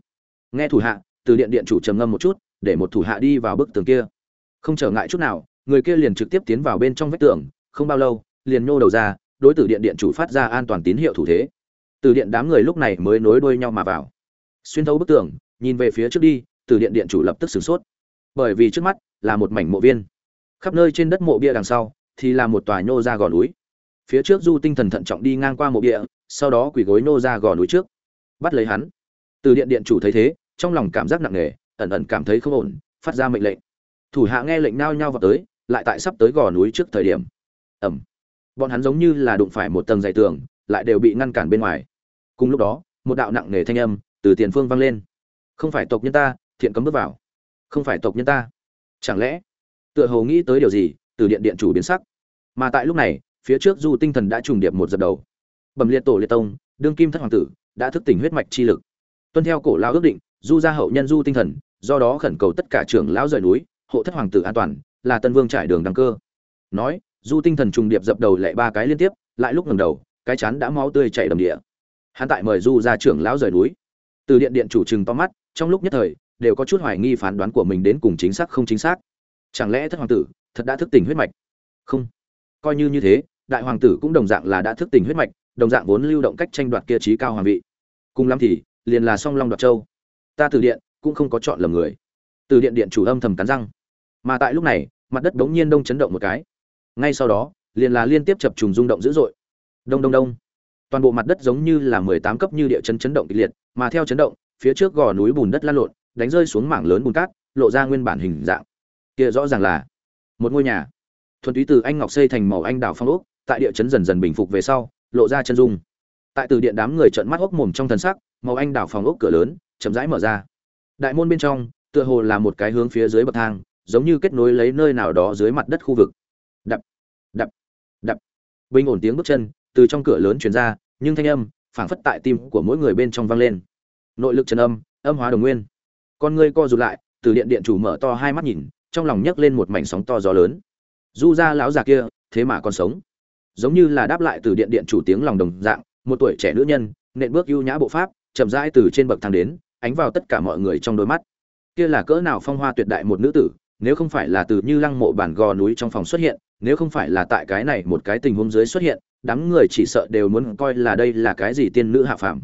Nghe thủ hạ, từ điện điện chủ trầm ngâm một chút để một thủ hạ đi vào bức tường kia. Không trở ngại chút nào, người kia liền trực tiếp tiến vào bên trong vách tường, không bao lâu, liền nhô đầu ra, đối tử điện điện chủ phát ra an toàn tín hiệu thủ thế. Từ điện đám người lúc này mới nối đuôi nhau mà vào. Xuyên thấu bức tường, nhìn về phía trước đi từ điện điện chủ lập tức sửng sốt. Bởi vì trước mắt là một mảnh mộ viên. Khắp nơi trên đất mộ bia đằng sau thì là một tòa nhô ra gò núi. Phía trước du tinh thần thận trọng đi ngang qua mộ bia, sau đó quỳ gối nô ra gò núi trước. Bắt lấy hắn. Từ điện điện chủ thấy thế, trong lòng cảm giác nặng nề ẩn ẩn cảm thấy không ổn, phát ra mệnh lệnh. Thủ hạ nghe lệnh nao nhao vào tới, lại tại sắp tới gò núi trước thời điểm. Ẩm bọn hắn giống như là đụng phải một tầng dày tường, lại đều bị ngăn cản bên ngoài. Cùng lúc đó, một đạo nặng nề thanh âm từ tiền phương vang lên. Không phải tộc nhân ta, thiện cấm bước vào. Không phải tộc nhân ta. Chẳng lẽ, tựa hồ nghĩ tới điều gì, từ điện điện chủ biến sắc. Mà tại lúc này, phía trước du tinh thần đã trùng điệp một dập đầu. Bẩm liệt tổ liệt tông, đương kim thất hoàng tử, đã thức tỉnh huyết mạch chi lực. Tuân theo cổ lao ước định, du gia hậu nhân du tinh thần do đó khẩn cầu tất cả trưởng lão rời núi, hộ thất hoàng tử an toàn, là tân vương trải đường đăng cơ. Nói, du tinh thần trùng điệp dập đầu lại ba cái liên tiếp, lại lúc ngẩng đầu, cái chán đã máu tươi chảy đầm địa. Hắn tại mời du ra trưởng lão rời núi. Từ điện điện chủ trừng to mắt, trong lúc nhất thời, đều có chút hoài nghi phán đoán của mình đến cùng chính xác không chính xác. Chẳng lẽ thất hoàng tử, thật đã thức tỉnh huyết mạch? Không. Coi như như thế, đại hoàng tử cũng đồng dạng là đã thức tỉnh huyết mạch, đồng dạng vốn lưu động cách tranh đoạt kia trí cao hoàng vị. Cùng lắm thì, liền là song long đoạt châu. Ta từ điện cũng không có chọn lầm người. Từ điện điện chủ âm thầm cắn răng. Mà tại lúc này, mặt đất bỗng nhiên đông chấn động một cái. Ngay sau đó, liền là liên tiếp chập trùng rung động dữ dội. Đông đông đông. Toàn bộ mặt đất giống như là mười tám cấp như địa chấn chấn động kịch liệt, mà theo chấn động, phía trước gò núi bùn đất lan lộn, đánh rơi xuống mảng lớn bùn cát, lộ ra nguyên bản hình dạng. Kia rõ ràng là một ngôi nhà. Thuần túy từ anh ngọc xây thành màu anh đào phong ốc, tại địa chấn dần dần bình phục về sau, lộ ra chân dung. Tại từ điện đám người trợn mắt ốc mồm trong thần sắc, màu anh đào phòng ốc cửa lớn chậm rãi mở ra đại môn bên trong, tựa hồ là một cái hướng phía dưới bậc thang, giống như kết nối lấy nơi nào đó dưới mặt đất khu vực. Đập đập đập. Bình ổn tiếng bước chân từ trong cửa lớn truyền ra, nhưng thanh âm, phảng phất tại tim của mỗi người bên trong vang lên. Nội lực trần âm âm hóa đồng nguyên. Con ngươi co rụt lại, từ điện điện chủ mở to hai mắt nhìn, trong lòng nhấc lên một mảnh sóng to gió lớn. Du ra lão già kia, thế mà còn sống. Giống như là đáp lại từ điện điện chủ tiếng lòng đồng dạng, một tuổi trẻ nữ nhân, nện bước ưu nhã bộ pháp, chậm rãi từ trên bậc thang đến ánh vào tất cả mọi người trong đôi mắt. Kia là cỡ nào phong hoa tuyệt đại một nữ tử, nếu không phải là từ như lăng mộ bản gò núi trong phòng xuất hiện, nếu không phải là tại cái này một cái tình huống dưới xuất hiện, đám người chỉ sợ đều muốn coi là đây là cái gì tiên nữ hạ phàm.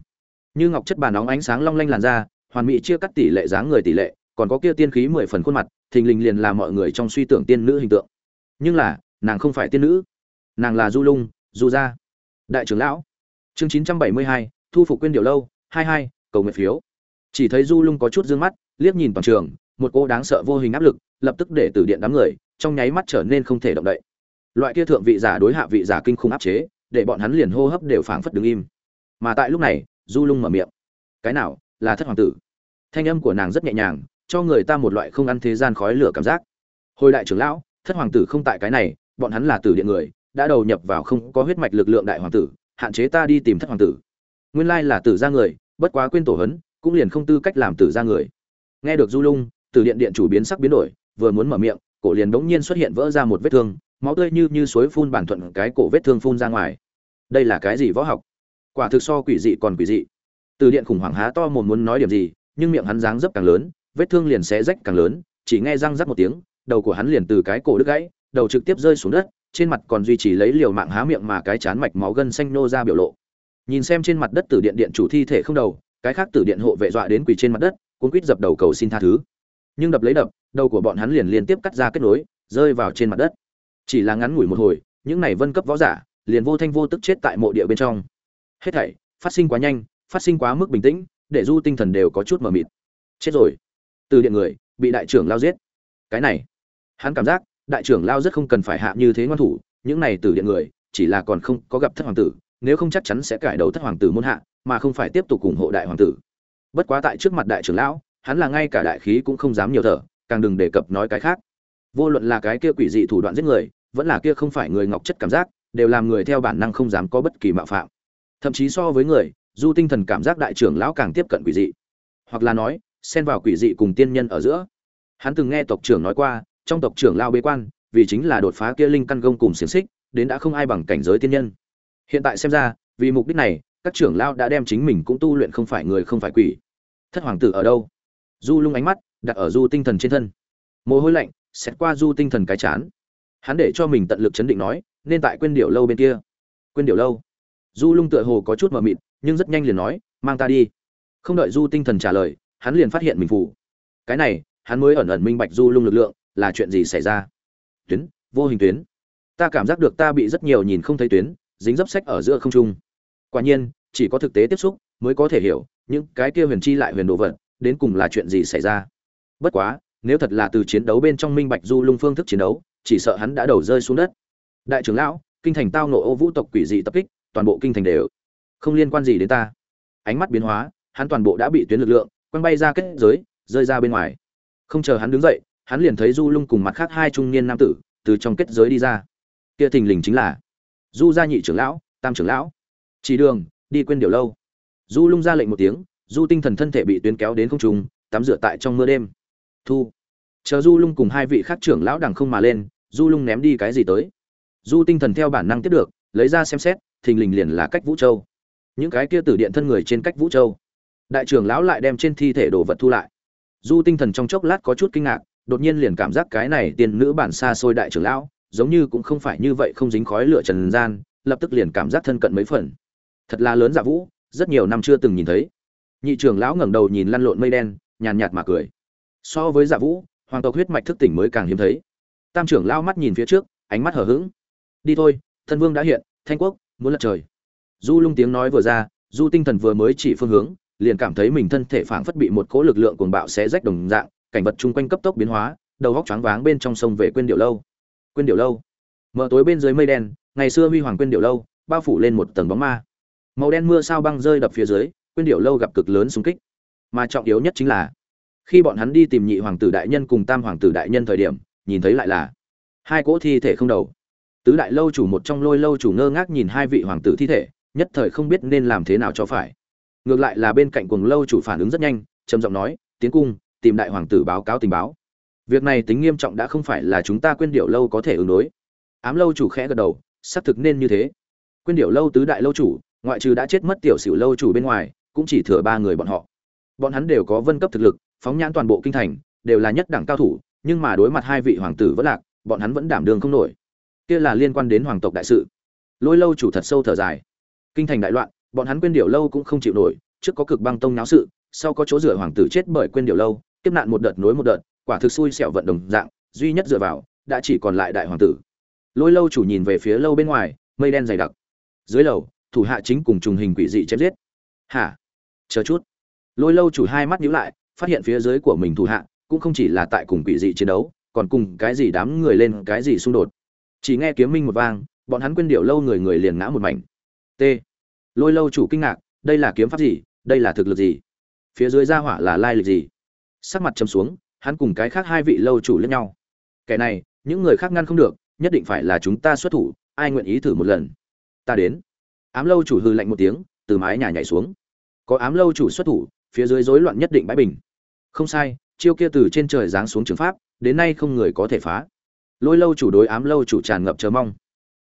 Như ngọc chất bàn nóng ánh sáng long lanh làn da, hoàn mỹ chia cắt tỷ lệ dáng người tỷ lệ, còn có kia tiên khí mười phần khuôn mặt, thình lình liền là mọi người trong suy tưởng tiên nữ hình tượng. Nhưng là, nàng không phải tiên nữ. Nàng là du lung, du gia. Đại trưởng lão. Chương chín trăm bảy mươi hai, thu phục quyên điều lâu, hai hai, cầu nguyện phiếu chỉ thấy du lung có chút d ư ơ n g mắt, liếc nhìn toàn trường, một cô đáng sợ vô hình áp lực, lập tức để từ điện đám người, trong nháy mắt trở nên không thể động đậy. Loại kia thượng vị giả đối hạ vị giả kinh khủng áp chế, để bọn hắn liền hô hấp đều phảng phất đứng im. Mà tại lúc này, du lung mở miệng. Cái nào, là thất hoàng tử? Thanh âm của nàng rất nhẹ nhàng, cho người ta một loại không ăn thế gian khói lửa cảm giác. Hồi đại trưởng lão, thất hoàng tử không tại cái này, bọn hắn là tử điện người, đã đầu nhập vào không có huyết mạch lực lượng đại hoàng tử, hạn chế ta đi tìm thất hoàng tử. Nguyên lai là tử gia người, bất quá quên tổ hấn cũng liền không tư cách làm tử gia người. Nghe được du lung, tử điện điện chủ biến sắc biến đổi, vừa muốn mở miệng, cổ liền đống nhiên xuất hiện vỡ ra một vết thương, máu tươi như như suối phun bản thuận cái cổ vết thương phun ra ngoài. Đây là cái gì võ học? Quả thực so quỷ dị còn quỷ dị. Từ điện khủng hoảng há to mồm muốn nói điểm gì, nhưng miệng hắn dáng dấp càng lớn, vết thương liền xé rách càng lớn, chỉ nghe răng rắc một tiếng, đầu của hắn liền từ cái cổ đứt gãy, đầu trực tiếp rơi xuống đất, trên mặt còn duy trì lấy liều mạng há miệng mà cái chán mạch máu gân xanh nô ra biểu lộ. Nhìn xem trên mặt đất tử điện điện chủ thi thể không đầu cái khác tử điện hộ vệ dọa đến quỳ trên mặt đất cuốn quýt dập đầu cầu xin tha thứ. Nhưng đập lấy đập, đầu của bọn hắn liền liên tiếp cắt ra kết nối, rơi vào trên mặt đất. Chỉ là ngắn ngủi một hồi, những này vân cấp võ giả liền vô thanh vô tức chết tại mộ địa bên trong. Hết thảy, phát sinh quá nhanh, phát sinh quá mức bình tĩnh, để du tinh thần đều có chút mờ mịt. Chết rồi. Từ điện người, bị đại trưởng lao giết. Cái này, hắn cảm giác, đại trưởng lao rất không cần phải hạ như thế ngoan thủ, những này tử điện người, chỉ là còn không có gặp thất hoàng tử nếu không chắc chắn sẽ cải đầu thất hoàng tử môn hạ, mà không phải tiếp tục ủng hộ đại hoàng tử. Bất quá tại trước mặt đại trưởng lão, hắn là ngay cả đại khí cũng không dám nhiều thở, càng đừng đề cập nói cái khác. Vô luận là cái kia quỷ dị thủ đoạn giết người, vẫn là kia không phải người ngọc chất cảm giác, đều làm người theo bản năng không dám có bất kỳ mạo phạm. Thậm chí so với người, du tinh thần cảm giác đại trưởng lão càng tiếp cận quỷ dị. Hoặc là nói, xen vào quỷ dị cùng tiên nhân ở giữa. Hắn từng nghe tộc trưởng nói qua, trong tộc trưởng lao bế quan, vì chính là đột phá kia linh căn gông cùng xiềng xích, đến đã không ai bằng cảnh giới tiên nhân hiện tại xem ra, vì mục đích này, các trưởng lao đã đem chính mình cũng tu luyện không phải người không phải quỷ. Thất hoàng tử ở đâu? Du lung ánh mắt đặt ở du tinh thần trên thân. Mồ hôi lạnh xét qua du tinh thần cái chán. Hắn để cho mình tận lực chấn định nói, nên tại quên điệu lâu bên kia. Quên điệu lâu? Du lung tựa hồ có chút mờ mịt, nhưng rất nhanh liền nói, mang ta đi. Không đợi du tinh thần trả lời, hắn liền phát hiện mình phủ cái này, hắn mới ẩn ẩn minh bạch du lung lực lượng là chuyện gì xảy ra. Tuyến, vô hình tuyến. Ta cảm giác được ta bị rất nhiều nhìn không thấy tuyến dính dấp sách ở giữa không trung. Quả nhiên, chỉ có thực tế tiếp xúc mới có thể hiểu những cái kia huyền chi lại huyền đồ vật đến cùng là chuyện gì xảy ra. Bất quá, nếu thật là từ chiến đấu bên trong minh bạch du lung phương thức chiến đấu, chỉ sợ hắn đã đầu rơi xuống đất. Đại trưởng lão, kinh thành tao nộ ô vũ tộc quỷ dị tập kích, toàn bộ kinh thành đều không liên quan gì đến ta. Ánh mắt biến hóa, hắn toàn bộ đã bị tuyến lực lượng quăng bay ra kết giới, rơi ra bên ngoài. Không chờ hắn đứng dậy, hắn liền thấy du lung cùng mặt khác hai trung niên nam tử từ trong kết giới đi ra. Kia thình lình chính là du gia nhị trưởng lão, tam trưởng lão. Chỉ đường, đi quên điều lâu. Du lung ra lệnh một tiếng, du tinh thần thân thể bị tuyến kéo đến không trung, tắm rửa tại trong mưa đêm. Thu. Chờ du lung cùng hai vị khác trưởng lão đằng không mà lên, du lung ném đi cái gì tới. Du tinh thần theo bản năng tiếp được, lấy ra xem xét, thình lình liền là cách vũ châu. Những cái kia tử điện thân người trên cách vũ châu. Đại trưởng lão lại đem trên thi thể đồ vật thu lại. Du tinh thần trong chốc lát có chút kinh ngạc, đột nhiên liền cảm giác cái này tiền nữ bản xa xôi đại trưởng lão giống như cũng không phải như vậy không dính khói lửa trần gian, lập tức liền cảm giác thân cận mấy phần. Thật là lớn dạ vũ, rất nhiều năm chưa từng nhìn thấy. Nhị trưởng lão ngẩng đầu nhìn lăn lộn mây đen, nhàn nhạt mà cười. So với dạ vũ, hoàng tộc huyết mạch thức tỉnh mới càng hiếm thấy. Tam trưởng lão mắt nhìn phía trước, ánh mắt hở hững. Đi thôi, thân vương đã hiện, thanh quốc, muốn lật trời. Du lung tiếng nói vừa ra, du tinh thần vừa mới chỉ phương hướng, liền cảm thấy mình thân thể phảng phất bị một cỗ lực lượng cuồng bạo xé rách đồng dạng, cảnh vật chung quanh cấp tốc biến hóa, đầu góc choáng váng bên trong sông về quên điệu lâu quên điệu lâu. Mở tối bên dưới mây đen, ngày xưa huy hoàng quên điệu lâu, bao phủ lên một tầng bóng ma. Màu đen mưa sao băng rơi đập phía dưới, quên điệu lâu gặp cực lớn xung kích. Mà trọng yếu nhất chính là, khi bọn hắn đi tìm nhị hoàng tử đại nhân cùng tam hoàng tử đại nhân thời điểm, nhìn thấy lại là hai cỗ thi thể không đầu. Tứ đại lâu chủ một trong lôi lâu chủ ngơ ngác nhìn hai vị hoàng tử thi thể, nhất thời không biết nên làm thế nào cho phải. Ngược lại là bên cạnh cuồng lâu chủ phản ứng rất nhanh, trầm giọng nói, tiến cung, tìm đại hoàng tử báo cáo tình báo việc này tính nghiêm trọng đã không phải là chúng ta quên điệu lâu có thể ứng đối. Ám lâu chủ khẽ gật đầu, xác thực nên như thế. Quên điệu lâu tứ đại lâu chủ, ngoại trừ đã chết mất tiểu sửu lâu chủ bên ngoài, cũng chỉ thừa ba người bọn họ. Bọn hắn đều có vân cấp thực lực, phóng nhãn toàn bộ kinh thành, đều là nhất đẳng cao thủ, nhưng mà đối mặt hai vị hoàng tử vẫn lạc, bọn hắn vẫn đảm đường không nổi. Kia là liên quan đến hoàng tộc đại sự. Lôi lâu chủ thật sâu thở dài. Kinh thành đại loạn, bọn hắn quên điệu lâu cũng không chịu nổi, trước có cực băng tông náo sự, sau có chỗ rửa hoàng tử chết bởi quên điệu lâu tiếp nạn một đợt nối một đợt quả thực xui xẻo vận đồng dạng, duy nhất dựa vào, đã chỉ còn lại đại hoàng tử. Lôi lâu chủ nhìn về phía lâu bên ngoài, mây đen dày đặc. Dưới lầu, thủ hạ chính cùng trùng hình quỷ dị chém giết. Hả? Chờ chút. Lôi lâu chủ hai mắt nhíu lại, phát hiện phía dưới của mình thủ hạ, cũng không chỉ là tại cùng quỷ dị chiến đấu, còn cùng cái gì đám người lên cái gì xung đột. Chỉ nghe kiếm minh một vang, bọn hắn quên điệu lâu người người liền ngã một mảnh. T. Lôi lâu chủ kinh ngạc, đây là kiếm pháp gì? Đây là thực lực gì? Phía dưới ra hỏa là lai lịch gì? Sắc mặt chấm xuống hắn cùng cái khác hai vị lâu chủ lẫn nhau. Kẻ này, những người khác ngăn không được, nhất định phải là chúng ta xuất thủ, ai nguyện ý thử một lần? Ta đến. Ám lâu chủ hư lạnh một tiếng, từ mái nhà nhảy xuống. Có ám lâu chủ xuất thủ, phía dưới rối loạn nhất định bãi bình. Không sai, chiêu kia từ trên trời giáng xuống trường pháp, đến nay không người có thể phá. Lôi lâu chủ đối ám lâu chủ tràn ngập chờ mong.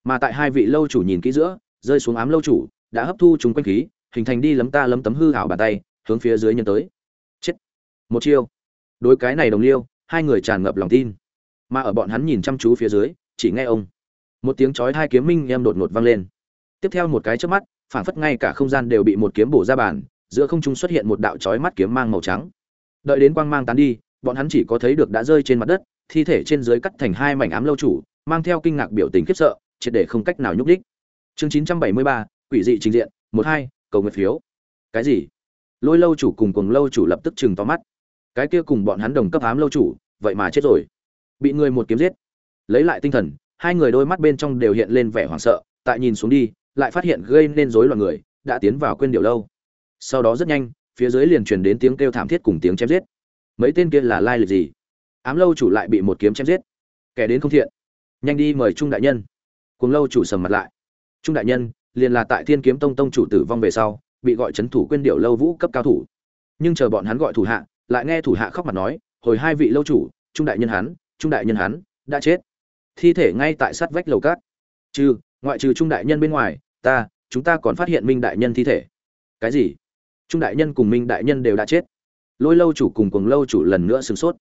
Mà tại hai vị lâu chủ nhìn kỹ giữa, rơi xuống ám lâu chủ, đã hấp thu chúng quanh khí, hình thành đi lấm ta lấm tấm hư hảo bàn tay, hướng phía dưới nhân tới. Chết. Một chiêu đối cái này đồng liêu, hai người tràn ngập lòng tin. Mà ở bọn hắn nhìn chăm chú phía dưới, chỉ nghe ông. Một tiếng chói hai kiếm minh em đột ngột vang lên. Tiếp theo một cái chớp mắt, phảng phất ngay cả không gian đều bị một kiếm bổ ra bàn, giữa không trung xuất hiện một đạo chói mắt kiếm mang màu trắng. Đợi đến quang mang tán đi, bọn hắn chỉ có thấy được đã rơi trên mặt đất, thi thể trên dưới cắt thành hai mảnh ám lâu chủ, mang theo kinh ngạc biểu tình khiếp sợ, triệt để không cách nào nhúc đích chương chín trăm bảy mươi ba, quỷ dị trình diện, một hai, cầu nguyện phiếu. Cái gì? Lôi lâu chủ cùng cùng lâu chủ lập tức chừng to mắt cái kia cùng bọn hắn đồng cấp ám lâu chủ, vậy mà chết rồi. Bị người một kiếm giết. Lấy lại tinh thần, hai người đôi mắt bên trong đều hiện lên vẻ hoảng sợ, tại nhìn xuống đi, lại phát hiện gây nên rối loạn người, đã tiến vào quên điệu lâu. Sau đó rất nhanh, phía dưới liền truyền đến tiếng kêu thảm thiết cùng tiếng chém giết. Mấy tên kia là lai lịch gì? Ám lâu chủ lại bị một kiếm chém giết. Kẻ đến không thiện. Nhanh đi mời trung đại nhân. Cùng lâu chủ sầm mặt lại. Trung đại nhân, liền là tại thiên kiếm tông tông chủ tử vong về sau, bị gọi c thủ quên điệu lâu vũ cấp cao thủ. Nhưng chờ bọn hắn gọi thủ hạ lại nghe thủ hạ khóc mặt nói, hồi hai vị lâu chủ, trung đại nhân hắn, trung đại nhân hắn, đã chết. Thi thể ngay tại sát vách lầu cát trừ, ngoại trừ trung đại nhân bên ngoài, ta, chúng ta còn phát hiện minh đại nhân thi thể. Cái gì? Trung đại nhân cùng minh đại nhân đều đã chết. Lôi lâu chủ cùng cùng lâu chủ lần nữa sửng sốt.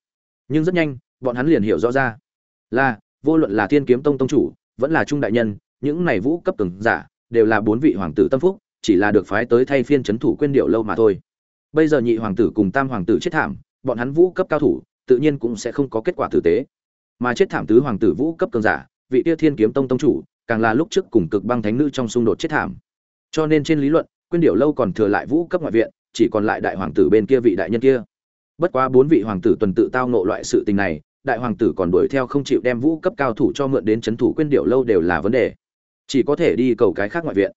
Nhưng rất nhanh, bọn hắn liền hiểu rõ ra là, vô luận là thiên kiếm tông tông chủ, vẫn là trung đại nhân, những này vũ cấp từng giả, đều là bốn vị hoàng tử tâm phúc, chỉ là được phái tới thay phiên c h ấ n thủ quên điệu lâu mà thôi bây giờ nhị hoàng tử cùng tam hoàng tử chết thảm, bọn hắn vũ cấp cao thủ, tự nhiên cũng sẽ không có kết quả tử tế. Mà chết thảm tứ hoàng tử vũ cấp cường giả, vị tia thiên kiếm tông tông chủ, càng là lúc trước cùng cực băng thánh nữ trong xung đột chết thảm. Cho nên trên lý luận, quyên điệu lâu còn thừa lại vũ cấp ngoại viện, chỉ còn lại đại hoàng tử bên kia vị đại nhân kia. Bất quá bốn vị hoàng tử tuần tự tao nộ loại sự tình này, đại hoàng tử còn đuổi theo không chịu đem vũ cấp cao thủ cho mượn đến c h ấ n thủ quyên điệu lâu đều là vấn đề. Chỉ có thể đi cầu cái khác ngoại viện.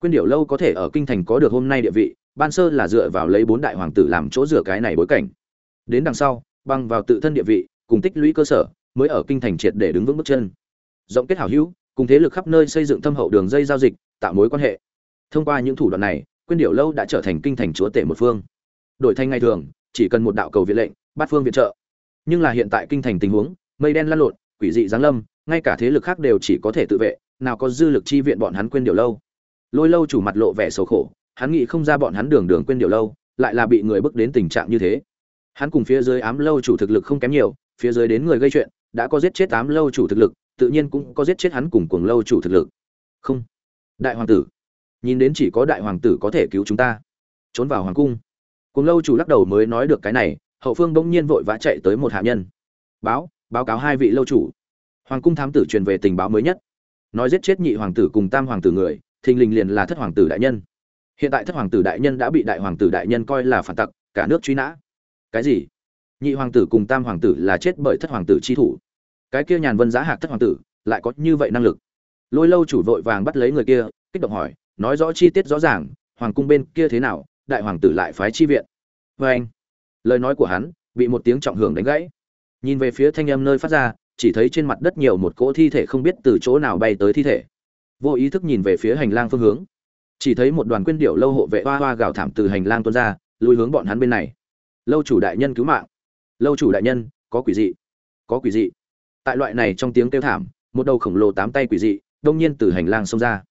Quyên điệu lâu có thể ở kinh thành có được hôm nay địa vị ban sơ là dựa vào lấy bốn đại hoàng tử làm chỗ dựa cái này bối cảnh. Đến đằng sau, băng vào tự thân địa vị, cùng tích lũy cơ sở, mới ở kinh thành triệt để đứng vững bước chân. Rộng kết hảo hữu, cùng thế lực khắp nơi xây dựng thâm hậu đường dây giao dịch, tạo mối quan hệ. Thông qua những thủ đoạn này, quyên điệu lâu đã trở thành kinh thành chúa tể một phương. Đổi thành ngày thường, chỉ cần một đạo cầu viện lệnh bát phương viện trợ. Nhưng là hiện tại kinh thành tình huống, mây đen lăn lộn, quỷ dị giáng lâm, ngay cả thế lực khác đều chỉ có thể tự vệ, nào có dư lực chi viện bọn hắn quên điều lâu. Lôi lâu chủ mặt lộ vẻ xấu khổ hắn nghĩ không ra bọn hắn đường đường quên điều lâu, lại là bị người bước đến tình trạng như thế. Hắn cùng phía dưới ám lâu chủ thực lực không kém nhiều, phía dưới đến người gây chuyện, đã có giết chết ám lâu chủ thực lực, tự nhiên cũng có giết chết hắn cùng cuồng lâu chủ thực lực. Không. Đại hoàng tử. Nhìn đến chỉ có đại hoàng tử có thể cứu chúng ta. Trốn vào hoàng cung. Cuồng lâu chủ lắc đầu mới nói được cái này, hậu phương bỗng nhiên vội vã chạy tới một hạ nhân. Báo báo cáo hai vị lâu chủ. Hoàng cung thám tử truyền về tình báo mới nhất. Nói giết chết nhị hoàng tử cùng tam hoàng tử người, thình lình liền là thất hoàng tử đại nhân hiện tại thất hoàng tử đại nhân đã bị đại hoàng tử đại nhân coi là phản tặc, cả nước truy nã. Cái gì? Nhị hoàng tử cùng tam hoàng tử là chết bởi thất hoàng tử chi thủ. Cái kia nhàn vân giá hạc thất hoàng tử, lại có như vậy năng lực. Lôi lâu chủ vội vàng bắt lấy người kia, kích động hỏi, nói rõ chi tiết rõ ràng, hoàng cung bên kia thế nào, đại hoàng tử lại phái chi viện. Vê anh. Lời nói của hắn, bị một tiếng trọng hưởng đánh gãy. Nhìn về phía thanh âm nơi phát ra, chỉ thấy trên mặt đất nhiều một cỗ thi thể không biết từ chỗ nào bay tới thi thể. Vô ý thức nhìn về phía hành lang phương hướng chỉ thấy một đoàn quyên điệu lâu hộ vệ hoa hoa gào thảm từ hành lang tuôn ra lùi hướng bọn hắn bên này. Lâu chủ đại nhân cứu mạng. Lâu chủ đại nhân, có quỷ dị. Có quỷ dị. Tại loại này trong tiếng kêu thảm, một đầu khổng lồ tám tay quỷ dị, đông nhiên từ hành lang xông ra.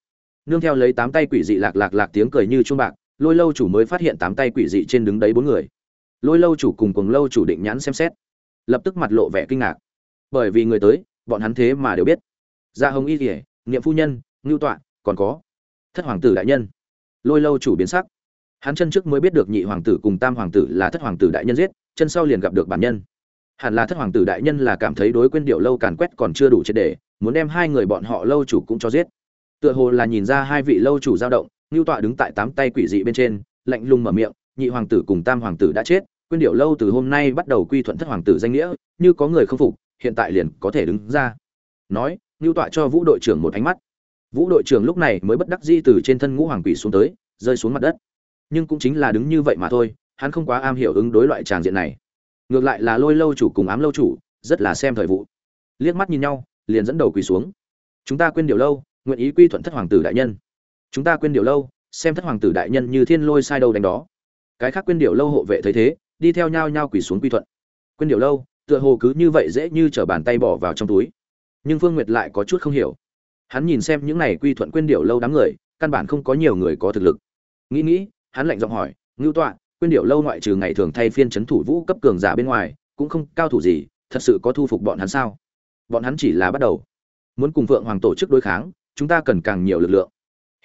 Nương theo lấy tám tay quỷ dị lạc lạc lạc tiếng cười như chuông bạc, lôi lâu chủ mới phát hiện tám tay quỷ dị trên đứng đấy bốn người. Lôi lâu chủ cùng cùng lâu chủ định nhãn xem xét. Lập tức mặt lộ vẻ kinh ngạc. Bởi vì người tới, bọn hắn thế mà đều biết. Gia hồng y kỉa nghiệm phu nhân, ngưu tọa, còn có thất hoàng tử đại nhân. Lôi lâu chủ biến sắc. Hắn chân trước mới biết được nhị hoàng tử cùng tam hoàng tử là thất hoàng tử đại nhân giết, chân sau liền gặp được bản nhân. Hẳn là thất hoàng tử đại nhân là cảm thấy đối quên điệu lâu càn quét còn chưa đủ triệt để, muốn đem hai người bọn họ lâu chủ cũng cho giết. Tựa hồ là nhìn ra hai vị lâu chủ dao động ngưu tọa đứng tại tám tay quỷ dị bên trên, lạnh lùng mở miệng, nhị hoàng tử cùng tam hoàng tử đã chết, quên điệu lâu từ hôm nay bắt đầu quy thuận thất hoàng tử danh nghĩa, như có người không phục, hiện tại liền có thể đứng ra. Nói ngưu tọa cho vũ đội trưởng một ánh mắt vũ đội trưởng lúc này mới bất đắc di từ trên thân ngũ hoàng quỷ xuống tới, rơi xuống mặt đất. Nhưng cũng chính là đứng như vậy mà thôi, hắn không quá am hiểu ứng đối loại tràng diện này. Ngược lại là lôi lâu chủ cùng ám lâu chủ, rất là xem thời vụ. Liếc mắt nhìn nhau, liền dẫn đầu quỳ xuống. Chúng ta quên điều lâu, nguyện ý quy thuận thất hoàng tử đại nhân. Chúng ta quên điều lâu, xem thất hoàng tử đại nhân như thiên lôi sai đâu đánh đó. Cái khác quên điều lâu hộ vệ thấy thế, đi theo nhau nhau quỳ xuống quy thuận. Quên điều lâu, tựa hồ cứ như vậy dễ như t r ở bàn tay bỏ vào trong túi. Nhưng phương nguyệt lại có chút không hiểu hắn nhìn xem những này quy thuận quên điệu lâu đám người, căn bản không có nhiều người có thực lực. Nghĩ nghĩ, hắn lạnh giọng hỏi, ngưu tọa, quên điệu lâu ngoại trừ ngày thường thay phiên c h ấ n thủ vũ cấp cường giả bên ngoài, cũng không cao thủ gì, thật sự có thu phục bọn hắn sao? Bọn hắn chỉ là bắt đầu. Muốn cùng vượng hoàng tổ chức đối kháng, chúng ta cần càng nhiều lực lượng.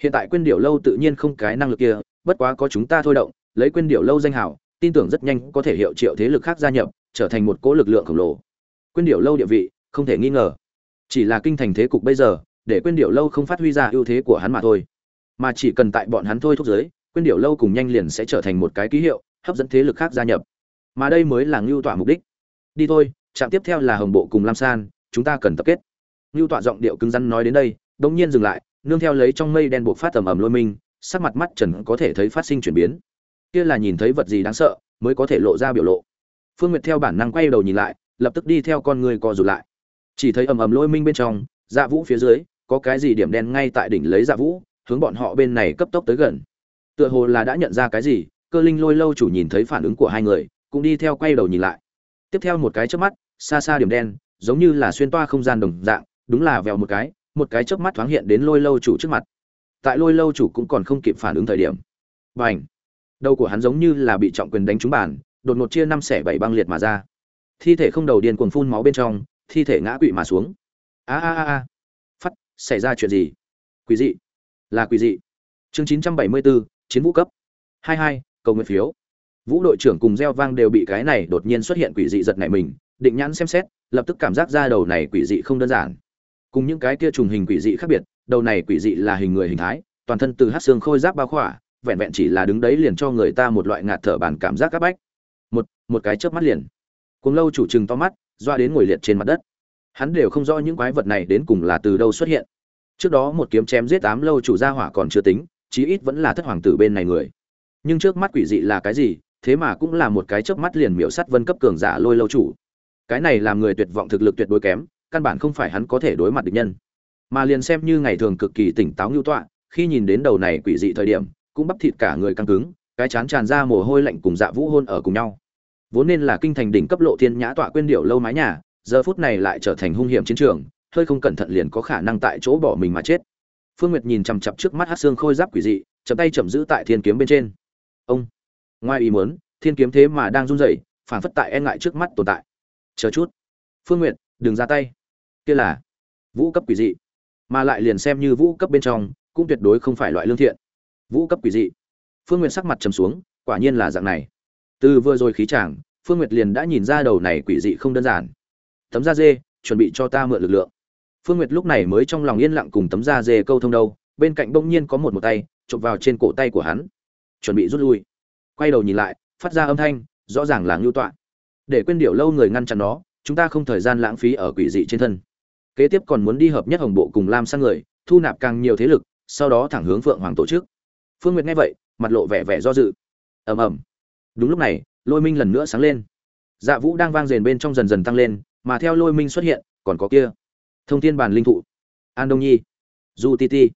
Hiện tại quên điệu lâu tự nhiên không cái năng lực kia, bất quá có chúng ta thôi động, lấy quên điệu lâu danh hào, tin tưởng rất nhanh có thể hiệu triệu thế lực khác gia nhập, trở thành một cỗ lực lượng khổng lồ. Quên điệu lâu địa vị, không thể nghi ngờ. Chỉ là kinh thành thế cục bây giờ để quên Điệu lâu không phát huy ra ưu thế của hắn mà thôi. Mà chỉ cần tại bọn hắn thôi thúc giới, quên Điệu lâu cùng nhanh liền sẽ trở thành một cái ký hiệu, hấp dẫn thế lực khác gia nhập. Mà đây mới là ngưu tọa mục đích. Đi thôi, trạm tiếp theo là hồng bộ cùng lam san, chúng ta cần tập kết. Ngưu tọa giọng điệu cứng rắn nói đến đây, đống nhiên dừng lại, nương theo lấy trong mây đen buộc phát tầm ầm lôi minh, sắc mặt mắt trần có thể thấy phát sinh chuyển biến. Kia là nhìn thấy vật gì đáng sợ, mới có thể lộ ra biểu lộ. Phương nguyệt theo bản năng quay đầu nhìn lại, lập tức đi theo con người co rụt lại. Chỉ thấy ầm ầm lôi minh bên trong dạ vũ phía dưới có cái gì điểm đen ngay tại đỉnh lấy dạ vũ, hướng bọn họ bên này cấp tốc tới gần. Tựa hồ là đã nhận ra cái gì, cơ linh lôi lâu chủ nhìn thấy phản ứng của hai người, cũng đi theo quay đầu nhìn lại. Tiếp theo một cái chớp mắt, xa xa điểm đen, giống như là xuyên toa không gian đồng dạng, đúng là vèo một cái một cái chớp mắt thoáng hiện đến lôi lâu chủ trước mặt. Tại lôi lâu chủ cũng còn không kịp phản ứng thời điểm. B đầu của hắn giống như là bị trọng quyền đánh trúng bàn, đột ngột chia năm xẻ bảy băng liệt mà ra. Thi thể không đầu điên cuồng phun máu bên trong, thi thể ngã quỵ mà xuống. A a a a xảy ra chuyện gì? Quỷ dị. Là quỷ dị. Chương chín trăm bảy mươi bốn chiến vũ cấp. Hai hai, cầu nguyện phiếu. Vũ đội trưởng cùng gieo vang đều bị cái này đột nhiên xuất hiện quỷ dị giật nảy mình, định nhãn xem xét, lập tức cảm giác ra đầu này quỷ dị không đơn giản. Cùng những cái kia trùng hình quỷ dị khác biệt, đầu này quỷ dị là hình người hình thái, toàn thân từ hát xương khôi giáp bao khỏa, vẹn vẹn chỉ là đứng đấy liền cho người ta một loại ngạt thở bản cảm giác áp bách. Một một cái chớp mắt liền. Cùng lâu chủ chừng to mắt, doa đến ngồi liệt trên mặt đất hắn đều không rõ những quái vật này đến cùng là từ đâu xuất hiện. Trước đó một kiếm chém giết tám lâu chủ gia hỏa còn chưa tính, chí ít vẫn là thất hoàng tử bên này người. Nhưng trước mắt quỷ dị là cái gì, thế mà cũng là một cái chớp mắt liền miểu sắt vân cấp cường giả lôi lâu chủ. Cái này làm người tuyệt vọng thực lực tuyệt đối kém, căn bản không phải hắn có thể đối mặt địch nhân. Mà liền xem như ngày thường cực kỳ tỉnh táo lưu tọa, khi nhìn đến đầu này quỷ dị thời điểm, cũng bắp thịt cả người căng cứng, cái chán tràn ra mồ hôi lạnh cùng dạ vũ hôn ở cùng nhau. Vốn nên là kinh thành đỉnh cấp lộ thiên nhã tọa quên điệu lâu mái nhà giờ phút này lại trở thành hung hiểm chiến trường, hơi không cẩn thận liền có khả năng tại chỗ bỏ mình mà chết. Phương nguyệt nhìn chằm chằm trước mắt hắc xương khôi giáp quỷ dị, chậm tay chậm giữ tại thiên kiếm bên trên. Ông, ngoài ý muốn, thiên kiếm thế mà đang run rẩy, phản phất tại e ngại trước mắt tồn tại. Chờ chút. Phương nguyệt, đừng ra tay. Kia là vũ cấp quỷ dị, mà lại liền xem như vũ cấp bên trong, cũng tuyệt đối không phải loại lương thiện. Vũ cấp quỷ dị. Phương nguyệt sắc mặt trầm xuống, quả nhiên là dạng này. Từ vừa rồi khí chàng, phương nguyệt liền đã nhìn ra đầu này quỷ dị không đơn giản tấm da dê, chuẩn bị cho ta mượn lực lượng. Phương nguyệt lúc này mới trong lòng yên lặng cùng tấm da dê câu thông đâu, bên cạnh bỗng nhiên có một một tay, chụp vào trên cổ tay của hắn. Chuẩn bị rút lui. Quay đầu nhìn lại, phát ra âm thanh, rõ ràng là ngưu tọa. Để quên điệu lâu người ngăn chặn nó, chúng ta không thời gian lãng phí ở quỷ dị trên thân. Kế tiếp còn muốn đi hợp nhất hồng bộ cùng lam sang người, thu nạp càng nhiều thế lực, sau đó thẳng hướng phượng hoàng tổ chức. Phương nguyệt nghe vậy, mặt lộ vẻ vẻ do dự. Ầm ầm. Đúng lúc này, lôi minh lần nữa sáng lên. Dạ vũ đang vang rền bên trong dần dần tăng lên mà theo lôi minh xuất hiện, còn có kia. Thông thiên bàn linh thụ. An đông nhi. Du ti ti.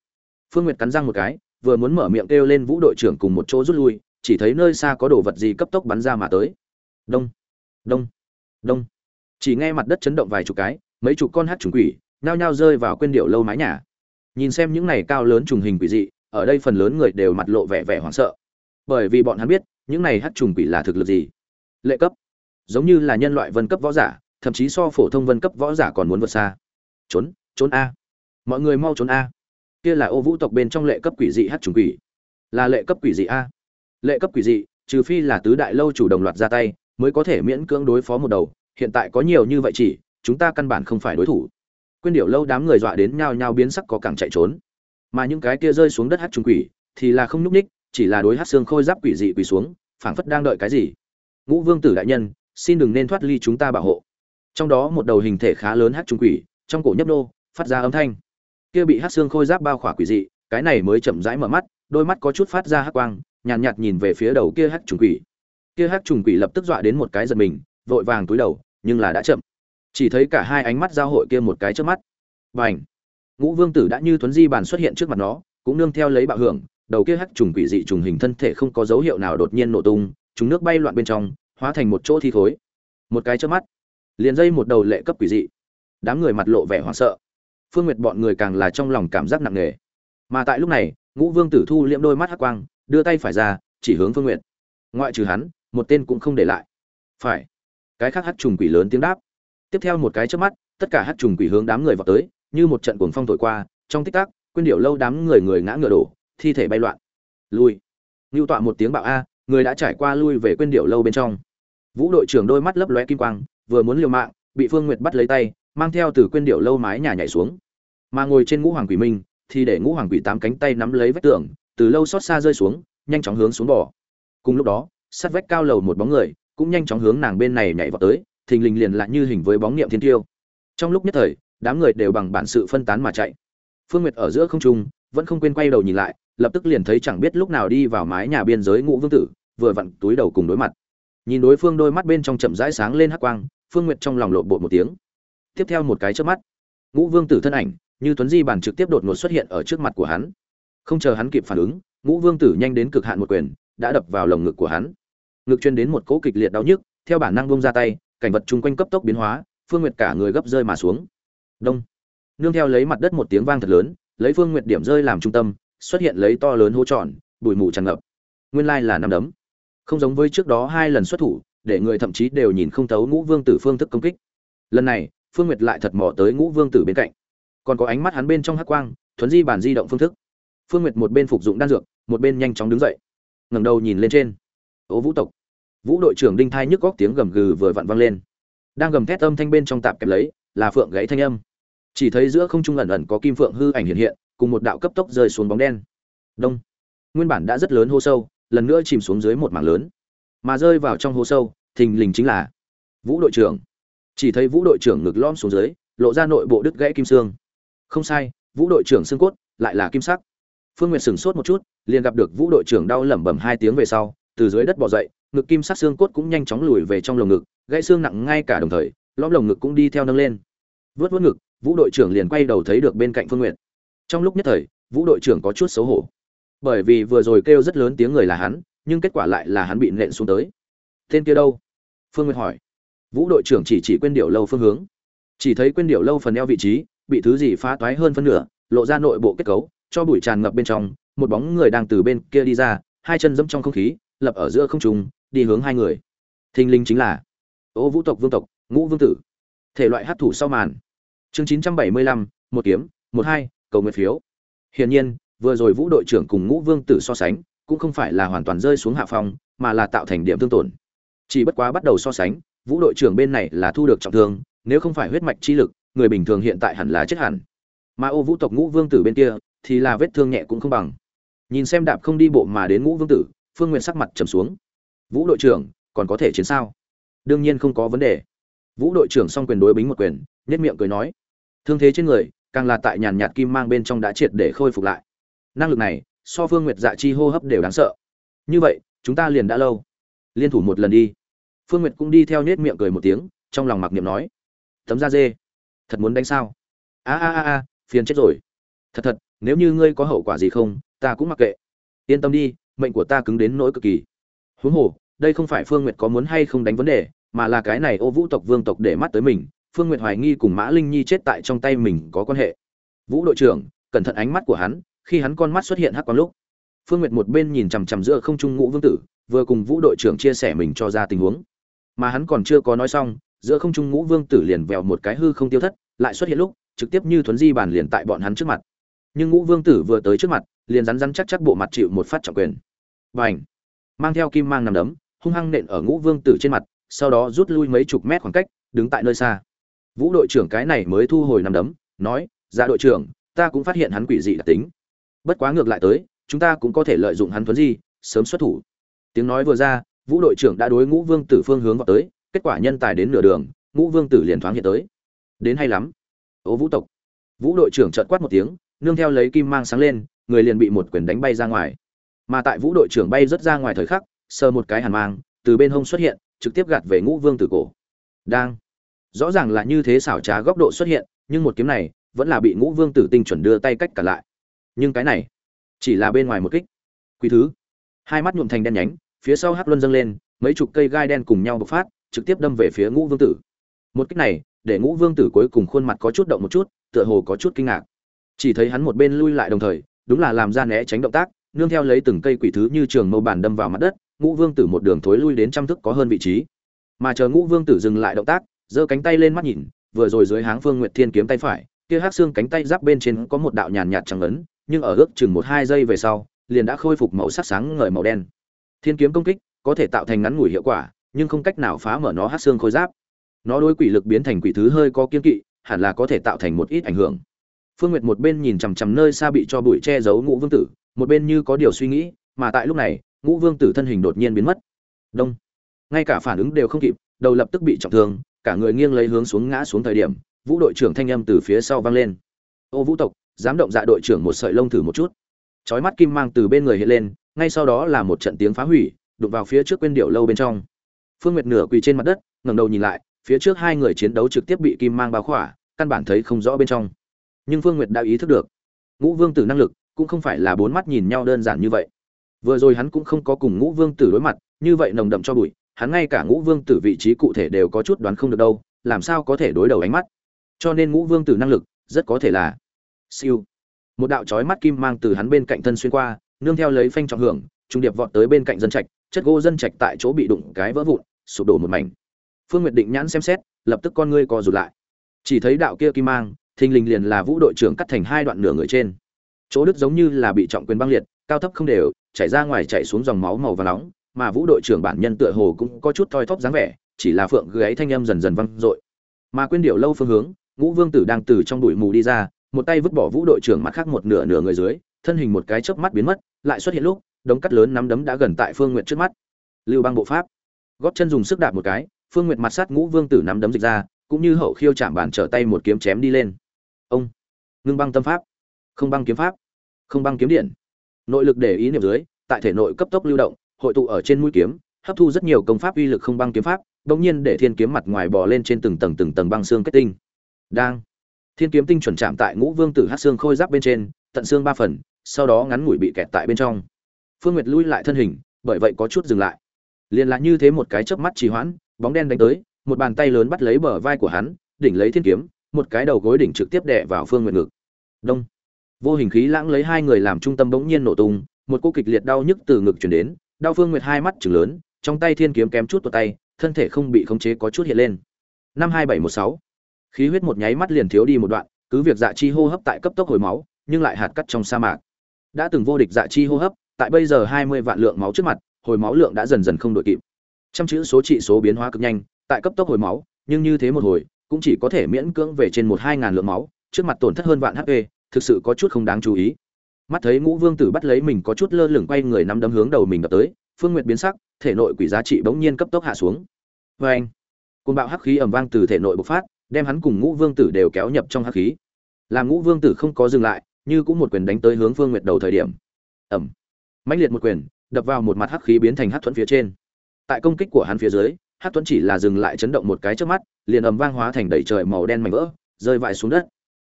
Phương nguyệt cắn răng một cái, vừa muốn mở miệng kêu lên vũ đội trưởng cùng một chỗ rút lui, chỉ thấy nơi xa có đồ vật gì cấp tốc bắn ra mà tới. Đông. Đông. Đông. Chỉ nghe mặt đất chấn động vài chục cái, mấy chục con hát trùng quỷ, nhao nhao rơi vào quên điệu lâu mái nhà. Nhìn xem những này cao lớn trùng hình quỷ dị, ở đây phần lớn người đều mặt lộ vẻ vẻ hoảng sợ. Bởi vì bọn hắn biết, những này hát trùng quỷ là thực lực gì. Lệ cấp. Giống như là nhân loại vân cấp võ giả thậm chí so phổ thông vân cấp võ giả còn muốn vượt xa. Trốn trốn a. Mọi người mau trốn a. Kia là ô vũ tộc bên trong lệ cấp quỷ dị hát trùng quỷ. Là lệ cấp quỷ dị a. Lệ cấp quỷ dị, trừ phi là tứ đại lâu chủ đồng loạt ra tay, mới có thể miễn cưỡng đối phó một đầu. Hiện tại có nhiều như vậy chỉ, chúng ta căn bản không phải đối thủ. Quên điệu lâu đám người dọa đến nhao nhao biến sắc có càng chạy trốn. Mà những cái kia rơi xuống đất hát trùng quỷ, thì là không nhúc ních chỉ là đối hát xương khôi giáp quỷ dị quỷ xuống, phảng phất đang đợi cái gì. Ngũ vương tử đại nhân, xin đừng nên thoát ly chúng ta bảo hộ trong đó một đầu hình thể khá lớn hát trùng quỷ trong cổ nhấp nô phát ra âm thanh. Kia bị hát xương khôi giáp bao khỏa quỷ dị cái này mới chậm rãi mở mắt đôi mắt có chút phát ra hát quang nhàn nhạt, nhạt nhìn về phía đầu kia hát trùng quỷ. Kia hát trùng quỷ lập tức dọa đến một cái giật mình vội vàng túi đầu nhưng là đã chậm. Chỉ thấy cả hai ánh mắt giao hội kia một cái trước mắt. B à n h ngũ vương tử đã như tuấn di bàn xuất hiện trước mặt nó cũng nương theo lấy bạo hưởng đầu kia hát trùng quỷ dị trùng hình thân thể không có dấu hiệu nào đột nhiên nổ tung chúng nước bay loạn bên trong hóa thành một chỗ thi thối một cái trước mắt liền dây một đầu lệ cấp quỷ dị. Đám người mặt lộ vẻ hoảng sợ. Phương nguyệt bọn người càng là trong lòng cảm giác nặng nề. Mà tại lúc này, ngũ vương tử thu liễm đôi mắt hắc quang, đưa tay phải ra, chỉ hướng phương nguyệt. Ngoại trừ hắn, một tên cũng không để lại. Phải. Cái khác hát trùng quỷ lớn tiếng đáp. Tiếp theo một cái chớp mắt, tất cả hát trùng quỷ hướng đám người vào tới, như một trận cuồng phong thổi qua, trong tích tắc, quên điệu lâu đám người người ngã ngựa đổ, thi thể bay loạn. Lui. Ngưu tọa một tiếng bạo a, người đã trải qua lui về quên điệu lâu bên trong. Vũ đội trưởng đôi mắt lấp lóe kim quang vừa muốn liều mạng, bị phương nguyệt bắt lấy tay, mang theo từ quyên điệu lâu mái nhà nhảy xuống. Mà ngồi trên ngũ hoàng quỷ minh thì để ngũ hoàng quỷ tám cánh tay nắm lấy vách tường, từ lâu xót xa rơi xuống, nhanh chóng hướng xuống bò. cùng lúc đó, sát vách cao lầu một bóng người, cũng nhanh chóng hướng nàng bên này nhảy vào tới, thình lình liền lại như hình với bóng niệm thiên tiêu. Trong lúc nhất thời, đám người đều bằng bản sự phân tán mà chạy. Phương nguyệt ở giữa không trung, vẫn không quên quay đầu nhìn lại, lập tức liền thấy chẳng biết lúc nào đi vào mái nhà biên giới ngũ vương tử, vừa vặn túi đầu cùng đối mặt. Nhìn đối phương đôi mắt bên trong chậm rãi sáng lên hắc quang phương nguyệt trong lòng lộn bộ một tiếng. Tiếp theo một cái chớp mắt, ngũ vương tử thân ảnh như tuấn di bản trực tiếp đột ngột xuất hiện ở trước mặt của hắn. Không chờ hắn kịp phản ứng, ngũ vương tử nhanh đến cực hạn một quyền, đã đập vào lồng ngực của hắn. Ngực chuyên đến một cỗ kịch liệt đau nhức, theo bản năng bông ra tay, cảnh vật chung quanh cấp tốc biến hóa, phương nguyệt cả người gấp rơi mà xuống. Đông. Nương theo lấy mặt đất một tiếng vang thật lớn, lấy phương nguyệt điểm rơi làm trung tâm, xuất hiện lấy to lớn hố tròn, bụi mù tràn ngập. Nguyên lai là năm đấm. Không giống với trước đó hai lần xuất thủ để người thậm chí đều nhìn không thấu ngũ vương tử phương thức công kích. Lần này, phương nguyệt lại thật mò tới ngũ vương tử bên cạnh. Còn có ánh mắt hắn bên trong hắc quang, thuấn di bản di động phương thức. Phương nguyệt một bên phục dụng đan dược, một bên nhanh chóng đứng dậy. Ngẩng đầu nhìn lên trên. Ố vũ tộc. Vũ đội trưởng đinh thai nhức góc tiếng gầm gừ vừa vặn vang lên. Đang gầm thét âm thanh bên trong tạp kẹp lấy, là phượng gãy thanh âm. Chỉ thấy giữa không trung ẩn ẩn có kim phượng hư ảnh hiện hiện, cùng một đạo cấp tốc rơi xuống bóng đen. Đông. Nguyên bản đã rất lớn hô sâu, lần nữa chìm xuống dưới một mảng lớn mà rơi vào trong hố sâu, thình lình chính là vũ đội trưởng. Chỉ thấy vũ đội trưởng ngực lom xuống dưới, lộ ra nội bộ đứt gãy kim xương. Không sai, vũ đội trưởng xương cốt lại là kim sắc. Phương nguyệt sửng sốt một chút, liền gặp được vũ đội trưởng đau lẩm bẩm hai tiếng về sau, từ dưới đất bò dậy, ngực kim sắc xương cốt cũng nhanh chóng lùi về trong lồng ngực, gãy xương nặng ngay cả đồng thời, lõm lồng ngực cũng đi theo nâng lên. Vớt vớt ngực, vũ đội trưởng liền quay đầu thấy được bên cạnh phương n g u y ệ t trong lúc nhất thời, vũ đội trưởng có chút xấu hổ. Bởi vì vừa rồi kêu rất lớn tiếng người là hắn nhưng kết quả lại là hắn bị nện xuống tới. Tên kia đâu? Phương nguyệt hỏi. Vũ đội trưởng chỉ chỉ quên điệu lâu phương hướng. Chỉ thấy quên điệu lâu phần eo vị trí, bị thứ gì phá toái hơn phân nửa, lộ ra nội bộ kết cấu, cho bụi tràn ngập bên trong, một bóng người đang từ bên kia đi ra, hai chân dẫm trong không khí, lập ở giữa không trung, đi hướng hai người. Thinh linh chính là ô vũ tộc vương tộc, ngũ vương tử. Thể loại hát thủ sau màn. Chương chín trăm bảy mươi lăm, một kiếm, một hai, cầu nguyện phiếu. Hiển nhiên, vừa rồi vũ đội trưởng cùng ngũ vương tử so sánh cũng không phải là hoàn toàn rơi xuống hạ phong, mà là tạo thành điểm thương tổn. Chỉ bất quá bắt đầu so sánh, vũ đội trưởng bên này là thu được trọng thương, nếu không phải huyết mạch chi lực, người bình thường hiện tại hẳn là chết hẳn. Mà ô vũ tộc ngũ vương tử bên kia, thì là vết thương nhẹ cũng không bằng. Nhìn xem đạp không đi bộ mà đến ngũ vương tử, phương nguyện sắc mặt trầm xuống. Vũ đội trưởng, còn có thể chiến sao? Đương nhiên không có vấn đề. Vũ đội trưởng song quyền đối bính một quyền nhất miệng cười nói. Thương thế trên người, càng là tại nhàn nhạt kim mang bên trong đã triệt để khôi phục lại. Năng lực này so phương nguyệt dạ chi hô hấp đều đáng sợ. Như vậy, chúng ta liền đã lâu. Liên thủ một lần đi. Phương nguyệt cũng đi theo nết miệng cười một tiếng, trong lòng mặc niệm nói. Tấm da dê. Thật muốn đánh sao? A a a a, phiền chết rồi. Thật thật, nếu như ngươi có hậu quả gì không, ta cũng mặc kệ. Yên tâm đi, mệnh của ta cứng đến nỗi cực kỳ. Huống hồ, đây không phải phương nguyệt có muốn hay không đánh vấn đề, mà là cái này ô vũ tộc vương tộc để mắt tới mình, phương nguyệt hoài nghi cùng mã linh nhi chết tại trong tay mình có quan hệ. Vũ đội trưởng, cẩn thận ánh mắt của hắn khi hắn con mắt xuất hiện hắc quang lúc, phương nguyệt một bên nhìn chằm chằm giữa không trung ngũ vương tử, vừa cùng vũ đội trưởng chia sẻ mình cho ra tình huống. Mà hắn còn chưa có nói xong, giữa không trung ngũ vương tử liền vèo một cái hư không tiêu thất, lại xuất hiện lúc, trực tiếp như thuấn di bàn liền tại bọn hắn trước mặt. Nhưng ngũ vương tử vừa tới trước mặt, liền rắn rắn chắc chắc bộ mặt chịu một phát trọng quyền. Và h mang theo kim mang nằm đấm, hung hăng nện ở ngũ vương tử trên mặt, sau đó rút lui mấy chục mét khoảng cách, đứng tại nơi xa. Vũ đội trưởng cái này mới thu hồi nằm đấm, nói dạ đội trưởng, ta cũng phát hiện hắn quỷ dị đặc tính bất quá ngược lại tới, chúng ta cũng có thể lợi dụng hắn thuấn di, sớm xuất thủ. Tiếng nói vừa ra, vũ đội trưởng đã đối ngũ vương tử phương hướng vào tới, kết quả nhân tài đến nửa đường, ngũ vương tử liền thoáng hiện tới. Đến hay lắm. Ố vũ tộc. Vũ đội trưởng trợt quát một tiếng, nương theo lấy kim mang sáng lên, người liền bị một quyền đánh bay ra ngoài. Mà tại vũ đội trưởng bay rất ra ngoài thời khắc, sờ một cái hàn mang, từ bên hông xuất hiện, trực tiếp gạt về ngũ vương tử cổ. Đang. Rõ ràng là như thế xảo trá góc độ xuất hiện, nhưng một kiếm này, vẫn là bị ngũ vương tử tinh chuẩn đưa tay cách cả lại nhưng cái này chỉ là bên ngoài một kích. Quý thứ. Hai mắt nhuộm thành đen nhánh, phía sau hắc luân dâng lên, mấy chục cây gai đen cùng nhau bộc phát, trực tiếp đâm về phía ngũ vương tử. Một kích này, để ngũ vương tử cuối cùng khuôn mặt có chút động một chút, tựa hồ có chút kinh ngạc. Chỉ thấy hắn một bên lui lại đồng thời, đúng là làm ra né tránh động tác, nương theo lấy từng cây quỷ thứ như trường mâu bản đâm vào mặt đất, ngũ vương tử một đường thối lui đến trăm thức có hơn vị trí. Mà chờ ngũ vương tử dừng lại động tác, giơ cánh tay lên mắt nhìn, vừa rồi dưới háng phương nguyệt thiên kiếm tay phải, kia hắc xương cánh tay giáp bên trên có một đạo nhàn nhạt trắng ấn nhưng ở ước chừng một hai giây về sau, liền đã khôi phục màu sắc sáng ngời màu đen. Thiên kiếm công kích có thể tạo thành ngắn ngủi hiệu quả, nhưng không cách nào phá mở nó hắc xương khôi giáp. Nó đối quỷ lực biến thành quỷ thứ hơi có kiên kỵ, hẳn là có thể tạo thành một ít ảnh hưởng. Phương nguyệt một bên nhìn chằm chằm nơi xa bị cho bụi che giấu ngũ vương tử, một bên như có điều suy nghĩ, mà tại lúc này, ngũ vương tử thân hình đột nhiên biến mất. Đông. Ngay cả phản ứng đều không kịp, đầu lập tức bị trọng thương, cả người nghiêng lấy hướng xuống ngã xuống thời điểm, vũ đội trưởng thanh âm từ phía sau vang lên. Ô vũ tộc dám động dạ đội trưởng một sợi lông thử một chút. Chói mắt kim mang từ bên người hiện lên, ngay sau đó là một trận tiếng phá hủy, đụng vào phía trước quên điệu lâu bên trong. Phương nguyệt nửa quỳ trên mặt đất, ngẩng đầu nhìn lại, phía trước hai người chiến đấu trực tiếp bị kim mang bao khỏa, căn bản thấy không rõ bên trong. Nhưng phương nguyệt đã ý thức được, ngũ vương tử năng lực cũng không phải là bốn mắt nhìn nhau đơn giản như vậy. Vừa rồi hắn cũng không có cùng ngũ vương tử đối mặt, như vậy nồng đậm cho bụi, hắn ngay cả ngũ vương tử vị trí cụ thể đều có chút đoán không được đâu, làm sao có thể đối đầu ánh mắt? Cho nên ngũ vương tử năng lực rất có thể là siêu. Một đạo chói mắt kim mang từ hắn bên cạnh thân xuyên qua, nương theo lấy phanh trọng hưởng, trung điệp vọt tới bên cạnh dân trạch, chất gỗ dân trạch tại chỗ bị đụng cái vỡ vụn, sụp đổ một mảnh. Phương nguyệt định nhãn xem xét, lập tức con ngươi co rụt lại. Chỉ thấy đạo kia kim mang, thình lình liền là vũ đội trưởng cắt thành hai đoạn nửa người trên. Chỗ đứt giống như là bị trọng quyền băng liệt, cao thấp không đều, chảy ra ngoài chảy xuống dòng máu màu và nóng, mà vũ đội trưởng bản nhân tựa hồ cũng có chút thoi thóp dáng vẻ, chỉ là phượng gáy thanh âm dần dần vang dội. Mà quên điệu lâu phương hướng, ngũ vương tử đang từ trong bụi mù đi ra một tay vứt bỏ vũ đội trưởng mặt khác một nửa nửa người dưới, thân hình một cái chớp mắt biến mất, lại xuất hiện lúc, đống cắt lớn nắm đấm đã gần tại phương nguyện trước mắt. Lưu băng bộ pháp. Góp chân dùng sức đạp một cái, phương nguyện mặt sát ngũ vương tử nắm đấm dịch ra, cũng như hậu khiêu chạm bàn trở tay một kiếm chém đi lên. Ông. Ngưng băng tâm pháp. Không băng kiếm pháp. Không băng kiếm điện. Nội lực để ý niệm dưới, tại thể nội cấp tốc lưu động, hội tụ ở trên mũi kiếm, hấp thu rất nhiều công pháp uy lực không băng kiếm pháp bỗng nhiên để thiên kiếm mặt ngoài bò lên trên từng tầng từng tầng băng xương kết tinh. Đang thiên kiếm tinh chuẩn chạm tại ngũ vương tử hát xương khôi giáp bên trên, tận xương ba phần, sau đó ngắn ngủi bị kẹt tại bên trong. Phương nguyệt lui lại thân hình, bởi vậy có chút dừng lại. Liền là như thế một cái chớp mắt trì hoãn, bóng đen đánh tới, một bàn tay lớn bắt lấy bờ vai của hắn, đỉnh lấy thiên kiếm, một cái đầu gối đỉnh trực tiếp đè vào phương nguyệt ngực. Đông. Vô hình khí lãng lấy hai người làm trung tâm bỗng nhiên nổ tung, một cô kịch liệt đau nhức từ ngực chuyển đến, đau phương nguyệt hai mắt chừng lớn, trong tay thiên kiếm kém chút tuột tay, thân thể không bị khống chế có chút hiện lên. Năm hai bảy một sáu khí huyết một nháy mắt liền thiếu đi một đoạn, cứ việc dạ chi hô hấp tại cấp tốc hồi máu, nhưng lại hạt cắt trong sa mạc. Đã từng vô địch dạ chi hô hấp, tại bây giờ hai mươi vạn lượng máu trước mặt, hồi máu lượng đã dần dần không đội kịp. Trăm chữ số trị số biến hóa cực nhanh, tại cấp tốc hồi máu, nhưng như thế một hồi, cũng chỉ có thể miễn cưỡng về trên một hai ngàn lượng máu, trước mặt tổn thất hơn vạn hp thực sự có chút không đáng chú ý. Mắt thấy ngũ vương tử bắt lấy mình có chút lơ lửng quay người nắm đấm hướng đầu mình đập tới, phương nguyệt biến sắc, thể nội quỷ giá trị bỗng nhiên cấp tốc hạ xuống. Vâng. Vê anh côn bạo hắc khí ẩm vang từ thể nội bộc phát đem hắn cùng ngũ vương tử đều kéo nhập trong hắc khí. Làm ngũ vương tử không có dừng lại, như cũng một quyền đánh tới hướng phương nguyệt đầu thời điểm. Ẩm mãnh liệt một quyền, đập vào một mặt hắc khí biến thành hắc thuẫn phía trên. Tại công kích của hắn phía dưới, hắc thuẫn chỉ là dừng lại chấn động một cái trước mắt, liền ầm vang hóa thành đầy trời màu đen mảnh vỡ, rơi vãi xuống đất.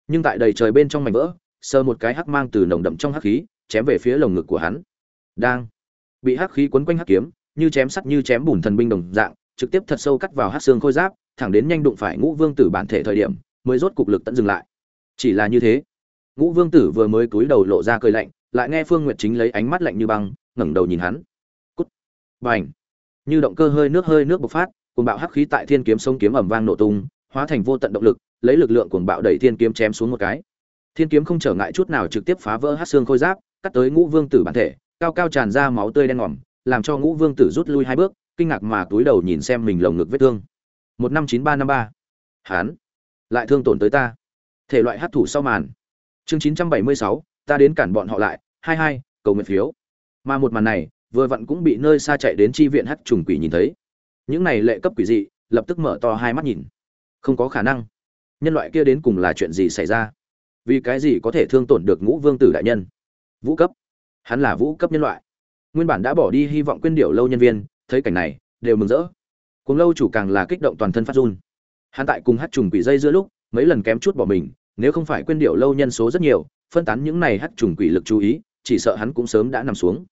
Nhưng tại đầy trời bên trong mảnh vỡ sơ một cái hắc mang từ nồng đậm trong hắc khí, chém về phía lồng ngực của hắn. Đang. Bị hắc khí quấn quanh hắc kiếm, như chém sắt như chém bùn thần binh đồng dạng trực tiếp thật sâu cắt vào hát xương khôi giáp, thẳng đến nhanh đụng phải ngũ vương tử bản thể thời điểm, mới rốt cục lực tận dừng lại. Chỉ là như thế, ngũ vương tử vừa mới cúi đầu lộ ra cười lạnh, lại nghe phương nguyệt chính lấy ánh mắt lạnh như băng, ngẩng đầu nhìn hắn. Cút! Bành! Như động cơ hơi nước hơi nước bộc phát, cuồng bạo hắc khí tại thiên kiếm sông kiếm ẩm vang nổ tung, hóa thành vô tận động lực, lấy lực lượng cuồng bạo đẩy thiên kiếm chém xuống một cái. Thiên kiếm không trở ngại chút nào trực tiếp phá vỡ hát xương khôi giáp, cắt tới ngũ vương tử bản thể, cao cao tràn ra máu tươi đen ngòm, làm cho ngũ vương tử rút lui hai bước kinh ngạc mà túi đầu nhìn xem mình lồng ngực vết thương. Một năm chín ba năm ba. Hán. Lại thương tổn tới ta. Thể loại hát thủ sau màn. Chương chín trăm bảy mươi sáu, ta đến cản bọn họ lại, hai hai, cầu nguyện phiếu. Mà một màn này, vừa vặn cũng bị nơi xa chạy đến tri viện hát trùng quỷ nhìn thấy. Những này lệ cấp quỷ dị, lập tức mở to hai mắt nhìn. Không có khả năng. Nhân loại kia đến cùng là chuyện gì xảy ra? Vì cái gì có thể thương tổn được ngũ vương tử đại nhân? Vũ cấp. Hắn là vũ cấp nhân loại. Nguyên bản đã bỏ đi hy vọng quên điệu lâu nhân viên thấy cảnh này, đều mừng rỡ. Cùng lâu chủ càng là kích động toàn thân phát run. Hắn tại cùng hát trùng quỷ dây giữa lúc, mấy lần kém chút bỏ mình, nếu không phải quyên điệu lâu nhân số rất nhiều, phân tán những này hát trùng quỷ lực chú ý, chỉ sợ hắn cũng sớm đã nằm xuống.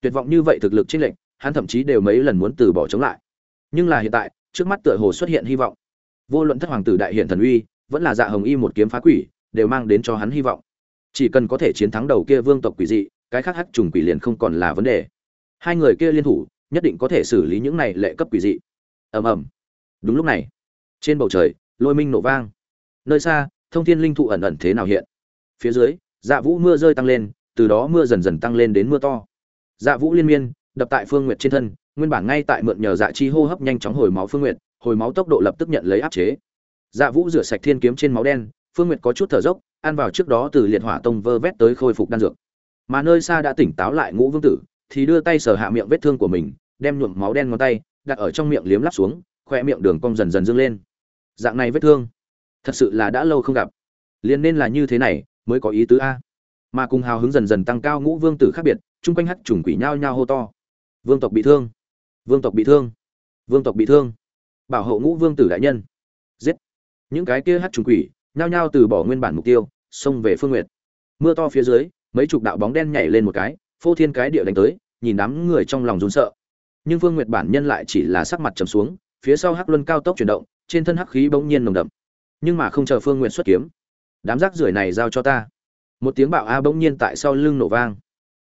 Tuyệt vọng như vậy thực lực trên lệnh hắn thậm chí đều mấy lần muốn từ bỏ chống lại. Nhưng là hiện tại, trước mắt tựa hồ xuất hiện hy vọng. Vô luận thất hoàng tử đại hiện thần uy, vẫn là dạ hồng y một kiếm phá quỷ, đều mang đến cho hắn hy vọng. Chỉ cần có thể chiến thắng đầu kia vương tộc quỷ dị, cái khác hắc trùng quỷ liền không còn là vấn đề. Hai người kia liên thủ nhất định có thể xử lý những này lệ cấp quỷ dị. Ầm ầm. Đúng lúc này, trên bầu trời, lôi minh nổ vang. Nơi xa, thông thiên linh thụ ẩn ẩn thế nào hiện? Phía dưới dạ vũ mưa rơi tăng lên, từ đó mưa dần dần tăng lên đến mưa to. Dạ vũ liên miên, đập tại phương nguyệt trên thân, nguyên bản ngay tại mượn nhờ dạ chi hô hấp nhanh chóng hồi máu phương nguyệt, hồi máu tốc độ lập tức nhận lấy áp chế. Dạ vũ rửa sạch thiên kiếm trên máu đen, phương nguyệt có chút thở dốc, ăn vào trước đó từ liệt hỏa tông vơ vét tới khôi phục đan dược. Mà nơi xa đã tỉnh táo lại ngũ vương tử thì đưa tay sờ hạ miệng vết thương của mình, đem nhuộm máu đen ngón tay, đặt ở trong miệng liếm lắp xuống khoe miệng đường cong dần dần dâng lên. Dạng này vết thương, thật sự là đã lâu không gặp. Liền nên là như thế này, mới có ý tứ a. Mà cùng hào hứng dần dần tăng cao ngũ vương tử khác biệt, chung quanh hắt trùng quỷ nhao nhao hô to. Vương tộc bị thương, vương tộc bị thương, vương tộc bị thương. Bảo hộ ngũ vương tử đại nhân. Giết. Những cái kia hắt trùng quỷ, nhao nhao từ bỏ nguyên bản mục tiêu, xông về phương nguyệt. Mưa to phía dưới, mấy chục đạo bóng đen nhảy lên một cái phô thiên cái địa đánh tới, nhìn đám người trong lòng run sợ. Nhưng Vương nguyệt bản nhân lại chỉ là sắc mặt trầm xuống, phía sau hắc luân cao tốc chuyển động, trên thân hắc khí bỗng nhiên nồng đậm. Nhưng mà không chờ phương nguyệt xuất kiếm, đám rác rưởi này giao cho ta. Một tiếng bạo a bỗng nhiên tại sau lưng nổ vang.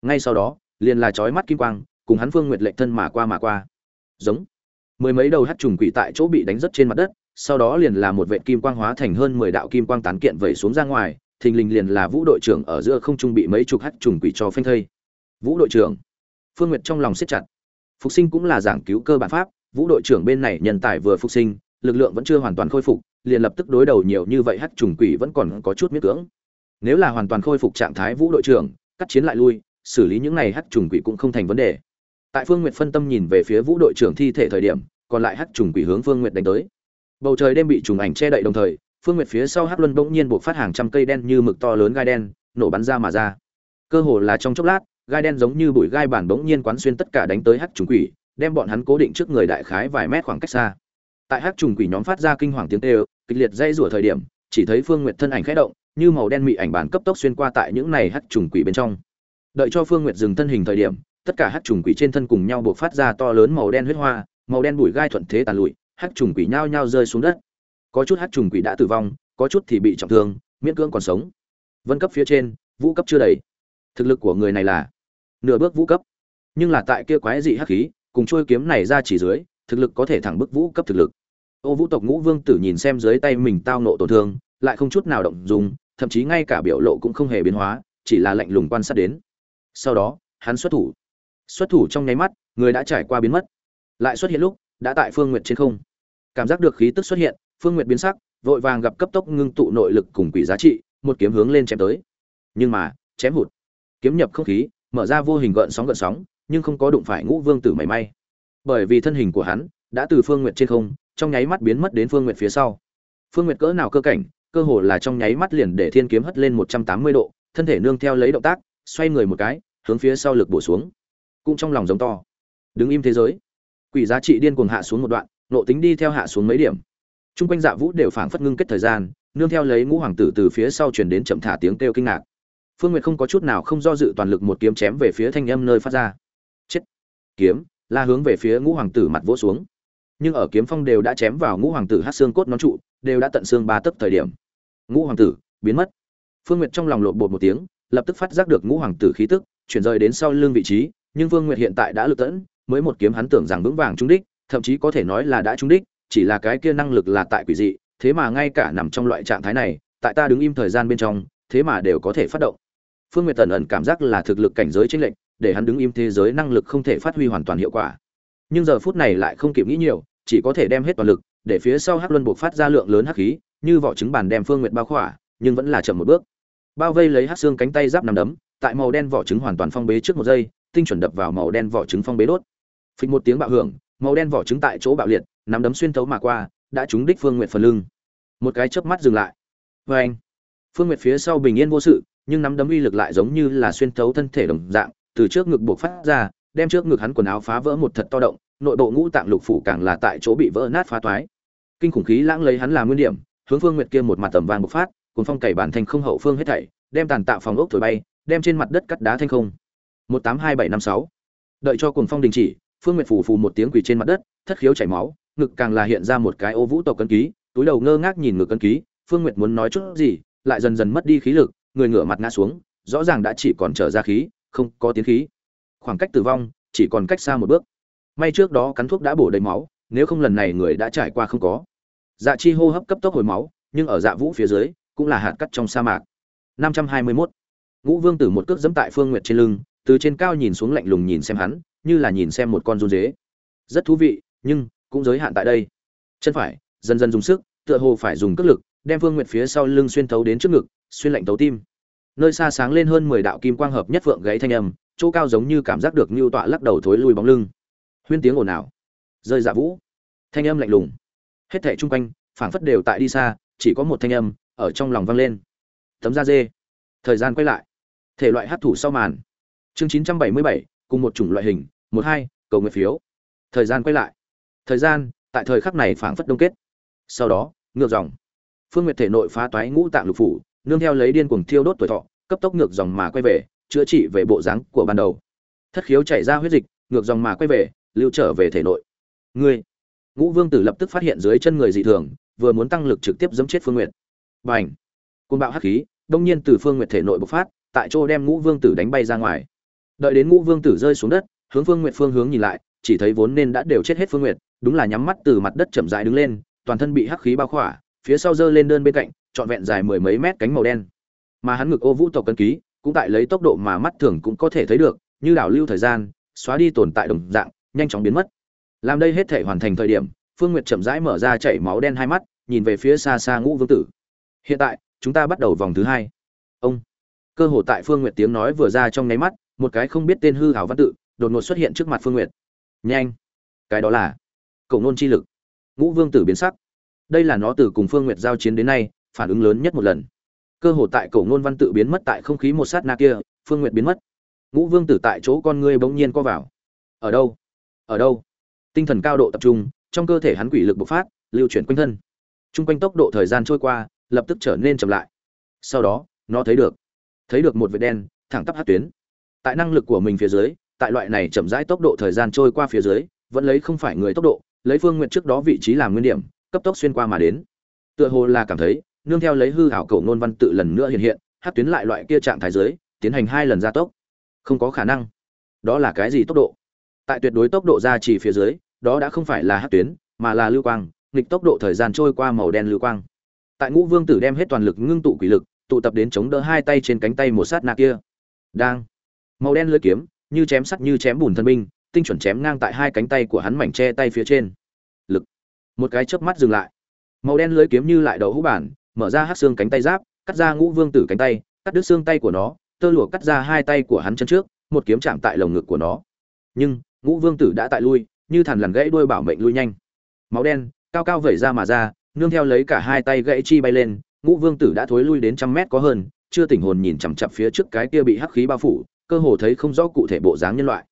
Ngay sau đó, liền là chói mắt kim quang, cùng hắn phương nguyệt lệnh thân mà qua mà qua. Giống. Mười mấy đầu hắc trùng quỷ tại chỗ bị đánh rất trên mặt đất, sau đó liền là một vệ kim quang hóa thành hơn mười đạo kim quang tán kiện vẩy xuống ra ngoài, thình lình liền là vũ đội trưởng ở giữa không trung bị mấy chục hắc trùng quỷ cho phanh thây vũ đội trưởng. Phương nguyệt trong lòng siết chặt. Phục sinh cũng là giảng cứu cơ bản pháp, vũ đội trưởng bên này nhân tài vừa phục sinh, lực lượng vẫn chưa hoàn toàn khôi phục, liền lập tức đối đầu nhiều như vậy hắc trùng quỷ vẫn còn có chút miết cưỡng. Nếu là hoàn toàn khôi phục trạng thái vũ đội trưởng, cắt chiến lại lui, xử lý những này hắc trùng quỷ cũng không thành vấn đề. Tại phương nguyệt phân tâm nhìn về phía vũ đội trưởng thi thể thời điểm, còn lại hắc trùng quỷ hướng phương nguyệt đánh tới. Bầu trời đêm bị trùng ảnh che đậy đồng thời, phương nguyệt phía sau hắc luân bỗng nhiên buộc phát hàng trăm cây đen như mực to lớn gai đen, nổ bắn ra mà ra. Cơ hồ là trong chốc lát gai đen giống như bụi gai bản bỗng nhiên quán xuyên tất cả đánh tới hắc trùng quỷ đem bọn hắn cố định trước người đại khái vài mét khoảng cách xa. Tại hắc trùng quỷ nhóm phát ra kinh hoàng tiếng kêu, kịch liệt dây rủa thời điểm chỉ thấy phương nguyệt thân ảnh khẽ động như màu đen mị ảnh bản cấp tốc xuyên qua tại những này hắc trùng quỷ bên trong. Đợi cho phương nguyệt dừng thân hình thời điểm tất cả hắc trùng quỷ trên thân cùng nhau bộc phát ra to lớn màu đen huyết hoa màu đen bụi gai thuận thế tàn lụi hắc trùng quỷ nhao nhao rơi xuống đất. Có chút hắc trùng quỷ đã tử vong có chút thì bị trọng thương miễn cưỡng còn sống. Vân cấp phía trên vũ cấp chưa đầy. Thực lực của người này là nửa bước vũ cấp. Nhưng là tại kia quái dị hắc khí, cùng trôi kiếm này ra chỉ dưới, thực lực có thể thẳng bức vũ cấp thực lực. Ô vũ tộc ngũ vương tử nhìn xem dưới tay mình tao nộ tổn thương, lại không chút nào động dùng thậm chí ngay cả biểu lộ cũng không hề biến hóa, chỉ là lạnh lùng quan sát đến. Sau đó, hắn xuất thủ. Xuất thủ trong nháy mắt, người đã trải qua biến mất. Lại xuất hiện lúc, đã tại phương nguyệt trên không. Cảm giác được khí tức xuất hiện, phương nguyệt biến sắc, vội vàng gặp cấp tốc ngưng tụ nội lực cùng quỷ giá trị, một kiếm hướng lên chém tới. Nhưng mà, chém hụt. Kiếm nhập không khí mở ra vô hình gợn sóng gợn sóng, nhưng không có đụng phải ngũ vương tử mảy may. Bởi vì thân hình của hắn đã từ phương nguyệt trên không, trong nháy mắt biến mất đến phương nguyệt phía sau. Phương nguyệt cỡ nào cơ cảnh, cơ hồ là trong nháy mắt liền để thiên kiếm hất lên một trăm tám mươi độ, thân thể nương theo lấy động tác, xoay người một cái, hướng phía sau lực bổ xuống. Cũng trong lòng giống to. Đứng im thế giới. Quỷ giá trị điên cuồng hạ xuống một đoạn, nộ tính đi theo hạ xuống mấy điểm. Trung quanh dạ vũ đều phảng phất ngưng kết thời gian, nương theo lấy ngũ hoàng tử từ phía sau truyền đến chậm thả tiếng kêu kinh ngạc phương nguyệt không có chút nào không do dự toàn lực một kiếm chém về phía thanh âm nơi phát ra. Chết! Kiếm la hướng về phía ngũ hoàng tử mặt vỗ xuống. Nhưng ở kiếm phong đều đã chém vào ngũ hoàng tử hát xương cốt nón trụ đều đã tận xương ba tấc thời điểm. Ngũ hoàng tử biến mất. Phương nguyệt trong lòng lộn bột một tiếng lập tức phát giác được ngũ hoàng tử khí tức chuyển rời đến sau lưng vị trí nhưng phương nguyệt hiện tại đã lực tận, mới một kiếm hắn tưởng rằng vững vàng trúng đích thậm chí có thể nói là đã trúng đích chỉ là cái kia năng lực là tại quỷ dị thế mà ngay cả nằm trong loại trạng thái này tại ta đứng im thời gian bên trong thế mà đều có thể phát động phương nguyệt tần ẩn cảm giác là thực lực cảnh giới chênh lệnh để hắn đứng im thế giới năng lực không thể phát huy hoàn toàn hiệu quả. Nhưng giờ phút này lại không kịp nghĩ nhiều, chỉ có thể đem hết toàn lực, để phía sau hắc luân buộc phát ra lượng lớn hắc khí, như vỏ trứng bàn đem phương nguyệt bao khỏa, nhưng vẫn là chậm một bước. Bao vây lấy hắc xương cánh tay giáp nằm đấm, tại màu đen vỏ trứng hoàn toàn phong bế trước một giây, tinh chuẩn đập vào màu đen vỏ trứng phong bế đốt. Phịch một tiếng bạo hưởng, màu đen vỏ trứng tại chỗ bạo liệt, nắm đấm xuyên thấu mà qua, đã trúng đích phương nguyệt phần lưng. Một cái chớp mắt dừng lại. Vê anh phương nguyệt phía sau bình yên vô sự nhưng nắm đấm uy lực lại giống như là xuyên thấu thân thể đồng dạng, từ trước ngực buộc phát ra, đem trước ngực hắn quần áo phá vỡ một thật to động, nội bộ ngũ tạng lục phủ càng là tại chỗ bị vỡ nát phá toái. Kinh khủng khí lãng lấy hắn làm nguyên điểm, hướng phương nguyệt kia một mặt tầm vàng bộc phát, cuốn phong cày bản thành không hậu phương hết thảy, đem tàn tạo phòng ốc thổi bay, đem trên mặt đất cắt đá thanh không. Một tám hai bảy năm sáu. Đợi cho cuồng phong đình chỉ, phương nguyệt phủ phù một tiếng quỳ trên mặt đất, thất khiếu chảy máu, ngực càng là hiện ra một cái ô vũ tộc cân ký, túi đầu ngơ ngác nhìn ngực cân ký, phương nguyệt muốn nói chút gì, lại dần dần mất đi khí lực người ngửa mặt ngã xuống, rõ ràng đã chỉ còn trở ra khí, không có tiến khí. Khoảng cách tử vong, chỉ còn cách xa một bước. May trước đó cắn thuốc đã bổ đầy máu, nếu không lần này người đã trải qua không có. Dạ chi hô hấp cấp tốc hồi máu, nhưng ở dạ vũ phía dưới, cũng là hạt cắt trong sa mạc. 521. ngũ vương tử một cước dẫm tại phương nguyệt trên lưng, từ trên cao nhìn xuống lạnh lùng nhìn xem hắn, như là nhìn xem một con run dế. Rất thú vị, nhưng cũng giới hạn tại đây. Chân phải, dần dần dùng sức, tựa hồ phải dùng cước lực, đem phương nguyệt phía sau lưng xuyên thấu đến trước ngực xuyên lạnh tấu tim. Nơi xa sáng lên hơn mười đạo kim quang hợp nhất vượng gáy thanh âm, chỗ cao giống như cảm giác được như tọa lắc đầu thối lui bóng lưng. Huyên tiếng ồn ào. Rơi dạ vũ. Thanh âm lạnh lùng. Hết thẻ chung quanh, phảng phất đều tại đi xa, chỉ có một thanh âm ở trong lòng vang lên. Tấm da dê. Thời gian quay lại. Thể loại hát thủ sau màn. Chương chín trăm bảy mươi bảy, cùng một chủng loại hình, một hai, cầu nguyện phiếu. Thời gian quay lại. Thời gian, tại thời khắc này phảng phất đông kết. Sau đó, ngược dòng. Phương nguyệt thể nội phá toái ngũ tạng lục phủ nương theo lấy điên cuồng thiêu đốt tuổi thọ, cấp tốc ngược dòng mà quay về, chữa trị về bộ dáng của ban đầu. Thất khiếu chảy ra huyết dịch, ngược dòng mà quay về, lưu trở về thể nội. Ngươi, ngũ vương tử lập tức phát hiện dưới chân người dị thường, vừa muốn tăng lực trực tiếp giẫm chết phương nguyệt. Bành! Côn bạo hắc khí, đông nhiên từ phương nguyệt thể nội bộc phát, tại chỗ đem ngũ vương tử đánh bay ra ngoài. Đợi đến ngũ vương tử rơi xuống đất, hướng phương nguyệt phương hướng nhìn lại, chỉ thấy vốn nên đã đều chết hết phương nguyệt, đúng là nhắm mắt từ mặt đất chậm rãi đứng lên, toàn thân bị hắc khí bao khỏa, phía sau giơ lên đơn bên cạnh trọn vẹn dài mười mấy mét cánh màu đen. Mà hắn ngực ô vũ tộc cân ký, cũng tại lấy tốc độ mà mắt thường cũng có thể thấy được, như đảo lưu thời gian, xóa đi tồn tại đồng dạng, nhanh chóng biến mất. Làm đây hết thể hoàn thành thời điểm, phương nguyệt chậm rãi mở ra chảy máu đen hai mắt, nhìn về phía xa xa ngũ vương tử. Hiện tại, chúng ta bắt đầu vòng thứ hai. Ông. Cơ hồ tại phương nguyệt tiếng nói vừa ra trong nháy mắt, một cái không biết tên hư hảo văn tự, đột ngột xuất hiện trước mặt phương nguyệt. Nhanh. Cái đó là cổng nôn chi lực. Ngũ vương tử biến sắc. Đây là nó từ cùng phương nguyệt giao chiến đến nay phản ứng lớn nhất một lần. Cơ hồ tại cổ ngôn văn tự biến mất tại không khí một sát na kia, phương nguyệt biến mất. Ngũ vương tử tại chỗ con ngươi bỗng nhiên co vào. Ở đâu? Ở đâu? Tinh thần cao độ tập trung, trong cơ thể hắn quỷ lực bộc phát, lưu chuyển quanh thân. Trung quanh tốc độ thời gian trôi qua, lập tức trở nên chậm lại. Sau đó, nó thấy được. Thấy được một vệt đen, thẳng tắp hát tuyến. Tại năng lực của mình phía dưới, tại loại này chậm rãi tốc độ thời gian trôi qua phía dưới, vẫn lấy không phải người tốc độ, lấy phương nguyện trước đó vị trí làm nguyên điểm, cấp tốc xuyên qua mà đến. Tựa hồ là cảm thấy nương theo lấy hư hảo cầu nôn văn tự lần nữa hiện hiện, hát tuyến lại loại kia trạng thái dưới, tiến hành hai lần gia tốc. Không có khả năng. Đó là cái gì tốc độ? Tại tuyệt đối tốc độ ra chỉ phía dưới, đó đã không phải là hát tuyến, mà là lưu quang, nghịch tốc độ thời gian trôi qua màu đen lưu quang. Tại ngũ vương tử đem hết toàn lực ngưng tụ quỷ lực, tụ tập đến chống đỡ hai tay trên cánh tay một sát na kia. Đang. Màu đen lưỡi kiếm, như chém sắt như chém bùn thân binh, tinh chuẩn chém ngang tại hai cánh tay của hắn mảnh che tay phía trên. Lực. Một cái chớp mắt dừng lại. Màu đen lưỡi kiếm như lại đầu hũ bản mở ra hắc xương cánh tay giáp, cắt ra ngũ vương tử cánh tay, cắt đứt xương tay của nó, tơ lụa cắt ra hai tay của hắn chân trước, một kiếm chạm tại lồng ngực của nó. Nhưng, ngũ vương tử đã tại lui, như thằn lằn gãy đuôi bảo mệnh lui nhanh. Máu đen, cao cao vẩy ra mà ra, nương theo lấy cả hai tay gãy chi bay lên, ngũ vương tử đã thối lui đến trăm mét có hơn, chưa tỉnh hồn nhìn chằm chằm phía trước cái kia bị hắc khí bao phủ, cơ hồ thấy không rõ cụ thể bộ dáng nhân loại.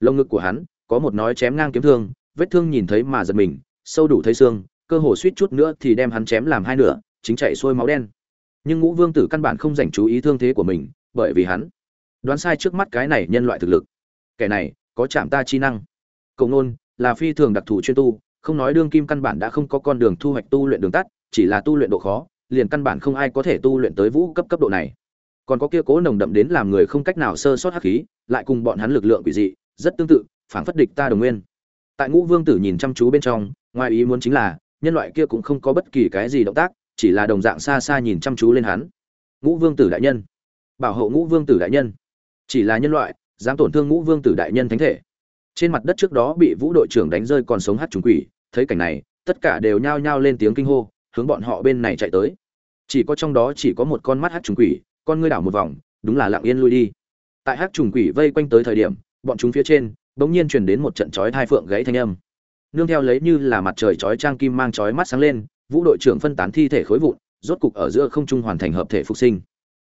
Lồng ngực của hắn, có một nói chém ngang kiếm thương, vết thương nhìn thấy mà giật mình, sâu đủ thấy xương, cơ hồ suýt chút nữa thì đem hắn chém làm hai nửa chính chạy xuôi máu đen. Nhưng ngũ vương tử căn bản không dành chú ý thương thế của mình, bởi vì hắn đoán sai trước mắt cái này nhân loại thực lực. Kẻ này có chạm ta chi năng. Cầu nôn là phi thường đặc thù chuyên tu, không nói đương kim căn bản đã không có con đường thu hoạch tu luyện đường tắt, chỉ là tu luyện độ khó, liền căn bản không ai có thể tu luyện tới vũ cấp cấp độ này. Còn có kia cố nồng đậm đến làm người không cách nào sơ sót hắc khí, lại cùng bọn hắn lực lượng quỷ dị, rất tương tự phản phất địch ta đồng nguyên. Tại ngũ vương tử nhìn chăm chú bên trong, ngoài ý muốn chính là, nhân loại kia cũng không có bất kỳ cái gì động tác chỉ là đồng dạng xa xa nhìn chăm chú lên hắn. Ngũ vương tử đại nhân. Bảo hộ ngũ vương tử đại nhân. Chỉ là nhân loại, dám tổn thương ngũ vương tử đại nhân thánh thể. Trên mặt đất trước đó bị vũ đội trưởng đánh rơi còn sống hát trùng quỷ, thấy cảnh này, tất cả đều nhao nhao lên tiếng kinh hô, hướng bọn họ bên này chạy tới. Chỉ có trong đó chỉ có một con mắt hát trùng quỷ, con ngươi đảo một vòng, đúng là lặng yên lui đi. Tại hát trùng quỷ vây quanh tới thời điểm, bọn chúng phía trên, bỗng nhiên truyền đến một trận chói thai phượng gãy thanh âm. Nương theo lấy như là mặt trời chói trang kim mang chói mắt sáng lên vũ đội trưởng phân tán thi thể khối vụn, rốt cục ở giữa không trung hoàn thành hợp thể phục sinh.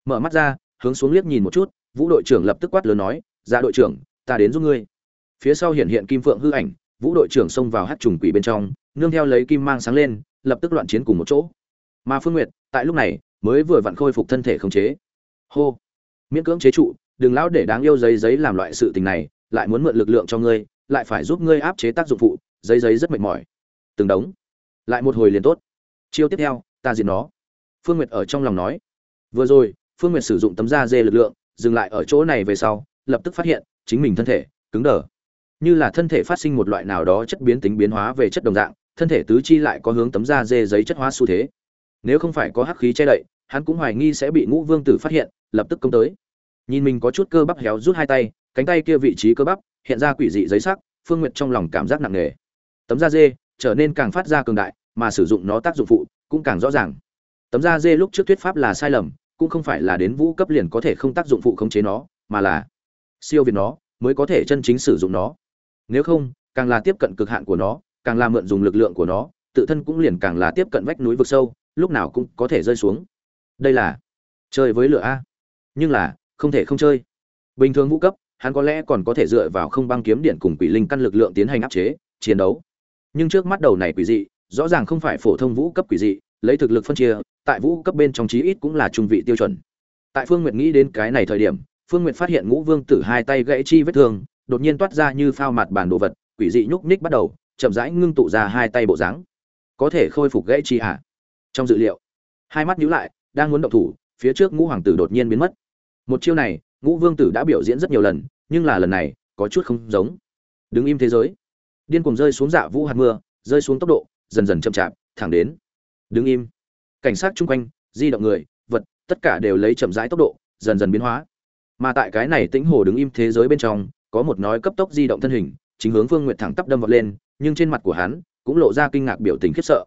Mở mắt ra, hướng xuống liếc nhìn một chút, vũ đội trưởng lập tức quát lớn nói ra đội trưởng, ta đến giúp ngươi. Phía sau hiện hiện kim phượng hư ảnh, vũ đội trưởng xông vào hát trùng quỷ bên trong, nương theo lấy kim mang sáng lên, lập tức loạn chiến cùng một chỗ. Mà phương nguyệt, tại lúc này, mới vừa vặn khôi phục thân thể khống chế. Hô! Miễn cưỡng chế trụ, đừng lão để đáng yêu giấy giấy làm loại sự tình này, lại muốn mượn lực lượng cho ngươi, lại phải giúp ngươi áp chế tác dụng phụ, giấy giấy rất mệt mỏi. Từng đống. Lại một hồi liền tốt chiêu tiếp theo, ta diệt nó. Phương nguyệt ở trong lòng nói. Vừa rồi, phương nguyệt sử dụng tấm da dê lực lượng, dừng lại ở chỗ này về sau, lập tức phát hiện, chính mình thân thể, cứng đờ. Như là thân thể phát sinh một loại nào đó chất biến tính biến hóa về chất đồng dạng, thân thể tứ chi lại có hướng tấm da dê giấy chất hóa xu thế. Nếu không phải có hắc khí che đậy, hắn cũng hoài nghi sẽ bị ngũ vương tử phát hiện, lập tức công tới. Nhìn mình có chút cơ bắp héo rút hai tay, cánh tay kia vị trí cơ bắp, hiện ra quỷ dị giấy sắc, phương nguyệt trong lòng cảm giác nặng nề. Tấm da dê trở nên càng phát ra cường đại mà sử dụng nó tác dụng phụ cũng càng rõ ràng. Tấm da dê lúc trước thuyết pháp là sai lầm, cũng không phải là đến vũ cấp liền có thể không tác dụng phụ khống chế nó, mà là siêu việt nó mới có thể chân chính sử dụng nó. Nếu không, càng là tiếp cận cực hạn của nó, càng là mượn dùng lực lượng của nó, tự thân cũng liền càng là tiếp cận vách núi vực sâu, lúc nào cũng có thể rơi xuống. Đây là chơi với lửa a. Nhưng là, không thể không chơi. Bình thường vũ cấp, hắn có lẽ còn có thể dựa vào không băng kiếm điện cùng quỷ linh căn lực lượng tiến hành áp chế, chiến đấu. Nhưng trước mắt đầu này quỷ dị rõ ràng không phải phổ thông vũ cấp quỷ dị, lấy thực lực phân chia, tại vũ cấp bên trong chí ít cũng là trung vị tiêu chuẩn. Tại phương nguyệt nghĩ đến cái này thời điểm, phương nguyệt phát hiện ngũ vương tử hai tay gãy chi vết thương, đột nhiên toát ra như phao mặt bản đồ vật, quỷ dị nhúc nhích bắt đầu, chậm rãi ngưng tụ ra hai tay bộ dáng. Có thể khôi phục gãy chi à? Trong dự liệu, hai mắt nhíu lại, đang muốn động thủ, phía trước ngũ hoàng tử đột nhiên biến mất. Một chiêu này, ngũ vương tử đã biểu diễn rất nhiều lần, nhưng là lần này, có chút không giống. Đứng im thế giới. Điên cuồng rơi xuống dạ vũ hạt mưa, rơi xuống tốc độ dần dần chậm chạp, thẳng đến. Đứng im. Cảnh sát chung quanh, di động người, vật, tất cả đều lấy chậm rãi tốc độ, dần dần biến hóa. Mà tại cái này tĩnh hồ đứng im thế giới bên trong, có một nói cấp tốc di động thân hình, chính hướng phương nguyệt thẳng tắp đâm vọt lên, nhưng trên mặt của hắn cũng lộ ra kinh ngạc biểu tình khiếp sợ.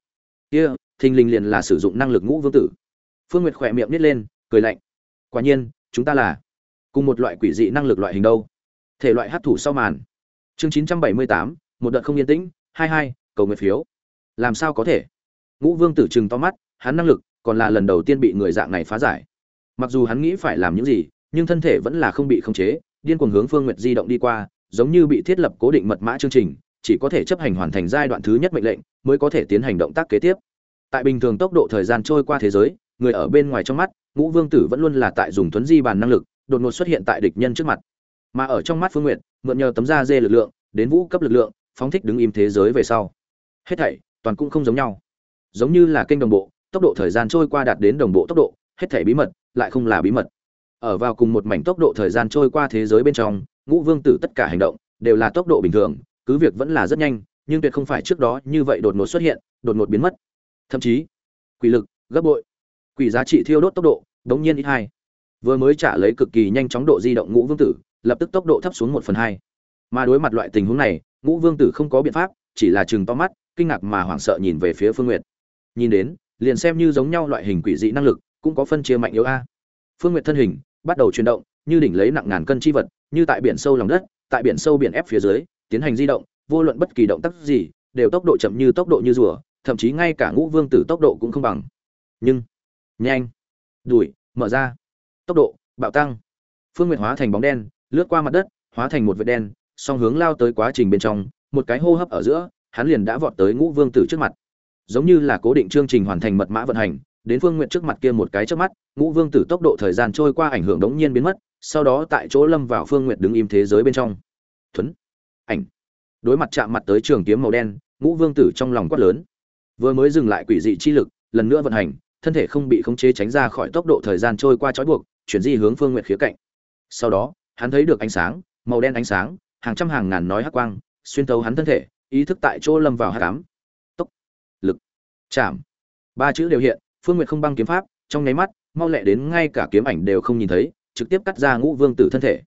Kia, thình lình liền là sử dụng năng lực ngũ vương tử. Phương nguyệt khỏe miệng nít lên, cười lạnh. Quả nhiên, chúng ta là cùng một loại quỷ dị năng lực loại hình đâu. Thể loại hấp thụ sau màn. Chương chín trăm bảy mươi tám, một đợt không yên tĩnh, hai hai, cầu nguyện phiếu làm sao có thể? Ngũ vương tử trừng to mắt, hắn năng lực còn là lần đầu tiên bị người dạng này phá giải. Mặc dù hắn nghĩ phải làm những gì, nhưng thân thể vẫn là không bị khống chế, điên cuồng hướng phương nguyệt di động đi qua, giống như bị thiết lập cố định mật mã chương trình, chỉ có thể chấp hành hoàn thành giai đoạn thứ nhất mệnh lệnh, mới có thể tiến hành động tác kế tiếp. Tại bình thường tốc độ thời gian trôi qua thế giới, người ở bên ngoài trong mắt, ngũ vương tử vẫn luôn là tại dùng Thuấn di bàn năng lực, đột ngột xuất hiện tại địch nhân trước mặt. Mà ở trong mắt phương nguyện mượn nhờ tấm da dê lực lượng, đến vũ cấp lực lượng, phóng thích đứng im thế giới về sau. Hết thảy toàn cũng không giống nhau. Giống như là kênh đồng bộ, tốc độ thời gian trôi qua đạt đến đồng bộ tốc độ, hết thảy bí mật, lại không là bí mật. Ở vào cùng một mảnh tốc độ thời gian trôi qua thế giới bên trong, ngũ vương tử tất cả hành động đều là tốc độ bình thường, cứ việc vẫn là rất nhanh, nhưng tuyệt không phải trước đó như vậy đột ngột xuất hiện, đột ngột biến mất. Thậm chí, quỷ lực, gấp bội. Quỷ giá trị thiêu đốt tốc độ, đống nhiên ít hai. Vừa mới trả lấy cực kỳ nhanh chóng độ di động ngũ vương tử, lập tức tốc độ thấp xuống một phần hai. Mà đối mặt loại tình huống này, ngũ vương tử không có biện pháp, chỉ là chừng to mắt kinh ngạc mà hoảng sợ nhìn về phía phương nguyệt. Nhìn đến, liền xem như giống nhau loại hình quỷ dị năng lực, cũng có phân chia mạnh yếu a. Phương nguyệt thân hình bắt đầu chuyển động, như đỉnh lấy nặng ngàn cân chi vật, như tại biển sâu lòng đất, tại biển sâu biển ép phía dưới, tiến hành di động, vô luận bất kỳ động tác gì, đều tốc độ chậm như tốc độ như rùa, thậm chí ngay cả ngũ vương tử tốc độ cũng không bằng. Nhưng, nhanh, đuổi, mở ra. Tốc độ, bạo tăng. Phương nguyệt hóa thành bóng đen, lướt qua mặt đất, hóa thành một vệt đen, song hướng lao tới quá trình bên trong, một cái hô hấp ở giữa hắn liền đã vọt tới ngũ vương tử trước mặt. Giống như là cố định chương trình hoàn thành mật mã vận hành, đến phương nguyện trước mặt kia một cái trước mắt, ngũ vương tử tốc độ thời gian trôi qua ảnh hưởng đống nhiên biến mất, sau đó tại chỗ lâm vào phương nguyện đứng im thế giới bên trong. Thuấn, ảnh. Đối mặt chạm mặt tới trường kiếm màu đen, ngũ vương tử trong lòng quát lớn. Vừa mới dừng lại quỷ dị chi lực, lần nữa vận hành, thân thể không bị khống chế tránh ra khỏi tốc độ thời gian trôi qua trói buộc, chuyển di hướng phương nguyệt khía cạnh. Sau đó, hắn thấy được ánh sáng, màu đen ánh sáng, hàng trăm hàng ngàn nói hắc quang, xuyên thấu hắn thân thể ý thức tại chỗ lâm vào hắc ám tốc. Lực. Chạm. Ba chữ đều hiện, phương nguyệt không băng kiếm pháp, trong nháy mắt, mau lẹ đến ngay cả kiếm ảnh đều không nhìn thấy, trực tiếp cắt ra ngũ vương tử thân thể.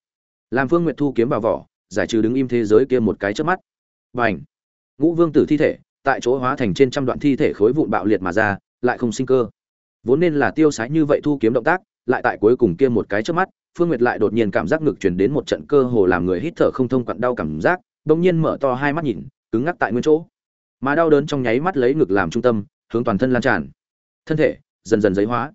Làm phương nguyệt thu kiếm vào vỏ, giải trừ đứng im thế giới kia một cái trước mắt. Và ảnh ngũ vương tử thi thể, tại chỗ hóa thành trên trăm đoạn thi thể khối vụn bạo liệt mà ra, lại không sinh cơ. Vốn nên là tiêu sái như vậy thu kiếm động tác, lại tại cuối cùng kia một cái trước mắt, phương nguyệt lại đột nhiên cảm giác ngực truyền đến một trận cơ hồ làm người hít thở không thông quặn đau cảm giác, bỗng nhiên mở to hai mắt nhìn cứng ngắc tại nguyên chỗ. Mà đau đớn trong nháy mắt lấy ngực làm trung tâm, hướng toàn thân lan tràn. Thân thể dần dần giấy hóa.